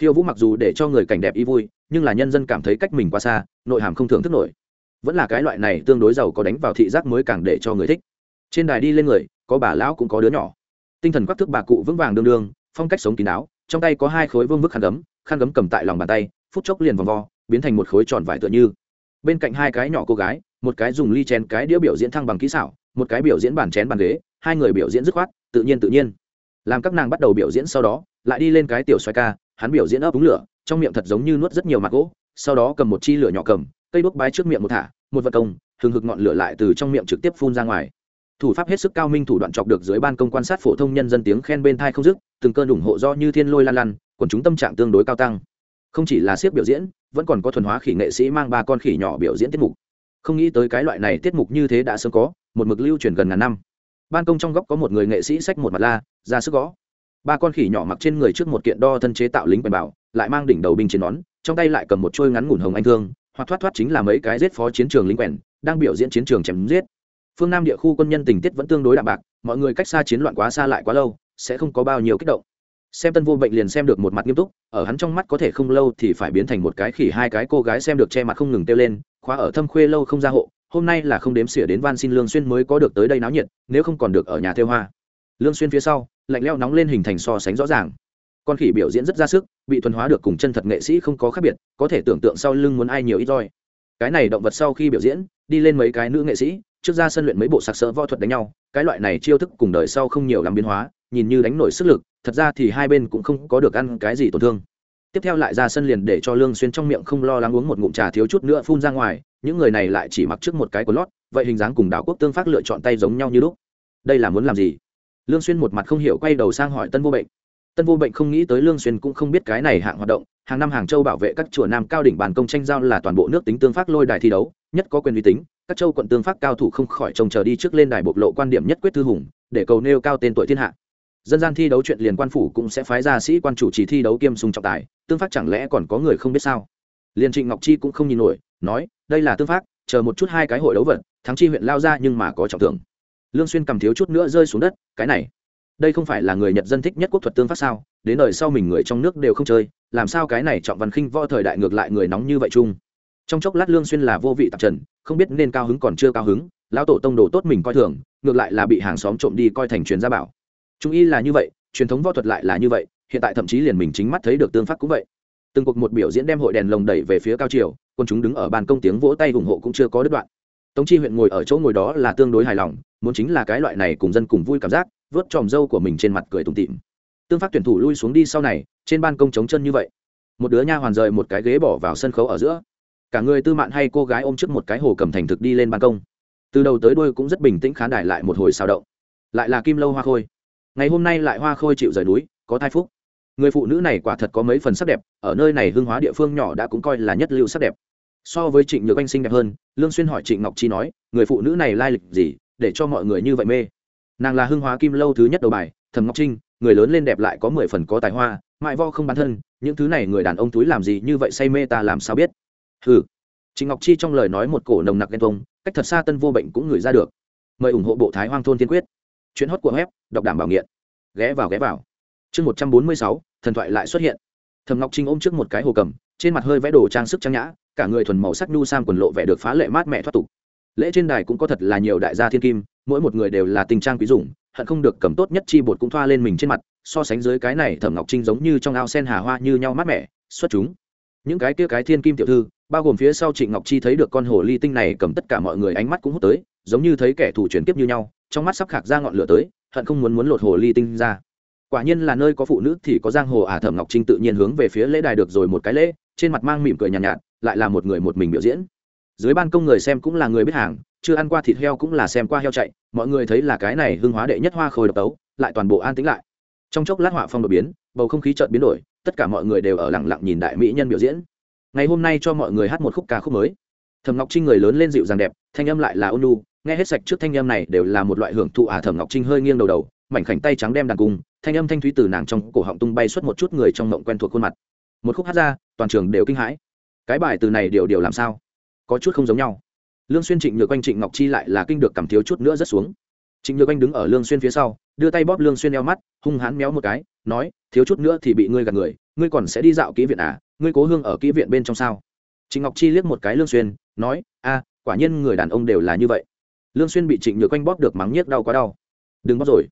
Khiêu vũ mặc dù để cho người cảnh đẹp y vui, nhưng là nhân dân cảm thấy cách mình quá xa, nội hàm không thưởng thức nổi. Vẫn là cái loại này tương đối giàu có đánh vào thị giác mới càng để cho người thích. Trên đài đi lên người, có bà lão cũng có đứa nhỏ. Tinh thần quắc thức bà cụ vững vàng đương đương, phong cách sống kín đáo trong tay có hai khối vương vức khăn gấm khăn gấm cầm tại lòng bàn tay, phút chốc liền vòng vo, biến thành một khối tròn vải tựa như. Bên cạnh hai cái nhỏ cô gái, một cái dùng ly chén cái đĩa biểu diễn thăng bằng kỹ xảo, một cái biểu diễn bàn chén bàn ghế, hai người biểu diễn dứt khoát, tự nhiên tự nhiên. Làm các nàng bắt đầu biểu diễn sau đó, lại đi lên cái tiểu xoay ca, hắn biểu diễn ấp úng lửa, trong miệng thật giống như nuốt rất nhiều mặt gỗ, sau đó cầm một chi lửa nhỏ cầm, cây đuốc bái trước miệng một thả, một vật công, hừng hực ngọn lửa lại từ trong miệng trực tiếp phun ra ngoài thủ pháp hết sức cao minh thủ đoạn chọc được dưới ban công quan sát phổ thông nhân dân tiếng khen bên thai không dứt, từng cơn ủng hộ do như thiên lôi lan lan quần chúng tâm trạng tương đối cao tăng. Không chỉ là siếc biểu diễn, vẫn còn có thuần hóa khỉ nghệ sĩ mang ba con khỉ nhỏ biểu diễn tiết mục. Không nghĩ tới cái loại này tiết mục như thế đã sớm có, một mực lưu truyền gần ngàn năm. Ban công trong góc có một người nghệ sĩ xách một mặt la, ra sức gõ. Ba con khỉ nhỏ mặc trên người trước một kiện đo thân chế tạo lính quần bảo, lại mang đỉnh đầu binh chiến nón, trong tay lại cầm một trôi ngắn ngủn hồng anh thương, hoặc thoát thoát chính là mấy cái giết phó chiến trường lính quèn, đang biểu diễn chiến trường chém giết phương nam địa khu quân nhân tình tiết vẫn tương đối đạm bạc, mọi người cách xa chiến loạn quá xa lại quá lâu, sẽ không có bao nhiêu kích động. Xem tân vô bệnh liền xem được một mặt nghiêm túc, ở hắn trong mắt có thể không lâu thì phải biến thành một cái khỉ hai cái cô gái xem được che mặt không ngừng kêu lên, khóa ở thâm khuê lâu không ra hộ, hôm nay là không đếm xỉa đến van xin lương xuyên mới có được tới đây náo nhiệt, nếu không còn được ở nhà theo hoa. Lương xuyên phía sau, lạnh leo nóng lên hình thành so sánh rõ ràng. Con khỉ biểu diễn rất ra sức, bị thuần hóa được cùng chân thật nghệ sĩ không có khác biệt, có thể tưởng tượng sau lưng muốn ai nhiều ít roi. Cái này động vật sau khi biểu diễn, đi lên mấy cái nữ nghệ sĩ trước ra sân luyện mấy bộ sặc sỡ võ thuật đánh nhau, cái loại này chiêu thức cùng đời sau không nhiều làm biến hóa, nhìn như đánh nổi sức lực, thật ra thì hai bên cũng không có được ăn cái gì tổn thương. Tiếp theo lại ra sân liền để cho lương xuyên trong miệng không lo lắng uống một ngụm trà thiếu chút nữa phun ra ngoài, những người này lại chỉ mặc trước một cái của lót, vậy hình dáng cùng đảo quốc tương phát lựa chọn tay giống nhau như lúc. Đây là muốn làm gì? Lương xuyên một mặt không hiểu quay đầu sang hỏi tân vô bệnh. Tân vô bệnh không nghĩ tới lương xuyên cũng không biết cái này hạng hoạt động hàng năm hàng châu bảo vệ các chùa nam cao đỉnh bàn công tranh giao là toàn bộ nước tính tương phát lôi đài thi đấu, nhất có quyền uy tín, các châu quận tương phát cao thủ không khỏi trông chờ đi trước lên đài bộc lộ quan điểm nhất quyết thư hùng, để cầu nêu cao tên tuổi thiên hạ. Dân gian thi đấu chuyện liền quan phủ cũng sẽ phái ra sĩ quan chủ trì thi đấu kiêm sùng trọng tài, tương phát chẳng lẽ còn có người không biết sao? Liền trịnh ngọc chi cũng không nhìn nổi, nói, đây là tương phát chờ một chút hai cái hội đấu vật, thắng chi huyện lao ra nhưng mà có trọng thưởng. Lương xuyên cầm thiếu chút nữa rơi xuống đất, cái này, đây không phải là người nhật dân thích nhất quốc thuật tương phát sao? Đến đời sau mình người trong nước đều không chơi, làm sao cái này trọng văn khinh võ thời đại ngược lại người nóng như vậy chung? Trong chốc lát lương xuyên là vô vị tạp trần, không biết nên cao hứng còn chưa cao hứng, lão tổ tông đồ tốt mình coi thường, ngược lại là bị hàng xóm trộm đi coi thành truyền gia bảo. Trung y là như vậy, truyền thống võ thuật lại là như vậy, hiện tại thậm chí liền mình chính mắt thấy được tương phát cũng vậy. Từng cuộc một biểu diễn đem hội đèn lồng đẩy về phía cao triều, quân chúng đứng ở ban công tiếng vỗ tay ủng hộ cũng chưa có đứt đoạn. Tống chi huyện ngồi ở chỗ ngồi đó là tương đối hài lòng, muốn chính là cái loại này cùng dân cùng vui cảm giác, vớt tròm dâu của mình trên mặt cười tủm tỉm tương phát tuyển thủ lui xuống đi sau này, trên ban công chống chân như vậy. Một đứa nha hoàn rời một cái ghế bỏ vào sân khấu ở giữa. Cả người tư mạn hay cô gái ôm trước một cái hồ cầm thành thực đi lên ban công. Từ đầu tới đuôi cũng rất bình tĩnh khán đài lại một hồi sao động. Lại là kim lâu hoa khôi. Ngày hôm nay lại hoa khôi chịu rời núi, có thai phúc. Người phụ nữ này quả thật có mấy phần sắc đẹp, ở nơi này hương hóa địa phương nhỏ đã cũng coi là nhất lưu sắc đẹp. So với trịnh nhược anh xinh đẹp hơn, lương xuyên hỏi trịnh ngọc chi nói, người phụ nữ này lai lịch gì, để cho mọi người như vậy mê? Nàng là hương hóa kim lâu thứ nhất đầu bài, thẩm ngọc trinh người lớn lên đẹp lại có mười phần có tài hoa mại vo không bán thân, những thứ này người đàn ông túi làm gì như vậy say mê ta làm sao biết? Ừ trịnh ngọc chi trong lời nói một cổ nồng nặc ghen tông cách thật xa tân vô bệnh cũng ngửi ra được. Mời ủng hộ bộ thái hoang thôn tiên quyết. Chuyến hót của web, đọc đảm bảo nghiện. Ghé vào ghé vào. Chương một trăm bốn mươi sáu, thần thoại lại xuất hiện. Thầm ngọc trinh ôm trước một cái hồ cầm, trên mặt hơi vẽ đồ trang sức trang nhã, cả người thuần màu sắc nhu sam quần lộ vẻ được phá lệ mát mẻ thoát tục. Lễ trên đài cũng có thật là nhiều đại gia thiên kim, mỗi một người đều là tình trang quý dụng hận không được cầm tốt nhất chi bột cũng thoa lên mình trên mặt so sánh dưới cái này thẩm ngọc trinh giống như trong ao sen hà hoa như nhau mát mẻ xuất chúng. Những cái kia cái thiên kim tiểu thư bao gồm phía sau trịnh ngọc chi thấy được con hồ ly tinh này cầm tất cả mọi người ánh mắt cũng hút tới giống như thấy kẻ thù chuyển kiếp như nhau trong mắt sắp khạc ra ngọn lửa tới hận không muốn muốn lột hồ ly tinh ra. Quả nhiên là nơi có phụ nữ thì có giang hồ ả à thẩm ngọc trinh tự nhiên hướng về phía lễ đài được rồi một cái lễ trên mặt mang mỉm cười nhàn nhạt, nhạt lại là một người một mình biểu diễn. Dưới ban công người xem cũng là người biết hàng chưa ăn qua thịt heo cũng là xem qua heo chạy, mọi người thấy là cái này hưng hóa đệ nhất hoa khôi độc tấu, lại toàn bộ an tĩnh lại. Trong chốc lát họa phong đột biến, bầu không khí chợt biến đổi, tất cả mọi người đều ở lặng lặng nhìn đại mỹ nhân biểu diễn. Ngày hôm nay cho mọi người hát một khúc ca khúc mới. Thẩm ngọc trinh người lớn lên dịu dàng đẹp, thanh âm lại là ôn nu nghe hết sạch trước thanh âm này đều là một loại hưởng thụ à. Thẩm ngọc trinh hơi nghiêng đầu đầu, mảnh khảnh tay trắng đem đàn cung thanh âm thanh thúy từ nàng trong cổ họng tung bay suốt một chút người trong mộng quen thuộc khuôn mặt. Một khúc hát ra, toàn trường đều kinh hãi. Cái bài từ này điều điều làm sao? Có chút không giống nhau lương xuyên trịnh nhược Anh trịnh ngọc chi lại là kinh được cảm thiếu chút nữa rất xuống. Trịnh nhược Anh đứng ở lương xuyên phía sau, đưa tay bóp lương xuyên eo mắt, hung hãn méo một cái, nói, thiếu chút nữa thì bị ngươi gạt người, ngươi còn sẽ đi dạo kỹ viện à ngươi cố hương ở kỹ viện bên trong sao? Trịnh ngọc chi liếc một cái lương xuyên, nói, a, quả nhiên người đàn ông đều là như vậy. Lương xuyên bị trịnh nhược Anh bóp được mắng nhiếc đau quá đau. Đừng bóp rồi.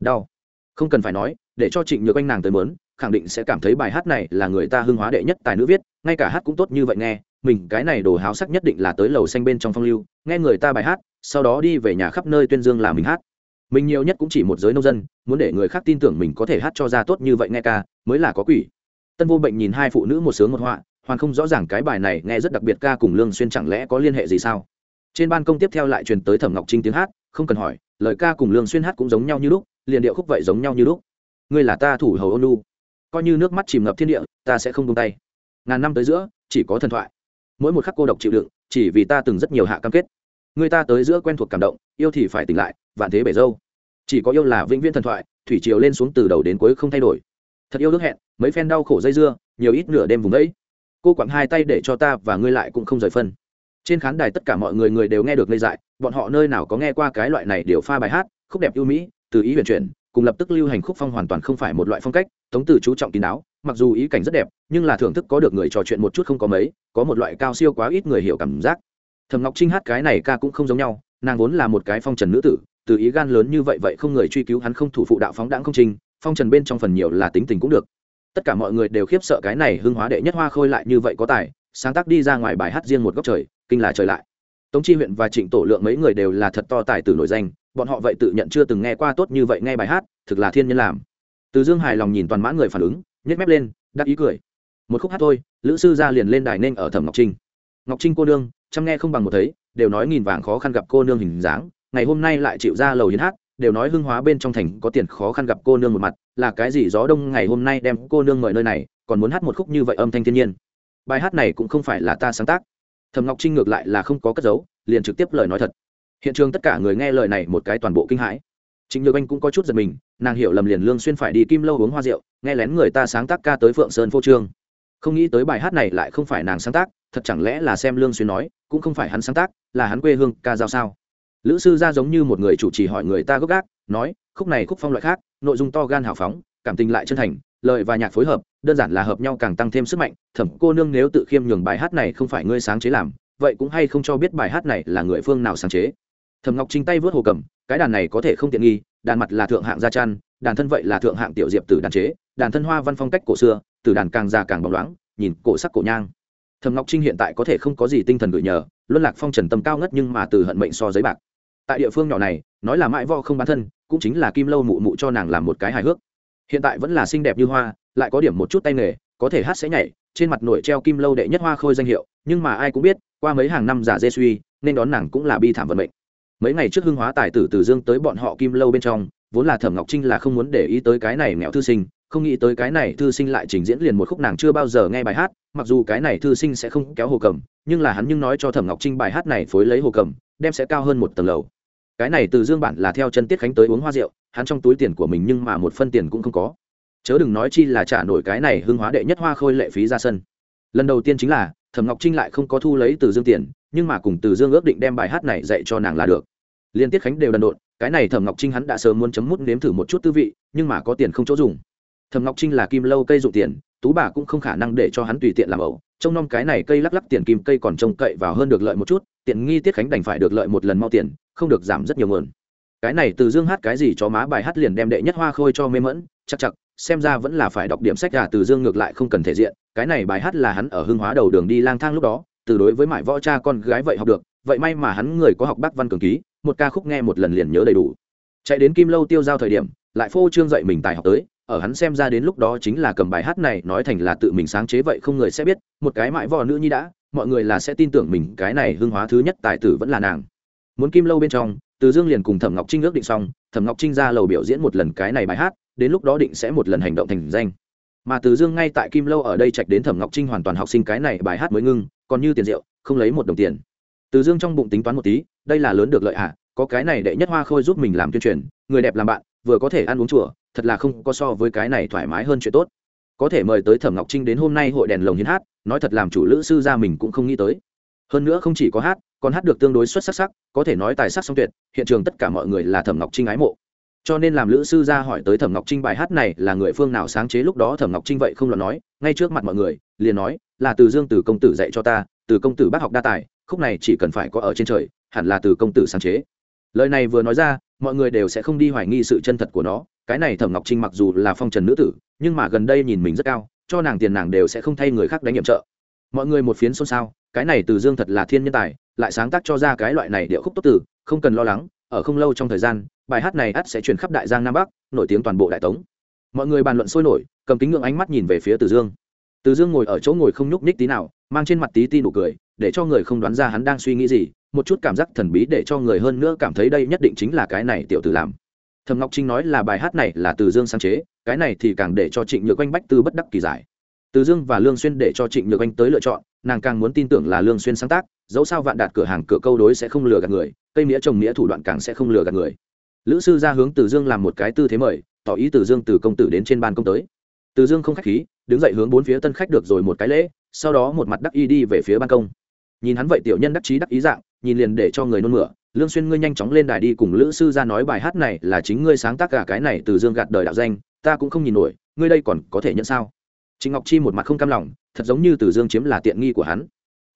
Đau. Không cần phải nói, để cho trịnh nhược Anh nàng tới mớn, khẳng định sẽ cảm thấy bài hát này là người ta hưng hóa đệ nhất tài nữ viết, ngay cả hát cũng tốt như vậy nghe mình, cái này đồ háo sắc nhất định là tới lầu xanh bên trong phong lưu, nghe người ta bài hát, sau đó đi về nhà khắp nơi tuyên dương là mình hát. Mình nhiều nhất cũng chỉ một giới nông dân, muốn để người khác tin tưởng mình có thể hát cho ra tốt như vậy nghe ca, mới là có quỷ. Tân vô bệnh nhìn hai phụ nữ một sướng một họa, hoàn không rõ ràng cái bài này nghe rất đặc biệt ca cùng lương xuyên chẳng lẽ có liên hệ gì sao? Trên ban công tiếp theo lại truyền tới thẩm ngọc trinh tiếng hát, không cần hỏi, lời ca cùng lương xuyên hát cũng giống nhau như lúc, liền điệu khúc vậy giống nhau như lúc. Ngươi là ta thủ hầu ôn lu coi như nước mắt chìm ngập thiên địa, ta sẽ không buông tay. Ngàn năm tới giữa, chỉ có thần thoại mỗi một khắc cô độc chịu đựng, chỉ vì ta từng rất nhiều hạ cam kết. Người ta tới giữa quen thuộc cảm động, yêu thì phải tỉnh lại, vạn thế bể dâu. Chỉ có yêu là vĩnh viễn thần thoại, thủy triều lên xuống từ đầu đến cuối không thay đổi. Thật yêu ước hẹn, mấy phen đau khổ dây dưa, nhiều ít nửa đêm vùng đấy. Cô quẳng hai tay để cho ta và ngươi lại cũng không rời phân. Trên khán đài tất cả mọi người người đều nghe được ngây dại, bọn họ nơi nào có nghe qua cái loại này đều pha bài hát, khúc đẹp ưu mỹ, từ ý huyền chuyển cùng lập tức lưu hành khúc phong hoàn toàn không phải một loại phong cách, tống từ chú trọng kín đáo, mặc dù ý cảnh rất đẹp, nhưng là thưởng thức có được người trò chuyện một chút không có mấy, có một loại cao siêu quá ít người hiểu cảm giác. Thầm ngọc trinh hát cái này ca cũng không giống nhau, nàng vốn là một cái phong trần nữ tử, từ ý gan lớn như vậy vậy không người truy cứu hắn không thủ phụ đạo phóng đãng không trinh phong trần bên trong phần nhiều là tính tình cũng được. Tất cả mọi người đều khiếp sợ cái này hưng hóa đệ nhất hoa khôi lại như vậy có tài, sáng tác đi ra ngoài bài hát riêng một góc trời, kinh là trời lại. Tống chi huyện và trịnh tổ lượng mấy người đều là thật to tài từ nổi danh bọn họ vậy tự nhận chưa từng nghe qua tốt như vậy nghe bài hát, thực là thiên nhân làm. Từ dương hài lòng nhìn toàn mãn người phản ứng nhét mép lên, đắc ý cười. Một khúc hát thôi, lữ sư ra liền lên đài nên ở thẩm ngọc trinh. Ngọc trinh cô nương, chăm nghe không bằng một thấy, đều nói nghìn vàng khó khăn gặp cô nương hình dáng, ngày hôm nay lại chịu ra lầu hiến hát, đều nói hưng hóa bên trong thành có tiền khó khăn gặp cô nương một mặt, là cái gì gió đông ngày hôm nay đem cô nương mời nơi này, còn muốn hát một khúc như vậy âm thanh thiên nhiên. Bài hát này cũng không phải là ta sáng tác. Thẩm ngọc trinh ngược lại là không có cất giấu, liền trực tiếp lời nói thật hiện trường tất cả người nghe lời này một cái toàn bộ kinh hãi. Chính nhược anh cũng có chút giật mình, nàng hiểu lầm liền lương xuyên phải đi kim lâu uống hoa rượu, nghe lén người ta sáng tác ca tới phượng sơn phô trương. Không nghĩ tới bài hát này lại không phải nàng sáng tác, thật chẳng lẽ là xem lương xuyên nói, cũng không phải hắn sáng tác, là hắn quê hương ca giao sao? Lữ sư ra giống như một người chủ trì hỏi người ta gốc gác, nói, khúc này khúc phong loại khác, nội dung to gan hào phóng, cảm tình lại chân thành, lời và nhạc phối hợp, đơn giản là hợp nhau càng tăng thêm sức mạnh, thẩm cô nương nếu tự khiêm nhường bài hát này không phải ngươi sáng chế làm, vậy cũng hay không cho biết bài hát này là người phương nào sáng chế thẩm ngọc trinh tay vớt hồ cầm cái đàn này có thể không tiện nghi đàn mặt là thượng hạng gia trăn, đàn thân vậy là thượng hạng tiểu diệp tử đàn chế đàn thân hoa văn phong cách cổ xưa từ đàn càng già càng bóng loáng nhìn cổ sắc cổ nhang. Thẩm ngọc trinh hiện tại có thể không có gì tinh thần gửi nhờ luân lạc phong trần tâm cao ngất nhưng mà từ hận mệnh so giấy bạc. Tại địa phương nhỏ này nói là mãi vo không bán thân cũng chính là kim lâu mụ mụ cho nàng làm một cái hài hước. Hiện tại vẫn là xinh đẹp như hoa lại có điểm một chút tay nghề có thể hát sẽ nhảy trên mặt nổi treo kim lâu đệ nhất hoa khôi danh hiệu nhưng mà ai cũng biết qua mấy hàng năm giả dê suy nên đón nàng cũng là bi thảm vận mệnh mấy ngày trước hưng hóa tài tử từ dương tới bọn họ kim lâu bên trong, vốn là thẩm ngọc trinh là không muốn để ý tới cái này nghèo thư sinh, không nghĩ tới cái này thư sinh lại trình diễn liền một khúc nàng chưa bao giờ nghe bài hát, mặc dù cái này thư sinh sẽ không kéo hồ cầm, nhưng là hắn nhưng nói cho thẩm ngọc trinh bài hát này phối lấy hồ cầm, đem sẽ cao hơn một tầng lầu. Cái này từ dương bản là theo chân tiết khánh tới uống hoa rượu, hắn trong túi tiền của mình nhưng mà một phân tiền cũng không có. Chớ đừng nói chi là trả nổi cái này hưng hóa đệ nhất hoa khôi lệ phí ra sân. Lần đầu tiên chính là, thẩm ngọc trinh lại không có thu lấy từ dương tiền nhưng mà cùng từ dương ước định đem bài hát này dạy cho nàng là được. Liên tiết khánh đều đần độn, cái này thẩm ngọc trinh hắn đã sớm muốn chấm mút nếm thử một chút tư vị, nhưng mà có tiền không chỗ dùng. Thẩm ngọc trinh là kim lâu cây dụng tiền, tú bà cũng không khả năng để cho hắn tùy tiện làm ẩu, trông nom cái này cây lắc lắc tiền kim cây còn trông cậy vào hơn được lợi một chút, tiện nghi tiết khánh đành phải được lợi một lần mau tiền, không được giảm rất nhiều nguồn. Cái này từ dương hát cái gì cho má bài hát liền đem đệ nhất hoa khôi cho mê mẫn, chắc chắc, xem ra vẫn là phải đọc điểm sách gà từ dương ngược lại không cần thể diện, cái này bài hát là hắn ở hưng hóa đầu đường đi lang thang lúc đó từ đối với mải võ cha con gái vậy học được, vậy may mà hắn người có học bác văn cường ký, một ca khúc nghe một lần liền nhớ đầy đủ. Chạy đến kim lâu tiêu giao thời điểm, lại phô trương dậy mình tài học tới, ở hắn xem ra đến lúc đó chính là cầm bài hát này nói thành là tự mình sáng chế vậy không người sẽ biết, một cái mãi vò nữ nhi đã, mọi người là sẽ tin tưởng mình cái này hương hóa thứ nhất tài tử vẫn là nàng. Muốn kim lâu bên trong, từ dương liền cùng thẩm ngọc trinh ước định xong, thẩm ngọc trinh ra lầu biểu diễn một lần cái này bài hát, đến lúc đó định sẽ một lần hành động thành danh. Mà từ dương ngay tại kim lâu ở đây trạch đến thẩm ngọc trinh hoàn toàn học sinh cái này bài hát mới ngưng còn như tiền rượu không lấy một đồng tiền. Từ dương trong bụng tính toán một tí đây là lớn được lợi ạ à, có cái này đệ nhất hoa khôi giúp mình làm tuyên truyền người đẹp làm bạn vừa có thể ăn uống chùa thật là không có so với cái này thoải mái hơn chuyện tốt. Có thể mời tới thẩm ngọc trinh đến hôm nay hội đèn lồng hiến hát nói thật làm chủ lữ sư ra mình cũng không nghĩ tới. Hơn nữa không chỉ có hát còn hát được tương đối xuất sắc sắc có thể nói tài sắc song tuyệt hiện trường tất cả mọi người là thẩm ngọc trinh ái mộ. Cho nên làm lữ sư ra hỏi tới thẩm ngọc trinh bài hát này là người phương nào sáng chế lúc đó thẩm ngọc trinh vậy không lo nói ngay trước mặt mọi người liền nói là từ dương từ công tử dạy cho ta, từ công tử bác học đa tài, khúc này chỉ cần phải có ở trên trời, hẳn là từ công tử sáng chế. Lời này vừa nói ra, mọi người đều sẽ không đi hoài nghi sự chân thật của nó, cái này thẩm ngọc trinh mặc dù là phong trần nữ tử, nhưng mà gần đây nhìn mình rất cao, cho nàng tiền nàng đều sẽ không thay người khác đánh nhiệm trợ. Mọi người một phiến xôn xao, cái này từ dương thật là thiên nhân tài, lại sáng tác cho ra cái loại này điệu khúc tốt tử không cần lo lắng, ở không lâu trong thời gian, bài hát này ắt sẽ truyền khắp đại giang nam bắc, nổi tiếng toàn bộ đại tống. Mọi người bàn luận sôi nổi, cầm kính ngưỡng ánh mắt nhìn về phía từ dương từ dương ngồi ở chỗ ngồi không nhúc nhích tí nào, mang trên mặt tí ti nụ cười, để cho người không đoán ra hắn đang suy nghĩ gì, một chút cảm giác thần bí để cho người hơn nữa cảm thấy đây nhất định chính là cái này tiểu tử làm. Thầm ngọc trinh nói là bài hát này là từ dương sáng chế, cái này thì càng để cho trịnh nhược Anh bách tư bất đắc kỳ giải. Từ dương và lương xuyên để cho trịnh nhược Anh tới lựa chọn, nàng càng muốn tin tưởng là lương xuyên sáng tác, dẫu sao vạn đạt cửa hàng cửa câu đối sẽ không lừa gạt người, cây nghĩa trồng nghĩa thủ đoạn càng sẽ không lừa gạt người. Lữ sư ra hướng từ dương làm một cái tư thế mời, tỏ ý từ dương từ công tử đến trên ban công tới từ dương không khách khí, đứng dậy hướng bốn phía tân khách được rồi một cái lễ, sau đó một mặt đắc y đi về phía ban công. Nhìn hắn vậy tiểu nhân đắc chí đắc ý dạng, nhìn liền để cho người nôn mửa. Lương xuyên ngươi nhanh chóng lên đài đi cùng lữ sư ra nói bài hát này là chính ngươi sáng tác cả cái này từ dương gạt đời đạo danh, ta cũng không nhìn nổi, ngươi đây còn có thể nhận sao? Trịnh ngọc chi một mặt không cam lòng, thật giống như từ dương chiếm là tiện nghi của hắn.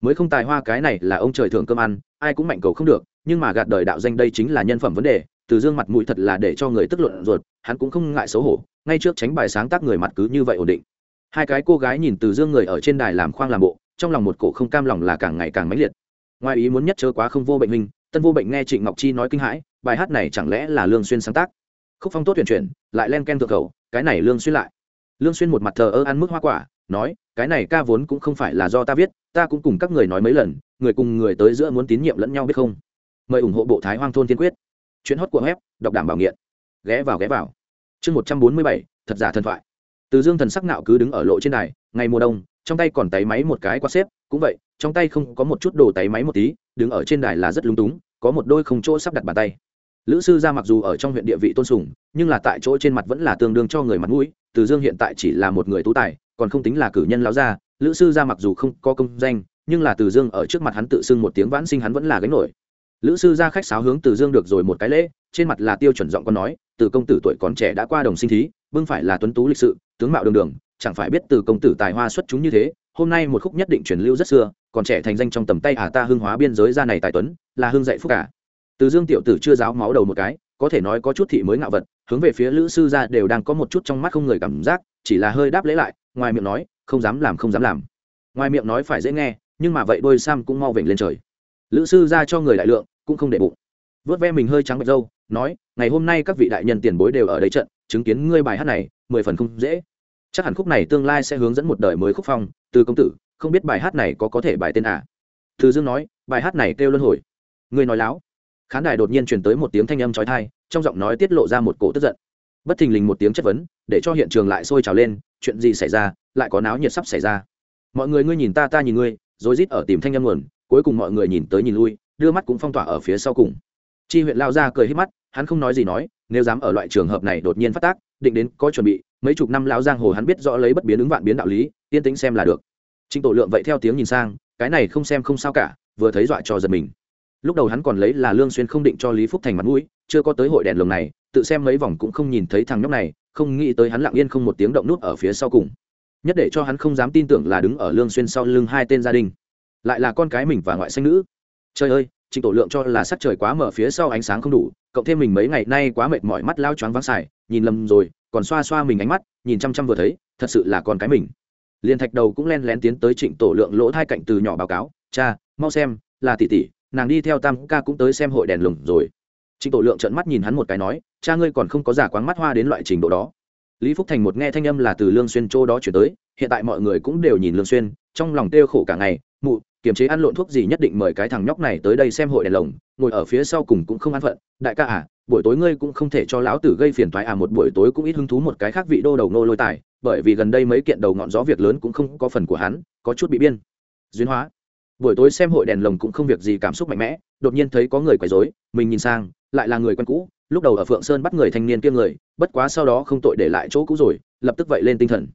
Mới không tài hoa cái này là ông trời thưởng cơm ăn, ai cũng mạnh cầu không được, nhưng mà gạt đời đạo danh đây chính là nhân phẩm vấn đề từ dương mặt mũi thật là để cho người tức luận ruột hắn cũng không ngại xấu hổ ngay trước tránh bài sáng tác người mặt cứ như vậy ổn định. Hai cái cô gái nhìn từ dương người ở trên đài làm khoang làm bộ trong lòng một cổ không cam lòng là càng ngày càng mãnh liệt. Ngoài ý muốn nhất chớ quá không vô bệnh minh, tân vô bệnh nghe trịnh ngọc chi nói kinh hãi bài hát này chẳng lẽ là lương xuyên sáng tác? Khúc phong tốt tuyển chuyển lại len ken thượng khẩu cái này lương xuyên lại. Lương xuyên một mặt thờ ơ ăn mức hoa quả nói cái này ca vốn cũng không phải là do ta viết ta cũng cùng các người nói mấy lần người cùng người tới giữa muốn tín nhiệm lẫn nhau biết không? Mời ủng hộ bộ thái hoang thôn thiên quyết chuyến hót của web đọc đảm bảo nghiện. Ghé vào ghé vào. Chương một trăm bốn mươi bảy, thật giả thần thoại. Từ dương thần sắc nạo cứ đứng ở lộ trên này ngày mùa đông, trong tay còn tay máy một cái quạt xếp, cũng vậy, trong tay không có một chút đồ tay máy một tí, đứng ở trên đài là rất lung túng, có một đôi không chỗ sắp đặt bàn tay. Lữ sư ra mặc dù ở trong huyện địa vị tôn sùng, nhưng là tại chỗ trên mặt vẫn là tương đương cho người mặt mũi, từ dương hiện tại chỉ là một người tú tài, còn không tính là cử nhân lão gia, lữ sư ra mặc dù không có công danh, nhưng là từ dương ở trước mặt hắn tự xưng một tiếng vãn sinh hắn vẫn là gánh nổi lữ sư ra khách sáo hướng từ dương được rồi một cái lễ, trên mặt là tiêu chuẩn giọng con nói, từ công tử tuổi còn trẻ đã qua đồng sinh thí, bưng phải là tuấn tú lịch sự, tướng mạo đường đường, chẳng phải biết từ công tử tài hoa xuất chúng như thế, hôm nay một khúc nhất định truyền lưu rất xưa, còn trẻ thành danh trong tầm tay à ta hưng hóa biên giới ra này tài tuấn, là hưng dạy phúc cả từ dương tiểu tử chưa giáo máu đầu một cái, có thể nói có chút thị mới ngạo vật, hướng về phía lữ sư gia đều đang có một chút trong mắt không người cảm giác, chỉ là hơi đáp lễ lại, ngoài miệng nói, không dám làm, không dám làm. Ngoài miệng nói phải dễ nghe, nhưng mà vậy đôi sam cũng mau vểnh lên trời. Lữ sư ra cho người đại lượng cũng không để bụng. Vớt ve mình hơi trắng bạch dâu, nói, ngày hôm nay các vị đại nhân tiền bối đều ở đây trận, chứng kiến ngươi bài hát này, mười phần không dễ. Chắc hẳn khúc này tương lai sẽ hướng dẫn một đời mới khúc phong, từ công tử, không biết bài hát này có có thể bài tên à? Từ dương nói, bài hát này kêu luân hồi. Ngươi nói láo. Khán đài đột nhiên truyền tới một tiếng thanh âm trói thai trong giọng nói tiết lộ ra một cổ tức giận. Bất thình lình một tiếng chất vấn, để cho hiện trường lại sôi trào lên, chuyện gì xảy ra, lại có náo nhiệt sắp xảy ra. Mọi người ngươi nhìn ta ta nhìn ngươi rồi rít ở tìm thanh âm nguồn, cuối cùng mọi người nhìn tới nhìn lui đưa mắt cũng phong tỏa ở phía sau cùng. Chi huyện lao ra cười hết mắt, hắn không nói gì nói, nếu dám ở loại trường hợp này đột nhiên phát tác, định đến có chuẩn bị, mấy chục năm lão giang hồ hắn biết rõ lấy bất biến ứng vạn biến đạo lý, yên tĩnh xem là được. Trịnh tổ lượng vậy theo tiếng nhìn sang, cái này không xem không sao cả, vừa thấy dọa cho giật mình. Lúc đầu hắn còn lấy là lương xuyên không định cho lý phúc thành mặt mũi, chưa có tới hội đèn lồng này, tự xem mấy vòng cũng không nhìn thấy thằng nhóc này, không nghĩ tới hắn lặng yên không một tiếng động nút ở phía sau cùng. Nhất để cho hắn không dám tin tưởng là đứng ở lương xuyên sau lưng hai tên gia đình. Lại là con cái mình và ngoại sinh nữ trời ơi trịnh tổ lượng cho là sắc trời quá mở phía sau ánh sáng không đủ, cộng thêm mình mấy ngày nay quá mệt mỏi mắt lao choáng vắng xài, nhìn lầm rồi, còn xoa xoa mình ánh mắt, nhìn chăm chăm vừa thấy, thật sự là con cái mình. Liền thạch đầu cũng len lén tiến tới trịnh tổ lượng lỗ thai cạnh từ nhỏ báo cáo, cha, mau xem, là tỷ tỷ, nàng đi theo tam ca cũng tới xem hội đèn lồng rồi. Trịnh tổ lượng trợn mắt nhìn hắn một cái nói, cha ngươi còn không có giả quáng mắt hoa đến loại trình độ đó. Lý phúc thành một nghe thanh âm là từ lương xuyên châu đó chuyển tới, hiện tại mọi người cũng đều nhìn lương xuyên trong lòng tiêu khổ cả ngày, mụ, kiềm chế ăn lộn thuốc gì nhất định mời cái thằng nhóc này tới đây xem hội đèn lồng, ngồi ở phía sau cùng cũng không an phận. Đại ca à buổi tối ngươi cũng không thể cho lão tử gây phiền toái à một buổi tối cũng ít hứng thú một cái khác vị đô đầu nô lôi tài, bởi vì gần đây mấy kiện đầu ngọn gió việc lớn cũng không có phần của hắn, có chút bị biên. Duyên hóa, buổi tối xem hội đèn lồng cũng không việc gì cảm xúc mạnh mẽ, đột nhiên thấy có người quấy rối, mình nhìn sang, lại là người quen cũ, lúc đầu ở phượng sơn bắt người thanh niên kia người, bất quá sau đó không tội để lại chỗ cũ rồi, lập tức vậy lên tinh thần.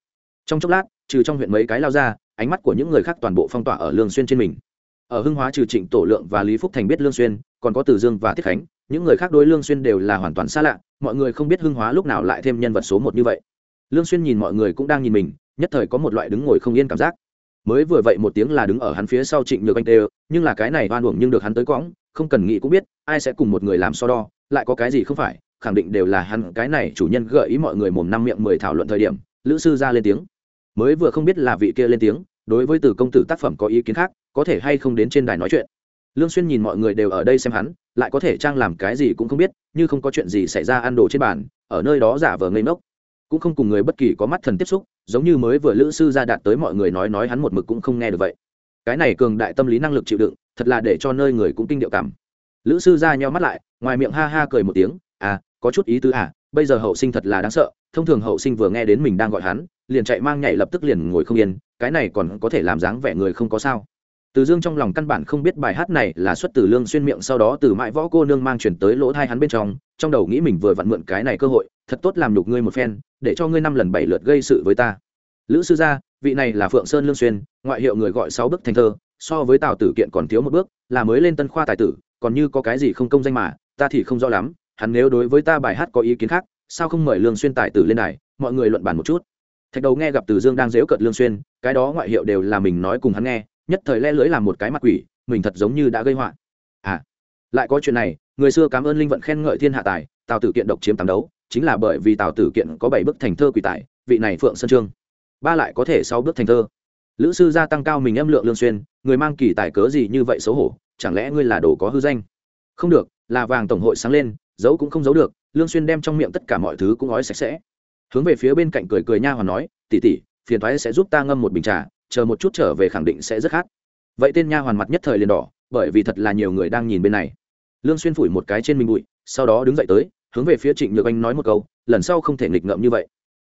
Trong chốc lát, trừ trong huyện mấy cái lao ra ánh mắt của những người khác toàn bộ phong tỏa ở lương xuyên trên mình. Ở hưng hóa trừ trịnh tổ lượng và lý phúc thành biết lương xuyên còn có từ dương và thiết khánh những người khác đối lương xuyên đều là hoàn toàn xa lạ mọi người không biết hưng hóa lúc nào lại thêm nhân vật số một như vậy. Lương xuyên nhìn mọi người cũng đang nhìn mình nhất thời có một loại đứng ngồi không yên cảm giác. Mới vừa vậy một tiếng là đứng ở hắn phía sau trịnh nhược anh tê nhưng là cái này oan uổng nhưng được hắn tới quãng, không cần nghĩ cũng biết ai sẽ cùng một người làm so đo lại có cái gì không phải khẳng định đều là hắn cái này chủ nhân gợi ý mọi người mồm năm miệng mười thảo luận thời điểm lữ sư ra lên tiếng mới vừa không biết là vị kia lên tiếng, đối với từ công tử tác phẩm có ý kiến khác, có thể hay không đến trên đài nói chuyện. Lương xuyên nhìn mọi người đều ở đây xem hắn, lại có thể trang làm cái gì cũng không biết, như không có chuyện gì xảy ra ăn đồ trên bàn, ở nơi đó giả vờ ngây ngốc. Cũng không cùng người bất kỳ có mắt thần tiếp xúc, giống như mới vừa lữ sư ra đạt tới mọi người nói nói hắn một mực cũng không nghe được vậy. Cái này cường đại tâm lý năng lực chịu đựng, thật là để cho nơi người cũng kinh điệu cảm. Lữ sư ra nheo mắt lại, ngoài miệng ha ha cười một tiếng à có chút ý tứ à bây giờ hậu sinh thật là đáng sợ, thông thường hậu sinh vừa nghe đến mình đang gọi hắn liền chạy mang nhảy lập tức liền ngồi không yên, cái này còn có thể làm dáng vẻ người không có sao. Từ dương trong lòng căn bản không biết bài hát này là xuất từ lương xuyên miệng sau đó từ mãi võ cô nương mang chuyển tới lỗ thai hắn bên trong trong đầu nghĩ mình vừa vặn mượn cái này cơ hội, thật tốt làm nhục ngươi một phen, để cho ngươi năm lần bảy lượt gây sự với ta. Lữ sư gia, vị này là phượng sơn lương xuyên, ngoại hiệu người gọi sáu bức thành thơ, so với tào tử kiện còn thiếu một bước, là mới lên tân khoa tài tử, còn như có cái gì không công danh mà, ta thì không rõ lắm, hắn nếu đối với ta bài hát có ý kiến khác, sao không mời lương xuyên tài tử lên này mọi người luận bàn một chút thạch đầu nghe gặp từ dương đang dễu cợt lương xuyên, cái đó ngoại hiệu đều là mình nói cùng hắn nghe, nhất thời le lưỡi làm một cái mặt quỷ, mình thật giống như đã gây họa. À lại có chuyện này, người xưa cảm ơn linh vận khen ngợi thiên hạ tài, tào tử kiện độc chiếm tám đấu, chính là bởi vì tào tử kiện có bảy bức thành thơ quỷ tài, vị này phượng sơn trương. Ba lại có thể sáu bước thành thơ. Lữ sư gia tăng cao mình âm lượng lương xuyên, người mang kỳ tài cớ gì như vậy xấu hổ, chẳng lẽ ngươi là đồ có hư danh? Không được, là vàng tổng hội sáng lên, giấu cũng không giấu được, lương xuyên đem trong miệng tất cả mọi thứ cũng nói sạch sẽ hướng về phía bên cạnh cười cười nha hoàn nói, tỷ tỷ, phiền thoái sẽ giúp ta ngâm một bình trà, chờ một chút trở về khẳng định sẽ rất khác vậy tên nha hoàn mặt nhất thời liền đỏ, bởi vì thật là nhiều người đang nhìn bên này. Lương xuyên phủi một cái trên mình bụi, sau đó đứng dậy tới, hướng về phía trịnh nhược anh nói một câu, lần sau không thể nghịch ngợm như vậy.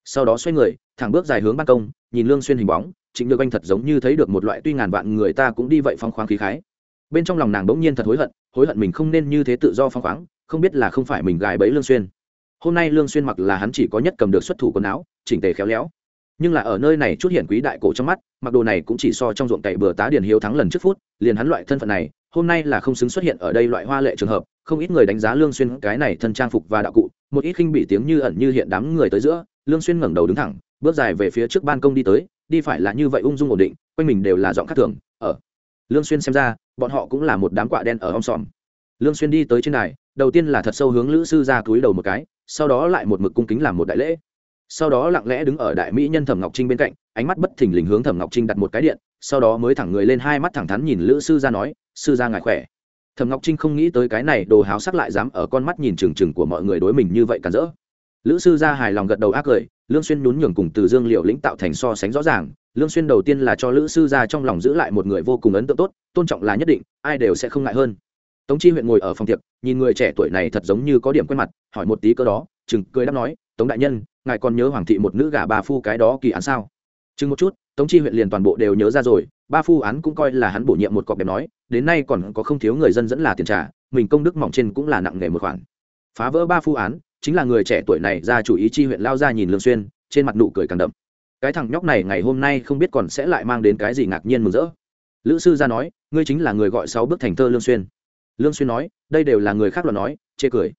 Sau đó xoay người, thẳng bước dài hướng ban công, nhìn lương xuyên hình bóng, trịnh nhược anh thật giống như thấy được một loại tuy ngàn vạn người ta cũng đi vậy phong khoáng khí khái. Bên trong lòng nàng bỗng nhiên thật hối hận hối hận mình không nên như thế tự do phong khoáng, không biết là không phải mình gài bẫy lương xuyên hôm nay lương xuyên mặc là hắn chỉ có nhất cầm được xuất thủ quần áo chỉnh tề khéo léo. Nhưng là ở nơi này chút hiển quý đại cổ trong mắt mặc đồ này cũng chỉ so trong ruộng cày bừa tá điền hiếu thắng lần trước phút liền hắn loại thân phận này hôm nay là không xứng xuất hiện ở đây loại hoa lệ trường hợp không ít người đánh giá lương xuyên cái này thân trang phục và đạo cụ một ít khinh bị tiếng như ẩn như hiện đám người tới giữa lương xuyên ngẩng đầu đứng thẳng bước dài về phía trước ban công đi tới đi phải là như vậy ung dung ổn định quanh mình đều là giọng khác thường ở. Lương xuyên xem ra bọn họ cũng là một đám quạ đen ở om sòm. Lương xuyên đi tới trên này, đầu tiên là thật sâu hướng lữ sư ra túi đầu một cái sau đó lại một mực cung kính làm một đại lễ. Sau đó lặng lẽ đứng ở đại mỹ nhân thẩm ngọc trinh bên cạnh, ánh mắt bất thình lình hướng thẩm ngọc trinh đặt một cái điện, sau đó mới thẳng người lên hai mắt thẳng thắn nhìn lữ sư gia nói, sư gia ngài khỏe. Thẩm ngọc trinh không nghĩ tới cái này, đồ háo sắc lại dám ở con mắt nhìn trừng trừng của mọi người đối mình như vậy cản rỡ. Lữ sư gia hài lòng gật đầu ác cười lương xuyên nhún nhường cùng từ dương liệu lĩnh tạo thành so sánh rõ ràng. Lương xuyên đầu tiên là cho lữ sư gia trong lòng giữ lại một người vô cùng ấn tượng tốt, tôn trọng là nhất định, ai đều sẽ không ngại hơn tống chi huyện ngồi ở phòng tiệc, nhìn người trẻ tuổi này thật giống như có điểm quen mặt, hỏi một tí cơ đó, chừng cười đáp nói, tống đại nhân, ngài còn nhớ hoàng thị một nữ gà bà phu cái đó kỳ án sao? Chừng một chút, tống chi huyện liền toàn bộ đều nhớ ra rồi, ba phu án cũng coi là hắn bổ nhiệm một cọc đẹp nói, đến nay còn có không thiếu người dân dẫn là tiền trả, mình công đức mỏng trên cũng là nặng nề một khoản. Phá vỡ ba phu án, chính là người trẻ tuổi này ra chủ ý chi huyện lao ra nhìn lương xuyên, trên mặt nụ cười càng đậm. Cái thằng nhóc này ngày hôm nay không biết còn sẽ lại mang đến cái gì ngạc nhiên mừng rỡ. Lữ sư ra nói, ngươi chính là người gọi sáu bước thành thơ lương xuyên lương xuyên nói, đây đều là người khác luận nói, chê cười.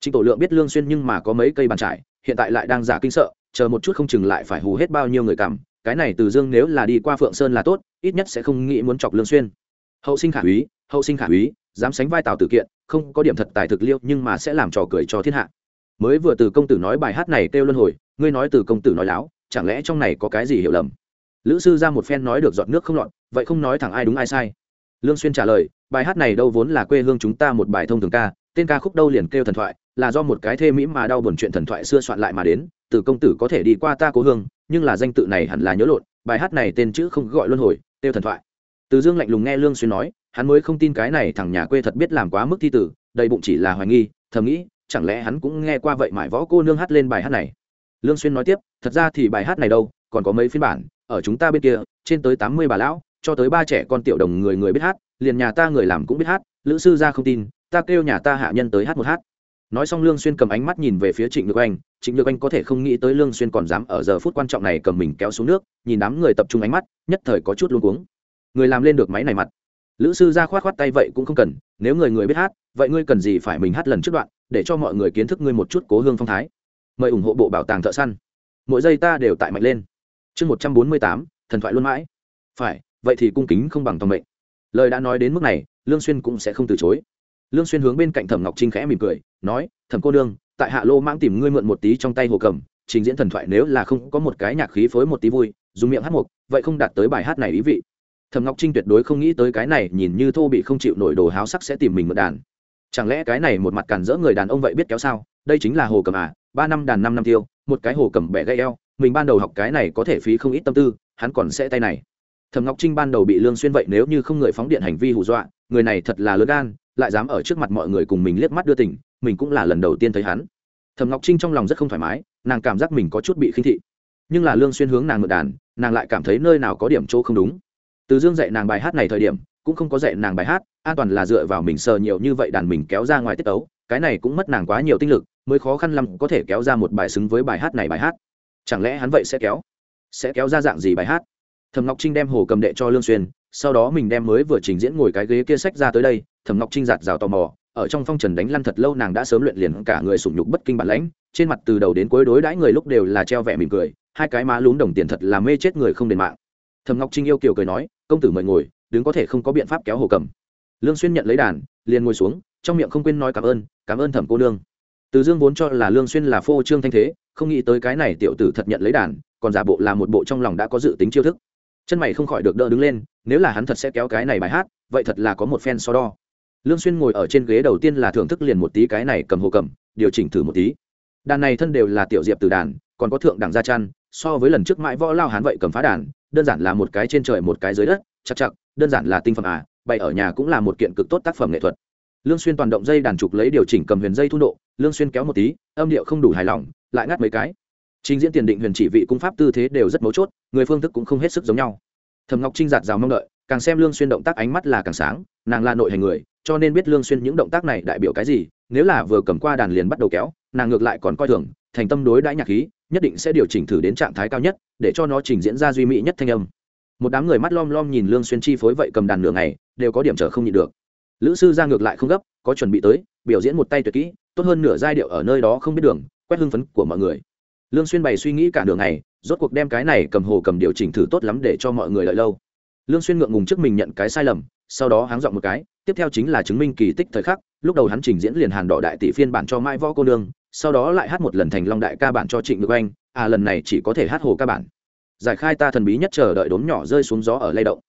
Trịnh tổ lượng biết lương xuyên nhưng mà có mấy cây bàn trải, hiện tại lại đang giả kinh sợ, chờ một chút không chừng lại phải hù hết bao nhiêu người cảm. Cái này từ dương nếu là đi qua phượng sơn là tốt, ít nhất sẽ không nghĩ muốn chọc lương xuyên. Hậu sinh khả úy, hậu sinh khả úy, dám sánh vai tào tử kiện, không có điểm thật tài thực liêu nhưng mà sẽ làm trò cười cho thiên hạ. Mới vừa từ công tử nói bài hát này kêu luân hồi, ngươi nói từ công tử nói láo, chẳng lẽ trong này có cái gì hiểu lầm? Lữ sư ra một phen nói được giọt nước không lọt, vậy không nói thẳng ai đúng ai sai lương xuyên trả lời, bài hát này đâu vốn là quê hương chúng ta một bài thông thường ca, tên ca khúc đâu liền kêu thần thoại, là do một cái thê mỹ mà đau buồn chuyện thần thoại xưa soạn lại mà đến, từ công tử có thể đi qua ta cố hương, nhưng là danh tự này hẳn là nhớ lộn, bài hát này tên chữ không gọi luân hồi, kêu thần thoại. Từ dương lạnh lùng nghe lương xuyên nói, hắn mới không tin cái này thằng nhà quê thật biết làm quá mức thi tử, đầy bụng chỉ là hoài nghi, thầm nghĩ, chẳng lẽ hắn cũng nghe qua vậy mải võ cô nương hát lên bài hát này. Lương xuyên nói tiếp, thật ra thì bài hát này đâu, còn có mấy phiên bản, ở chúng ta bên kia, trên tới tám mươi bà lão cho tới ba trẻ con tiểu đồng người người biết hát, liền nhà ta người làm cũng biết hát, lữ sư ra không tin, ta kêu nhà ta hạ nhân tới hát một hát. Nói xong lương xuyên cầm ánh mắt nhìn về phía trịnh nhược anh, trịnh nhược anh có thể không nghĩ tới lương xuyên còn dám ở giờ phút quan trọng này cầm mình kéo xuống nước, nhìn đám người tập trung ánh mắt, nhất thời có chút luống cuống. Người làm lên được máy này mặt. Lữ sư ra khoát khoát tay vậy cũng không cần, nếu người người biết hát, vậy ngươi cần gì phải mình hát lần trước đoạn, để cho mọi người kiến thức ngươi một chút cố hương phong thái. Mời ủng hộ bộ bảo tàng thợ săn. Mỗi giây ta đều tại mạnh lên. Chương một trăm bốn mươi tám, thần thoại luôn mãi. Phải vậy thì cung kính không bằng tòng mệnh. Lời đã nói đến mức này, lương xuyên cũng sẽ không từ chối. Lương xuyên hướng bên cạnh thẩm ngọc trinh khẽ mỉm cười, nói, thẩm cô đương tại hạ lô mãng tìm ngươi mượn một tí trong tay hồ cầm, trình diễn thần thoại nếu là không có một cái nhạc khí phối một tí vui, dùng miệng hát một vậy không đạt tới bài hát này ý vị. Thẩm ngọc trinh tuyệt đối không nghĩ tới cái này, nhìn như thô bị không chịu nổi đồ háo sắc sẽ tìm mình mượn đàn. Chẳng lẽ cái này một mặt cản rỡ người đàn ông vậy biết kéo sao? Đây chính là hồ cầm à ba năm đàn năm năm tiêu, một cái hồ cầm bẻ gây eo, mình ban đầu học cái này có thể phí không ít tâm tư, hắn còn sẽ tay này thẩm ngọc trinh ban đầu bị lương xuyên vậy nếu như không người phóng điện hành vi hù dọa, người này thật là lớn gan, lại dám ở trước mặt mọi người cùng mình liếc mắt đưa tình, mình cũng là lần đầu tiên thấy hắn. Thẩm ngọc trinh trong lòng rất không thoải mái, nàng cảm giác mình có chút bị khinh thị. Nhưng là lương xuyên hướng nàng mượn đàn, nàng lại cảm thấy nơi nào có điểm chỗ không đúng. Từ dương dạy nàng bài hát này thời điểm, cũng không có dạy nàng bài hát, an toàn là dựa vào mình sờ nhiều như vậy đàn mình kéo ra ngoài tiết tấu, cái này cũng mất nàng quá nhiều tinh lực, mới khó khăn lắm có thể kéo ra một bài xứng với bài hát này bài hát. Chẳng lẽ hắn vậy sẽ kéo sẽ kéo ra dạng gì bài hát? Thẩm ngọc trinh đem hồ cầm đệ cho lương xuyên, sau đó mình đem mới vừa trình diễn ngồi cái ghế kia sách ra tới đây, thẩm ngọc trinh giạt rào tò mò, ở trong phong trần đánh lăn thật lâu nàng đã sớm luyện liền cả người sủng nhục bất kinh bản lãnh, trên mặt từ đầu đến cuối đối đãi người lúc đều là treo vẻ mỉm cười, hai cái má lún đồng tiền thật là mê chết người không đền mạng. Thẩm ngọc trinh yêu kiều cười nói, công tử mời ngồi, đứng có thể không có biện pháp kéo hồ cầm. Lương xuyên nhận lấy đàn, liền ngồi xuống, trong miệng không quên nói cảm ơn cảm ơn thẩm cô nương. Từ dương vốn cho là lương xuyên là phô trương thanh thế, không nghĩ tới cái này tiểu tử thật nhận lấy đàn, còn giả bộ là một bộ trong lòng đã có dự tính chiêu thức chân mày không khỏi được đỡ đứng lên, nếu là hắn thật sẽ kéo cái này bài hát, vậy thật là có một phen so đo. Lương xuyên ngồi ở trên ghế đầu tiên là thưởng thức liền một tí cái này cầm hồ cầm, điều chỉnh thử một tí. Đàn này thân đều là tiểu diệp từ đàn, còn có thượng đẳng gia chăn so với lần trước mãi võ lao hán vậy cầm phá đàn, đơn giản là một cái trên trời một cái dưới đất, chặt chặt, đơn giản là tinh phẩm à bày ở nhà cũng là một kiện cực tốt tác phẩm nghệ thuật. Lương xuyên toàn động dây đàn trục lấy điều chỉnh cầm huyền dây thu độ, lương xuyên kéo một tí, âm điệu không đủ hài lòng, lại ngắt mấy cái trình diễn tiền định huyền chỉ vị cung pháp tư thế đều rất mấu chốt, người phương thức cũng không hết sức giống nhau. Thẩm ngọc trinh giạt rào mong đợi, càng xem lương xuyên động tác ánh mắt là càng sáng, nàng là nội hành người, cho nên biết lương xuyên những động tác này đại biểu cái gì, nếu là vừa cầm qua đàn liền bắt đầu kéo, nàng ngược lại còn coi thường, thành tâm đối đãi nhạc khí, nhất định sẽ điều chỉnh thử đến trạng thái cao nhất, để cho nó trình diễn ra duy mỹ nhất thanh âm. Một đám người mắt lom lom nhìn lương xuyên chi phối vậy cầm đàn nửa ngày, đều có điểm trở không nhịn được. Lữ sư ra ngược lại không gấp, có chuẩn bị tới, biểu diễn một tay tuyệt kỹ, tốt hơn nửa giai điệu ở nơi đó không biết đường, quét hưng phấn của mọi người lương xuyên bày suy nghĩ cả đường ngày, rốt cuộc đem cái này cầm hồ cầm điều chỉnh thử tốt lắm để cho mọi người lợi lâu. Lương xuyên ngượng ngùng trước mình nhận cái sai lầm, sau đó háng dọn một cái, tiếp theo chính là chứng minh kỳ tích thời khắc, lúc đầu hắn trình diễn liền hàn đỏ đại tỷ phiên bản cho mai võ cô nương, sau đó lại hát một lần thành long đại ca bản cho trịnh ngược anh à lần này chỉ có thể hát hồ ca bản. Giải khai ta thần bí nhất chờ đợi đốm nhỏ rơi xuống gió ở lay động.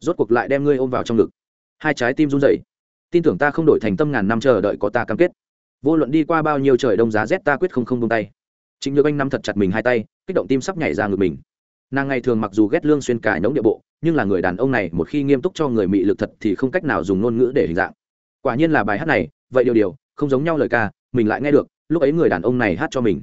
Rốt cuộc lại đem ngươi ôm vào trong ngực. Hai trái tim run rẩy. Tin tưởng ta không đổi thành tâm ngàn năm chờ đợi có ta cam kết. Vô luận đi qua bao nhiêu trời đông giá rét ta quyết không không buông tay trịnh nhược anh nắm thật chặt mình hai tay, kích động tim sắp nhảy ra ngực mình. Nàng ngày thường mặc dù ghét lương xuyên cải nống địa bộ, nhưng là người đàn ông này một khi nghiêm túc cho người mị lực thật thì không cách nào dùng ngôn ngữ để hình dạng. Quả nhiên là bài hát này, vậy điều điều, không giống nhau lời ca, mình lại nghe được, lúc ấy người đàn ông này hát cho mình.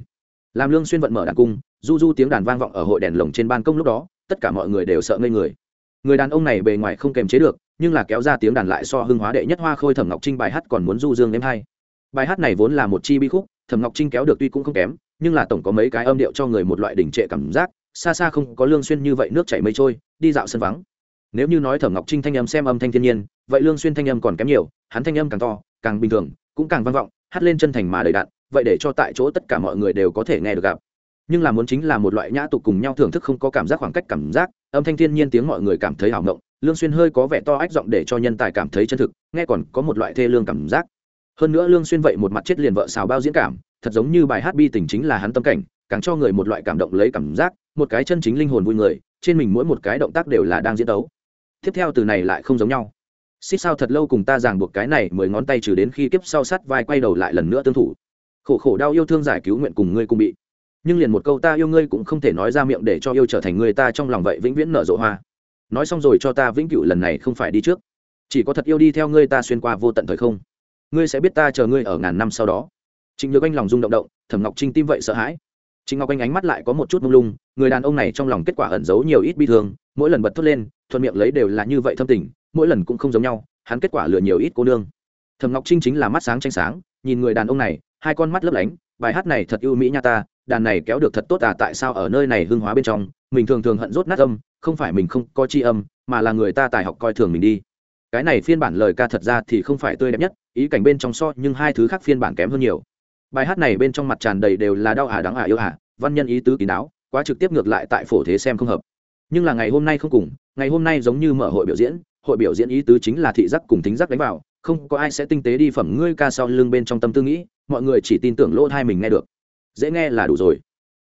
Làm lương xuyên vận mở đàn cung, du du tiếng đàn vang vọng ở hội đèn lồng trên ban công lúc đó, tất cả mọi người đều sợ ngây người. Người đàn ông này bề ngoài không kềm chế được, nhưng là kéo ra tiếng đàn lại so hưng hóa đệ nhất hoa khôi thẩm ngọc trinh bài hát còn muốn du dương đêm hay. Bài hát này vốn là một chi bi khúc thẩm ngọc trinh kéo được tuy cũng không kém, nhưng là tổng có mấy cái âm điệu cho người một loại đỉnh trệ cảm giác, xa xa không có lương xuyên như vậy nước chảy mây trôi, đi dạo sân vắng. Nếu như nói thẩm ngọc trinh thanh âm xem âm thanh thiên nhiên, vậy lương xuyên thanh âm còn kém nhiều, hắn thanh âm càng to, càng bình thường, cũng càng vang vọng, hát lên chân thành mà đầy đặn, vậy để cho tại chỗ tất cả mọi người đều có thể nghe được gặp. Nhưng là muốn chính là một loại nhã tục cùng nhau thưởng thức không có cảm giác khoảng cách cảm giác, âm thanh thiên nhiên tiếng mọi người cảm thấy hào ngộng, lương xuyên hơi có vẻ to ách giọng để cho nhân tài cảm thấy chân thực, nghe còn có một loại thê lương cảm giác hơn nữa lương xuyên vậy một mặt chết liền vợ xào bao diễn cảm, thật giống như bài hát bi tình chính là hắn tâm cảnh, càng cho người một loại cảm động lấy cảm giác, một cái chân chính linh hồn vui người, trên mình mỗi một cái động tác đều là đang diễn đấu tiếp theo từ này lại không giống nhau. Xích sao thật lâu cùng ta ràng buộc cái này mười ngón tay trừ đến khi kiếp sau sát vai quay đầu lại lần nữa tương thủ. Khổ khổ đau yêu thương giải cứu nguyện cùng ngươi cùng bị. Nhưng liền một câu ta yêu ngươi cũng không thể nói ra miệng để cho yêu trở thành người ta trong lòng vậy vĩnh viễn nở rộ hoa. Nói xong rồi cho ta vĩnh cửu lần này không phải đi trước. Chỉ có thật yêu đi theo ngươi ta xuyên qua vô tận thời không ngươi sẽ biết ta chờ ngươi ở ngàn năm sau đó. Trịnh nhược anh lòng rung động động, thẩm ngọc trinh tim vậy sợ hãi. Trịnh ngọc anh ánh mắt lại có một chút mông lung, người đàn ông này trong lòng kết quả ẩn giấu nhiều ít bi thương, mỗi lần bật thốt lên, thuận miệng lấy đều là như vậy thâm tình, mỗi lần cũng không giống nhau, hắn kết quả lừa nhiều ít cô nương. Thẩm ngọc trinh chính là mắt sáng tranh sáng, nhìn người đàn ông này, hai con mắt lấp lánh, bài hát này thật ưu mỹ nha ta, đàn này kéo được thật tốt à tại sao ở nơi này hưng hóa bên trong, mình thường thường hận rốt nát âm, không phải mình không có chi âm, mà là người ta tài học coi thường mình đi. Cái này phiên bản lời ca thật ra thì không phải tươi đẹp nhất ý cảnh bên trong so nhưng hai thứ khác phiên bản kém hơn nhiều. Bài hát này bên trong mặt tràn đầy đều là đau ả đắng ả yêu ả văn nhân ý tứ kín đáo, quá trực tiếp ngược lại tại phổ thế xem không hợp. Nhưng là ngày hôm nay không cùng, ngày hôm nay giống như mở hội biểu diễn, hội biểu diễn ý tứ chính là thị giác cùng thính giác đánh vào, không có ai sẽ tinh tế đi phẩm ngươi ca sau lưng bên trong tâm tư nghĩ, mọi người chỉ tin tưởng lỗ thai mình nghe được. Dễ nghe là đủ rồi.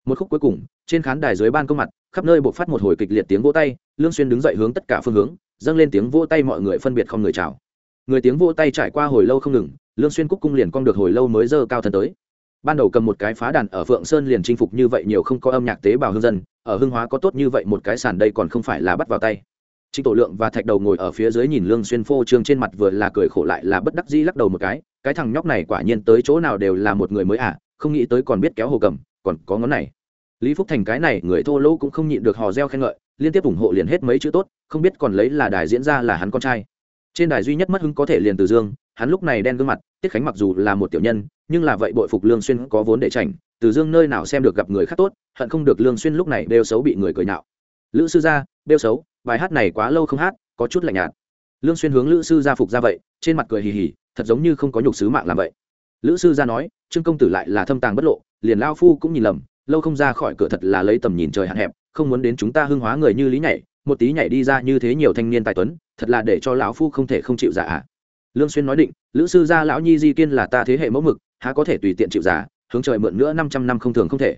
Một khúc cuối cùng, trên khán đài dưới ban công mặt, khắp nơi buộc phát một hồi kịch liệt tiếng vỗ tay, lương xuyên đứng dậy hướng tất cả phương hướng, dâng lên tiếng vỗ tay mọi người phân biệt không người chào người tiếng vỗ tay trải qua hồi lâu không ngừng lương xuyên cúc cung liền cong được hồi lâu mới dơ cao thân tới ban đầu cầm một cái phá đàn ở phượng sơn liền chinh phục như vậy nhiều không có âm nhạc tế bào hương dân ở hương hóa có tốt như vậy một cái sàn đây còn không phải là bắt vào tay Trịnh Tổ Lượng và Thạch Đầu ngồi ở phía dưới nhìn Lương Xuyên phô trương trên mặt vừa là cười khổ lại là bất đắc dĩ lắc đầu một cái, cái thằng nhóc này quả nhiên tới chỗ nào đều là một người mới à, không nghĩ tới còn biết kéo hồ cầm, còn có ngón này. Lý Phúc Thành cái này người thô lỗ cũng không nhịn được hò reo khen ngợi, liên tiếp ủng hộ liền hết mấy chữ tốt, không biết còn lấy là đài diễn ra là hắn con trai. Trên đài duy nhất mất hứng có thể liền từ Dương, hắn lúc này đen gương mặt, Tiết Khánh mặc dù là một tiểu nhân, nhưng là vậy bội phục Lương Xuyên có vốn để chảnh, từ Dương nơi nào xem được gặp người khác tốt, hận không được Lương Xuyên lúc này đều xấu bị người cười nhạo. Lữ sư gia, đều xấu, bài hát này quá lâu không hát có chút lạnh nhạt lương xuyên hướng lữ sư gia phục ra vậy trên mặt cười hì hì thật giống như không có nhục sứ mạng làm vậy lữ sư gia nói trương công tử lại là thâm tàng bất lộ liền lao phu cũng nhìn lầm lâu không ra khỏi cửa thật là lấy tầm nhìn trời hạn hẹp không muốn đến chúng ta hưng hóa người như lý nhảy một tí nhảy đi ra như thế nhiều thanh niên tài tuấn, thật là để cho lão phu không thể không chịu giả ạ. Lương xuyên nói định, lữ sư gia lão nhi di kiên là ta thế hệ mẫu mực, há có thể tùy tiện chịu giả, hướng trời mượn nữa 500 năm không thường không thể.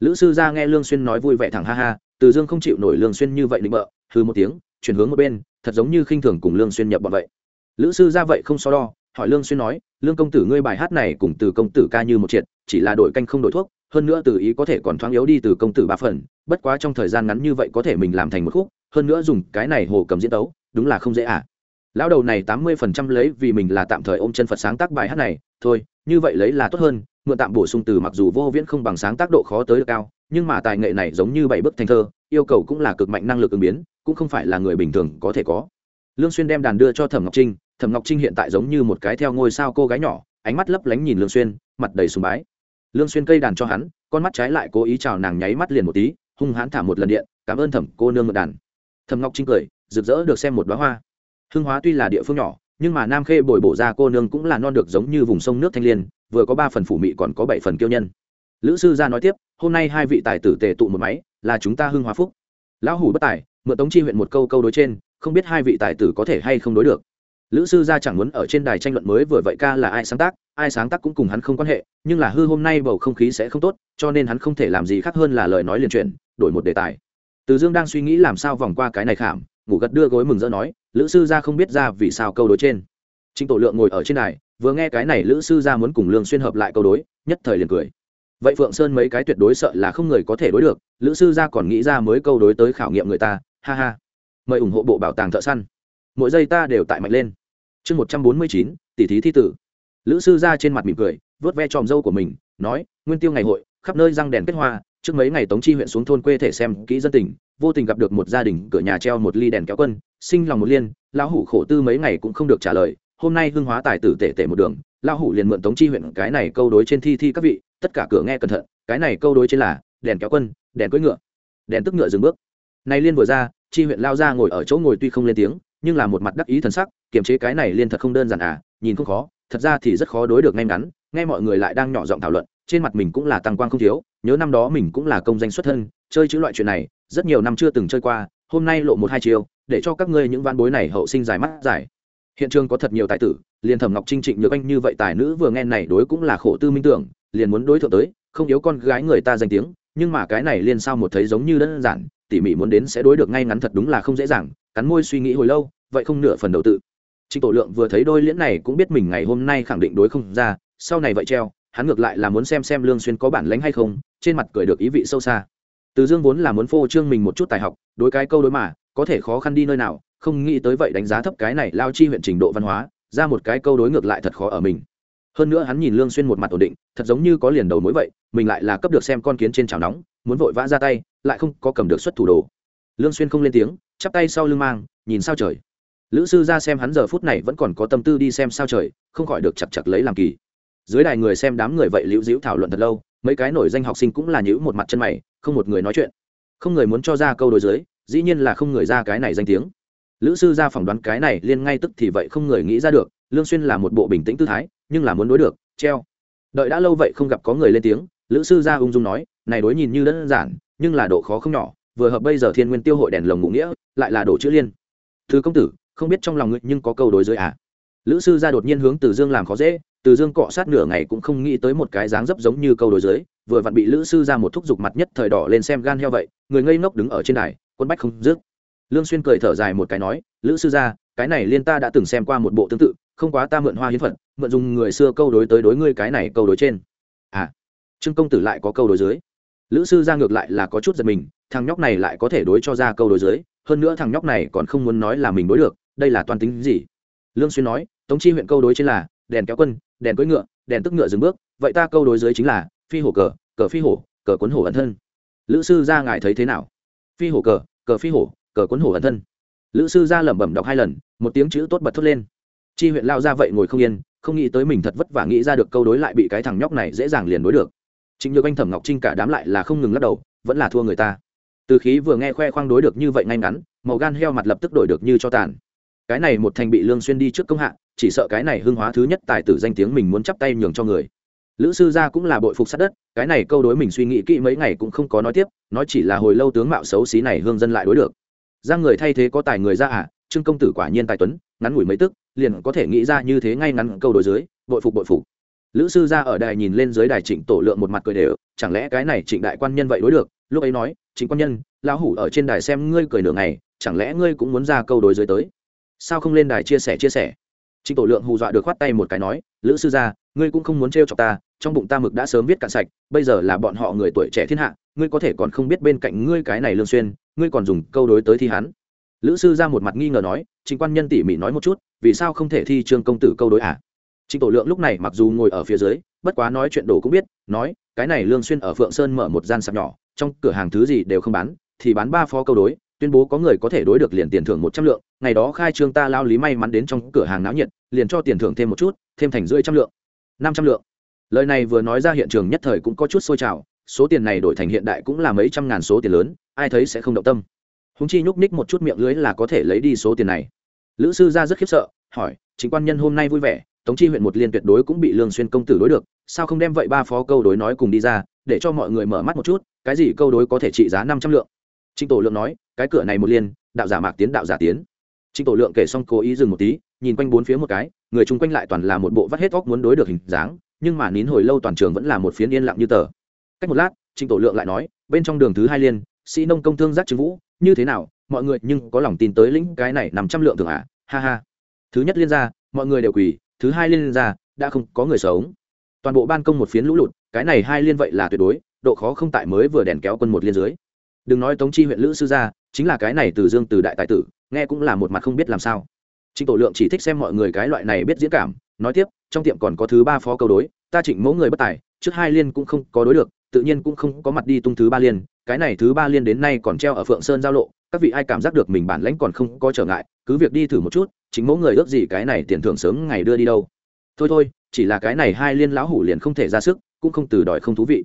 Lữ sư gia nghe lương xuyên nói vui vẻ thẳng ha ha, từ dương không chịu nổi lương xuyên như vậy định bợ, hừ một tiếng, chuyển hướng một bên, thật giống như khinh thường cùng lương xuyên nhập bọn vậy. Lữ sư gia vậy không so đo, hỏi lương xuyên nói, lương công tử ngươi bài hát này cùng từ công tử ca như một triệt, chỉ là đổi canh không đổi thuốc, hơn nữa từ ý có thể còn thoáng yếu đi từ công tử ba phần, bất quá trong thời gian ngắn như vậy có thể mình làm thành một khúc hơn nữa dùng cái này hồ cầm diễn tấu, đúng là không dễ à. Lão đầu này tám mươi phần trăm lấy vì mình là tạm thời ôm chân phật sáng tác bài hát này, thôi, như vậy lấy là tốt hơn, mượn tạm bổ sung từ mặc dù vô viễn không bằng sáng tác độ khó tới được cao, nhưng mà tài nghệ này giống như bảy bức thành thơ, yêu cầu cũng là cực mạnh năng lực ứng biến, cũng không phải là người bình thường có thể có. Lương xuyên đem đàn đưa cho thẩm ngọc trinh, thẩm ngọc trinh hiện tại giống như một cái theo ngôi sao cô gái nhỏ, ánh mắt lấp lánh nhìn lương xuyên, mặt đầy sùng bái. Lương xuyên cây đàn cho hắn, con mắt trái lại cố ý chào nàng nháy mắt liền một tí, hung hãn thả một lần điện, cảm ơn thẩm, cô nương mượn đàn thẩm ngọc trinh cười, rực rỡ được xem một đóa hoa. Hưng hóa tuy là địa phương nhỏ, nhưng mà nam khê bồi bổ ra cô nương cũng là non được giống như vùng sông nước thanh liên, vừa có ba phần phủ mị còn có bảy phần kiêu nhân. Lữ sư gia nói tiếp, hôm nay hai vị tài tử tề tụ một máy, là chúng ta hưng hóa phúc. Lão hủ bất tài, mượn tống chi huyện một câu câu đối trên, không biết hai vị tài tử có thể hay không đối được. Lữ sư gia chẳng muốn ở trên đài tranh luận mới vừa vậy ca là ai sáng tác, ai sáng tác cũng cùng hắn không quan hệ, nhưng là hư hôm nay bầu không khí sẽ không tốt, cho nên hắn không thể làm gì khác hơn là lời nói liền chuyển, đổi một đề tài từ dương đang suy nghĩ làm sao vòng qua cái này khảm, ngủ gật đưa gối mừng rỡ nói, lữ sư gia không biết ra vì sao câu đối trên. Trịnh tổ lượng ngồi ở trên đài, vừa nghe cái này lữ sư gia muốn cùng lương xuyên hợp lại câu đối, nhất thời liền cười. Vậy phượng sơn mấy cái tuyệt đối sợ là không người có thể đối được, lữ sư gia còn nghĩ ra mới câu đối tới khảo nghiệm người ta, ha ha. Mời ủng hộ bộ bảo tàng thợ săn. Mỗi giây ta đều tại mạnh lên. Chương một trăm bốn mươi chín, tỷ thí thi tử. Lữ sư gia trên mặt mỉm cười vớt ve tròm dâu của mình, nói, nguyên tiêu ngày hội, khắp nơi răng đèn kết hoa trước mấy ngày tống chi huyện xuống thôn quê thể xem kỹ dân tình, vô tình gặp được một gia đình cửa nhà treo một ly đèn kéo quân, sinh lòng một liên, lão hủ khổ tư mấy ngày cũng không được trả lời, hôm nay hưng hóa tài tử tể tể một đường, lão hủ liền mượn tống chi huyện cái này câu đối trên thi thi các vị, tất cả cửa nghe cẩn thận, cái này câu đối trên là, đèn kéo quân, đèn cưỡi ngựa, đèn tức ngựa dừng bước. Này liên vừa ra, chi huyện lao ra ngồi ở chỗ ngồi tuy không lên tiếng, nhưng là một mặt đắc ý thần sắc, kiềm chế cái này liên thật không đơn giản à nhìn không khó, thật ra thì rất khó đối được ngay ngắn, nghe mọi người lại đang nhỏ giọng thảo luận trên mặt mình cũng là tăng quang không thiếu, nhớ năm đó mình cũng là công danh xuất thân, chơi chữ loại chuyện này, rất nhiều năm chưa từng chơi qua, hôm nay lộ một hai chiều để cho các ngươi những văn bối này hậu sinh dài mắt dài hiện trường có thật nhiều tài tử, liền thẩm ngọc trinh trịnh nhược anh như vậy tài nữ vừa nghe này đối cũng là khổ tư minh tưởng, liền muốn đối thượng tới, không yếu con gái người ta danh tiếng, nhưng mà cái này liền sao một thấy giống như đơn giản, tỉ mỉ muốn đến sẽ đối được ngay ngắn thật đúng là không dễ dàng, cắn môi suy nghĩ hồi lâu, vậy không nửa phần đầu tự. Trịnh tổ lượng vừa thấy đôi liễn này cũng biết mình ngày hôm nay khẳng định đối không ra, sau này vậy treo hắn ngược lại là muốn xem xem lương xuyên có bản lĩnh hay không, trên mặt cười được ý vị sâu xa. Từ dương vốn là muốn phô trương mình một chút tài học, đối cái câu đối mà, có thể khó khăn đi nơi nào, không nghĩ tới vậy đánh giá thấp cái này lao chi huyện trình độ văn hóa, ra một cái câu đối ngược lại thật khó ở mình. Hơn nữa hắn nhìn lương xuyên một mặt ổn định, thật giống như có liền đầu mối vậy, mình lại là cấp được xem con kiến trên chảo nóng, muốn vội vã ra tay, lại không có cầm được xuất thủ đồ. Lương xuyên không lên tiếng, chắp tay sau lưng mang, nhìn sao trời. Lữ sư ra xem hắn giờ phút này vẫn còn có tâm tư đi xem sao trời, không khỏi được chặt chặt lấy làm kỳ dưới đài người xem đám người vậy liễu diễu thảo luận thật lâu, mấy cái nổi danh học sinh cũng là nhữ một mặt chân mày, không một người nói chuyện. Không người muốn cho ra câu đối dưới, dĩ nhiên là không người ra cái này danh tiếng. Lữ sư ra phỏng đoán cái này liên ngay tức thì vậy không người nghĩ ra được, lương xuyên là một bộ bình tĩnh tư thái, nhưng là muốn đối được, treo. Đợi đã lâu vậy không gặp có người lên tiếng, lữ sư gia ung dung nói, này đối nhìn như đơn giản, nhưng là độ khó không nhỏ, vừa hợp bây giờ thiên nguyên tiêu hội đèn lồng ngụ nghĩa, lại là đổ chữ liên. Thứ công tử, không biết trong lòng ngươi nhưng có câu đối dưới à? Lữ sư gia đột nhiên hướng từ dương làm khó dễ từ dương cọ sát nửa ngày cũng không nghĩ tới một cái dáng dấp giống như câu đối dưới, vừa vặn bị lữ sư ra một thúc giục mặt nhất thời đỏ lên xem gan heo vậy, người ngây ngốc đứng ở trên đài, quân bách không dứt. Lương xuyên cười thở dài một cái nói, lữ sư gia cái này liên ta đã từng xem qua một bộ tương tự, không quá ta mượn hoa hiến phận, mượn dùng người xưa câu đối tới đối ngươi cái này câu đối trên. À trương công tử lại có câu đối dưới. Lữ sư ra ngược lại là có chút giật mình, thằng nhóc này lại có thể đối cho ra câu đối dưới, hơn nữa thằng nhóc này còn không muốn nói là mình đối được, đây là toàn tính gì? Lương xuyên nói, tống chi huyện câu đối trên là đèn kéo quân, đèn cưỡi ngựa, đèn tức ngựa dừng bước, vậy ta câu đối dưới chính là, phi hổ cờ cờ phi hổ, cờ cuốn hổ ẩn thân. Lữ sư ra ngài thấy thế nào? Phi hổ cờ cờ phi hổ, cờ cuốn hổ ẩn thân. Lữ sư ra lẩm bẩm đọc hai lần, một tiếng chữ tốt bật thốt lên. Chi huyện lao ra vậy ngồi không yên, không nghĩ tới mình thật vất vả nghĩ ra được câu đối lại bị cái thằng nhóc này dễ dàng liền đối được. Chính nhược anh thẩm ngọc trinh cả đám lại là không ngừng lắc đầu, vẫn là thua người ta. Từ khí vừa nghe khoe khoang đối được như vậy ngay ngắn, màu gan heo mặt lập tức đổi được như cho tàn cái này một thành bị lương xuyên đi trước công hạ, chỉ sợ cái này hưng hóa thứ nhất tài tử danh tiếng mình muốn chắp tay nhường cho người. Lữ sư gia cũng là bội phục sát đất, cái này câu đối mình suy nghĩ kỹ mấy ngày cũng không có nói tiếp, nói chỉ là hồi lâu tướng mạo xấu xí này hương dân lại đối được. Ra người thay thế có tài người ra à trương công tử quả nhiên tài tuấn, ngắn ngủi mấy tức, liền có thể nghĩ ra như thế ngay ngắn câu đối dưới, bội phục bội phục. Lữ sư gia ở đài nhìn lên dưới đài trịnh tổ lượng một mặt cười đều, chẳng lẽ cái này trịnh đại quan nhân vậy đối được? Lúc ấy nói, trịnh quan nhân, lão hủ ở trên đài xem ngươi cười nửa ngày, chẳng lẽ ngươi cũng muốn ra câu đối dưới tới? Sao không lên đài chia sẻ chia sẻ? Trịnh tổ lượng hù dọa được khoát tay một cái nói, lữ sư gia, ngươi cũng không muốn trêu chọc ta, trong bụng ta mực đã sớm viết cạn sạch, bây giờ là bọn họ người tuổi trẻ thiên hạ, ngươi có thể còn không biết bên cạnh ngươi cái này lương xuyên, ngươi còn dùng câu đối tới thi hắn. Lữ sư ra một mặt nghi ngờ nói, trịnh quan nhân tỉ mỉ nói một chút, vì sao không thể thi trương công tử câu đối à? Trịnh tổ lượng lúc này mặc dù ngồi ở phía dưới, bất quá nói chuyện đồ cũng biết, nói, cái này lương xuyên ở phượng sơn mở một gian sạp nhỏ, trong cửa hàng thứ gì đều không bán, thì bán ba phó câu đối tuyên bố có người có thể đối được liền tiền thưởng một trăm lượng, ngày đó khai trương ta lao lý may mắn đến trong cửa hàng náo nhiệt, liền cho tiền thưởng thêm một chút, thêm thành rưỡi trăm lượng. Năm trăm lượng. Lời này vừa nói ra hiện trường nhất thời cũng có chút sôi trào, số tiền này đổi thành hiện đại cũng là mấy trăm ngàn số tiền lớn, ai thấy sẽ không động tâm. Húng chi nhúc ních một chút miệng lưới là có thể lấy đi số tiền này. Lữ sư ra rất khiếp sợ, hỏi, chính quan nhân hôm nay vui vẻ, tống chi huyện một liên tuyệt đối cũng bị lương xuyên công tử đối được, sao không đem vậy ba phó câu đối nói cùng đi ra, để cho mọi người mở mắt một chút, cái gì câu đối có thể trị giá năm trăm lượng? Trịnh tổ lượng nói, cái cửa này một liên, đạo giả mạc tiến, đạo giả tiến. Trịnh tổ lượng kể xong cố ý dừng một tí, nhìn quanh bốn phía một cái, người chung quanh lại toàn là một bộ vắt hết óc muốn đối được hình dáng, nhưng mà nín hồi lâu toàn trường vẫn là một phiến yên lặng như tờ. Cách một lát trịnh tổ lượng lại nói, bên trong đường thứ hai liên, sĩ nông công thương giác trương vũ, như thế nào, mọi người nhưng có lòng tin tới lĩnh cái này nằm trăm lượng thường à? Ha ha. Thứ nhất liên ra, mọi người đều quỳ, thứ hai liên ra, đã không có người sống. Toàn bộ ban công một phiến lũ lụt, cái này hai liên vậy là tuyệt đối, độ khó không tại mới vừa đèn kéo quân một liên dưới đừng nói tống chi huyện lữ sư gia, chính là cái này từ dương từ đại tài tử, nghe cũng là một mặt không biết làm sao. Trịnh tổ lượng chỉ thích xem mọi người cái loại này biết diễn cảm, nói tiếp, trong tiệm còn có thứ ba phó câu đối, ta trịnh mẫu người bất tài, trước hai liên cũng không có đối được, tự nhiên cũng không có mặt đi tung thứ ba liên, cái này thứ ba liên đến nay còn treo ở phượng sơn giao lộ, các vị ai cảm giác được mình bản lãnh còn không có trở ngại, cứ việc đi thử một chút chính mẫu người ước gì cái này tiền thưởng sớm ngày đưa đi đâu. Thôi thôi, chỉ là cái này hai liên lão hủ liền không thể ra sức, cũng không từ đòi không thú vị.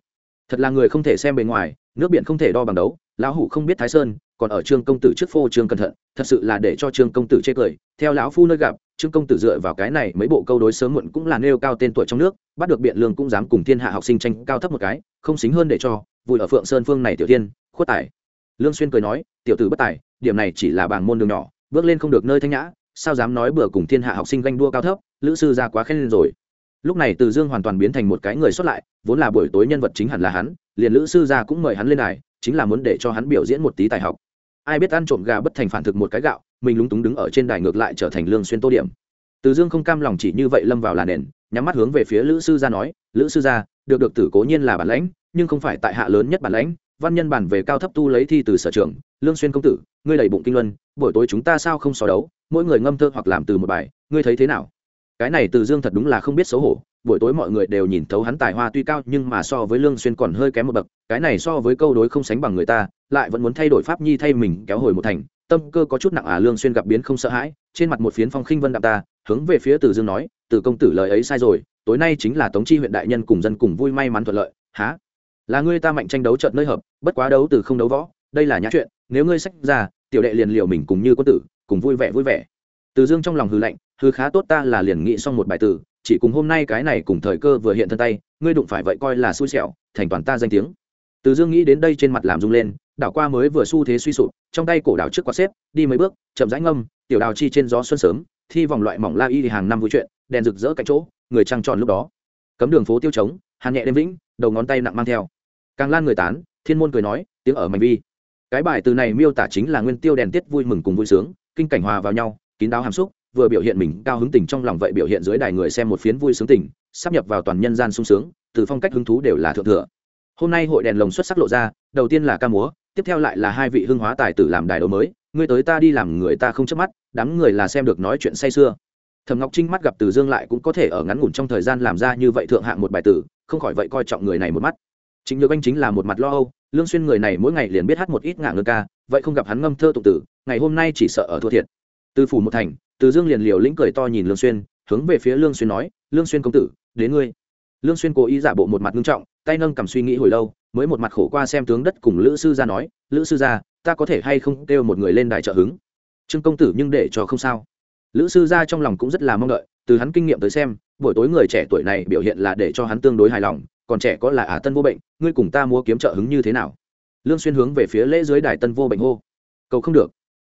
Thật là người không thể xem bề ngoài, nước biển không thể đo bằng đấu lão hủ không biết thái sơn còn ở trương công tử trước phô trương cẩn thận thật sự là để cho trương công tử chê cười theo lão phu nơi gặp trương công tử dựa vào cái này mấy bộ câu đối sớm muộn cũng là nêu cao tên tuổi trong nước bắt được biện lương cũng dám cùng thiên hạ học sinh tranh cao thấp một cái không xính hơn để cho vui ở phượng sơn phương này tiểu tiên khuất tài lương xuyên cười nói tiểu tử bất tài điểm này chỉ là bảng môn đường nhỏ bước lên không được nơi thanh nhã sao dám nói bừa cùng thiên hạ học sinh ganh đua cao thấp lữ sư ra quá khen lên rồi lúc này từ dương hoàn toàn biến thành một cái người xuất lại vốn là buổi tối nhân vật chính hẳn là hắn liền lữ sư ra cũng mời hắn lên đài chính là muốn để cho hắn biểu diễn một tí tài học. Ai biết ăn trộm gà bất thành phản thực một cái gạo, mình lúng túng đứng ở trên đài ngược lại trở thành lương xuyên tô điểm. Từ dương không cam lòng chỉ như vậy lâm vào là nền, nhắm mắt hướng về phía lữ sư gia nói, lữ sư gia, được được tử cố nhiên là bản lãnh, nhưng không phải tại hạ lớn nhất bản lãnh, văn nhân bản về cao thấp tu lấy thi từ sở trường, lương xuyên công tử, ngươi đầy bụng kinh luân, buổi tối chúng ta sao không so đấu, mỗi người ngâm thơ hoặc làm từ một bài, ngươi thấy thế nào? Cái này từ dương thật đúng là không biết xấu hổ, buổi tối mọi người đều nhìn thấu hắn tài hoa tuy cao nhưng mà so với lương xuyên còn hơi kém một bậc, cái này so với câu đối không sánh bằng người ta, lại vẫn muốn thay đổi pháp nhi thay mình kéo hồi một thành, tâm cơ có chút nặng à lương xuyên gặp biến không sợ hãi, trên mặt một phiến phong khinh vân đạm ta, hướng về phía từ dương nói, từ công tử lời ấy sai rồi, tối nay chính là tống chi huyện đại nhân cùng dân cùng vui may mắn thuận lợi, há? Là ngươi ta mạnh tranh đấu trận nơi hợp, bất quá đấu từ không đấu võ, đây là nhã chuyện, nếu ngươi sách ra, tiểu đệ liền liều mình cùng như quân tử, cùng vui vẻ vui vẻ. Từ dương trong lòng hừ lạnh hư khá tốt ta là liền nghĩ xong một bài tử chỉ cùng hôm nay cái này cùng thời cơ vừa hiện thân tay, ngươi đụng phải vậy coi là xui xẻo, thành toàn ta danh tiếng. Từ dương nghĩ đến đây trên mặt làm rung lên, đảo qua mới vừa xu thế suy sụp, trong tay cổ đảo trước quạt xếp, đi mấy bước, chậm rãi ngâm, tiểu đào chi trên gió xuân sớm, thi vòng loại mỏng la y hàng năm vui chuyện, đèn rực rỡ cạnh chỗ, người trăng tròn lúc đó. Cấm đường phố tiêu trống, hàn nhẹ đêm vĩnh, đầu ngón tay nặng mang theo. Càng lan người tán, thiên môn cười nói, tiếng ở mảnh vi. Cái bài từ này miêu tả chính là nguyên tiêu đèn tiết vui mừng cùng vui sướng, kinh cảnh hòa vào nhau, kín đáo hàm xúc vừa biểu hiện mình cao hứng tình trong lòng vậy biểu hiện dưới đài người xem một phiến vui sướng tình, sắp nhập vào toàn nhân gian sung sướng, từ phong cách hứng thú đều là thượng thừa. Hôm nay hội đèn lồng xuất sắc lộ ra, đầu tiên là ca múa, tiếp theo lại là hai vị hưng hóa tài tử làm đài đấu mới, ngươi tới ta đi làm người ta không chớp mắt, đám người là xem được nói chuyện say sưa. Thầm ngọc trinh mắt gặp từ dương lại cũng có thể ở ngắn ngủn trong thời gian làm ra như vậy thượng hạng một bài tử, không khỏi vậy coi trọng người này một mắt. Chính nhược anh chính là một mặt lo âu, lương xuyên người này mỗi ngày liền biết hát một ít ngả ngơ ca, vậy không gặp hắn ngâm thơ tụng tử, ngày hôm nay chỉ sợ ở thua thiệt từ phủ một thành, từ dương liền liều lĩnh cười to nhìn lương xuyên, hướng về phía lương xuyên nói, lương xuyên công tử, đến ngươi. Lương xuyên cố ý giả bộ một mặt nghiêm trọng, tay nâng cầm suy nghĩ hồi lâu, mới một mặt khổ qua xem tướng đất cùng lữ sư gia nói, lữ sư gia, ta có thể hay không kêu một người lên đài trợ hứng? Trương công tử nhưng để cho không sao. Lữ sư gia trong lòng cũng rất là mong đợi, từ hắn kinh nghiệm tới xem, buổi tối người trẻ tuổi này biểu hiện là để cho hắn tương đối hài lòng, còn trẻ có là ả tân vô bệnh, ngươi cùng ta mua kiếm trợ hứng như thế nào? Lương xuyên hướng về phía lễ dưới đài tân vô bệnh hô, cầu không được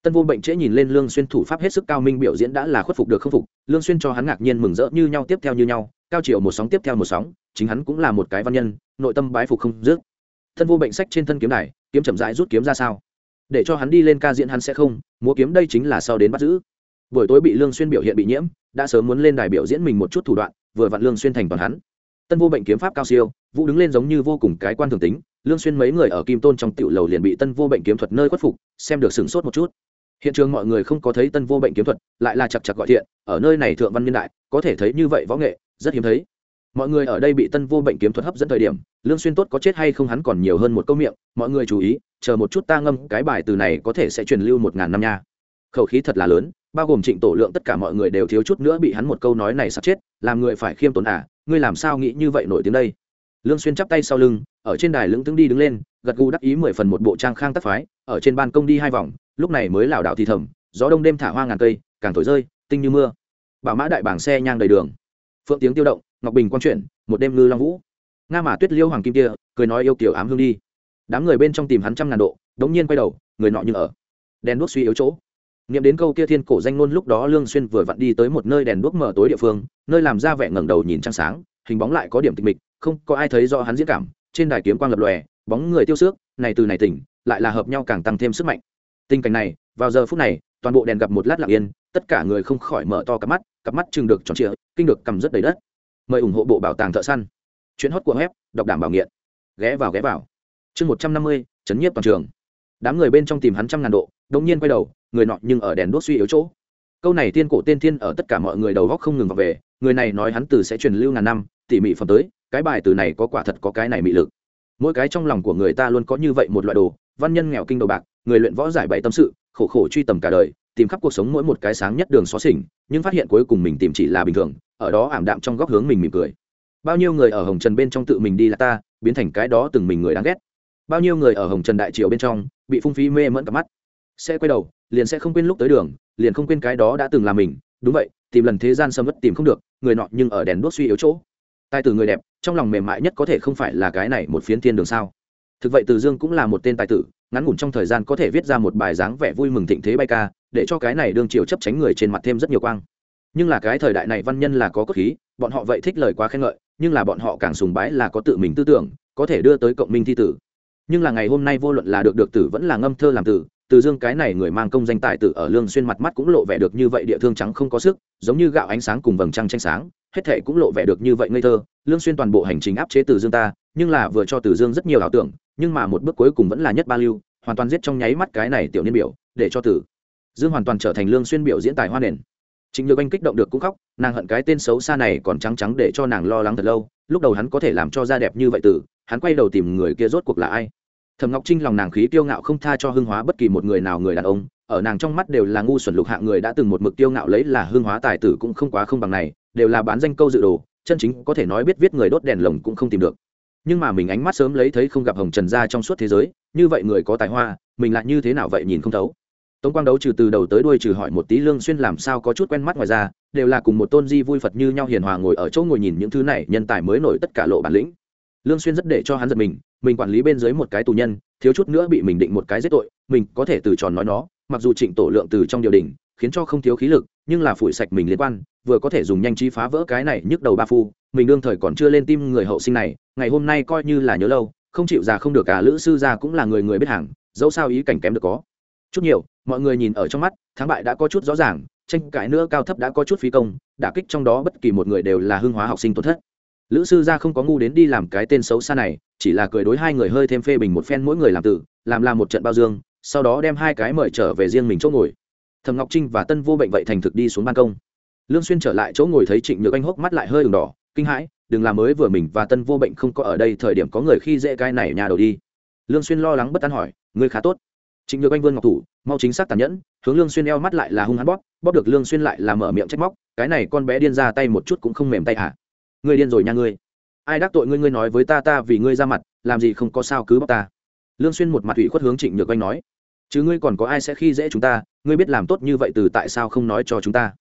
tân vô bệnh trễ nhìn lên lương xuyên thủ pháp hết sức cao minh biểu diễn đã là khuất phục được không phục, lương xuyên cho hắn ngạc nhiên mừng rỡ như nhau tiếp theo như nhau, cao chiều một sóng tiếp theo một sóng, chính hắn cũng là một cái văn nhân, nội tâm bái phục không dứt. Tân vô bệnh sách trên thân kiếm đài, kiếm chậm rãi rút kiếm ra sao? Để cho hắn đi lên ca diễn hắn sẽ không, múa kiếm đây chính là sau đến bắt giữ. Buổi tối bị lương xuyên biểu hiện bị nhiễm, đã sớm muốn lên đài biểu diễn mình một chút thủ đoạn, vừa vặn lương xuyên thành toàn hắn. Tân vô bệnh kiếm pháp cao siêu, vũ đứng lên giống như vô cùng cái quan thường tính, lương xuyên mấy người ở kim tôn trong tiểu lầu liền bị tân vô bệnh kiếm thuật nơi khuất phục, xem được sửng sốt một chút hiện trường mọi người không có thấy tân vô bệnh kiếm thuật, lại là chặt chặt gọi thiện, ở nơi này thượng văn niên đại, có thể thấy như vậy võ nghệ, rất hiếm thấy. Mọi người ở đây bị tân vô bệnh kiếm thuật hấp dẫn thời điểm, lương xuyên tốt có chết hay không hắn còn nhiều hơn một câu miệng, mọi người chú ý, chờ một chút ta ngâm, cái bài từ này có thể sẽ truyền lưu một ngàn năm nha. Khẩu khí thật là lớn, bao gồm trịnh tổ lượng tất cả mọi người đều thiếu chút nữa bị hắn một câu nói này sắp chết, làm người phải khiêm tốn à ngươi làm sao nghĩ như vậy nổi tiếng đây? Lương xuyên chắp tay sau lưng, ở trên đài lững tướng đi đứng lên gật gù đắc ý mười phần một bộ trang khang tác phái, ở trên ban công đi hai vòng, lúc này mới lảo đảo thì thầm, gió đông đêm thả hoa ngàn cây, càng thổi rơi, tinh như mưa. Bảo mã đại bảng xe nhang đầy đường. Phượng tiếng tiêu động, ngọc bình quang chuyển, một đêm ngư long vũ. Nga mã tuyết liêu hoàng kim kia, cười nói yêu kiểu ám hương đi. Đám người bên trong tìm hắn trăm ngàn độ, đống nhiên quay đầu, người nọ như ở. Đèn đuốc suy yếu chỗ. Nghiệm đến câu kia thiên cổ danh ngôn lúc đó lương xuyên vừa vặn đi tới một nơi đèn đuốc mở tối địa phương, nơi làm ra vẻ ngẩng đầu nhìn trăng sáng, hình bóng lại có điểm tịch mịch, không có ai thấy rõ hắn diễn cảm, trên đài kiếm quang lập lòe bóng người tiêu xước, này từ này tỉnh, lại là hợp nhau càng tăng thêm sức mạnh. Tình cảnh này, vào giờ phút này, toàn bộ đèn gặp một lát lặng yên, tất cả người không khỏi mở to cặp mắt cặp mắt chừng được tròn trịa, kinh được cầm rất đầy đất. Mời ủng hộ bộ bảo tàng thợ săn. Chuyến hót của web, đọc đảm bảo nghiện. Ghé vào ghé vào. Chương một trăm năm mươi, chấn nhiếp toàn trường. Đám người bên trong tìm hắn trăm ngàn độ đông nhiên quay đầu, người nọ nhưng ở đèn đốt suy yếu chỗ. Câu này tiên cổ tiên thiên ở tất cả mọi người đầu góc không ngừng vào về, người này nói hắn từ sẽ truyền lưu ngàn năm, tỉ mỉ phẩm tới, cái bài từ này có quả thật có cái này mị lực mỗi cái trong lòng của người ta luôn có như vậy một loại đồ, văn nhân nghèo kinh đầu bạc, người luyện võ giải bày tâm sự, khổ khổ truy tầm cả đời, tìm khắp cuộc sống mỗi một cái sáng nhất đường xó xỉnh, nhưng phát hiện cuối cùng mình tìm chỉ là bình thường, ở đó ảm đạm trong góc hướng mình mỉm cười. Bao nhiêu người ở hồng trần bên trong tự mình đi là ta, biến thành cái đó từng mình người đáng ghét. Bao nhiêu người ở hồng trần đại triều bên trong, bị phung phí mê mẫn cả mắt. Sẽ quay đầu, liền sẽ không quên lúc tới đường, liền không quên cái đó đã từng là mình. Đúng vậy, tìm lần thế gian sâm mất tìm không được, người nọ nhưng ở đèn đuốc suy yếu chỗ. Tài tử người đẹp trong lòng mềm mại nhất có thể không phải là cái này một phiến thiên đường sao? Thực vậy từ dương cũng là một tên tài tử, ngắn ngủn trong thời gian có thể viết ra một bài dáng vẻ vui mừng thịnh thế bay ca, để cho cái này đương triều chấp tránh người trên mặt thêm rất nhiều quang. Nhưng là cái thời đại này văn nhân là có cốt khí, bọn họ vậy thích lời quá khen ngợi, nhưng là bọn họ càng sùng bái là có tự mình tư tưởng, có thể đưa tới cộng minh thi tử. Nhưng là ngày hôm nay vô luận là được được tử vẫn là ngâm thơ làm tử từ dương cái này người mang công danh tài tử ở lương xuyên mặt mắt cũng lộ vẻ được như vậy địa thương trắng không có sức giống như gạo ánh sáng cùng vầng trăng tranh sáng hết thề cũng lộ vẻ được như vậy ngây thơ lương xuyên toàn bộ hành trình áp chế từ dương ta nhưng là vừa cho từ dương rất nhiều ảo tưởng nhưng mà một bước cuối cùng vẫn là nhất ba lưu hoàn toàn giết trong nháy mắt cái này tiểu niên biểu để cho tử dương hoàn toàn trở thành lương xuyên biểu diễn tài hoa nền Trịnh Nhược Anh kích động được cũng khóc, nàng hận cái tên xấu xa này còn trắng trắng để cho nàng lo lắng thật lâu, lúc đầu hắn có thể làm cho da đẹp như vậy tử, hắn quay đầu tìm người kia rốt cuộc là ai. Thẩm Ngọc Trinh lòng nàng khí tiêu ngạo không tha cho hưng hóa bất kỳ một người nào người đàn ông, ở nàng trong mắt đều là ngu xuẩn lục hạng người đã từng một mực tiêu ngạo lấy là hưng hóa tài tử cũng không quá không bằng này, đều là bán danh câu dự đồ, chân chính có thể nói biết viết người đốt đèn lồng cũng không tìm được. Nhưng mà mình ánh mắt sớm lấy thấy không gặp hồng trần gia trong suốt thế giới, như vậy người có tài hoa, mình lại như thế nào vậy nhìn không thấu tống quang đấu trừ từ đầu tới đuôi trừ hỏi một tí lương xuyên làm sao có chút quen mắt ngoài ra đều là cùng một tôn di vui phật như nhau hiền hòa ngồi ở chỗ ngồi nhìn những thứ này nhân tài mới nổi tất cả lộ bản lĩnh lương xuyên rất để cho hắn giật mình mình quản lý bên dưới một cái tù nhân, thiếu chút nữa bị mình định một cái giết tội, mình có thể từ tròn nói nó, mặc dù trịnh tổ lượng từ trong điều đình, khiến cho không thiếu khí lực, nhưng là phủi sạch mình liên quan, vừa có thể dùng nhanh trí phá vỡ cái này nhức đầu ba phu, mình đương thời còn chưa lên tim người hậu sinh này, ngày hôm nay coi như là nhớ lâu, không chịu già không được cả lữ sư gia cũng là người người biết hàng, dẫu sao ý cảnh kém được có. Chút nhiều, mọi người nhìn ở trong mắt, thắng bại đã có chút rõ ràng, tranh cãi nữa cao thấp đã có chút phí công, đả kích trong đó bất kỳ một người đều là hương hóa học sinh tổn thất lữ sư gia không có ngu đến đi làm cái tên xấu xa này, chỉ là cười đối hai người hơi thêm phê bình một phen mỗi người làm tử làm làm một trận bao dương, sau đó đem hai cái mời trở về riêng mình chỗ ngồi. Thầm ngọc trinh và tân vô bệnh vậy thành thực đi xuống ban công. Lương xuyên trở lại chỗ ngồi thấy trịnh nhược anh hốc mắt lại hơi ửng đỏ, kinh hãi, đừng làm mới vừa mình và tân vô bệnh không có ở đây thời điểm có người khi dễ cái này nhà đầu đi. Lương xuyên lo lắng bất an hỏi, ngươi khá tốt. Trịnh nhược anh vươn ngọc thủ, mau chính xác tàn nhẫn. Hướng lương xuyên eo mắt lại là hung hắn bóp bóp được lương xuyên lại là mở miệng trách móc, cái này con bé điên ra tay một chút cũng không mềm tay hả? Ngươi điên rồi nha ngươi. Ai đắc tội ngươi ngươi nói với ta ta vì ngươi ra mặt, làm gì không có sao cứ bắt ta. Lương xuyên một mặt ủy khuất hướng trịnh nhược anh nói, chứ ngươi còn có ai sẽ khi dễ chúng ta, ngươi biết làm tốt như vậy từ tại sao không nói cho chúng ta.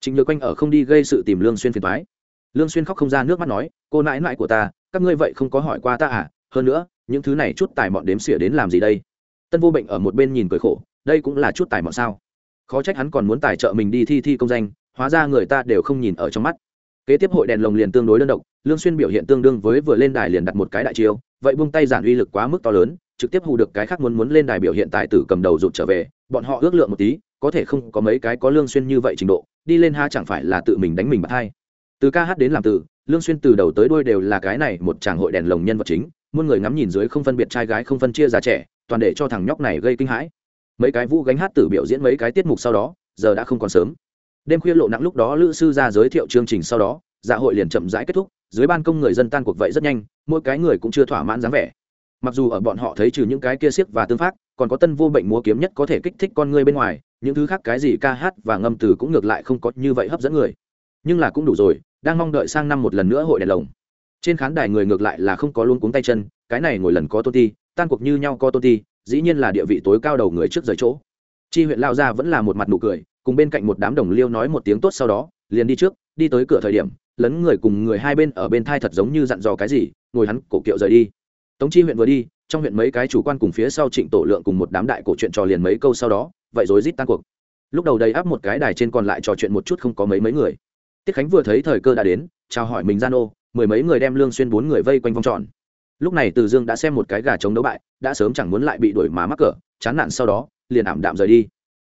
Trịnh nhược anh ở không đi gây sự tìm lương xuyên phiền toái. Lương xuyên khóc không ra nước mắt nói, cô nãi nãi của ta, các ngươi vậy không có hỏi qua ta à? Hơn nữa, những thứ này chút tài mọn đếm xỉa đến làm gì đây? Tân vô bệnh ở một bên nhìn cười khổ, đây cũng là chút tài mọn sao? Khó trách hắn còn muốn tài trợ mình đi thi thi công danh, hóa ra người ta đều không nhìn ở trong mắt kế tiếp hội đèn lồng liền tương đối đơn độc, lương xuyên biểu hiện tương đương với vừa lên đài liền đặt một cái đại chiêu, vậy buông tay giản uy lực quá mức to lớn, trực tiếp hù được cái khác muốn muốn lên đài biểu hiện tài tử cầm đầu rụt trở về, bọn họ ước lượng một tí, có thể không có mấy cái có lương xuyên như vậy trình độ, đi lên ha chẳng phải là tự mình đánh mình bật hai từ ca hát đến làm từ, lương xuyên từ đầu tới đuôi đều là cái này một chàng hội đèn lồng nhân vật chính, muôn người ngắm nhìn dưới không phân biệt trai gái không phân chia già trẻ, toàn để cho thằng nhóc này gây kinh hãi. Mấy cái vũ gánh hát tử biểu diễn mấy cái tiết mục sau đó, giờ đã không còn sớm đêm khuya lộ nặng lúc đó lữ sư ra giới thiệu chương trình sau đó dạ hội liền chậm rãi kết thúc, dưới ban công người dân tan cuộc vậy rất nhanh, mỗi cái người cũng chưa thỏa mãn dáng vẻ. Mặc dù ở bọn họ thấy trừ những cái kia siếc và tương phát còn có tân vô bệnh múa kiếm nhất có thể kích thích con người bên ngoài, những thứ khác cái gì ca hát và ngâm từ cũng ngược lại không có như vậy hấp dẫn người. Nhưng là cũng đủ rồi, đang mong đợi sang năm một lần nữa hội đèn lồng. Trên khán đài người ngược lại là không có luôn cuống tay chân, cái này ngồi lần có tôn ti, tan cuộc như nhau có tôn ti, dĩ nhiên là địa vị tối cao đầu người trước rời chỗ. Chi huyện lao ra vẫn là một mặt nụ cười cùng bên cạnh một đám đồng liêu nói một tiếng tốt sau đó, liền đi trước, đi tới cửa thời điểm, lấn người cùng người hai bên ở bên thai thật giống như dặn dò cái gì, ngồi hắn cổ kiệu rời đi. Tống chi huyện vừa đi, trong huyện mấy cái chủ quan cùng phía sau trịnh tổ lượng cùng một đám đại cổ chuyện trò liền mấy câu sau đó, vậy rối rít tan cuộc. Lúc đầu đầy áp một cái đài trên còn lại trò chuyện một chút không có mấy mấy người. Tiết khánh vừa thấy thời cơ đã đến, chào hỏi mình gian ô, mười mấy người đem lương xuyên bốn người vây quanh vòng tròn. Lúc này từ dương đã xem một cái gà trống đấu bại, đã sớm chẳng muốn lại bị đuổi mà mắc cỡ, chán nản sau đó, liền ảm đạm rời đi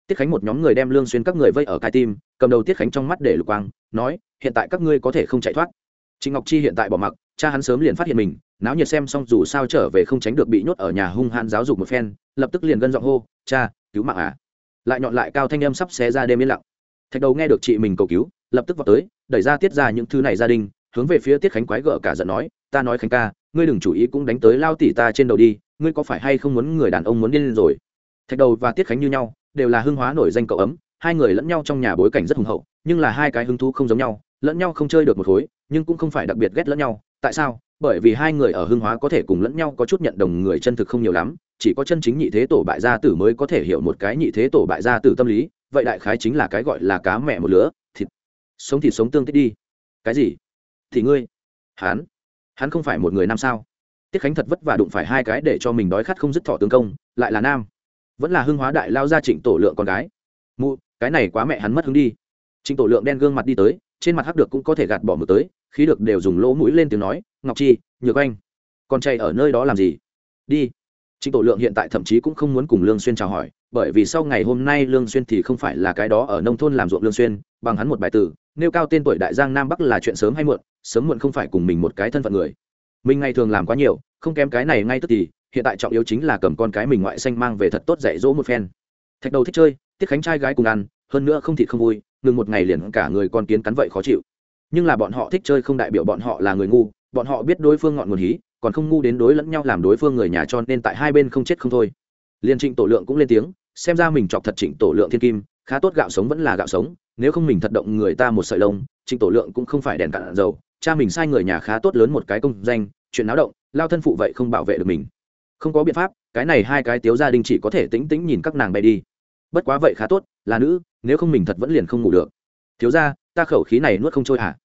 tiết khánh một nhóm người đem lương xuyên các người vây ở cai tim, cầm đầu tiết khánh trong mắt để lục quang, nói, hiện tại các ngươi có thể không chạy thoát. Trịnh ngọc chi hiện tại bỏ mặc, cha hắn sớm liền phát hiện mình, náo nhiệt xem xong dù sao trở về không tránh được bị nhốt ở nhà hung hãn giáo dục một phen, lập tức liền gân giọng hô, cha, cứu mạng à. Lại nhọn lại cao thanh âm sắp xé ra đêm yên lặng. Thạch đầu nghe được chị mình cầu cứu, lập tức vào tới, đẩy ra tiết ra những thứ này gia đình, hướng về phía tiết khánh quái gở cả giận nói, ta nói khánh ca, ngươi đừng chủ ý cũng đánh tới lao tỷ ta trên đầu đi, ngươi có phải hay không muốn người đàn ông muốn điên rồi? Thạch đầu và tiết khánh như nhau đều là hưng hóa nổi danh cậu ấm, hai người lẫn nhau trong nhà bối cảnh rất hùng hậu, nhưng là hai cái hứng thú không giống nhau, lẫn nhau không chơi được một khối, nhưng cũng không phải đặc biệt ghét lẫn nhau. Tại sao? Bởi vì hai người ở hưng hóa có thể cùng lẫn nhau có chút nhận đồng người chân thực không nhiều lắm, chỉ có chân chính nhị thế tổ bại gia tử mới có thể hiểu một cái nhị thế tổ bại gia tử tâm lý, vậy đại khái chính là cái gọi là cá mẹ một lứa, thịt. Sống thịt sống tương tích đi. Cái gì? Thì ngươi? Hắn? Hắn không phải một người nam sao? Tiết khánh thật vất vả đụng phải hai cái để cho mình đói khát không dứt thọ tướng công, lại là nam vẫn là hưng hóa đại lao ra trịnh tổ lượng con gái. Mụ, cái này quá mẹ hắn mất hứng đi. Trịnh tổ lượng đen gương mặt đi tới, trên mặt hắc được cũng có thể gạt bỏ một tới, khí được đều dùng lỗ mũi lên tiếng nói, ngọc chi, nhược anh, con trai ở nơi đó làm gì? Đi. Trịnh tổ lượng hiện tại thậm chí cũng không muốn cùng lương xuyên chào hỏi, bởi vì sau ngày hôm nay lương xuyên thì không phải là cái đó ở nông thôn làm ruộng lương xuyên, bằng hắn một bài tử, nêu cao tên tuổi đại giang nam bắc là chuyện sớm hay muộn, sớm muộn không phải cùng mình một cái thân phận người. Mình ngày thường làm quá nhiều, không kém cái này ngay tức thì hiện tại trọng yếu chính là cầm con cái mình ngoại xanh mang về thật tốt dạy dỗ một phen. Thạch đầu thích chơi, tiết khánh trai gái cùng ăn, hơn nữa không thịt không vui, ngừng một ngày liền cả người con kiến cắn vậy khó chịu. Nhưng là bọn họ thích chơi không đại biểu bọn họ là người ngu, bọn họ biết đối phương ngọn nguồn hí, còn không ngu đến đối lẫn nhau làm đối phương người nhà cho nên tại hai bên không chết không thôi. Liên trịnh tổ lượng cũng lên tiếng, xem ra mình chọc thật trịnh tổ lượng thiên kim, khá tốt gạo sống vẫn là gạo sống, nếu không mình thật động người ta một sợi lông, trịnh tổ lượng cũng không phải đèn cạn dầu, cha mình sai người nhà khá tốt lớn một cái công danh, chuyện náo động, lao thân phụ vậy không bảo vệ được mình không có biện pháp, cái này hai cái tiếu gia đình chỉ có thể tĩnh tĩnh nhìn các nàng bay đi. Bất quá vậy khá tốt, là nữ, nếu không mình thật vẫn liền không ngủ được. Thiếu ra ta khẩu khí này nuốt không trôi hả?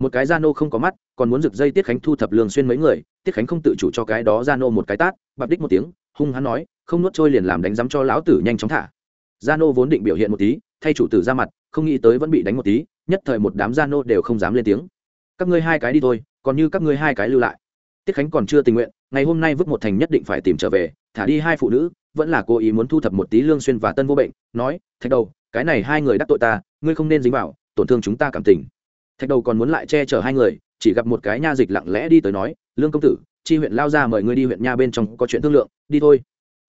Một cái gia nô không có mắt, còn muốn rực dây tiết khánh thu thập lường xuyên mấy người, tiết khánh không tự chủ cho cái đó gia nô một cái tát bạp đích một tiếng, hung hắn nói, không nuốt trôi liền làm đánh giám cho lão tử nhanh chóng thả. Gia nô vốn định biểu hiện một tí, thay chủ tử ra mặt, không nghĩ tới vẫn bị đánh một tí, nhất thời một đám gia nô đều không dám lên tiếng. Các ngươi hai cái đi thôi, còn như các ngươi hai cái lưu lại tiết khánh còn chưa tình nguyện, ngày hôm nay vứt một thành nhất định phải tìm trở về, thả đi hai phụ nữ, vẫn là cố ý muốn thu thập một tí lương xuyên và tân vô bệnh, nói, thạch đầu, cái này hai người đắc tội ta, ngươi không nên dính vào, tổn thương chúng ta cảm tình. Thạch đầu còn muốn lại che chở hai người, chỉ gặp một cái nha dịch lặng lẽ đi tới nói, lương công tử, chi huyện lao ra mời ngươi đi huyện nha bên trong có chuyện thương lượng, đi thôi.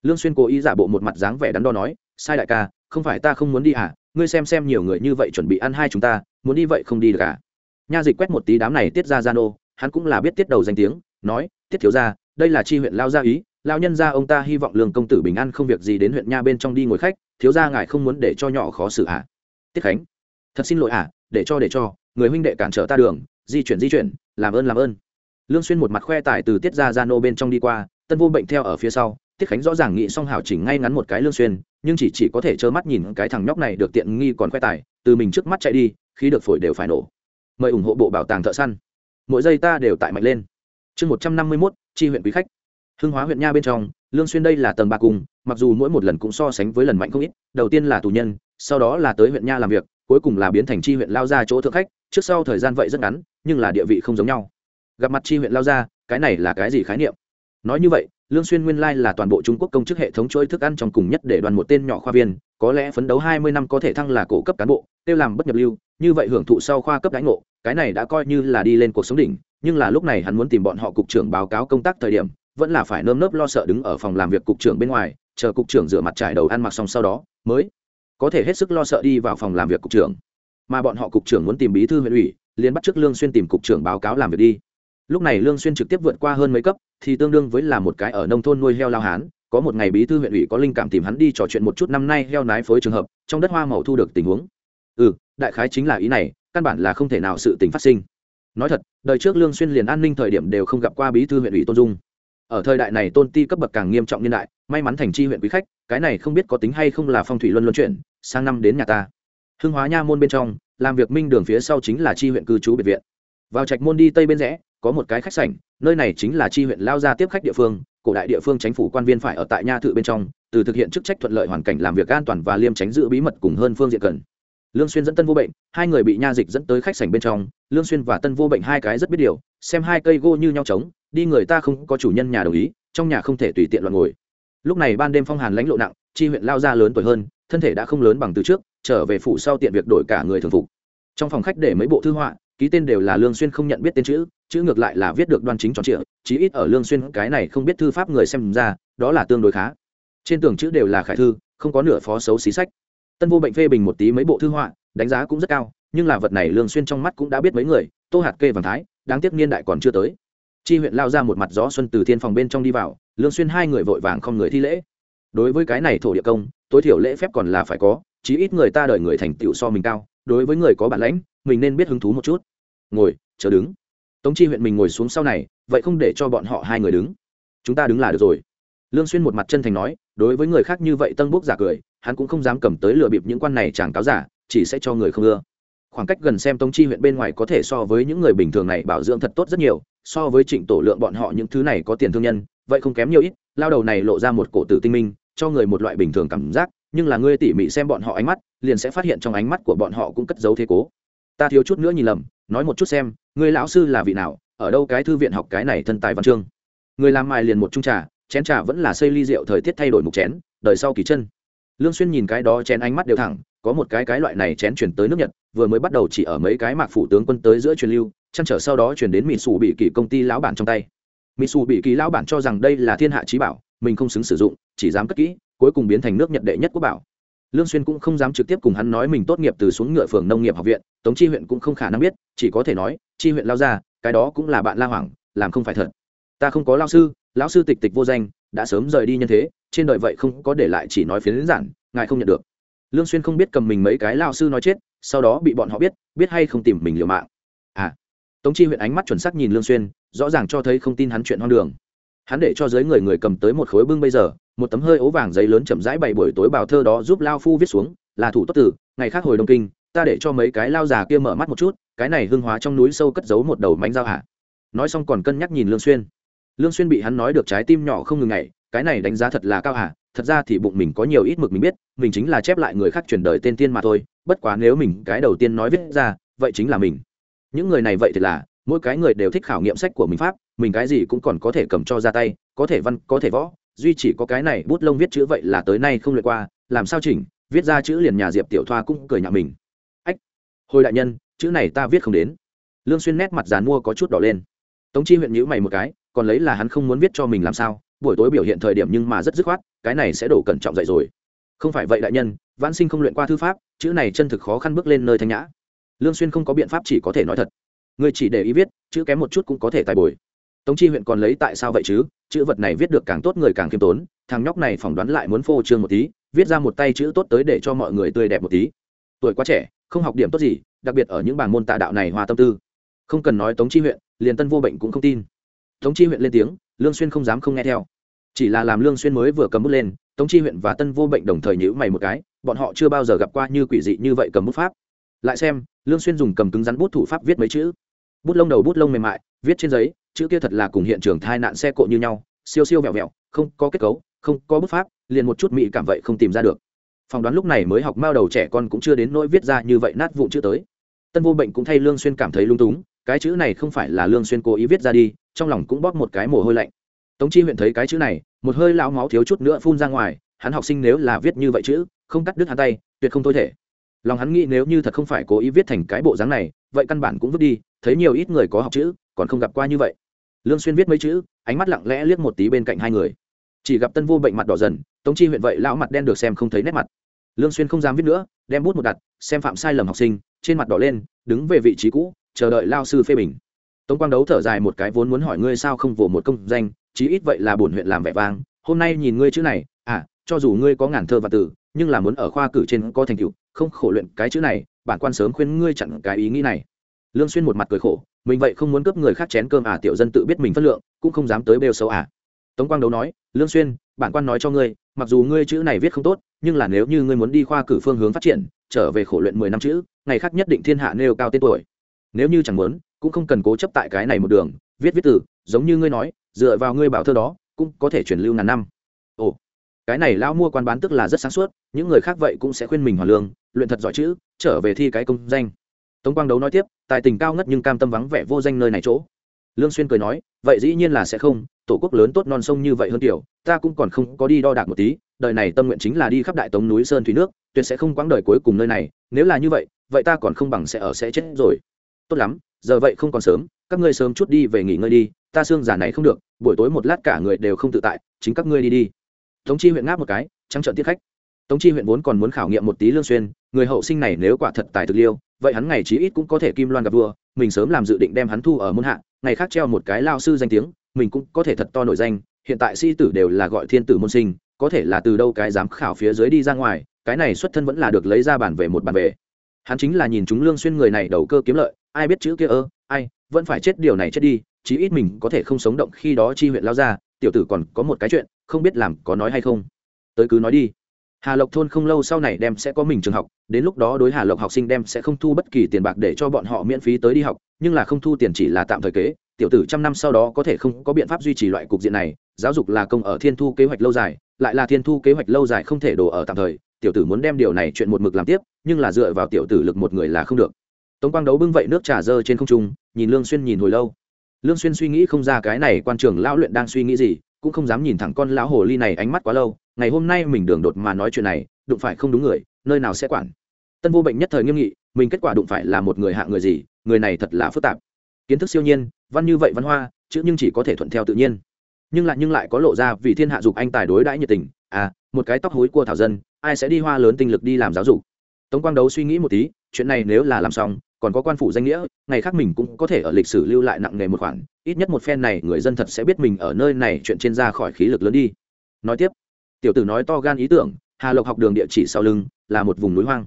Lương xuyên cố ý giả bộ một mặt dáng vẻ đắn đo nói, sai đại ca, không phải ta không muốn đi à ngươi xem xem nhiều người như vậy chuẩn bị ăn hai chúng ta, muốn đi vậy không đi được à. Nha dịch quét một tí đám này tiết ra gian ô hắn cũng là biết tiết đầu danh tiếng nói, tiết thiếu gia, đây là chi huyện lao gia ý lao nhân gia ông ta hy vọng lương công tử bình an không việc gì đến huyện nha bên trong đi ngồi khách, thiếu gia ngài không muốn để cho nhỏ khó xử à tiết khánh, thật xin lỗi à để cho để cho, người huynh đệ cản trở ta đường, di chuyển di chuyển, làm ơn làm ơn. Lương xuyên một mặt khoe tài từ tiết ra gia nô bên trong đi qua, tân vô bệnh theo ở phía sau, tiết khánh rõ ràng nghĩ xong hảo chỉnh ngay ngắn một cái lương xuyên, nhưng chỉ chỉ có thể trơ mắt nhìn cái thằng nhóc này được tiện nghi còn khoe tài, từ mình trước mắt chạy đi, khí được phổi đều phải nổ. Mời ủng hộ bộ bảo tàng thợ săn. Mỗi giây ta đều tại mạnh lên chương một trăm năm mươi 151, chi huyện quý khách. Hưng hóa huyện nha bên trong lương xuyên đây là tầng ba cùng, mặc dù mỗi một lần cũng so sánh với lần mạnh không ít đầu tiên là tù nhân sau đó là tới huyện nha làm việc cuối cùng là biến thành chi huyện lao ra chỗ thượng khách trước sau thời gian vậy rất ngắn nhưng là địa vị không giống nhau. Gặp mặt chi huyện lao ra cái này là cái gì khái niệm? Nói như vậy lương xuyên nguyên lai là toàn bộ trung quốc công chức hệ thống chuỗi thức ăn trong cùng nhất để đoàn một tên nhỏ khoa viên có lẽ phấn đấu 20 năm có thể thăng là cổ cấp cán bộ tiêu làm bất nhập lưu như vậy hưởng thụ sau khoa cấp đánh ngộ cái này đã coi như là đi lên cuộc sống đỉnh nhưng là lúc này hắn muốn tìm bọn họ cục trưởng báo cáo công tác thời điểm, vẫn là phải nơm nớp lo sợ đứng ở phòng làm việc cục trưởng bên ngoài, chờ cục trưởng rửa mặt trải đầu ăn mặc xong sau đó, mới có thể hết sức lo sợ đi vào phòng làm việc cục trưởng. Mà bọn họ cục trưởng muốn tìm bí thư huyện ủy, liền bắt trước lương xuyên tìm cục trưởng báo cáo làm việc đi. Lúc này lương xuyên trực tiếp vượt qua hơn mấy cấp, thì tương đương với là một cái ở nông thôn nuôi heo lao hán, có một ngày bí thư huyện ủy có linh cảm tìm hắn đi trò chuyện một chút năm nay heo nái phối trường hợp, trong đất hoa màu thu được tình huống. Ừ đại khái chính là ý này, căn bản là không thể nào sự tình phát sinh nói thật, đời trước lương xuyên liền an ninh thời điểm đều không gặp qua bí thư huyện ủy tôn dung. Ở thời đại này tôn ti cấp bậc càng nghiêm trọng niên đại, may mắn thành chi huyện quý khách, cái này không biết có tính hay không là phong thủy luân luân chuyển, sang năm đến nhà ta. Hưng hóa nha môn bên trong, làm việc minh đường phía sau chính là chi huyện cư trú biệt viện. Vào trạch môn đi tây bên rẽ, có một cái khách sảnh, nơi này chính là chi huyện lao ra tiếp khách địa phương, cổ đại địa phương chính phủ quan viên phải ở tại nha thự bên trong, từ thực hiện chức trách thuận lợi hoàn cảnh làm việc an toàn và liêm tránh giữ bí mật cùng hơn phương diện cần lương xuyên dẫn tân vô bệnh, hai người bị nha dịch dẫn tới khách sảnh bên trong, lương xuyên và tân vô bệnh hai cái rất biết điều, xem hai cây gô như nhau trống, đi người ta không có chủ nhân nhà đồng ý, trong nhà không thể tùy tiện loạn ngồi. Lúc này ban đêm phong hàn lãnh lộ nặng, chi huyện lao ra lớn tuổi hơn, thân thể đã không lớn bằng từ trước, trở về phủ sau tiện việc đổi cả người thường phục. Trong phòng khách để mấy bộ thư họa, ký tên đều là lương xuyên không nhận biết tên chữ chữ ngược lại là viết được đoan chính tròn trịa, chí ít ở lương xuyên cái này không biết thư pháp người xem ra, đó là tương đối khá. Trên tường chữ đều là khải thư, không có nửa phó xấu xí sách tân vô bệnh phê bình một tí mấy bộ thư họa, đánh giá cũng rất cao, nhưng là vật này lương xuyên trong mắt cũng đã biết mấy người, tô hạt kê vàng thái, đáng tiếc niên đại còn chưa tới. Chi huyện lao ra một mặt gió xuân từ thiên phòng bên trong đi vào, lương xuyên hai người vội vàng không người thi lễ. Đối với cái này thổ địa công, tối thiểu lễ phép còn là phải có, chí ít người ta đợi người thành tựu so mình cao, đối với người có bản lãnh, mình nên biết hứng thú một chút. Ngồi, chờ đứng. Tống chi huyện mình ngồi xuống sau này, vậy không để cho bọn họ hai người đứng. Chúng ta đứng là được rồi. Lương xuyên một mặt chân thành nói, đối với người khác như vậy tân bốc giả cười hắn cũng không dám cầm tới lừa bịp những quan này chẳng cáo giả, chỉ sẽ cho người không ưa. Khoảng cách gần xem tống chi huyện bên ngoài có thể so với những người bình thường này bảo dưỡng thật tốt rất nhiều, so với trịnh tổ lượng bọn họ những thứ này có tiền thương nhân, vậy không kém nhiều ít, lao đầu này lộ ra một cổ tử tinh minh, cho người một loại bình thường cảm giác, nhưng là ngươi tỉ mỉ xem bọn họ ánh mắt, liền sẽ phát hiện trong ánh mắt của bọn họ cũng cất giấu thế cố. Ta thiếu chút nữa nhìn lầm, nói một chút xem, ngươi lão sư là vị nào, ở đâu cái thư viện học cái này thân tài văn chương? Người làm mài liền một chung trà, chén trà vẫn là xây ly rượu thời tiết thay đổi mục chén, đời sau kỳ chân lương xuyên nhìn cái đó chén ánh mắt đều thẳng, có một cái cái loại này chén chuyển tới nước nhật, vừa mới bắt đầu chỉ ở mấy cái mạc phủ tướng quân tới giữa truyền lưu, chăn trở sau đó chuyển đến mỹ sủ bị kỳ công ty lão bản trong tay. Mỹ sủ bị kỳ lão bản cho rằng đây là thiên hạ trí bảo, mình không xứng sử dụng, chỉ dám cất kỹ, cuối cùng biến thành nước nhật đệ nhất quốc bảo. Lương xuyên cũng không dám trực tiếp cùng hắn nói mình tốt nghiệp từ xuống ngựa phường nông nghiệp học viện, tống chi huyện cũng không khả năng biết, chỉ có thể nói, chi huyện lao ra, cái đó cũng là bạn la hoàng làm không phải thật. Ta không có lão sư lão sư tịch tịch vô danh, đã sớm rời đi nhân thế trên đời vậy không có để lại chỉ nói phiến giản ngài không nhận được. Lương xuyên không biết cầm mình mấy cái lao sư nói chết, sau đó bị bọn họ biết biết hay không tìm mình liều mạng. À tống chi huyện ánh mắt chuẩn xác nhìn lương xuyên, rõ ràng cho thấy không tin hắn chuyện hoang đường. Hắn để cho dưới người người cầm tới một khối bưng bây giờ, một tấm hơi ố vàng giấy lớn chậm rãi bày buổi tối bào thơ đó giúp lao phu viết xuống, là thủ tốt tử, ngày khác hồi đông kinh, ta để cho mấy cái lao già kia mở mắt một chút, cái này hương hóa trong núi sâu cất giấu một đầu mánh dao hả? Nói xong còn cân nhắc nhìn lương xuyên. Lương xuyên bị hắn nói được trái tim nhỏ không ngừng ngày cái này đánh giá thật là cao hả? Thật ra thì bụng mình có nhiều ít mực mình biết, mình chính là chép lại người khác truyền đời tên tiên mà thôi, bất quá nếu mình cái đầu tiên nói viết ra, vậy chính là mình. Những người này vậy thì là, mỗi cái người đều thích khảo nghiệm sách của mình pháp, mình cái gì cũng còn có thể cầm cho ra tay, có thể văn, có thể võ, duy chỉ có cái này bút lông viết chữ vậy là tới nay không lượt qua, làm sao chỉnh, viết ra chữ liền nhà diệp tiểu thoa cũng cười nhạo mình. Ách, hồi đại nhân, chữ này ta viết không đến. Lương xuyên nét mặt dàn mua có chút đỏ lên. Tống chi huyện nhíu mày một cái, còn lấy là hắn không muốn viết cho mình làm sao? Buổi tối biểu hiện thời điểm nhưng mà rất dứt khoát, cái này sẽ đổ cẩn trọng dậy rồi. Không phải vậy đại nhân, vãn sinh không luyện qua thư pháp, chữ này chân thực khó khăn bước lên nơi thanh nhã. Lương xuyên không có biện pháp chỉ có thể nói thật. Người chỉ để ý viết, chữ kém một chút cũng có thể tài bồi. Tống chi huyện còn lấy tại sao vậy chứ? Chữ vật này viết được càng tốt người càng khiêm tốn, thằng nhóc này phỏng đoán lại muốn phô trương một tí, viết ra một tay chữ tốt tới để cho mọi người tươi đẹp một tí. Tuổi quá trẻ, không học điểm tốt gì, đặc biệt ở những bảng môn tà đạo này hòa tâm tư. Không cần nói tống chi huyện, liền tân vô bệnh cũng không tin. Tống chi huyện lên tiếng lương xuyên không dám không nghe theo. Chỉ là làm lương xuyên mới vừa cầm bút lên, tống chi huyện và tân vô bệnh đồng thời nhíu mày một cái, bọn họ chưa bao giờ gặp qua như quỷ dị như vậy cầm bút pháp. Lại xem, lương xuyên dùng cầm cứng rắn bút thủ pháp viết mấy chữ. Bút lông đầu bút lông mềm mại, viết trên giấy, chữ kia thật là cùng hiện trường tai nạn xe cộ như nhau, siêu siêu vẹo vẹo, không có kết cấu, không có bút pháp, liền một chút mỹ cảm vậy không tìm ra được. Phỏng đoán lúc này mới học mao đầu trẻ con cũng chưa đến nỗi viết ra như vậy nát vụn chữ tới. Tân vô bệnh cũng thay lương xuyên cảm thấy lung túng cái chữ này không phải là lương xuyên cố ý viết ra đi, trong lòng cũng bóp một cái mồ hôi lạnh. Tống chi huyện thấy cái chữ này, một hơi lão máu thiếu chút nữa phun ra ngoài, hắn học sinh nếu là viết như vậy chữ, không cắt đứt hắn tay, tuyệt không thôi thể. Lòng hắn nghĩ nếu như thật không phải cố ý viết thành cái bộ dáng này, vậy căn bản cũng vứt đi, thấy nhiều ít người có học chữ, còn không gặp qua như vậy. Lương xuyên viết mấy chữ, ánh mắt lặng lẽ liếc một tí bên cạnh hai người. Chỉ gặp tân vô bệnh mặt đỏ dần, tống chi huyện vậy lão mặt đen được xem không thấy nét mặt. Lương xuyên không dám viết nữa, đem bút một đặt, xem phạm sai lầm học sinh, trên mặt đỏ lên, đứng về vị trí cũ chờ đợi lao sư phê bình. Tống quang đấu thở dài một cái vốn muốn hỏi ngươi sao không vồ một công danh, chí ít vậy là bổn huyện làm vẻ vang, hôm nay nhìn ngươi chữ này à cho dù ngươi có ngàn thơ và từ nhưng là muốn ở khoa cử trên có thành tựu, không khổ luyện cái chữ này, bản quan sớm khuyên ngươi chặn cái ý nghĩ này. Lương xuyên một mặt cười khổ, mình vậy không muốn cướp người khác chén cơm à tiểu dân tự biết mình phân lượng, cũng không dám tới bêu xấu à. Tống quang đấu nói, lương xuyên, bản quan nói cho ngươi, mặc dù ngươi chữ này viết không tốt, nhưng là nếu như ngươi muốn đi khoa cử phương hướng phát triển, trở về khổ luyện mười năm chữ, ngày khác nhất định thiên hạ nêu cao tên tuổi nếu như chẳng muốn, cũng không cần cố chấp tại cái này một đường, viết viết từ, giống như ngươi nói, dựa vào ngươi bảo thơ đó, cũng có thể truyền lưu ngàn năm. Ồ, cái này lão mua quan bán tức là rất sáng suốt, những người khác vậy cũng sẽ khuyên mình hoàn lương, luyện thật giỏi chữ, trở về thi cái công danh. Tống quang đấu nói tiếp, tài tình cao ngất nhưng cam tâm vắng vẻ vô danh nơi này chỗ. Lương xuyên cười nói, vậy dĩ nhiên là sẽ không, tổ quốc lớn tốt non sông như vậy hơn tiểu, ta cũng còn không có đi đo đạc một tí, đời này tâm nguyện chính là đi khắp đại tống núi sơn thủy nước, tuyệt sẽ không quãng đời cuối cùng nơi này, nếu là như vậy vậy ta còn không bằng sẽ ở sẽ chết rồi tốt lắm, giờ vậy không còn sớm, các ngươi sớm chút đi về nghỉ ngơi đi, ta xương giả này không được, buổi tối một lát cả người đều không tự tại, chính các ngươi đi đi. Tống chi huyện ngáp một cái, trắng trợn tiết khách. Tống chi huyện vốn còn muốn khảo nghiệm một tí lương xuyên, người hậu sinh này nếu quả thật tài thực liêu, vậy hắn ngày chí ít cũng có thể kim loan gặp vua, mình sớm làm dự định đem hắn thu ở môn hạ, ngày khác treo một cái lao sư danh tiếng, mình cũng có thể thật to nổi danh, hiện tại sĩ tử đều là gọi thiên tử môn sinh, có thể là từ đâu cái dám khảo phía dưới đi ra ngoài, cái này xuất thân vẫn là được lấy ra bản về một bản về. Hắn chính là nhìn chúng lương xuyên người này đầu cơ kiếm lợi ai biết chữ kia ơ, ai, vẫn phải chết điều này chết đi, chí ít mình có thể không sống động khi đó chi huyện lao ra, tiểu tử còn có một cái chuyện, không biết làm có nói hay không. Tới cứ nói đi. Hà lộc thôn không lâu sau này đem sẽ có mình trường học, đến lúc đó đối hà lộc học sinh đem sẽ không thu bất kỳ tiền bạc để cho bọn họ miễn phí tới đi học, nhưng là không thu tiền chỉ là tạm thời kế, tiểu tử trăm năm sau đó có thể không có biện pháp duy trì loại cục diện này, giáo dục là công ở thiên thu kế hoạch lâu dài, lại là thiên thu kế hoạch lâu dài không thể đổ ở tạm thời, tiểu tử muốn đem điều này chuyện một mực làm tiếp, nhưng là dựa vào tiểu tử lực một người là không được tống quang đấu bưng vậy nước trà dơ trên không trung, nhìn lương xuyên nhìn hồi lâu. Lương xuyên suy nghĩ không ra cái này quan trường lão luyện đang suy nghĩ gì, cũng không dám nhìn thẳng con lão hồ ly này ánh mắt quá lâu. Ngày hôm nay mình đường đột mà nói chuyện này, đụng phải không đúng người, nơi nào sẽ quản? Tân vô bệnh nhất thời nghiêm nghị, mình kết quả đụng phải là một người hạ người gì, người này thật là phức tạp. Kiến thức siêu nhiên, văn như vậy văn hoa, chữ nhưng chỉ có thể thuận theo tự nhiên. Nhưng lại nhưng lại có lộ ra vì thiên hạ dục anh tài đối đãi nhiệt tình. À một cái tóc hối của thảo dân, ai sẽ đi hoa lớn tinh lực đi làm giáo dục? Tống quang đấu suy nghĩ một tí, chuyện này nếu là làm xong còn có quan phủ danh nghĩa, ngày khác mình cũng có thể ở lịch sử lưu lại nặng nề một khoản, ít nhất một phen này người dân thật sẽ biết mình ở nơi này chuyện trên ra khỏi khí lực lớn đi. Nói tiếp, tiểu tử nói to gan ý tưởng, hà lộc học đường địa chỉ sau lưng, là một vùng núi hoang.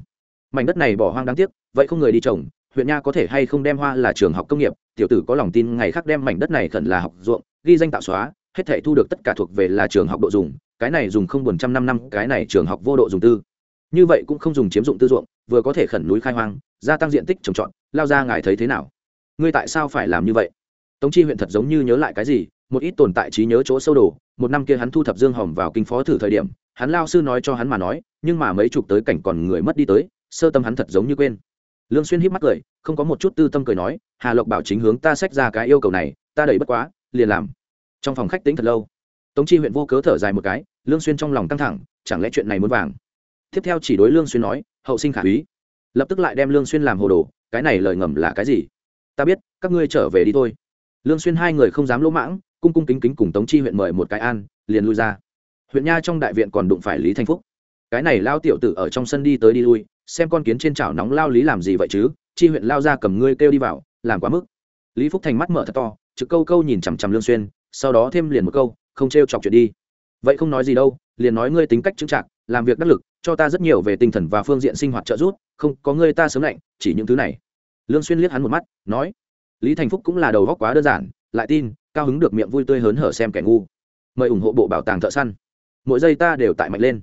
Mảnh đất này bỏ hoang đáng tiếc, vậy không người đi trồng, huyện nha có thể hay không đem hoa là trường học công nghiệp, tiểu tử có lòng tin ngày khác đem mảnh đất này khẩn là học ruộng, ghi danh tạo xóa, hết thể thu được tất cả thuộc về là trường học độ dùng, cái này dùng không buồn trăm năm năm, cái này trường học vô độ dùng tư như vậy cũng không dùng chiếm dụng tư ruộng, vừa có thể khẩn núi khai hoang, gia tăng diện tích trồng trọt, lao ra ngài thấy thế nào? Ngươi tại sao phải làm như vậy? Tống chi huyện thật giống như nhớ lại cái gì, một ít tồn tại trí nhớ chỗ sâu đồ, một năm kia hắn thu thập dương hòm vào kinh phó thử thời điểm, hắn lao sư nói cho hắn mà nói, nhưng mà mấy chục tới cảnh còn người mất đi tới, sơ tâm hắn thật giống như quên. Lương xuyên híp mắt cười, không có một chút tư tâm cười nói, hà lộc bảo chính hướng ta sách ra cái yêu cầu này, ta đẩy bất quá, liền làm. Trong phòng khách tính thật lâu, tống chi huyện vô cớ thở dài một cái, lương xuyên trong lòng căng thẳng, chẳng lẽ chuyện này muốn vàng? Tiếp theo chỉ đối lương xuyên nói, hậu sinh khả úy. Lập tức lại đem lương xuyên làm hồ đồ, cái này lời ngầm là cái gì? Ta biết, các ngươi trở về đi thôi. Lương xuyên hai người không dám lỗ mãng, cung cung kính kính cùng tống chi huyện mời một cái an, liền lui ra. Huyện nha trong đại viện còn đụng phải lý thanh phúc. Cái này lao tiểu tử ở trong sân đi tới đi lui, xem con kiến trên chảo nóng lao lý làm gì vậy chứ? Chi huyện lao ra cầm ngươi kêu đi vào, làm quá mức. Lý phúc thành mắt mở thật to, trực câu câu nhìn chằm chằm lương xuyên, sau đó thêm liền một câu, không treo chọc chuyện đi. Vậy không nói gì đâu, liền nói ngươi tính cách chứng trạng làm việc đắc lực, cho ta rất nhiều về tinh thần và phương diện sinh hoạt trợ giúp, không, có người ta sớm lạnh, chỉ những thứ này. Lương xuyên liếc hắn một mắt, nói, lý thành phúc cũng là đầu góc quá đơn giản, lại tin, cao hứng được miệng vui tươi hớn hở xem kẻ ngu. Mời ủng hộ bộ bảo tàng thợ săn. Mỗi giây ta đều tại mạnh lên.